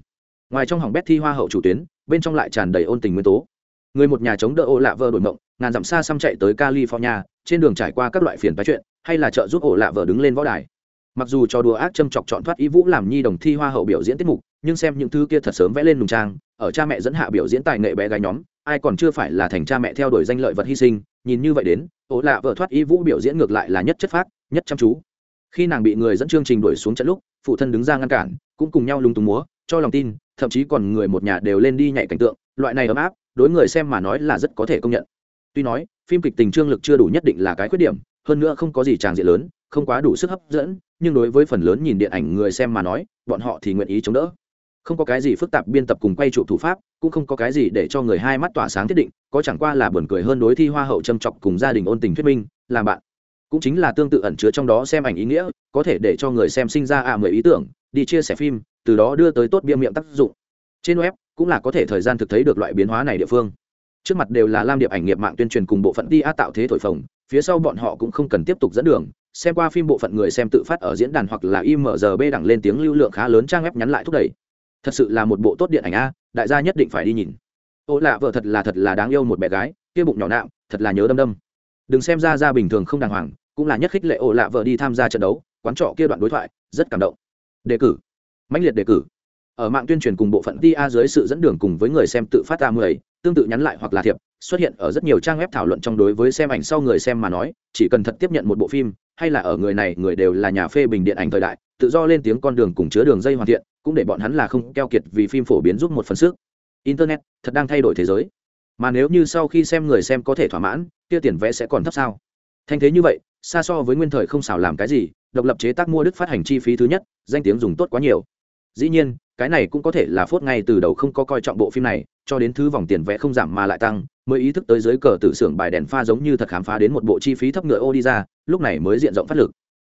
Ngoài trong hỏng bét thi hoa hậu chủ tuyến, bên trong lại tràn đầy ôn tình nguyên tố. Người một nhà chống đỡ ô lạ vợ đổi mộng, ngàn dặm xa xăm chạy tới california, trên đường trải qua các loại phiền phái chuyện, hay là trợ giúp ổ lạ vợ đứng lên võ đài. Mặc dù cho đùa ác châm chọc chọn thoát ý vũ làm nhi đồng thi hoa hậu biểu diễn tiết mục nhưng xem những thứ kia thật sớm vẽ lên nùng trang, ở cha mẹ dẫn hạ biểu diễn tài nghệ bé gái nhóm, ai còn chưa phải là thành cha mẹ theo đuổi danh lợi vật hy sinh, nhìn như vậy đến, ố lạ vợ thoát ý vũ biểu diễn ngược lại là nhất chất phác, nhất chăm chú. Khi nàng bị người dẫn chương trình đuổi xuống trận lúc, phụ thân đứng ra ngăn cản, cũng cùng nhau lung tung múa, cho lòng tin, thậm chí còn người một nhà đều lên đi nhảy cảnh tượng, loại này ấm áp, đối người xem mà nói là rất có thể công nhận. Tuy nói, phim kịch tình trương lực chưa đủ nhất định là cái khuyết điểm, hơn nữa không có gì tràng diện lớn, không quá đủ sức hấp dẫn, nhưng đối với phần lớn nhìn điện ảnh người xem mà nói, bọn họ thì nguyện ý chống đỡ không có cái gì phức tạp biên tập cùng quay trụ thủ pháp, cũng không có cái gì để cho người hai mắt tỏa sáng thiết định, có chẳng qua là buồn cười hơn đối thi hoa hậu châm chọc cùng gia đình ôn tình thuyết minh, làm bạn. Cũng chính là tương tự ẩn chứa trong đó xem ảnh ý nghĩa, có thể để cho người xem sinh ra à mười ý tưởng, đi chia sẻ phim, từ đó đưa tới tốt bia miệng tác dụng. Trên web cũng là có thể thời gian thực thấy được loại biến hóa này địa phương. Trước mặt đều là lam điệp ảnh nghiệp mạng tuyên truyền cùng bộ phận đi a tạo thế thổi phồng, phía sau bọn họ cũng không cần tiếp tục dẫn đường, xem qua phim bộ phận người xem tự phát ở diễn đàn hoặc là imgb đẳng lên tiếng lưu lượng khá lớn trang web nhắn lại thúc đẩy thật sự là một bộ tốt điện ảnh a, đại gia nhất định phải đi nhìn. Ô lạ vợ thật là thật là đáng yêu một bé gái, kia bụng nhỏ nạo thật là nhớ đâm đâm. Đừng xem ra ra bình thường không đàng hoàng, cũng là nhất khích lệ ô lạ vợ đi tham gia trận đấu, quán trọ kia đoạn đối thoại, rất cảm động. Đề cử. Mãnh liệt đề cử. Ở mạng tuyên truyền cùng bộ phận ti a dưới sự dẫn đường cùng với người xem tự phát ra mười, tương tự nhắn lại hoặc là thiệp, xuất hiện ở rất nhiều trang web thảo luận trong đối với xem ảnh sau người xem mà nói, chỉ cần thật tiếp nhận một bộ phim, hay là ở người này, người đều là nhà phê bình điện ảnh thời đại tự do lên tiếng con đường cùng chứa đường dây hoàn thiện, cũng để bọn hắn là không keo kiệt vì phim phổ biến giúp một phần sức. Internet thật đang thay đổi thế giới. Mà nếu như sau khi xem người xem có thể thỏa mãn, kia tiền vẽ sẽ còn thấp sao? Thanh thế như vậy, xa so với nguyên thời không xảo làm cái gì, độc lập chế tác mua đức phát hành chi phí thứ nhất, danh tiếng dùng tốt quá nhiều. Dĩ nhiên, cái này cũng có thể là phốt ngay từ đầu không có coi trọng bộ phim này, cho đến thứ vòng tiền vẽ không giảm mà lại tăng, mới ý thức tới dưới cờ tử xưởng bài đèn pha giống như thật khám phá đến một bộ chi phí thấp ngựa ô đi ra, lúc này mới diện rộng phát lực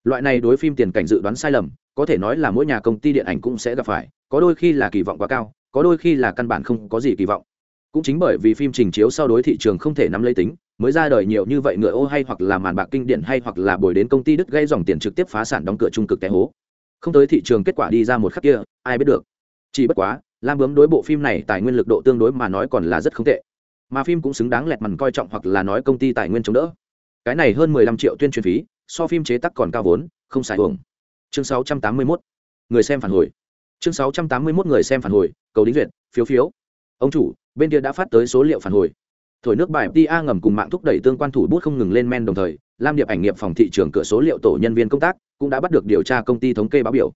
loại này đối phim tiền cảnh dự đoán sai lầm, có thể nói là mỗi nhà công ty điện ảnh cũng sẽ gặp phải, có đôi khi là kỳ vọng quá cao, có đôi khi là căn bản không có gì kỳ vọng. Cũng chính bởi vì phim trình chiếu sau đối thị trường không thể nắm lấy tính, mới ra đời nhiều như vậy ngựa ô hay hoặc là màn bạc kinh điển hay hoặc là bồi đến công ty đứt gây dòng tiền trực tiếp phá sản đóng cửa trung cực té hố. Không tới thị trường kết quả đi ra một khắc kia, ai biết được. Chỉ bất quá, lam bướm đối bộ phim này tài nguyên lực độ tương đối mà nói còn là rất không tệ. Mà phim cũng xứng đáng lẹt mằn coi trọng hoặc là nói công ty tài nguyên chống đỡ. Cái này hơn mười lăm triệu tuyên truyền phí so phim chế tác còn cao vốn, không xài hưởng chương 681 người xem phản hồi. Chương 681 người xem phản hồi, cầu đính duyệt, phiếu phiếu. Ông chủ, bên kia đã phát tới số liệu phản hồi. Thổi nước bài ta ngầm cùng mạng thúc đẩy tương quan thủ bút không ngừng lên men đồng thời, lam điệp ảnh nghiệp phòng thị trường cửa số liệu tổ nhân viên công tác cũng đã bắt được điều tra công ty thống kê báo biểu.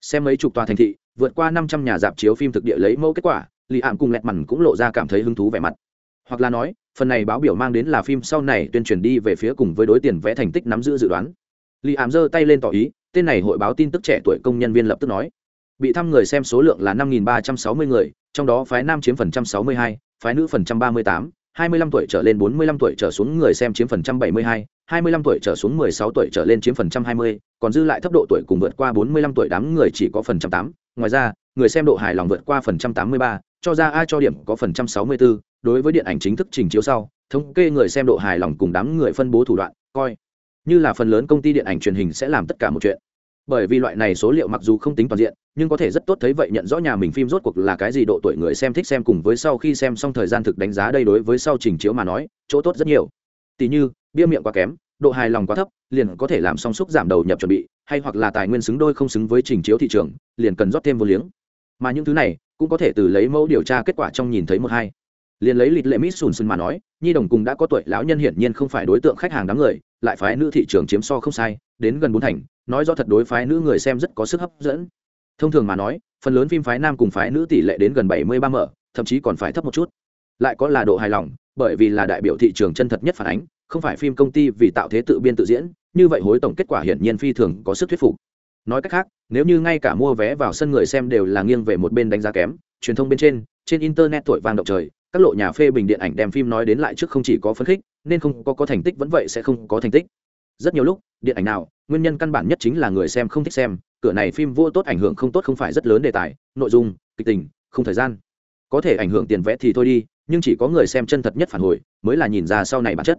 Xem mấy chục tòa thành thị, vượt qua năm trăm nhà dạp chiếu phim thực địa lấy mẫu kết quả, lì ạn cùng lẹt mằn cũng lộ ra cảm thấy hứng thú vẻ mặt. Hoặc là nói phần này báo biểu mang đến là phim sau này tuyên truyền đi về phía cùng với đối tiền vẽ thành tích nắm giữ dự đoán. Li ảm giơ tay lên tỏ ý, tên này hội báo tin tức trẻ tuổi công nhân viên lập tức nói. Bị thăm người xem số lượng là năm ba trăm sáu mươi người, trong đó phái nam chiếm phần trăm sáu mươi hai, phái nữ phần trăm ba mươi tám, hai mươi lăm tuổi trở lên bốn mươi lăm tuổi trở xuống người xem chiếm phần trăm bảy mươi hai hai mươi lăm tuổi trở xuống mười sáu tuổi trở lên chiếm phần trăm hai mươi, còn dư lại thấp độ tuổi cùng vượt qua bốn mươi lăm tuổi đám người chỉ có phần trăm tám. Ngoài ra, người xem độ hài lòng vượt qua phần trăm tám mươi ba cho ra ai cho điểm có phần trăm sáu mươi bốn đối với điện ảnh chính thức trình chiếu sau, thống kê người xem độ hài lòng cùng đám người phân bố thủ đoạn, coi như là phần lớn công ty điện ảnh truyền hình sẽ làm tất cả một chuyện. Bởi vì loại này số liệu mặc dù không tính toàn diện, nhưng có thể rất tốt thấy vậy nhận rõ nhà mình phim rốt cuộc là cái gì, độ tuổi người xem thích xem cùng với sau khi xem xong thời gian thực đánh giá đây đối với sau trình chiếu mà nói, chỗ tốt rất nhiều. Tỷ như, bia miệng quá kém, độ hài lòng quá thấp, liền có thể làm song xúc giảm đầu nhập chuẩn bị, hay hoặc là tài nguyên xứng đôi không xứng với trình chiếu thị trường, liền cần rót thêm vô liếng. Mà những thứ này cũng có thể từ lấy mẫu điều tra kết quả trong nhìn thấy một hai. Liền lấy lịch lệ mít sùn sùn mà nói, nhi đồng cùng đã có tuổi, lão nhân hiển nhiên không phải đối tượng khách hàng đám người, lại phái nữ thị trường chiếm so không sai, đến gần bốn thành, nói do thật đối phái nữ người xem rất có sức hấp dẫn. Thông thường mà nói, phần lớn phim phái nam cùng phái nữ tỷ lệ đến gần bảy mươi ba mở, thậm chí còn phải thấp một chút. Lại có là độ hài lòng, bởi vì là đại biểu thị trường chân thật nhất phản ánh, không phải phim công ty vì tạo thế tự biên tự diễn, như vậy hối tổng kết quả hiển nhiên phi thường có sức thuyết phục. Nói cách khác nếu như ngay cả mua vé vào sân người xem đều là nghiêng về một bên đánh giá kém, truyền thông bên trên trên internet tuổi vang động trời, các lộ nhà phê bình điện ảnh đem phim nói đến lại trước không chỉ có phấn khích, nên không có có thành tích vẫn vậy sẽ không có thành tích. Rất nhiều lúc, điện ảnh nào, nguyên nhân căn bản nhất chính là người xem không thích xem, cửa này phim vô tốt ảnh hưởng không tốt không phải rất lớn đề tài, nội dung, kịch tình, không thời gian. Có thể ảnh hưởng tiền vẽ thì thôi đi, nhưng chỉ có người xem chân thật nhất phản hồi, mới là nhìn ra sau này bản chất.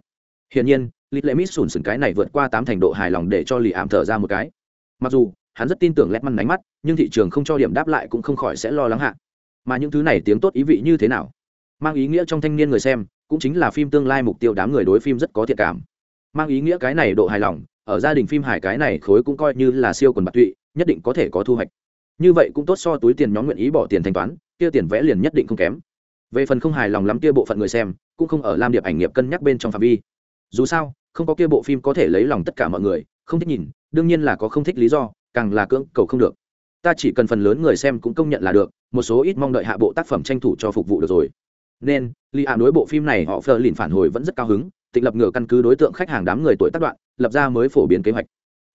Hiển nhiên lịch lệ mít sùn sừng cái này vượt qua tám thành độ hài lòng để cho lì ảm thở ra một cái. Mặc dù hắn rất tin tưởng lét măn đánh mắt, nhưng thị trường không cho điểm đáp lại cũng không khỏi sẽ lo lắng hạ. Mà những thứ này tiếng tốt ý vị như thế nào? Mang ý nghĩa trong thanh niên người xem, cũng chính là phim tương lai mục tiêu đám người đối phim rất có thiện cảm. Mang ý nghĩa cái này độ hài lòng, ở gia đình phim hài cái này khối cũng coi như là siêu quần bạc tụy, nhất định có thể có thu hoạch. Như vậy cũng tốt so túi tiền nhóm nguyện ý bỏ tiền thanh toán, kia tiền vẽ liền nhất định không kém. Về phần không hài lòng lắm kia bộ phận người xem, cũng không ở lam điệp ảnh nghiệp cân nhắc bên trong phạm vi. Dù sao, không có kia bộ phim có thể lấy lòng tất cả mọi người, không thích nhìn, đương nhiên là có không thích lý do càng là cưỡng cầu không được. Ta chỉ cần phần lớn người xem cũng công nhận là được, một số ít mong đợi hạ bộ tác phẩm tranh thủ cho phục vụ được rồi. Nên, li ạ đối bộ phim này họ phờ lìn phản hồi vẫn rất cao hứng, tịnh lập ngựa căn cứ đối tượng khách hàng đám người tuổi tác đoạn, lập ra mới phổ biến kế hoạch.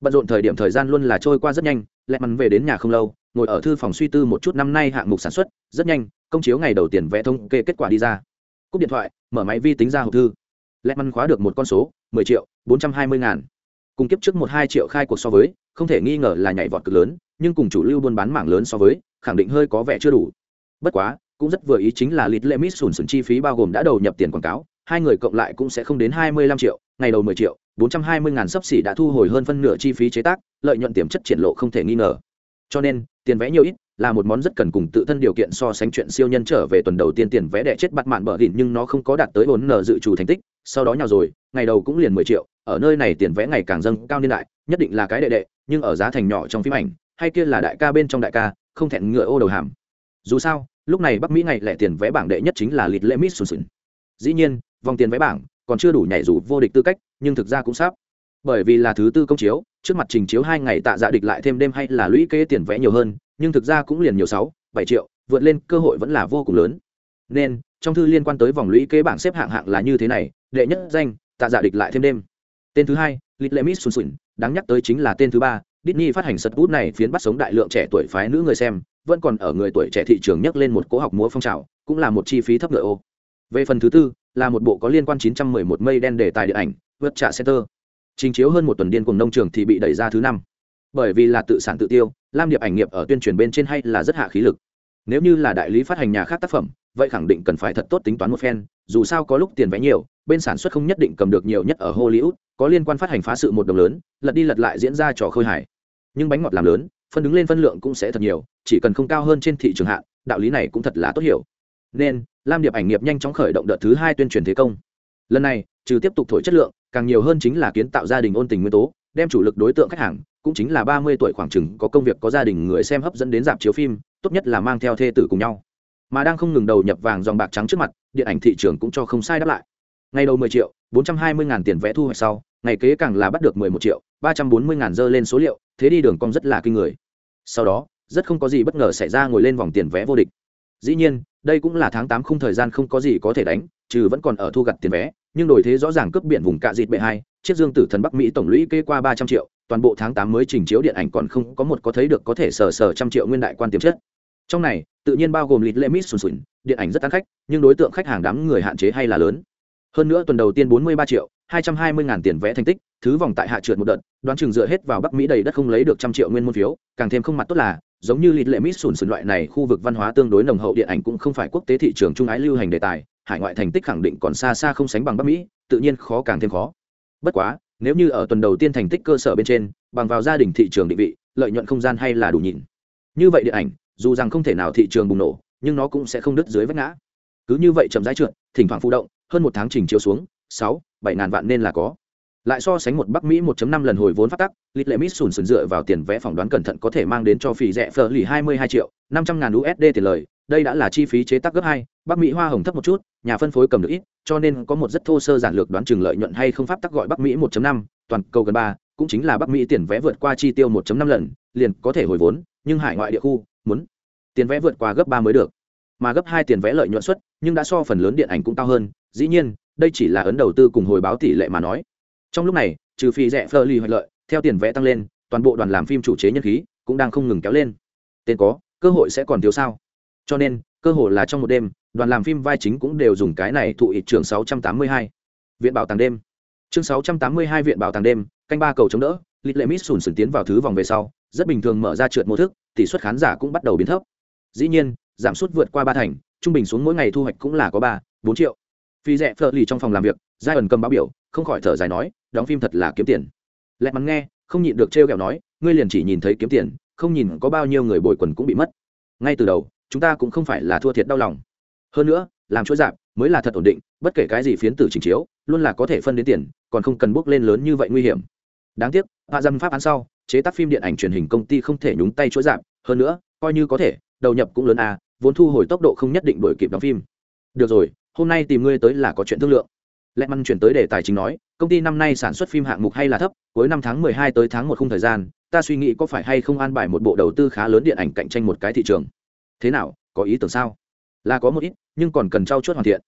Bận rộn thời điểm thời gian luôn là trôi qua rất nhanh, lẹ mắn về đến nhà không lâu, ngồi ở thư phòng suy tư một chút năm nay hạng mục sản xuất, rất nhanh, công chiếu ngày đầu tiên vẽ thông kê kết quả đi ra. Cúp điện thoại, mở máy vi tính ra hộp thư. Lẹ mắn khóa được một con số, mười triệu bốn trăm hai mươi ngàn cùng kiếp trước một hai triệu khai cuộc so với, không thể nghi ngờ là nhảy vọt cực lớn, nhưng cùng chủ lưu buôn bán mảng lớn so với, khẳng định hơi có vẻ chưa đủ. Bất quá, cũng rất vừa ý chính là lít lệ mít sùn sùn chi phí bao gồm đã đầu nhập tiền quảng cáo, hai người cộng lại cũng sẽ không đến hai mươi lăm triệu, ngày đầu mười triệu, bốn trăm hai mươi ngàn sấp xỉ đã thu hồi hơn phân nửa chi phí chế tác, lợi nhuận tiềm chất triển lộ không thể nghi ngờ. Cho nên, tiền vẽ nhiều ít là một món rất cần cùng tự thân điều kiện so sánh chuyện siêu nhân trở về tuần đầu tiên tiền vẽ đẻ chết bắt mạn bờ đỉnh nhưng nó không có đạt tới bốn nờ dự trù thành tích, sau đó nhào rồi, ngày đầu cũng liền mười triệu ở nơi này tiền vẽ ngày càng dâng cao niên đại, nhất định là cái đệ đệ, nhưng ở giá thành nhỏ trong phim ảnh, hay kia là đại ca bên trong đại ca, không thẹn ngựa ô đầu hàm. Dù sao, lúc này bắc mỹ ngày lẻ tiền vẽ bảng đệ nhất chính là lịt lễ mít sùn sùn dĩ nhiên, vòng tiền vẽ bảng còn chưa đủ nhảy dù vô địch tư cách, nhưng thực ra cũng sắp. Bởi vì là thứ tư công chiếu, trước mặt trình chiếu hai ngày tạ dạ địch lại thêm đêm hay là lũy kế tiền vẽ nhiều hơn, nhưng thực ra cũng liền nhiều sáu, bảy triệu, vượt lên cơ hội vẫn là vô cùng lớn. Nên, trong thư liên quan tới vòng lũy kế bảng xếp hạng hạng là như thế này, đệ nhất danh, tạ dạ địch lại thêm đêm tên thứ hai Little Miss mít sùn đáng nhắc tới chính là tên thứ ba Disney phát hành sật bút này phiến bắt sống đại lượng trẻ tuổi phái nữ người xem, vẫn còn ở người tuổi trẻ thị trường nhắc lên một cố học múa phong trào, cũng là một chi phí thấp ngựa ô. Về phần thứ tư, là một bộ có liên quan 911 mây đen đề tài điện ảnh, vượt trả center. Trình chiếu hơn một tuần điên cùng nông trường thì bị đẩy ra thứ năm. Bởi vì là tự sản tự tiêu, Lam Điệp ảnh nghiệp ở tuyên truyền bên trên hay là rất hạ khí lực. Nếu như là đại lý phát hành nhà khác tác phẩm, vậy khẳng định cần phải thật tốt tính toán một phen, dù sao có lúc tiền vé nhiều, bên sản xuất không nhất định cầm được nhiều nhất ở Hollywood, có liên quan phát hành phá sự một đồng lớn, lật đi lật lại diễn ra trò khơi hài. Nhưng bánh ngọt làm lớn phân đứng lên phân lượng cũng sẽ thật nhiều chỉ cần không cao hơn trên thị trường hạn đạo lý này cũng thật là tốt hiểu. Nên lam điệp ảnh nghiệp nhanh chóng khởi động đợt thứ hai tuyên truyền thế công. Lần này trừ tiếp tục thổi chất lượng càng nhiều hơn chính là kiến tạo gia đình ôn tình nguyên tố đem chủ lực đối tượng khách hàng cũng chính là ba mươi tuổi khoảng chừng có công việc có gia đình người xem hấp dẫn đến dạp chiếu phim tốt nhất là mang theo thê tử cùng nhau mà đang không ngừng đầu nhập vàng dòng bạc trắng trước mặt, điện ảnh thị trường cũng cho không sai đáp lại. Ngày đầu mười triệu, bốn trăm hai mươi ngàn tiền vẽ thu hoạch sau, ngày kế càng là bắt được mười một triệu, ba trăm bốn mươi ngàn dơ lên số liệu, thế đi đường cong rất là kinh người. Sau đó, rất không có gì bất ngờ xảy ra ngồi lên vòng tiền vé vô địch. Dĩ nhiên, đây cũng là tháng tám không thời gian không có gì có thể đánh, trừ vẫn còn ở thu gặt tiền vé nhưng đổi thế rõ ràng cướp biển vùng cạ dịt bệ hai, chiếc dương tử thần bắc mỹ tổng lũy kê qua ba trăm triệu, toàn bộ tháng tám mới trình chiếu điện ảnh còn không có một có thấy được có thể sờ sờ trăm triệu nguyên đại quan tiềm chất trong này, tự nhiên bao gồm lịt lệ mít sùn sùn điện ảnh rất tán khách, nhưng đối tượng khách hàng đám người hạn chế hay là lớn. Hơn nữa tuần đầu tiên bốn mươi ba triệu, hai trăm hai mươi ngàn tiền vé thành tích, thứ vòng tại hạ trượt một đợt, đoán chừng dựa hết vào bắc mỹ đầy đất không lấy được trăm triệu nguyên môn phiếu, càng thêm không mặt tốt là, giống như lịt lệ mít sùn sùn loại này khu vực văn hóa tương đối nồng hậu điện ảnh cũng không phải quốc tế thị trường trung ái lưu hành đề tài, hải ngoại thành tích khẳng định còn xa xa không sánh bằng bắc mỹ, tự nhiên khó càng thêm khó. Bất quá, nếu như ở tuần đầu tiên thành tích cơ sở bên trên, bằng vào gia đình thị trường định vị, lợi nhuận không gian hay là đủ nhìn. Như vậy điện ảnh dù rằng không thể nào thị trường bùng nổ nhưng nó cũng sẽ không đứt dưới vách ngã. Cứ như vậy chậm rãi trượt thỉnh thoảng phụ động hơn một tháng trình chiếu xuống sáu bảy ngàn vạn nên là có. Lại so sánh một bắc mỹ 1.5 lần hồi vốn phát tắc lít lệ mít sùn sùn dựa vào tiền vẽ phỏng đoán cẩn thận có thể mang đến cho phỉ rẻ phở lì 22 triệu 500 ngàn usd tiền lời đây đã là chi phí chế tác gấp hai bắc mỹ hoa hồng thấp một chút nhà phân phối cầm được ít cho nên có một rất thô sơ giản lược đoán chừng lợi nhuận hay không pháp tắc gọi bắc mỹ 1.5, toàn cầu gần ba cũng chính là bắc mỹ tiền vẽ vượt qua chi tiêu 1.5 lần liền có thể hồi vốn nhưng hải ngoại địa khu, muốn tiền vé vượt qua gấp ba mới được. Mà gấp hai tiền vé lợi nhuận suất, nhưng đã so phần lớn điện ảnh cũng cao hơn, dĩ nhiên, đây chỉ là ấn đầu tư cùng hồi báo tỷ lệ mà nói. Trong lúc này, trừ phi rẻ phơ lì hoạch lợi, theo tiền vé tăng lên, toàn bộ đoàn làm phim chủ chế nhân khí cũng đang không ngừng kéo lên. Tên có, cơ hội sẽ còn thiếu sao? Cho nên, cơ hội là trong một đêm, đoàn làm phim vai chính cũng đều dùng cái này thụ ít trường 682. viện bảo tàng đêm. Chương 682 viện bảo tàng đêm, canh ba cầu chống đỡ lịch lệ mít sùn sùn tiến vào thứ vòng về sau rất bình thường mở ra trượt mô thức, tỷ suất khán giả cũng bắt đầu biến thấp. Dĩ nhiên, giảm suất vượt qua ba thành, trung bình xuống mỗi ngày thu hoạch cũng là có ba, bốn triệu. Phi rẻ phở lì trong phòng làm việc giai ẩn cầm báo biểu, không khỏi thở dài nói, đóng phim thật là kiếm tiền. Lẹ mắn nghe, không nhịn được trêu ghẹo nói, ngươi liền chỉ nhìn thấy kiếm tiền, không nhìn có bao nhiêu người bồi quần cũng bị mất. Ngay từ đầu, chúng ta cũng không phải là thua thiệt đau lòng. Hơn nữa, làm chuỗi dạp mới là thật ổn định, bất kể cái gì phiến tử trình chiếu, luôn là có thể phân đến tiền, còn không cần bước lên lớn như vậy nguy hiểm. Đáng tiếc, hạ dâm pháp án sau chế tác phim điện ảnh truyền hình công ty không thể nhúng tay chuỗi giảm, hơn nữa coi như có thể đầu nhập cũng lớn à vốn thu hồi tốc độ không nhất định đổi kịp đóng phim. Được rồi hôm nay tìm ngươi tới là có chuyện thương lượng. Lẹ măn chuyển tới đề tài chính nói công ty năm nay sản xuất phim hạng mục hay là thấp cuối năm tháng mười hai tới tháng một khung thời gian ta suy nghĩ có phải hay không an bài một bộ đầu tư khá lớn điện ảnh cạnh tranh một cái thị trường. Thế nào có ý tưởng sao? Là có một ít nhưng còn cần trao chuốt hoàn thiện.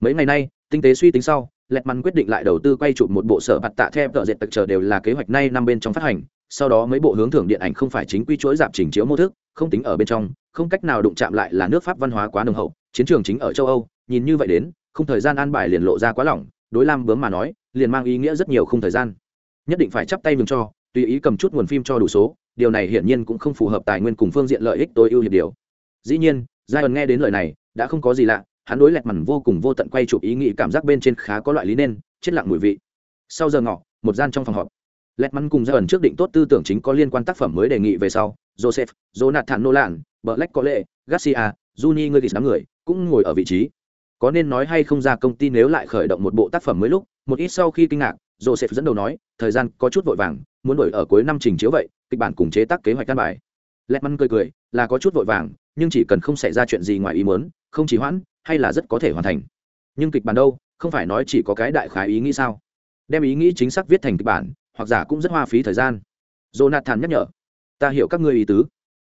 Mấy ngày nay tinh tế suy tính sau lẹt măn quyết định lại đầu tư quay chụp một bộ sở bạt tạ theo tờ dệt tật chờ đều là kế hoạch nay năm bên trong phát hành sau đó mấy bộ hướng thưởng điện ảnh không phải chính quy chuỗi dạp trình chiếu mô thức, không tính ở bên trong, không cách nào đụng chạm lại là nước pháp văn hóa quá nồng hậu, chiến trường chính ở châu âu, nhìn như vậy đến, không thời gian an bài liền lộ ra quá lỏng, đối lam bướm mà nói, liền mang ý nghĩa rất nhiều không thời gian. Nhất định phải chắp tay mừng cho, tùy ý cầm chút nguồn phim cho đủ số, điều này hiển nhiên cũng không phù hợp tài nguyên cùng phương diện lợi ích tối ưu hiệp điều. Dĩ nhiên giai ẩn nghe đến lời này, đã không có gì lạ, hắn đối lẹt mằn vô cùng vô tận quay chụp ý nghĩ cảm giác bên trên khá có loại lý nên, chết lặng mùi vị. Sau giờ ngọ, một gian trong phòng họp lẹt mắn cùng giai ẩn trước định tốt tư tưởng chính có liên quan tác phẩm mới đề nghị về sau, joseph, jonathan nolan, black có lệ garcia, juni người đám người cũng ngồi ở vị trí. Có nên nói hay không ra công ty nếu lại khởi động một bộ tác phẩm mới lúc, một ít sau khi kinh ngạc, joseph dẫn đầu nói, thời gian có chút vội vàng, muốn đổi ở cuối năm trình chiếu vậy, kịch bản cùng chế tác kế hoạch căn bài. Lẹt mắn cười cười, là có chút vội vàng, nhưng chỉ cần không xảy ra chuyện gì ngoài ý muốn, không chỉ hoãn, hay là rất có thể hoàn thành. Nhưng kịch bản đâu, không phải nói chỉ có cái đại khái ý nghĩ sao? Đem ý nghĩ chính xác viết thành kịch bản hoặc giả cũng rất hoa phí thời gian. Jonathan nhắc nhở, ta hiểu các ngươi ý tứ.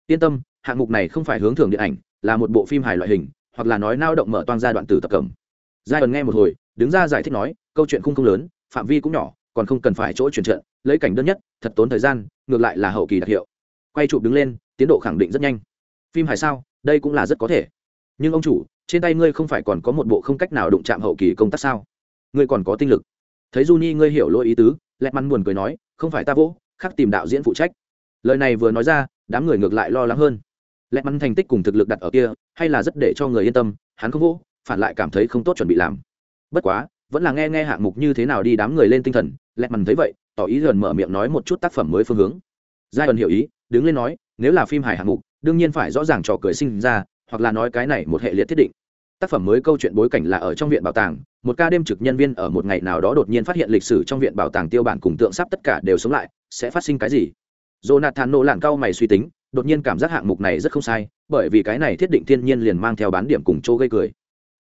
Yên tâm, hạng mục này không phải hướng thưởng điện ảnh, là một bộ phim hài loại hình, hoặc là nói nao động mở toan giai đoạn từ tập cẩm. Giai ẩn nghe một hồi, đứng ra giải thích nói, câu chuyện không không lớn, phạm vi cũng nhỏ, còn không cần phải chỗ chuyển trận, lấy cảnh đơn nhất, thật tốn thời gian, ngược lại là hậu kỳ đặc hiệu. Quay chụp đứng lên, tiến độ khẳng định rất nhanh. Phim hài sao? Đây cũng là rất có thể. Nhưng ông chủ, trên tay ngươi không phải còn có một bộ không cách nào đụng chạm hậu kỳ công tác sao? Ngươi còn có tinh lực. Thấy Juni, ngươi hiểu lỗi ý tứ lẹt mắn buồn cười nói, không phải ta vỗ, khắc tìm đạo diễn phụ trách. Lời này vừa nói ra, đám người ngược lại lo lắng hơn. Lẹt mắn thành tích cùng thực lực đặt ở kia, hay là rất để cho người yên tâm, hắn không vỗ, phản lại cảm thấy không tốt chuẩn bị làm. Bất quá, vẫn là nghe nghe hạng mục như thế nào đi đám người lên tinh thần, lẹt mắn thấy vậy, tỏ ý dần mở miệng nói một chút tác phẩm mới phương hướng. Giai đoạn hiểu ý, đứng lên nói, nếu là phim hài hạng mục, đương nhiên phải rõ ràng trò cười sinh ra, hoặc là nói cái này một hệ liệt thiết định tác phẩm mới câu chuyện bối cảnh là ở trong viện bảo tàng, một ca đêm trực nhân viên ở một ngày nào đó đột nhiên phát hiện lịch sử trong viện bảo tàng tiêu bản cùng tượng sắp tất cả đều sống lại, sẽ phát sinh cái gì? Jonathan nổ lạng cao mày suy tính, đột nhiên cảm giác hạng mục này rất không sai, bởi vì cái này thiết định thiên nhiên liền mang theo bán điểm cùng chỗ gây cười.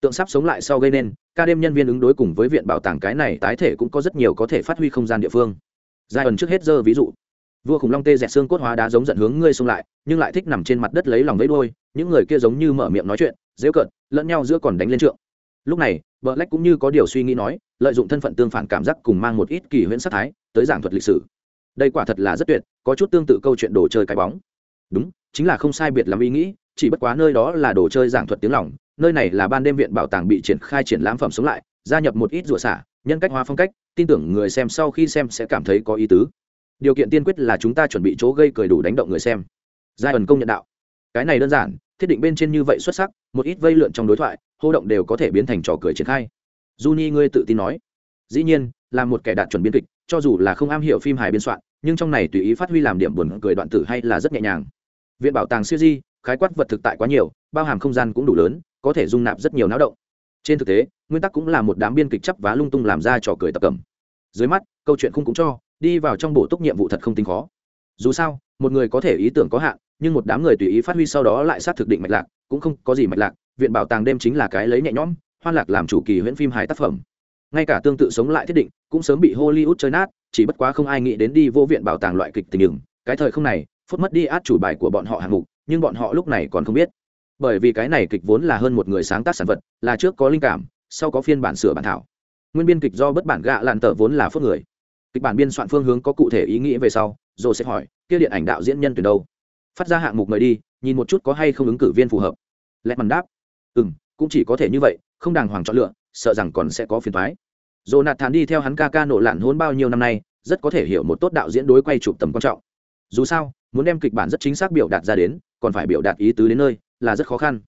Tượng sắp sống lại sau gây nên, ca đêm nhân viên ứng đối cùng với viện bảo tàng cái này tái thể cũng có rất nhiều có thể phát huy không gian địa phương. Giai ẩn trước hết giờ ví dụ. Vua khủng long tê dẹt xương cốt hóa đá giống giận hướng ngươi xông lại, nhưng lại thích nằm trên mặt đất lấy lòng vẫy đôi những người kia giống như mở miệng nói chuyện dễ cợt, lẫn nhau giữa còn đánh lên trượng. Lúc này vợ lách cũng như có điều suy nghĩ nói, lợi dụng thân phận tương phản cảm giác cùng mang một ít kỳ huyễn sắc thái tới giảng thuật lịch sử. Đây quả thật là rất tuyệt, có chút tương tự câu chuyện đồ chơi cái bóng. Đúng, chính là không sai biệt làm ý nghĩ, chỉ bất quá nơi đó là đồ chơi giảng thuật tiếng lỏng nơi này là ban đêm viện bảo tàng bị triển khai triển lãm phẩm sống lại, gia nhập một ít rủa xả, nhân cách hóa phong cách, tin tưởng người xem sau khi xem sẽ cảm thấy có ý tứ. Điều kiện tiên quyết là chúng ta chuẩn bị chỗ gây cười đủ đánh động người xem. Giai ẩn công nhận đạo. Cái này đơn giản thiết định bên trên như vậy xuất sắc, một ít vây lượn trong đối thoại, hô động đều có thể biến thành trò cười triển khai. Juni, ngươi tự tin nói. Dĩ nhiên, là một kẻ đạt chuẩn biên kịch, cho dù là không am hiểu phim hài biên soạn, nhưng trong này tùy ý phát huy làm điểm buồn cười đoạn tử hay là rất nhẹ nhàng. Viện bảo tàng siêu di, khái quát vật thực tại quá nhiều, bao hàm không gian cũng đủ lớn, có thể dung nạp rất nhiều náo động. Trên thực tế, nguyên tắc cũng là một đám biên kịch chấp vá lung tung làm ra trò cười tập cầm. Dưới mắt, câu chuyện không cũng cho, đi vào trong bổ túc nhiệm vụ thật không tính khó. Dù sao, một người có thể ý tưởng có hạn nhưng một đám người tùy ý phát huy sau đó lại sát thực định mạch lạc, cũng không có gì mạch lạc, viện bảo tàng đêm chính là cái lấy nhẹ nhõm, hoan lạc làm chủ kỳ huyễn phim hài tác phẩm. Ngay cả tương tự sống lại thiết định, cũng sớm bị hollywood chơi nát, chỉ bất quá không ai nghĩ đến đi vô viện bảo tàng loại kịch tình đường cái thời không này, phút mất đi át chủ bài của bọn họ hạng mục, nhưng bọn họ lúc này còn không biết. Bởi vì cái này kịch vốn là hơn một người sáng tác sản vật, là trước có linh cảm, sau có phiên bản sửa bản thảo. Nguyên biên kịch do bất bản gạ làn tờ vốn là phước người. Kịch bản biên soạn phương hướng có cụ thể ý nghĩa về sau rồi sẽ hỏi, kia điện ảnh đạo diễn nhân tuyển đâu? Phát ra hạng mục mời đi, nhìn một chút có hay không ứng cử viên phù hợp. Lẽ mằn đáp ừ m cũng chỉ có thể như vậy, không đàng hoàng chọn lựa, sợ rằng còn sẽ có phiền thoái dồ nạt thản đi theo hắn ca ca nổ lạn hôn bao nhiêu năm nay, rất có thể hiểu một tốt đạo diễn đối quay chụp tầm quan trọng. Dù sao, muốn đem kịch bản rất chính xác biểu đạt ra đến, còn phải biểu đạt ý tứ đến nơi, là rất khó khăn.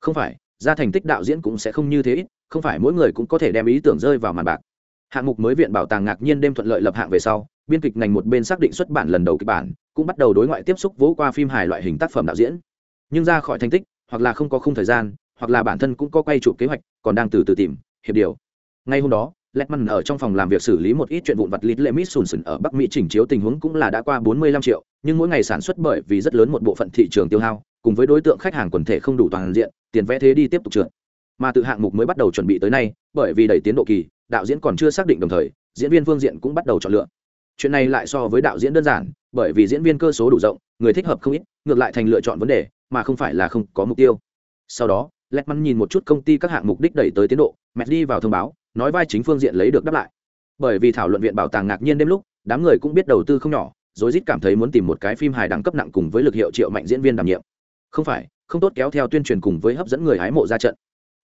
Không phải, ra thành tích đạo diễn cũng sẽ không như thế ít, không phải mỗi người cũng có thể đem ý tưởng rơi vào màn bạc. Hạng mục mới viện bảo tàng ngạc nhiên đêm thuận lợi lập hạng về sau biên kịch ngành một bên xác định xuất bản lần đầu kịch bản cũng bắt đầu đối ngoại tiếp xúc vỗ qua phim hài loại hình tác phẩm đạo diễn nhưng ra khỏi thành tích hoặc là không có khung thời gian hoặc là bản thân cũng có quay chụp kế hoạch còn đang từ từ tìm hiệp điều ngay hôm đó Letman ở trong phòng làm việc xử lý một ít chuyện vụn vặt lít lệ mít sùn sùn ở Bắc Mỹ chỉnh chiếu tình huống cũng là đã qua 45 triệu, nhưng mỗi ngày sản xuất bởi vì rất lớn một bộ phận thị trường tiêu hao, cùng với đối tượng khách hàng quần thể không đủ toàn diện, tiền vẽ thế đi tiếp tục trượt. Mà tự hạng mục mới bắt đầu chuẩn bị tới nay, bởi vì đẩy tiến độ kỳ, đạo diễn còn chưa xác định đồng thời, diễn viên phương diện cũng bắt đầu chọn lựa chuyện này lại so với đạo diễn đơn giản, bởi vì diễn viên cơ số đủ rộng, người thích hợp không ít, ngược lại thành lựa chọn vấn đề, mà không phải là không có mục tiêu. Sau đó lẹt mắn nhìn một chút công ty các hạng mục đích đẩy tới tiến độ mẹ đi vào thông báo, nói vai chính phương diện lấy được đáp lại. Bởi vì thảo luận viện bảo tàng ngạc nhiên đêm lúc, đám người cũng biết đầu tư không nhỏ rồi rít cảm thấy muốn tìm một cái phim hài đẳng cấp nặng cùng với lực hiệu triệu mạnh diễn viên đảm nhiệm. Không phải, không tốt kéo theo tuyên truyền cùng với hấp dẫn người hái mộ ra trận.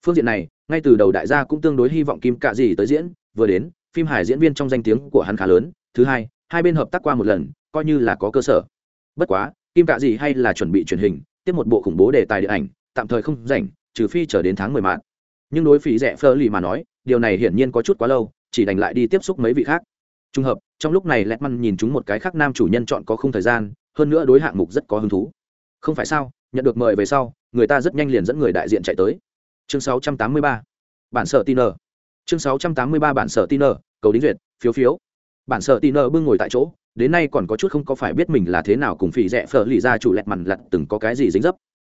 Phương diện này, ngay từ đầu đại gia cũng tương đối hy vọng kim cạ gì tới diễn, vừa đến, phim hài diễn viên trong danh tiếng của hắn khá lớn thứ hai hai bên hợp tác qua một lần, coi như là có cơ sở. Bất quá, kim cạ gì hay là chuẩn bị truyền hình, tiếp một bộ khủng bố đề tài điện ảnh, tạm thời không rảnh, trừ phi chờ đến tháng mười mạng. Nhưng đối phí rẻ phơ lì mà nói, điều này hiển nhiên có chút quá lâu, chỉ đành lại đi tiếp xúc mấy vị khác. Trùng hợp, trong lúc này lẹt măn nhìn chúng một cái khác nam chủ nhân chọn có không thời gian, hơn nữa đối hạng mục rất có hứng thú. Không phải sao, nhận được mời về sau, người ta rất nhanh liền dẫn người đại diện chạy tới. Chương 683. bản sở tin chương 683 bản sở tin cầu đính duyệt, phiếu phiếu bản sợ tin bưng ngồi tại chỗ, đến nay còn có chút không có phải biết mình là thế nào cùng phỉ rẻ phở lì ra chủ lẹt mằn lặt từng có cái gì dính dấp.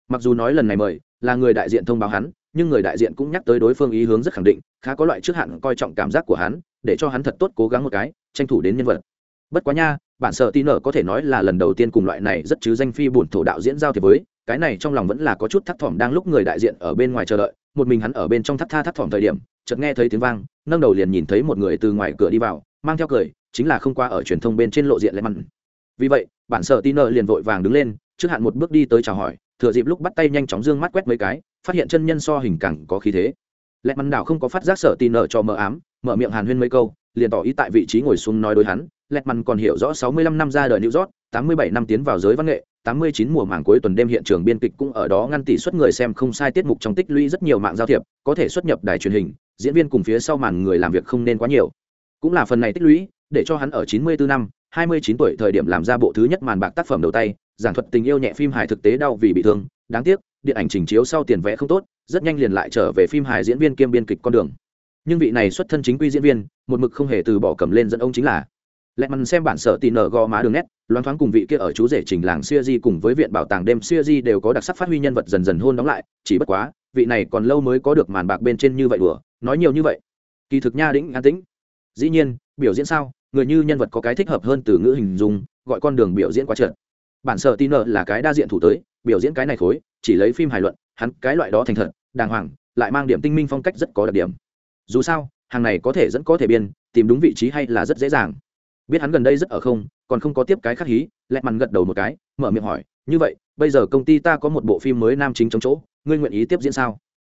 Mặc dù nói lần này mời, là người đại diện thông báo hắn, nhưng người đại diện cũng nhắc tới đối phương ý hướng rất khẳng định, khá có loại trước hạn coi trọng cảm giác của hắn, để cho hắn thật tốt cố gắng một cái, tranh thủ đến nhân vật. Bất quá nha, bản sợ tin nở có thể nói là lần đầu tiên cùng loại này rất chứ danh phi bổn thổ đạo diễn giao thiệp với, cái này trong lòng vẫn là có chút thắt thỏm đang lúc người đại diện ở bên ngoài chờ đợi, một mình hắn ở bên trong thắt tha thắt thỏm thời điểm, chợt nghe thấy tiếng vang, nâng đầu liền nhìn thấy một người từ ngoài cửa đi vào, mang theo cười chính là không qua ở truyền thông bên trên lộ diện lẽ mặn. Vì vậy, bản sợ tin nợ liền vội vàng đứng lên, trước hạn một bước đi tới chào hỏi, thừa dịp lúc bắt tay nhanh chóng dương mắt quét mấy cái, phát hiện chân nhân so hình càng có khí thế. Lẽ mặn đảo không có phát giác sợ tin nợ cho mờ ám, mở miệng hàn huyên mấy câu, liền tỏ ý tại vị trí ngồi xuống nói đối hắn lẹt mằn còn hiểu rõ sáu mươi lăm năm ra đời new york, tám mươi bảy năm tiến vào giới văn nghệ, tám mươi chín mùa mảng cuối tuần đêm hiện trường biên kịch cũng ở đó ngăn tỷ suất người xem không sai tiết mục trong tích lũy rất nhiều mạng giao thiệp, có thể xuất nhập đài truyền hình, diễn viên cùng phía sau màn người làm việc không nên quá nhiều. Cũng là phần này tích lũy để cho hắn ở chín mươi bốn năm, hai mươi chín tuổi thời điểm làm ra bộ thứ nhất màn bạc tác phẩm đầu tay, giảng thuật tình yêu nhẹ phim hài thực tế đau vì bị thương, đáng tiếc, điện ảnh trình chiếu sau tiền vẽ không tốt, rất nhanh liền lại trở về phim hài diễn viên kiêm biên kịch con đường. Nhưng vị này xuất thân chính quy diễn viên, một mực không hề từ bỏ cầm lên dẫn ông chính là lẹ mằn xem bản sở tỉ nở gò má đường nét, loáng thoáng cùng vị kia ở chú rể trình làng siêu di cùng với viện bảo tàng đêm siêu di đều có đặc sắc phát huy nhân vật dần dần hôn đóng lại, chỉ bất quá, vị này còn lâu mới có được màn bạc bên trên như vậy đùa, nói nhiều như vậy. Kỳ thực nha đĩnh an tĩnh. Dĩ nhiên, biểu diễn sao? Người như nhân vật có cái thích hợp hơn từ ngữ hình dung, gọi con đường biểu diễn quá trượt bản sợ tin nợ là cái đa diện thủ tới, biểu diễn cái này khối, chỉ lấy phim hài luận, hắn cái loại đó thành thật, đàng hoàng, lại mang điểm tinh minh phong cách rất có đặc điểm. Dù sao, hàng này có thể dẫn có thể biên, tìm đúng vị trí hay là rất dễ dàng. Biết hắn gần đây rất ở không, còn không có tiếp cái khắc hí, lẹ mằn gật đầu một cái, mở miệng hỏi, như vậy, bây giờ công ty ta có một bộ phim mới nam chính trong chỗ, ngươi nguyện ý tiếp diễn sao?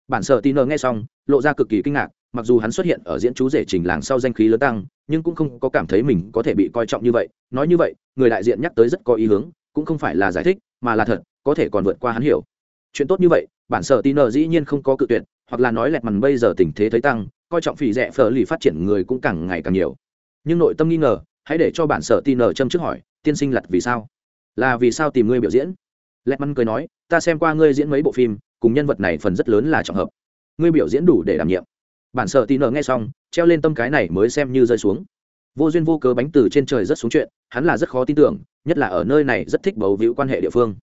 Bản sợ tin nghe xong, lộ ra cực kỳ kinh ngạc, mặc dù hắn xuất hiện ở diễn chú rể trình làng sau danh khí lớn tăng nhưng cũng không có cảm thấy mình có thể bị coi trọng như vậy. Nói như vậy, người đại diện nhắc tới rất có ý hướng, cũng không phải là giải thích, mà là thật, có thể còn vượt qua hắn hiểu. Chuyện tốt như vậy, bản sợ tin dĩ nhiên không có cự tuyệt, hoặc là nói lẹt mằn bây giờ tình thế thấy tăng, coi trọng phỉ rẻ phở lì phát triển người cũng càng ngày càng nhiều. Nhưng nội tâm nghi ngờ, hãy để cho bản sợ tin châm trước hỏi, tiên sinh lặt vì sao? Là vì sao tìm ngươi biểu diễn? Lẹt mằn cười nói, ta xem qua ngươi diễn mấy bộ phim, cùng nhân vật này phần rất lớn là trọng hợp. Ngươi biểu diễn đủ để đảm nhiệm. Bản sợ tin nghe xong treo lên tâm cái này mới xem như rơi xuống. Vô duyên vô cớ bánh từ trên trời rất xuống chuyện, hắn là rất khó tin tưởng, nhất là ở nơi này rất thích bầu víu quan hệ địa phương.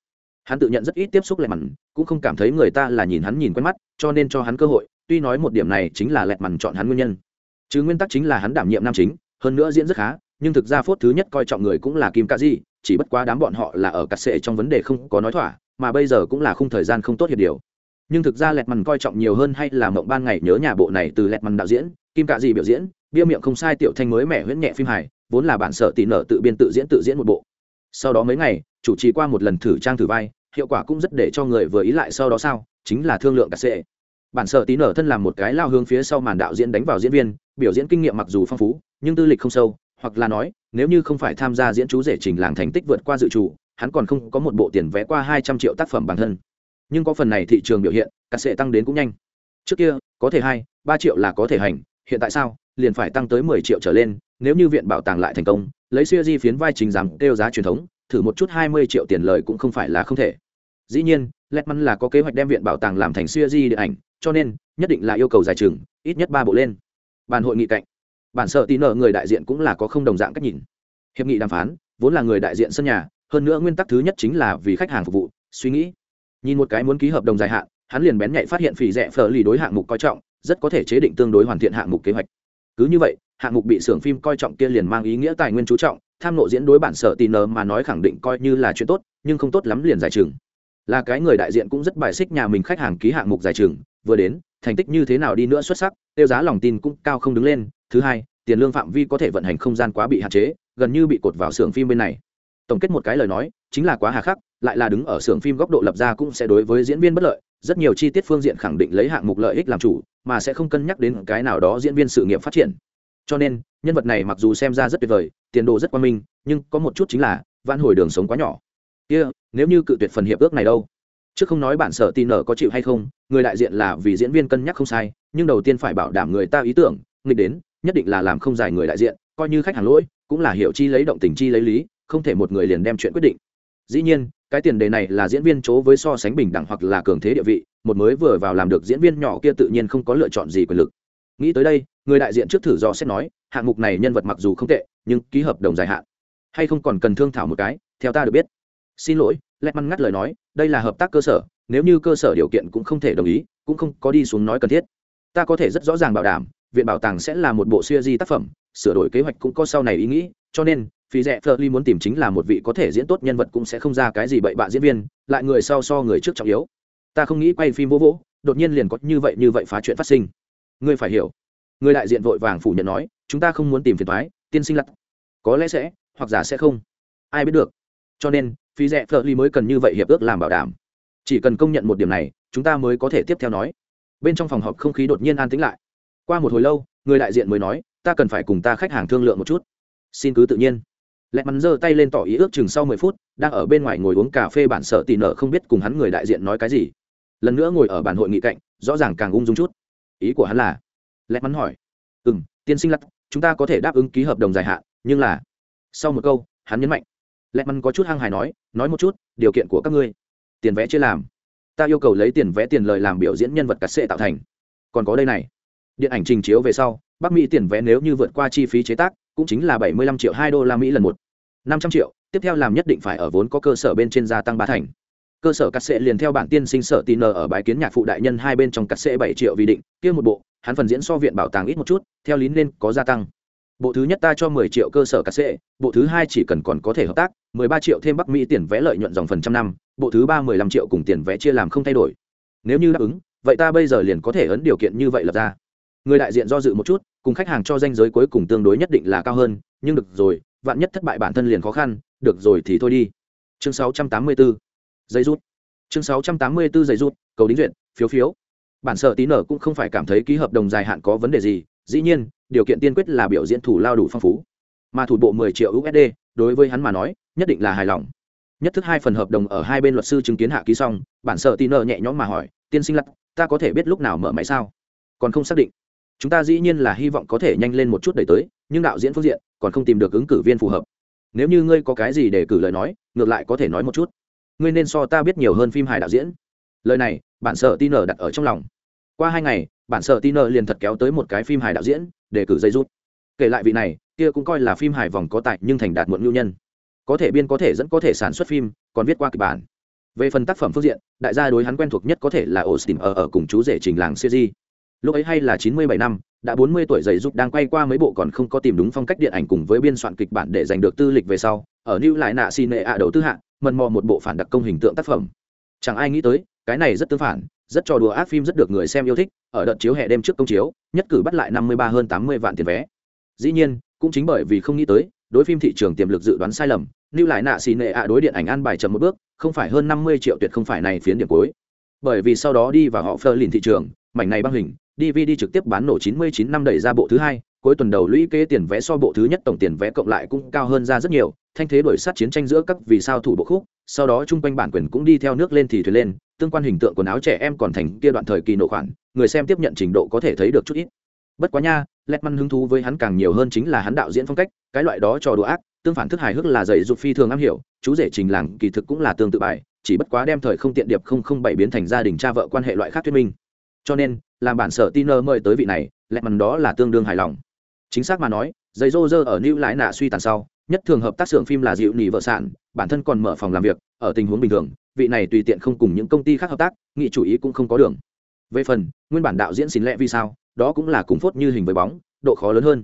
Hắn tự nhận rất ít tiếp xúc lẹt mằn, cũng không cảm thấy người ta là nhìn hắn nhìn quen mắt, cho nên cho hắn cơ hội, tuy nói một điểm này chính là lẹt mằn chọn hắn nguyên nhân. Chứ nguyên tắc chính là hắn đảm nhiệm nam chính, hơn nữa diễn rất khá, nhưng thực ra phốt thứ nhất coi trọng người cũng là kim ca di, chỉ bất quá đám bọn họ là ở cắt sệ trong vấn đề không có nói thỏa, mà bây giờ cũng là khung thời gian không tốt hiệp điều nhưng thực ra lẹt mằn coi trọng nhiều hơn hay là mộng ban ngày nhớ nhà bộ này từ lẹt mằn đạo diễn, kim cạ gì biểu diễn, bia miệng không sai tiểu thanh mới mẻ huyễn nhẹ phim hài, vốn là bản sợ tỉ nở tự biên tự diễn tự diễn một bộ. Sau đó mấy ngày, chủ trì qua một lần thử trang thử vai, hiệu quả cũng rất để cho người vừa ý lại sau đó sao, chính là thương lượng cà sệ. Bản sợ tí nở thân làm một cái lao hướng phía sau màn đạo diễn đánh vào diễn viên, biểu diễn kinh nghiệm mặc dù phong phú, nhưng tư lịch không sâu, hoặc là nói, nếu như không phải tham gia diễn chú rể trình làng thành tích vượt qua dự trù, hắn còn không có một bộ tiền vé qua hai trăm triệu tác phẩm bản thân nhưng có phần này thị trường biểu hiện cà sệ tăng đến cũng nhanh. Trước kia, có thể hai, ba triệu là có thể hành, hiện tại sao, liền phải tăng tới mười triệu trở lên, nếu như viện bảo tàng lại thành công, lấy siêu di phiến vai chính giảm kêu giá truyền thống, thử một chút hai mươi triệu tiền lời cũng không phải là không thể. Dĩ nhiên, letman là có kế hoạch đem viện bảo tàng làm thành siêu di điện ảnh, cho nên, nhất định là yêu cầu giải trừng ít nhất ba bộ lên. Bàn hội nghị cạnh. Bản sợ tín nợ người đại diện cũng là có không đồng dạng cách nhìn. Hiệp nghị đàm phán, vốn là người đại diện sân nhà, hơn nữa nguyên tắc thứ nhất chính là vì khách hàng phục vụ, suy nghĩ nhìn một cái muốn ký hợp đồng dài hạn, hắn liền bén nhạy phát hiện phỉ rẻ phở lì đối hạng mục coi trọng, rất có thể chế định tương đối hoàn thiện hạng mục kế hoạch. Cứ như vậy, hạng mục bị xưởng phim coi trọng kia liền mang ý nghĩa tài nguyên chú trọng, tham nộ diễn đối bản sở tì nờ mà nói khẳng định coi như là chuyện tốt, nhưng không tốt lắm liền giải trừng là cái người đại diện cũng rất bài xích nhà mình khách hàng ký hạng mục giải trừng vừa đến, thành tích như thế nào đi nữa xuất sắc, tiêu giá lòng tin cũng cao không đứng lên. Thứ hai, tiền lương phạm vi có thể vận hành không gian quá bị hạn chế, gần như bị cột vào xưởng phim bên này tổng kết một cái lời nói chính là quá hà khắc lại là đứng ở xưởng phim góc độ lập ra cũng sẽ đối với diễn viên bất lợi rất nhiều chi tiết phương diện khẳng định lấy hạng mục lợi ích làm chủ mà sẽ không cân nhắc đến cái nào đó diễn viên sự nghiệp phát triển. Cho nên nhân vật này mặc dù xem ra rất tuyệt vời tiền đồ rất quan minh nhưng có một chút chính là van hồi đường sống quá nhỏ. Kia、yeah, nếu như cự tuyệt phần hiệp ước này đâu? Chứ không nói bản sở tin nở có chịu hay không người đại diện là vì diễn viên cân nhắc không sai nhưng đầu tiên phải bảo đảm người ta ý tưởng nghịch đến nhất định là làm không dài người đại diện coi như khách hàng lỗi cũng là hiểu chi lấy động tình chi lấy lý không thể một người liền đem chuyện quyết định. Dĩ nhiên, cái tiền đề này là diễn viên chố với so sánh bình đẳng hoặc là cường thế địa vị, một mới vừa vào làm được diễn viên nhỏ kia tự nhiên không có lựa chọn gì quyền lực. Nghĩ tới đây, người đại diện trước thử do xét nói, hạng mục này nhân vật mặc dù không tệ, nhưng ký hợp đồng dài hạn. Hay không còn cần thương thảo một cái, theo ta được biết. Xin lỗi lẹt măn ngắt lời nói, đây là hợp tác cơ sở, nếu như cơ sở điều kiện cũng không thể đồng ý, cũng không có đi xuống nói cần thiết. Ta có thể rất rõ ràng bảo đảm, viện bảo tàng sẽ là một bộ siêu di tác phẩm, sửa đổi kế hoạch cũng có sau này ý nghĩ, cho nên phí rẽ phờ ly muốn tìm chính là một vị có thể diễn tốt nhân vật cũng sẽ không ra cái gì bậy bạ diễn viên, lại người sau so người trước trọng yếu. Ta không nghĩ quay phim vô vỗ, đột nhiên liền có như vậy như vậy phá chuyện phát sinh. Ngươi phải hiểu. Người đại diện vội vàng phủ nhận nói, chúng ta không muốn tìm phiền thoái tiên sinh lặt có lẽ sẽ, hoặc giả sẽ không. Ai biết được. Cho nên phí rẽ phờ ly mới cần như vậy hiệp ước làm bảo đảm. Chỉ cần công nhận một điểm này, chúng ta mới có thể tiếp theo nói. Bên trong phòng họp không khí đột nhiên an tĩnh lại. Qua một hồi lâu, người đại diện mới nói, ta cần phải cùng ta khách hàng thương lượng một chút. Xin cứ tự nhiên lẹt mắn giơ tay lên tỏ ý ước chừng sau mười phút, đang ở bên ngoài ngồi uống cà phê bản sợ tì nợ không biết cùng hắn người đại diện nói cái gì. Lần nữa ngồi ở bản hội nghị cạnh, rõ ràng càng ung dung chút. Ý của hắn là, lẹt mắn hỏi ừ m tiên sinh lắc chúng ta có thể đáp ứng ký hợp đồng dài hạn, nhưng là sau một câu, hắn nhấn mạnh. Lẹt mắn có chút hăng hài nói nói một chút, điều kiện của các ngươi. Tiền vé chưa làm. Ta yêu cầu lấy tiền vé tiền lời làm biểu diễn nhân vật cắt xệ tạo thành. Còn có đây này. Điện ảnh trình chiếu về sau bắc mỹ tiền vé nếu như vượt qua chi phí chế tác cũng chính là bảy mươi lăm triệu hai đô la mỹ lần một. năm trăm triệu, tiếp theo làm nhất định phải ở vốn có cơ sở bên trên gia tăng ba thành. Cơ sở cắt xệ liền theo bản tiên sinh sở tin ở bái kiến nhạc phụ đại nhân hai bên trong cắt xệ bảy triệu vì định, kia một bộ, hắn phần diễn so viện bảo tàng ít một chút, theo lý nên có gia tăng. Bộ thứ nhất ta cho mười triệu cơ sở cắt xệ, bộ thứ hai chỉ cần còn có thể hợp tác, mười ba triệu thêm bắc mỹ tiền vé lợi nhuận dòng phần trăm năm, bộ thứ ba mười lăm triệu cùng tiền vé chia làm không thay đổi. Nếu như đáp ứng, vậy ta bây giờ liền có thể ấn điều kiện như vậy lập ra người đại diện do dự một chút, cùng khách hàng cho danh giới cuối cùng tương đối nhất định là cao hơn, nhưng được rồi, vạn nhất thất bại bản thân liền khó khăn, được rồi thì thôi đi. Chương 684 giấy rút. Chương 684 giấy rút, cầu đính duyệt, phiếu phiếu. Bản sở tí nở cũng không phải cảm thấy ký hợp đồng dài hạn có vấn đề gì, dĩ nhiên, điều kiện tiên quyết là biểu diễn thủ lao đủ phong phú. Mà thủ bộ 10 triệu usd đối với hắn mà nói, nhất định là hài lòng. Nhất thức hai phần hợp đồng ở hai bên luật sư chứng kiến hạ ký xong, bản sở tí nở nhẹ nhõm mà hỏi, tiên sinh lặt ta có thể biết lúc nào mở máy sao? Còn không xác định chúng ta dĩ nhiên là hy vọng có thể nhanh lên một chút đẩy tới, nhưng đạo diễn phương diện còn không tìm được ứng cử viên phù hợp. Nếu như ngươi có cái gì để cử lời nói, ngược lại có thể nói một chút. Ngươi nên so ta biết nhiều hơn phim hài đạo diễn. Lời này, bản sợ tin đặt ở trong lòng. Qua hai ngày, bản sợ tin liền thật kéo tới một cái phim hài đạo diễn, để cử dây rút. Kể lại vị này, kia cũng coi là phim hài vòng có tài nhưng thành đạt muộn ngưu nhân. Có thể biên có thể dẫn có thể sản xuất phim, còn viết qua kịch bản. Về phần tác phẩm phương diện, đại gia đối hắn quen thuộc nhất có thể là austin ở ở cùng chú rể trình làng siêu di lúc ấy hay là chín mươi bảy năm, đã bốn mươi tuổi dày giúp đang quay qua mấy bộ còn không có tìm đúng phong cách điện ảnh cùng với biên soạn kịch bản để giành được tư lịch về sau, ở new lại nạ xin nệ ạ đầu tư hạng mần mò một bộ phản đặc công hình tượng tác phẩm. Chẳng ai nghĩ tới, cái này rất tương phản, rất trò đùa ác phim rất được người xem yêu thích, ở đợt chiếu hè đêm trước công chiếu, nhất cử bắt lại năm mươi ba hơn tám mươi vạn tiền vé. Dĩ nhiên, cũng chính bởi vì không nghĩ tới, đối phim thị trường tiềm lực dự đoán sai lầm lưu lại nạ xì nệ ạ đối điện ảnh an bài chậm một bước, không phải hơn năm mươi triệu tuyệt không phải này phiến điểm cuối. Bởi vì sau đó đi vào họ phơ lìn thị trường, mảnh này băng hình DVD trực tiếp bán nổ 99 năm đẩy ra bộ thứ hai, cuối tuần đầu lũy kế tiền vé so bộ thứ nhất tổng tiền vé cộng lại cũng cao hơn ra rất nhiều, thanh thế đổi sát chiến tranh giữa các vì sao thủ bộ khúc, sau đó trung quanh bản quyền cũng đi theo nước lên thì thuyền lên, tương quan hình tượng quần áo trẻ em còn thành kia đoạn thời kỳ nổ khoản, người xem tiếp nhận trình độ có thể thấy được chút ít. Bất quá nha, Letman hứng thú với hắn càng nhiều hơn chính là hắn đạo diễn phong cách, cái loại đó trò đùa ác, tương phản thức hài hước là dạy dục phi thường am hiểu, chú rể trình làng kỳ thực cũng là tương tự bài, chỉ bất quá đem thời không tiện điệp không không bảy biến thành gia đình cha vợ quan hệ loại khác thuyết minh cho nên làm bản sở tiner mời tới vị này lẹ mằn đó là tương đương hài lòng. Chính xác mà nói giấy rô rơ ở new lái nạ suy tàn sau, nhất thường hợp tác xưởng phim là dịu nỉ vợ sản bản thân còn mở phòng làm việc, ở tình huống bình thường, vị này tùy tiện không cùng những công ty khác hợp tác, nghị chủ ý cũng không có đường. Về phần, nguyên bản đạo diễn xin lẽ vì sao, đó cũng là cùng phốt như hình với bóng, độ khó lớn hơn.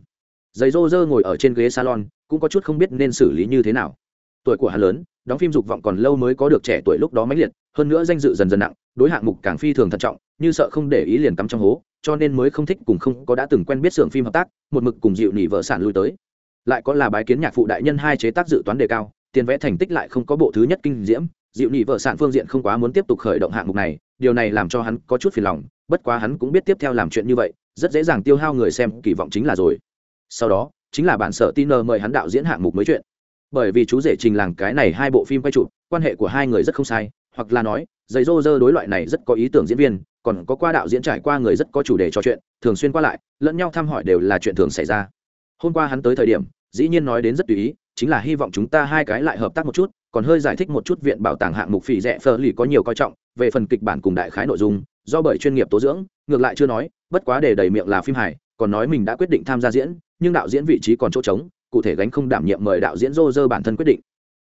Giấy rô rơ ngồi ở trên ghế salon, cũng có chút không biết nên xử lý như thế nào. Tuổi của hắn lớn, đóng phim dục vọng còn lâu mới có được trẻ tuổi lúc đó mãnh liệt, hơn nữa danh dự dần dần nặng, đối hạng mục càng phi thường thận trọng như sợ không để ý liền cắm trong hố, cho nên mới không thích cùng không có đã từng quen biết xưởng phim hợp tác, một mực cùng dịu nỉ vợ sản lui tới. Lại có là bái kiến nhạc phụ đại nhân hai chế tác dự toán đề cao, tiền vẽ thành tích lại không có bộ thứ nhất kinh diễm, dịu nỉ vợ sản phương diện không quá muốn tiếp tục khởi động hạng mục này, điều này làm cho hắn có chút phiền lòng, bất quá hắn cũng biết tiếp theo làm chuyện như vậy, rất dễ dàng tiêu hao người xem kỳ vọng chính là rồi. Sau đó, chính là bản sở tin mời hắn đạo diễn hạng mục mới chuyện. Bởi vì chú rể trình làng cái này hai bộ phim quay chụp, quan hệ của hai người rất không sai, hoặc là nói giấy rô rơ đối loại này rất có ý tưởng diễn viên còn có qua đạo diễn trải qua người rất có chủ đề trò chuyện, thường xuyên qua lại, lẫn nhau thăm hỏi đều là chuyện thường xảy ra. Hôm qua hắn tới thời điểm, dĩ nhiên nói đến rất tùy ý, chính là hy vọng chúng ta hai cái lại hợp tác một chút, còn hơi giải thích một chút viện bảo tàng hạng mục phỉ rẻ phơ lì có nhiều coi trọng, về phần kịch bản cùng đại khái nội dung, do bởi chuyên nghiệp tố dưỡng, ngược lại chưa nói, bất quá để đầy miệng là phim hài, còn nói mình đã quyết định tham gia diễn, nhưng đạo diễn vị trí còn chỗ trống, cụ thể gánh không đảm nhiệm mời đạo diễn rô rơ bản thân quyết định.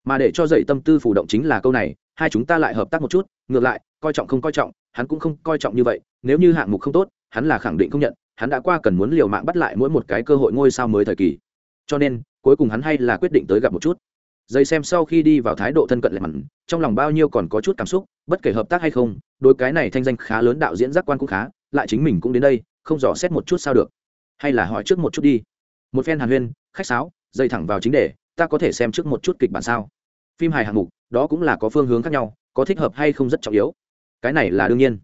Mà để cho dậy tâm tư phủ động chính là câu này, hai chúng ta lại hợp tác một chút, ngược lại coi trọng không coi trọng, hắn cũng không coi trọng như vậy, nếu như hạng mục không tốt, hắn là khẳng định không nhận, hắn đã qua cần muốn liều mạng bắt lại mỗi một cái cơ hội ngôi sao mới thời kỳ. Cho nên, cuối cùng hắn hay là quyết định tới gặp một chút. Dây xem sau khi đi vào thái độ thân cận lại mặn, trong lòng bao nhiêu còn có chút cảm xúc, bất kể hợp tác hay không đôi cái này thanh danh khá lớn đạo diễn giác quan cũng khá, lại chính mình cũng đến đây, không dò xét một chút sao được. Hay là hỏi trước một chút đi. Một phen hàn huyên, khách sáo dây thẳng vào chính đề, ta có thể xem trước một chút kịch bản sao? Phim hài hạng mục, đó cũng là có phương hướng khác nhau, có thích hợp hay không rất trọng yếu cái này là đương nhiên.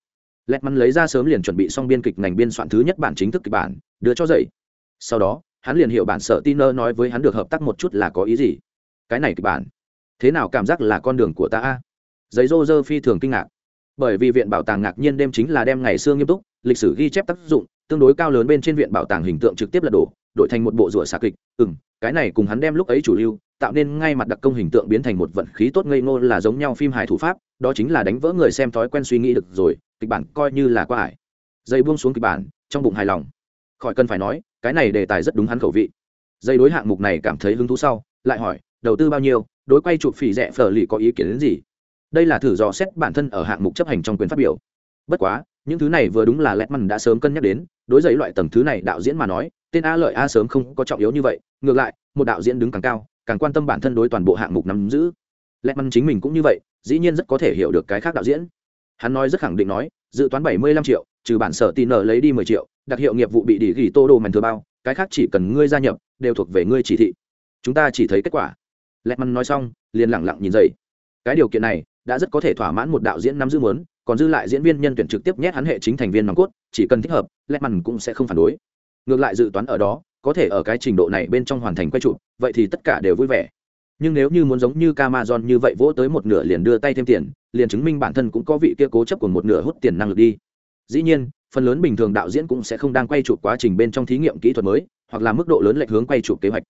Lẹt mắn lấy ra sớm liền chuẩn bị xong biên kịch ngành biên soạn thứ nhất bản chính thức kịch bản, đưa cho dậy. Sau đó, hắn liền hiểu bản sợ tiner nói với hắn được hợp tác một chút là có ý gì. Cái này kịch bản, thế nào cảm giác là con đường của ta a? Giấy rô rơ phi thường kinh ngạc. Bởi vì viện bảo tàng ngạc nhiên đêm chính là đem ngày xưa nghiêm túc, lịch sử ghi chép tác dụng, tương đối cao lớn bên trên viện bảo tàng hình tượng trực tiếp lật đổ, đổi thành một bộ rủa xà kịch ừ m cái này cùng hắn đem lúc ấy chủ lưu, tạo nên ngay mặt đặc công hình tượng biến thành một vận khí tốt ngây ngô là giống nhau phim hài thủ pháp, đó chính là đánh vỡ người xem thói quen suy nghĩ được rồi, kịch bản coi như là qua ải. Dây buông xuống kịch bản, trong bụng hài lòng. Khỏi cần phải nói, cái này đề tài rất đúng hắn khẩu vị. Dây đối hạng mục này cảm thấy hứng thú sau, lại hỏi, đầu tư bao nhiêu, đối quay chụp phỉ rẻ phở lì có ý kiến đến gì? Đây là thử dò xét bản thân ở hạng mục chấp hành trong quyền phát biểu. Bất quá, những thứ này vừa đúng là lẹt mằn đã sớm cân nhắc đến, đối giấy loại tầng thứ này đạo diễn mà nói tên a lợi a sớm không có trọng yếu như vậy, ngược lại, một đạo diễn đứng càng cao, càng quan tâm bản thân đối toàn bộ hạng mục nắm giữ. Lẹt mằn chính mình cũng như vậy, dĩ nhiên rất có thể hiểu được cái khác đạo diễn. Hắn nói rất khẳng định nói, dự toán bảy mươi lăm triệu, trừ bản sở tin nợ lấy đi mười triệu, đặc hiệu nghiệp vụ bị đỉ ghi tô đồ mảnh thừa bao, cái khác chỉ cần ngươi gia nhập, đều thuộc về ngươi chỉ thị. Chúng ta chỉ thấy kết quả. Lẹt mằn nói xong, liền lẳng lặng nhìn dậy. Cái điều kiện này, đã rất có thể thỏa mãn một đạo diễn nắm giữ muốn, còn dư lại diễn viên nhân tuyển trực tiếp nhét hắn hệ chính thành viên nòng cốt, chỉ cần thích hợp lẹt mằn cũng sẽ không phản đối ngược lại dự toán ở đó, có thể ở cái trình độ này bên trong hoàn thành quay trụ vậy thì tất cả đều vui vẻ. Nhưng nếu như muốn giống như Camason như vậy vỗ tới một nửa liền đưa tay thêm tiền, liền chứng minh bản thân cũng có vị kia cố chấp của một nửa hút tiền năng lực đi. Dĩ nhiên, phần lớn bình thường đạo diễn cũng sẽ không đang quay chụp quá trình bên trong thí nghiệm kỹ thuật mới, hoặc là mức độ lớn lệch hướng quay chụp kế hoạch.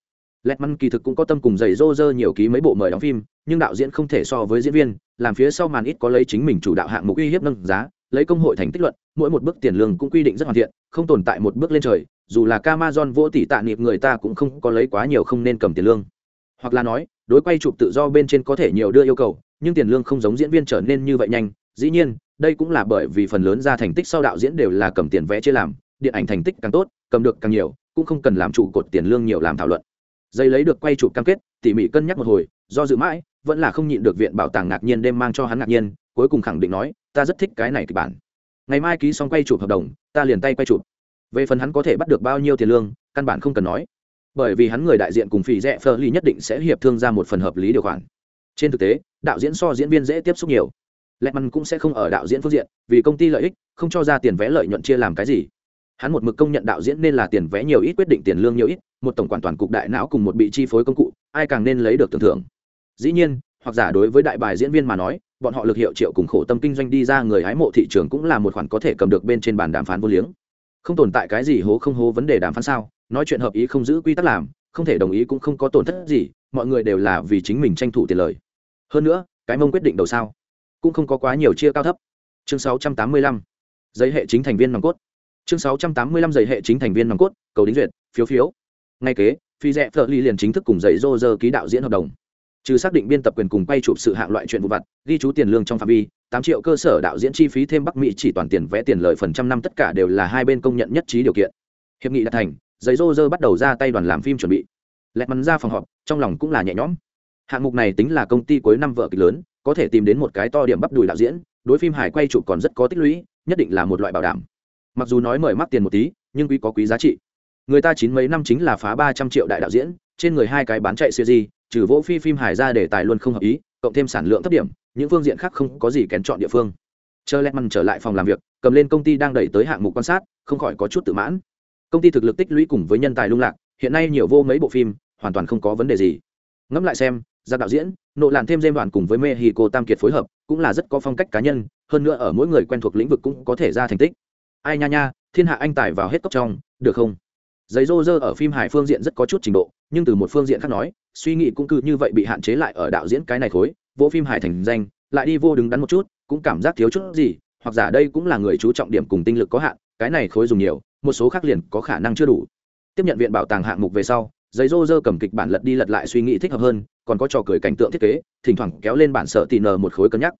Lẹt măn kỳ thực cũng có tâm cùng giày rô rơ nhiều ký mấy bộ mời đóng phim, nhưng đạo diễn không thể so với diễn viên, làm phía sau màn ít có lấy chính mình chủ đạo hạng mục uy hiếp nâng giá, lấy công hội thành tích luận, mỗi một bước tiền lương cũng quy định rất hoàn thiện, không tồn tại một bước lên trời dù là Camazon vô tỷ tạ niệm người ta cũng không có lấy quá nhiều không nên cầm tiền lương. Hoặc là nói, đối quay chụp tự do bên trên có thể nhiều đưa yêu cầu, nhưng tiền lương không giống diễn viên trở nên như vậy nhanh. Dĩ nhiên, đây cũng là bởi vì phần lớn ra thành tích sau đạo diễn đều là cầm tiền vẽ chia làm, điện ảnh thành tích càng tốt, cầm được càng nhiều, cũng không cần làm trụ cột tiền lương nhiều làm thảo luận. Dây lấy được quay chụp cam kết, tỉ mỉ cân nhắc một hồi, do dự mãi, vẫn là không nhịn được viện bảo tàng ngạc nhiên đêm mang cho hắn ngạc nhiên, cuối cùng khẳng định nói, ta rất thích cái này kịch bản. Ngày mai ký xong quay chụp hợp đồng, ta liền tay quay chụp về phần hắn có thể bắt được bao nhiêu tiền lương, căn bản không cần nói. Bởi vì hắn người đại diện cùng phỉ rẽ phơ ly nhất định sẽ hiệp thương ra một phần hợp lý điều khoản. Trên thực tế, đạo diễn so diễn viên dễ tiếp xúc nhiều. Lẹt măn cũng sẽ không ở đạo diễn phương diện, vì công ty lợi ích, không cho ra tiền vé lợi nhuận chia làm cái gì. Hắn một mực công nhận đạo diễn nên là tiền vé nhiều ít, quyết định tiền lương nhiều ít, một tổng quản toàn cục đại não cùng một bị chi phối công cụ, ai càng nên lấy được tưởng thưởng. Dĩ nhiên, hoặc giả đối với đại bài diễn viên mà nói, bọn họ lực hiệu triệu cùng khổ tâm kinh doanh đi ra người hái mộ thị trường cũng là một khoản có thể cầm được bên trên bàn đàm phán vô liếng không tồn tại cái gì hố không hố vấn đề đàm phán sao? Nói chuyện hợp ý không giữ quy tắc làm, không thể đồng ý cũng không có tổn thất gì, mọi người đều là vì chính mình tranh thủ tiền lời. Hơn nữa, cái mông quyết định đầu sao? Cũng không có quá nhiều chia cao thấp. Chương 685. giấy hệ chính thành viên nòng cốt. Chương 685 giấy hệ chính thành viên nòng cốt, cầu đính duyệt, phiếu phiếu. Ngay kế, phi rẽ phở ly liền chính thức cùng giấy rô rơ ký đạo diễn hợp đồng trừ xác định biên tập quyền cùng quay chụp sự hạng loại chuyện vụ vặt, ghi chú tiền lương trong phạm vi, tám triệu cơ sở đạo diễn chi phí thêm bắc mỹ chỉ toàn tiền vẽ tiền lợi phần trăm năm tất cả đều là hai bên công nhận nhất trí điều kiện. Hiệp nghị đã thành, giấy rô rơ bắt đầu ra tay đoàn làm phim chuẩn bị. Lẹt mắn ra phòng họp, trong lòng cũng là nhẹ nhõm. Hạng mục này tính là công ty cuối năm vợ kịch lớn, có thể tìm đến một cái to điểm bắp đùi đạo diễn, đối phim hải quay chụp còn rất có tích lũy, nhất định là một loại bảo đảm. Mặc dù nói mời mắc tiền một tí, nhưng quý có quý giá trị. Người ta chín mấy năm chính là phá ba trăm triệu đại đạo diễn, trên người hai cái bán chạy siêu di trừ vỗ phi phim hải ra để tài luôn không hợp ý, cộng thêm sản lượng thấp điểm, những phương diện khác không có gì kén chọn địa phương. Chờ lẹt mằn trở lại phòng làm việc, cầm lên công ty đang đẩy tới hạng mục quan sát, không khỏi có chút tự mãn. Công ty thực lực tích lũy cùng với nhân tài lung lạc, hiện nay nhiều vô mấy bộ phim, hoàn toàn không có vấn đề gì. Ngẫm lại xem ra đạo diễn, nộ làn thêm dêm đoàn cùng với mexico tam kiệt phối hợp, cũng là rất có phong cách cá nhân, hơn nữa ở mỗi người quen thuộc lĩnh vực cũng có thể ra thành tích. Ai nha nha, thiên hạ anh tài vào hết cốc trong, được không? Giấy rô rơ ở phim hải phương diện rất có chút trình độ, nhưng từ một phương diện khác nói, suy nghĩ cũng cứ như vậy bị hạn chế lại ở đạo diễn cái này khối, vô phim hải thành danh, lại đi vô đứng đắn một chút, cũng cảm giác thiếu chút gì, hoặc giả đây cũng là người chú trọng điểm cùng tinh lực có hạn, cái này khối dùng nhiều, một số khác liền có khả năng chưa đủ. Tiếp nhận viện bảo tàng hạng mục về sau, giấy rô rơ cầm kịch bản lật đi lật lại suy nghĩ thích hợp hơn, còn có trò cười cảnh tượng thiết kế, thỉnh thoảng kéo lên bản sợ tì nờ một khối cân nhắc.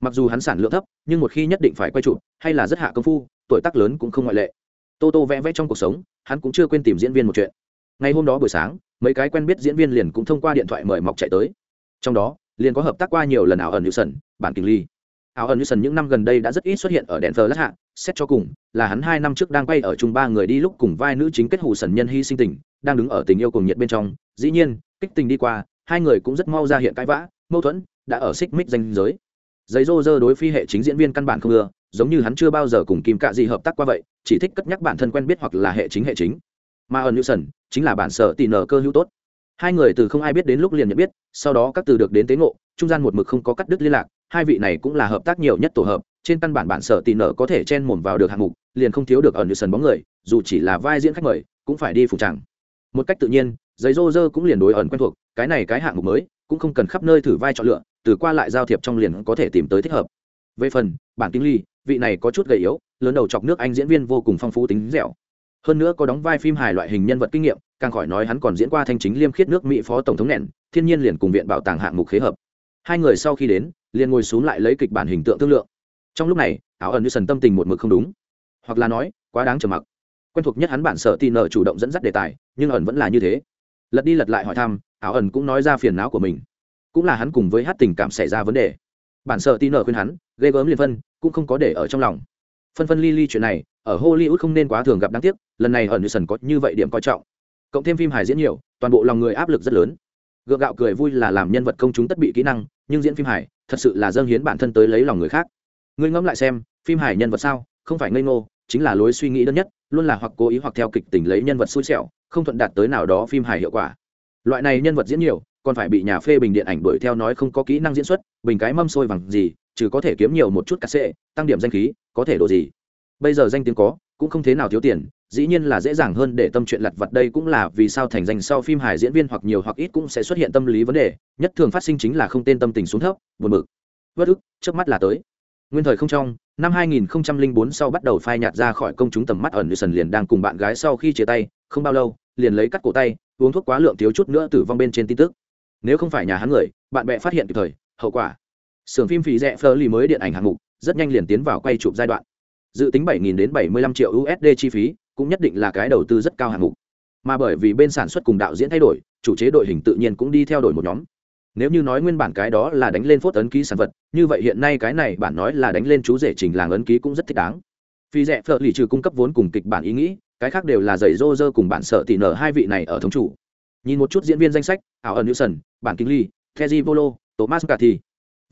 Mặc dù hắn sản lượng thấp, nhưng một khi nhất định phải quay trụ hay là rất hạ công phu, tuổi tác lớn cũng không ngoại lệ tô tô vẽ vẽ trong cuộc sống, hắn cũng chưa quên tìm diễn viên một chuyện. Ngày hôm đó buổi sáng, mấy cái quen biết diễn viên liền cũng thông qua điện thoại mời mọc chạy tới. Trong đó, liền có hợp tác qua nhiều lần ảo ẩn như sần bản kinh ly. Ảo ẩn như sần những năm gần đây đã rất ít xuất hiện ở đèn thờ lát hạ, xét cho cùng, là hắn hai năm trước đang quay ở chung ba người đi lúc cùng vai nữ chính kết hù sần nhân hy sinh tình, đang đứng ở tình yêu cùng nhiệt bên trong. Dĩ nhiên, kích tình đi qua, hai người cũng rất mau ra hiện cãi vã, mâu thuẫn, đã ở xích mích danh giới. Giấy rô rơ đối phi hệ chính diễn viên căn bản không ưa giống như hắn chưa bao giờ cùng kim cạ gì hợp tác qua vậy, chỉ thích cất nhắc bản thân quen biết hoặc là hệ chính hệ chính. Mà ẩn như sần chính là bản sở tỉ nở cơ hữu tốt. Hai người từ không ai biết đến lúc liền nhận biết, sau đó các từ được đến tế ngộ, trung gian một mực không có cắt đứt liên lạc, hai vị này cũng là hợp tác nhiều nhất tổ hợp, trên căn bản bản sở tỉ nở có thể chen mồm vào được hạng mục, liền không thiếu được ẩn như sần bóng người, dù chỉ là vai diễn khách mời, cũng phải đi phục chẳng một cách tự nhiên, giấy rô rơ cũng liền đối ẩn quen thuộc, cái này cái hạng mục mới, cũng không cần khắp nơi thử vai chọn lựa, từ qua lại giao thiệp trong liền có thể tìm tới thích hợp. Về phần, bản kinh ly vị này có chút gầy yếu, lớn đầu chọc nước anh diễn viên vô cùng phong phú tính dẻo. Hơn nữa có đóng vai phim hài loại hình nhân vật kinh nghiệm, càng khỏi nói hắn còn diễn qua thanh chính liêm khiết nước mỹ phó tổng thống nện thiên nhiên liền cùng viện bảo tàng hạng mục khế hợp. Hai người sau khi đến, liền ngồi xuống lại lấy kịch bản hình tượng thương lượng. Trong lúc này, áo ẩn như sần tâm tình một mực không đúng. Hoặc là nói, quá đáng trầm mặc. Quen thuộc nhất hắn bản sợ tin nợ chủ động dẫn dắt đề tài, nhưng ẩn vẫn là như thế. Lật đi lật lại hỏi thăm, áo ẩn cũng nói ra phiền não của mình. Cũng là hắn cùng với hát tình cảm xảy ra vấn đề bản sợ tin nợ khuyên hắn, ghê gớm liên phân, cũng không có để ở trong lòng. Phân phân ly ly chuyện này, ở hollywood không nên quá thường gặp đáng tiếc, lần này ở nữ sần có như vậy điểm coi trọng. Cộng thêm phim hài diễn nhiều, toàn bộ lòng người áp lực rất lớn. Gượng gạo cười vui là làm nhân vật công chúng tất bị kỹ năng, nhưng diễn phim hài, thật sự là dâng hiến bản thân tới lấy lòng người khác. Ngươi ngẫm lại xem, phim hài nhân vật sao, không phải ngây ngô, chính là lối suy nghĩ đơn nhất, luôn là hoặc cố ý hoặc theo kịch tình lấy nhân vật xui xẻo, không thuận đạt tới nào đó phim hài hiệu quả. Loại này nhân vật diễn nhiều còn phải bị nhà phê bình điện ảnh đuổi theo nói không có kỹ năng diễn xuất, bình cái mâm sôi bằng gì chứ có thể kiếm nhiều một chút cắt xệ tăng điểm danh khí, có thể đồ gì. Bây giờ danh tiếng có, cũng không thế nào thiếu tiền, dĩ nhiên là dễ dàng hơn để tâm chuyện lặt vặt đây cũng là vì sao thành danh sau phim hài diễn viên hoặc nhiều hoặc ít cũng sẽ xuất hiện tâm lý vấn đề, nhất thường phát sinh chính là không tên tâm tình xuống thấp, buồn bực. Vất ức trước mắt là tới. Nguyên thời không trong, năm 2004 sau bắt đầu phai nhạt ra khỏi công chúng tầm mắt ẩn như sần liền đang cùng bạn gái sau khi chia tay, không bao lâu, liền lấy cắt cổ tay, uống thuốc quá lượng thiếu chút nữa tử vong bên trên tin tức nếu không phải nhà hắn người bạn bè phát hiện kịp thời hậu quả Sưởng phim phí rẻ phơ lì mới điện ảnh hạng mục, rất nhanh liền tiến vào quay chụp giai đoạn. Dự tính 7.000 đến 75 triệu USD chi phí, cũng nhất định là cái đầu tư rất cao hạng mục. Mà bởi vì bên sản xuất cùng đạo diễn thay đổi, chủ chế đội hình tự nhiên cũng đi theo đổi một nhóm. Nếu như nói nguyên bản cái đó là đánh lên phốt ấn ký sản vật, như vậy hiện nay cái này bản nói là đánh lên chú rể trình làng ấn ký cũng rất thích đáng. Phí rẻ phở lì trừ cung cấp vốn cùng kịch bản ý nghĩ, cái khác đều là giày rô rơ cùng bản sợ tỷ nở hai vị này ở thống chủ. Nhìn một chút diễn viên danh sách, ảo ẩn Newson, bản kinh ly, Kezi Volo, Thomas Cathy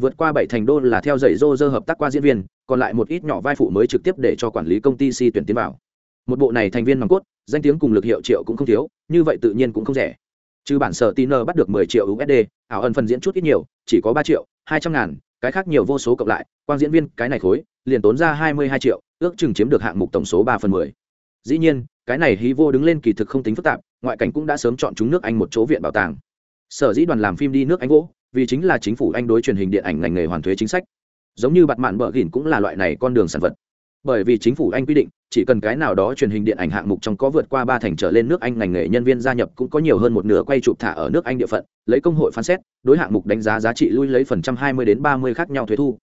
vượt qua bảy thành đô là theo dạy dô dơ hợp tác qua diễn viên còn lại một ít nhỏ vai phụ mới trực tiếp để cho quản lý công ty si tuyển tiến vào. Một bộ này thành viên nòng cốt danh tiếng cùng lực hiệu triệu cũng không thiếu như vậy tự nhiên cũng không rẻ. Trừ bản sở tin bắt được mười triệu usd ảo ẩn phần diễn chút ít nhiều chỉ có ba triệu hai trăm ngàn cái khác nhiều vô số cộng lại quan diễn viên cái này khối liền tốn ra hai mươi hai triệu ước chừng chiếm được hạng mục tổng số ba phần mười. Dĩ nhiên cái này hí vô đứng lên kỳ thực không tính phức tạp ngoại cảnh cũng đã sớm chọn chúng nước anh một chỗ viện bảo tàng. Sở dĩ đoàn làm phim đi nước anh gỗ, vì chính là chính phủ anh đối truyền hình điện ảnh ngành nghề hoàn thuế chính sách. Giống như bặt mạn bờ gỉn cũng là loại này con đường sản vật. Bởi vì chính phủ anh quy định, chỉ cần cái nào đó truyền hình điện ảnh hạng mục trong có vượt qua ba thành trở lên nước anh ngành nghề nhân viên gia nhập cũng có nhiều hơn một nửa quay chụp thả ở nước anh địa phận, lấy công hội phán xét, đối hạng mục đánh giá giá trị lui lấy phần trăm hai mươi đến ba mươi khác nhau thuế thu.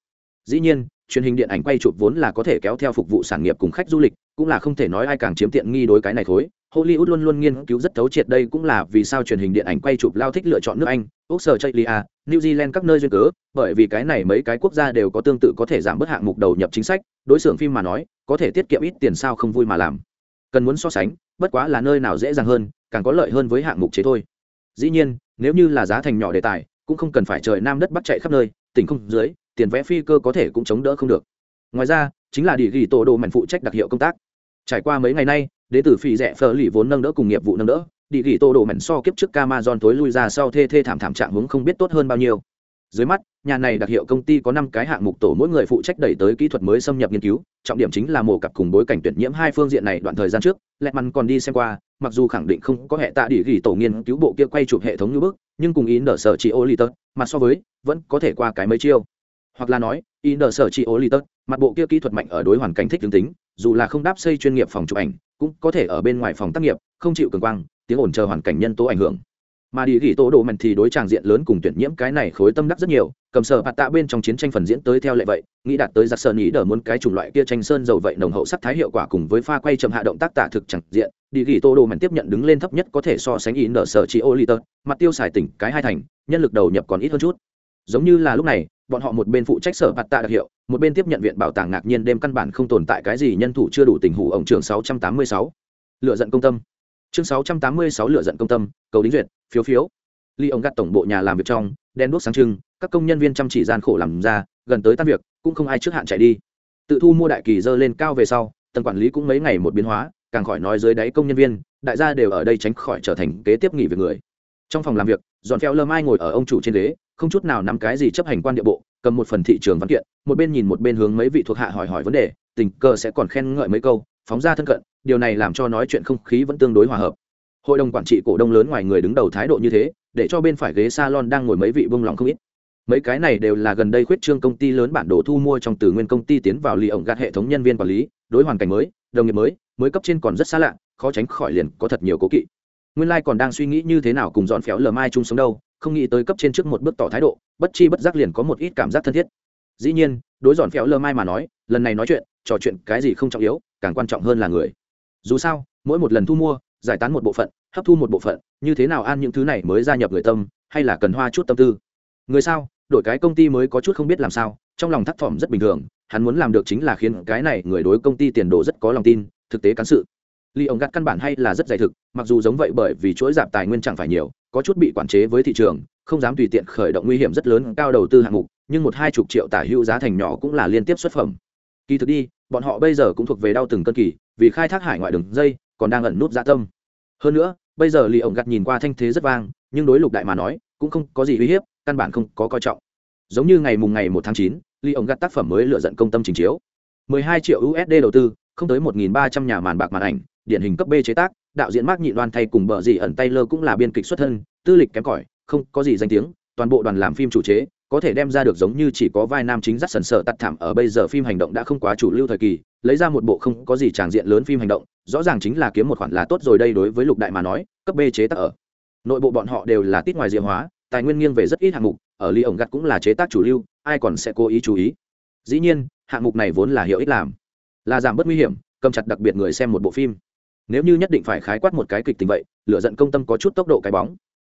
Dĩ nhiên, truyền hình điện ảnh quay chụp vốn là có thể kéo theo phục vụ sản nghiệp cùng khách du lịch, cũng là không thể nói ai càng chiếm tiện nghi đối cái này thối hollywood luôn luôn nghiên cứu rất thấu triệt đây cũng là vì sao truyền hình điện ảnh quay chụp lao thích lựa chọn nước anh, úc sở chây à, new zealand các nơi duyên cớ, bởi vì cái này mấy cái quốc gia đều có tương tự có thể giảm bớt hạng mục đầu nhập chính sách, đối xưởng phim mà nói, có thể tiết kiệm ít tiền sao không vui mà làm. Cần muốn so sánh, bất quá là nơi nào dễ dàng hơn, càng có lợi hơn với hạng mục chế thôi. Dĩ nhiên, nếu như là giá thành nhỏ đề tài, cũng không cần phải trời nam đất bắc chạy khắp nơi, tỉnh không dưới, tiền vẽ phi cơ có thể cũng chống đỡ không được. Ngoài ra, chính là địa ghi tổ đồ mảnh phụ trách đặc hiệu công tác trải qua mấy ngày nay đến từ phi rẻ phở lì vốn nâng đỡ cùng nghiệp vụ nâng đỡ địa ghi tô đồ mảnh so kiếp trước camason tối lui ra sau thê thê thảm thảm trạng hướng không biết tốt hơn bao nhiêu. Dưới mắt, nhà này đặc hiệu công ty có năm cái hạng mục tổ mỗi người phụ trách đẩy tới kỹ thuật mới xâm nhập nghiên cứu, trọng điểm chính là mổ cặp cùng bối cảnh tuyển nhiễm hai phương diện này đoạn thời gian trước lẹt mắn còn đi xem qua, mặc dù khẳng định không có hệ tạ địa ghi tổ nghiên cứu bộ kia quay chụp hệ thống như bước nhưng cùng ý nở sở chị ô lì mà so với, vẫn có thể qua cái mấy chiêu. Hoặc là nói ý nở sở chị ô lì mặt bộ kia kỹ thuật mạnh ở đối hoàn cảnh thích tương tính, dù là không đáp xây chuyên nghiệp phòng chụp ảnh, cũng có thể ở bên ngoài phòng tác nghiệp, không chịu cường quang, tiếng ồn chờ hoàn cảnh nhân tố ảnh hưởng. Mà đi ghi tố đồ mạnh thì đối tràng diện lớn cùng tuyển nhiễm cái này khối tâm đắc rất nhiều, cầm sở bạt tạ bên trong chiến tranh phần diễn tới theo lệ vậy, nghĩ đạt tới giặc sơn ý đờ muốn cái chủng loại kia tranh sơn dầu vậy nồng hậu sắc thái hiệu quả cùng với pha quay chậm hạ động tác tả thực chẳng diện đi ghi tô đồ mạnh tiếp nhận đứng lên thấp nhất có thể so sánh ý nở sở chỉ ô liter mặt tiêu xài tỉnh cái hai thành, nhân lực đầu nhập còn ít hơn chút. Giống như là lúc này bọn họ một bên phụ trách sở bạt tạ đặc hiệu, một bên tiếp nhận viện bảo tàng ngạc nhiên đêm căn bản không tồn tại cái gì nhân thủ chưa đủ tình hủ ổng trường 686. lựa giận công tâm. Chương 686 lựa giận công tâm, cầu đính duyệt, phiếu phiếu. Ly ông gắt tổng bộ nhà làm việc trong, đen đuốc sáng trưng, các công nhân viên chăm chỉ gian khổ làm ra, gần tới tan việc, cũng không ai trước hạn chạy đi. Tự thu mua đại kỳ dơ lên cao về sau, tầng quản lý cũng mấy ngày một biến hóa, càng khỏi nói dưới đáy công nhân viên, đại gia đều ở đây tránh khỏi trở thành kế tiếp nghỉ việc người. Trong phòng làm việc dọn phèo lơ mai ngồi ở ông chủ trên ghế không chút nào nắm cái gì chấp hành quan địa bộ, cầm một phần thị trường văn kiện, một bên nhìn một bên hướng mấy vị thuộc hạ hỏi hỏi vấn đề, tình cờ sẽ còn khen ngợi mấy câu, phóng ra thân cận, điều này làm cho nói chuyện không khí vẫn tương đối hòa hợp. Hội đồng quản trị cổ đông lớn ngoài người đứng đầu thái độ như thế, để cho bên phải ghế salon đang ngồi mấy vị bông lòng không ít. Mấy cái này đều là gần đây khuyết trương công ty lớn bản đồ thu mua trong từ nguyên công ty tiến vào lì ổng gạt hệ thống nhân viên quản lý, đối hoàn cảnh mới, đồng nghiệp mới mới cấp trên còn rất xa lạ, khó tránh khỏi liền có thật nhiều cố kỵ. Nguyên lai、like、còn đang suy nghĩ như thế nào cùng dọn phéo lờ mai chung sống đâu không nghĩ tới cấp trên trước một bước tỏ thái độ, bất chi bất giác liền có một ít cảm giác thân thiết. Dĩ nhiên, đối giòn phéo lơ mai mà nói, lần này nói chuyện, trò chuyện cái gì không trọng yếu, càng quan trọng hơn là người. Dù sao, mỗi một lần thu mua, giải tán một bộ phận, hấp thu một bộ phận, như thế nào ăn những thứ này mới gia nhập người tâm, hay là cần hoa chút tâm tư? Người sao? Đổi cái công ty mới có chút không biết làm sao, trong lòng thắt thỏm rất bình thường, hắn muốn làm được chính là khiến cái này người đối công ty tiền đồ rất có lòng tin, thực tế cán sự. Ly ông gắt căn bản hay là rất dày thực, mặc dù giống vậy bởi vì chuỗi giảm tài nguyên chẳng phải nhiều có chút bị quản chế với thị trường, không dám tùy tiện khởi động nguy hiểm rất lớn cao đầu tư hạng mục, nhưng một hai chục triệu tả hữu giá thành nhỏ cũng là liên tiếp xuất phẩm. Kỳ thực đi, bọn họ bây giờ cũng thuộc về đau từng cân kỳ, vì khai thác hải ngoại đường dây, còn đang ẩn nút dạ tâm. Hơn nữa, bây giờ lì ổng gặt nhìn qua thanh thế rất vang, nhưng đối lục đại mà nói, cũng không có gì uy hiếp, căn bản không có coi trọng. Giống như ngày mùng ngày một tháng chín, lì ổng gặt tác phẩm mới lựa dận công tâm trình chiếu. 12 triệu usd đầu tư, không tới 1.300 nhà màn bạc màn ảnh, điển hình cấp b chế tác đạo diễn mark nhị đoan thay cùng bờ gì ẩn tay lơ cũng là biên kịch xuất thân, tư lịch kém cỏi, không có gì danh tiếng, toàn bộ đoàn làm phim chủ chế, có thể đem ra được giống như chỉ có vai nam chính rất sần sợ tắt thảm ở bây giờ phim hành động đã không quá chủ lưu thời kỳ, lấy ra một bộ không có gì tràng diện lớn phim hành động, rõ ràng chính là kiếm một khoản là tốt rồi đây đối với lục đại mà nói, cấp b chế tác ở. Nội bộ bọn họ đều là tít ngoài diệu hóa, tài nguyên nghiêng về rất ít hạng mục, ở ly ổng gặt cũng là chế tác chủ lưu, ai còn sẽ cố ý chú ý. Dĩ nhiên, hạng mục này vốn là hiệu ích làm, là giảm bớt nguy hiểm, cầm chặt đặc biệt người xem một bộ phim nếu như nhất định phải khái quát một cái kịch tình vậy lựa giận công tâm có chút tốc độ cái bóng.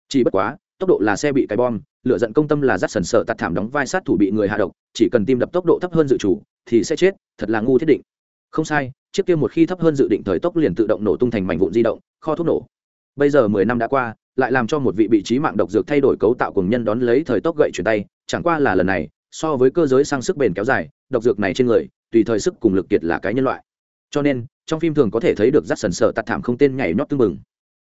Chỉ bất quá, tốc độ là xe bị cái bom lựa giận công tâm là rắt sần sợ tạt thảm đóng vai sát thủ bị người hạ độc, chỉ cần tim đập tốc độ thấp hơn dự chủ, thì sẽ chết, thật là ngu thiết định. Không sai, chiếc kia một khi thấp hơn dự định thời tốc liền tự động nổ tung thành mảnh vụn di động, kho thuốc nổ. Bây giờ mười năm đã qua, lại làm cho một vị bị trí mạng độc dược thay đổi cấu tạo cùng nhân đón lấy thời tốc gậy chuyển tay, chẳng qua là lần này, so với cơ giới sang sức bền kéo dài, độc dược này trên người, tùy thời sức cùng lực kiệt là cái nhân loại cho nên, trong phim thường có thể thấy được rắt sần sợ tạt thảm không tên nhảy nhót tưng bừng.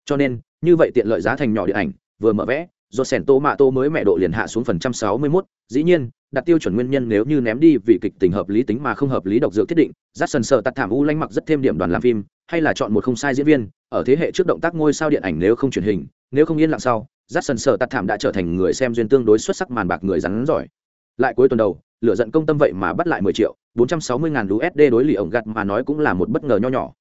Cho nên, như vậy tiện lợi giá thành nhỏ điện ảnh, vừa mở vẽ do sẻn tô mạ tô mới mẹ độ liền hạ xuống phần trăm sáu mươi mốt. Dĩ nhiên, đặt tiêu chuẩn nguyên nhân nếu như ném đi vì kịch tình hợp lý tính mà không hợp lý độc dược thiết định rát sần sợ tạt thảm u lanh mặc rất thêm điểm đoàn làm phim, hay là chọn một không sai diễn viên, ở thế hệ trước động tác ngôi sao điện ảnh nếu không truyền hình, nếu không yên lặng sau rát sần sợ tạt thảm đã trở thành người xem duyên tương đối xuất sắc màn bạc người rắn giỏi lại cuối tuần đầu lựa giận công tâm vậy mà bắt lại mười triệu, bốn trăm sáu mươi ngàn usd đối lì ổng gặt mà nói cũng là một bất ngờ nho nhỏ.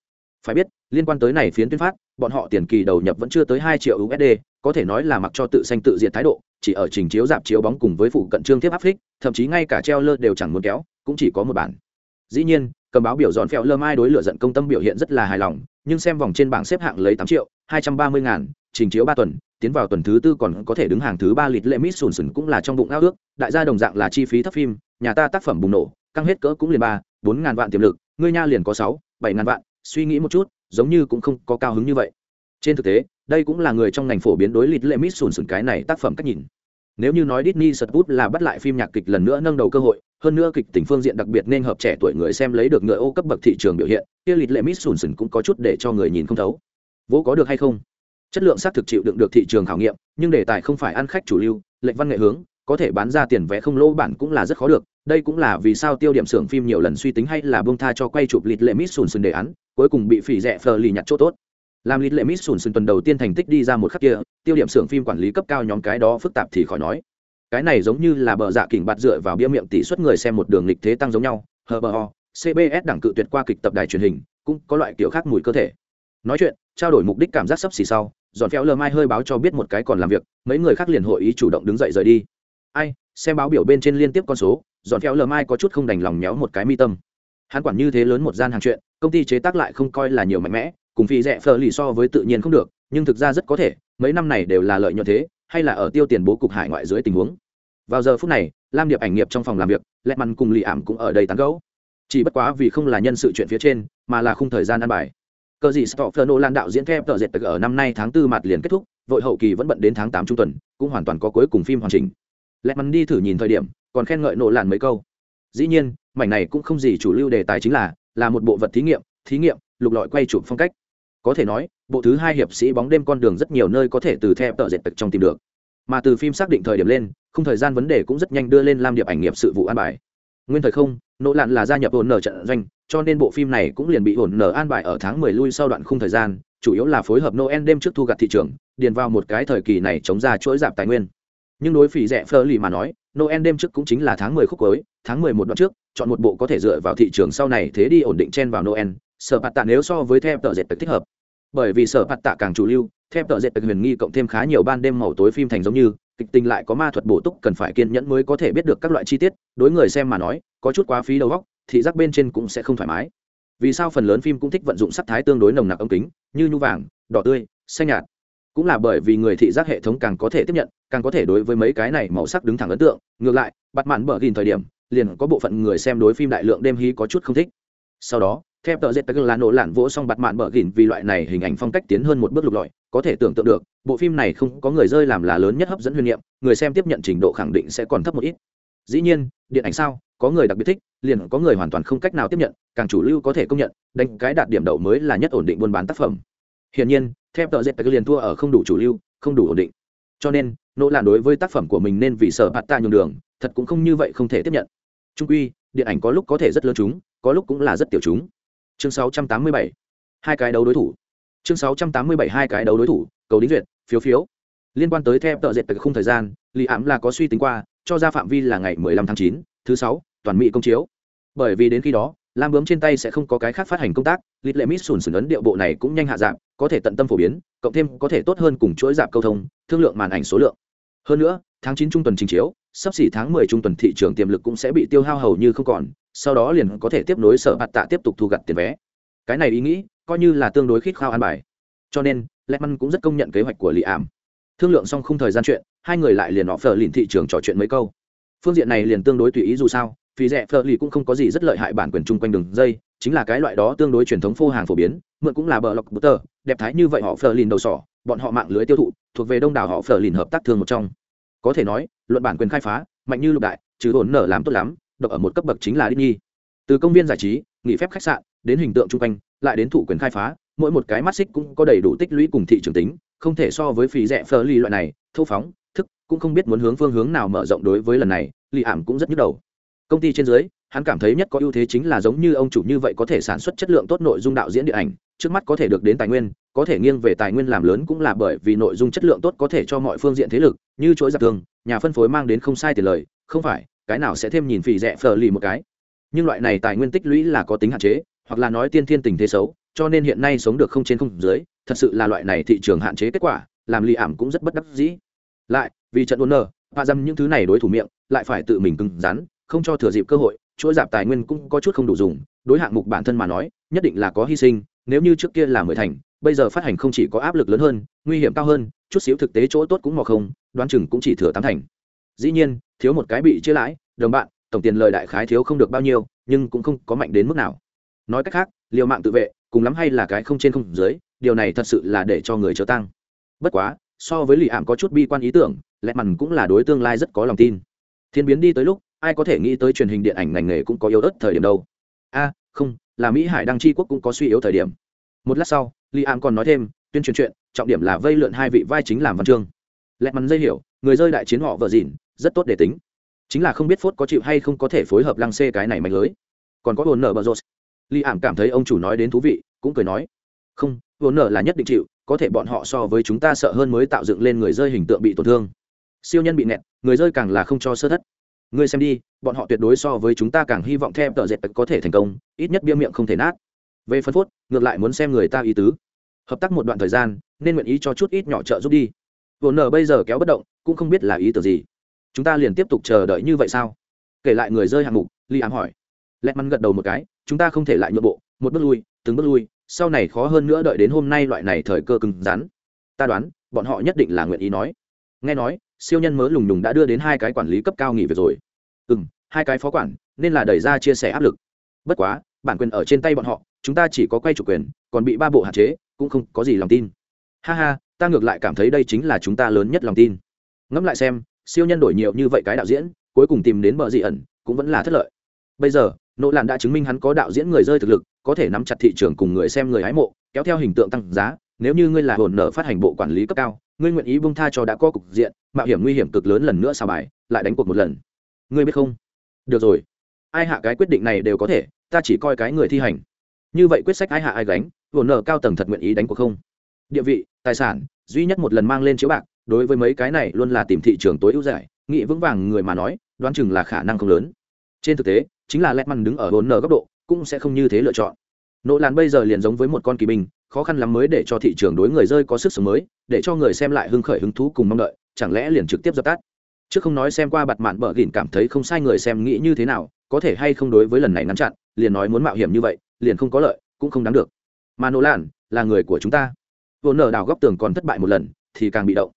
Phải biết, liên quan tới này phiến tuyên phát, bọn họ tiền kỳ đầu nhập vẫn chưa tới hai triệu usd có thể nói là mặc cho tự xanh tự diệt thái độ, chỉ ở trình chiếu dạp chiếu bóng cùng với phụ cận trương tiếp áp phích, thậm chí ngay cả treo lơ đều chẳng muốn kéo, cũng chỉ có một bản. Dĩ nhiên, cầm báo biểu dọn phèo lơ mai đối lựa giận công tâm biểu hiện rất là hài lòng, nhưng xem vòng trên bảng xếp hạng lấy tám triệu hai trăm ba mươi ngàn, trình chiếu ba tuần tiến vào tuần thứ tư còn có thể đứng hàng thứ ba lịt lệ mít sùn sùn cũng là trong bụng ao ước đại gia đồng dạng là chi phí thấp phim nhà ta tác phẩm bùng nổ căng hết cỡ cũng liền ba bốn ngàn vạn tiềm lực ngươi nha liền có sáu bảy ngàn vạn suy nghĩ một chút giống như cũng không có cao hứng như vậy trên thực tế đây cũng là người trong ngành phổ biến đối lịt lệ mít sùn sùn cái này tác phẩm cách nhìn nếu như nói Disney Sputnik là bắt lại phim nhạc kịch lần nữa nâng đầu cơ hội, hơn nữa kịch tình phương diện đặc biệt nên hợp trẻ tuổi người xem lấy được ngựa ô cấp bậc thị trường biểu hiện, kia lịt lệ Miss Sùn cũng có chút để cho người nhìn không thấu. Vô có được hay không? Chất lượng xác thực chịu đựng được thị trường khảo nghiệm, nhưng đề tài không phải ăn khách chủ lưu, lệnh văn nghệ hướng, có thể bán ra tiền vé không lỗ bản cũng là rất khó được. Đây cũng là vì sao tiêu điểm xưởng phim nhiều lần suy tính hay là buông tha cho quay chụp lịt lệ Miss Sùn sùn đề án, cuối cùng bị phỉ rẻ phờ lì nhặt chỗ tốt. Làm lịt lệ miss sùn sùn tuần đầu tiên thành tích đi ra một khắc kia tiêu điểm xưởng phim quản lý cấp cao nhóm cái đó phức tạp thì khỏi nói. Cái này giống như là bờ dạ kỉnh bạt dựa vào bia miệng tỷ suất người xem một đường lịch thế tăng giống nhau. Hờ bờ ho cbs đẳng cự tuyệt qua kịch tập đài truyền hình cũng có loại kiểu khác mùi cơ thể. Nói chuyện trao đổi mục đích cảm giác sấp xì sau dọn phéo lờ mai hơi báo cho biết một cái còn làm việc, mấy người khác liền hội ý chủ động đứng dậy rời đi. Ai, xem báo biểu bên trên liên tiếp con số dọn phéo lờ mai có chút không đành lòng méo một cái mi tâm. Hắn quản như thế lớn một gian hàng chuyện, công ty chế tác lại không coi là nhiều mạnh mẽ, cùng phi rẻ phờ lì so với tự nhiên không được, nhưng thực ra rất có thể, mấy năm này đều là lợi nhuận thế, hay là ở tiêu tiền bố cục hải ngoại dưới tình huống. Vào giờ phút này, lam điệp ảnh nghiệp trong phòng làm việc lẹ mặn cùng lì ảm cũng ở đây tán gấu chỉ bất quá vì không là nhân sự chuyện phía trên, mà là khung thời gian ăn bài cờ gì stoffer nolan đạo diễn thép tờ dệt ở năm nay tháng tư mặt liền kết thúc, vội hậu kỳ vẫn bận đến tháng tám trung tuần, cũng hoàn toàn có cuối cùng phim hoàn chỉnh. Lẹt mắn đi thử nhìn thời điểm, còn khen ngợi nổ làn mấy câu. Dĩ nhiên, mảnh này cũng không gì chủ lưu đề tài chính là là một bộ vật thí nghiệm thí nghiệm, lục lọi quay chụp phong cách. Có thể nói, bộ thứ hai hiệp sĩ bóng đêm con đường rất nhiều nơi có thể từ thép tờ dệt trong tìm được. Mà từ phim xác định thời điểm lên không thời gian vấn đề cũng rất nhanh đưa lên làm điệp ảnh nghiệp sự vụ an bài. Nguyên thời không nỗ lạn là gia nhập ổn nở trận doanh cho nên bộ phim này cũng liền bị hồn nở an bài ở tháng mười lui sau đoạn khung thời gian, chủ yếu là phối hợp noel đêm trước thu gặt thị trường, điền vào một cái thời kỳ này chống ra chuỗi giảm tài nguyên. Nhưng đối phỉ rẻ phơ lì mà nói, noel đêm trước cũng chính là tháng mười khúc cuối, tháng mười một đoạn trước, chọn một bộ có thể dựa vào thị trường sau này thế đi ổn định chen vào noel, sở bạt tạ nếu so với theo tờ dệt thích hợp. Bởi vì sở bạt tạ càng chủ lưu, theo tờ dệt huyền nghi cộng thêm khá nhiều ban đêm màu tối phim thành giống như, kịch tình lại có ma thuật bổ túc cần phải kiên nhẫn mới có thể biết được các loại chi tiết, đối người xem mà nói, có chút quá phí đầu góc thị giác bên trên cũng sẽ không thoải mái. Vì sao phần lớn phim cũng thích vận dụng sắc thái tương đối nồng nặc ống kính như nhu vàng đỏ tươi xanh nhạt? Cũng là bởi vì người thị giác hệ thống càng có thể tiếp nhận càng có thể đối với mấy cái này màu sắc đứng thẳng ấn tượng. Ngược lại bắt mạn bở gìn thời điểm liền có bộ phận người xem đối phim đại lượng đêm hí có chút không thích. Sau đó theo tờ dệt là nổ lạn vỗ xong bặt mạn bở gìn vì loại này hình ảnh phong cách tiến hơn một bước lục lọi có thể tưởng tượng được bộ phim này không có người rơi làm là lớn nhất hấp dẫn huyền nhiệm, người xem tiếp nhận trình độ khẳng định sẽ còn thấp một ít. Dĩ nhiên điện ảnh sao? Có người đặc biệt thích liền có người hoàn toàn không cách nào tiếp nhận càng chủ lưu có thể công nhận đánh cái đạt điểm đậu mới là nhất ổn định buôn bán tác phẩm. Hiển nhiên theo tờ dệt liền thua ở không đủ chủ lưu không đủ ổn định. Cho nên nỗ lạn đối với tác phẩm của mình nên vì sợ bạt ta nhường đường thật cũng không như vậy không thể tiếp nhận. Trung quy điện ảnh có lúc có thể rất lớn chúng có lúc cũng là rất tiểu chúng. Chương 687. hai cái đấu đối thủ. Chương 687 hai cái đấu đối thủ cầu đính duyệt phiếu phiếu. Liên quan tới theo tợ dệt từ không thời gian lý ảm là có suy tính qua cho ra phạm vi là ngày 15 tháng 9, thứ sáu toàn mỹ công chiếu bởi vì đến khi đó lam bướm trên tay sẽ không có cái khác phát hành công tác lít lệ mít sùn sùn ấn điệu bộ này cũng nhanh hạ dạng có thể tận tâm phổ biến cộng thêm có thể tốt hơn cùng chuỗi giảm câu thông thương lượng màn ảnh số lượng hơn nữa tháng chín trung tuần trình chiếu sắp xỉ tháng 10 trung tuần thị trường tiềm lực cũng sẽ bị tiêu hao hầu như không còn sau đó liền có thể tiếp nối sở hạt tạ tiếp tục thu gặt tiền vé cái này ý nghĩ coi như là tương đối khít khao an bài cho nên Lehman cũng rất công nhận kế hoạch của Lý Ảm. Thương lượng xong không thời gian chuyện, hai người lại liền họ phờ lìn thị trường trò chuyện mấy câu. Phương diện này liền tương đối tùy ý dù sao, phí rẻ phở lì cũng không có gì rất lợi hại bản quyền chung quanh đường dây, chính là cái loại đó tương đối truyền thống phô hàng phổ biến, mượn cũng là bờ lọc tờ, đẹp thái như vậy họ phở lìn đầu sỏ, bọn họ mạng lưới tiêu thụ, thuộc về đông đảo họ phở lìn hợp tác thương một trong. Có thể nói, luận bản quyền khai phá, mạnh như lục đại, chứ ổn nở làm tốt lắm, độc ở một cấp bậc chính là Disney. Từ công viên giải trí, nghỉ phép khách sạn, đến hình tượng chung quanh, lại đến thủ quyền khai phá, mỗi một cái mắt xích cũng có đầy đủ tích lũy cùng thị trường tính không thể so với phí rẻ phơ lì loại này thô phóng thức cũng không biết muốn hướng phương hướng nào mở rộng đối với lần này lì ảm cũng rất nhức đầu công ty trên dưới hắn cảm thấy nhất có ưu thế chính là giống như ông chủ như vậy có thể sản xuất chất lượng tốt nội dung đạo diễn điện ảnh trước mắt có thể được đến tài nguyên có thể nghiêng về tài nguyên làm lớn cũng là bởi vì nội dung chất lượng tốt có thể cho mọi phương diện thế lực như chuỗi giặc tường nhà phân phối mang đến không sai tiền lời không phải cái nào sẽ thêm nhìn phì rẻ phờ lì một cái. Nhưng loại này tài nguyên tích lũy là có tính hạn chế hoặc là nói tiên thiên tình thế xấu cho nên hiện nay sống được không trên không dưới thật sự là loại này thị trường hạn chế kết quả làm lì ảm cũng rất bất đắc dĩ. Lại vì trận ôn nở, và dâm những thứ này đối thủ miệng lại phải tự mình cứng rắn không cho thừa dịp cơ hội, chuỗi giảm tài nguyên cũng có chút không đủ dùng. Đối hạng mục bản thân mà nói, nhất định là có hy sinh, nếu như trước kia là mười thành, bây giờ phát hành không chỉ có áp lực lớn hơn, nguy hiểm cao hơn, chút xíu thực tế chỗ tốt cũng mò không, đoán chừng cũng chỉ thừa tám thành. Dĩ nhiên, thiếu một cái bị chia lãi, đồng bạn, tổng tiền lời đại khái thiếu không được bao nhiêu, nhưng cũng không có mạnh đến mức nào. Nói cách khác, liều mạng tự vệ, cùng lắm hay là cái không trên không dưới, điều này thật sự là để cho người chớ tăng. Bất quá, so với lì ảm có chút bi quan ý tưởng lẽ mằn cũng là đối tương lai rất có lòng tin. Thiên biến đi tới lúc ai có thể nghĩ tới truyền hình điện ảnh ngành nghề cũng có yếu ớt thời điểm đâu. A, không, là mỹ hải đăng chi quốc cũng có suy yếu thời điểm. Một lát sau, li an còn nói thêm, tuyên truyền chuyện, trọng điểm là vây lượn hai vị vai chính làm văn chương. Lẹ mắn dây hiểu, người rơi đại chiến họ vợ dịn, rất tốt để tính. Chính là không biết phốt có chịu hay không có thể phối hợp lăng xê cái này mạnh lưới. Còn có hồn nở bờ rột li ảm cảm thấy ông chủ nói đến thú vị, cũng cười nói, không hồn nở là nhất định chịu, có thể bọn họ so với chúng ta sợ hơn mới tạo dựng lên người rơi hình tượng bị tổn thương. Siêu nhân bị nẹt, người rơi càng là không cho sơ thất ngươi xem đi, bọn họ tuyệt đối so với chúng ta càng hy vọng theo tờ dệt có thể thành công, ít nhất bia miệng không thể nát. Về phân phốt, ngược lại muốn xem người ta ý tứ. Hợp tác một đoạn thời gian, nên nguyện ý cho chút ít nhỏ trợ giúp đi. Vốn nở bây giờ kéo bất động, cũng không biết là ý tưởng gì. Chúng ta liền tiếp tục chờ đợi như vậy sao? Kể lại người rơi hạng mục, li ám hỏi. Lẹt mắn gật đầu một cái, chúng ta không thể lại nhượng bộ, một bước lui, từng bước lui, sau này khó hơn nữa đợi đến hôm nay loại này thời cơ cứng rắn. Ta đoán, bọn họ nhất định là nguyện ý nói. Nghe nói siêu nhân mớ lùng lùng đã đưa đến hai cái quản lý cấp cao nghỉ việc rồi. Ừ m hai cái phó quản, nên là đẩy ra chia sẻ áp lực. Bất quá, bản quyền ở trên tay bọn họ, chúng ta chỉ có quay chủ quyền, còn bị ba bộ hạn chế, cũng không có gì lòng tin. Ha ha, ta ngược lại cảm thấy đây chính là chúng ta lớn nhất lòng tin. Ngẫm lại xem, siêu nhân đổi nhiều như vậy cái đạo diễn, cuối cùng tìm đến bờ dị ẩn, cũng vẫn là thất lợi. Bây giờ, nỗ làn đã chứng minh hắn có đạo diễn người rơi thực lực, có thể nắm chặt thị trường cùng người xem người hái mộ, kéo theo hình tượng tăng giá nếu như ngươi là hồn nở phát hành bộ quản lý cấp cao, ngươi nguyện ý bông tha cho đã có cục diện, mạo hiểm nguy hiểm cực lớn lần nữa sao bài, lại đánh cuộc một lần. Ngươi biết không? Được rồi. Ai hạ cái quyết định này đều có thể, ta chỉ coi cái người thi hành. Như vậy quyết sách ai hạ ai gánh, hồn nở cao tầng thật nguyện ý đánh cuộc không? Địa vị, tài sản, duy nhất một lần mang lên chiếu bạc, đối với mấy cái này luôn là tìm thị trường tối ưu giải nghị vững vàng người mà nói, đoán chừng là khả năng không lớn. Trên thực tế, chính là lẹt măn đứng ở hồn nở góc độ, cũng sẽ không như thế lựa chọn. Nỗ làn bây giờ liền giống với một con kỳ binh khó khăn lắm mới để cho thị trường đối người rơi có sức sống mới, để cho người xem lại hưng khởi hứng thú cùng mong đợi, chẳng lẽ liền trực tiếp dập tắt? Chứ không nói xem qua bặt mạn bờ gỉn cảm thấy không sai người xem nghĩ như thế nào, có thể hay không đối với lần này ngăn chặn, liền nói muốn mạo hiểm như vậy, liền không có lợi, cũng không đáng được. Mà nỗ làn là người của chúng ta. Vốn nợ đào góc tường còn thất bại một lần, thì càng bị động.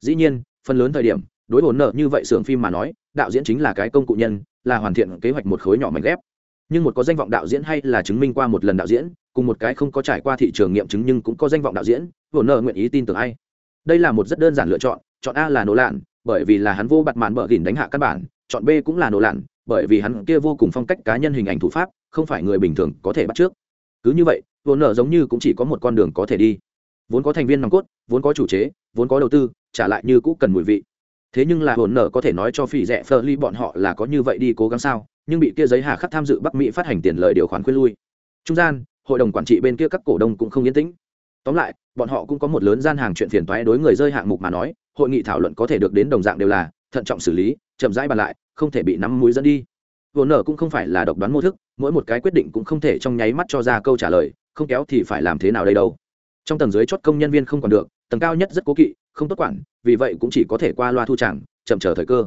Dĩ nhiên, phần lớn thời điểm, đối vốn nợ như vậy xưởng phim mà nói, đạo diễn chính là cái công cụ nhân, là hoàn thiện kế hoạch một khối nhỏ mảnh ghép nhưng một có danh vọng đạo diễn hay là chứng minh qua một lần đạo diễn, cùng một cái không có trải qua thị trường nghiệm chứng nhưng cũng có danh vọng đạo diễn vốn nợ nguyện ý tin tưởng ai. Đây là một rất đơn giản lựa chọn chọn a là nổ lạn, bởi vì là hắn vô bặt màn bờ gỉn đánh hạ căn bản, chọn b cũng là nổ lạn, bởi vì hắn kia vô cùng phong cách cá nhân hình ảnh thủ pháp, không phải người bình thường có thể bắt trước. Cứ như vậy vốn nợ giống như cũng chỉ có một con đường có thể đi. Vốn có thành viên nòng cốt, vốn có chủ chế, vốn có đầu tư, trả lại như cũ cần mùi vị. Thế nhưng là hồn nợ có thể nói cho phỉ rẻ phơ ly bọn họ là có như vậy đi cố gắng sao? Nhưng bị kia giấy hà khắc tham dự bắc mỹ phát hành tiền lời điều khoản khuyên lui. Trung gian, hội đồng quản trị bên kia các cổ đông cũng không yên tĩnh. Tóm lại, bọn họ cũng có một lớn gian hàng chuyện phiền toái đối người rơi hạng mục mà nói, hội nghị thảo luận có thể được đến đồng dạng đều là thận trọng xử lý, chậm rãi bàn lại, không thể bị nắm mũi dẫn đi. Vốn nợ cũng không phải là độc đoán mô thức, mỗi một cái quyết định cũng không thể trong nháy mắt cho ra câu trả lời, không kéo thì phải làm thế nào đây đâu. Trong tầng dưới chót công nhân viên không còn được, tầng cao nhất rất cố kỵ, không tốt quản, vì vậy cũng chỉ có thể qua loa thu chẳng chậm chờ thời cơ.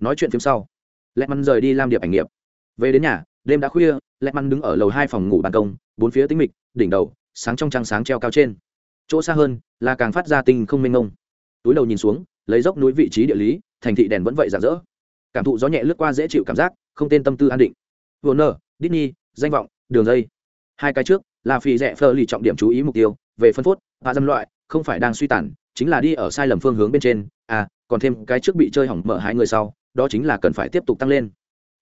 Nói chuyện phim sau lẹt măn rời đi làm điệp ảnh nghiệp. Về đến nhà, đêm đã khuya, lẹt măn đứng ở lầu hai phòng ngủ ban công, bốn phía tính mịch, đỉnh đầu, sáng trong trăng sáng treo cao trên. Chỗ xa hơn là càng phát ra tinh không mênh ngông túi đầu nhìn xuống, lấy dốc núi vị trí địa lý, thành thị đèn vẫn vậy rạng rỡ. Cảm thụ gió nhẹ lướt qua dễ chịu cảm giác, không tên tâm tư an định. Warner, disney, danh vọng, đường dây. Hai cái trước, là phi rẻ phơ lì trọng điểm chú ý mục tiêu, về phân phốt và dâm loại, không phải đang suy tàn, chính là đi ở sai lầm phương hướng bên trên. À còn thêm cái trước bị chơi hỏng mở hai người sau đó chính là cần phải tiếp tục tăng lên.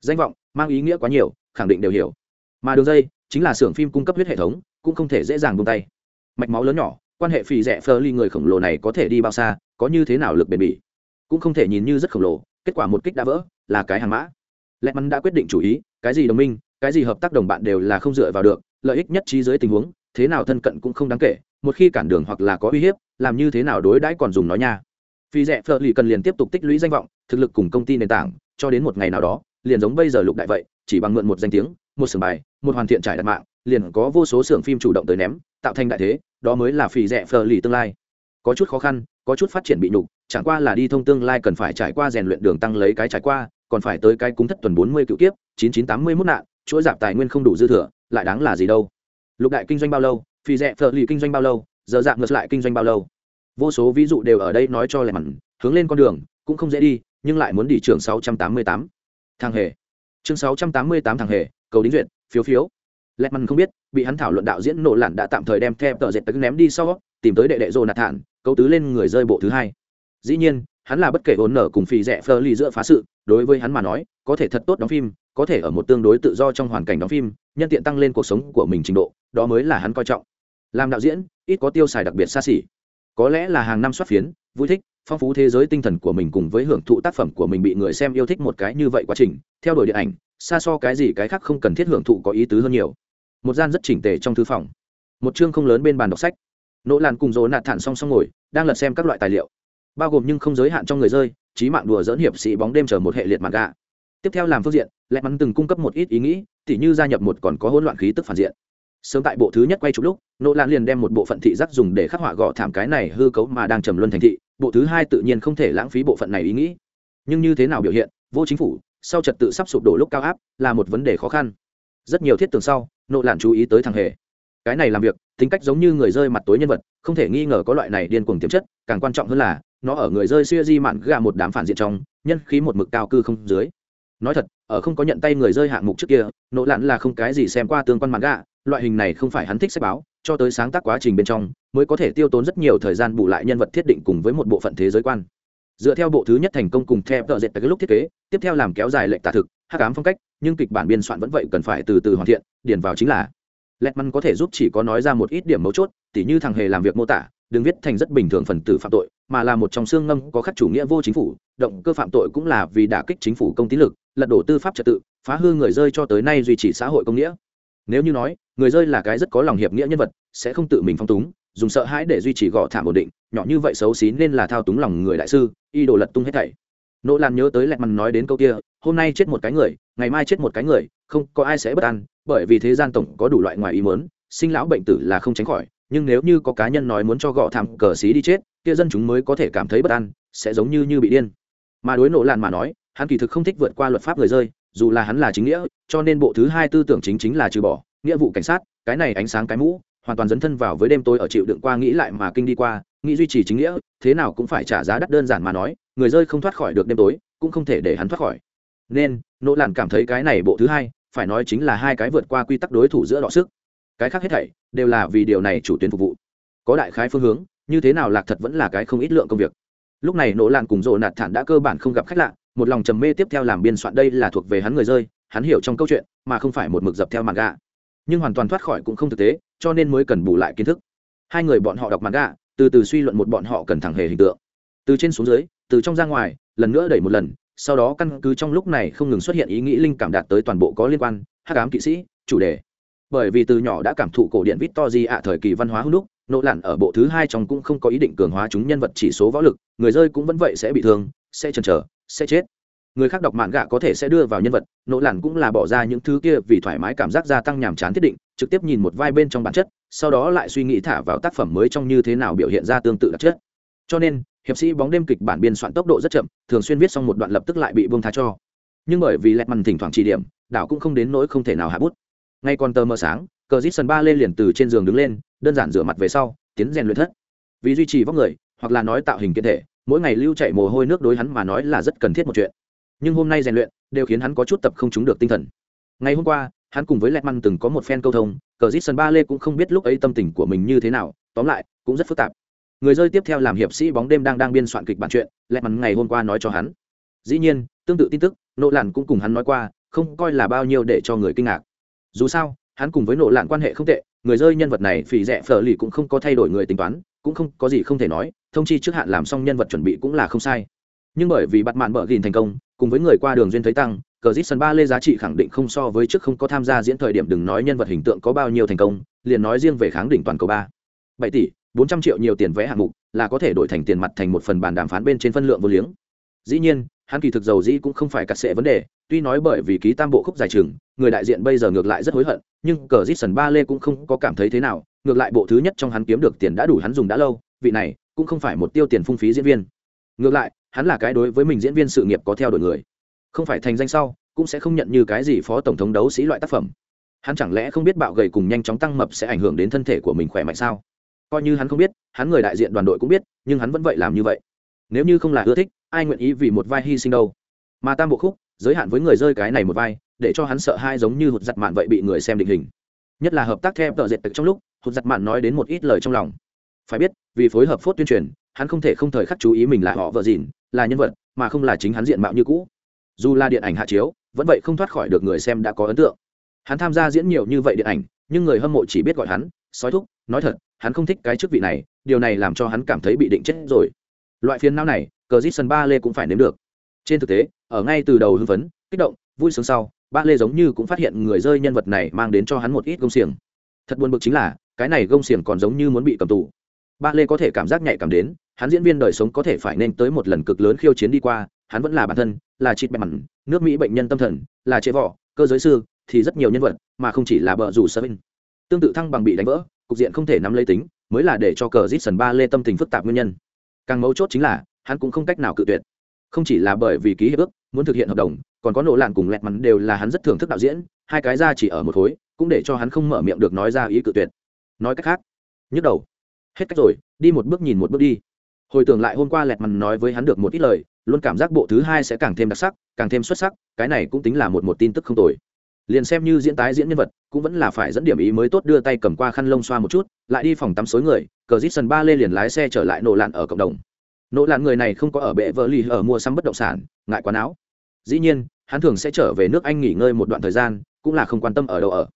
Danh vọng, mang ý nghĩa quá nhiều, khẳng định đều hiểu. Mà đường dây, chính là xưởng phim cung cấp huyết hệ thống, cũng không thể dễ dàng buông tay. Mạch máu lớn nhỏ, quan hệ phì rẻ phơ ly người khổng lồ này có thể đi bao xa, có như thế nào lực bền bỉ? Cũng không thể nhìn như rất khổng lồ, kết quả một kích đã vỡ, là cái hàng mã. Lẹ mắn đã quyết định chủ ý, cái gì đồng minh, cái gì hợp tác đồng bạn đều là không dựa vào được, lợi ích nhất trí dưới tình huống, thế nào thân cận cũng không đáng kể, một khi cản đường hoặc là có uy hiếp, làm như thế nào đối đãi còn dùng nói nha phi rẻ phở lì cần liền tiếp tục tích lũy danh vọng, thực lực cùng công ty nền tảng, cho đến một ngày nào đó, liền giống bây giờ lục đại vậy, chỉ bằng mượn một danh tiếng, một sưởng bài, một hoàn thiện trải đặt mạng, liền có vô số xưởng phim chủ động tới ném, tạo thành đại thế, đó mới là phì rẻ phở lì tương lai. Có chút khó khăn, có chút phát triển bị nhục, chẳng qua là đi thông tương lai cần phải trải qua rèn luyện đường tăng lấy cái trải qua, còn phải tới cái cúng thất tuần bốn mươi cựu kiếp, chín chín tám mươi mốt nạn, chuỗi giảm tài nguyên không đủ dư thừa, lại đáng là gì đâu. Lục đại kinh doanh bao lâu, phi rẻ phở lì kinh doanh bao lâu, giờ dạng ngược lại kinh doanh bao lâu vô số ví dụ đều ở đây nói cho lẹ mặn hướng lên con đường, cũng không dễ đi, nhưng lại muốn đi trường 688. thang hề. Chương 688 thằng hề, cầu đính duyệt, phiếu phiếu. Lẹ mặn không biết, bị hắn thảo luận đạo diễn nổ lặn đã tạm thời đem theo tờ dệt tấn ném đi sau tìm tới đệ đệ rồ nạt thản câu tứ lên người rơi bộ thứ hai. Dĩ nhiên, hắn là bất kể hồn nở cùng phi rẻ phơ ly giữa phá sự, đối với hắn mà nói, có thể thật tốt đóng phim, có thể ở một tương đối tự do trong hoàn cảnh đóng phim, nhân tiện tăng lên cuộc sống của mình trình độ, đó mới là hắn coi trọng. Làm đạo diễn, ít có tiêu xài đặc biệt xa xỉ có lẽ là hàng năm soát phiến, vui thích, phong phú thế giới tinh thần của mình cùng với hưởng thụ tác phẩm của mình bị người xem yêu thích một cái như vậy quá trình, theo đuổi điện ảnh, xa so cái gì cái khác không cần thiết hưởng thụ có ý tứ hơn nhiều. Một gian rất chỉnh tề trong thư phòng. Một chương không lớn bên bàn đọc sách. Nỗ làn cùng dỗ nạt thản song song ngồi, đang lật xem các loại tài liệu. Bao gồm nhưng không giới hạn trong người rơi, trí mạng đùa dỡn hiệp sĩ bóng đêm chờ một hệ liệt mặt gà tiếp theo làm phương diện lẽ mắn từng cung cấp một ít ý nghĩ, tỉ như gia nhập một còn có hỗn loạn khí tức phản diện sớm tại bộ thứ nhất quay chụp lúc nỗ lan liền đem một bộ phận thị giác dùng để khắc họa gõ thảm cái này hư cấu mà đang trầm luân thành thị. Bộ thứ hai tự nhiên không thể lãng phí bộ phận này ý nghĩ. Nhưng như thế nào biểu hiện, vô chính phủ, sau trật tự sắp sụp đổ lúc cao áp, là một vấn đề khó khăn. Rất nhiều thiết tường sau nỗ lan chú ý tới thằng hề. Cái này làm việc, tính cách giống như người rơi mặt tối nhân vật, không thể nghi ngờ có loại này điên cuồng tiềm chất, càng quan trọng hơn là, nó ở người rơi xuya di mạn gà một đám phản diện trong, nhân khí một mực cao cư không dưới nói thật ở không có nhận tay người rơi hạng mục trước kia nỗ lặn là không cái gì xem qua tương quan mạn gạ loại hình này không phải hắn thích sách báo cho tới sáng tác quá trình bên trong mới có thể tiêu tốn rất nhiều thời gian bù lại nhân vật thiết định cùng với một bộ phận thế giới quan. Dựa theo bộ thứ nhất thành công cùng theo tờ dệt cái lúc thiết kế tiếp theo làm kéo dài lệnh tả thực hát cám phong cách nhưng kịch bản biên soạn vẫn vậy cần phải từ từ hoàn thiện điền vào chính là lẹt măn có thể giúp chỉ có nói ra một ít điểm mấu chốt, tỉ như thằng hề làm việc mô tả, đừng viết thành rất bình thường phần tử phạm tội, mà là một trong xương ngâm có khắc chủ nghĩa vô chính phủ, động cơ phạm tội cũng là vì đả kích chính phủ công tín lực, lật đổ tư pháp trật tự, phá hư người rơi cho tới nay duy trì xã hội công nghĩa. Nếu như nói, người rơi là cái rất có lòng hiệp nghĩa nhân vật, sẽ không tự mình phong túng, dùng sợ hãi để duy trì gõ thảm ổn định, nhỏ như vậy xấu xí nên là thao túng lòng người đại sư, y đồ lật tung hết thảy. Nỗ Lan nhớ tới Letman nói đến câu kia, hôm nay chết một cái người, ngày mai chết một cái người, không có ai sẽ bất an, bởi vì thế gian tổng có đủ loại ngoài ý muốn sinh lão bệnh tử là không tránh khỏi nhưng nếu như có cá nhân nói muốn cho gõ thảm cờ xí đi chết, kia dân chúng mới có thể cảm thấy bất an, sẽ giống như như bị điên. Mà đối nộ lạn mà nói, hắn kỳ thực không thích vượt qua luật pháp người rơi, dù là hắn là chính nghĩa, cho nên bộ thứ hai tư tưởng chính chính là trừ bỏ, nghĩa vụ cảnh sát, cái này ánh sáng cái mũ, hoàn toàn dấn thân vào với đêm tối ở chịu đựng qua nghĩ lại mà kinh đi qua, nghĩ duy trì chính nghĩa, thế nào cũng phải trả giá đắt đơn giản mà nói, người rơi không thoát khỏi được đêm tối, cũng không thể để hắn thoát khỏi. Nên nỗ lạn cảm thấy cái này bộ thứ hai, phải nói chính là hai cái vượt qua quy tắc đối thủ giữa đọ sức cái khác hết thảy đều là vì điều này chủ tuyến phục vụ. Có đại khái phương hướng, như thế nào lạc thật vẫn là cái không ít lượng công việc. Lúc này nỗ lạn cùng rộ nạt thản đã cơ bản không gặp khách lạ, một lòng trầm mê tiếp theo làm biên soạn đây là thuộc về hắn người rơi, hắn hiểu trong câu chuyện, mà không phải một mực dập theo mặt gà nhưng hoàn toàn thoát khỏi cũng không thực tế, cho nên mới cần bù lại kiến thức. Hai người bọn họ đọc mặt gà từ từ suy luận một bọn họ cần thẳng hề hình tượng. Từ trên xuống dưới, từ trong ra ngoài, lần nữa đẩy một lần, sau đó căn cứ trong lúc này không ngừng xuất hiện ý nghĩ linh cảm đạt tới toàn bộ có liên quan, hắc ám kỵ sĩ, chủ đề bởi vì từ nhỏ đã cảm thụ cổ điện Victory ạ thời kỳ văn hóa hưng đúc nỗ lặn ở bộ thứ hai trong cũng không có ý định cường hóa chúng nhân vật chỉ số võ lực, người rơi cũng vẫn vậy sẽ bị thương, sẽ chần chờ, sẽ chết. Người khác đọc mạn gạ có thể sẽ đưa vào nhân vật nỗ lặn cũng là bỏ ra những thứ kia vì thoải mái cảm giác gia tăng nhàm chán thiết định, trực tiếp nhìn một vai bên trong bản chất, sau đó lại suy nghĩ thả vào tác phẩm mới trong như thế nào biểu hiện ra tương tự đặc chất. Cho nên, hiệp sĩ bóng đêm kịch bản biên soạn tốc độ rất chậm, thường xuyên viết xong một đoạn lập tức lại bị buông tha cho. Nhưng bởi vì lẹt mằn thỉnh thoảng chỉ điểm, đảo cũng không đến nỗi không thể nào hạ bút ngay còn tờ mờ sáng, cờ dít sân ba lên liền từ trên giường đứng lên, đơn giản rửa mặt về sau, tiến rèn luyện thất. Vì duy trì vóc người, hoặc là nói tạo hình kiện thể, mỗi ngày lưu chạy mồ hôi nước đối hắn mà nói là rất cần thiết một chuyện. Nhưng hôm nay rèn luyện, đều khiến hắn có chút tập không trúng được tinh thần. Ngày hôm qua, hắn cùng với lẹt măng từng có một phen câu thông, cờ dít sân ba lê cũng không biết lúc ấy tâm tình của mình như thế nào, tóm lại, cũng rất phức tạp. Người rơi tiếp theo làm hiệp sĩ bóng đêm đang đang biên soạn kịch bản chuyện, lẹt măng ngày hôm qua nói cho hắn. Dĩ nhiên, tương tự tin tức nộ lặn cũng cùng hắn nói qua, không coi là bao nhiêu để cho người kinh ngạc dù sao, hắn cùng với nộ lặn quan hệ không tệ, người rơi nhân vật này phì rẻ phở lì cũng không có thay đổi người tính toán, cũng không có gì không thể nói, thông chi trước hạn làm xong nhân vật chuẩn bị cũng là không sai. Nhưng bởi vì bắt mạn bờ gìn thành công, cùng với người qua đường duyên thấy tăng, cờ dít sân ba lê giá trị khẳng định không so với trước không có tham gia diễn thời điểm đừng nói nhân vật hình tượng có bao nhiêu thành công, liền nói riêng về kháng đỉnh toàn cầu ba. Bảy tỷ, bốn trăm triệu nhiều tiền vé hạng mục, là có thể đổi thành tiền mặt thành một phần bàn đàm phán bên trên phân lượng vô liếng. Dĩ nhiên hắn kỳ thực dầu dĩ cũng không phải cắt sệ vấn đề, tuy nói bởi vì ký tam bộ khúc dài trường, người đại diện bây giờ ngược lại rất hối hận, nhưng cờ dít sần ba lê cũng không có cảm thấy thế nào, ngược lại bộ thứ nhất trong hắn kiếm được tiền đã đủ hắn dùng đã lâu, vị này cũng không phải một tiêu tiền phung phí diễn viên. Ngược lại, hắn là cái đối với mình diễn viên sự nghiệp có theo đuổi người. Không phải thành danh sau, cũng sẽ không nhận như cái gì phó tổng thống đấu sĩ loại tác phẩm. Hắn chẳng lẽ không biết bạo gầy cùng nhanh chóng tăng mập sẽ ảnh hưởng đến thân thể của mình khỏe mạnh sao? Coi như hắn không biết, hắn người đại diện đoàn đội cũng biết, nhưng hắn vẫn vậy làm như vậy. Nếu như không là ưa thích ai nguyện ý vì một vai hy sinh đâu? Mà tam bộ khúc, giới hạn với người rơi cái này một vai, để cho hắn sợ hai giống như hụt giặt mạn vậy bị người xem định hình. Nhất là hợp tác theo tợ dệt trong lúc, hụt giặt mạn nói đến một ít lời trong lòng. Phải biết, vì phối hợp phốt tuyên truyền, hắn không thể không thời khắc chú ý mình là họ vợ dìn, là nhân vật, mà không là chính hắn diện mạo như cũ. Dù là điện ảnh hạ chiếu, vẫn vậy không thoát khỏi được người xem đã có ấn tượng. Hắn tham gia diễn nhiều như vậy điện ảnh, nhưng người hâm mộ chỉ biết gọi hắn, sói thúc, nói thật, hắn không thích cái chức vị này, điều này làm cho hắn cảm thấy bị định chết rồi. Loại phiền não này cờ dít sân ba lê cũng phải nếm được. Trên thực tế, ở ngay từ đầu hưng phấn, kích động, vui sướng sau, ba lê giống như cũng phát hiện người rơi nhân vật này mang đến cho hắn một ít gông xiềng. Thật buồn bực chính là, cái này gông xiềng còn giống như muốn bị cầm tù. Ba lê có thể cảm giác nhạy cảm đến, hắn diễn viên đời sống có thể phải nên tới một lần cực lớn khiêu chiến đi qua, hắn vẫn là bản thân, là chịt bẹp mặn, nước mỹ bệnh nhân tâm thần, là chế vỏ cơ giới sư, thì rất nhiều nhân vật, mà không chỉ là bờ rủ sơ vinh tương tự thăng bằng bị đánh vỡ, cục diện không thể nắm lấy tính, mới là để cho cờ rít sần ba lê tâm tình phức tạp nguyên nhân. Càng mấu chốt chính là hắn cũng không cách nào cự tuyệt. Không chỉ là bởi vì ký hiệp ước, muốn thực hiện hợp đồng, còn có nổ lạn cùng lẹt mắn đều là hắn rất thưởng thức đạo diễn, hai cái ra chỉ ở một khối, cũng để cho hắn không mở miệng được nói ra ý cự tuyệt. Nói cách khác, nhức đầu. Hết cách rồi, đi một bước nhìn một bước đi. Hồi tưởng lại hôm qua lẹt mắn nói với hắn được một ít lời, luôn cảm giác bộ thứ hai sẽ càng thêm đặc sắc, càng thêm xuất sắc, cái này cũng tính là một một tin tức không tồi. Liền xem như diễn tái diễn nhân vật, cũng vẫn là phải dẫn điểm ý mới tốt đưa tay cầm qua khăn lông xoa một chút, lại đi phòng tắm xối người, cờ dít sân ba lê liền lái xe trở lại nổ lạn ở cộng đồng nỗ lạn người này không có ở bệ vợ lì ở mua sắm bất động sản, ngại quán áo. Dĩ nhiên, hắn thường sẽ trở về nước anh nghỉ ngơi một đoạn thời gian, cũng là không quan tâm ở đâu ở.